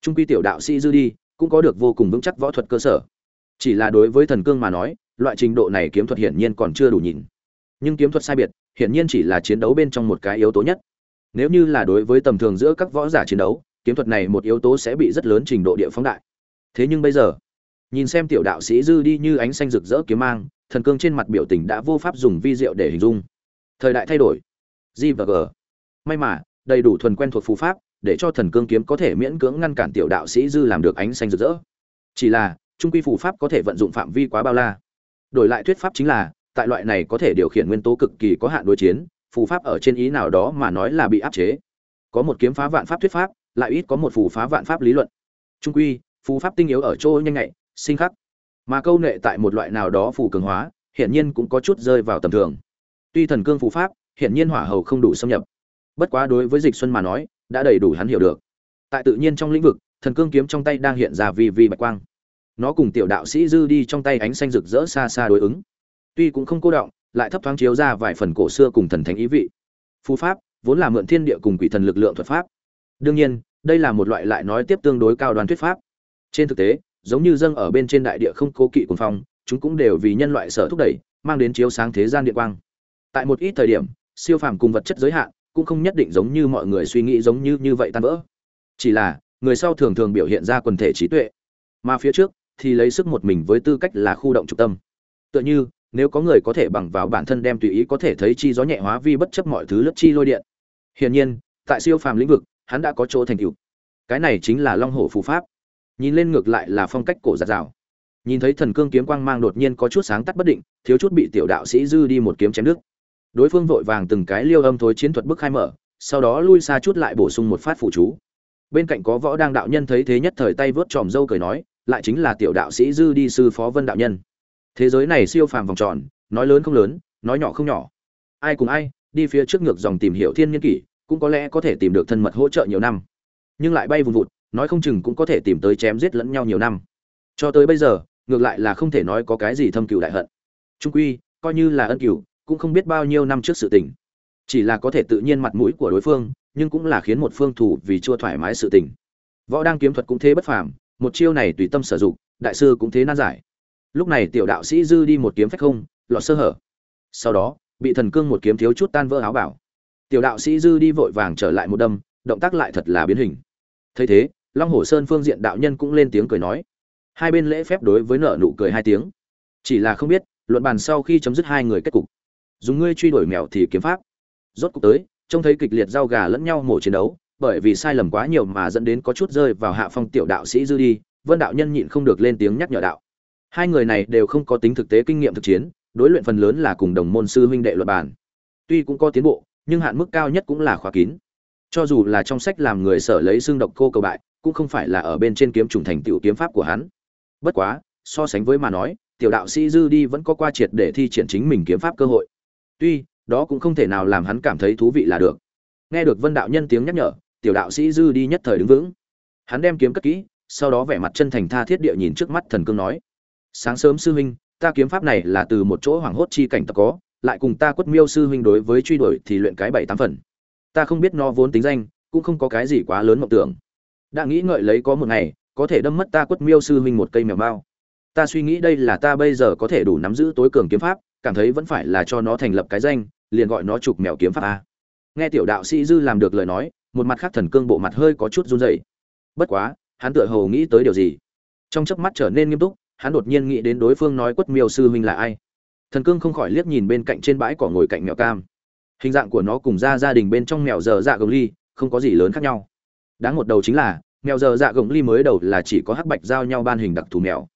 Trung quy tiểu đạo sĩ dư đi, cũng có được vô cùng vững chắc võ thuật cơ sở. Chỉ là đối với thần cương mà nói, loại trình độ này kiếm thuật hiển nhiên còn chưa đủ nhìn. Nhưng kiếm thuật sai biệt hiển nhiên chỉ là chiến đấu bên trong một cái yếu tố nhất. Nếu như là đối với tầm thường giữa các võ giả chiến đấu, kiếm thuật này một yếu tố sẽ bị rất lớn trình độ địa phóng đại. Thế nhưng bây giờ, nhìn xem tiểu đạo sĩ dư đi như ánh xanh rực rỡ kiếm mang, thần cương trên mặt biểu tình đã vô pháp dùng vi diệu để hình dung. Thời đại thay đổi. G và g. May mà, đầy đủ thuần quen thuộc phù pháp, để cho thần cương kiếm có thể miễn cưỡng ngăn cản tiểu đạo sĩ dư làm được ánh xanh rực rỡ. Chỉ là, trung quy phù pháp có thể vận dụng phạm vi quá bao la. Đổi lại thuyết pháp chính là tại loại này có thể điều khiển nguyên tố cực kỳ có hạn đối chiến, phù pháp ở trên ý nào đó mà nói là bị áp chế. Có một kiếm phá vạn pháp thuyết pháp, lại ít có một phù phá vạn pháp lý luận. Trung quy, phù pháp tinh yếu ở chỗ nhanh nhạy, sinh khắc. Mà câu nệ tại một loại nào đó phù cường hóa, hiển nhiên cũng có chút rơi vào tầm thường. Tuy thần cương phù pháp, hiển nhiên hỏa hầu không đủ xâm nhập. Bất quá đối với dịch xuân mà nói, đã đầy đủ hắn hiểu được. Tại tự nhiên trong lĩnh vực, thần cương kiếm trong tay đang hiện ra vi vi bạch quang. Nó cùng tiểu đạo sĩ dư đi trong tay ánh xanh rực rỡ xa xa đối ứng tuy cũng không cô động, lại thấp thoáng chiếu ra vài phần cổ xưa cùng thần thánh ý vị. Phu pháp, vốn là mượn thiên địa cùng quỷ thần lực lượng thuật pháp. Đương nhiên, đây là một loại lại nói tiếp tương đối cao đoàn thuyết pháp. Trên thực tế, giống như dâng ở bên trên đại địa không cố kỵ cuồng phong, chúng cũng đều vì nhân loại sở thúc đẩy, mang đến chiếu sáng thế gian điện quang. Tại một ít thời điểm, siêu phàm cùng vật chất giới hạn cũng không nhất định giống như mọi người suy nghĩ giống như như vậy tan vỡ. Chỉ là, người sau thường thường biểu hiện ra quần thể trí tuệ, mà phía trước thì lấy sức một mình với tư cách là khu động trục tâm. Tựa như nếu có người có thể bằng vào bản thân đem tùy ý có thể thấy chi gió nhẹ hóa vi bất chấp mọi thứ lớp chi lôi điện. Hiển nhiên, tại siêu phàm lĩnh vực, hắn đã có chỗ thành tựu. Cái này chính là long hổ phù pháp. Nhìn lên ngược lại là phong cách cổ giạt rào. Nhìn thấy thần cương kiếm quang mang đột nhiên có chút sáng tắt bất định, thiếu chút bị tiểu đạo sĩ dư đi một kiếm chém nước đối phương vội vàng từng cái liêu âm thối chiến thuật bức khai mở, sau đó lui xa chút lại bổ sung một phát phụ chú. Bên cạnh có võ đang đạo nhân thấy thế nhất thời tay vớt tròm dâu cười nói, lại chính là tiểu đạo sĩ dư đi sư phó vân đạo nhân thế giới này siêu phàm vòng tròn, nói lớn không lớn, nói nhỏ không nhỏ. Ai cùng ai, đi phía trước ngược dòng tìm hiểu thiên nhiên kỷ, cũng có lẽ có thể tìm được thân mật hỗ trợ nhiều năm. Nhưng lại bay vùng vụt, nói không chừng cũng có thể tìm tới chém giết lẫn nhau nhiều năm. Cho tới bây giờ, ngược lại là không thể nói có cái gì thâm cựu đại hận. Trung quy, coi như là ân cựu cũng không biết bao nhiêu năm trước sự tình. Chỉ là có thể tự nhiên mặt mũi của đối phương, nhưng cũng là khiến một phương thủ vì chưa thoải mái sự tình. Võ đang kiếm thuật cũng thế bất phàm, một chiêu này tùy tâm sử dụng, đại sư cũng thế nan giải lúc này tiểu đạo sĩ dư đi một kiếm phách không, lọt sơ hở. Sau đó, bị thần cương một kiếm thiếu chút tan vỡ áo bảo. Tiểu đạo sĩ dư đi vội vàng trở lại một đâm, động tác lại thật là biến hình. Thấy thế, long hồ sơn phương diện đạo nhân cũng lên tiếng cười nói. Hai bên lễ phép đối với nợ nụ cười hai tiếng. Chỉ là không biết, luận bàn sau khi chấm dứt hai người kết cục. Dùng ngươi truy đuổi mèo thì kiếm pháp. Rốt cuộc tới, trông thấy kịch liệt giao gà lẫn nhau mổ chiến đấu, bởi vì sai lầm quá nhiều mà dẫn đến có chút rơi vào hạ phong tiểu đạo sĩ dư đi, vân đạo nhân nhịn không được lên tiếng nhắc nhở đạo hai người này đều không có tính thực tế kinh nghiệm thực chiến, đối luyện phần lớn là cùng đồng môn sư huynh đệ luật bản. Tuy cũng có tiến bộ, nhưng hạn mức cao nhất cũng là khóa kín. Cho dù là trong sách làm người sở lấy xương độc cô cầu bại, cũng không phải là ở bên trên kiếm trùng thành tựu kiếm pháp của hắn. Bất quá, so sánh với mà nói, tiểu đạo sĩ dư đi vẫn có qua triệt để thi triển chính mình kiếm pháp cơ hội. Tuy, đó cũng không thể nào làm hắn cảm thấy thú vị là được. Nghe được vân đạo nhân tiếng nhắc nhở, tiểu đạo sĩ dư đi nhất thời đứng vững. Hắn đem kiếm cất kỹ, sau đó vẻ mặt chân thành tha thiết địa nhìn trước mắt thần cương nói sáng sớm sư huynh, ta kiếm pháp này là từ một chỗ hoàng hốt chi cảnh tập có, lại cùng ta quất miêu sư huynh đối với truy đuổi thì luyện cái bảy tám phần. Ta không biết nó vốn tính danh, cũng không có cái gì quá lớn mộng tưởng. Đã nghĩ ngợi lấy có một ngày, có thể đâm mất ta quất miêu sư huynh một cây mèo bao ta suy nghĩ đây là ta bây giờ có thể đủ nắm giữ tối cường kiếm pháp, cảm thấy vẫn phải là cho nó thành lập cái danh, liền gọi nó chụp mèo kiếm pháp a. Nghe tiểu đạo sĩ dư làm được lời nói, một mặt khác thần cương bộ mặt hơi có chút run rẩy. Bất quá, hắn tựa hồ nghĩ tới điều gì. Trong chớp mắt trở nên nghiêm túc hắn đột nhiên nghĩ đến đối phương nói quất miêu sư huynh là ai. Thần cương không khỏi liếc nhìn bên cạnh trên bãi cỏ ngồi cạnh mèo cam. Hình dạng của nó cùng ra gia đình bên trong mèo dở dạ gồng ly, không có gì lớn khác nhau. Đáng một đầu chính là, mèo dở dạ gồng ly mới đầu là chỉ có hắc bạch giao nhau ban hình đặc thù mèo.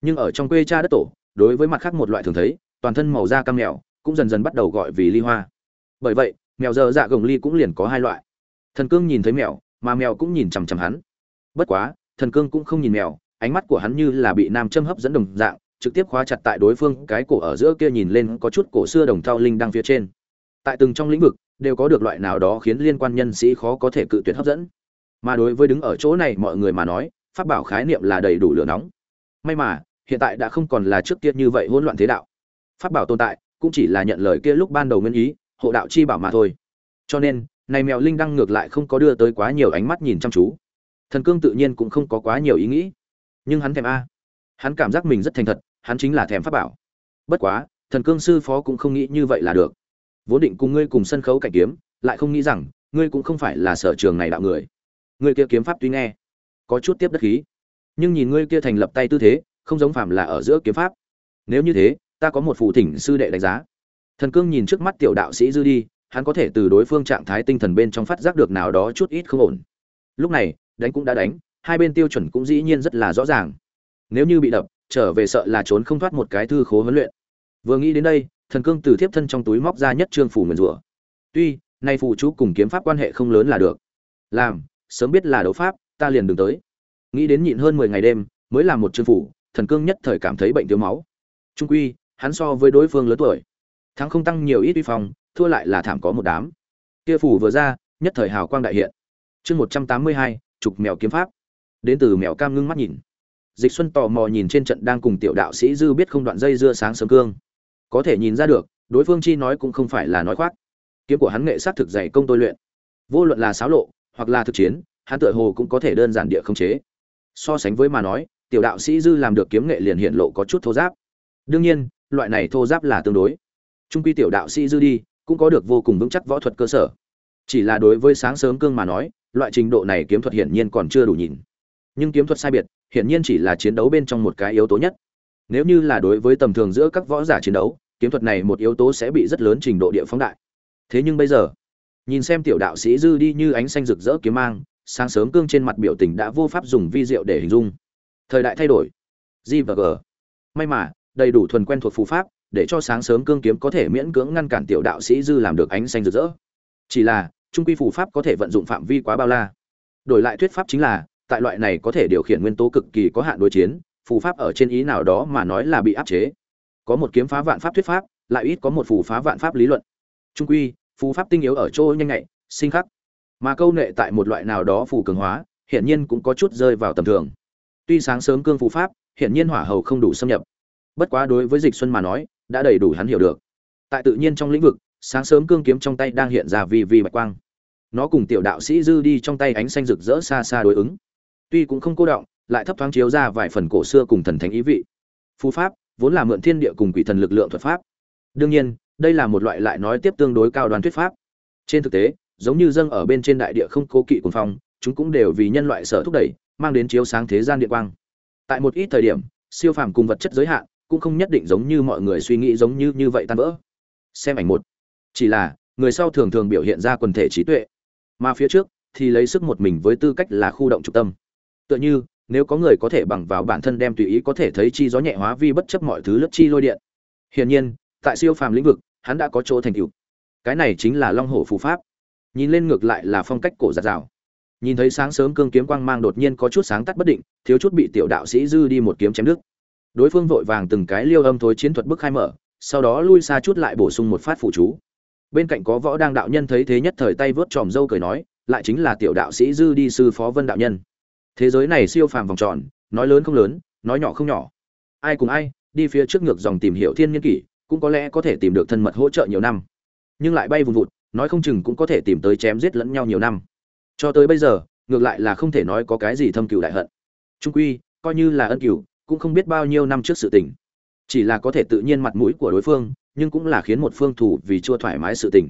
Nhưng ở trong quê cha đất tổ, đối với mặt khác một loại thường thấy, toàn thân màu da cam mèo, cũng dần dần bắt đầu gọi vì ly hoa. Bởi vậy, mèo dở dạ gồng ly cũng liền có hai loại. Thần cương nhìn thấy mèo, mà mèo cũng nhìn chằm chằm hắn. Bất quá, thần cương cũng không nhìn mèo ánh mắt của hắn như là bị nam châm hấp dẫn đồng dạng, trực tiếp khóa chặt tại đối phương cái cổ ở giữa kia nhìn lên có chút cổ xưa đồng thau linh đang phía trên. Tại từng trong lĩnh vực, đều có được loại nào đó khiến liên quan nhân sĩ khó có thể cự tuyệt hấp dẫn. Mà đối với đứng ở chỗ này mọi người mà nói, pháp bảo khái niệm là đầy đủ lửa nóng. May mà, hiện tại đã không còn là trước kia như vậy hỗn loạn thế đạo. Pháp bảo tồn tại, cũng chỉ là nhận lời kia lúc ban đầu nguyên ý, hộ đạo chi bảo mà thôi. Cho nên, này mèo linh đăng ngược lại không có đưa tới quá nhiều ánh mắt nhìn chăm chú. Thần cương tự nhiên cũng không có quá nhiều ý nghĩ nhưng hắn thèm a. Hắn cảm giác mình rất thành thật, hắn chính là thèm pháp bảo. Bất quá, thần cương sư phó cũng không nghĩ như vậy là được. Vốn định cùng ngươi cùng sân khấu cạnh kiếm, lại không nghĩ rằng, ngươi cũng không phải là sở trường này đạo người. Ngươi kia kiếm pháp tuy nghe, có chút tiếp đất khí, nhưng nhìn ngươi kia thành lập tay tư thế, không giống phàm là ở giữa kiếm pháp. Nếu như thế, ta có một phụ thỉnh sư đệ đánh giá. Thần cương nhìn trước mắt tiểu đạo sĩ dư đi, hắn có thể từ đối phương trạng thái tinh thần bên trong phát giác được nào đó chút ít không ổn. Lúc này, đánh cũng đã đánh hai bên tiêu chuẩn cũng dĩ nhiên rất là rõ ràng. Nếu như bị đập, trở về sợ là trốn không thoát một cái thư khố huấn luyện. Vừa nghĩ đến đây, thần cương từ thiếp thân trong túi móc ra nhất trương phủ nguyền rủa. Tuy, nay phù chú cùng kiếm pháp quan hệ không lớn là được. Làm, sớm biết là đấu pháp, ta liền đừng tới. Nghĩ đến nhịn hơn mười ngày đêm, mới làm một trương phủ, thần cương nhất thời cảm thấy bệnh thiếu máu. Trung quy, hắn so với đối phương lớn tuổi. Thắng không tăng nhiều ít uy phong, thua lại là thảm có một đám. Kia phủ vừa ra, nhất thời hào quang đại hiện. Chương một trăm tám mươi hai chục mèo kiếm pháp đến từ mèo cam ngưng mắt nhìn. Dịch xuân tò mò nhìn trên trận đang cùng tiểu đạo sĩ dư biết không đoạn dây dưa sáng sớm cương. Có thể nhìn ra được, đối phương chi nói cũng không phải là nói khoác. Kiếm của hắn nghệ sát thực dày công tôi luyện. Vô luận là xáo lộ, hoặc là thực chiến, hắn tựa hồ cũng có thể đơn giản địa không chế. So sánh với mà nói, tiểu đạo sĩ dư làm được kiếm nghệ liền hiện lộ có chút thô giáp. Đương nhiên, loại này thô giáp là tương đối. Trung quy tiểu đạo sĩ dư đi, cũng có được vô cùng vững chắc võ thuật cơ sở. Chỉ là đối với sáng sớm cương mà nói, loại trình độ này kiếm thuật hiển nhiên còn chưa đủ nhìn nhưng kiếm thuật sai biệt, hiển nhiên chỉ là chiến đấu bên trong một cái yếu tố nhất. Nếu như là đối với tầm thường giữa các võ giả chiến đấu, kiếm thuật này một yếu tố sẽ bị rất lớn trình độ địa phóng đại. Thế nhưng bây giờ, nhìn xem tiểu đạo sĩ dư đi như ánh xanh rực rỡ kiếm mang, sáng sớm cương trên mặt biểu tình đã vô pháp dùng vi diệu để hình dung. Thời đại thay đổi. G và g. May mà, đầy đủ thuần quen thuộc phù pháp, để cho sáng sớm cương kiếm có thể miễn cưỡng ngăn cản tiểu đạo sĩ dư làm được ánh xanh rực rỡ. Chỉ là, trung quy phù pháp có thể vận dụng phạm vi quá bao la. Đổi lại thuyết pháp chính là tại loại này có thể điều khiển nguyên tố cực kỳ có hạn đối chiến, phù pháp ở trên ý nào đó mà nói là bị áp chế. Có một kiếm phá vạn pháp thuyết pháp, lại ít có một phù phá vạn pháp lý luận. Trung quy, phù pháp tinh yếu ở chỗ nhanh nhạy, sinh khắc. Mà câu nệ tại một loại nào đó phù cường hóa, hiển nhiên cũng có chút rơi vào tầm thường. Tuy sáng sớm cương phù pháp, hiển nhiên hỏa hầu không đủ xâm nhập. Bất quá đối với dịch xuân mà nói, đã đầy đủ hắn hiểu được. Tại tự nhiên trong lĩnh vực, sáng sớm cương kiếm trong tay đang hiện ra vì vì bạch quang. Nó cùng tiểu đạo sĩ dư đi trong tay ánh xanh rực rỡ xa xa đối ứng tuy cũng không cô động, lại thấp thoáng chiếu ra vài phần cổ xưa cùng thần thánh ý vị. Phù pháp, vốn là mượn thiên địa cùng quỷ thần lực lượng thuật pháp. Đương nhiên, đây là một loại lại nói tiếp tương đối cao đoàn thuyết pháp. Trên thực tế, giống như dâng ở bên trên đại địa không cố kỵ cuồng phong, chúng cũng đều vì nhân loại sở thúc đẩy, mang đến chiếu sáng thế gian địa quang. Tại một ít thời điểm, siêu phàm cùng vật chất giới hạn cũng không nhất định giống như mọi người suy nghĩ giống như như vậy tan vỡ. Xem ảnh một. Chỉ là, người sau thường thường biểu hiện ra quần thể trí tuệ, mà phía trước thì lấy sức một mình với tư cách là khu động trục tâm tựa như, nếu có người có thể bằng vào bản thân đem tùy ý có thể thấy chi gió nhẹ hóa vi bất chấp mọi thứ lướt chi lôi điện. Hiển nhiên, tại siêu phàm lĩnh vực, hắn đã có chỗ thành tựu. Cái này chính là long hổ phù pháp. Nhìn lên ngược lại là phong cách cổ giạt rào. Nhìn thấy sáng sớm cương kiếm quang mang đột nhiên có chút sáng tắt bất định, thiếu chút bị tiểu đạo sĩ dư đi một kiếm chém đứt. Đối phương vội vàng từng cái liêu âm thối chiến thuật bức khai mở, sau đó lui xa chút lại bổ sung một phát phụ chú. Bên cạnh có võ đang đạo nhân thấy thế nhất thời tay vớt tròm dâu cười nói, lại chính là tiểu đạo sĩ dư đi sư phó vân đạo nhân thế giới này siêu phàm vòng tròn, nói lớn không lớn, nói nhỏ không nhỏ. Ai cùng ai, đi phía trước ngược dòng tìm hiểu thiên nhiên kỷ, cũng có lẽ có thể tìm được thân mật hỗ trợ nhiều năm. Nhưng lại bay vùng vụt, nói không chừng cũng có thể tìm tới chém giết lẫn nhau nhiều năm. Cho tới bây giờ, ngược lại là không thể nói có cái gì thâm cừu đại hận. Trung quy, coi như là ân cừu, cũng không biết bao nhiêu năm trước sự tình. Chỉ là có thể tự nhiên mặt mũi của đối phương, nhưng cũng là khiến một phương thủ vì chưa thoải mái sự tình.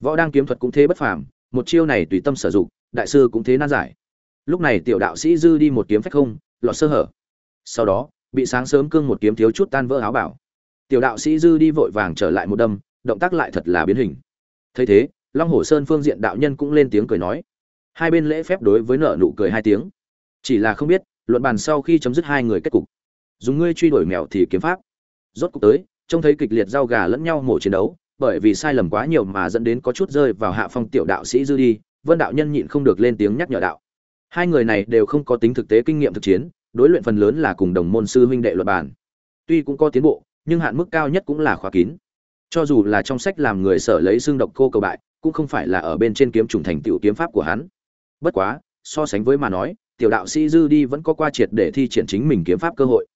Võ đang kiếm thuật cũng thế bất phàm, một chiêu này tùy tâm sử dụng, đại sư cũng thế nan giải lúc này tiểu đạo sĩ dư đi một kiếm phách không, lọt sơ hở. Sau đó, bị sáng sớm cương một kiếm thiếu chút tan vỡ áo bảo. Tiểu đạo sĩ dư đi vội vàng trở lại một đâm, động tác lại thật là biến hình. Thấy thế, long hồ sơn phương diện đạo nhân cũng lên tiếng cười nói. Hai bên lễ phép đối với nợ nụ cười hai tiếng. Chỉ là không biết, luận bàn sau khi chấm dứt hai người kết cục. Dùng ngươi truy đuổi mèo thì kiếm pháp. Rốt cuộc tới, trông thấy kịch liệt giao gà lẫn nhau mổ chiến đấu, bởi vì sai lầm quá nhiều mà dẫn đến có chút rơi vào hạ phong tiểu đạo sĩ dư đi, vân đạo nhân nhịn không được lên tiếng nhắc nhở đạo hai người này đều không có tính thực tế kinh nghiệm thực chiến, đối luyện phần lớn là cùng đồng môn sư huynh đệ luật bàn. Tuy cũng có tiến bộ, nhưng hạn mức cao nhất cũng là khóa kín. Cho dù là trong sách làm người sở lấy xương độc cô cầu bại, cũng không phải là ở bên trên kiếm trùng thành tiểu kiếm pháp của hắn. Bất quá, so sánh với mà nói, tiểu đạo sĩ dư đi vẫn có qua triệt để thi triển chính mình kiếm pháp cơ hội.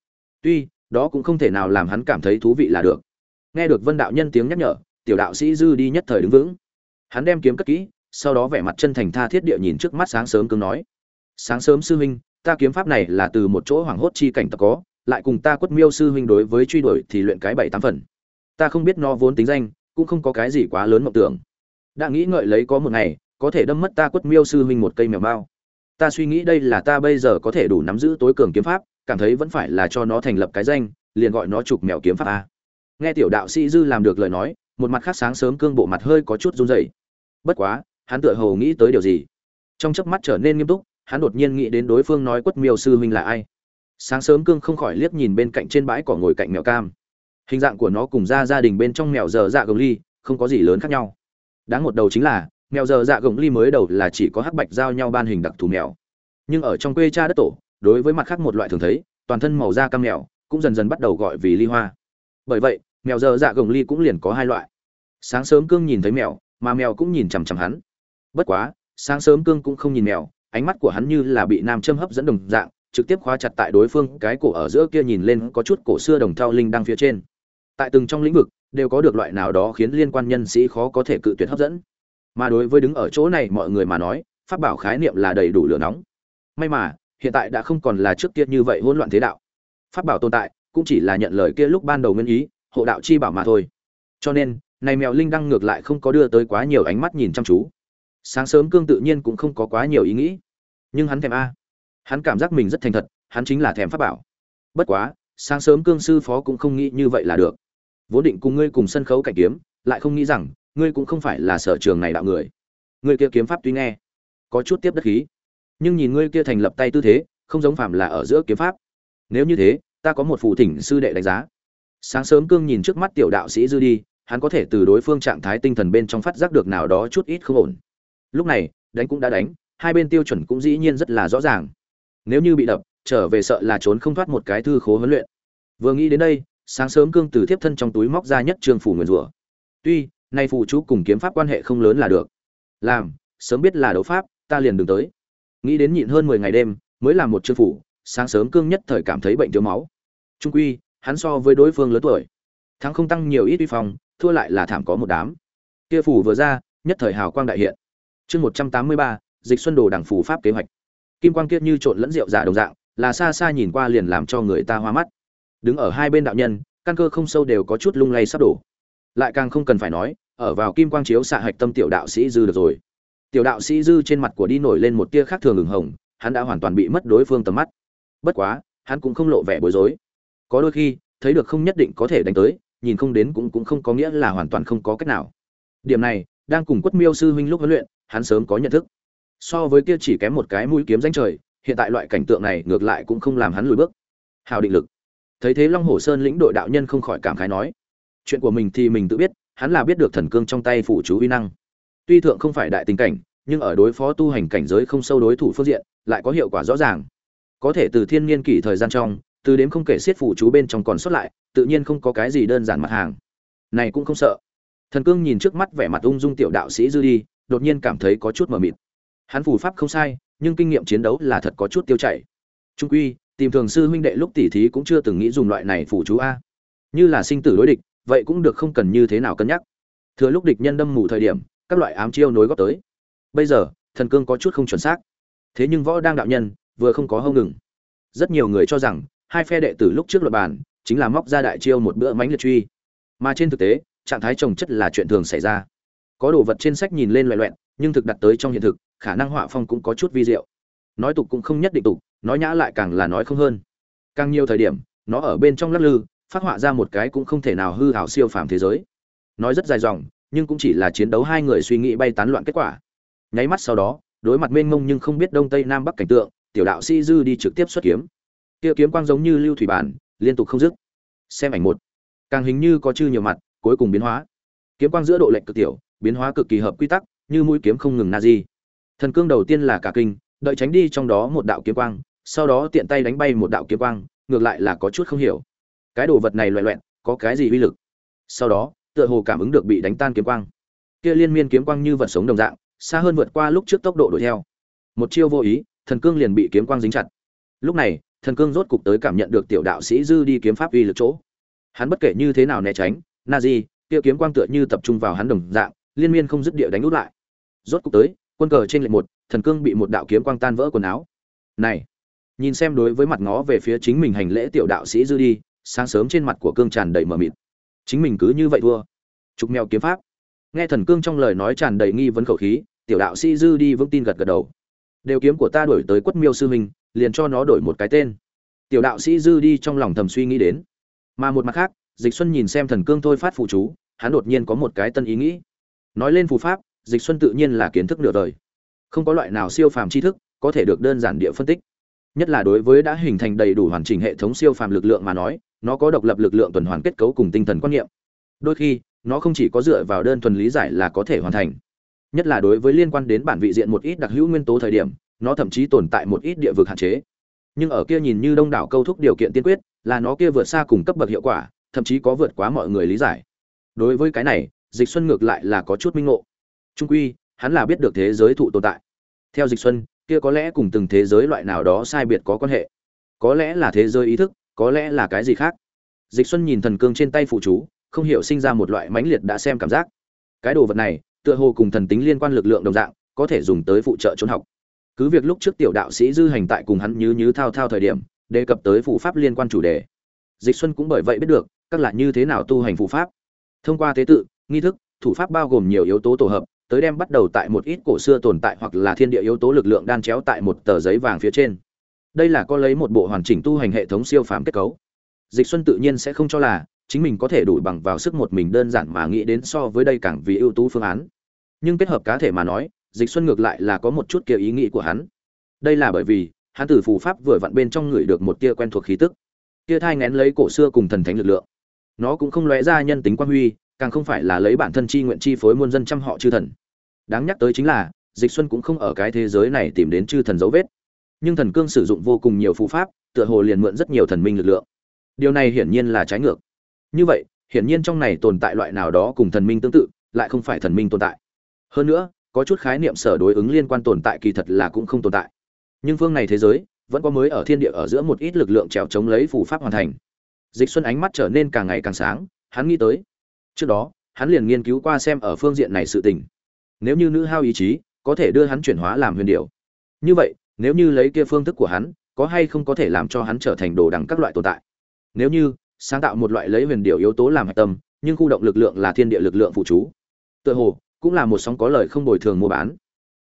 Tuy, đó cũng không thể nào làm hắn cảm thấy thú vị là được. Nghe được vân đạo nhân tiếng nhắc nhở, tiểu đạo sĩ dư đi nhất thời đứng vững. Hắn đem kiếm cất kỹ, sau đó vẻ mặt chân thành tha thiết địa nhìn trước mắt sáng sớm cứng nói sáng sớm sư huynh, ta kiếm pháp này là từ một chỗ hoảng hốt chi cảnh tập có, lại cùng ta quất miêu sư huynh đối với truy đuổi thì luyện cái bảy tám phần. Ta không biết nó vốn tính danh, cũng không có cái gì quá lớn mộng tưởng. Đã nghĩ ngợi lấy có một ngày, có thể đâm mất ta quất miêu sư huynh một cây mèo mao. Ta suy nghĩ đây là ta bây giờ có thể đủ nắm giữ tối cường kiếm pháp, cảm thấy vẫn phải là cho nó thành lập cái danh, liền gọi nó trục mèo kiếm pháp a. Nghe tiểu đạo sĩ dư làm được lời nói, một mặt khác sáng sớm cương bộ mặt hơi có chút run rẩy. Bất quá, hắn tựa hồ nghĩ tới điều gì. Trong chớp mắt trở nên nghiêm túc hắn đột nhiên nghĩ đến đối phương nói quất miêu sư huynh là ai. Sáng sớm cương không khỏi liếc nhìn bên cạnh trên bãi cỏ ngồi cạnh mèo cam. Hình dạng của nó cùng ra gia đình bên trong mèo dở dạ gồng ly, không có gì lớn khác nhau. Đáng một đầu chính là, mèo dở dạ gồng ly mới đầu là chỉ có hắc bạch giao nhau ban hình đặc thù mèo. Nhưng ở trong quê cha đất tổ, đối với mặt khác một loại thường thấy, toàn thân màu da cam mèo cũng dần dần bắt đầu gọi vì ly hoa. Bởi vậy, mèo dở dạ gồng ly cũng liền có hai loại. Sáng sớm cương nhìn thấy mèo, mà mèo cũng nhìn chằm chằm hắn. Bất quá, sáng sớm cương cũng không nhìn mèo ánh mắt của hắn như là bị nam châm hấp dẫn đồng dạng, trực tiếp khóa chặt tại đối phương, cái cổ ở giữa kia nhìn lên có chút cổ xưa đồng thau linh đang phía trên. Tại từng trong lĩnh vực, đều có được loại nào đó khiến liên quan nhân sĩ khó có thể cự tuyệt hấp dẫn. Mà đối với đứng ở chỗ này mọi người mà nói, pháp bảo khái niệm là đầy đủ lửa nóng. May mà, hiện tại đã không còn là trước kia như vậy hỗn loạn thế đạo. Pháp bảo tồn tại, cũng chỉ là nhận lời kia lúc ban đầu nguyên ý, hộ đạo chi bảo mà thôi. Cho nên, này mèo linh đăng ngược lại không có đưa tới quá nhiều ánh mắt nhìn chăm chú sáng sớm cương tự nhiên cũng không có quá nhiều ý nghĩ. Nhưng hắn thèm a. Hắn cảm giác mình rất thành thật, hắn chính là thèm pháp bảo. Bất quá, sáng sớm cương sư phó cũng không nghĩ như vậy là được. Vốn định cùng ngươi cùng sân khấu cạnh kiếm, lại không nghĩ rằng, ngươi cũng không phải là sở trường này đạo người. Ngươi kia kiếm pháp tuy nghe, có chút tiếp đất khí. Nhưng nhìn ngươi kia thành lập tay tư thế, không giống phạm là ở giữa kiếm pháp. Nếu như thế, ta có một phụ thỉnh sư đệ đánh giá. Sáng sớm cương nhìn trước mắt tiểu đạo sĩ dư đi, hắn có thể từ đối phương trạng thái tinh thần bên trong phát giác được nào đó chút ít không ổn lúc này, đánh cũng đã đánh, hai bên tiêu chuẩn cũng dĩ nhiên rất là rõ ràng. Nếu như bị đập, trở về sợ là trốn không thoát một cái thư khố huấn luyện. Vừa nghĩ đến đây, sáng sớm cương từ thiếp thân trong túi móc ra nhất trường phủ nguyền rủa. Tuy, nay phụ chú cùng kiếm pháp quan hệ không lớn là được. Làm, sớm biết là đấu pháp, ta liền đừng tới. Nghĩ đến nhịn hơn mười ngày đêm, mới làm một chương phủ, sáng sớm cương nhất thời cảm thấy bệnh thiếu máu. Trung quy, hắn so với đối phương lớn tuổi. Thắng không tăng nhiều ít uy phong, thua lại là thảm có một đám. Kia phủ vừa ra, nhất thời hào quang đại hiện chương một trăm tám mươi ba, dịch xuân đồ đảng phù pháp kế hoạch. Kim quang kiết như trộn lẫn rượu giả đồng dạng, là xa xa nhìn qua liền làm cho người ta hoa mắt. Đứng ở hai bên đạo nhân, căn cơ không sâu đều có chút lung lay sắp đổ. Lại càng không cần phải nói, ở vào kim quang chiếu xạ hạch tâm tiểu đạo sĩ dư được rồi. Tiểu đạo sĩ dư trên mặt của đi nổi lên một tia khác thường ửng hồng, hắn đã hoàn toàn bị mất đối phương tầm mắt. Bất quá, hắn cũng không lộ vẻ bối rối. Có đôi khi, thấy được không nhất định có thể đánh tới, nhìn không đến cũng cũng không có nghĩa là hoàn toàn không có cách nào. Điểm này đang cùng quất miêu sư huynh lúc huấn luyện, hắn sớm có nhận thức. So với kia chỉ kém một cái mũi kiếm danh trời, hiện tại loại cảnh tượng này ngược lại cũng không làm hắn lùi bước. Hào định lực. Thấy thế long hồ sơn lĩnh đội đạo nhân không khỏi cảm khái nói, chuyện của mình thì mình tự biết, hắn là biết được thần cương trong tay phủ chú uy năng. Tuy thượng không phải đại tình cảnh, nhưng ở đối phó tu hành cảnh giới không sâu đối thủ phương diện, lại có hiệu quả rõ ràng. Có thể từ thiên niên kỷ thời gian trong, từ đếm không kể xiết phủ chú bên trong còn xuất lại, tự nhiên không có cái gì đơn giản mặt hàng. Này cũng không sợ thần cương nhìn trước mắt vẻ mặt ung dung tiểu đạo sĩ dư đi, đột nhiên cảm thấy có chút mờ mịt. Hắn phù pháp không sai, nhưng kinh nghiệm chiến đấu là thật có chút tiêu chảy. Trung quy, tìm thường sư huynh đệ lúc tỉ thí cũng chưa từng nghĩ dùng loại này phủ chú a. Như là sinh tử đối địch, vậy cũng được không cần như thế nào cân nhắc. Thừa lúc địch nhân đâm mù thời điểm, các loại ám chiêu nối góp tới. Bây giờ, thần cương có chút không chuẩn xác. Thế nhưng võ đang đạo nhân, vừa không có hâu ngừng. Rất nhiều người cho rằng, hai phe đệ tử lúc trước luật bàn, chính là móc ra đại chiêu một bữa mánh liệt truy. Mà trên thực tế trạng thái trồng chất là chuyện thường xảy ra. Có đồ vật trên sách nhìn lên loẹ loẹn nhưng thực đặt tới trong hiện thực, khả năng họa phong cũng có chút vi diệu. Nói tục cũng không nhất định tục, nói nhã lại càng là nói không hơn. Càng nhiều thời điểm, nó ở bên trong lắc lư, phát họa ra một cái cũng không thể nào hư hảo siêu phàm thế giới. Nói rất dài dòng, nhưng cũng chỉ là chiến đấu hai người suy nghĩ bay tán loạn kết quả. Nháy mắt sau đó, đối mặt mênh mông nhưng không biết đông tây nam bắc cảnh tượng, tiểu đạo sĩ dư đi trực tiếp xuất kiếm. Kia kiếm quang giống như lưu thủy bản, liên tục không dứt. Xem ảnh một. Càng hình như có chư nhiều mặt cuối cùng biến hóa. Kiếm quang giữa độ lệnh cực tiểu, biến hóa cực kỳ hợp quy tắc, như mũi kiếm không ngừng na di. Thần cương đầu tiên là cả kinh, đợi tránh đi trong đó một đạo kiếm quang, sau đó tiện tay đánh bay một đạo kiếm quang, ngược lại là có chút không hiểu. Cái đồ vật này loẹ loẹn, có cái gì uy lực? Sau đó, tựa hồ cảm ứng được bị đánh tan kiếm quang. Kia liên miên kiếm quang như vật sống đồng dạng, xa hơn vượt qua lúc trước tốc độ đuổi theo. Một chiêu vô ý, thần cương liền bị kiếm quang dính chặt. Lúc này, thần cương rốt cục tới cảm nhận được tiểu đạo sĩ dư đi kiếm pháp uy lực chỗ. Hắn bất kể như thế nào né tránh na di kia kiếm quang tựa như tập trung vào hắn đồng dạng, liên miên không dứt địa đánh út lại. Rốt cục tới, quân cờ trên lệnh một, thần cương bị một đạo kiếm quang tan vỡ quần áo. Này, nhìn xem đối với mặt ngó về phía chính mình hành lễ tiểu đạo sĩ dư đi, sáng sớm trên mặt của cương tràn đầy mờ mịt. Chính mình cứ như vậy thua. Trục mèo kiếm pháp. Nghe thần cương trong lời nói tràn đầy nghi vấn khẩu khí, tiểu đạo sĩ dư đi vững tin gật gật đầu. Đều kiếm của ta đổi tới quất miêu sư huynh, liền cho nó đổi một cái tên. Tiểu đạo sĩ dư đi trong lòng thầm suy nghĩ đến. Mà một mặt khác dịch xuân nhìn xem thần cương thôi phát phụ chú, hắn đột nhiên có một cái tân ý nghĩ. Nói lên phù pháp, dịch xuân tự nhiên là kiến thức nửa đời. Không có loại nào siêu phàm tri thức có thể được đơn giản địa phân tích. Nhất là đối với đã hình thành đầy đủ hoàn chỉnh hệ thống siêu phàm lực lượng mà nói, nó có độc lập lực lượng tuần hoàn kết cấu cùng tinh thần quan niệm. Đôi khi, nó không chỉ có dựa vào đơn thuần lý giải là có thể hoàn thành. Nhất là đối với liên quan đến bản vị diện một ít đặc hữu nguyên tố thời điểm, nó thậm chí tồn tại một ít địa vực hạn chế. Nhưng ở kia nhìn như đông đảo câu thúc điều kiện tiên quyết, là nó kia vượt xa cùng cấp bậc hiệu quả thậm chí có vượt quá mọi người lý giải. Đối với cái này, dịch xuân ngược lại là có chút minh ngộ. Trung quy, hắn là biết được thế giới thụ tồn tại. Theo dịch xuân, kia có lẽ cùng từng thế giới loại nào đó sai biệt có quan hệ. Có lẽ là thế giới ý thức, có lẽ là cái gì khác. Dịch xuân nhìn thần cương trên tay phụ chú, không hiểu sinh ra một loại mãnh liệt đã xem cảm giác. Cái đồ vật này, tựa hồ cùng thần tính liên quan lực lượng đồng dạng, có thể dùng tới phụ trợ trốn học. Cứ việc lúc trước tiểu đạo sĩ dư hành tại cùng hắn như như thao thao thời điểm, đề cập tới phụ pháp liên quan chủ đề. Dịch xuân cũng bởi vậy biết được các là như thế nào tu hành phụ pháp. Thông qua tế tự, nghi thức, thủ pháp bao gồm nhiều yếu tố tổ hợp, tới đem bắt đầu tại một ít cổ xưa tồn tại hoặc là thiên địa yếu tố lực lượng đan chéo tại một tờ giấy vàng phía trên. Đây là có lấy một bộ hoàn chỉnh tu hành hệ thống siêu phàm kết cấu. Dịch xuân tự nhiên sẽ không cho là chính mình có thể đủ bằng vào sức một mình đơn giản mà nghĩ đến so với đây càng vì ưu tú phương án. Nhưng kết hợp cá thể mà nói, dịch xuân ngược lại là có một chút kia ý nghĩ của hắn. Đây là bởi vì, hắn từ phù pháp vừa vặn bên trong người được một tia quen thuộc khí tức. Kia thai ngén lấy cổ xưa cùng thần thánh lực lượng nó cũng không lóe ra nhân tính quan huy, càng không phải là lấy bản thân chi nguyện chi phối muôn dân trăm họ chư thần. Đáng nhắc tới chính là, dịch xuân cũng không ở cái thế giới này tìm đến chư thần dấu vết. Nhưng thần cương sử dụng vô cùng nhiều phù pháp, tựa hồ liền mượn rất nhiều thần minh lực lượng. Điều này hiển nhiên là trái ngược. Như vậy, hiển nhiên trong này tồn tại loại nào đó cùng thần minh tương tự, lại không phải thần minh tồn tại. Hơn nữa, có chút khái niệm sở đối ứng liên quan tồn tại kỳ thật là cũng không tồn tại. Nhưng phương này thế giới, vẫn có mới ở thiên địa ở giữa một ít lực lượng trèo chống lấy phù pháp hoàn thành dịch xuân ánh mắt trở nên càng ngày càng sáng, hắn nghĩ tới. Trước đó, hắn liền nghiên cứu qua xem ở phương diện này sự tình. Nếu như nữ hao ý chí, có thể đưa hắn chuyển hóa làm huyền điệu như vậy, nếu như lấy kia phương thức của hắn, có hay không có thể làm cho hắn trở thành đồ đằng các loại tồn tại? Nếu như, sáng tạo một loại lấy huyền điệu yếu tố làm hạch tâm, nhưng khu động lực lượng là thiên địa lực lượng phụ trú tựa hồ, cũng là một sóng có lời không bồi thường mua bán.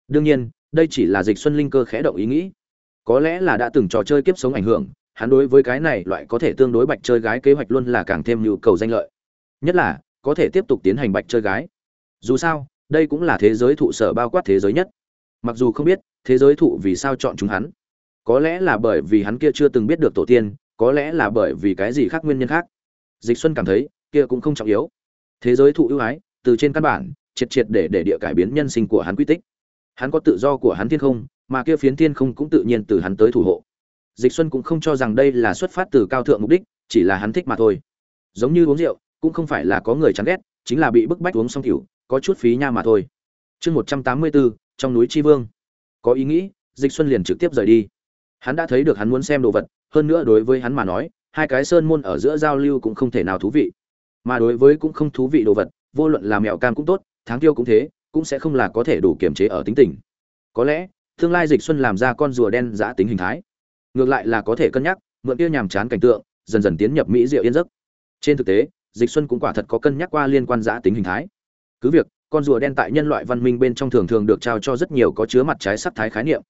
Đương nhiên, đây chỉ là dịch xuân linh cơ khẽ động ý nghĩ. Có lẽ là đã từng trò chơi kiếp sống ảnh hưởng hắn đối với cái này loại có thể tương đối bạch chơi gái kế hoạch luôn là càng thêm nhu cầu danh lợi. Nhất là, có thể tiếp tục tiến hành bạch chơi gái. Dù sao, đây cũng là thế giới thụ sở bao quát thế giới nhất. Mặc dù không biết, thế giới thụ vì sao chọn chúng hắn. Có lẽ là bởi vì hắn kia chưa từng biết được tổ tiên, có lẽ là bởi vì cái gì khác nguyên nhân khác. Dịch xuân cảm thấy, kia cũng không trọng yếu. Thế giới thụ ưu ái, từ trên căn bản, triệt triệt để để địa cải biến nhân sinh của hắn quy tích. Hắn có tự do của hắn thiên không, mà kia phiến thiên không cũng tự nhiên từ hắn tới thủ hộ dịch xuân cũng không cho rằng đây là xuất phát từ cao thượng mục đích chỉ là hắn thích mà thôi. Giống như uống rượu cũng không phải là có người chán ghét chính là bị bức bách uống xong kiểu có chút phí nha mà thôi. Chương 184, trong núi chi vương. Có ý nghĩ dịch xuân liền trực tiếp rời đi. Hắn đã thấy được hắn muốn xem đồ vật hơn nữa đối với hắn mà nói hai cái sơn môn ở giữa giao lưu cũng không thể nào thú vị. Mà đối với cũng không thú vị đồ vật vô luận là mèo cam cũng tốt tháng tiêu cũng thế cũng sẽ không là có thể đủ kiềm chế ở tính tình. Có lẽ tương lai dịch xuân làm ra con rùa đen giã tính hình thái ngược lại là có thể cân nhắc, mượn kia nhàm chán cảnh tượng, dần dần tiến nhập mỹ diệu yên giấc. Trên thực tế, dịch xuân cũng quả thật có cân nhắc qua liên quan giã tính hình thái. Cứ việc, con rùa đen tại nhân loại văn minh bên trong thường thường được trao cho rất nhiều có chứa mặt trái sắc thái khái niệm.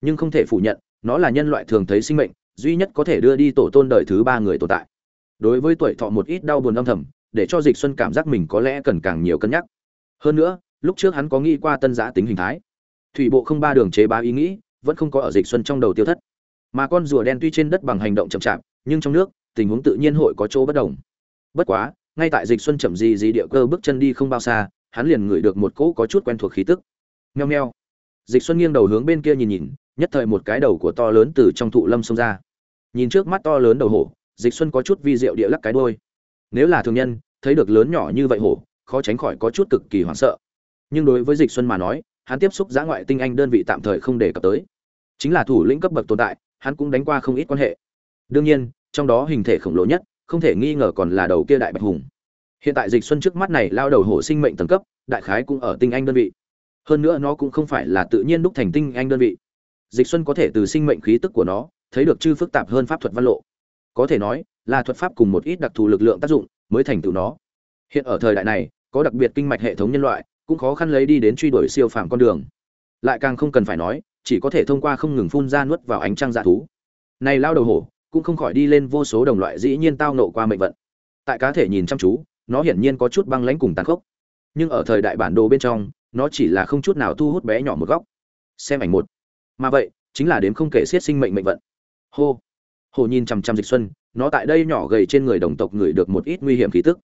Nhưng không thể phủ nhận, nó là nhân loại thường thấy sinh mệnh, duy nhất có thể đưa đi tổ tôn đời thứ ba người tồn tại. Đối với tuổi thọ một ít đau buồn âm thầm, để cho dịch xuân cảm giác mình có lẽ cần càng nhiều cân nhắc. Hơn nữa, lúc trước hắn có nghĩ qua tân giã tính hình thái. Thủy bộ không ba đường chế bá ý nghĩ, vẫn không có ở dịch xuân trong đầu tiêu thất mà con rùa đen tuy trên đất bằng hành động chậm chạp, nhưng trong nước, tình huống tự nhiên hội có chỗ bất đồng. Bất quá, ngay tại dịch xuân chậm gì gì địa cơ bước chân đi không bao xa, hắn liền ngửi được một cỗ có chút quen thuộc khí tức. Nheo nheo dịch xuân nghiêng đầu hướng bên kia nhìn nhìn, nhất thời một cái đầu của to lớn từ trong thụ lâm xông ra. Nhìn trước mắt to lớn đầu hổ, dịch xuân có chút vi diệu địa lắc cái đôi nếu là thường nhân, thấy được lớn nhỏ như vậy hổ, khó tránh khỏi có chút cực kỳ hoảng sợ. Nhưng đối với dịch xuân mà nói, hắn tiếp xúc giã ngoại tinh anh đơn vị tạm thời không đề cập tới. Chính là thủ lĩnh cấp bậc tồn tại hắn cũng đánh qua không ít quan hệ. Đương nhiên, trong đó hình thể khổng lồ nhất, không thể nghi ngờ còn là đầu kia đại bạch hùng. Hiện tại dịch xuân trước mắt này lao đầu hổ sinh mệnh tầng cấp, đại khái cũng ở tinh anh đơn vị. Hơn nữa nó cũng không phải là tự nhiên đúc thành tinh anh đơn vị. Dịch xuân có thể từ sinh mệnh khí tức của nó, thấy được chư phức tạp hơn pháp thuật văn lộ. Có thể nói, là thuật pháp cùng một ít đặc thù lực lượng tác dụng, mới thành tựu nó. Hiện ở thời đại này, có đặc biệt kinh mạch hệ thống nhân loại, cũng khó khăn lấy đi đến truy đuổi siêu phàm con đường. Lại càng không cần phải nói chỉ có thể thông qua không ngừng phun ra nuốt vào ánh trăng dạ thú. Này lao đầu hổ, cũng không khỏi đi lên vô số đồng loại dĩ nhiên tao nộ qua mệnh vận. Tại cá thể nhìn chăm chú, nó hiển nhiên có chút băng lãnh cùng tàn khốc. Nhưng ở thời đại bản đồ bên trong, nó chỉ là không chút nào thu hút bé nhỏ một góc. Xem ảnh một. Mà vậy, chính là đếm không kể xiết sinh mệnh mệnh vận. Hô. Hồ nhìn chằm chằm dịch xuân, nó tại đây nhỏ gầy trên người đồng tộc người được một ít nguy hiểm khí tức.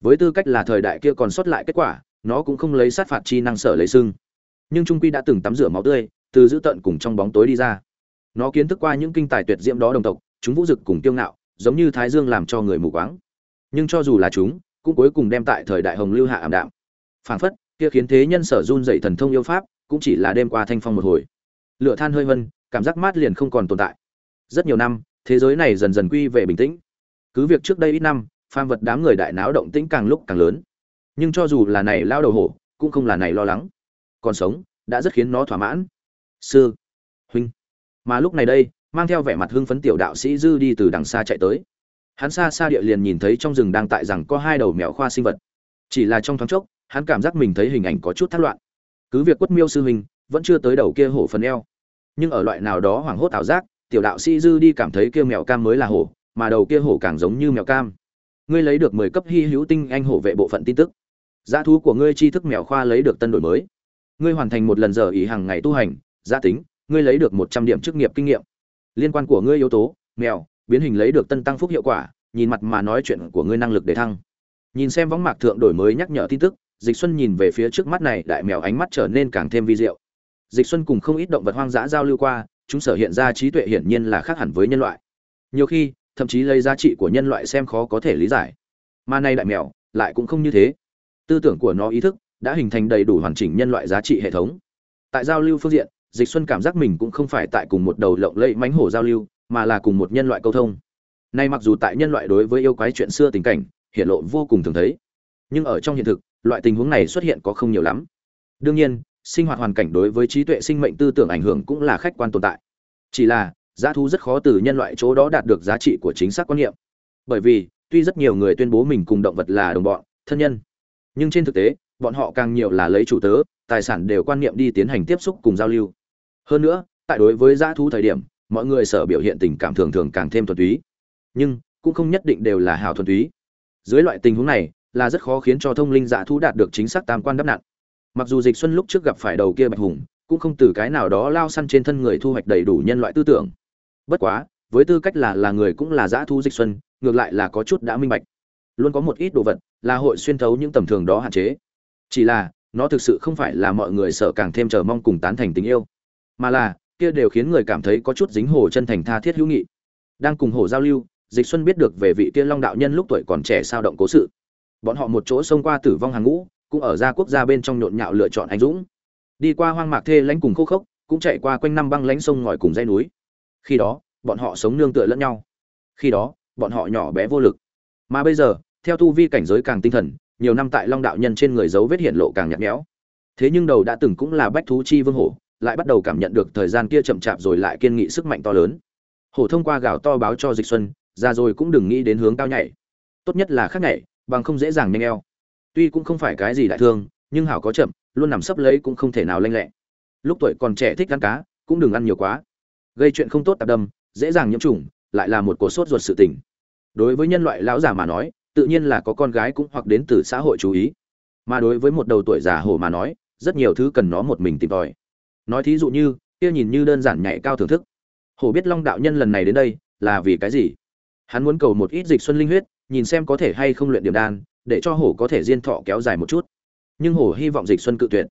Với tư cách là thời đại kia còn sót lại kết quả, nó cũng không lấy sát phạt chi năng sở lấy sưng nhưng trung quy đã từng tắm rửa máu tươi từ giữ tận cùng trong bóng tối đi ra. Nó kiến thức qua những kinh tài tuyệt diễm đó đồng tộc, chúng vũ dực cùng kiêu ngạo, giống như thái dương làm cho người mù quáng. Nhưng cho dù là chúng, cũng cuối cùng đem tại thời đại hồng lưu hạ ảm đạm. Phảng phất, kia khiến thế nhân sở run dậy thần thông yêu pháp, cũng chỉ là đêm qua thanh phong một hồi. Lửa than hơi vân cảm giác mát liền không còn tồn tại. Rất nhiều năm, thế giới này dần dần quy về bình tĩnh. Cứ việc trước đây ít năm, phàm vật đám người đại náo động tĩnh càng lúc càng lớn. Nhưng cho dù là này lao đầu hổ, cũng không là này lo lắng. Còn sống, đã rất khiến nó thỏa mãn sư. Huynh. Mà lúc này đây, mang theo vẻ mặt hưng phấn tiểu đạo sĩ dư đi từ đằng xa chạy tới. Hắn xa xa địa liền nhìn thấy trong rừng đang tại rằng có hai đầu mèo khoa sinh vật. Chỉ là trong thoáng chốc, hắn cảm giác mình thấy hình ảnh có chút thất loạn. Cứ việc quất miêu sư huynh, vẫn chưa tới đầu kia hổ phần eo. Nhưng ở loại nào đó hoảng hốt ảo giác, tiểu đạo sĩ dư đi cảm thấy kia mèo cam mới là hổ, mà đầu kia hổ càng giống như mèo cam. Ngươi lấy được mười cấp hy hữu tinh anh hổ vệ bộ phận tin tức. Giá thú của ngươi tri thức mèo khoa lấy được tân đổi mới. Ngươi hoàn thành một lần giờ ý hàng ngày tu hành gia tính, ngươi lấy được một trăm điểm chức nghiệp kinh nghiệm. Liên quan của ngươi yếu tố, mèo, biến hình lấy được tân tăng phúc hiệu quả, nhìn mặt mà nói chuyện của ngươi năng lực để thăng. Nhìn xem võng mạc thượng đổi mới nhắc nhở tin tức, dịch xuân nhìn về phía trước mắt này, đại mèo ánh mắt trở nên càng thêm vi diệu. Dịch xuân cùng không ít động vật hoang dã giao lưu qua, chúng sở hiện ra trí tuệ hiển nhiên là khác hẳn với nhân loại. Nhiều khi, thậm chí lấy giá trị của nhân loại xem khó có thể lý giải. Mà nay đại mèo, lại cũng không như thế. Tư tưởng của nó ý thức, đã hình thành đầy đủ hoàn chỉnh nhân loại giá trị hệ thống. Tại giao lưu phương diện dịch xuân cảm giác mình cũng không phải tại cùng một đầu lộng lẫy mánh hổ giao lưu, mà là cùng một nhân loại câu thông. Nay mặc dù tại nhân loại đối với yêu quái chuyện xưa tình cảnh hiện lộ vô cùng thường thấy. Nhưng ở trong hiện thực, loại tình huống này xuất hiện có không nhiều lắm. Đương nhiên, sinh hoạt hoàn cảnh đối với trí tuệ sinh mệnh tư tưởng ảnh hưởng cũng là khách quan tồn tại. Chỉ là, giá thú rất khó từ nhân loại chỗ đó đạt được giá trị của chính xác quan niệm. Bởi vì, tuy rất nhiều người tuyên bố mình cùng động vật là đồng bọn, thân nhân, nhưng trên thực tế, bọn họ càng nhiều là lấy chủ tớ, tài sản đều quan niệm đi tiến hành tiếp xúc cùng giao lưu hơn nữa, tại đối với giá thú thời điểm, mọi người sở biểu hiện tình cảm thường thường càng thêm thuần túy. Nhưng, cũng không nhất định đều là hào thuần túy. Dưới loại tình huống này, là rất khó khiến cho thông linh dạ thú đạt được chính xác tam quan đắp nặn mặc dù dịch xuân lúc trước gặp phải đầu kia bạch hùng, cũng không từ cái nào đó lao săn trên thân người thu hoạch đầy đủ nhân loại tư tưởng. Bất quá, với tư cách là là người cũng là dã thu dịch xuân, ngược lại là có chút đã minh bạch. Luôn có một ít đồ vật, là hội xuyên thấu những tầm thường đó hạn chế. Chỉ là, nó thực sự không phải là mọi người sợ càng thêm chờ mong cùng tán thành tình yêu mà là, kia đều khiến người cảm thấy có chút dính hồ chân thành tha thiết hữu nghị. Đang cùng hồ giao lưu, dịch xuân biết được về vị kia long đạo nhân lúc tuổi còn trẻ sao động cố sự. Bọn họ một chỗ xông qua tử vong hàng ngũ, cũng ở ra quốc gia bên trong nhộn nhạo lựa chọn anh dũng. Đi qua hoang mạc thê lãnh cùng khô khốc, cũng chạy qua quanh năm băng lãnh sông ngòi cùng dây núi. Khi đó, bọn họ sống nương tựa lẫn nhau. Khi đó, bọn họ nhỏ bé vô lực. Mà bây giờ, theo tu vi cảnh giới càng tinh thần, nhiều năm tại long đạo nhân trên người dấu vết hiện lộ càng nhạt nhẽo. Thế nhưng đầu đã từng cũng là bách thú chi vương hổ lại bắt đầu cảm nhận được thời gian kia chậm chạp rồi lại kiên nghị sức mạnh to lớn. Hổ thông qua gạo to báo cho dịch xuân, ra rồi cũng đừng nghĩ đến hướng cao nhảy. Tốt nhất là khác nhảy, bằng không dễ dàng nhanh eo. Tuy cũng không phải cái gì đại thương, nhưng hảo có chậm, luôn nằm sấp lấy cũng không thể nào lanh lẹ. Lúc tuổi còn trẻ thích ăn cá, cũng đừng ăn nhiều quá. Gây chuyện không tốt tạp đâm, dễ dàng nhiễm trùng, lại là một cuộc sốt ruột sự tình. Đối với nhân loại lão già mà nói, tự nhiên là có con gái cũng hoặc đến từ xã hội chú ý. Mà đối với một đầu tuổi già hổ mà nói, rất nhiều thứ cần nó một mình tìm tòi nói thí dụ như, kia nhìn như đơn giản nhạy cao thưởng thức. Hổ biết long đạo nhân lần này đến đây, là vì cái gì? Hắn muốn cầu một ít dịch xuân linh huyết, nhìn xem có thể hay không luyện điểm đan, để cho hổ có thể diên thọ kéo dài một chút. Nhưng hổ hy vọng dịch xuân cự tuyệt.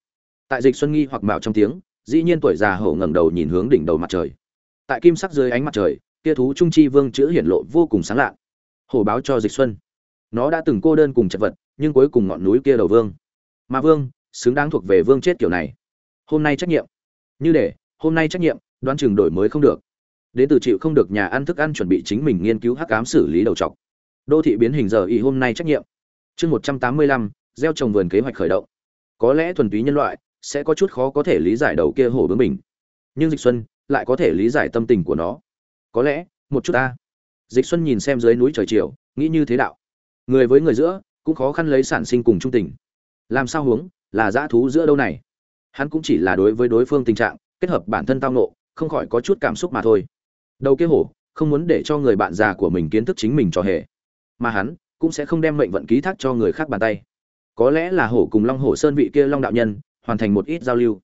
Tại dịch xuân nghi hoặc mạo trong tiếng, dĩ nhiên tuổi già hổ ngẩng đầu nhìn hướng đỉnh đầu mặt trời. Tại kim sắc dưới ánh mặt trời, kia thú trung chi vương chữ hiển lộ vô cùng sáng lạ. Hổ báo cho dịch xuân. Nó đã từng cô đơn cùng chật vật, nhưng cuối cùng ngọn núi kia đầu vương. Mà vương, xứng đáng thuộc về vương chết kiểu này. Hôm nay trách nhiệm như để, hôm nay trách nhiệm, đoán chừng đổi mới không được. Đến từ chịu không được nhà ăn thức ăn chuẩn bị chính mình nghiên cứu hắc ám xử lý đầu trọc. Đô thị biến hình giờ y hôm nay trách nhiệm. Chương một trăm tám mươi lăm, gieo trồng vườn kế hoạch khởi động. Có lẽ thuần túy nhân loại sẽ có chút khó có thể lý giải đầu kia hổ bướng mình. Nhưng dịch xuân lại có thể lý giải tâm tình của nó. Có lẽ, một chút ta. Dịch xuân nhìn xem dưới núi trời chiều, nghĩ như thế đạo. Người với người giữa, cũng khó khăn lấy sản sinh cùng trung tình. Làm sao hướng là dã thú giữa đâu này? Hắn cũng chỉ là đối với đối phương tình trạng, kết hợp bản thân tao nộ không khỏi có chút cảm xúc mà thôi. Đầu kia hổ, không muốn để cho người bạn già của mình kiến thức chính mình cho hề. Mà hắn, cũng sẽ không đem mệnh vận ký thác cho người khác bàn tay. Có lẽ là hổ cùng long hổ sơn vị kia long đạo nhân, hoàn thành một ít giao lưu.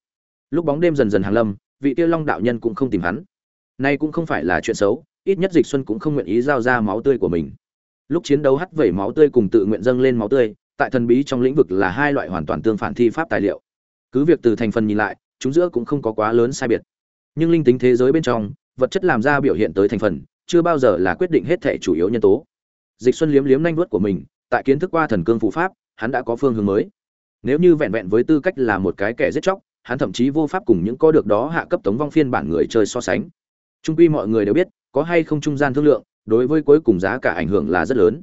Lúc bóng đêm dần dần hàng lâm, vị kia long đạo nhân cũng không tìm hắn. Nay cũng không phải là chuyện xấu, ít nhất dịch xuân cũng không nguyện ý giao ra máu tươi của mình. Lúc chiến đấu hắt vẩy máu tươi cùng tự nguyện dâng lên máu tươi, tại thần bí trong lĩnh vực là hai loại hoàn toàn tương phản thi pháp tài liệu cứ việc từ thành phần nhìn lại, chúng giữa cũng không có quá lớn sai biệt. Nhưng linh tính thế giới bên trong, vật chất làm ra biểu hiện tới thành phần, chưa bao giờ là quyết định hết thể chủ yếu nhân tố. Dịch xuân liếm liếm nanh vuốt của mình, tại kiến thức qua thần cương phụ pháp, hắn đã có phương hướng mới. Nếu như vẹn vẹn với tư cách là một cái kẻ giết chóc, hắn thậm chí vô pháp cùng những có được đó hạ cấp tống vong phiên bản người chơi so sánh. Trung quy mọi người đều biết, có hay không trung gian thương lượng, đối với cuối cùng giá cả ảnh hưởng là rất lớn.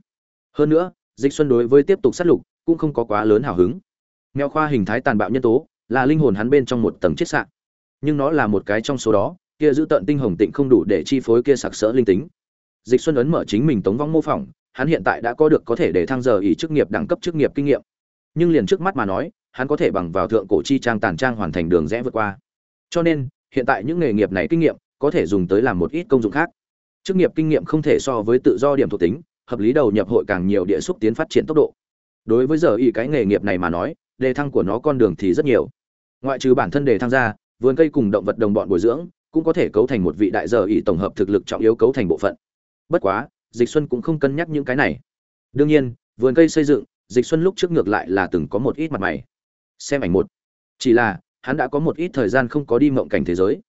Hơn nữa, dịch xuân đối với tiếp tục sát lục, cũng không có quá lớn hào hứng. Mèo khoa hình thái tàn bạo nhân tố là linh hồn hắn bên trong một tầng chết sạn nhưng nó là một cái trong số đó, kia giữ tận tinh hồng tịnh không đủ để chi phối kia sặc sỡ linh tính. Dịch xuân ấn mở chính mình tống vong mô phỏng, hắn hiện tại đã có được có thể để thăng giờ ý chức nghiệp, đẳng cấp chức nghiệp kinh nghiệm. Nhưng liền trước mắt mà nói, hắn có thể bằng vào thượng cổ chi trang tàn trang hoàn thành đường rẽ vượt qua. Cho nên, hiện tại những nghề nghiệp này kinh nghiệm, có thể dùng tới làm một ít công dụng khác. Chức nghiệp kinh nghiệm không thể so với tự do điểm thuộc tính, hợp lý đầu nhập hội càng nhiều địa xúc tiến phát triển tốc độ. Đối với giờ ý cái nghề nghiệp này mà nói, đề thăng của nó con đường thì rất nhiều ngoại trừ bản thân để tham ra, vườn cây cùng động vật đồng bọn bồi dưỡng cũng có thể cấu thành một vị đại giờ ỷ tổng hợp thực lực trọng yếu cấu thành bộ phận. Bất quá, dịch xuân cũng không cân nhắc những cái này. Đương nhiên, vườn cây xây dựng, dịch xuân lúc trước ngược lại là từng có một ít mặt mày. Xem ảnh một. Chỉ là, hắn đã có một ít thời gian không có đi mộng cảnh thế giới.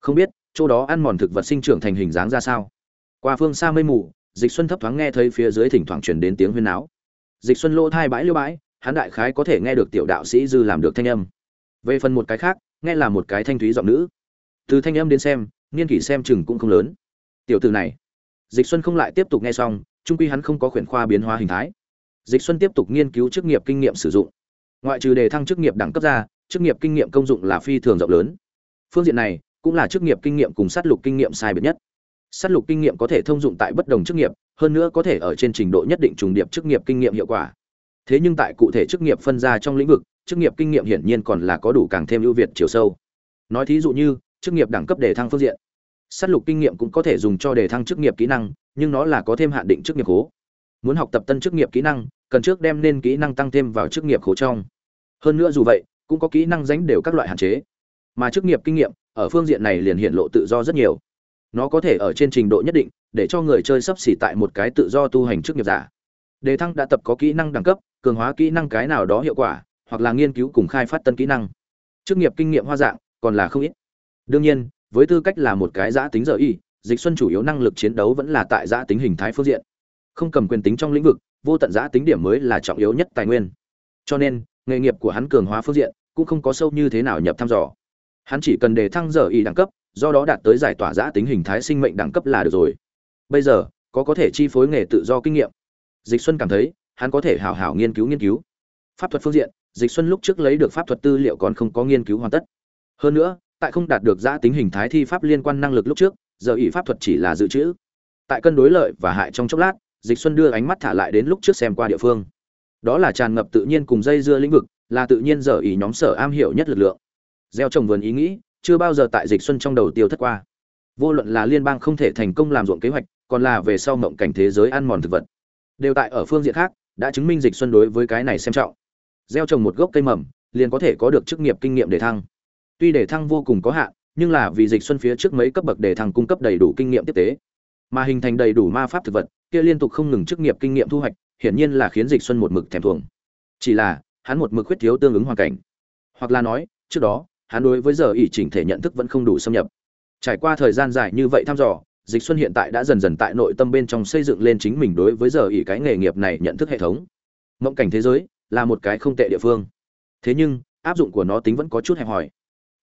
Không biết, chỗ đó ăn mòn thực vật sinh trưởng thành hình dáng ra sao? Qua phương xa mây mù, dịch xuân thấp thoáng nghe thấy phía dưới thỉnh thoảng truyền đến tiếng huyên náo. Dịch xuân lỗ thai bãi liêu bãi, hắn đại khái có thể nghe được tiểu đạo sĩ dư làm được thanh âm về phần một cái khác, nghe là một cái thanh thúy giọng nữ. Từ thanh âm đến xem, niên kỷ xem chừng cũng không lớn. Tiểu từ này. Dịch xuân không lại tiếp tục nghe xong trung quy hắn không có khuyển khoa biến hóa hình thái. Dịch xuân tiếp tục nghiên cứu chức nghiệp kinh nghiệm sử dụng. Ngoại trừ đề thăng chức nghiệp đẳng cấp ra, chức nghiệp kinh nghiệm công dụng là phi thường rộng lớn. Phương diện này, cũng là chức nghiệp kinh nghiệm cùng sát lục kinh nghiệm sai biệt nhất. Sát lục kinh nghiệm có thể thông dụng tại bất đồng chức nghiệp, hơn nữa có thể ở trên trình độ nhất định trùng điệp chức nghiệp kinh nghiệm hiệu quả thế nhưng tại cụ thể chức nghiệp phân ra trong lĩnh vực, chức nghiệp kinh nghiệm hiển nhiên còn là có đủ càng thêm ưu việt chiều sâu. Nói thí dụ như, chức nghiệp đẳng cấp đề thăng phương diện. Sát lục kinh nghiệm cũng có thể dùng cho đề thăng chức nghiệp kỹ năng, nhưng nó là có thêm hạn định chức nghiệp khố muốn học tập tân chức nghiệp kỹ năng, cần trước đem nên kỹ năng tăng thêm vào chức nghiệp khố trong. Hơn nữa dù vậy, cũng có kỹ năng dánh đều các loại hạn chế. Mà chức nghiệp kinh nghiệm, ở phương diện này liền hiện lộ tự do rất nhiều. Nó có thể ở trên trình độ nhất định, để cho người chơi sắp xỉ tại một cái tự do tu hành chức nghiệp giả đề thăng đã tập có kỹ năng đẳng cấp, cường hóa kỹ năng cái nào đó hiệu quả, hoặc là nghiên cứu cùng khai phát tân kỹ năng. Chức nghiệp kinh nghiệm hoa dạng, còn là không ít. Đương nhiên, với tư cách là một cái giã tính giờ y, dịch xuân chủ yếu năng lực chiến đấu vẫn là tại giã tính hình thái phương diện. Không cầm quyền tính trong lĩnh vực, vô tận giã tính điểm mới là trọng yếu nhất tài nguyên. Cho nên, nghề nghiệp của hắn cường hóa phương diện cũng không có sâu như thế nào nhập thăm dò. Hắn chỉ cần đề thăng giờ y đẳng cấp, do đó đạt tới giải tỏa giã tính hình thái sinh mệnh đẳng cấp là được rồi. Bây giờ, có có thể chi phối nghề tự do kinh nghiệm dịch xuân cảm thấy, hắn có thể hào hào nghiên cứu nghiên cứu. Pháp thuật phương diện, dịch xuân lúc trước lấy được pháp thuật tư liệu còn không có nghiên cứu hoàn tất. Hơn nữa, tại không đạt được giã tính hình thái thi pháp liên quan năng lực lúc trước, giờ ỷ pháp thuật chỉ là dự trữ. Tại cân đối lợi và hại trong chốc lát, dịch xuân đưa ánh mắt thả lại đến lúc trước xem qua địa phương. Đó là tràn ngập tự nhiên cùng dây dưa lĩnh vực, là tự nhiên giờ ỷ nhóm sở am hiểu nhất lực lượng. Gieo trồng vườn ý nghĩ, chưa bao giờ tại dịch xuân trong đầu tiêu thất qua. Vô luận là liên bang không thể thành công làm ruộng kế hoạch, còn là về sau mộng cảnh thế giới ăn mòn thực vật đều tại ở phương diện khác, đã chứng minh dịch xuân đối với cái này xem trọng. Gieo trồng một gốc cây mầm, liền có thể có được chức nghiệp kinh nghiệm để thăng. Tuy để thăng vô cùng có hạn, nhưng là vì dịch xuân phía trước mấy cấp bậc để thăng cung cấp đầy đủ kinh nghiệm tiếp tế. Mà hình thành đầy đủ ma pháp thực vật, kia liên tục không ngừng chức nghiệp kinh nghiệm thu hoạch, hiển nhiên là khiến dịch xuân một mực thèm thuồng. Chỉ là, hắn một mực khuyết thiếu tương ứng hoàn cảnh. Hoặc là nói, trước đó, hắn đối với giờ ỷ chỉnh thể nhận thức vẫn không đủ xâm nhập. Trải qua thời gian dài như vậy thăm dò dịch xuân hiện tại đã dần dần tại nội tâm bên trong xây dựng lên chính mình đối với giờ ỉ cái nghề nghiệp này nhận thức hệ thống. Mộng cảnh thế giới là một cái không tệ địa phương. Thế nhưng, áp dụng của nó tính vẫn có chút hẹp hòi.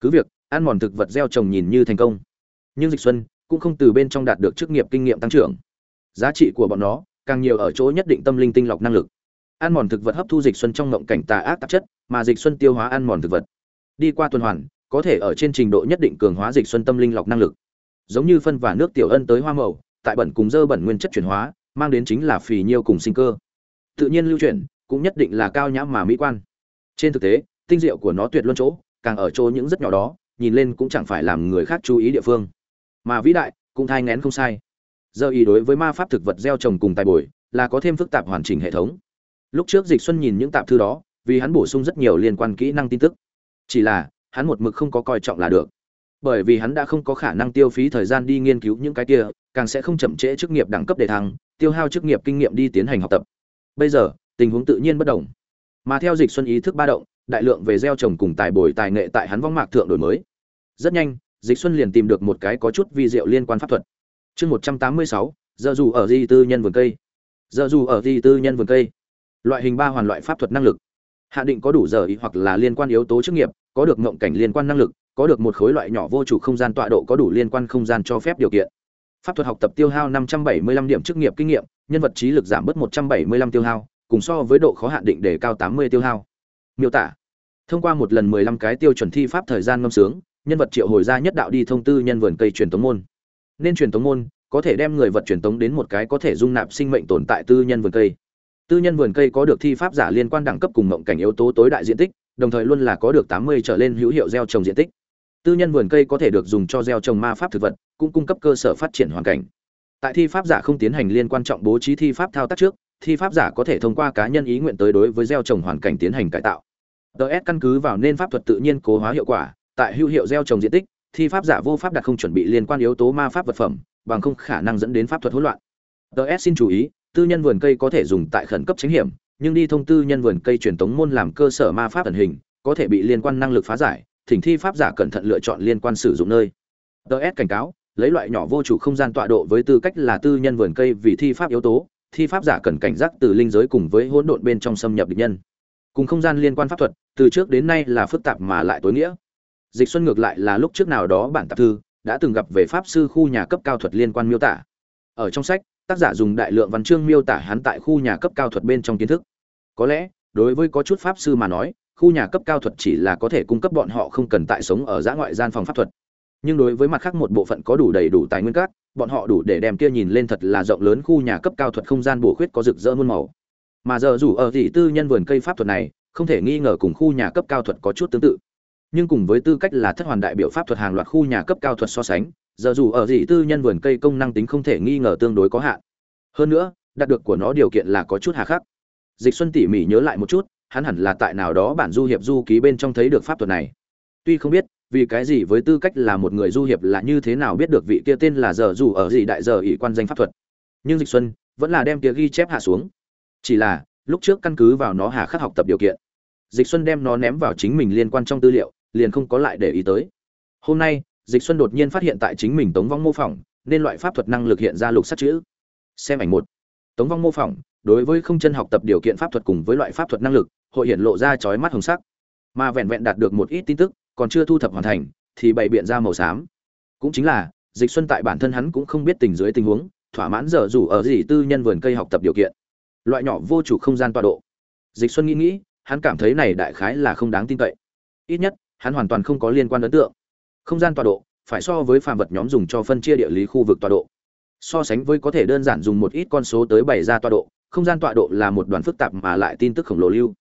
Cứ việc, ăn mòn thực vật gieo trồng nhìn như thành công. Nhưng dịch xuân cũng không từ bên trong đạt được chức nghiệp kinh nghiệm tăng trưởng. Giá trị của bọn nó càng nhiều ở chỗ nhất định tâm linh tinh lọc năng lực. Ăn mòn thực vật hấp thu dịch xuân trong mộng cảnh tà ác tạp chất, mà dịch xuân tiêu hóa ăn mòn thực vật. Đi qua tuần hoàn, có thể ở trên trình độ nhất định cường hóa dịch xuân tâm linh lọc năng lực giống như phân và nước tiểu ân tới hoa màu, tại bẩn cùng dơ bẩn nguyên chất chuyển hóa, mang đến chính là phì nhiêu cùng sinh cơ. Tự nhiên lưu chuyển, cũng nhất định là cao nhã mà mỹ quan. Trên thực tế, tinh diệu của nó tuyệt luôn chỗ, càng ở chỗ những rất nhỏ đó, nhìn lên cũng chẳng phải làm người khác chú ý địa phương. Mà vĩ đại, cũng thai ngén không sai. Giờ ý đối với ma pháp thực vật gieo trồng cùng tài bồi, là có thêm phức tạp hoàn chỉnh hệ thống. Lúc trước dịch xuân nhìn những tạp thư đó, vì hắn bổ sung rất nhiều liên quan kỹ năng tin tức. Chỉ là, hắn một mực không có coi trọng là được bởi vì hắn đã không có khả năng tiêu phí thời gian đi nghiên cứu những cái kia, càng sẽ không chậm trễ chức nghiệp đẳng cấp để thăng, tiêu hao chức nghiệp kinh nghiệm đi tiến hành học tập. Bây giờ, tình huống tự nhiên bất đồng. Mà theo dịch xuân ý thức ba động, đại lượng về gieo trồng cùng tài bồi tài nghệ tại hắn vong mạc thượng đổi mới. Rất nhanh, dịch xuân liền tìm được một cái có chút vi diệu liên quan pháp thuật. Chương một trăm tám mươi sáu, giờ dù ở di tư nhân vườn cây. Giờ dù ở di tư nhân vườn cây. Loại hình ba hoàn loại pháp thuật năng lực. Hạ định có đủ giờ ý hoặc là liên quan yếu tố chức nghiệp, có được ngộng cảnh liên quan năng lực có được một khối loại nhỏ vô chủ không gian tọa độ có đủ liên quan không gian cho phép điều kiện. Pháp thuật học tập tiêu hao 575 điểm chức nghiệp kinh nghiệm, nhân vật trí lực giảm bớt 175 tiêu hao, cùng so với độ khó hạn định để cao 80 tiêu hao. Miêu tả. Thông qua một lần 15 cái tiêu chuẩn thi pháp thời gian ngâm sướng, nhân vật triệu hồi ra nhất đạo đi thông tư nhân vườn cây truyền tống môn. Nên truyền tống môn, có thể đem người vật truyền tống đến một cái có thể dung nạp sinh mệnh tồn tại tư nhân vườn cây. Tư nhân vườn cây có được thi pháp giả liên quan đẳng cấp cùng mộng cảnh yếu tố tối đại diện tích, đồng thời luôn là có được 80 trở lên hữu hiệu gieo trồng diện tích tư nhân vườn cây có thể được dùng cho gieo trồng ma pháp thực vật, cũng cung cấp cơ sở phát triển hoàn cảnh. Tại thi pháp giả không tiến hành liên quan trọng bố trí thi pháp thao tác trước, thi pháp giả có thể thông qua cá nhân ý nguyện tới đối với gieo trồng hoàn cảnh tiến hành cải tạo. Ts căn cứ vào nên pháp thuật tự nhiên cố hóa hiệu quả, tại hữu hiệu gieo trồng diện tích, thi pháp giả vô pháp đặt không chuẩn bị liên quan yếu tố ma pháp vật phẩm, bằng không khả năng dẫn đến pháp thuật hỗn loạn. Ts xin chú ý, tư nhân vườn cây có thể dùng tại khẩn cấp tránh hiểm, nhưng đi thông tư nhân vườn cây truyền tống môn làm cơ sở ma pháp ẩn hình, có thể bị liên quan năng lực phá giải thỉnh thi pháp giả cẩn thận lựa chọn liên quan sử dụng nơi. DS cảnh cáo, lấy loại nhỏ vô chủ không gian tọa độ với tư cách là tư nhân vườn cây vì thi pháp yếu tố, thi pháp giả cần cảnh giác từ linh giới cùng với hỗn độn bên trong xâm nhập địch nhân. Cùng không gian liên quan pháp thuật, từ trước đến nay là phức tạp mà lại tối nghĩa. Dịch xuân ngược lại là lúc trước nào đó bản tạp thư đã từng gặp về pháp sư khu nhà cấp cao thuật liên quan miêu tả. Ở trong sách, tác giả dùng đại lượng văn chương miêu tả hắn tại khu nhà cấp cao thuật bên trong kiến thức. Có lẽ, đối với có chút pháp sư mà nói khu nhà cấp cao thuật chỉ là có thể cung cấp bọn họ không cần tại sống ở giã ngoại gian phòng pháp thuật. Nhưng đối với mặt khác một bộ phận có đủ đầy đủ tài nguyên cát bọn họ đủ để đem kia nhìn lên thật là rộng lớn khu nhà cấp cao thuật không gian bổ khuyết có rực rỡ muôn màu. Mà giờ dù ở thị tư nhân vườn cây pháp thuật này, không thể nghi ngờ cùng khu nhà cấp cao thuật có chút tương tự. Nhưng cùng với tư cách là thất hoàn đại biểu pháp thuật hàng loạt khu nhà cấp cao thuật so sánh, giờ dù ở dị tư nhân vườn cây công năng tính không thể nghi ngờ tương đối có hạn. Hơn nữa, đạt được của nó điều kiện là có chút hà khắc. Dịch xuân tỉ mỉ nhớ lại một chút hắn hẳn là tại nào đó bản du hiệp du ký bên trong thấy được pháp thuật này. Tuy không biết, vì cái gì với tư cách là một người du hiệp là như thế nào biết được vị kia tên là giờ dù ở gì đại giờ ỷ quan danh pháp thuật. Nhưng dịch xuân vẫn là đem kia ghi chép hạ xuống. Chỉ là, lúc trước căn cứ vào nó hà khắc học tập điều kiện, dịch xuân đem nó ném vào chính mình liên quan trong tư liệu, liền không có lại để ý tới. Hôm nay, dịch xuân đột nhiên phát hiện tại chính mình tống vong mô phỏng, nên loại pháp thuật năng lực hiện ra lục sắc chữ. Xem ảnh một. Tống vong mô phỏng, đối với không chân học tập điều kiện pháp thuật cùng với loại pháp thuật năng lực hội hiện lộ ra chói mắt hồng sắc. Mà vẹn vẹn đạt được một ít tin tức, còn chưa thu thập hoàn thành, thì bày biện ra màu xám. Cũng chính là, dịch xuân tại bản thân hắn cũng không biết tình dưới tình huống, thỏa mãn giờ dù ở gì tư nhân vườn cây học tập điều kiện. Loại nhỏ vô chủ không gian tọa độ. Dịch xuân nghĩ nghĩ, hắn cảm thấy này đại khái là không đáng tin cậy. Ít nhất, hắn hoàn toàn không có liên quan ấn tượng. Không gian tọa độ, phải so với phàm vật nhóm dùng cho phân chia địa lý khu vực tọa độ. So sánh với có thể đơn giản dùng một ít con số tới bày ra tọa độ, không gian tọa độ là một đoàn phức tạp mà lại tin tức khổng lồ lưu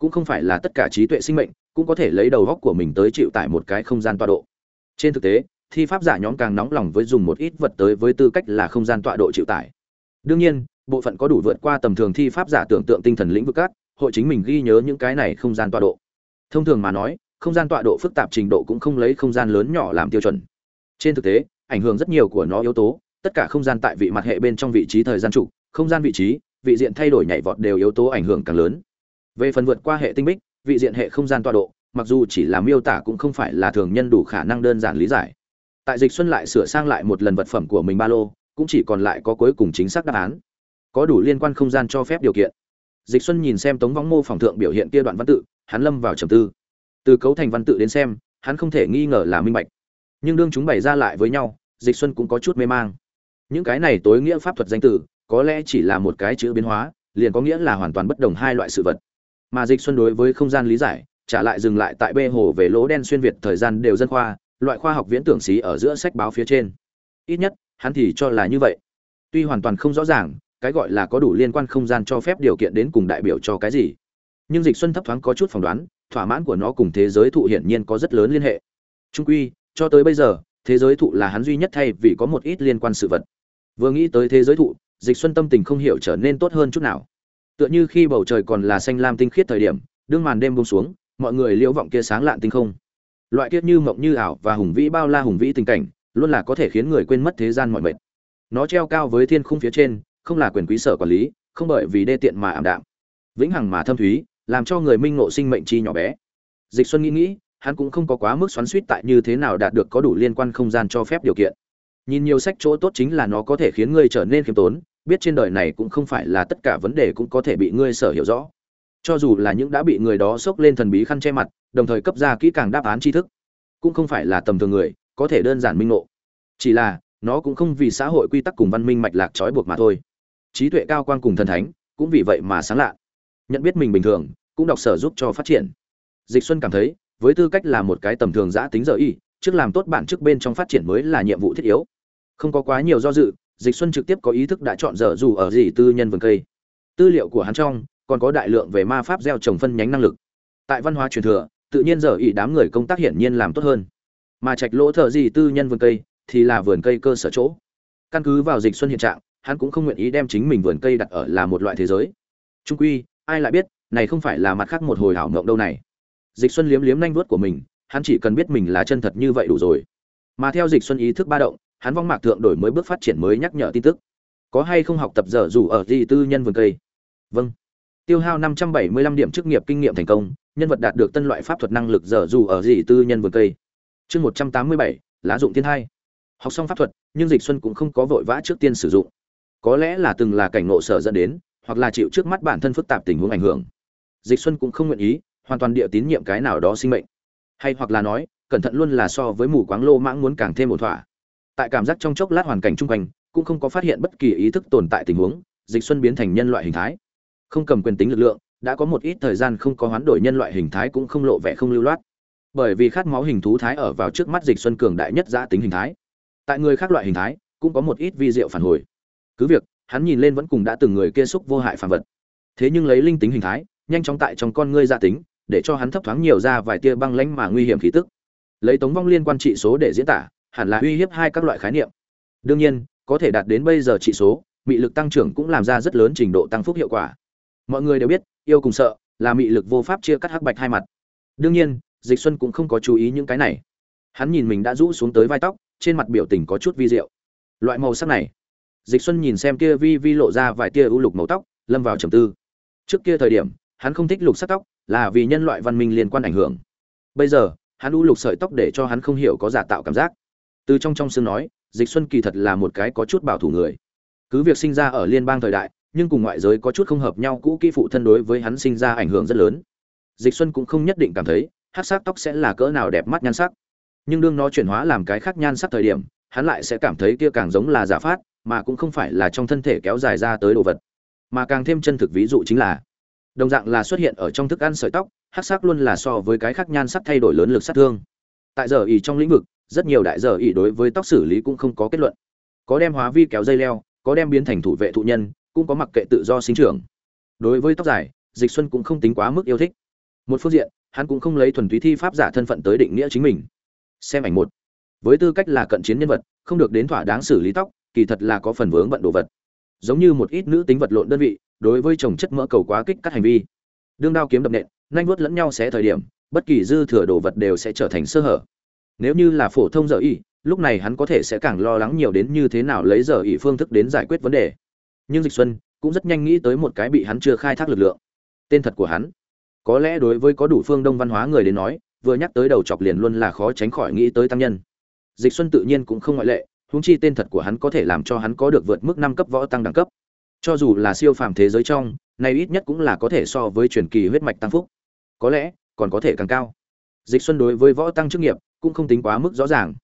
cũng không phải là tất cả trí tuệ sinh mệnh, cũng có thể lấy đầu góc của mình tới chịu tải một cái không gian tọa độ. Trên thực tế, thi pháp giả nhóm càng nóng lòng với dùng một ít vật tới với tư cách là không gian tọa độ chịu tải. Đương nhiên, bộ phận có đủ vượt qua tầm thường thi pháp giả tưởng tượng tinh thần lĩnh vực các, hội chính mình ghi nhớ những cái này không gian tọa độ. Thông thường mà nói, không gian tọa độ phức tạp trình độ cũng không lấy không gian lớn nhỏ làm tiêu chuẩn. Trên thực tế, ảnh hưởng rất nhiều của nó yếu tố, tất cả không gian tại vị mặt hệ bên trong vị trí thời gian trụ, không gian vị trí, vị diện thay đổi nhảy vọt đều yếu tố ảnh hưởng càng lớn về phần vượt qua hệ tinh bích, vị diện hệ không gian tọa độ, mặc dù chỉ là miêu tả cũng không phải là thường nhân đủ khả năng đơn giản lý giải. Tại dịch xuân lại sửa sang lại một lần vật phẩm của mình ba lô, cũng chỉ còn lại có cuối cùng chính xác đáp án. Có đủ liên quan không gian cho phép điều kiện. Dịch xuân nhìn xem tống võng mô phỏng thượng biểu hiện kia đoạn văn tự, hắn lâm vào trầm tư. Từ cấu thành văn tự đến xem, hắn không thể nghi ngờ là minh bạch. Nhưng đương chúng bày ra lại với nhau, dịch xuân cũng có chút mê mang. Những cái này tối nghĩa pháp thuật danh tử có lẽ chỉ là một cái chữ biến hóa, liền có nghĩa là hoàn toàn bất đồng hai loại sự vật mà dịch xuân đối với không gian lý giải, trả lại dừng lại tại bê hồ về lỗ đen xuyên việt thời gian đều dân khoa, loại khoa học viễn tưởng xí ở giữa sách báo phía trên. Ít nhất, hắn thì cho là như vậy. Tuy hoàn toàn không rõ ràng, cái gọi là có đủ liên quan không gian cho phép điều kiện đến cùng đại biểu cho cái gì. Nhưng dịch xuân thấp thoáng có chút phỏng đoán, thỏa mãn của nó cùng thế giới thụ hiển nhiên có rất lớn liên hệ. Trung quy, cho tới bây giờ, thế giới thụ là hắn duy nhất thay vì có một ít liên quan sự vật. Vừa nghĩ tới thế giới thụ, dịch xuân tâm tình không hiểu trở nên tốt hơn chút nào tựa như khi bầu trời còn là xanh lam tinh khiết thời điểm, đương màn đêm buông xuống, mọi người liễu vọng kia sáng lạn tinh không. Loại kiết như mộng như ảo và hùng vĩ bao la hùng vĩ tình cảnh, luôn là có thể khiến người quên mất thế gian mọi mệt. Nó treo cao với thiên khung phía trên, không là quyền quý sở quản lý, không bởi vì đê tiện mà ảm đạm. Vĩnh hằng mà thâm thúy, làm cho người minh ngộ sinh mệnh chi nhỏ bé. Dịch xuân nghĩ nghĩ, hắn cũng không có quá mức xoắn suýt tại như thế nào đạt được có đủ liên quan không gian cho phép điều kiện. Nhìn nhiều sách chỗ tốt chính là nó có thể khiến ngươi trở nên khiêm tốn biết trên đời này cũng không phải là tất cả vấn đề cũng có thể bị ngươi sở hiểu rõ. Cho dù là những đã bị người đó xốc lên thần bí khăn che mặt, đồng thời cấp ra kỹ càng đáp án tri thức, cũng không phải là tầm thường người, có thể đơn giản minh ngộ. Chỉ là, nó cũng không vì xã hội quy tắc cùng văn minh mạch lạc trói buộc mà thôi. Trí tuệ cao quan cùng thần thánh, cũng vì vậy mà sáng lạ. Nhận biết mình bình thường, cũng đọc sở giúp cho phát triển. Dịch xuân cảm thấy, với tư cách là một cái tầm thường giã tính giờ y, trước làm tốt bản chức bên trong phát triển mới là nhiệm vụ thiết yếu. Không có quá nhiều do dự dịch xuân trực tiếp có ý thức đã chọn dở dù ở gì tư nhân vườn cây. Tư liệu của hắn trong, còn có đại lượng về ma pháp gieo trồng phân nhánh năng lực. Tại văn hóa truyền thừa, tự nhiên giờ ý đám người công tác hiển nhiên làm tốt hơn. Mà trạch lỗ thợ gì tư nhân vườn cây, thì là vườn cây cơ sở chỗ. Căn cứ vào dịch xuân hiện trạng, hắn cũng không nguyện ý đem chính mình vườn cây đặt ở là một loại thế giới. Trung quy, ai lại biết, này không phải là mặt khác một hồi hảo mộng đâu này. Dịch xuân liếm liếm nanh vuốt của mình, hắn chỉ cần biết mình là chân thật như vậy đủ rồi. Mà theo dịch xuân ý thức ba động hắn vong mạc thượng đổi mới bước phát triển mới nhắc nhở tin tức. Có hay không học tập dở dù ở gì tư nhân vườn cây? Vâng. Tiêu hao 575 điểm chức nghiệp kinh nghiệm thành công nhân vật đạt được tân loại pháp thuật năng lực dở dù ở gì tư nhân vườn cây. Chương 187, lá dụng thiên hai. Học xong pháp thuật nhưng dịch xuân cũng không có vội vã trước tiên sử dụng. Có lẽ là từng là cảnh ngộ sở dẫn đến hoặc là chịu trước mắt bản thân phức tạp tình huống ảnh hưởng. Dịch xuân cũng không nguyện ý hoàn toàn địa tín nhiệm cái nào đó sinh mệnh. Hay hoặc là nói cẩn thận luôn là so với mù quáng lô mãng muốn càng thêm một thỏa tại cảm giác trong chốc lát hoàn cảnh chung quanh, cũng không có phát hiện bất kỳ ý thức tồn tại tình huống, dịch xuân biến thành nhân loại hình thái. Không cầm quyền tính lực lượng, đã có một ít thời gian không có hoán đổi nhân loại hình thái cũng không lộ vẻ không lưu loát. Bởi vì khát máu hình thú thái ở vào trước mắt dịch xuân cường đại nhất giã tính hình thái. Tại người khác loại hình thái, cũng có một ít vi diệu phản hồi. Cứ việc, hắn nhìn lên vẫn cùng đã từng người kia xúc vô hại phản vật. Thế nhưng lấy linh tính hình thái, nhanh chóng tại trong con ngươi gia tính, để cho hắn thấp thoáng nhiều ra vài tia băng lãnh mà nguy hiểm khí tức. Lấy tống vong liên quan trị số để diễn tả hẳn là uy hiếp hai các loại khái niệm. Đương nhiên, có thể đạt đến bây giờ trị số, mị lực tăng trưởng cũng làm ra rất lớn trình độ tăng phúc hiệu quả. Mọi người đều biết, yêu cùng sợ là mị lực vô pháp chia cắt hắc bạch hai mặt. Đương nhiên, dịch xuân cũng không có chú ý những cái này. Hắn nhìn mình đã rũ xuống tới vai tóc, trên mặt biểu tình có chút vi diệu. Loại màu sắc này. Dịch xuân nhìn xem kia vi vi lộ ra vài tia ưu lục màu tóc, lâm vào trầm tư. Trước kia thời điểm, hắn không thích lục sắc tóc, là vì nhân loại văn minh liên quan ảnh hưởng. Bây giờ, hắn ưu lục sợi tóc để cho hắn không hiểu có giả tạo cảm giác từ trong trong xương nói, dịch xuân kỳ thật là một cái có chút bảo thủ người. Cứ việc sinh ra ở liên bang thời đại, nhưng cùng ngoại giới có chút không hợp nhau, cũ kỹ phụ thân đối với hắn sinh ra ảnh hưởng rất lớn. Dịch xuân cũng không nhất định cảm thấy, hát sắc tóc sẽ là cỡ nào đẹp mắt nhan sắc. Nhưng đương nó chuyển hóa làm cái khác nhan sắc thời điểm, hắn lại sẽ cảm thấy kia càng giống là giả phát, mà cũng không phải là trong thân thể kéo dài ra tới đồ vật. Mà càng thêm chân thực ví dụ chính là, đồng dạng là xuất hiện ở trong thức ăn sợi tóc, hát sắc luôn là so với cái khác nhan sắc thay đổi lớn lực sát thương. Tại giờ ý trong lĩnh vực rất nhiều đại giờ Ý đối với tóc xử lý cũng không có kết luận. Có đem hóa vi kéo dây leo, có đem biến thành thủ vệ thụ nhân, cũng có mặc kệ tự do sinh trưởng. Đối với tóc dài, dịch xuân cũng không tính quá mức yêu thích. Một phương diện, hắn cũng không lấy thuần túy thi pháp giả thân phận tới định nghĩa chính mình. Xem ảnh một. Với tư cách là cận chiến nhân vật, không được đến thỏa đáng xử lý tóc, kỳ thật là có phần vướng bận đồ vật. Giống như một ít nữ tính vật lộn đơn vị, đối với chồng chất mỡ cầu quá kích các hành vi. Đương đao kiếm đập nện nhanh vuốt lẫn nhau sẽ thời điểm, bất kỳ dư thừa đồ vật đều sẽ trở thành sơ hở nếu như là phổ thông giờ y, lúc này hắn có thể sẽ càng lo lắng nhiều đến như thế nào lấy giờ y phương thức đến giải quyết vấn đề. Nhưng dịch xuân cũng rất nhanh nghĩ tới một cái bị hắn chưa khai thác lực lượng. Tên thật của hắn. Có lẽ đối với có đủ phương đông văn hóa người đến nói, vừa nhắc tới đầu chọc liền luôn là khó tránh khỏi nghĩ tới tăng nhân. Dịch xuân tự nhiên cũng không ngoại lệ, huống chi tên thật của hắn có thể làm cho hắn có được vượt mức năm cấp võ tăng đẳng cấp. Cho dù là siêu phàm thế giới trong, nay ít nhất cũng là có thể so với truyền kỳ huyết mạch tăng phúc. Có lẽ còn có thể càng cao. Dịch xuân đối với võ tăng chức nghiệp cũng không tính quá mức rõ ràng.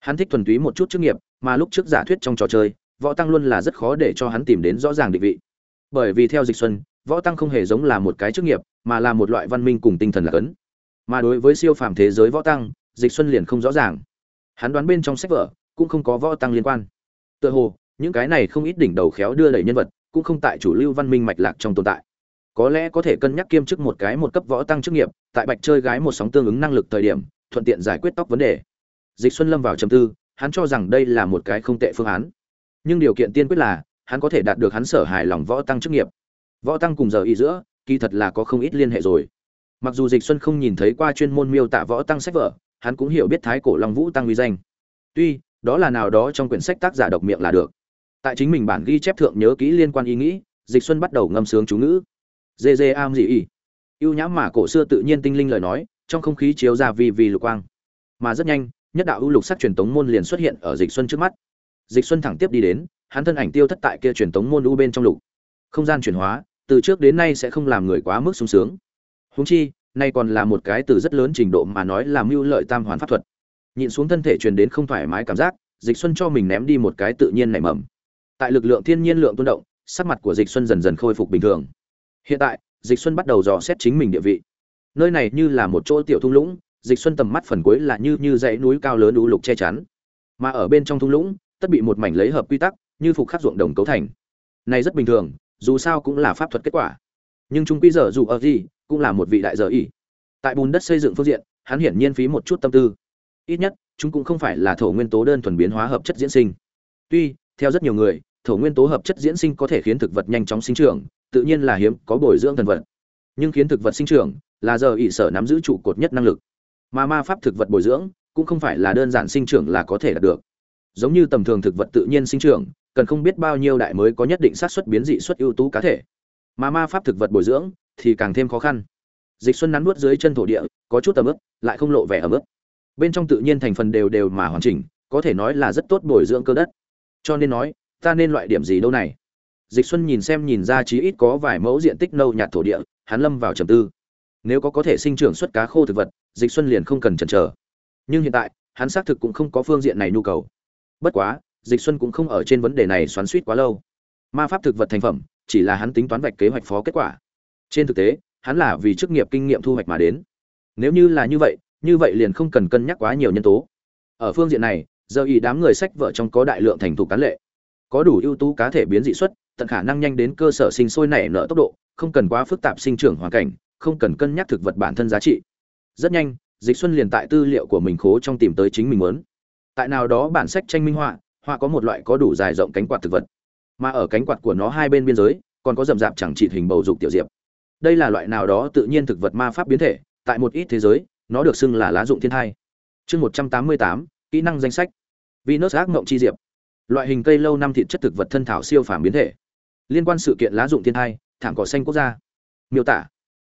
Hắn thích thuần túy một chút chức nghiệp, mà lúc trước giả thuyết trong trò chơi, võ tăng luôn là rất khó để cho hắn tìm đến rõ ràng định vị. Bởi vì theo dịch xuân, võ tăng không hề giống là một cái chức nghiệp, mà là một loại văn minh cùng tinh thần là cấn mà đối với siêu phàm thế giới võ tăng, dịch xuân liền không rõ ràng. Hắn đoán bên trong sách vở, cũng không có võ tăng liên quan. Tựa hồ, những cái này không ít đỉnh đầu khéo đưa đẩy nhân vật, cũng không tại chủ lưu văn minh mạch lạc trong tồn tại. Có lẽ có thể cân nhắc kiêm chức một cái một cấp võ tăng chức nghiệp, tại bạch chơi gái một sóng tương ứng năng lực thời điểm thuận tiện giải quyết tóc vấn đề. Dịch xuân lâm vào trầm tư, hắn cho rằng đây là một cái không tệ phương án. Nhưng điều kiện tiên quyết là, hắn có thể đạt được hắn sở hài lòng võ tăng chức nghiệp. Võ tăng cùng giờ y giữa, kỳ thật là có không ít liên hệ rồi. Mặc dù dịch xuân không nhìn thấy qua chuyên môn miêu tả võ tăng sách vở, hắn cũng hiểu biết thái cổ long vũ tăng uy danh. Tuy, đó là nào đó trong quyển sách tác giả độc miệng là được. Tại chính mình bản ghi chép thượng nhớ kỹ liên quan ý nghĩ, dịch xuân bắt đầu ngâm sướng chú ngữ. Dê dê am gì y. Ưu nhãm mà cổ xưa tự nhiên tinh linh lời nói trong không khí chiếu ra vì vì lục quang. Mà rất nhanh, nhất đạo ưu lục sắc truyền tống môn liền xuất hiện ở dịch xuân trước mắt. Dịch xuân thẳng tiếp đi đến, hắn thân ảnh tiêu thất tại kia truyền tống môn u bên trong lục. Không gian chuyển hóa, từ trước đến nay sẽ không làm người quá mức sung sướng. Huống chi, nay còn là một cái từ rất lớn trình độ mà nói làm mưu lợi tam hoàn pháp thuật. Nhịn xuống thân thể truyền đến không thoải mái cảm giác, dịch xuân cho mình ném đi một cái tự nhiên nảy mầm. Tại lực lượng thiên nhiên lượng tuôn động, sắc mặt của dịch xuân dần dần khôi phục bình thường. Hiện tại, dịch xuân bắt đầu dò xét chính mình địa vị nơi này như là một chỗ tiểu thung lũng, dịch xuân tầm mắt phần cuối là như như dãy núi cao lớn đủ lục che chắn. Mà ở bên trong thung lũng, tất bị một mảnh lấy hợp quy tắc, như phục khắc ruộng đồng cấu thành. Này rất bình thường, dù sao cũng là pháp thuật kết quả. Nhưng trung quy giờ dù ở gì, cũng là một vị đại giờ ỉ tại bùn đất xây dựng phương diện, hắn hiển nhiên phí một chút tâm tư. Ít nhất, chúng cũng không phải là thổ nguyên tố đơn thuần biến hóa hợp chất diễn sinh. Tuy, theo rất nhiều người, thổ nguyên tố hợp chất diễn sinh có thể khiến thực vật nhanh chóng sinh trưởng, tự nhiên là hiếm, có bồi dưỡng thần vật. Nhưng khiến thực vật sinh trưởng là giờ ỷ sở nắm giữ trụ cột nhất năng lực. Mà ma pháp thực vật bồi dưỡng cũng không phải là đơn giản sinh trưởng là có thể đạt được. Giống như tầm thường thực vật tự nhiên sinh trưởng, cần không biết bao nhiêu đại mới có nhất định xác suất biến dị xuất ưu tú cá thể. Mà ma pháp thực vật bồi dưỡng thì càng thêm khó khăn. Dịch xuân nắn nuốt dưới chân thổ địa, có chút tầm ướt, lại không lộ vẻ ẩm ướt. Bên trong tự nhiên thành phần đều đều mà hoàn chỉnh, có thể nói là rất tốt bồi dưỡng cơ đất. Cho nên nói, ta nên loại điểm gì đâu này? Dịch xuân nhìn xem nhìn ra chí ít có vài mẫu diện tích nâu nhạt thổ địa, hắn lâm vào trầm tư nếu có có thể sinh trưởng xuất cá khô thực vật, dịch xuân liền không cần chần chờ. Nhưng hiện tại, hắn xác thực cũng không có phương diện này nhu cầu. Bất quá, dịch xuân cũng không ở trên vấn đề này xoắn suýt quá lâu. Ma pháp thực vật thành phẩm, chỉ là hắn tính toán vạch kế hoạch phó kết quả. Trên thực tế, hắn là vì chức nghiệp kinh nghiệm thu hoạch mà đến. Nếu như là như vậy như vậy liền không cần cân nhắc quá nhiều nhân tố. Ở phương diện này, giờ ý đám người sách vợ trong có đại lượng thành thục cán lệ. Có đủ ưu tú cá thể biến dị xuất, tận khả năng nhanh đến cơ sở sinh sôi nảy nở tốc độ, không cần quá phức tạp sinh trưởng hoàn cảnh không cần cân nhắc thực vật bản thân giá trị. Rất nhanh, dịch xuân liền tại tư liệu của mình khố trong tìm tới chính mình muốn. Tại nào đó bản sách tranh minh họa họa có một loại có đủ dài rộng cánh quạt thực vật. Mà ở cánh quạt của nó hai bên biên giới, còn có rậm rạp chẳng chỉ hình bầu dục tiểu diệp. Đây là loại nào đó tự nhiên thực vật ma pháp biến thể, tại một ít thế giới, nó được xưng là lá dụng thiên thai. Chương một trăm tám mươi tám, kỹ năng danh sách. Venus ác ngộng chi diệp. Loại hình cây lâu năm thịt chất thực vật thân thảo siêu phàm biến thể. Liên quan sự kiện lá dụng thiên thai, thảm cỏ xanh quốc gia. Miêu tả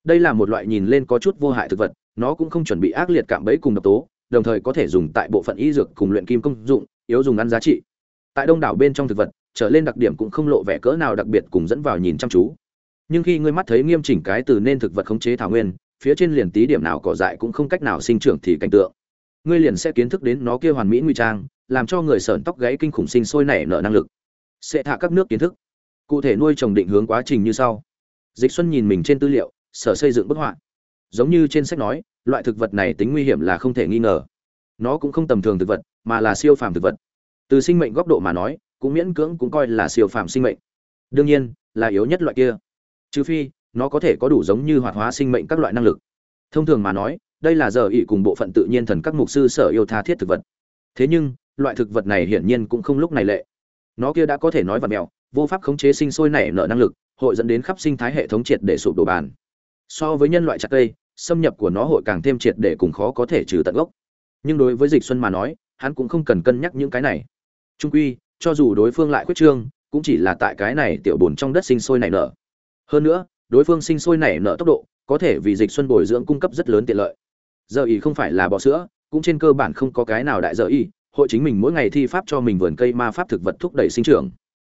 đây là một loại nhìn lên có chút vô hại thực vật, nó cũng không chuẩn bị ác liệt cạm bẫy cùng độc tố, đồng thời có thể dùng tại bộ phận y dược cùng luyện kim công dụng, yếu dùng ăn giá trị. Tại đông đảo bên trong thực vật, trở lên đặc điểm cũng không lộ vẻ cỡ nào đặc biệt cùng dẫn vào nhìn chăm chú. Nhưng khi ngươi mắt thấy nghiêm chỉnh cái từ nên thực vật khống chế thảo nguyên, phía trên liền tí điểm nào cỏ dại cũng không cách nào sinh trưởng thì cảnh tượng. Ngươi liền sẽ kiến thức đến nó kia hoàn mỹ nguy trang, làm cho người sởn tóc gáy kinh khủng sinh sôi nảy nở năng lực. Sẽ thả các nước kiến thức. Cụ thể nuôi trồng định hướng quá trình như sau. Dịch xuân nhìn mình trên tư liệu sở xây dựng bức họa. Giống như trên sách nói, loại thực vật này tính nguy hiểm là không thể nghi ngờ. Nó cũng không tầm thường thực vật, mà là siêu phàm thực vật. Từ sinh mệnh góc độ mà nói, cũng miễn cưỡng cũng coi là siêu phàm sinh mệnh. Đương nhiên, là yếu nhất loại kia. Trừ phi, nó có thể có đủ giống như hoạt hóa sinh mệnh các loại năng lực. Thông thường mà nói, đây là giờ ỵ cùng bộ phận tự nhiên thần các mục sư sở yêu tha thiết thực vật. Thế nhưng, loại thực vật này hiển nhiên cũng không lúc này lệ. Nó kia đã có thể nói và mèo, vô pháp khống chế sinh sôi nảy nở năng lực, hội dẫn đến khắp sinh thái hệ thống triệt để sụp đổ bàn so với nhân loại chặt cây, xâm nhập của nó hội càng thêm triệt để cùng khó có thể trừ tận gốc. Nhưng đối với dịch xuân mà nói, hắn cũng không cần cân nhắc những cái này. Trung quy, cho dù đối phương lại khuyết trương, cũng chỉ là tại cái này tiểu bồn trong đất sinh sôi nảy nở. Hơn nữa, đối phương sinh sôi nảy nở tốc độ, có thể vì dịch xuân bồi dưỡng cung cấp rất lớn tiện lợi. Giờ ý không phải là bọ sữa, cũng trên cơ bản không có cái nào đại giờ y, hội chính mình mỗi ngày thi pháp cho mình vườn cây ma pháp thực vật thúc đẩy sinh trưởng.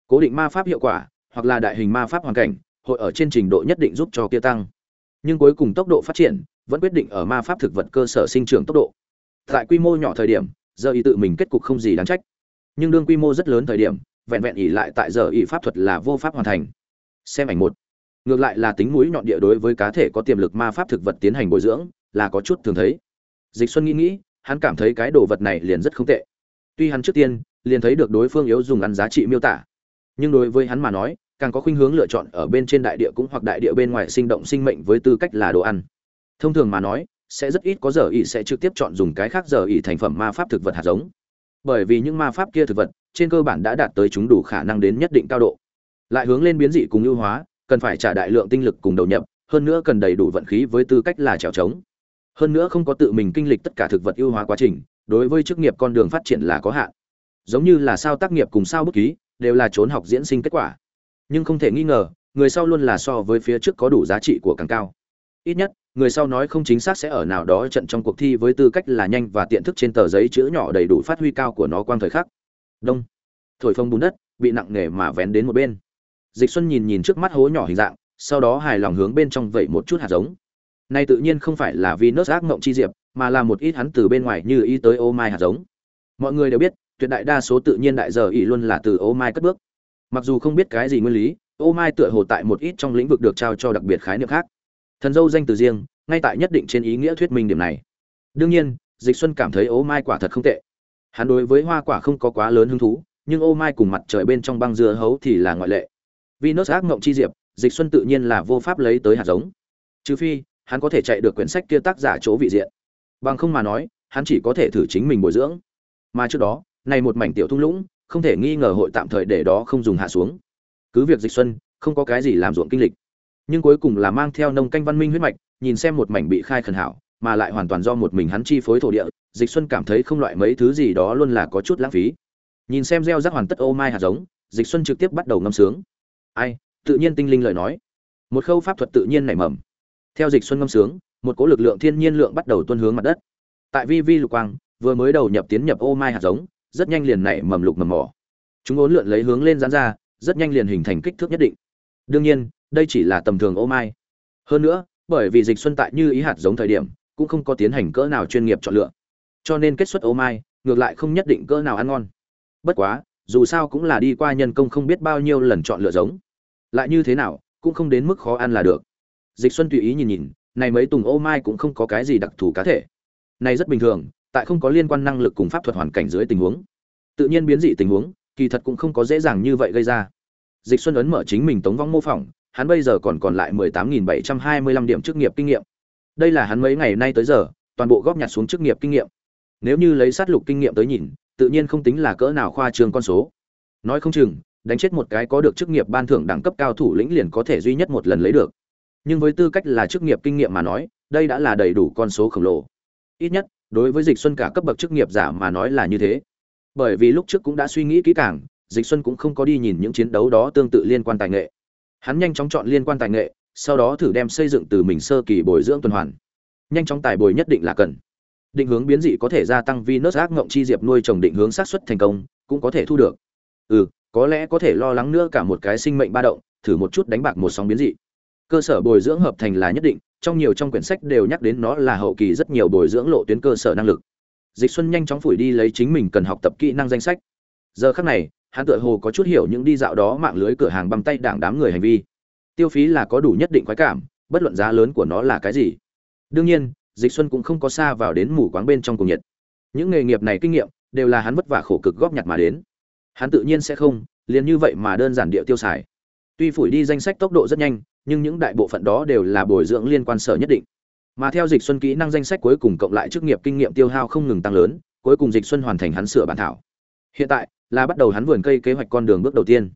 Cố định ma pháp hiệu quả, hoặc là đại hình ma pháp hoàn cảnh, hội ở trên trình độ nhất định giúp cho kia tăng nhưng cuối cùng tốc độ phát triển vẫn quyết định ở ma pháp thực vật cơ sở sinh trưởng tốc độ. Tại quy mô nhỏ thời điểm, giờ ý tự mình kết cục không gì đáng trách. Nhưng đương quy mô rất lớn thời điểm, vẹn vẹn ỉ lại tại giờ ý pháp thuật là vô pháp hoàn thành. Xem ảnh một. Ngược lại là tính mũi nhọn địa đối với cá thể có tiềm lực ma pháp thực vật tiến hành bồi dưỡng, là có chút thường thấy. Dịch xuân nghĩ nghĩ, hắn cảm thấy cái đồ vật này liền rất không tệ. Tuy hắn trước tiên, liền thấy được đối phương yếu dùng ăn giá trị miêu tả. Nhưng đối với hắn mà nói càng có khuynh hướng lựa chọn ở bên trên đại địa cũng hoặc đại địa bên ngoài sinh động sinh mệnh với tư cách là đồ ăn. Thông thường mà nói, sẽ rất ít có giờ ỉ sẽ trực tiếp chọn dùng cái khác giờ ỉ thành phẩm ma pháp thực vật hạt giống. Bởi vì những ma pháp kia thực vật, trên cơ bản đã đạt tới chúng đủ khả năng đến nhất định cao độ. Lại hướng lên biến dị cùng ưu hóa, cần phải trả đại lượng tinh lực cùng đầu nhập, hơn nữa cần đầy đủ vận khí với tư cách là trèo trống. Hơn nữa không có tự mình kinh lịch tất cả thực vật ưu hóa quá trình, đối với chức nghiệp con đường phát triển là có hạn. Giống như là sao tác nghiệp cùng sao bút ký, đều là trốn học diễn sinh kết quả nhưng không thể nghi ngờ, người sau luôn là so với phía trước có đủ giá trị của càng cao. Ít nhất, người sau nói không chính xác sẽ ở nào đó trận trong cuộc thi với tư cách là nhanh và tiện thức trên tờ giấy chữ nhỏ đầy đủ phát huy cao của nó quang thời khắc. Đông. Thổi phông bùn đất, bị nặng nề mà vén đến một bên. Dịch xuân nhìn nhìn trước mắt hố nhỏ hình dạng, sau đó hài lòng hướng bên trong vẩy một chút hạt giống. Này tự nhiên không phải là vì nớt ác mộng chi diệp, mà là một ít hắn từ bên ngoài như ý tới ô mai hạt giống. Mọi người đều biết, tuyệt đại đa số tự nhiên đại giờ ỷ luôn là từ ô mai cất bước mặc dù không biết cái gì nguyên lý ô mai tựa hồ tại một ít trong lĩnh vực được trao cho đặc biệt khái niệm khác thần dâu danh từ riêng ngay tại nhất định trên ý nghĩa thuyết minh điểm này đương nhiên dịch xuân cảm thấy ô mai quả thật không tệ hắn đối với hoa quả không có quá lớn hứng thú nhưng ô mai cùng mặt trời bên trong băng dưa hấu thì là ngoại lệ Venus ác ngộng chi diệp, Dịch Xuân tự nhiên là vô pháp lấy tới hạt giống. Trừ phi, hắn có thể chạy được quyển sách kia tác giả chỗ vị diện. Bằng không mà nói, hắn chỉ có thể thử chính mình bồi dưỡng. Mà trước đó, này một mảnh tiểu thung lũng, không thể nghi ngờ hội tạm thời để đó không dùng hạ xuống. Cứ việc Dịch Xuân không có cái gì làm ruộng kinh lịch, nhưng cuối cùng là mang theo nông canh văn minh huyết mạch, nhìn xem một mảnh bị khai khẩn hảo, mà lại hoàn toàn do một mình hắn chi phối thổ địa, Dịch Xuân cảm thấy không loại mấy thứ gì đó luôn là có chút lãng phí. Nhìn xem gieo rắc hoàn tất ô mai hạt giống, Dịch Xuân trực tiếp bắt đầu ngâm sướng. Ai tự nhiên tinh linh lời nói. Một khâu pháp thuật tự nhiên nảy mầm. Theo dịch xuân ngâm sướng một cỗ lực lượng thiên nhiên lượng bắt đầu tuân hướng mặt đất. Tại vi vi lục quang vừa mới đầu nhập tiến nhập ô mai hạt giống rất nhanh liền nảy mầm lục mầm mỏ. Chúng ốn lượn lấy hướng lên dán ra, rất nhanh liền hình thành kích thước nhất định. Đương nhiên, đây chỉ là tầm thường ô mai. Hơn nữa, bởi vì dịch xuân tại như ý hạt giống thời điểm, cũng không có tiến hành cỡ nào chuyên nghiệp chọn lựa. Cho nên kết xuất ô mai, ngược lại không nhất định cỡ nào ăn ngon. Bất quá, dù sao cũng là đi qua nhân công không biết bao nhiêu lần chọn lựa giống. Lại như thế nào, cũng không đến mức khó ăn là được. Dịch xuân tùy ý nhìn nhìn, này mấy tùng ô mai cũng không có cái gì đặc thù cá thể. Này rất bình thường tại không có liên quan năng lực cùng pháp thuật hoàn cảnh dưới tình huống. Tự nhiên biến dị tình huống, kỳ thật cũng không có dễ dàng như vậy gây ra. Dịch xuân ấn mở chính mình tống vong mô phỏng, hắn bây giờ còn còn lại 18.725 điểm chức nghiệp kinh nghiệm. Đây là hắn mấy ngày nay tới giờ, toàn bộ góp nhặt xuống chức nghiệp kinh nghiệm. Nếu như lấy sát lục kinh nghiệm tới nhìn, tự nhiên không tính là cỡ nào khoa trương con số. Nói không chừng, đánh chết một cái có được chức nghiệp ban thưởng đẳng cấp cao thủ lĩnh liền có thể duy nhất một lần lấy được. Nhưng với tư cách là chức nghiệp kinh nghiệm mà nói, đây đã là đầy đủ con số khổng lồ. Ít nhất đối với dịch xuân cả cấp bậc chức nghiệp giả mà nói là như thế. Bởi vì lúc trước cũng đã suy nghĩ kỹ càng, dịch xuân cũng không có đi nhìn những chiến đấu đó tương tự liên quan tài nghệ. Hắn nhanh chóng chọn liên quan tài nghệ, sau đó thử đem xây dựng từ mình sơ kỳ bồi dưỡng tuần hoàn. Nhanh chóng tài bồi nhất định là cần. Định hướng biến dị có thể gia tăng vi nớt ác ngộng chi diệp nuôi trồng định hướng sát xuất thành công, cũng có thể thu được. Ừ có lẽ có thể lo lắng nữa cả một cái sinh mệnh ba động, thử một chút đánh bạc một sóng biến dị. Cơ sở bồi dưỡng hợp thành là nhất định trong nhiều trong quyển sách đều nhắc đến nó là hậu kỳ rất nhiều bồi dưỡng lộ tuyến cơ sở năng lực. Dịch xuân nhanh chóng phủi đi lấy chính mình cần học tập kỹ năng danh sách. Giờ khắc này, hắn tựa hồ có chút hiểu những đi dạo đó mạng lưới cửa hàng băm tay đảng đám người hành vi. Tiêu phí là có đủ nhất định khoái cảm, bất luận giá lớn của nó là cái gì. Đương nhiên, dịch xuân cũng không có xa vào đến mù quáng bên trong cùng nhiệt. Những nghề nghiệp này kinh nghiệm, đều là hắn vất vả khổ cực góp nhặt mà đến. Hắn tự nhiên sẽ không, liền như vậy mà đơn giản địa tiêu xài. Tuy phủi đi danh sách tốc độ rất nhanh nhưng những đại bộ phận đó đều là bồi dưỡng liên quan sở nhất định. Mà theo dịch xuân kỹ năng danh sách cuối cùng cộng lại chức nghiệp kinh nghiệm tiêu hao không ngừng tăng lớn, cuối cùng dịch xuân hoàn thành hắn sửa bản thảo. Hiện tại là bắt đầu hắn vườn cây kế hoạch con đường bước đầu tiên.